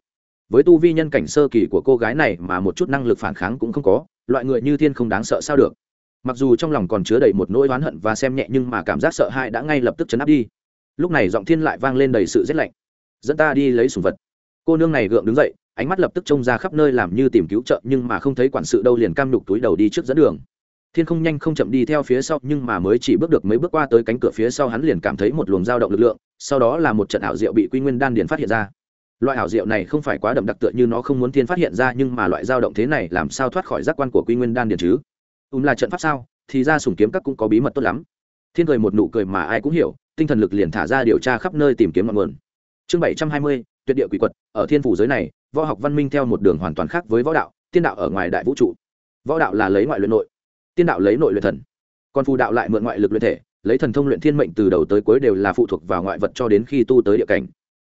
Với tu vi nhân cảnh sơ kỳ của cô gái này mà một chút năng lực phản kháng cũng không có, loại người như thiên không đáng sợ sao được. Mặc dù trong lòng còn chứa đầy một nỗi oán hận và xem nhẹ nhưng mà cảm giác sợ hãi đã ngay lập tức chấn áp đi. Lúc này giọng thiên lại vang lên đầy sự rét lạnh. Dẫn ta đi lấy sùng vật. Cô nương này gượng đứng dậy ánh mắt lập tức trông ra khắp nơi làm như tìm cứu trợ, nhưng mà không thấy quản sự đâu liền cam nhục túi đầu đi trước dẫn đường. Thiên không nhanh không chậm đi theo phía sau, nhưng mà mới chỉ bước được mấy bước qua tới cánh cửa phía sau hắn liền cảm thấy một luồng dao động lực lượng, sau đó là một trận ảo diệu bị quy nguyên đan điền phát hiện ra. Loại ảo diệu này không phải quá đậm đặc tựa như nó không muốn thiên phát hiện ra, nhưng mà loại dao động thế này làm sao thoát khỏi giác quan của quy nguyên đan điền chứ? Ùm là trận pháp sao? Thì ra sùng kiếm các cũng có bí mật tốt lắm. Thiên cười một nụ cười mà ai cũng hiểu, tinh thần lực liền thả ra điều tra khắp nơi tìm kiếm ngọn nguồn. Chương bảy trăm hai mươi, tuyệt địa quỷ quật, ở thiên phủ giới này võ học văn minh theo một đường hoàn toàn khác với võ đạo, tiên đạo ở ngoài đại vũ trụ. Võ đạo là lấy ngoại luyện nội, tiên đạo lấy nội luyện thần. Còn phù đạo lại mượn ngoại lực luyện thể, lấy thần thông luyện thiên mệnh từ đầu tới cuối đều là phụ thuộc vào ngoại vật cho đến khi tu tới địa cảnh.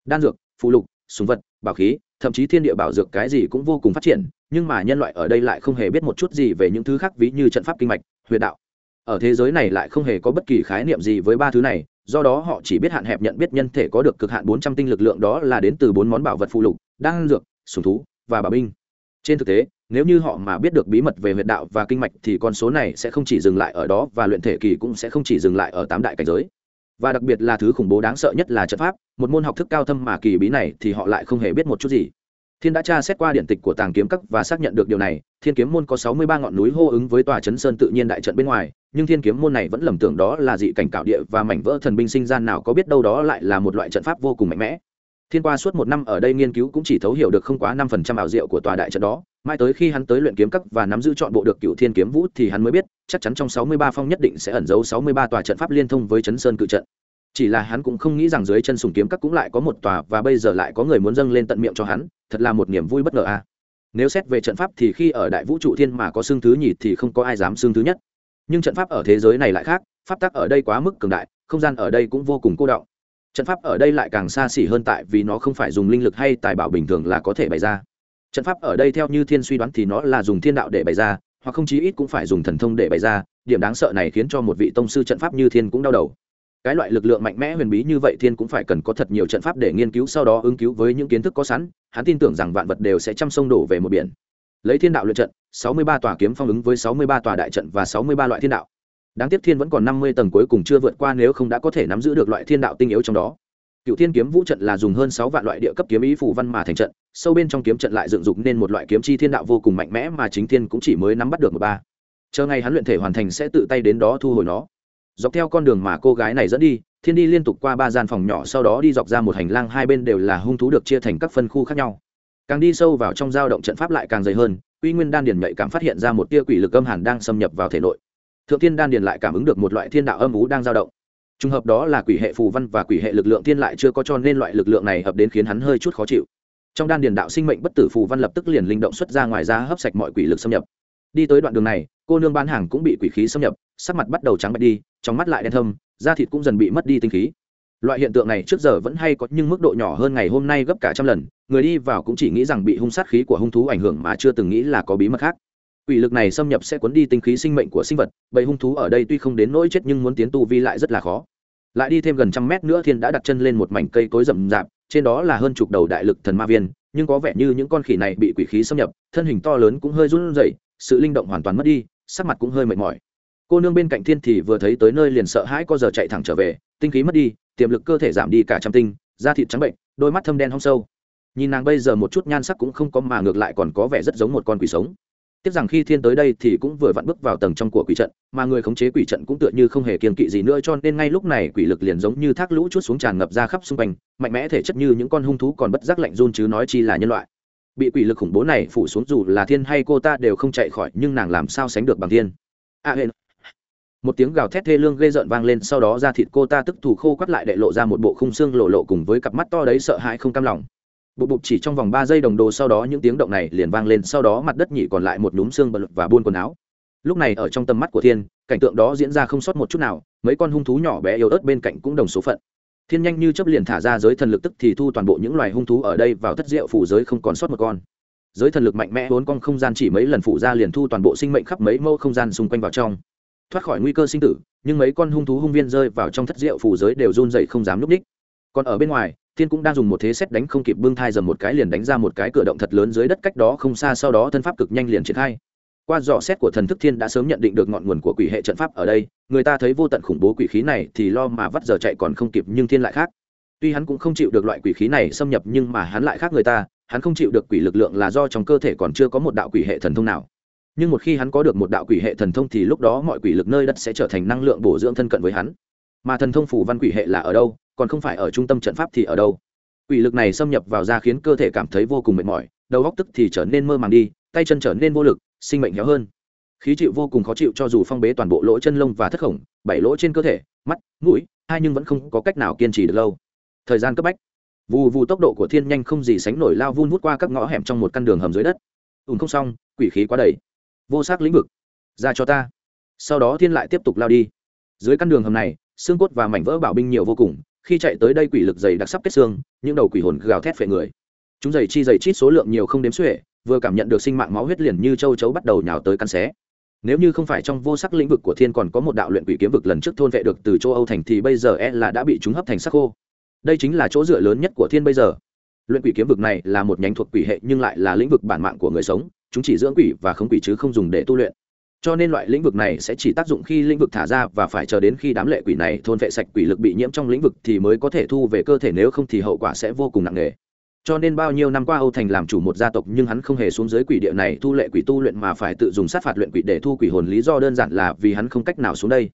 Đan dược phụ lục súng vật, bảo khí, thậm chí thiên địa bảo dược cái gì cũng vô cùng phát triển, nhưng mà nhân loại ở đây lại không hề biết một chút gì về những thứ khác ví như trận pháp kinh mạch huyệt đạo. Ở thế giới này lại không hề có bất kỳ khái niệm gì với ba thứ này, do đó họ chỉ biết hạn hẹp nhận biết nhân thể có được cực hạn bốn trăm tinh lực lượng đó là đến từ bốn món bảo vật phụ lục đan dược, sùng thú và bảo binh. Trên thực tế, nếu như họ mà biết được bí mật về huyệt đạo và kinh mạch thì con số này sẽ không chỉ dừng lại ở đó và luyện thể kỳ cũng sẽ không chỉ dừng lại ở tám đại cảnh giới. Và đặc biệt là thứ khủng bố đáng sợ nhất là trận pháp, một môn học thức cao thâm mà kỳ bí này thì họ lại không hề biết một chút gì. Thiên đã tra xét qua điện tịch của tàng kiếm các và xác nhận được điều này, thiên kiếm môn có sáu mươi ba ngọn núi hô ứng với tòa chấn sơn tự nhiên đại trận bên ngoài, nhưng thiên kiếm môn này vẫn lầm tưởng đó là dị cảnh cạo địa và mảnh vỡ thần binh sinh gian nào có biết đâu đó lại là một loại trận pháp vô cùng mạnh mẽ thiên qua suốt một năm ở đây nghiên cứu cũng chỉ thấu hiểu được không quá năm phần trăm ảo diệu của tòa đại trận đó, mãi tới khi hắn tới luyện kiếm cấp và nắm giữ chọn bộ được cựu thiên kiếm vũ thì hắn mới biết, chắc chắn trong sáu mươi ba phong nhất định sẽ ẩn giấu sáu mươi ba tòa trận pháp liên thông với chấn sơn cự trận. Chỉ là hắn cũng không nghĩ rằng dưới chân sùng kiếm các cũng lại có một tòa và bây giờ lại có người muốn dâng lên tận miệng cho hắn, thật là một niềm vui bất ngờ a. Nếu xét về trận pháp thì khi ở đại vũ trụ thiên mà có xương thứ nhì thì không có ai dám xương thứ nhất. Nhưng trận pháp ở thế giới này lại khác, pháp tắc ở đây quá mức cường đại, không gian ở đây cũng vô cùng cô đọng trận pháp ở đây lại càng xa xỉ hơn tại vì nó không phải dùng linh lực hay tài bảo bình thường là có thể bày ra. Trận pháp ở đây theo như thiên suy đoán thì nó là dùng thiên đạo để bày ra, hoặc không chí ít cũng phải dùng thần thông để bày ra. Điểm đáng sợ này khiến cho một vị tông sư trận pháp như thiên cũng đau đầu. Cái loại lực lượng mạnh mẽ huyền bí như vậy thiên cũng phải cần có thật nhiều trận pháp để nghiên cứu, sau đó ứng cứu với những kiến thức có sẵn. Hắn tin tưởng rằng vạn vật đều sẽ chăm sông đổ về một biển. Lấy thiên đạo luyện trận, sáu mươi ba tòa kiếm phong ứng với sáu mươi ba tòa đại trận và sáu mươi ba loại thiên đạo đáng tiếc thiên vẫn còn năm mươi tầng cuối cùng chưa vượt qua nếu không đã có thể nắm giữ được loại thiên đạo tinh yếu trong đó. Cựu thiên kiếm vũ trận là dùng hơn sáu vạn loại địa cấp kiếm ý phủ văn mà thành trận, sâu bên trong kiếm trận lại dựng dục nên một loại kiếm chi thiên đạo vô cùng mạnh mẽ mà chính thiên cũng chỉ mới nắm bắt được một ba. Chờ ngày hắn luyện thể hoàn thành sẽ tự tay đến đó thu hồi nó. Dọc theo con đường mà cô gái này dẫn đi, thiên đi liên tục qua ba gian phòng nhỏ sau đó đi dọc ra một hành lang, hai bên đều là hung thú được chia thành các phân khu khác nhau. Càng đi sâu vào trong dao động trận pháp lại càng dày hơn uy nguyên đan điền nhạy cảm phát hiện ra một tia quỷ lực âm hàn đang xâm nhập vào thể nội thượng thiên đan điền lại cảm ứng được một loại thiên đạo âm ú đang dao động. Trùng hợp đó là quỷ hệ phù văn và quỷ hệ lực lượng thiên lại chưa có cho nên loại lực lượng này hợp đến khiến hắn hơi chút khó chịu. Trong đan điền đạo sinh mệnh bất tử phù văn lập tức liền linh động xuất ra ngoài ra hấp sạch mọi quỷ lực xâm nhập. Đi tới đoạn đường này, cô nương bán hàng cũng bị quỷ khí xâm nhập, sắc mặt bắt đầu trắng bạch đi, trong mắt lại đen thâm, da thịt cũng dần bị mất đi tinh khí. Loại hiện tượng này trước giờ vẫn hay có nhưng mức độ nhỏ hơn ngày hôm nay gấp cả trăm lần, người đi vào cũng chỉ nghĩ rằng bị hung sát khí của hung thú ảnh hưởng mà chưa từng nghĩ là có bí mật khác. Quỷ lực này xâm nhập sẽ cuốn đi tinh khí sinh mệnh của sinh vật, bầy hung thú ở đây tuy không đến nỗi chết nhưng muốn tiến tu vi lại rất là khó. Lại đi thêm gần trăm mét nữa Thiên đã đặt chân lên một mảnh cây cối rậm rạp, trên đó là hơn chục đầu đại lực thần ma viên, nhưng có vẻ như những con khỉ này bị quỷ khí xâm nhập, thân hình to lớn cũng hơi run rẩy, sự linh động hoàn toàn mất đi, sắc mặt cũng hơi mệt mỏi. Cô nương bên cạnh Thiên thì vừa thấy tới nơi liền sợ hãi co giờ chạy thẳng trở về, tinh khí mất đi, tiềm lực cơ thể giảm đi cả trăm tinh, da thịt trắng bệnh, đôi mắt thâm đen hong sâu. Nhìn nàng bây giờ một chút nhan sắc cũng không có mà ngược lại còn có vẻ rất giống một con quỷ sống tiếc rằng khi thiên tới đây thì cũng vừa vặn bước vào tầng trong của quỷ trận mà người khống chế quỷ trận cũng tựa như không hề kiên kỵ gì nữa cho nên ngay lúc này quỷ lực liền giống như thác lũ chút xuống tràn ngập ra khắp xung quanh mạnh mẽ thể chất như những con hung thú còn bất giác lạnh run chứ nói chi là nhân loại. Bị quỷ lực khủng bố này phủ xuống dù là thiên hay cô ta đều không chạy khỏi nhưng nàng làm sao sánh được bằng thiên? À, hên. Một tiếng gào thét thê lương gây rợn vang lên sau đó ra thịt cô ta tức thủ khô quắt lại để lộ ra một bộ khung xương lộ lộ cùng với cặp mắt to đấy sợ hãi không cam lòng bụp bụp chỉ trong vòng ba giây đồng đồ sau đó những tiếng động này liền vang lên, sau đó mặt đất nhị còn lại một núm xương bật và buôn quần áo. Lúc này ở trong tầm mắt của thiên, cảnh tượng đó diễn ra không sót một chút nào, mấy con hung thú nhỏ bé yếu ớt bên cạnh cũng đồng số phận. Thiên nhanh như chấp liền thả ra giới thần lực tức thì thu toàn bộ những loài hung thú ở đây vào thất diệu phủ giới không còn sót một con. Giới thần lực mạnh mẽ vốn con không gian chỉ mấy lần phủ ra liền thu toàn bộ sinh mệnh khắp mấy mẫu không gian xung quanh vào trong. Thoát khỏi nguy cơ sinh tử, nhưng mấy con hung thú hung viên rơi vào trong thất diệu phủ giới đều run dậy không dám núp ních còn ở bên ngoài thiên cũng đang dùng một thế xét đánh không kịp bưng thai dầm một cái liền đánh ra một cái cửa động thật lớn dưới đất cách đó không xa sau đó thân pháp cực nhanh liền triển khai. Qua dò xét của thần thức thiên đã sớm nhận định được ngọn nguồn của quỷ hệ trận pháp ở đây, người ta thấy vô tận khủng bố quỷ khí này thì lo mà vắt giờ chạy còn không kịp nhưng thiên lại khác. Tuy hắn cũng không chịu được loại quỷ khí này xâm nhập nhưng mà hắn lại khác người ta, hắn không chịu được quỷ lực lượng là do trong cơ thể còn chưa có một đạo quỷ hệ thần thông nào. Nhưng một khi hắn có được một đạo quỷ hệ thần thông thì lúc đó mọi quỷ lực nơi đất sẽ trở thành năng lượng bổ dưỡng thân cận với hắn. Mà thần thông phủ văn quỷ hệ là ở đâu? Còn không phải ở trung tâm trận pháp thì ở đâu. Quỷ lực này xâm nhập vào da khiến cơ thể cảm thấy vô cùng mệt mỏi, đầu óc tức thì trở nên mơ màng đi, tay chân trở nên vô lực, sinh mệnh héo hơn. Khí chịu vô cùng khó chịu cho dù phong bế toàn bộ lỗ chân lông và thất khổng, bảy lỗ trên cơ thể, mắt, mũi, hai nhưng vẫn không có cách nào kiên trì được lâu. Thời gian cấp bách. Vù vù tốc độ của thiên nhanh không gì sánh nổi lao vun vút qua các ngõ hẻm trong một căn đường hầm dưới đất. Ùn không xong, quỷ khí quá đầy. Vô sắc lĩnh vực. Ra cho ta. Sau đó thiên lại tiếp tục lao đi. Dưới căn đường hầm này, xương cốt và mảnh vỡ bảo binh nhiều vô cùng khi chạy tới đây quỷ lực dày đặc sắp kết xương, những đầu quỷ hồn gào thét phệ người. Chúng dày chi dày chít số lượng nhiều không đếm xuể, vừa cảm nhận được sinh mạng máu huyết liền như châu chấu bắt đầu nhào tới căn xé. Nếu như không phải trong vô sắc lĩnh vực của thiên còn có một đạo luyện quỷ kiếm vực lần trước thôn vệ được từ châu âu thành thì bây giờ e là đã bị chúng hấp thành sắc khô. Đây chính là chỗ dựa lớn nhất của thiên bây giờ. Luyện quỷ kiếm vực này là một nhánh thuộc quỷ hệ nhưng lại là lĩnh vực bản mạng của người sống, chúng chỉ dưỡng quỷ và không quỷ chứ không dùng để tu luyện cho nên loại lĩnh vực này sẽ chỉ tác dụng khi lĩnh vực thả ra và phải chờ đến khi đám lệ quỷ này thôn vệ sạch quỷ lực bị nhiễm trong lĩnh vực thì mới có thể thu về cơ thể nếu không thì hậu quả sẽ vô cùng nặng nề. Cho nên bao nhiêu năm qua âu thành làm chủ một gia tộc nhưng hắn không hề xuống dưới quỷ địa này thu lệ quỷ tu luyện mà phải tự dùng sát phạt luyện quỷ để thu quỷ hồn lý do đơn giản là vì hắn không cách nào xuống đây.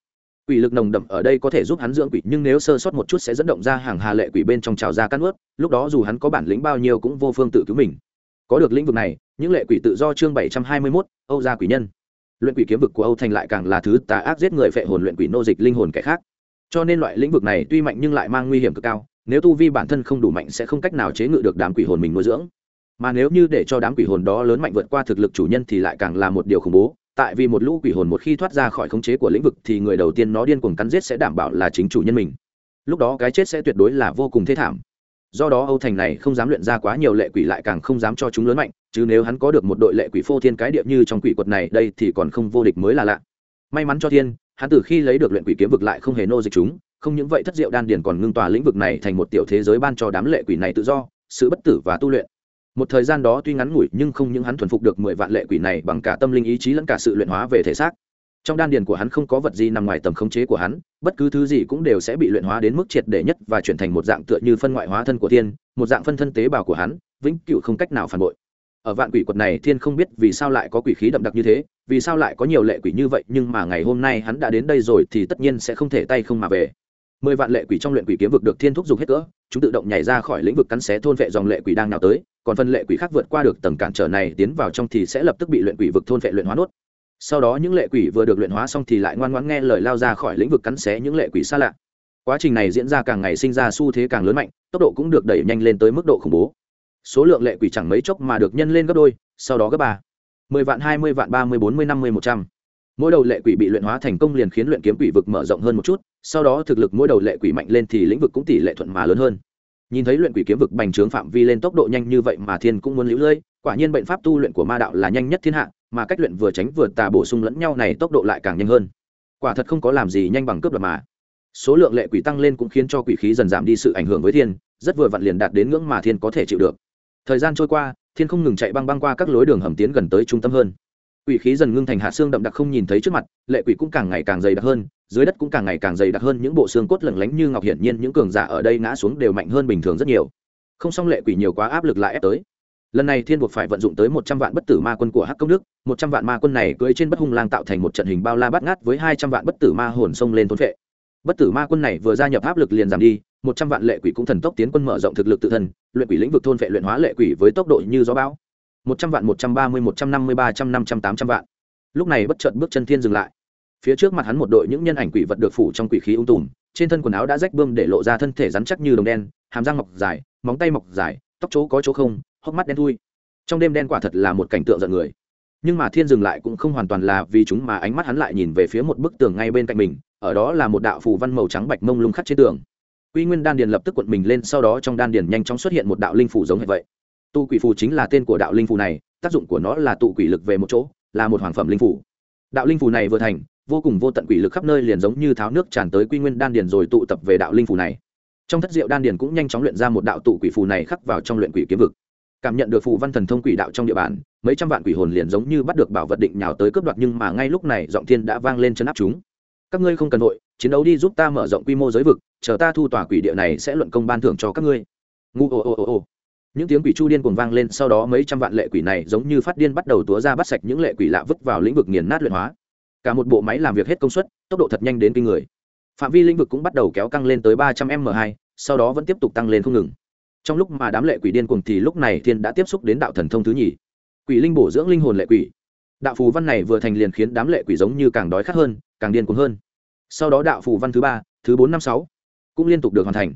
Quỷ lực nồng đậm ở đây có thể giúp hắn dưỡng quỷ nhưng nếu sơ sót một chút sẽ dẫn động ra hàng hà lệ quỷ bên trong trào ra cắt ướt lúc đó dù hắn có bản lĩnh bao nhiêu cũng vô phương tự cứu mình. Có được lĩnh vực này những lệ quỷ tự do chương bảy trăm hai mươi 721, âu gia quỷ nhân luyện quỷ kiếm vực của âu thành lại càng là thứ tà ác giết người phệ hồn luyện quỷ nô dịch linh hồn kẻ khác. Cho nên loại lĩnh vực này tuy mạnh nhưng lại mang nguy hiểm cực cao, nếu tu vi bản thân không đủ mạnh sẽ không cách nào chế ngự được đám quỷ hồn mình nuôi dưỡng. Mà nếu như để cho đám quỷ hồn đó lớn mạnh vượt qua thực lực chủ nhân thì lại càng là một điều khủng bố, tại vì một lũ quỷ hồn một khi thoát ra khỏi khống chế của lĩnh vực thì người đầu tiên nó điên cuồng cắn giết sẽ đảm bảo là chính chủ nhân mình. Lúc đó cái chết sẽ tuyệt đối là vô cùng thế thảm. Do đó âu thành này không dám luyện ra quá nhiều lệ quỷ lại càng không dám cho chúng lớn mạnh chứ nếu hắn có được một đội lệ quỷ phô thiên cái điệp như trong quỷ quật này, đây thì còn không vô địch mới là lạ. May mắn cho thiên, hắn từ khi lấy được luyện quỷ kiếm vực lại không hề nô dịch chúng, không những vậy thất diệu đan điền còn ngưng tòa lĩnh vực này thành một tiểu thế giới ban cho đám lệ quỷ này tự do, sự bất tử và tu luyện. Một thời gian đó tuy ngắn ngủi nhưng không những hắn thuần phục được mười vạn lệ quỷ này bằng cả tâm linh ý chí lẫn cả sự luyện hóa về thể xác. Trong đan điền của hắn không có vật gì nằm ngoài tầm khống chế của hắn, bất cứ thứ gì cũng đều sẽ bị luyện hóa đến mức triệt để nhất và chuyển thành một dạng tựa như phân ngoại hóa thân của thiên, một dạng phân thân tế bào của hắn, vĩnh cửu không cách nào phản bội ở vạn quỷ quật này thiên không biết vì sao lại có quỷ khí đậm đặc như thế, vì sao lại có nhiều lệ quỷ như vậy, nhưng mà ngày hôm nay hắn đã đến đây rồi thì tất nhiên sẽ không thể tay không mà về. Mười vạn lệ quỷ trong luyện quỷ kiếm vực được thiên thúc dùng hết cỡ, chúng tự động nhảy ra khỏi lĩnh vực cắn xé thôn vệ dòng lệ quỷ đang nào tới, còn phần lệ quỷ khác vượt qua được tầng cản trở này tiến vào trong thì sẽ lập tức bị luyện quỷ vực thôn vệ luyện hóa nốt. Sau đó những lệ quỷ vừa được luyện hóa xong thì lại ngoan ngoãn nghe lời lao ra khỏi lĩnh vực cắn xé những lệ quỷ xa lạ. Quá trình này diễn ra càng ngày sinh ra xu thế càng lớn mạnh, tốc độ cũng được đẩy nhanh lên tới mức độ khủng bố số lượng lệ quỷ chẳng mấy chốc mà được nhân lên gấp đôi, sau đó gấp ba. Mười vạn hai mươi vạn ba mươi bốn mươi năm mươi một trăm. Mỗi đầu lệ quỷ bị luyện hóa thành công liền khiến luyện kiếm quỷ vực mở rộng hơn một chút, sau đó thực lực mỗi đầu lệ quỷ mạnh lên thì lĩnh vực cũng tỷ lệ thuận mà lớn hơn. Nhìn thấy luyện quỷ kiếm vực bành trướng phạm vi lên tốc độ nhanh như vậy mà thiên cũng muốn lũ lưỡi quả nhiên bệnh pháp tu luyện của ma đạo là nhanh nhất thiên hạ, mà cách luyện vừa tránh vừa tà bổ sung lẫn nhau này tốc độ lại càng nhanh hơn. Quả thật không có làm gì nhanh bằng cướp đoạt mà. Số lượng lệ quỷ tăng lên cũng khiến cho quỷ khí dần giảm đi sự ảnh hưởng với thiên, rất vừa vặn liền đạt đến ngưỡng mà thiên có thể chịu được thời gian trôi qua, thiên không ngừng chạy băng băng qua các lối đường hầm tiến gần tới trung tâm hơn. Quỷ khí dần ngưng thành hạ xương đậm đặc không nhìn thấy trước mặt, lệ quỷ cũng càng ngày càng dày đặc hơn, dưới đất cũng càng ngày càng dày đặc hơn, những bộ xương cốt lẩn lánh như ngọc hiển nhiên những cường giả ở đây ngã xuống đều mạnh hơn bình thường rất nhiều. Không xong lệ quỷ nhiều quá áp lực lại ép tới. Lần này thiên buộc phải vận dụng tới một trăm vạn bất tử ma quân của hắc công đức, một trăm vạn ma quân này cưỡi trên bất hung lang tạo thành một trận hình bao la bắt ngát với hai trăm vạn bất tử ma hồn xông lên thốn vệ bất tử ma quân này vừa gia nhập áp lực liền giảm đi một trăm vạn lệ quỷ cũng thần tốc tiến quân mở rộng thực lực tự thân, luyện quỷ lĩnh vực thôn vệ luyện hóa lệ quỷ với tốc độ như gió bão. Một trăm vạn, một trăm ba mươi, một trăm năm mươi, ba trăm năm trăm tám trăm vạn. Lúc này bất chợt bước chân thiên dừng lại. Phía trước mặt hắn một đội những nhân ảnh quỷ vật được phủ trong quỷ khí ung tùm, trên thân quần áo đã rách bươm để lộ ra thân thể rắn chắc như đồng đen, hàm răng mọc dài, móng tay mọc dài, tóc chỗ có chỗ không, hốc mắt đen thui. Trong đêm đen quả thật là một cảnh tượng giận người. Nhưng mà thiên dừng lại cũng không hoàn toàn là vì chúng mà ánh mắt hắn lại nhìn về phía một bức tường ngay bên cạnh mình, ở đó là một đạo phù văn màu trắng bạch mông lung khắc trên tường quy nguyên đan điền lập tức cuộn mình lên, sau đó trong đan điền nhanh chóng xuất hiện một đạo linh phủ giống như vậy. Tu quỷ phù chính là tên của đạo linh phù này, tác dụng của nó là tụ quỷ lực về một chỗ, là một hoàng phẩm linh phủ đạo linh phù này vừa thành, vô cùng vô tận quỷ lực khắp nơi liền giống như tháo nước tràn tới quy nguyên đan điền rồi tụ tập về đạo linh phù này. Trong thất diệu đan điền cũng nhanh chóng luyện ra một đạo tụ quỷ phù này khắc vào trong luyện quỷ kiếm vực. Cảm nhận được phù văn thần thông quỷ đạo trong địa bàn, mấy trăm vạn quỷ hồn liền giống như bắt được bảo vật định nhào tới cướp đoạt nhưng mà ngay lúc này giọng thiên đã vang lên chân áp chúng các ngươi không cần vội, chiến đấu đi giúp ta mở rộng quy mô giới vực, chờ ta thu tòa quỷ địa này sẽ luận công ban thưởng cho các ngươi. Ngu ồ ồ ồ ồ những tiếng quỷ chu điên cuồng vang lên, sau đó mấy trăm vạn lệ quỷ này giống như phát điên bắt đầu túa ra bắt sạch những lệ quỷ lạ vứt vào lĩnh vực nghiền nát luyện hóa. Cả một bộ máy làm việc hết công suất, tốc độ thật nhanh đến kinh người. Phạm vi lĩnh vực cũng bắt đầu kéo căng lên tới ba trăm m hai, sau đó vẫn tiếp tục tăng lên không ngừng. Trong lúc mà đám lệ quỷ điên cuồng thì lúc này thiên đã tiếp xúc đến đạo thần thông thứ nhì. Quỷ linh bổ dưỡng linh hồn lệ quỷ đạo phù văn này vừa thành liền khiến đám lệ quỷ giống như càng đói khát hơn, càng điên cuồng hơn. Sau đó đạo phù văn thứ ba, thứ bốn năm sáu cũng liên tục được hoàn thành.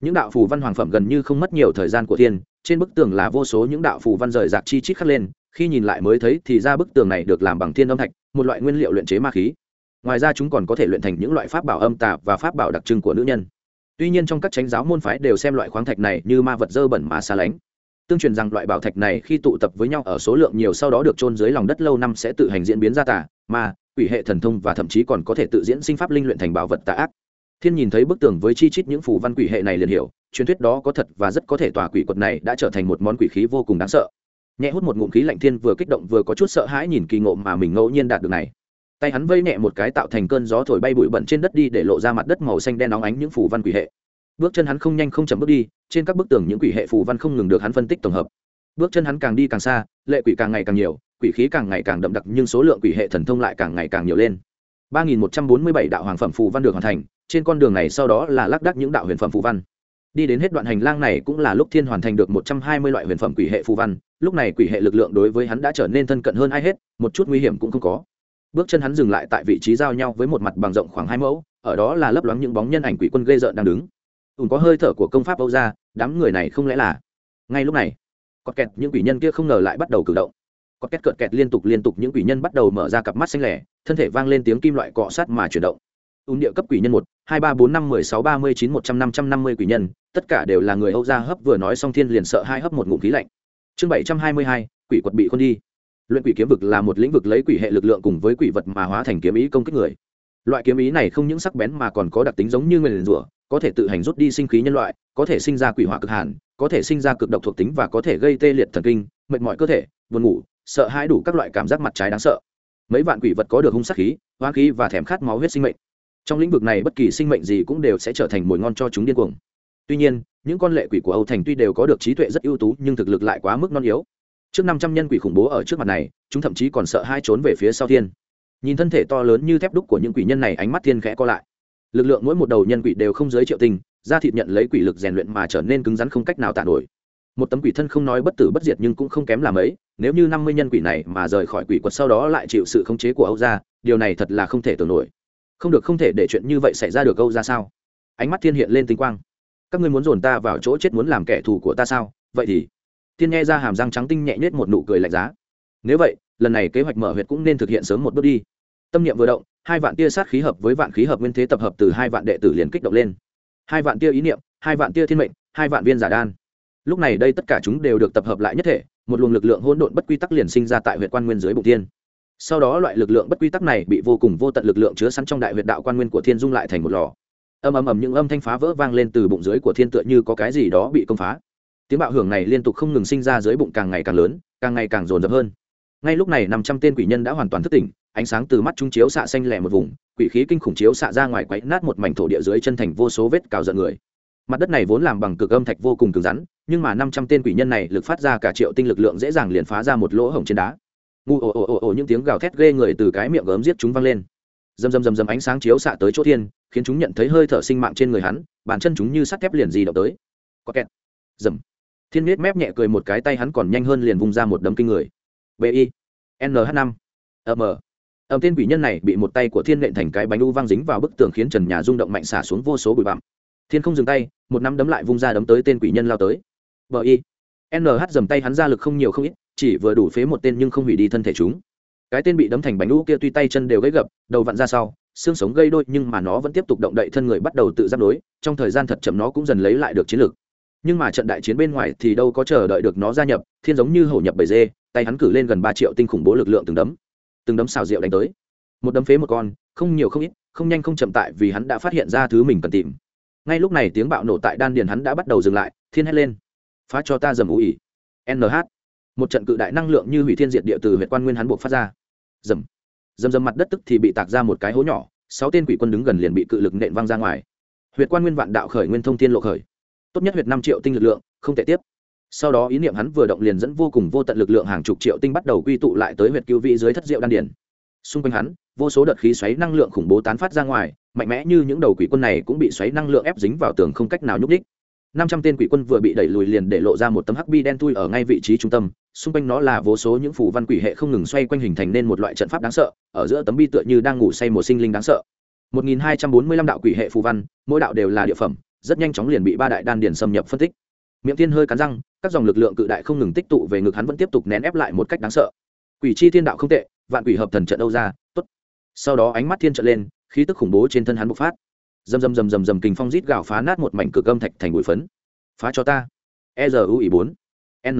Những đạo phù văn hoàng phẩm gần như không mất nhiều thời gian của thiên, trên bức tường là vô số những đạo phù văn rời rạc chi chít khắc lên, khi nhìn lại mới thấy thì ra bức tường này được làm bằng thiên âm thạch, một loại nguyên liệu luyện chế ma khí. Ngoài ra chúng còn có thể luyện thành những loại pháp bảo âm tà và pháp bảo đặc trưng của nữ nhân. Tuy nhiên trong các tránh giáo môn phái đều xem loại khoáng thạch này như ma vật dơ bẩn mà xa lánh tương truyền rằng loại bảo thạch này khi tụ tập với nhau ở số lượng nhiều sau đó được trôn dưới lòng đất lâu năm sẽ tự hành diễn biến ra tà mà quỷ hệ thần thông và thậm chí còn có thể tự diễn sinh pháp linh luyện thành bảo vật tà ác. Thiên nhìn thấy bức tường với chi chít những phù văn quỷ hệ này liền hiểu, truyền thuyết đó có thật và rất có thể tòa quỷ quật này đã trở thành một món quỷ khí vô cùng đáng sợ. Nhẹ hút một ngụm khí lạnh thiên vừa kích động vừa có chút sợ hãi nhìn kỳ ngộ mà mình ngẫu nhiên đạt được này. Tay hắn vây nhẹ một cái tạo thành cơn gió thổi bay bụi bẩn trên đất đi để lộ ra mặt đất màu xanh đen óng ánh những phù văn quỷ hệ bước chân hắn không nhanh không chậm bước đi, trên các bức tường những quỷ hệ phù văn không ngừng được hắn phân tích tổng hợp. Bước chân hắn càng đi càng xa, lệ quỷ càng ngày càng nhiều, quỷ khí càng ngày càng đậm đặc nhưng số lượng quỷ hệ thần thông lại càng ngày càng nhiều lên. ba nghìn một trăm bốn mươi bảy đạo hoàng phẩm phù văn được hoàn thành, trên con đường này sau đó là lác đắc những đạo huyền phẩm phù văn. Đi đến hết đoạn hành lang này cũng là lúc thiên hoàn thành được một trăm hai mươi loại huyền phẩm quỷ hệ phù văn, lúc này quỷ hệ lực lượng đối với hắn đã trở nên thân cận hơn ai hết, một chút nguy hiểm cũng không có. Bước chân hắn dừng lại tại vị trí giao nhau với một mặt bằng rộng khoảng hai mẫu, ở đó là lấp loáng những bóng nhân ảnh quỷ quân ghê rợn đang đứng ùn có hơi thở của công pháp âu ra đám người này không lẽ là? Ngay lúc này có kẹt những quỷ nhân kia không ngờ lại bắt đầu cử động. Có kẹt cợt kẹt liên tục liên tục những quỷ nhân bắt đầu mở ra cặp mắt xanh lẻ, thân thể vang lên tiếng kim loại cọ sát mà chuyển động. Ùn địa cấp quỷ nhân một, hai, ba, bốn, năm, mười sáu, ba mươi, chín, một trăm, năm trăm, năm mươi quỷ nhân, tất cả đều là người âu gia hấp vừa nói xong thiên liền sợ hai hấp một ngụm khí lạnh. Chương bảy trăm hai mươi hai, quỷ quật bị khôn đi. Luyện quỷ kiếm vực là một lĩnh vực lấy quỷ hệ lực lượng cùng với quỷ vật mà hóa thành kiếm ý công kích người. Loại kiếm ý này không những sắc bén mà còn có đặc tính giống như nguyền rủa có thể tự hành rút đi sinh khí nhân loại, có thể sinh ra quỷ hỏa cực hàn, có thể sinh ra cực độc thuộc tính và có thể gây tê liệt thần kinh, mệt mỏi cơ thể, buồn ngủ, sợ hãi đủ các loại cảm giác mặt trái đáng sợ. Mấy vạn quỷ vật có được hung sắc khí hoa khí và thèm khát máu huyết sinh mệnh. Trong lĩnh vực này bất kỳ sinh mệnh gì cũng đều sẽ trở thành mồi ngon cho chúng điên cuồng. Tuy nhiên, những con lệ quỷ của âu thành tuy đều có được trí tuệ rất ưu tú, nhưng thực lực lại quá mức non yếu. Trước năm trăm nhân quỷ khủng bố ở trước mặt này, chúng thậm chí còn sợ hai trốn về phía sau thiên. Nhìn thân thể to lớn như thép đúc của những quỷ nhân này, ánh mắt thiên khẽ co lại lực lượng mỗi một đầu nhân quỷ đều không giới triệu tinh, da thịt nhận lấy quỷ lực rèn luyện mà trở nên cứng rắn không cách nào tàn nổi. Một tấm quỷ thân không nói bất tử bất diệt nhưng cũng không kém làm ấy, nếu như năm mươi nhân quỷ này mà rời khỏi quỷ quật sau đó lại chịu sự khống chế của âu gia, điều này thật là không thể tưởng nổi. Không được không thể để chuyện như vậy xảy ra được âu gia sao? Ánh mắt thiên hiện lên tinh quang. Các ngươi muốn dồn ta vào chỗ chết muốn làm kẻ thù của ta sao? Vậy thì, thiên nghe ra hàm răng trắng tinh nhẹ nhết một nụ cười lạnh giá. Nếu vậy, lần này kế hoạch mở huyệt cũng nên thực hiện sớm một bước đi tâm niệm vừa động, hai vạn tia sát khí hợp với vạn khí hợp nguyên thế tập hợp từ hai vạn đệ tử liền kích động lên. Hai vạn tia ý niệm, hai vạn tia thiên mệnh, hai vạn viên giả đan. Lúc này đây tất cả chúng đều được tập hợp lại nhất thể, một luồng lực lượng hỗn độn bất quy tắc liền sinh ra tại huyện quan nguyên dưới bụng thiên. Sau đó loại lực lượng bất quy tắc này bị vô cùng vô tận lực lượng chứa sẵn trong đại huyện đạo quan nguyên của thiên dung lại thành một lò. Âm ầm ầm những âm thanh phá vỡ vang lên từ bụng dưới của thiên tựa như có cái gì đó bị công phá. Tiếng bạo hưởng này liên tục không ngừng sinh ra dưới bụng càng ngày càng lớn, càng ngày càng rồn rập hơn. Ngay lúc này năm trăm tên quỷ nhân đã hoàn toàn thức tỉnh ánh sáng từ mắt chúng chiếu xạ xanh lẻ một vùng, quỷ khí kinh khủng chiếu xạ ra ngoài quấy nát một mảnh thổ địa dưới chân thành vô số vết cào giận người. Mặt đất này vốn làm bằng cực âm thạch vô cùng cứng rắn, nhưng mà năm trăm tên quỷ nhân này lực phát ra cả triệu tinh lực lượng dễ dàng liền phá ra một lỗ hổng trên đá. Ngu ồ ồ ồ ồ những tiếng gào thét ghê người từ cái miệng gớm giết chúng vang lên. Dầm dầm dầm dầm ánh sáng chiếu xạ tới chỗ thiên, khiến chúng nhận thấy hơi thở sinh mạng trên người hắn, bàn chân chúng như sắt thép liền gì động tới. Có kẹt. Dầm thiên miết mép nhẹ cười một cái tay hắn còn nhanh hơn liền vung ra một đấm kinh người. Bi nh năm. M ẩm tên quỷ nhân này bị một tay của thiên nện thành cái bánh u văng dính vào bức tường khiến trần nhà rung động mạnh xả xuống vô số bụi bặm. Thiên không dừng tay, một nắm đấm lại vung ra đấm tới tên quỷ nhân lao tới. Vợ y. Nh dầm tay hắn ra lực không nhiều không ít, chỉ vừa đủ phế một tên nhưng không hủy đi thân thể chúng. Cái tên bị đấm thành bánh u kia tuy tay chân đều gãy gập, đầu vặn ra sau, xương sống gây đôi nhưng mà nó vẫn tiếp tục động đậy thân người bắt đầu tự giáp đối trong thời gian thật chậm nó cũng dần lấy lại được chiến lược nhưng mà trận đại chiến bên ngoài thì đâu có chờ đợi được nó gia nhập, thiên giống như hổ nhập bầy dê, tay hắn cử lên gần ba triệu tinh khủng bố lực lượng từng đấm từng đấm xào rượu đánh tới. Một đấm phế một con, không nhiều không ít, không nhanh không chậm tại vì hắn đã phát hiện ra thứ mình cần tìm. Ngay lúc này tiếng bạo nổ tại đan điền hắn đã bắt đầu dừng lại, thiên hét lên. Phá cho ta dầm ủ ỉ. Nh một trận cự đại năng lượng như hủy thiên diệt địa từ huyện quan nguyên hắn buộc phát ra. Dầm. Dầm dầm mặt đất tức thì bị tạc ra một cái hố nhỏ, sáu tên quỷ quân đứng gần liền bị cự lực nện văng ra ngoài. Huyện quan nguyên vạn đạo khởi nguyên thông thiên lộ khởi. Tốt nhất huyện năm triệu tinh lực lượng, không thể tiếp sau đó ý niệm hắn vừa động liền dẫn vô cùng vô tận lực lượng hàng chục triệu tinh bắt đầu quy tụ lại tới huyệt cứu vị dưới thất diệu đan điển xung quanh hắn, vô số đợt khí xoáy năng lượng khủng bố tán phát ra ngoài, mạnh mẽ như những đầu quỷ quân này cũng bị xoáy năng lượng ép dính vào tường không cách nào nhúc đích năm trăm tên quỷ quân vừa bị đẩy lùi liền để lộ ra một tấm hắc bi đen tui ở ngay vị trí trung tâm. Xung quanh nó là vô số những phủ văn quỷ hệ không ngừng xoay quanh hình thành nên một loại trận pháp đáng sợ, ở giữa tấm bi tựa như đang ngủ say một sinh linh đáng sợ. 1245 đạo quỷ hệ phù văn, mỗi đạo đều là địa phẩm, rất nhanh chóng liền bị ba đại đan điền xâm nhập phân tích. Miệng tiên hơi cắn răng các dòng lực lượng cự đại không ngừng tích tụ về ngực hắn vẫn tiếp tục nén ép lại một cách đáng sợ. Quỷ chi thiên đạo không tệ, vạn quỷ hợp thần trận đâu ra, tốt. Sau đó ánh mắt thiên trận lên, khí tức khủng bố trên thân hắn bộc phát. Dầm dầm dầm dầm dầm kình phong rít gào phá nát một mảnh cực âm thạch thành bụi phấn. Phá cho ta. E r u i bốn. Nh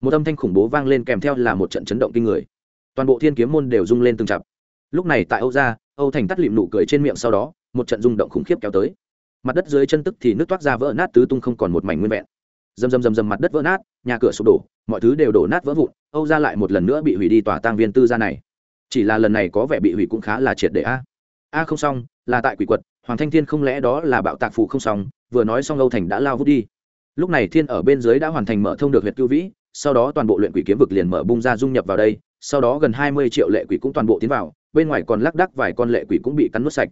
một âm thanh khủng bố vang lên kèm theo là một trận chấn động kinh người. Toàn bộ thiên kiếm môn đều rung lên từng chặp lúc này tại âu gia, âu thành tắt lịm nụ cười trên miệng sau đó, một trận rung động khủng khiếp kéo tới. Mặt đất dưới chân tức thì nước toát ra vỡ nát tứ tung không còn một mảnh nguyên vẹn dầm dầm dầm dầm mặt đất vỡ nát, nhà cửa sụp đổ, mọi thứ đều đổ nát vỡ vụn, âu gia lại một lần nữa bị hủy đi tòa tang viên tư gia này. Chỉ là lần này có vẻ bị hủy cũng khá là triệt để a. A không xong, là tại quỷ quật, hoàng thanh thiên không lẽ đó là bạo tạc phụ không xong, vừa nói xong âu thành đã lao vút đi. Lúc này thiên ở bên dưới đã hoàn thành mở thông được huyệt cưu vĩ, sau đó toàn bộ luyện quỷ kiếm vực liền mở bung ra dung nhập vào đây, sau đó gần hai mươi triệu lệ quỷ cũng toàn bộ tiến vào, bên ngoài còn lác đác vài con lệ quỷ cũng bị cắn nuốt sạch.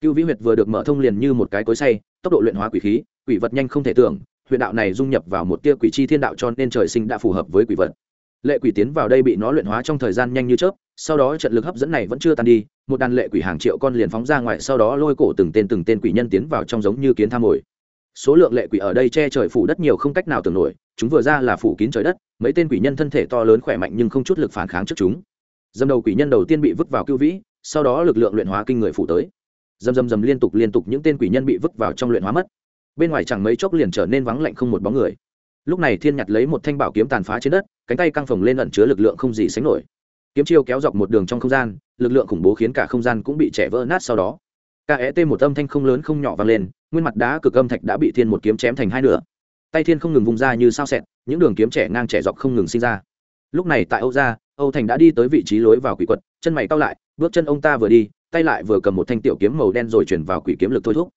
Cưu vĩ huyệt vừa được mở thông liền như một cái cối say tốc độ luyện hóa quỷ khí, quỷ vật nhanh không thể tưởng huyện đạo này dung nhập vào một tia quỷ chi thiên đạo cho nên trời sinh đã phù hợp với quỷ vật. Lệ quỷ tiến vào đây bị nó luyện hóa trong thời gian nhanh như chớp, sau đó trận lực hấp dẫn này vẫn chưa tan đi, một đàn lệ quỷ hàng triệu con liền phóng ra ngoài, sau đó lôi cổ từng tên từng tên quỷ nhân tiến vào trong giống như kiến tham mồi số lượng lệ quỷ ở đây che trời phủ đất nhiều không cách nào tưởng nổi, chúng vừa ra là phủ kín trời đất, mấy tên quỷ nhân thân thể to lớn khỏe mạnh nhưng không chút lực phản kháng trước chúng. Dâm đầu quỷ nhân đầu tiên bị vứt vào cưu vĩ, sau đó lực lượng luyện hóa kinh người phủ tới. Dầm dầm dầm liên tục liên tục những tên quỷ nhân bị vứt vào trong luyện hóa mất bên ngoài chẳng mấy chốc liền trở nên vắng lạnh không một bóng người lúc này thiên nhặt lấy một thanh bảo kiếm tàn phá trên đất cánh tay căng phồng lên ẩn chứa lực lượng không gì sánh nổi kiếm chiêu kéo dọc một đường trong không gian lực lượng khủng bố khiến cả không gian cũng bị trẻ vỡ nát sau đó KET một âm thanh không lớn không nhỏ vang lên, nguyên mặt đá cực âm thạch đã bị thiên một kiếm chém thành hai nửa. Tay thiên không ngừng vung ra như sao xẹt, những đường kiếm trẻ ngang trẻ dọc không ngừng sinh ra. Lúc này tại Âu gia, Âu Thành đã đi tới vị trí lối vào quỷ quật, chân mày cau lại, bước chân ông ta vừa đi, tay lại vừa cầm một thanh tiểu kiếm màu đen rồi chuyển vào quỷ kiếm lực thôi thúc.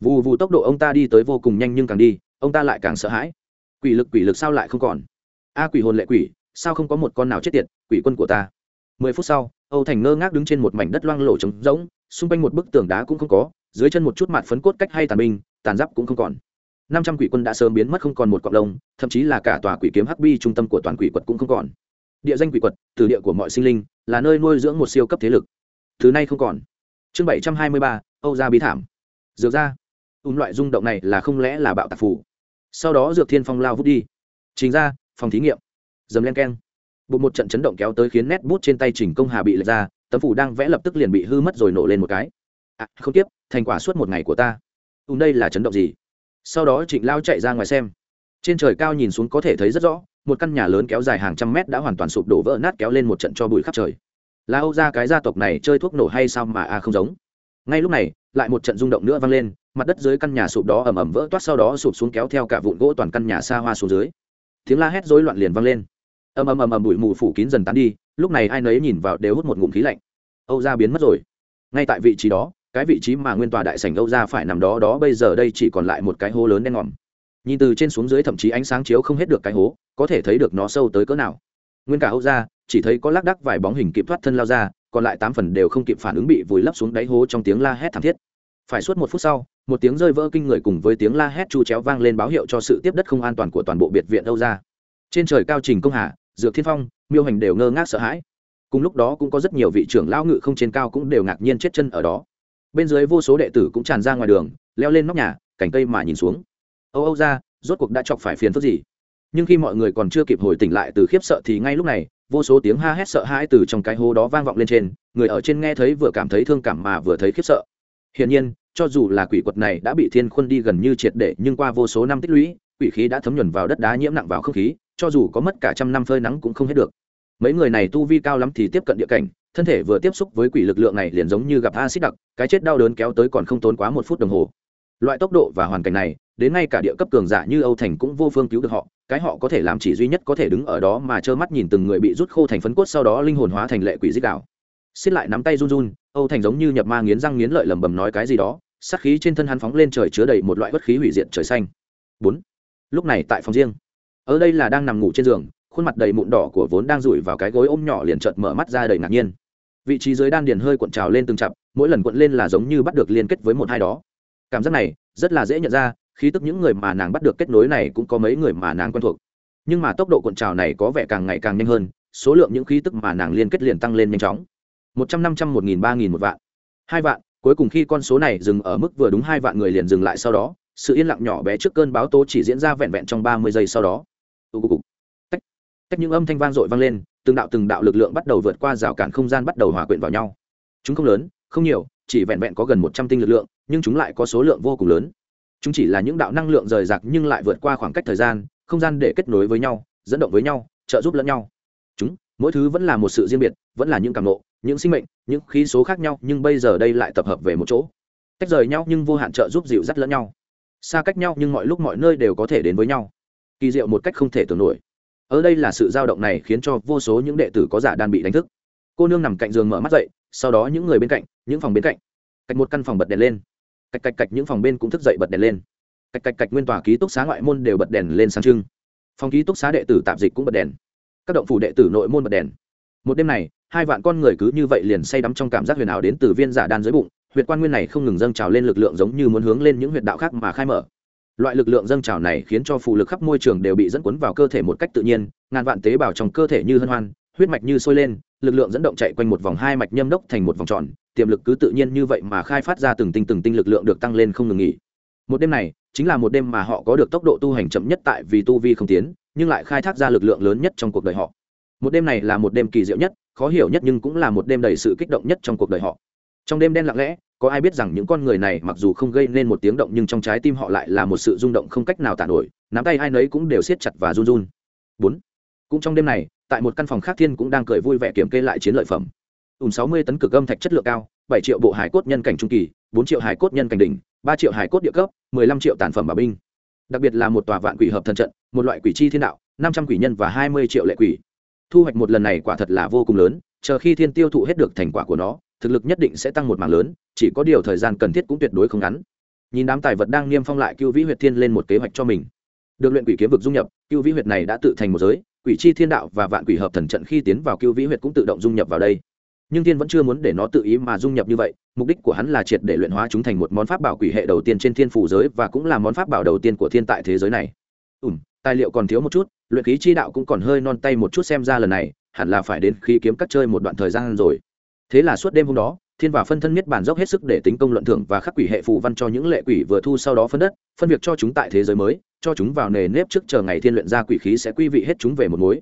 Vù vù tốc độ ông ta đi tới vô cùng nhanh nhưng càng đi, ông ta lại càng sợ hãi. Quỷ lực quỷ lực sao lại không còn? A quỷ hồn lệ quỷ, sao không có một con nào chết tiệt, quỷ quân của ta. Mười phút sau, Âu Thành ngơ ngác đứng trên một mảnh đất loang lổ trống rỗng, xung quanh một bức tường đá cũng không có, dưới chân một chút mặt phấn cốt cách hay tàn binh tàn giáp cũng không còn năm trăm quỷ quân đã sớm biến mất không còn một cọng lông thậm chí là cả tòa quỷ kiếm hắc bi trung tâm của toàn quỷ quật cũng không còn địa danh quỷ quật từ địa của mọi sinh linh là nơi nuôi dưỡng một siêu cấp thế lực thứ này không còn chương bảy trăm hai mươi ba âu gia bí thảm dược ra ùn loại rung động này là không lẽ là bạo tạc phủ sau đó dược thiên phong lao vút đi. Chính ra phòng thí nghiệm. Dầm len keng. Bột một trận chấn động kéo tới khiến nét bút trên tay trình công hà bị lệch ra tấm phủ đang vẽ lập tức liền bị hư mất rồi nổ lên một cái. À, không tiếp thành quả suốt một ngày của ta. Ùn đây là chấn động gì? Sau đó trịnh lao chạy ra ngoài xem. Trên trời cao nhìn xuống có thể thấy rất rõ một căn nhà lớn kéo dài hàng trăm mét đã hoàn toàn sụp đổ vỡ nát kéo lên một trận cho bụi khắp trời. Lao âu ra cái gia tộc này chơi thuốc nổ hay sao mà a không giống ngay lúc này, lại một trận rung động nữa vang lên, mặt đất dưới căn nhà sụp đó ẩm ẩm vỡ toát, sau đó sụp xuống kéo theo cả vụn gỗ toàn căn nhà xa hoa xuống dưới. Tiếng la hét rối loạn liền vang lên. Ầm ầm ầm ầm bụi mù phủ kín dần tán đi, lúc này ai nấy nhìn vào đều hút một ngụm khí lạnh. Âu gia biến mất rồi. Ngay tại vị trí đó, cái vị trí mà nguyên tòa đại sảnh âu gia phải nằm đó đó bây giờ đây chỉ còn lại một cái hố lớn đen ngòm. Nhìn từ trên xuống dưới thậm chí ánh sáng chiếu không hết được cái hố, có thể thấy được nó sâu tới cỡ nào. Nguyên cả âu gia chỉ thấy có lác đắc vài bóng hình kịp thoát thân lao ra còn lại tám phần đều không kịp phản ứng bị vùi lấp xuống đáy hố trong tiếng la hét thảm thiết. Phải suốt một phút sau, một tiếng rơi vỡ kinh người cùng với tiếng la hét chu chéo vang lên báo hiệu cho sự tiếp đất không an toàn của toàn bộ biệt viện âu ra trên trời cao trình công hà, dược thiên phong, miêu hành đều ngơ ngác sợ hãi. Cùng lúc đó cũng có rất nhiều vị trưởng lão ngự không trên cao cũng đều ngạc nhiên chết chân ở đó. Bên dưới vô số đệ tử cũng tràn ra ngoài đường, leo lên nóc nhà, cành cây mà nhìn xuống. Âu âu ra rốt cuộc đã chọc phải phiền phức gì? Nhưng khi mọi người còn chưa kịp hồi tỉnh lại từ khiếp sợ thì ngay lúc này vô số tiếng ha hét sợ hãi từ trong cái hố đó vang vọng lên trên, người ở trên nghe thấy vừa cảm thấy thương cảm mà vừa thấy khiếp sợ. Hiển nhiên, cho dù là quỷ quật này đã bị thiên khuân đi gần như triệt để, nhưng qua vô số năm tích lũy, quỷ khí đã thấm nhuần vào đất đá nhiễm nặng vào không khí, cho dù có mất cả trăm năm phơi nắng cũng không hết được. Mấy người này tu vi cao lắm thì tiếp cận địa cảnh, thân thể vừa tiếp xúc với quỷ lực lượng này liền giống như gặp acid đặc, cái chết đau đớn kéo tới còn không tốn quá một phút đồng hồ. Loại tốc độ và hoàn cảnh này đến ngay cả địa cấp cường giả như âu thành cũng vô phương cứu được họ, cái họ có thể làm chỉ duy nhất có thể đứng ở đó mà trơ mắt nhìn từng người bị rút khô thành phấn cốt sau đó linh hồn hóa thành lệ quỷ dích đạo xiết lại nắm tay run run, âu thành giống như nhập ma nghiến răng nghiến lợi lầm bầm nói cái gì đó, sát khí trên thân hắn phóng lên trời chứa đầy một loại bất khí hủy diệt trời xanh. Bốn. Lúc này tại phòng riêng, ở đây là đang nằm ngủ trên giường, khuôn mặt đầy mụn đỏ của vốn đang rủi vào cái gối ôm nhỏ liền chợt mở mắt ra đầy ngạc nhiên. Vị trí dưới đan điền hơi cuộn trào lên từng chập mỗi lần cuộn lên là giống như bắt được liên kết với một hai đó. Cảm giác này rất là dễ nhận ra khi tức những người mà nàng bắt được kết nối này cũng có mấy người mà nàng quen thuộc. Nhưng mà tốc độ cuộn trào này có vẻ càng ngày càng nhanh hơn, số lượng những khí tức mà nàng liên kết liền tăng lên nhanh chóng. Một trăm năm trăm, một nghìn ba nghìn, một vạn. Hai vạn, cuối cùng khi con số này dừng ở mức vừa đúng hai vạn người liền dừng lại sau đó, sự yên lặng nhỏ bé trước cơn báo tố chỉ diễn ra vẹn vẹn trong ba mươi giây sau đó. Tách tách những âm thanh vang dội vang lên, từng đạo từng đạo lực lượng bắt đầu vượt qua rào cản không gian bắt đầu hòa quyện vào nhau. Chúng không lớn, không nhiều, chỉ vẹn vẹn có gần một trăm tinh lực lượng, nhưng chúng lại có số lượng vô cùng lớn chúng chỉ là những đạo năng lượng rời rạc nhưng lại vượt qua khoảng cách thời gian, không gian để kết nối với nhau, dẫn động với nhau, trợ giúp lẫn nhau. Chúng, mỗi thứ vẫn là một sự riêng biệt, vẫn là những cảm nộ những sinh mệnh, những khí số khác nhau nhưng bây giờ đây lại tập hợp về một chỗ. Tách rời nhau nhưng vô hạn trợ giúp dịu dắt lẫn nhau. Xa cách nhau nhưng mọi lúc mọi nơi đều có thể đến với nhau. Kỳ diệu một cách không thể tưởng nổi. Ở đây là sự dao động này khiến cho vô số những đệ tử có giả đan bị đánh thức. Cô nương nằm cạnh giường mở mắt dậy, sau đó những người bên cạnh, những phòng bên cạnh. Cạnh một căn phòng bật đèn lên cạch cạch cạch những phòng bên cũng thức dậy bật đèn lên. Cạch cạch cạch nguyên tòa ký túc xá ngoại môn đều bật đèn lên sáng trưng. Phòng ký túc xá đệ tử tạm dịch cũng bật đèn. Các động phủ đệ tử nội môn bật đèn. Một đêm này, hai vạn con người cứ như vậy liền say đắm trong cảm giác huyền ảo đến từ viên giả đan dưới bụng, huyệt quan nguyên này không ngừng dâng trào lên lực lượng giống như muốn hướng lên những huyệt đạo khác mà khai mở. Loại lực lượng dâng trào này khiến cho phụ lực khắp môi trường đều bị dẫn cuốn vào cơ thể một cách tự nhiên, ngàn vạn tế bào trong cơ thể như hân hoan, huyết mạch như sôi lên, lực lượng dẫn động chạy quanh một vòng hai mạch nhâm đốc thành một vòng tròn tiềm lực cứ tự nhiên như vậy mà khai phát ra từng tinh từng tinh lực lượng được tăng lên không ngừng nghỉ. Một đêm này, chính là một đêm mà họ có được tốc độ tu hành chậm nhất tại vì tu vi không tiến, nhưng lại khai thác ra lực lượng lớn nhất trong cuộc đời họ. Một đêm này là một đêm kỳ diệu nhất, khó hiểu nhất nhưng cũng là một đêm đầy sự kích động nhất trong cuộc đời họ. Trong đêm đen lặng lẽ, có ai biết rằng những con người này mặc dù không gây nên một tiếng động nhưng trong trái tim họ lại là một sự rung động không cách nào tản nổi, nắm tay ai nấy cũng đều siết chặt và run run. Bốn. Cũng trong đêm này, tại một căn phòng khác thiên cũng đang cười vui vẻ kiểm kê lại chiến lợi phẩm ùn sáu mươi tấn cực âm thạch chất lượng cao, bảy triệu bộ hải cốt nhân cảnh trung kỳ, bốn triệu hải cốt nhân cảnh đỉnh, ba triệu hải cốt địa cấp, mười lăm triệu tàn phẩm bảo binh. Đặc biệt là một tòa vạn quỷ hợp thần trận, một loại quỷ chi thiên đạo, năm trăm quỷ nhân và hai mươi triệu lệ quỷ. Thu hoạch một lần này quả thật là vô cùng lớn, chờ khi thiên tiêu thụ hết được thành quả của nó, thực lực nhất định sẽ tăng một mảng lớn, chỉ có điều thời gian cần thiết cũng tuyệt đối không ngắn. Nhìn đám tài vật đang niêm phong lại cưu vĩ huyệt thiên lên một kế hoạch cho mình. Được luyện quỷ kiếm vực dung nhập, cưu vĩ huyệt này đã tự thành một giới, quỷ chi thiên đạo và vạn quỷ hợp thần trận khi tiến vào cưu vĩ huyệt cũng tự động dung nhập vào đây nhưng thiên vẫn chưa muốn để nó tự ý mà dung nhập như vậy, mục đích của hắn là triệt để luyện hóa chúng thành một món pháp bảo quỷ hệ đầu tiên trên thiên phủ giới và cũng là món pháp bảo đầu tiên của thiên tại thế giới này. Ùm tài liệu còn thiếu một chút, luyện khí chi đạo cũng còn hơi non tay một chút xem ra lần này, hẳn là phải đến khi kiếm cắt chơi một đoạn thời gian rồi. Thế là suốt đêm hôm đó, thiên và phân thân miết bản dốc hết sức để tính công luận thưởng và khắc quỷ hệ phù văn cho những lệ quỷ vừa thu sau đó phân đất, phân việc cho chúng tại thế giới mới, cho chúng vào nề nếp trước chờ ngày thiên luyện ra quỷ khí sẽ quy vị hết chúng về một mối.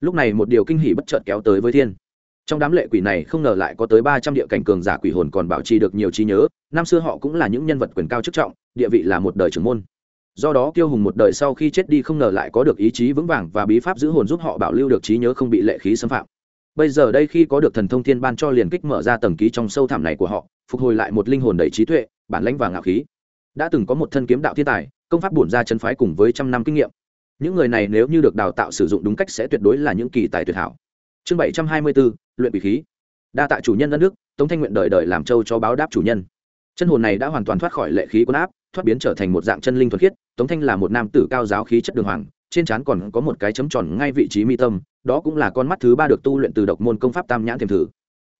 Lúc này một điều kinh hỉ bất chợt kéo tới với thiên trong đám lệ quỷ này không ngờ lại có tới ba trăm địa cảnh cường giả quỷ hồn còn bảo trì được nhiều trí nhớ, năm xưa họ cũng là những nhân vật quyền cao chức trọng, địa vị là một đời trưởng môn. Do đó kiêu hùng một đời sau khi chết đi không ngờ lại có được ý chí vững vàng và bí pháp giữ hồn giúp họ bảo lưu được trí nhớ không bị lệ khí xâm phạm. Bây giờ đây khi có được thần thông thiên ban cho liền kích mở ra tầng ký trong sâu thẳm này của họ, phục hồi lại một linh hồn đầy trí tuệ, bản lãnh và ngạo khí. Đã từng có một thân kiếm đạo thiên tài, công pháp bổn ra chân phái cùng với trăm năm kinh nghiệm. Những người này nếu như được đào tạo sử dụng đúng cách sẽ tuyệt đối là những kỳ tài tuyệt hảo. Chương bảy trăm hai mươi bốn luyện quỷ khí. Đa tạ chủ nhân đất nước, tống thanh nguyện đời đời làm châu cho báo đáp chủ nhân. Chân hồn này đã hoàn toàn thoát khỏi lệ khí quân áp, thoát biến trở thành một dạng chân linh thuật khiết, tống thanh là một nam tử cao giáo khí chất đường hoàng, trên trán còn có một cái chấm tròn ngay vị trí mi tâm, đó cũng là con mắt thứ ba được tu luyện từ độc môn công pháp tam nhãn thiềm thử.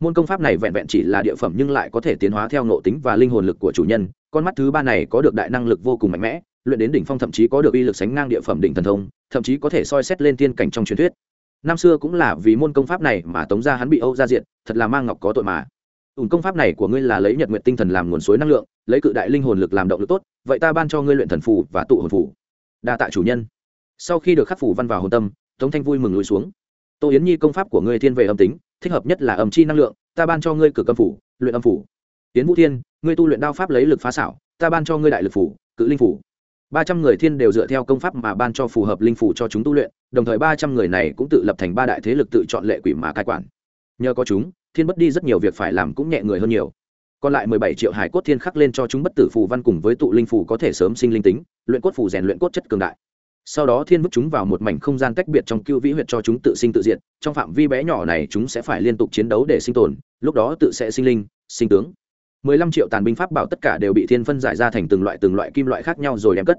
Môn công pháp này vẹn vẹn chỉ là địa phẩm nhưng lại có thể tiến hóa theo nộ tính và linh hồn lực của chủ nhân, con mắt thứ ba này có được đại năng lực vô cùng mạnh mẽ, luyện đến đỉnh phong thậm chí có được uy lực sánh ngang địa phẩm đỉnh thần thông, thậm chí có thể soi xét lên tiên cảnh trong truyền thuyết năm xưa cũng là vì môn công pháp này mà tống gia hắn bị âu ra diện thật là mang ngọc có tội mà. Ủn công pháp này của ngươi là lấy nhật nguyện tinh thần làm nguồn suối năng lượng, lấy cự đại linh hồn lực làm động lực tốt, vậy ta ban cho ngươi luyện thần phủ và tụ hồn phủ. đa tạ chủ nhân. Sau khi được khắc phủ văn vào hồn tâm, tống thanh vui mừng lùi xuống. Tô yến nhi công pháp của ngươi thiên về âm tính, thích hợp nhất là âm chi năng lượng, ta ban cho ngươi cử âm phủ luyện âm phủ tiến vũ thiên, ngươi tu luyện đao pháp lấy lực phá xảo, ta ban cho ngươi đại lực phủ cự linh phủ ba trăm người thiên đều dựa theo công pháp mà ban cho phù hợp linh phủ cho chúng tu luyện, đồng thời ba trăm người này cũng tự lập thành ba đại thế lực tự chọn lệ quỷ mà cai quản. Nhờ có chúng, thiên bất đi rất nhiều việc phải làm cũng nhẹ người hơn nhiều. Còn lại mười bảy triệu hải cốt thiên khắc lên cho chúng bất tử phù văn cùng với tụ linh phù có thể sớm sinh linh tính, luyện cốt phù rèn luyện cốt chất cường đại. Sau đó thiên vứt chúng vào một mảnh không gian tách biệt trong cưu vĩ huyệt cho chúng tự sinh tự diệt, trong phạm vi bé nhỏ này chúng sẽ phải liên tục chiến đấu để sinh tồn, lúc đó tự sẽ sinh linh, sinh tướng mười lăm triệu tàn binh pháp bảo tất cả đều bị thiên phân giải ra thành từng loại từng loại kim loại khác nhau rồi đem cất.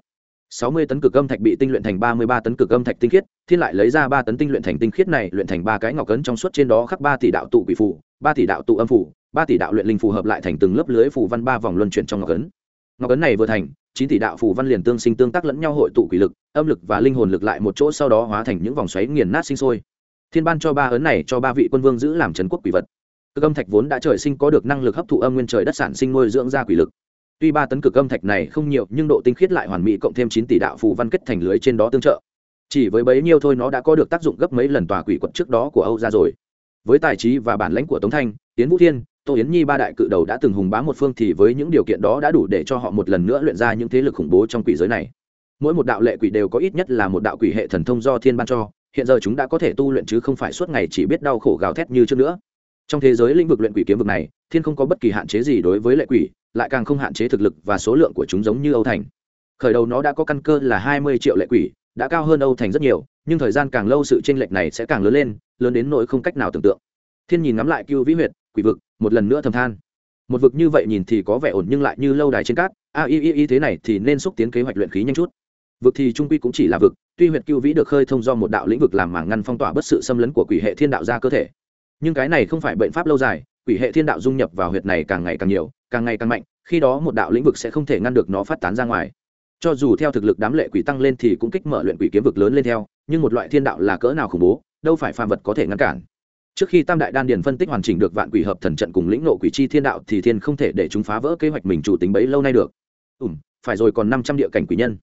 Sáu mươi tấn cực âm thạch bị tinh luyện thành ba mươi ba tấn cực âm thạch tinh khiết, thiên lại lấy ra ba tấn tinh luyện thành tinh khiết này, luyện thành ba cái ngọc cấn trong suốt trên đó khắc ba tỷ đạo tụ quỷ phù, ba tỷ đạo tụ âm phù, ba tỷ đạo luyện linh phù hợp lại thành từng lớp lưới phù văn ba vòng luân chuyển trong ngọc cấn ngọc cấn này vừa thành, chín tỷ đạo phù văn liền tương sinh tương tác lẫn nhau hội tụ quỷ lực, âm lực và linh hồn lực lại một chỗ sau đó hóa thành những vòng xoáy nghiền nát sinh sôi. Thiên ban cho ba ấn này cho ba vị quân vương giữ làm trấn quốc quỷ vật cực âm thạch vốn đã trời sinh có được năng lực hấp thụ âm nguyên trời đất sản sinh nuôi dưỡng ra quỷ lực. Tuy ba tấn cực âm thạch này không nhiều, nhưng độ tinh khiết lại hoàn mỹ cộng thêm chín tỷ đạo phù văn kết thành lưới trên đó tương trợ. Chỉ với bấy nhiêu thôi nó đã có được tác dụng gấp mấy lần tòa quỷ quật trước đó của âu ra rồi. Với tài trí và bản lãnh của tống thanh tiến vũ thiên, tô yến nhi ba đại cự đầu đã từng hùng bá một phương thì với những điều kiện đó đã đủ để cho họ một lần nữa luyện ra những thế lực khủng bố trong quỷ giới này. Mỗi một đạo lệ quỷ đều có ít nhất là một đạo quỷ hệ thần thông do thiên ban cho, hiện giờ chúng đã có thể tu luyện chứ không phải suốt ngày chỉ biết đau khổ gào thét như trước nữa trong thế giới lĩnh vực luyện quỷ kiếm vực này, thiên không có bất kỳ hạn chế gì đối với lệ quỷ, lại càng không hạn chế thực lực và số lượng của chúng giống như âu thành. Khởi đầu nó đã có căn cơ là hai mươi triệu lệ quỷ, đã cao hơn âu thành rất nhiều, nhưng thời gian càng lâu sự tranh lệch này sẽ càng lớn lên, lớn đến nỗi không cách nào tưởng tượng. Thiên nhìn ngắm lại cưu vĩ huyệt, quỷ vực, một lần nữa thầm than. Một vực như vậy nhìn thì có vẻ ổn nhưng lại như lâu đài trên cát. A y y y thế này thì nên xúc tiến kế hoạch luyện khí nhanh chút. Vực thì trung quy cũng chỉ là vực, tuy huyệt cưu vĩ được khơi thông do một đạo lĩnh vực làm mảng ngăn phong tỏa bất sự xâm lấn của quỷ hệ thiên đạo ra cơ thể nhưng cái này không phải bệnh pháp lâu dài, quỷ hệ thiên đạo dung nhập vào huyệt này càng ngày càng nhiều, càng ngày càng mạnh, khi đó một đạo lĩnh vực sẽ không thể ngăn được nó phát tán ra ngoài. Cho dù theo thực lực đám lệ quỷ tăng lên thì cũng kích mở luyện quỷ kiếm vực lớn lên theo, nhưng một loại thiên đạo là cỡ nào khủng bố, đâu phải phàm vật có thể ngăn cản. Trước khi tam đại đan điền phân tích hoàn chỉnh được vạn quỷ hợp thần trận cùng lĩnh nộ quỷ chi thiên đạo thì thiên không thể để chúng phá vỡ kế hoạch mình chủ tính bấy lâu nay được. Ùm phải rồi còn năm trăm địa cảnh quỷ nhân.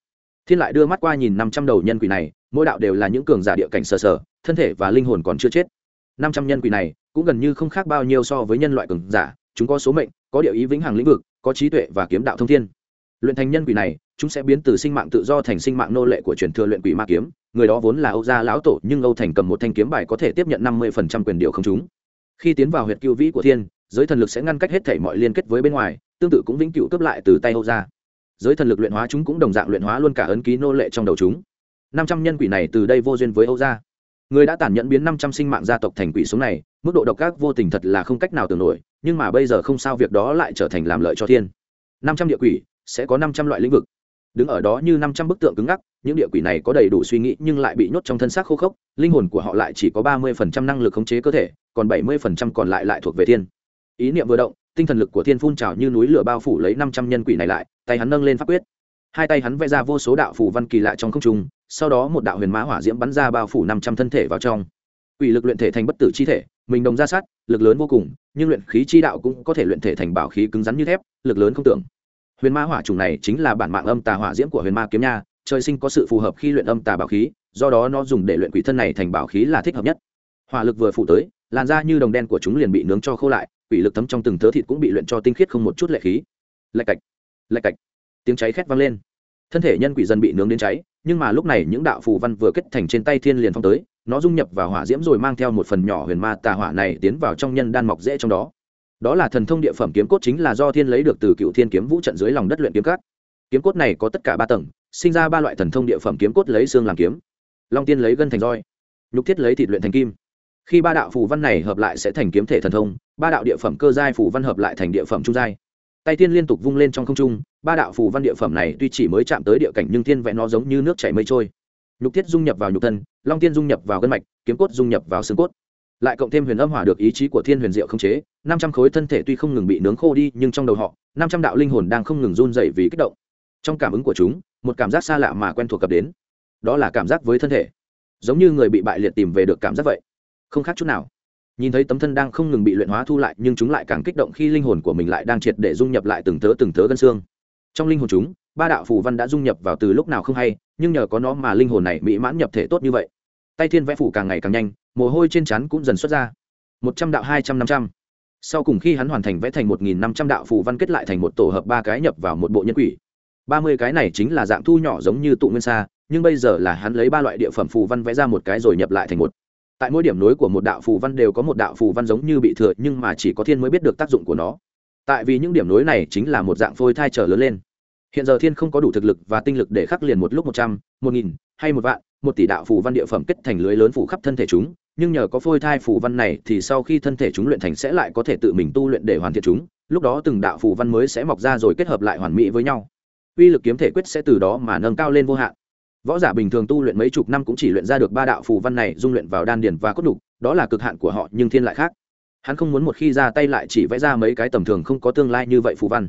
Thiên lại đưa mắt qua nhìn năm trăm đầu nhân quỷ này, mỗi đạo đều là những cường giả địa cảnh sờ sờ, thân thể và linh hồn còn chưa chết năm trăm nhân quỷ này cũng gần như không khác bao nhiêu so với nhân loại cường giả, chúng có số mệnh, có địa ý vĩnh hằng lĩnh vực, có trí tuệ và kiếm đạo thông thiên. Luyện thành nhân quỷ này, chúng sẽ biến từ sinh mạng tự do thành sinh mạng nô lệ của truyền thừa luyện quỷ ma kiếm, người đó vốn là âu gia lão tổ nhưng âu thành cầm một thanh kiếm bài có thể tiếp nhận năm mươi phần trăm quyền điều không chúng. Khi tiến vào huyệt cựu vĩ của thiên, giới thần lực sẽ ngăn cách hết thể mọi liên kết với bên ngoài, tương tự cũng vĩnh cựu cướp lại từ tay âu gia. Giới thần lực luyện hóa chúng cũng đồng dạng luyện hóa luôn cả ấn ký nô lệ trong đầu chúng. Năm trăm nhân quỷ này từ đây vô duyên với âu gia người đã tàn nhẫn biến năm trăm sinh mạng gia tộc thành quỷ xuống này, mức độ độc ác vô tình thật là không cách nào tưởng nổi, nhưng mà bây giờ không sao việc đó lại trở thành làm lợi cho thiên. Năm trăm địa quỷ sẽ có năm trăm loại lĩnh vực. Đứng ở đó như năm trăm bức tượng cứng ngắc, những địa quỷ này có đầy đủ suy nghĩ nhưng lại bị nhốt trong thân xác khô khốc, linh hồn của họ lại chỉ có ba mươi phần trăm năng lực khống chế cơ thể, còn bảy mươi phần trăm còn lại lại thuộc về thiên. Ý niệm vừa động, tinh thần lực của thiên phun trào như núi lửa bao phủ lấy năm trăm nhân quỷ này lại, tay hắn nâng lên pháp quyết. Hai tay hắn vẽ ra vô số đạo phủ văn kỳ lạ trong không trung sau đó một đạo huyền mã hỏa diễm bắn ra bao phủ năm trăm thân thể vào trong. Quỷ lực luyện thể thành bất tử chi thể, mình đồng ra sát, lực lớn vô cùng, nhưng luyện khí chi đạo cũng có thể luyện thể thành bảo khí cứng rắn như thép, lực lớn không tưởng. Huyền ma hỏa trùng này chính là bản mạng âm tà hỏa diễm của huyền ma kiếm nha, trời sinh có sự phù hợp khi luyện âm tà bảo khí, do đó nó dùng để luyện quỷ thân này thành bảo khí là thích hợp nhất. Hỏa lực vừa phụ tới, làn da như đồng đen của chúng liền bị nướng cho khô lại, quỷ lực thấm trong từng thớ thịt cũng bị luyện cho tinh khiết không một chút lệ khí. Lạch cạch lạch cạch. Tiếng cháy khét vang lên. Thân thể nhân quỷ dần bị nướng đến cháy nhưng mà lúc này những đạo phù văn vừa kết thành trên tay thiên liền phong tới, nó dung nhập vào hỏa diễm rồi mang theo một phần nhỏ huyền ma tà hỏa này tiến vào trong nhân đan mọc rễ trong đó. Đó là thần thông địa phẩm kiếm cốt chính là do thiên lấy được từ cựu thiên kiếm vũ trận dưới lòng đất luyện kiếm cát kiếm cốt này có tất cả ba tầng, sinh ra ba loại thần thông địa phẩm kiếm cốt lấy xương làm kiếm. Long tiên lấy gân thành roi, nhục thiết lấy thịt luyện thành kim. Khi ba đạo phù văn này hợp lại sẽ thành kiếm thể thần thông, ba đạo địa phẩm cơ giai phù văn hợp lại thành địa phẩm trung giai. Tay tiên liên tục vung lên trong không trung ba đạo phù văn địa phẩm này tuy chỉ mới chạm tới địa cảnh nhưng thiên vẽ nó giống như nước chảy mây trôi. Nhục thiết dung nhập vào nhục thân, long tiên dung nhập vào gân mạch, kiếm cốt dung nhập vào xương cốt. Lại cộng thêm huyền âm hỏa được ý chí của thiên huyền diệu không chế, năm trăm khối thân thể tuy không ngừng bị nướng khô đi nhưng trong đầu họ, năm trăm đạo linh hồn đang không ngừng run dậy vì kích động. Trong cảm ứng của chúng, một cảm giác xa lạ mà quen thuộc cập đến. Đó là cảm giác với thân thể. Giống như người bị bại liệt tìm về được cảm giác vậy. Không khác chút nào. Nhìn thấy tấm thân đang không ngừng bị luyện hóa thu lại nhưng chúng lại càng kích động khi linh hồn của mình lại đang triệt để dung nhập lại từng thớ từng thớ gân xương trong linh hồn chúng, ba đạo phù văn đã dung nhập vào từ lúc nào không hay, nhưng nhờ có nó mà linh hồn này mỹ mãn nhập thể tốt như vậy. Tay thiên vẽ phủ càng ngày càng nhanh, mồ hôi trên trán cũng dần xuất ra. Một trăm đạo hai trăm năm trăm. Sau cùng khi hắn hoàn thành vẽ thành một nghìn năm trăm đạo phù văn kết lại thành một tổ hợp ba cái nhập vào một bộ nhân quỷ. Ba mươi cái này chính là dạng thu nhỏ giống như tụ nguyên sa, nhưng bây giờ là hắn lấy ba loại địa phẩm phù văn vẽ ra một cái rồi nhập lại thành một. Tại mỗi điểm nối của một đạo phù văn đều có một đạo phù văn giống như bị thừa, nhưng mà chỉ có thiên mới biết được tác dụng của nó. Tại vì những điểm nối này chính là một dạng phôi thai trở lớn lên hiện giờ thiên không có đủ thực lực và tinh lực để khắc liền một lúc một trăm, một nghìn, hay một vạn, một tỷ đạo phù văn địa phẩm kết thành lưới lớn phủ khắp thân thể chúng, nhưng nhờ có phôi thai phù văn này thì sau khi thân thể chúng luyện thành sẽ lại có thể tự mình tu luyện để hoàn thiện chúng, lúc đó từng đạo phù văn mới sẽ mọc ra rồi kết hợp lại hoàn mỹ với nhau. Uy lực kiếm thể quyết sẽ từ đó mà nâng cao lên vô hạn. Võ giả bình thường tu luyện mấy chục năm cũng chỉ luyện ra được ba đạo phù văn này dung luyện vào đan điền và cốt đục, đó là cực hạn của họ, nhưng thiên lại khác. Hắn không muốn một khi ra tay lại chỉ vẽ ra mấy cái tầm thường không có tương lai như vậy phù văn.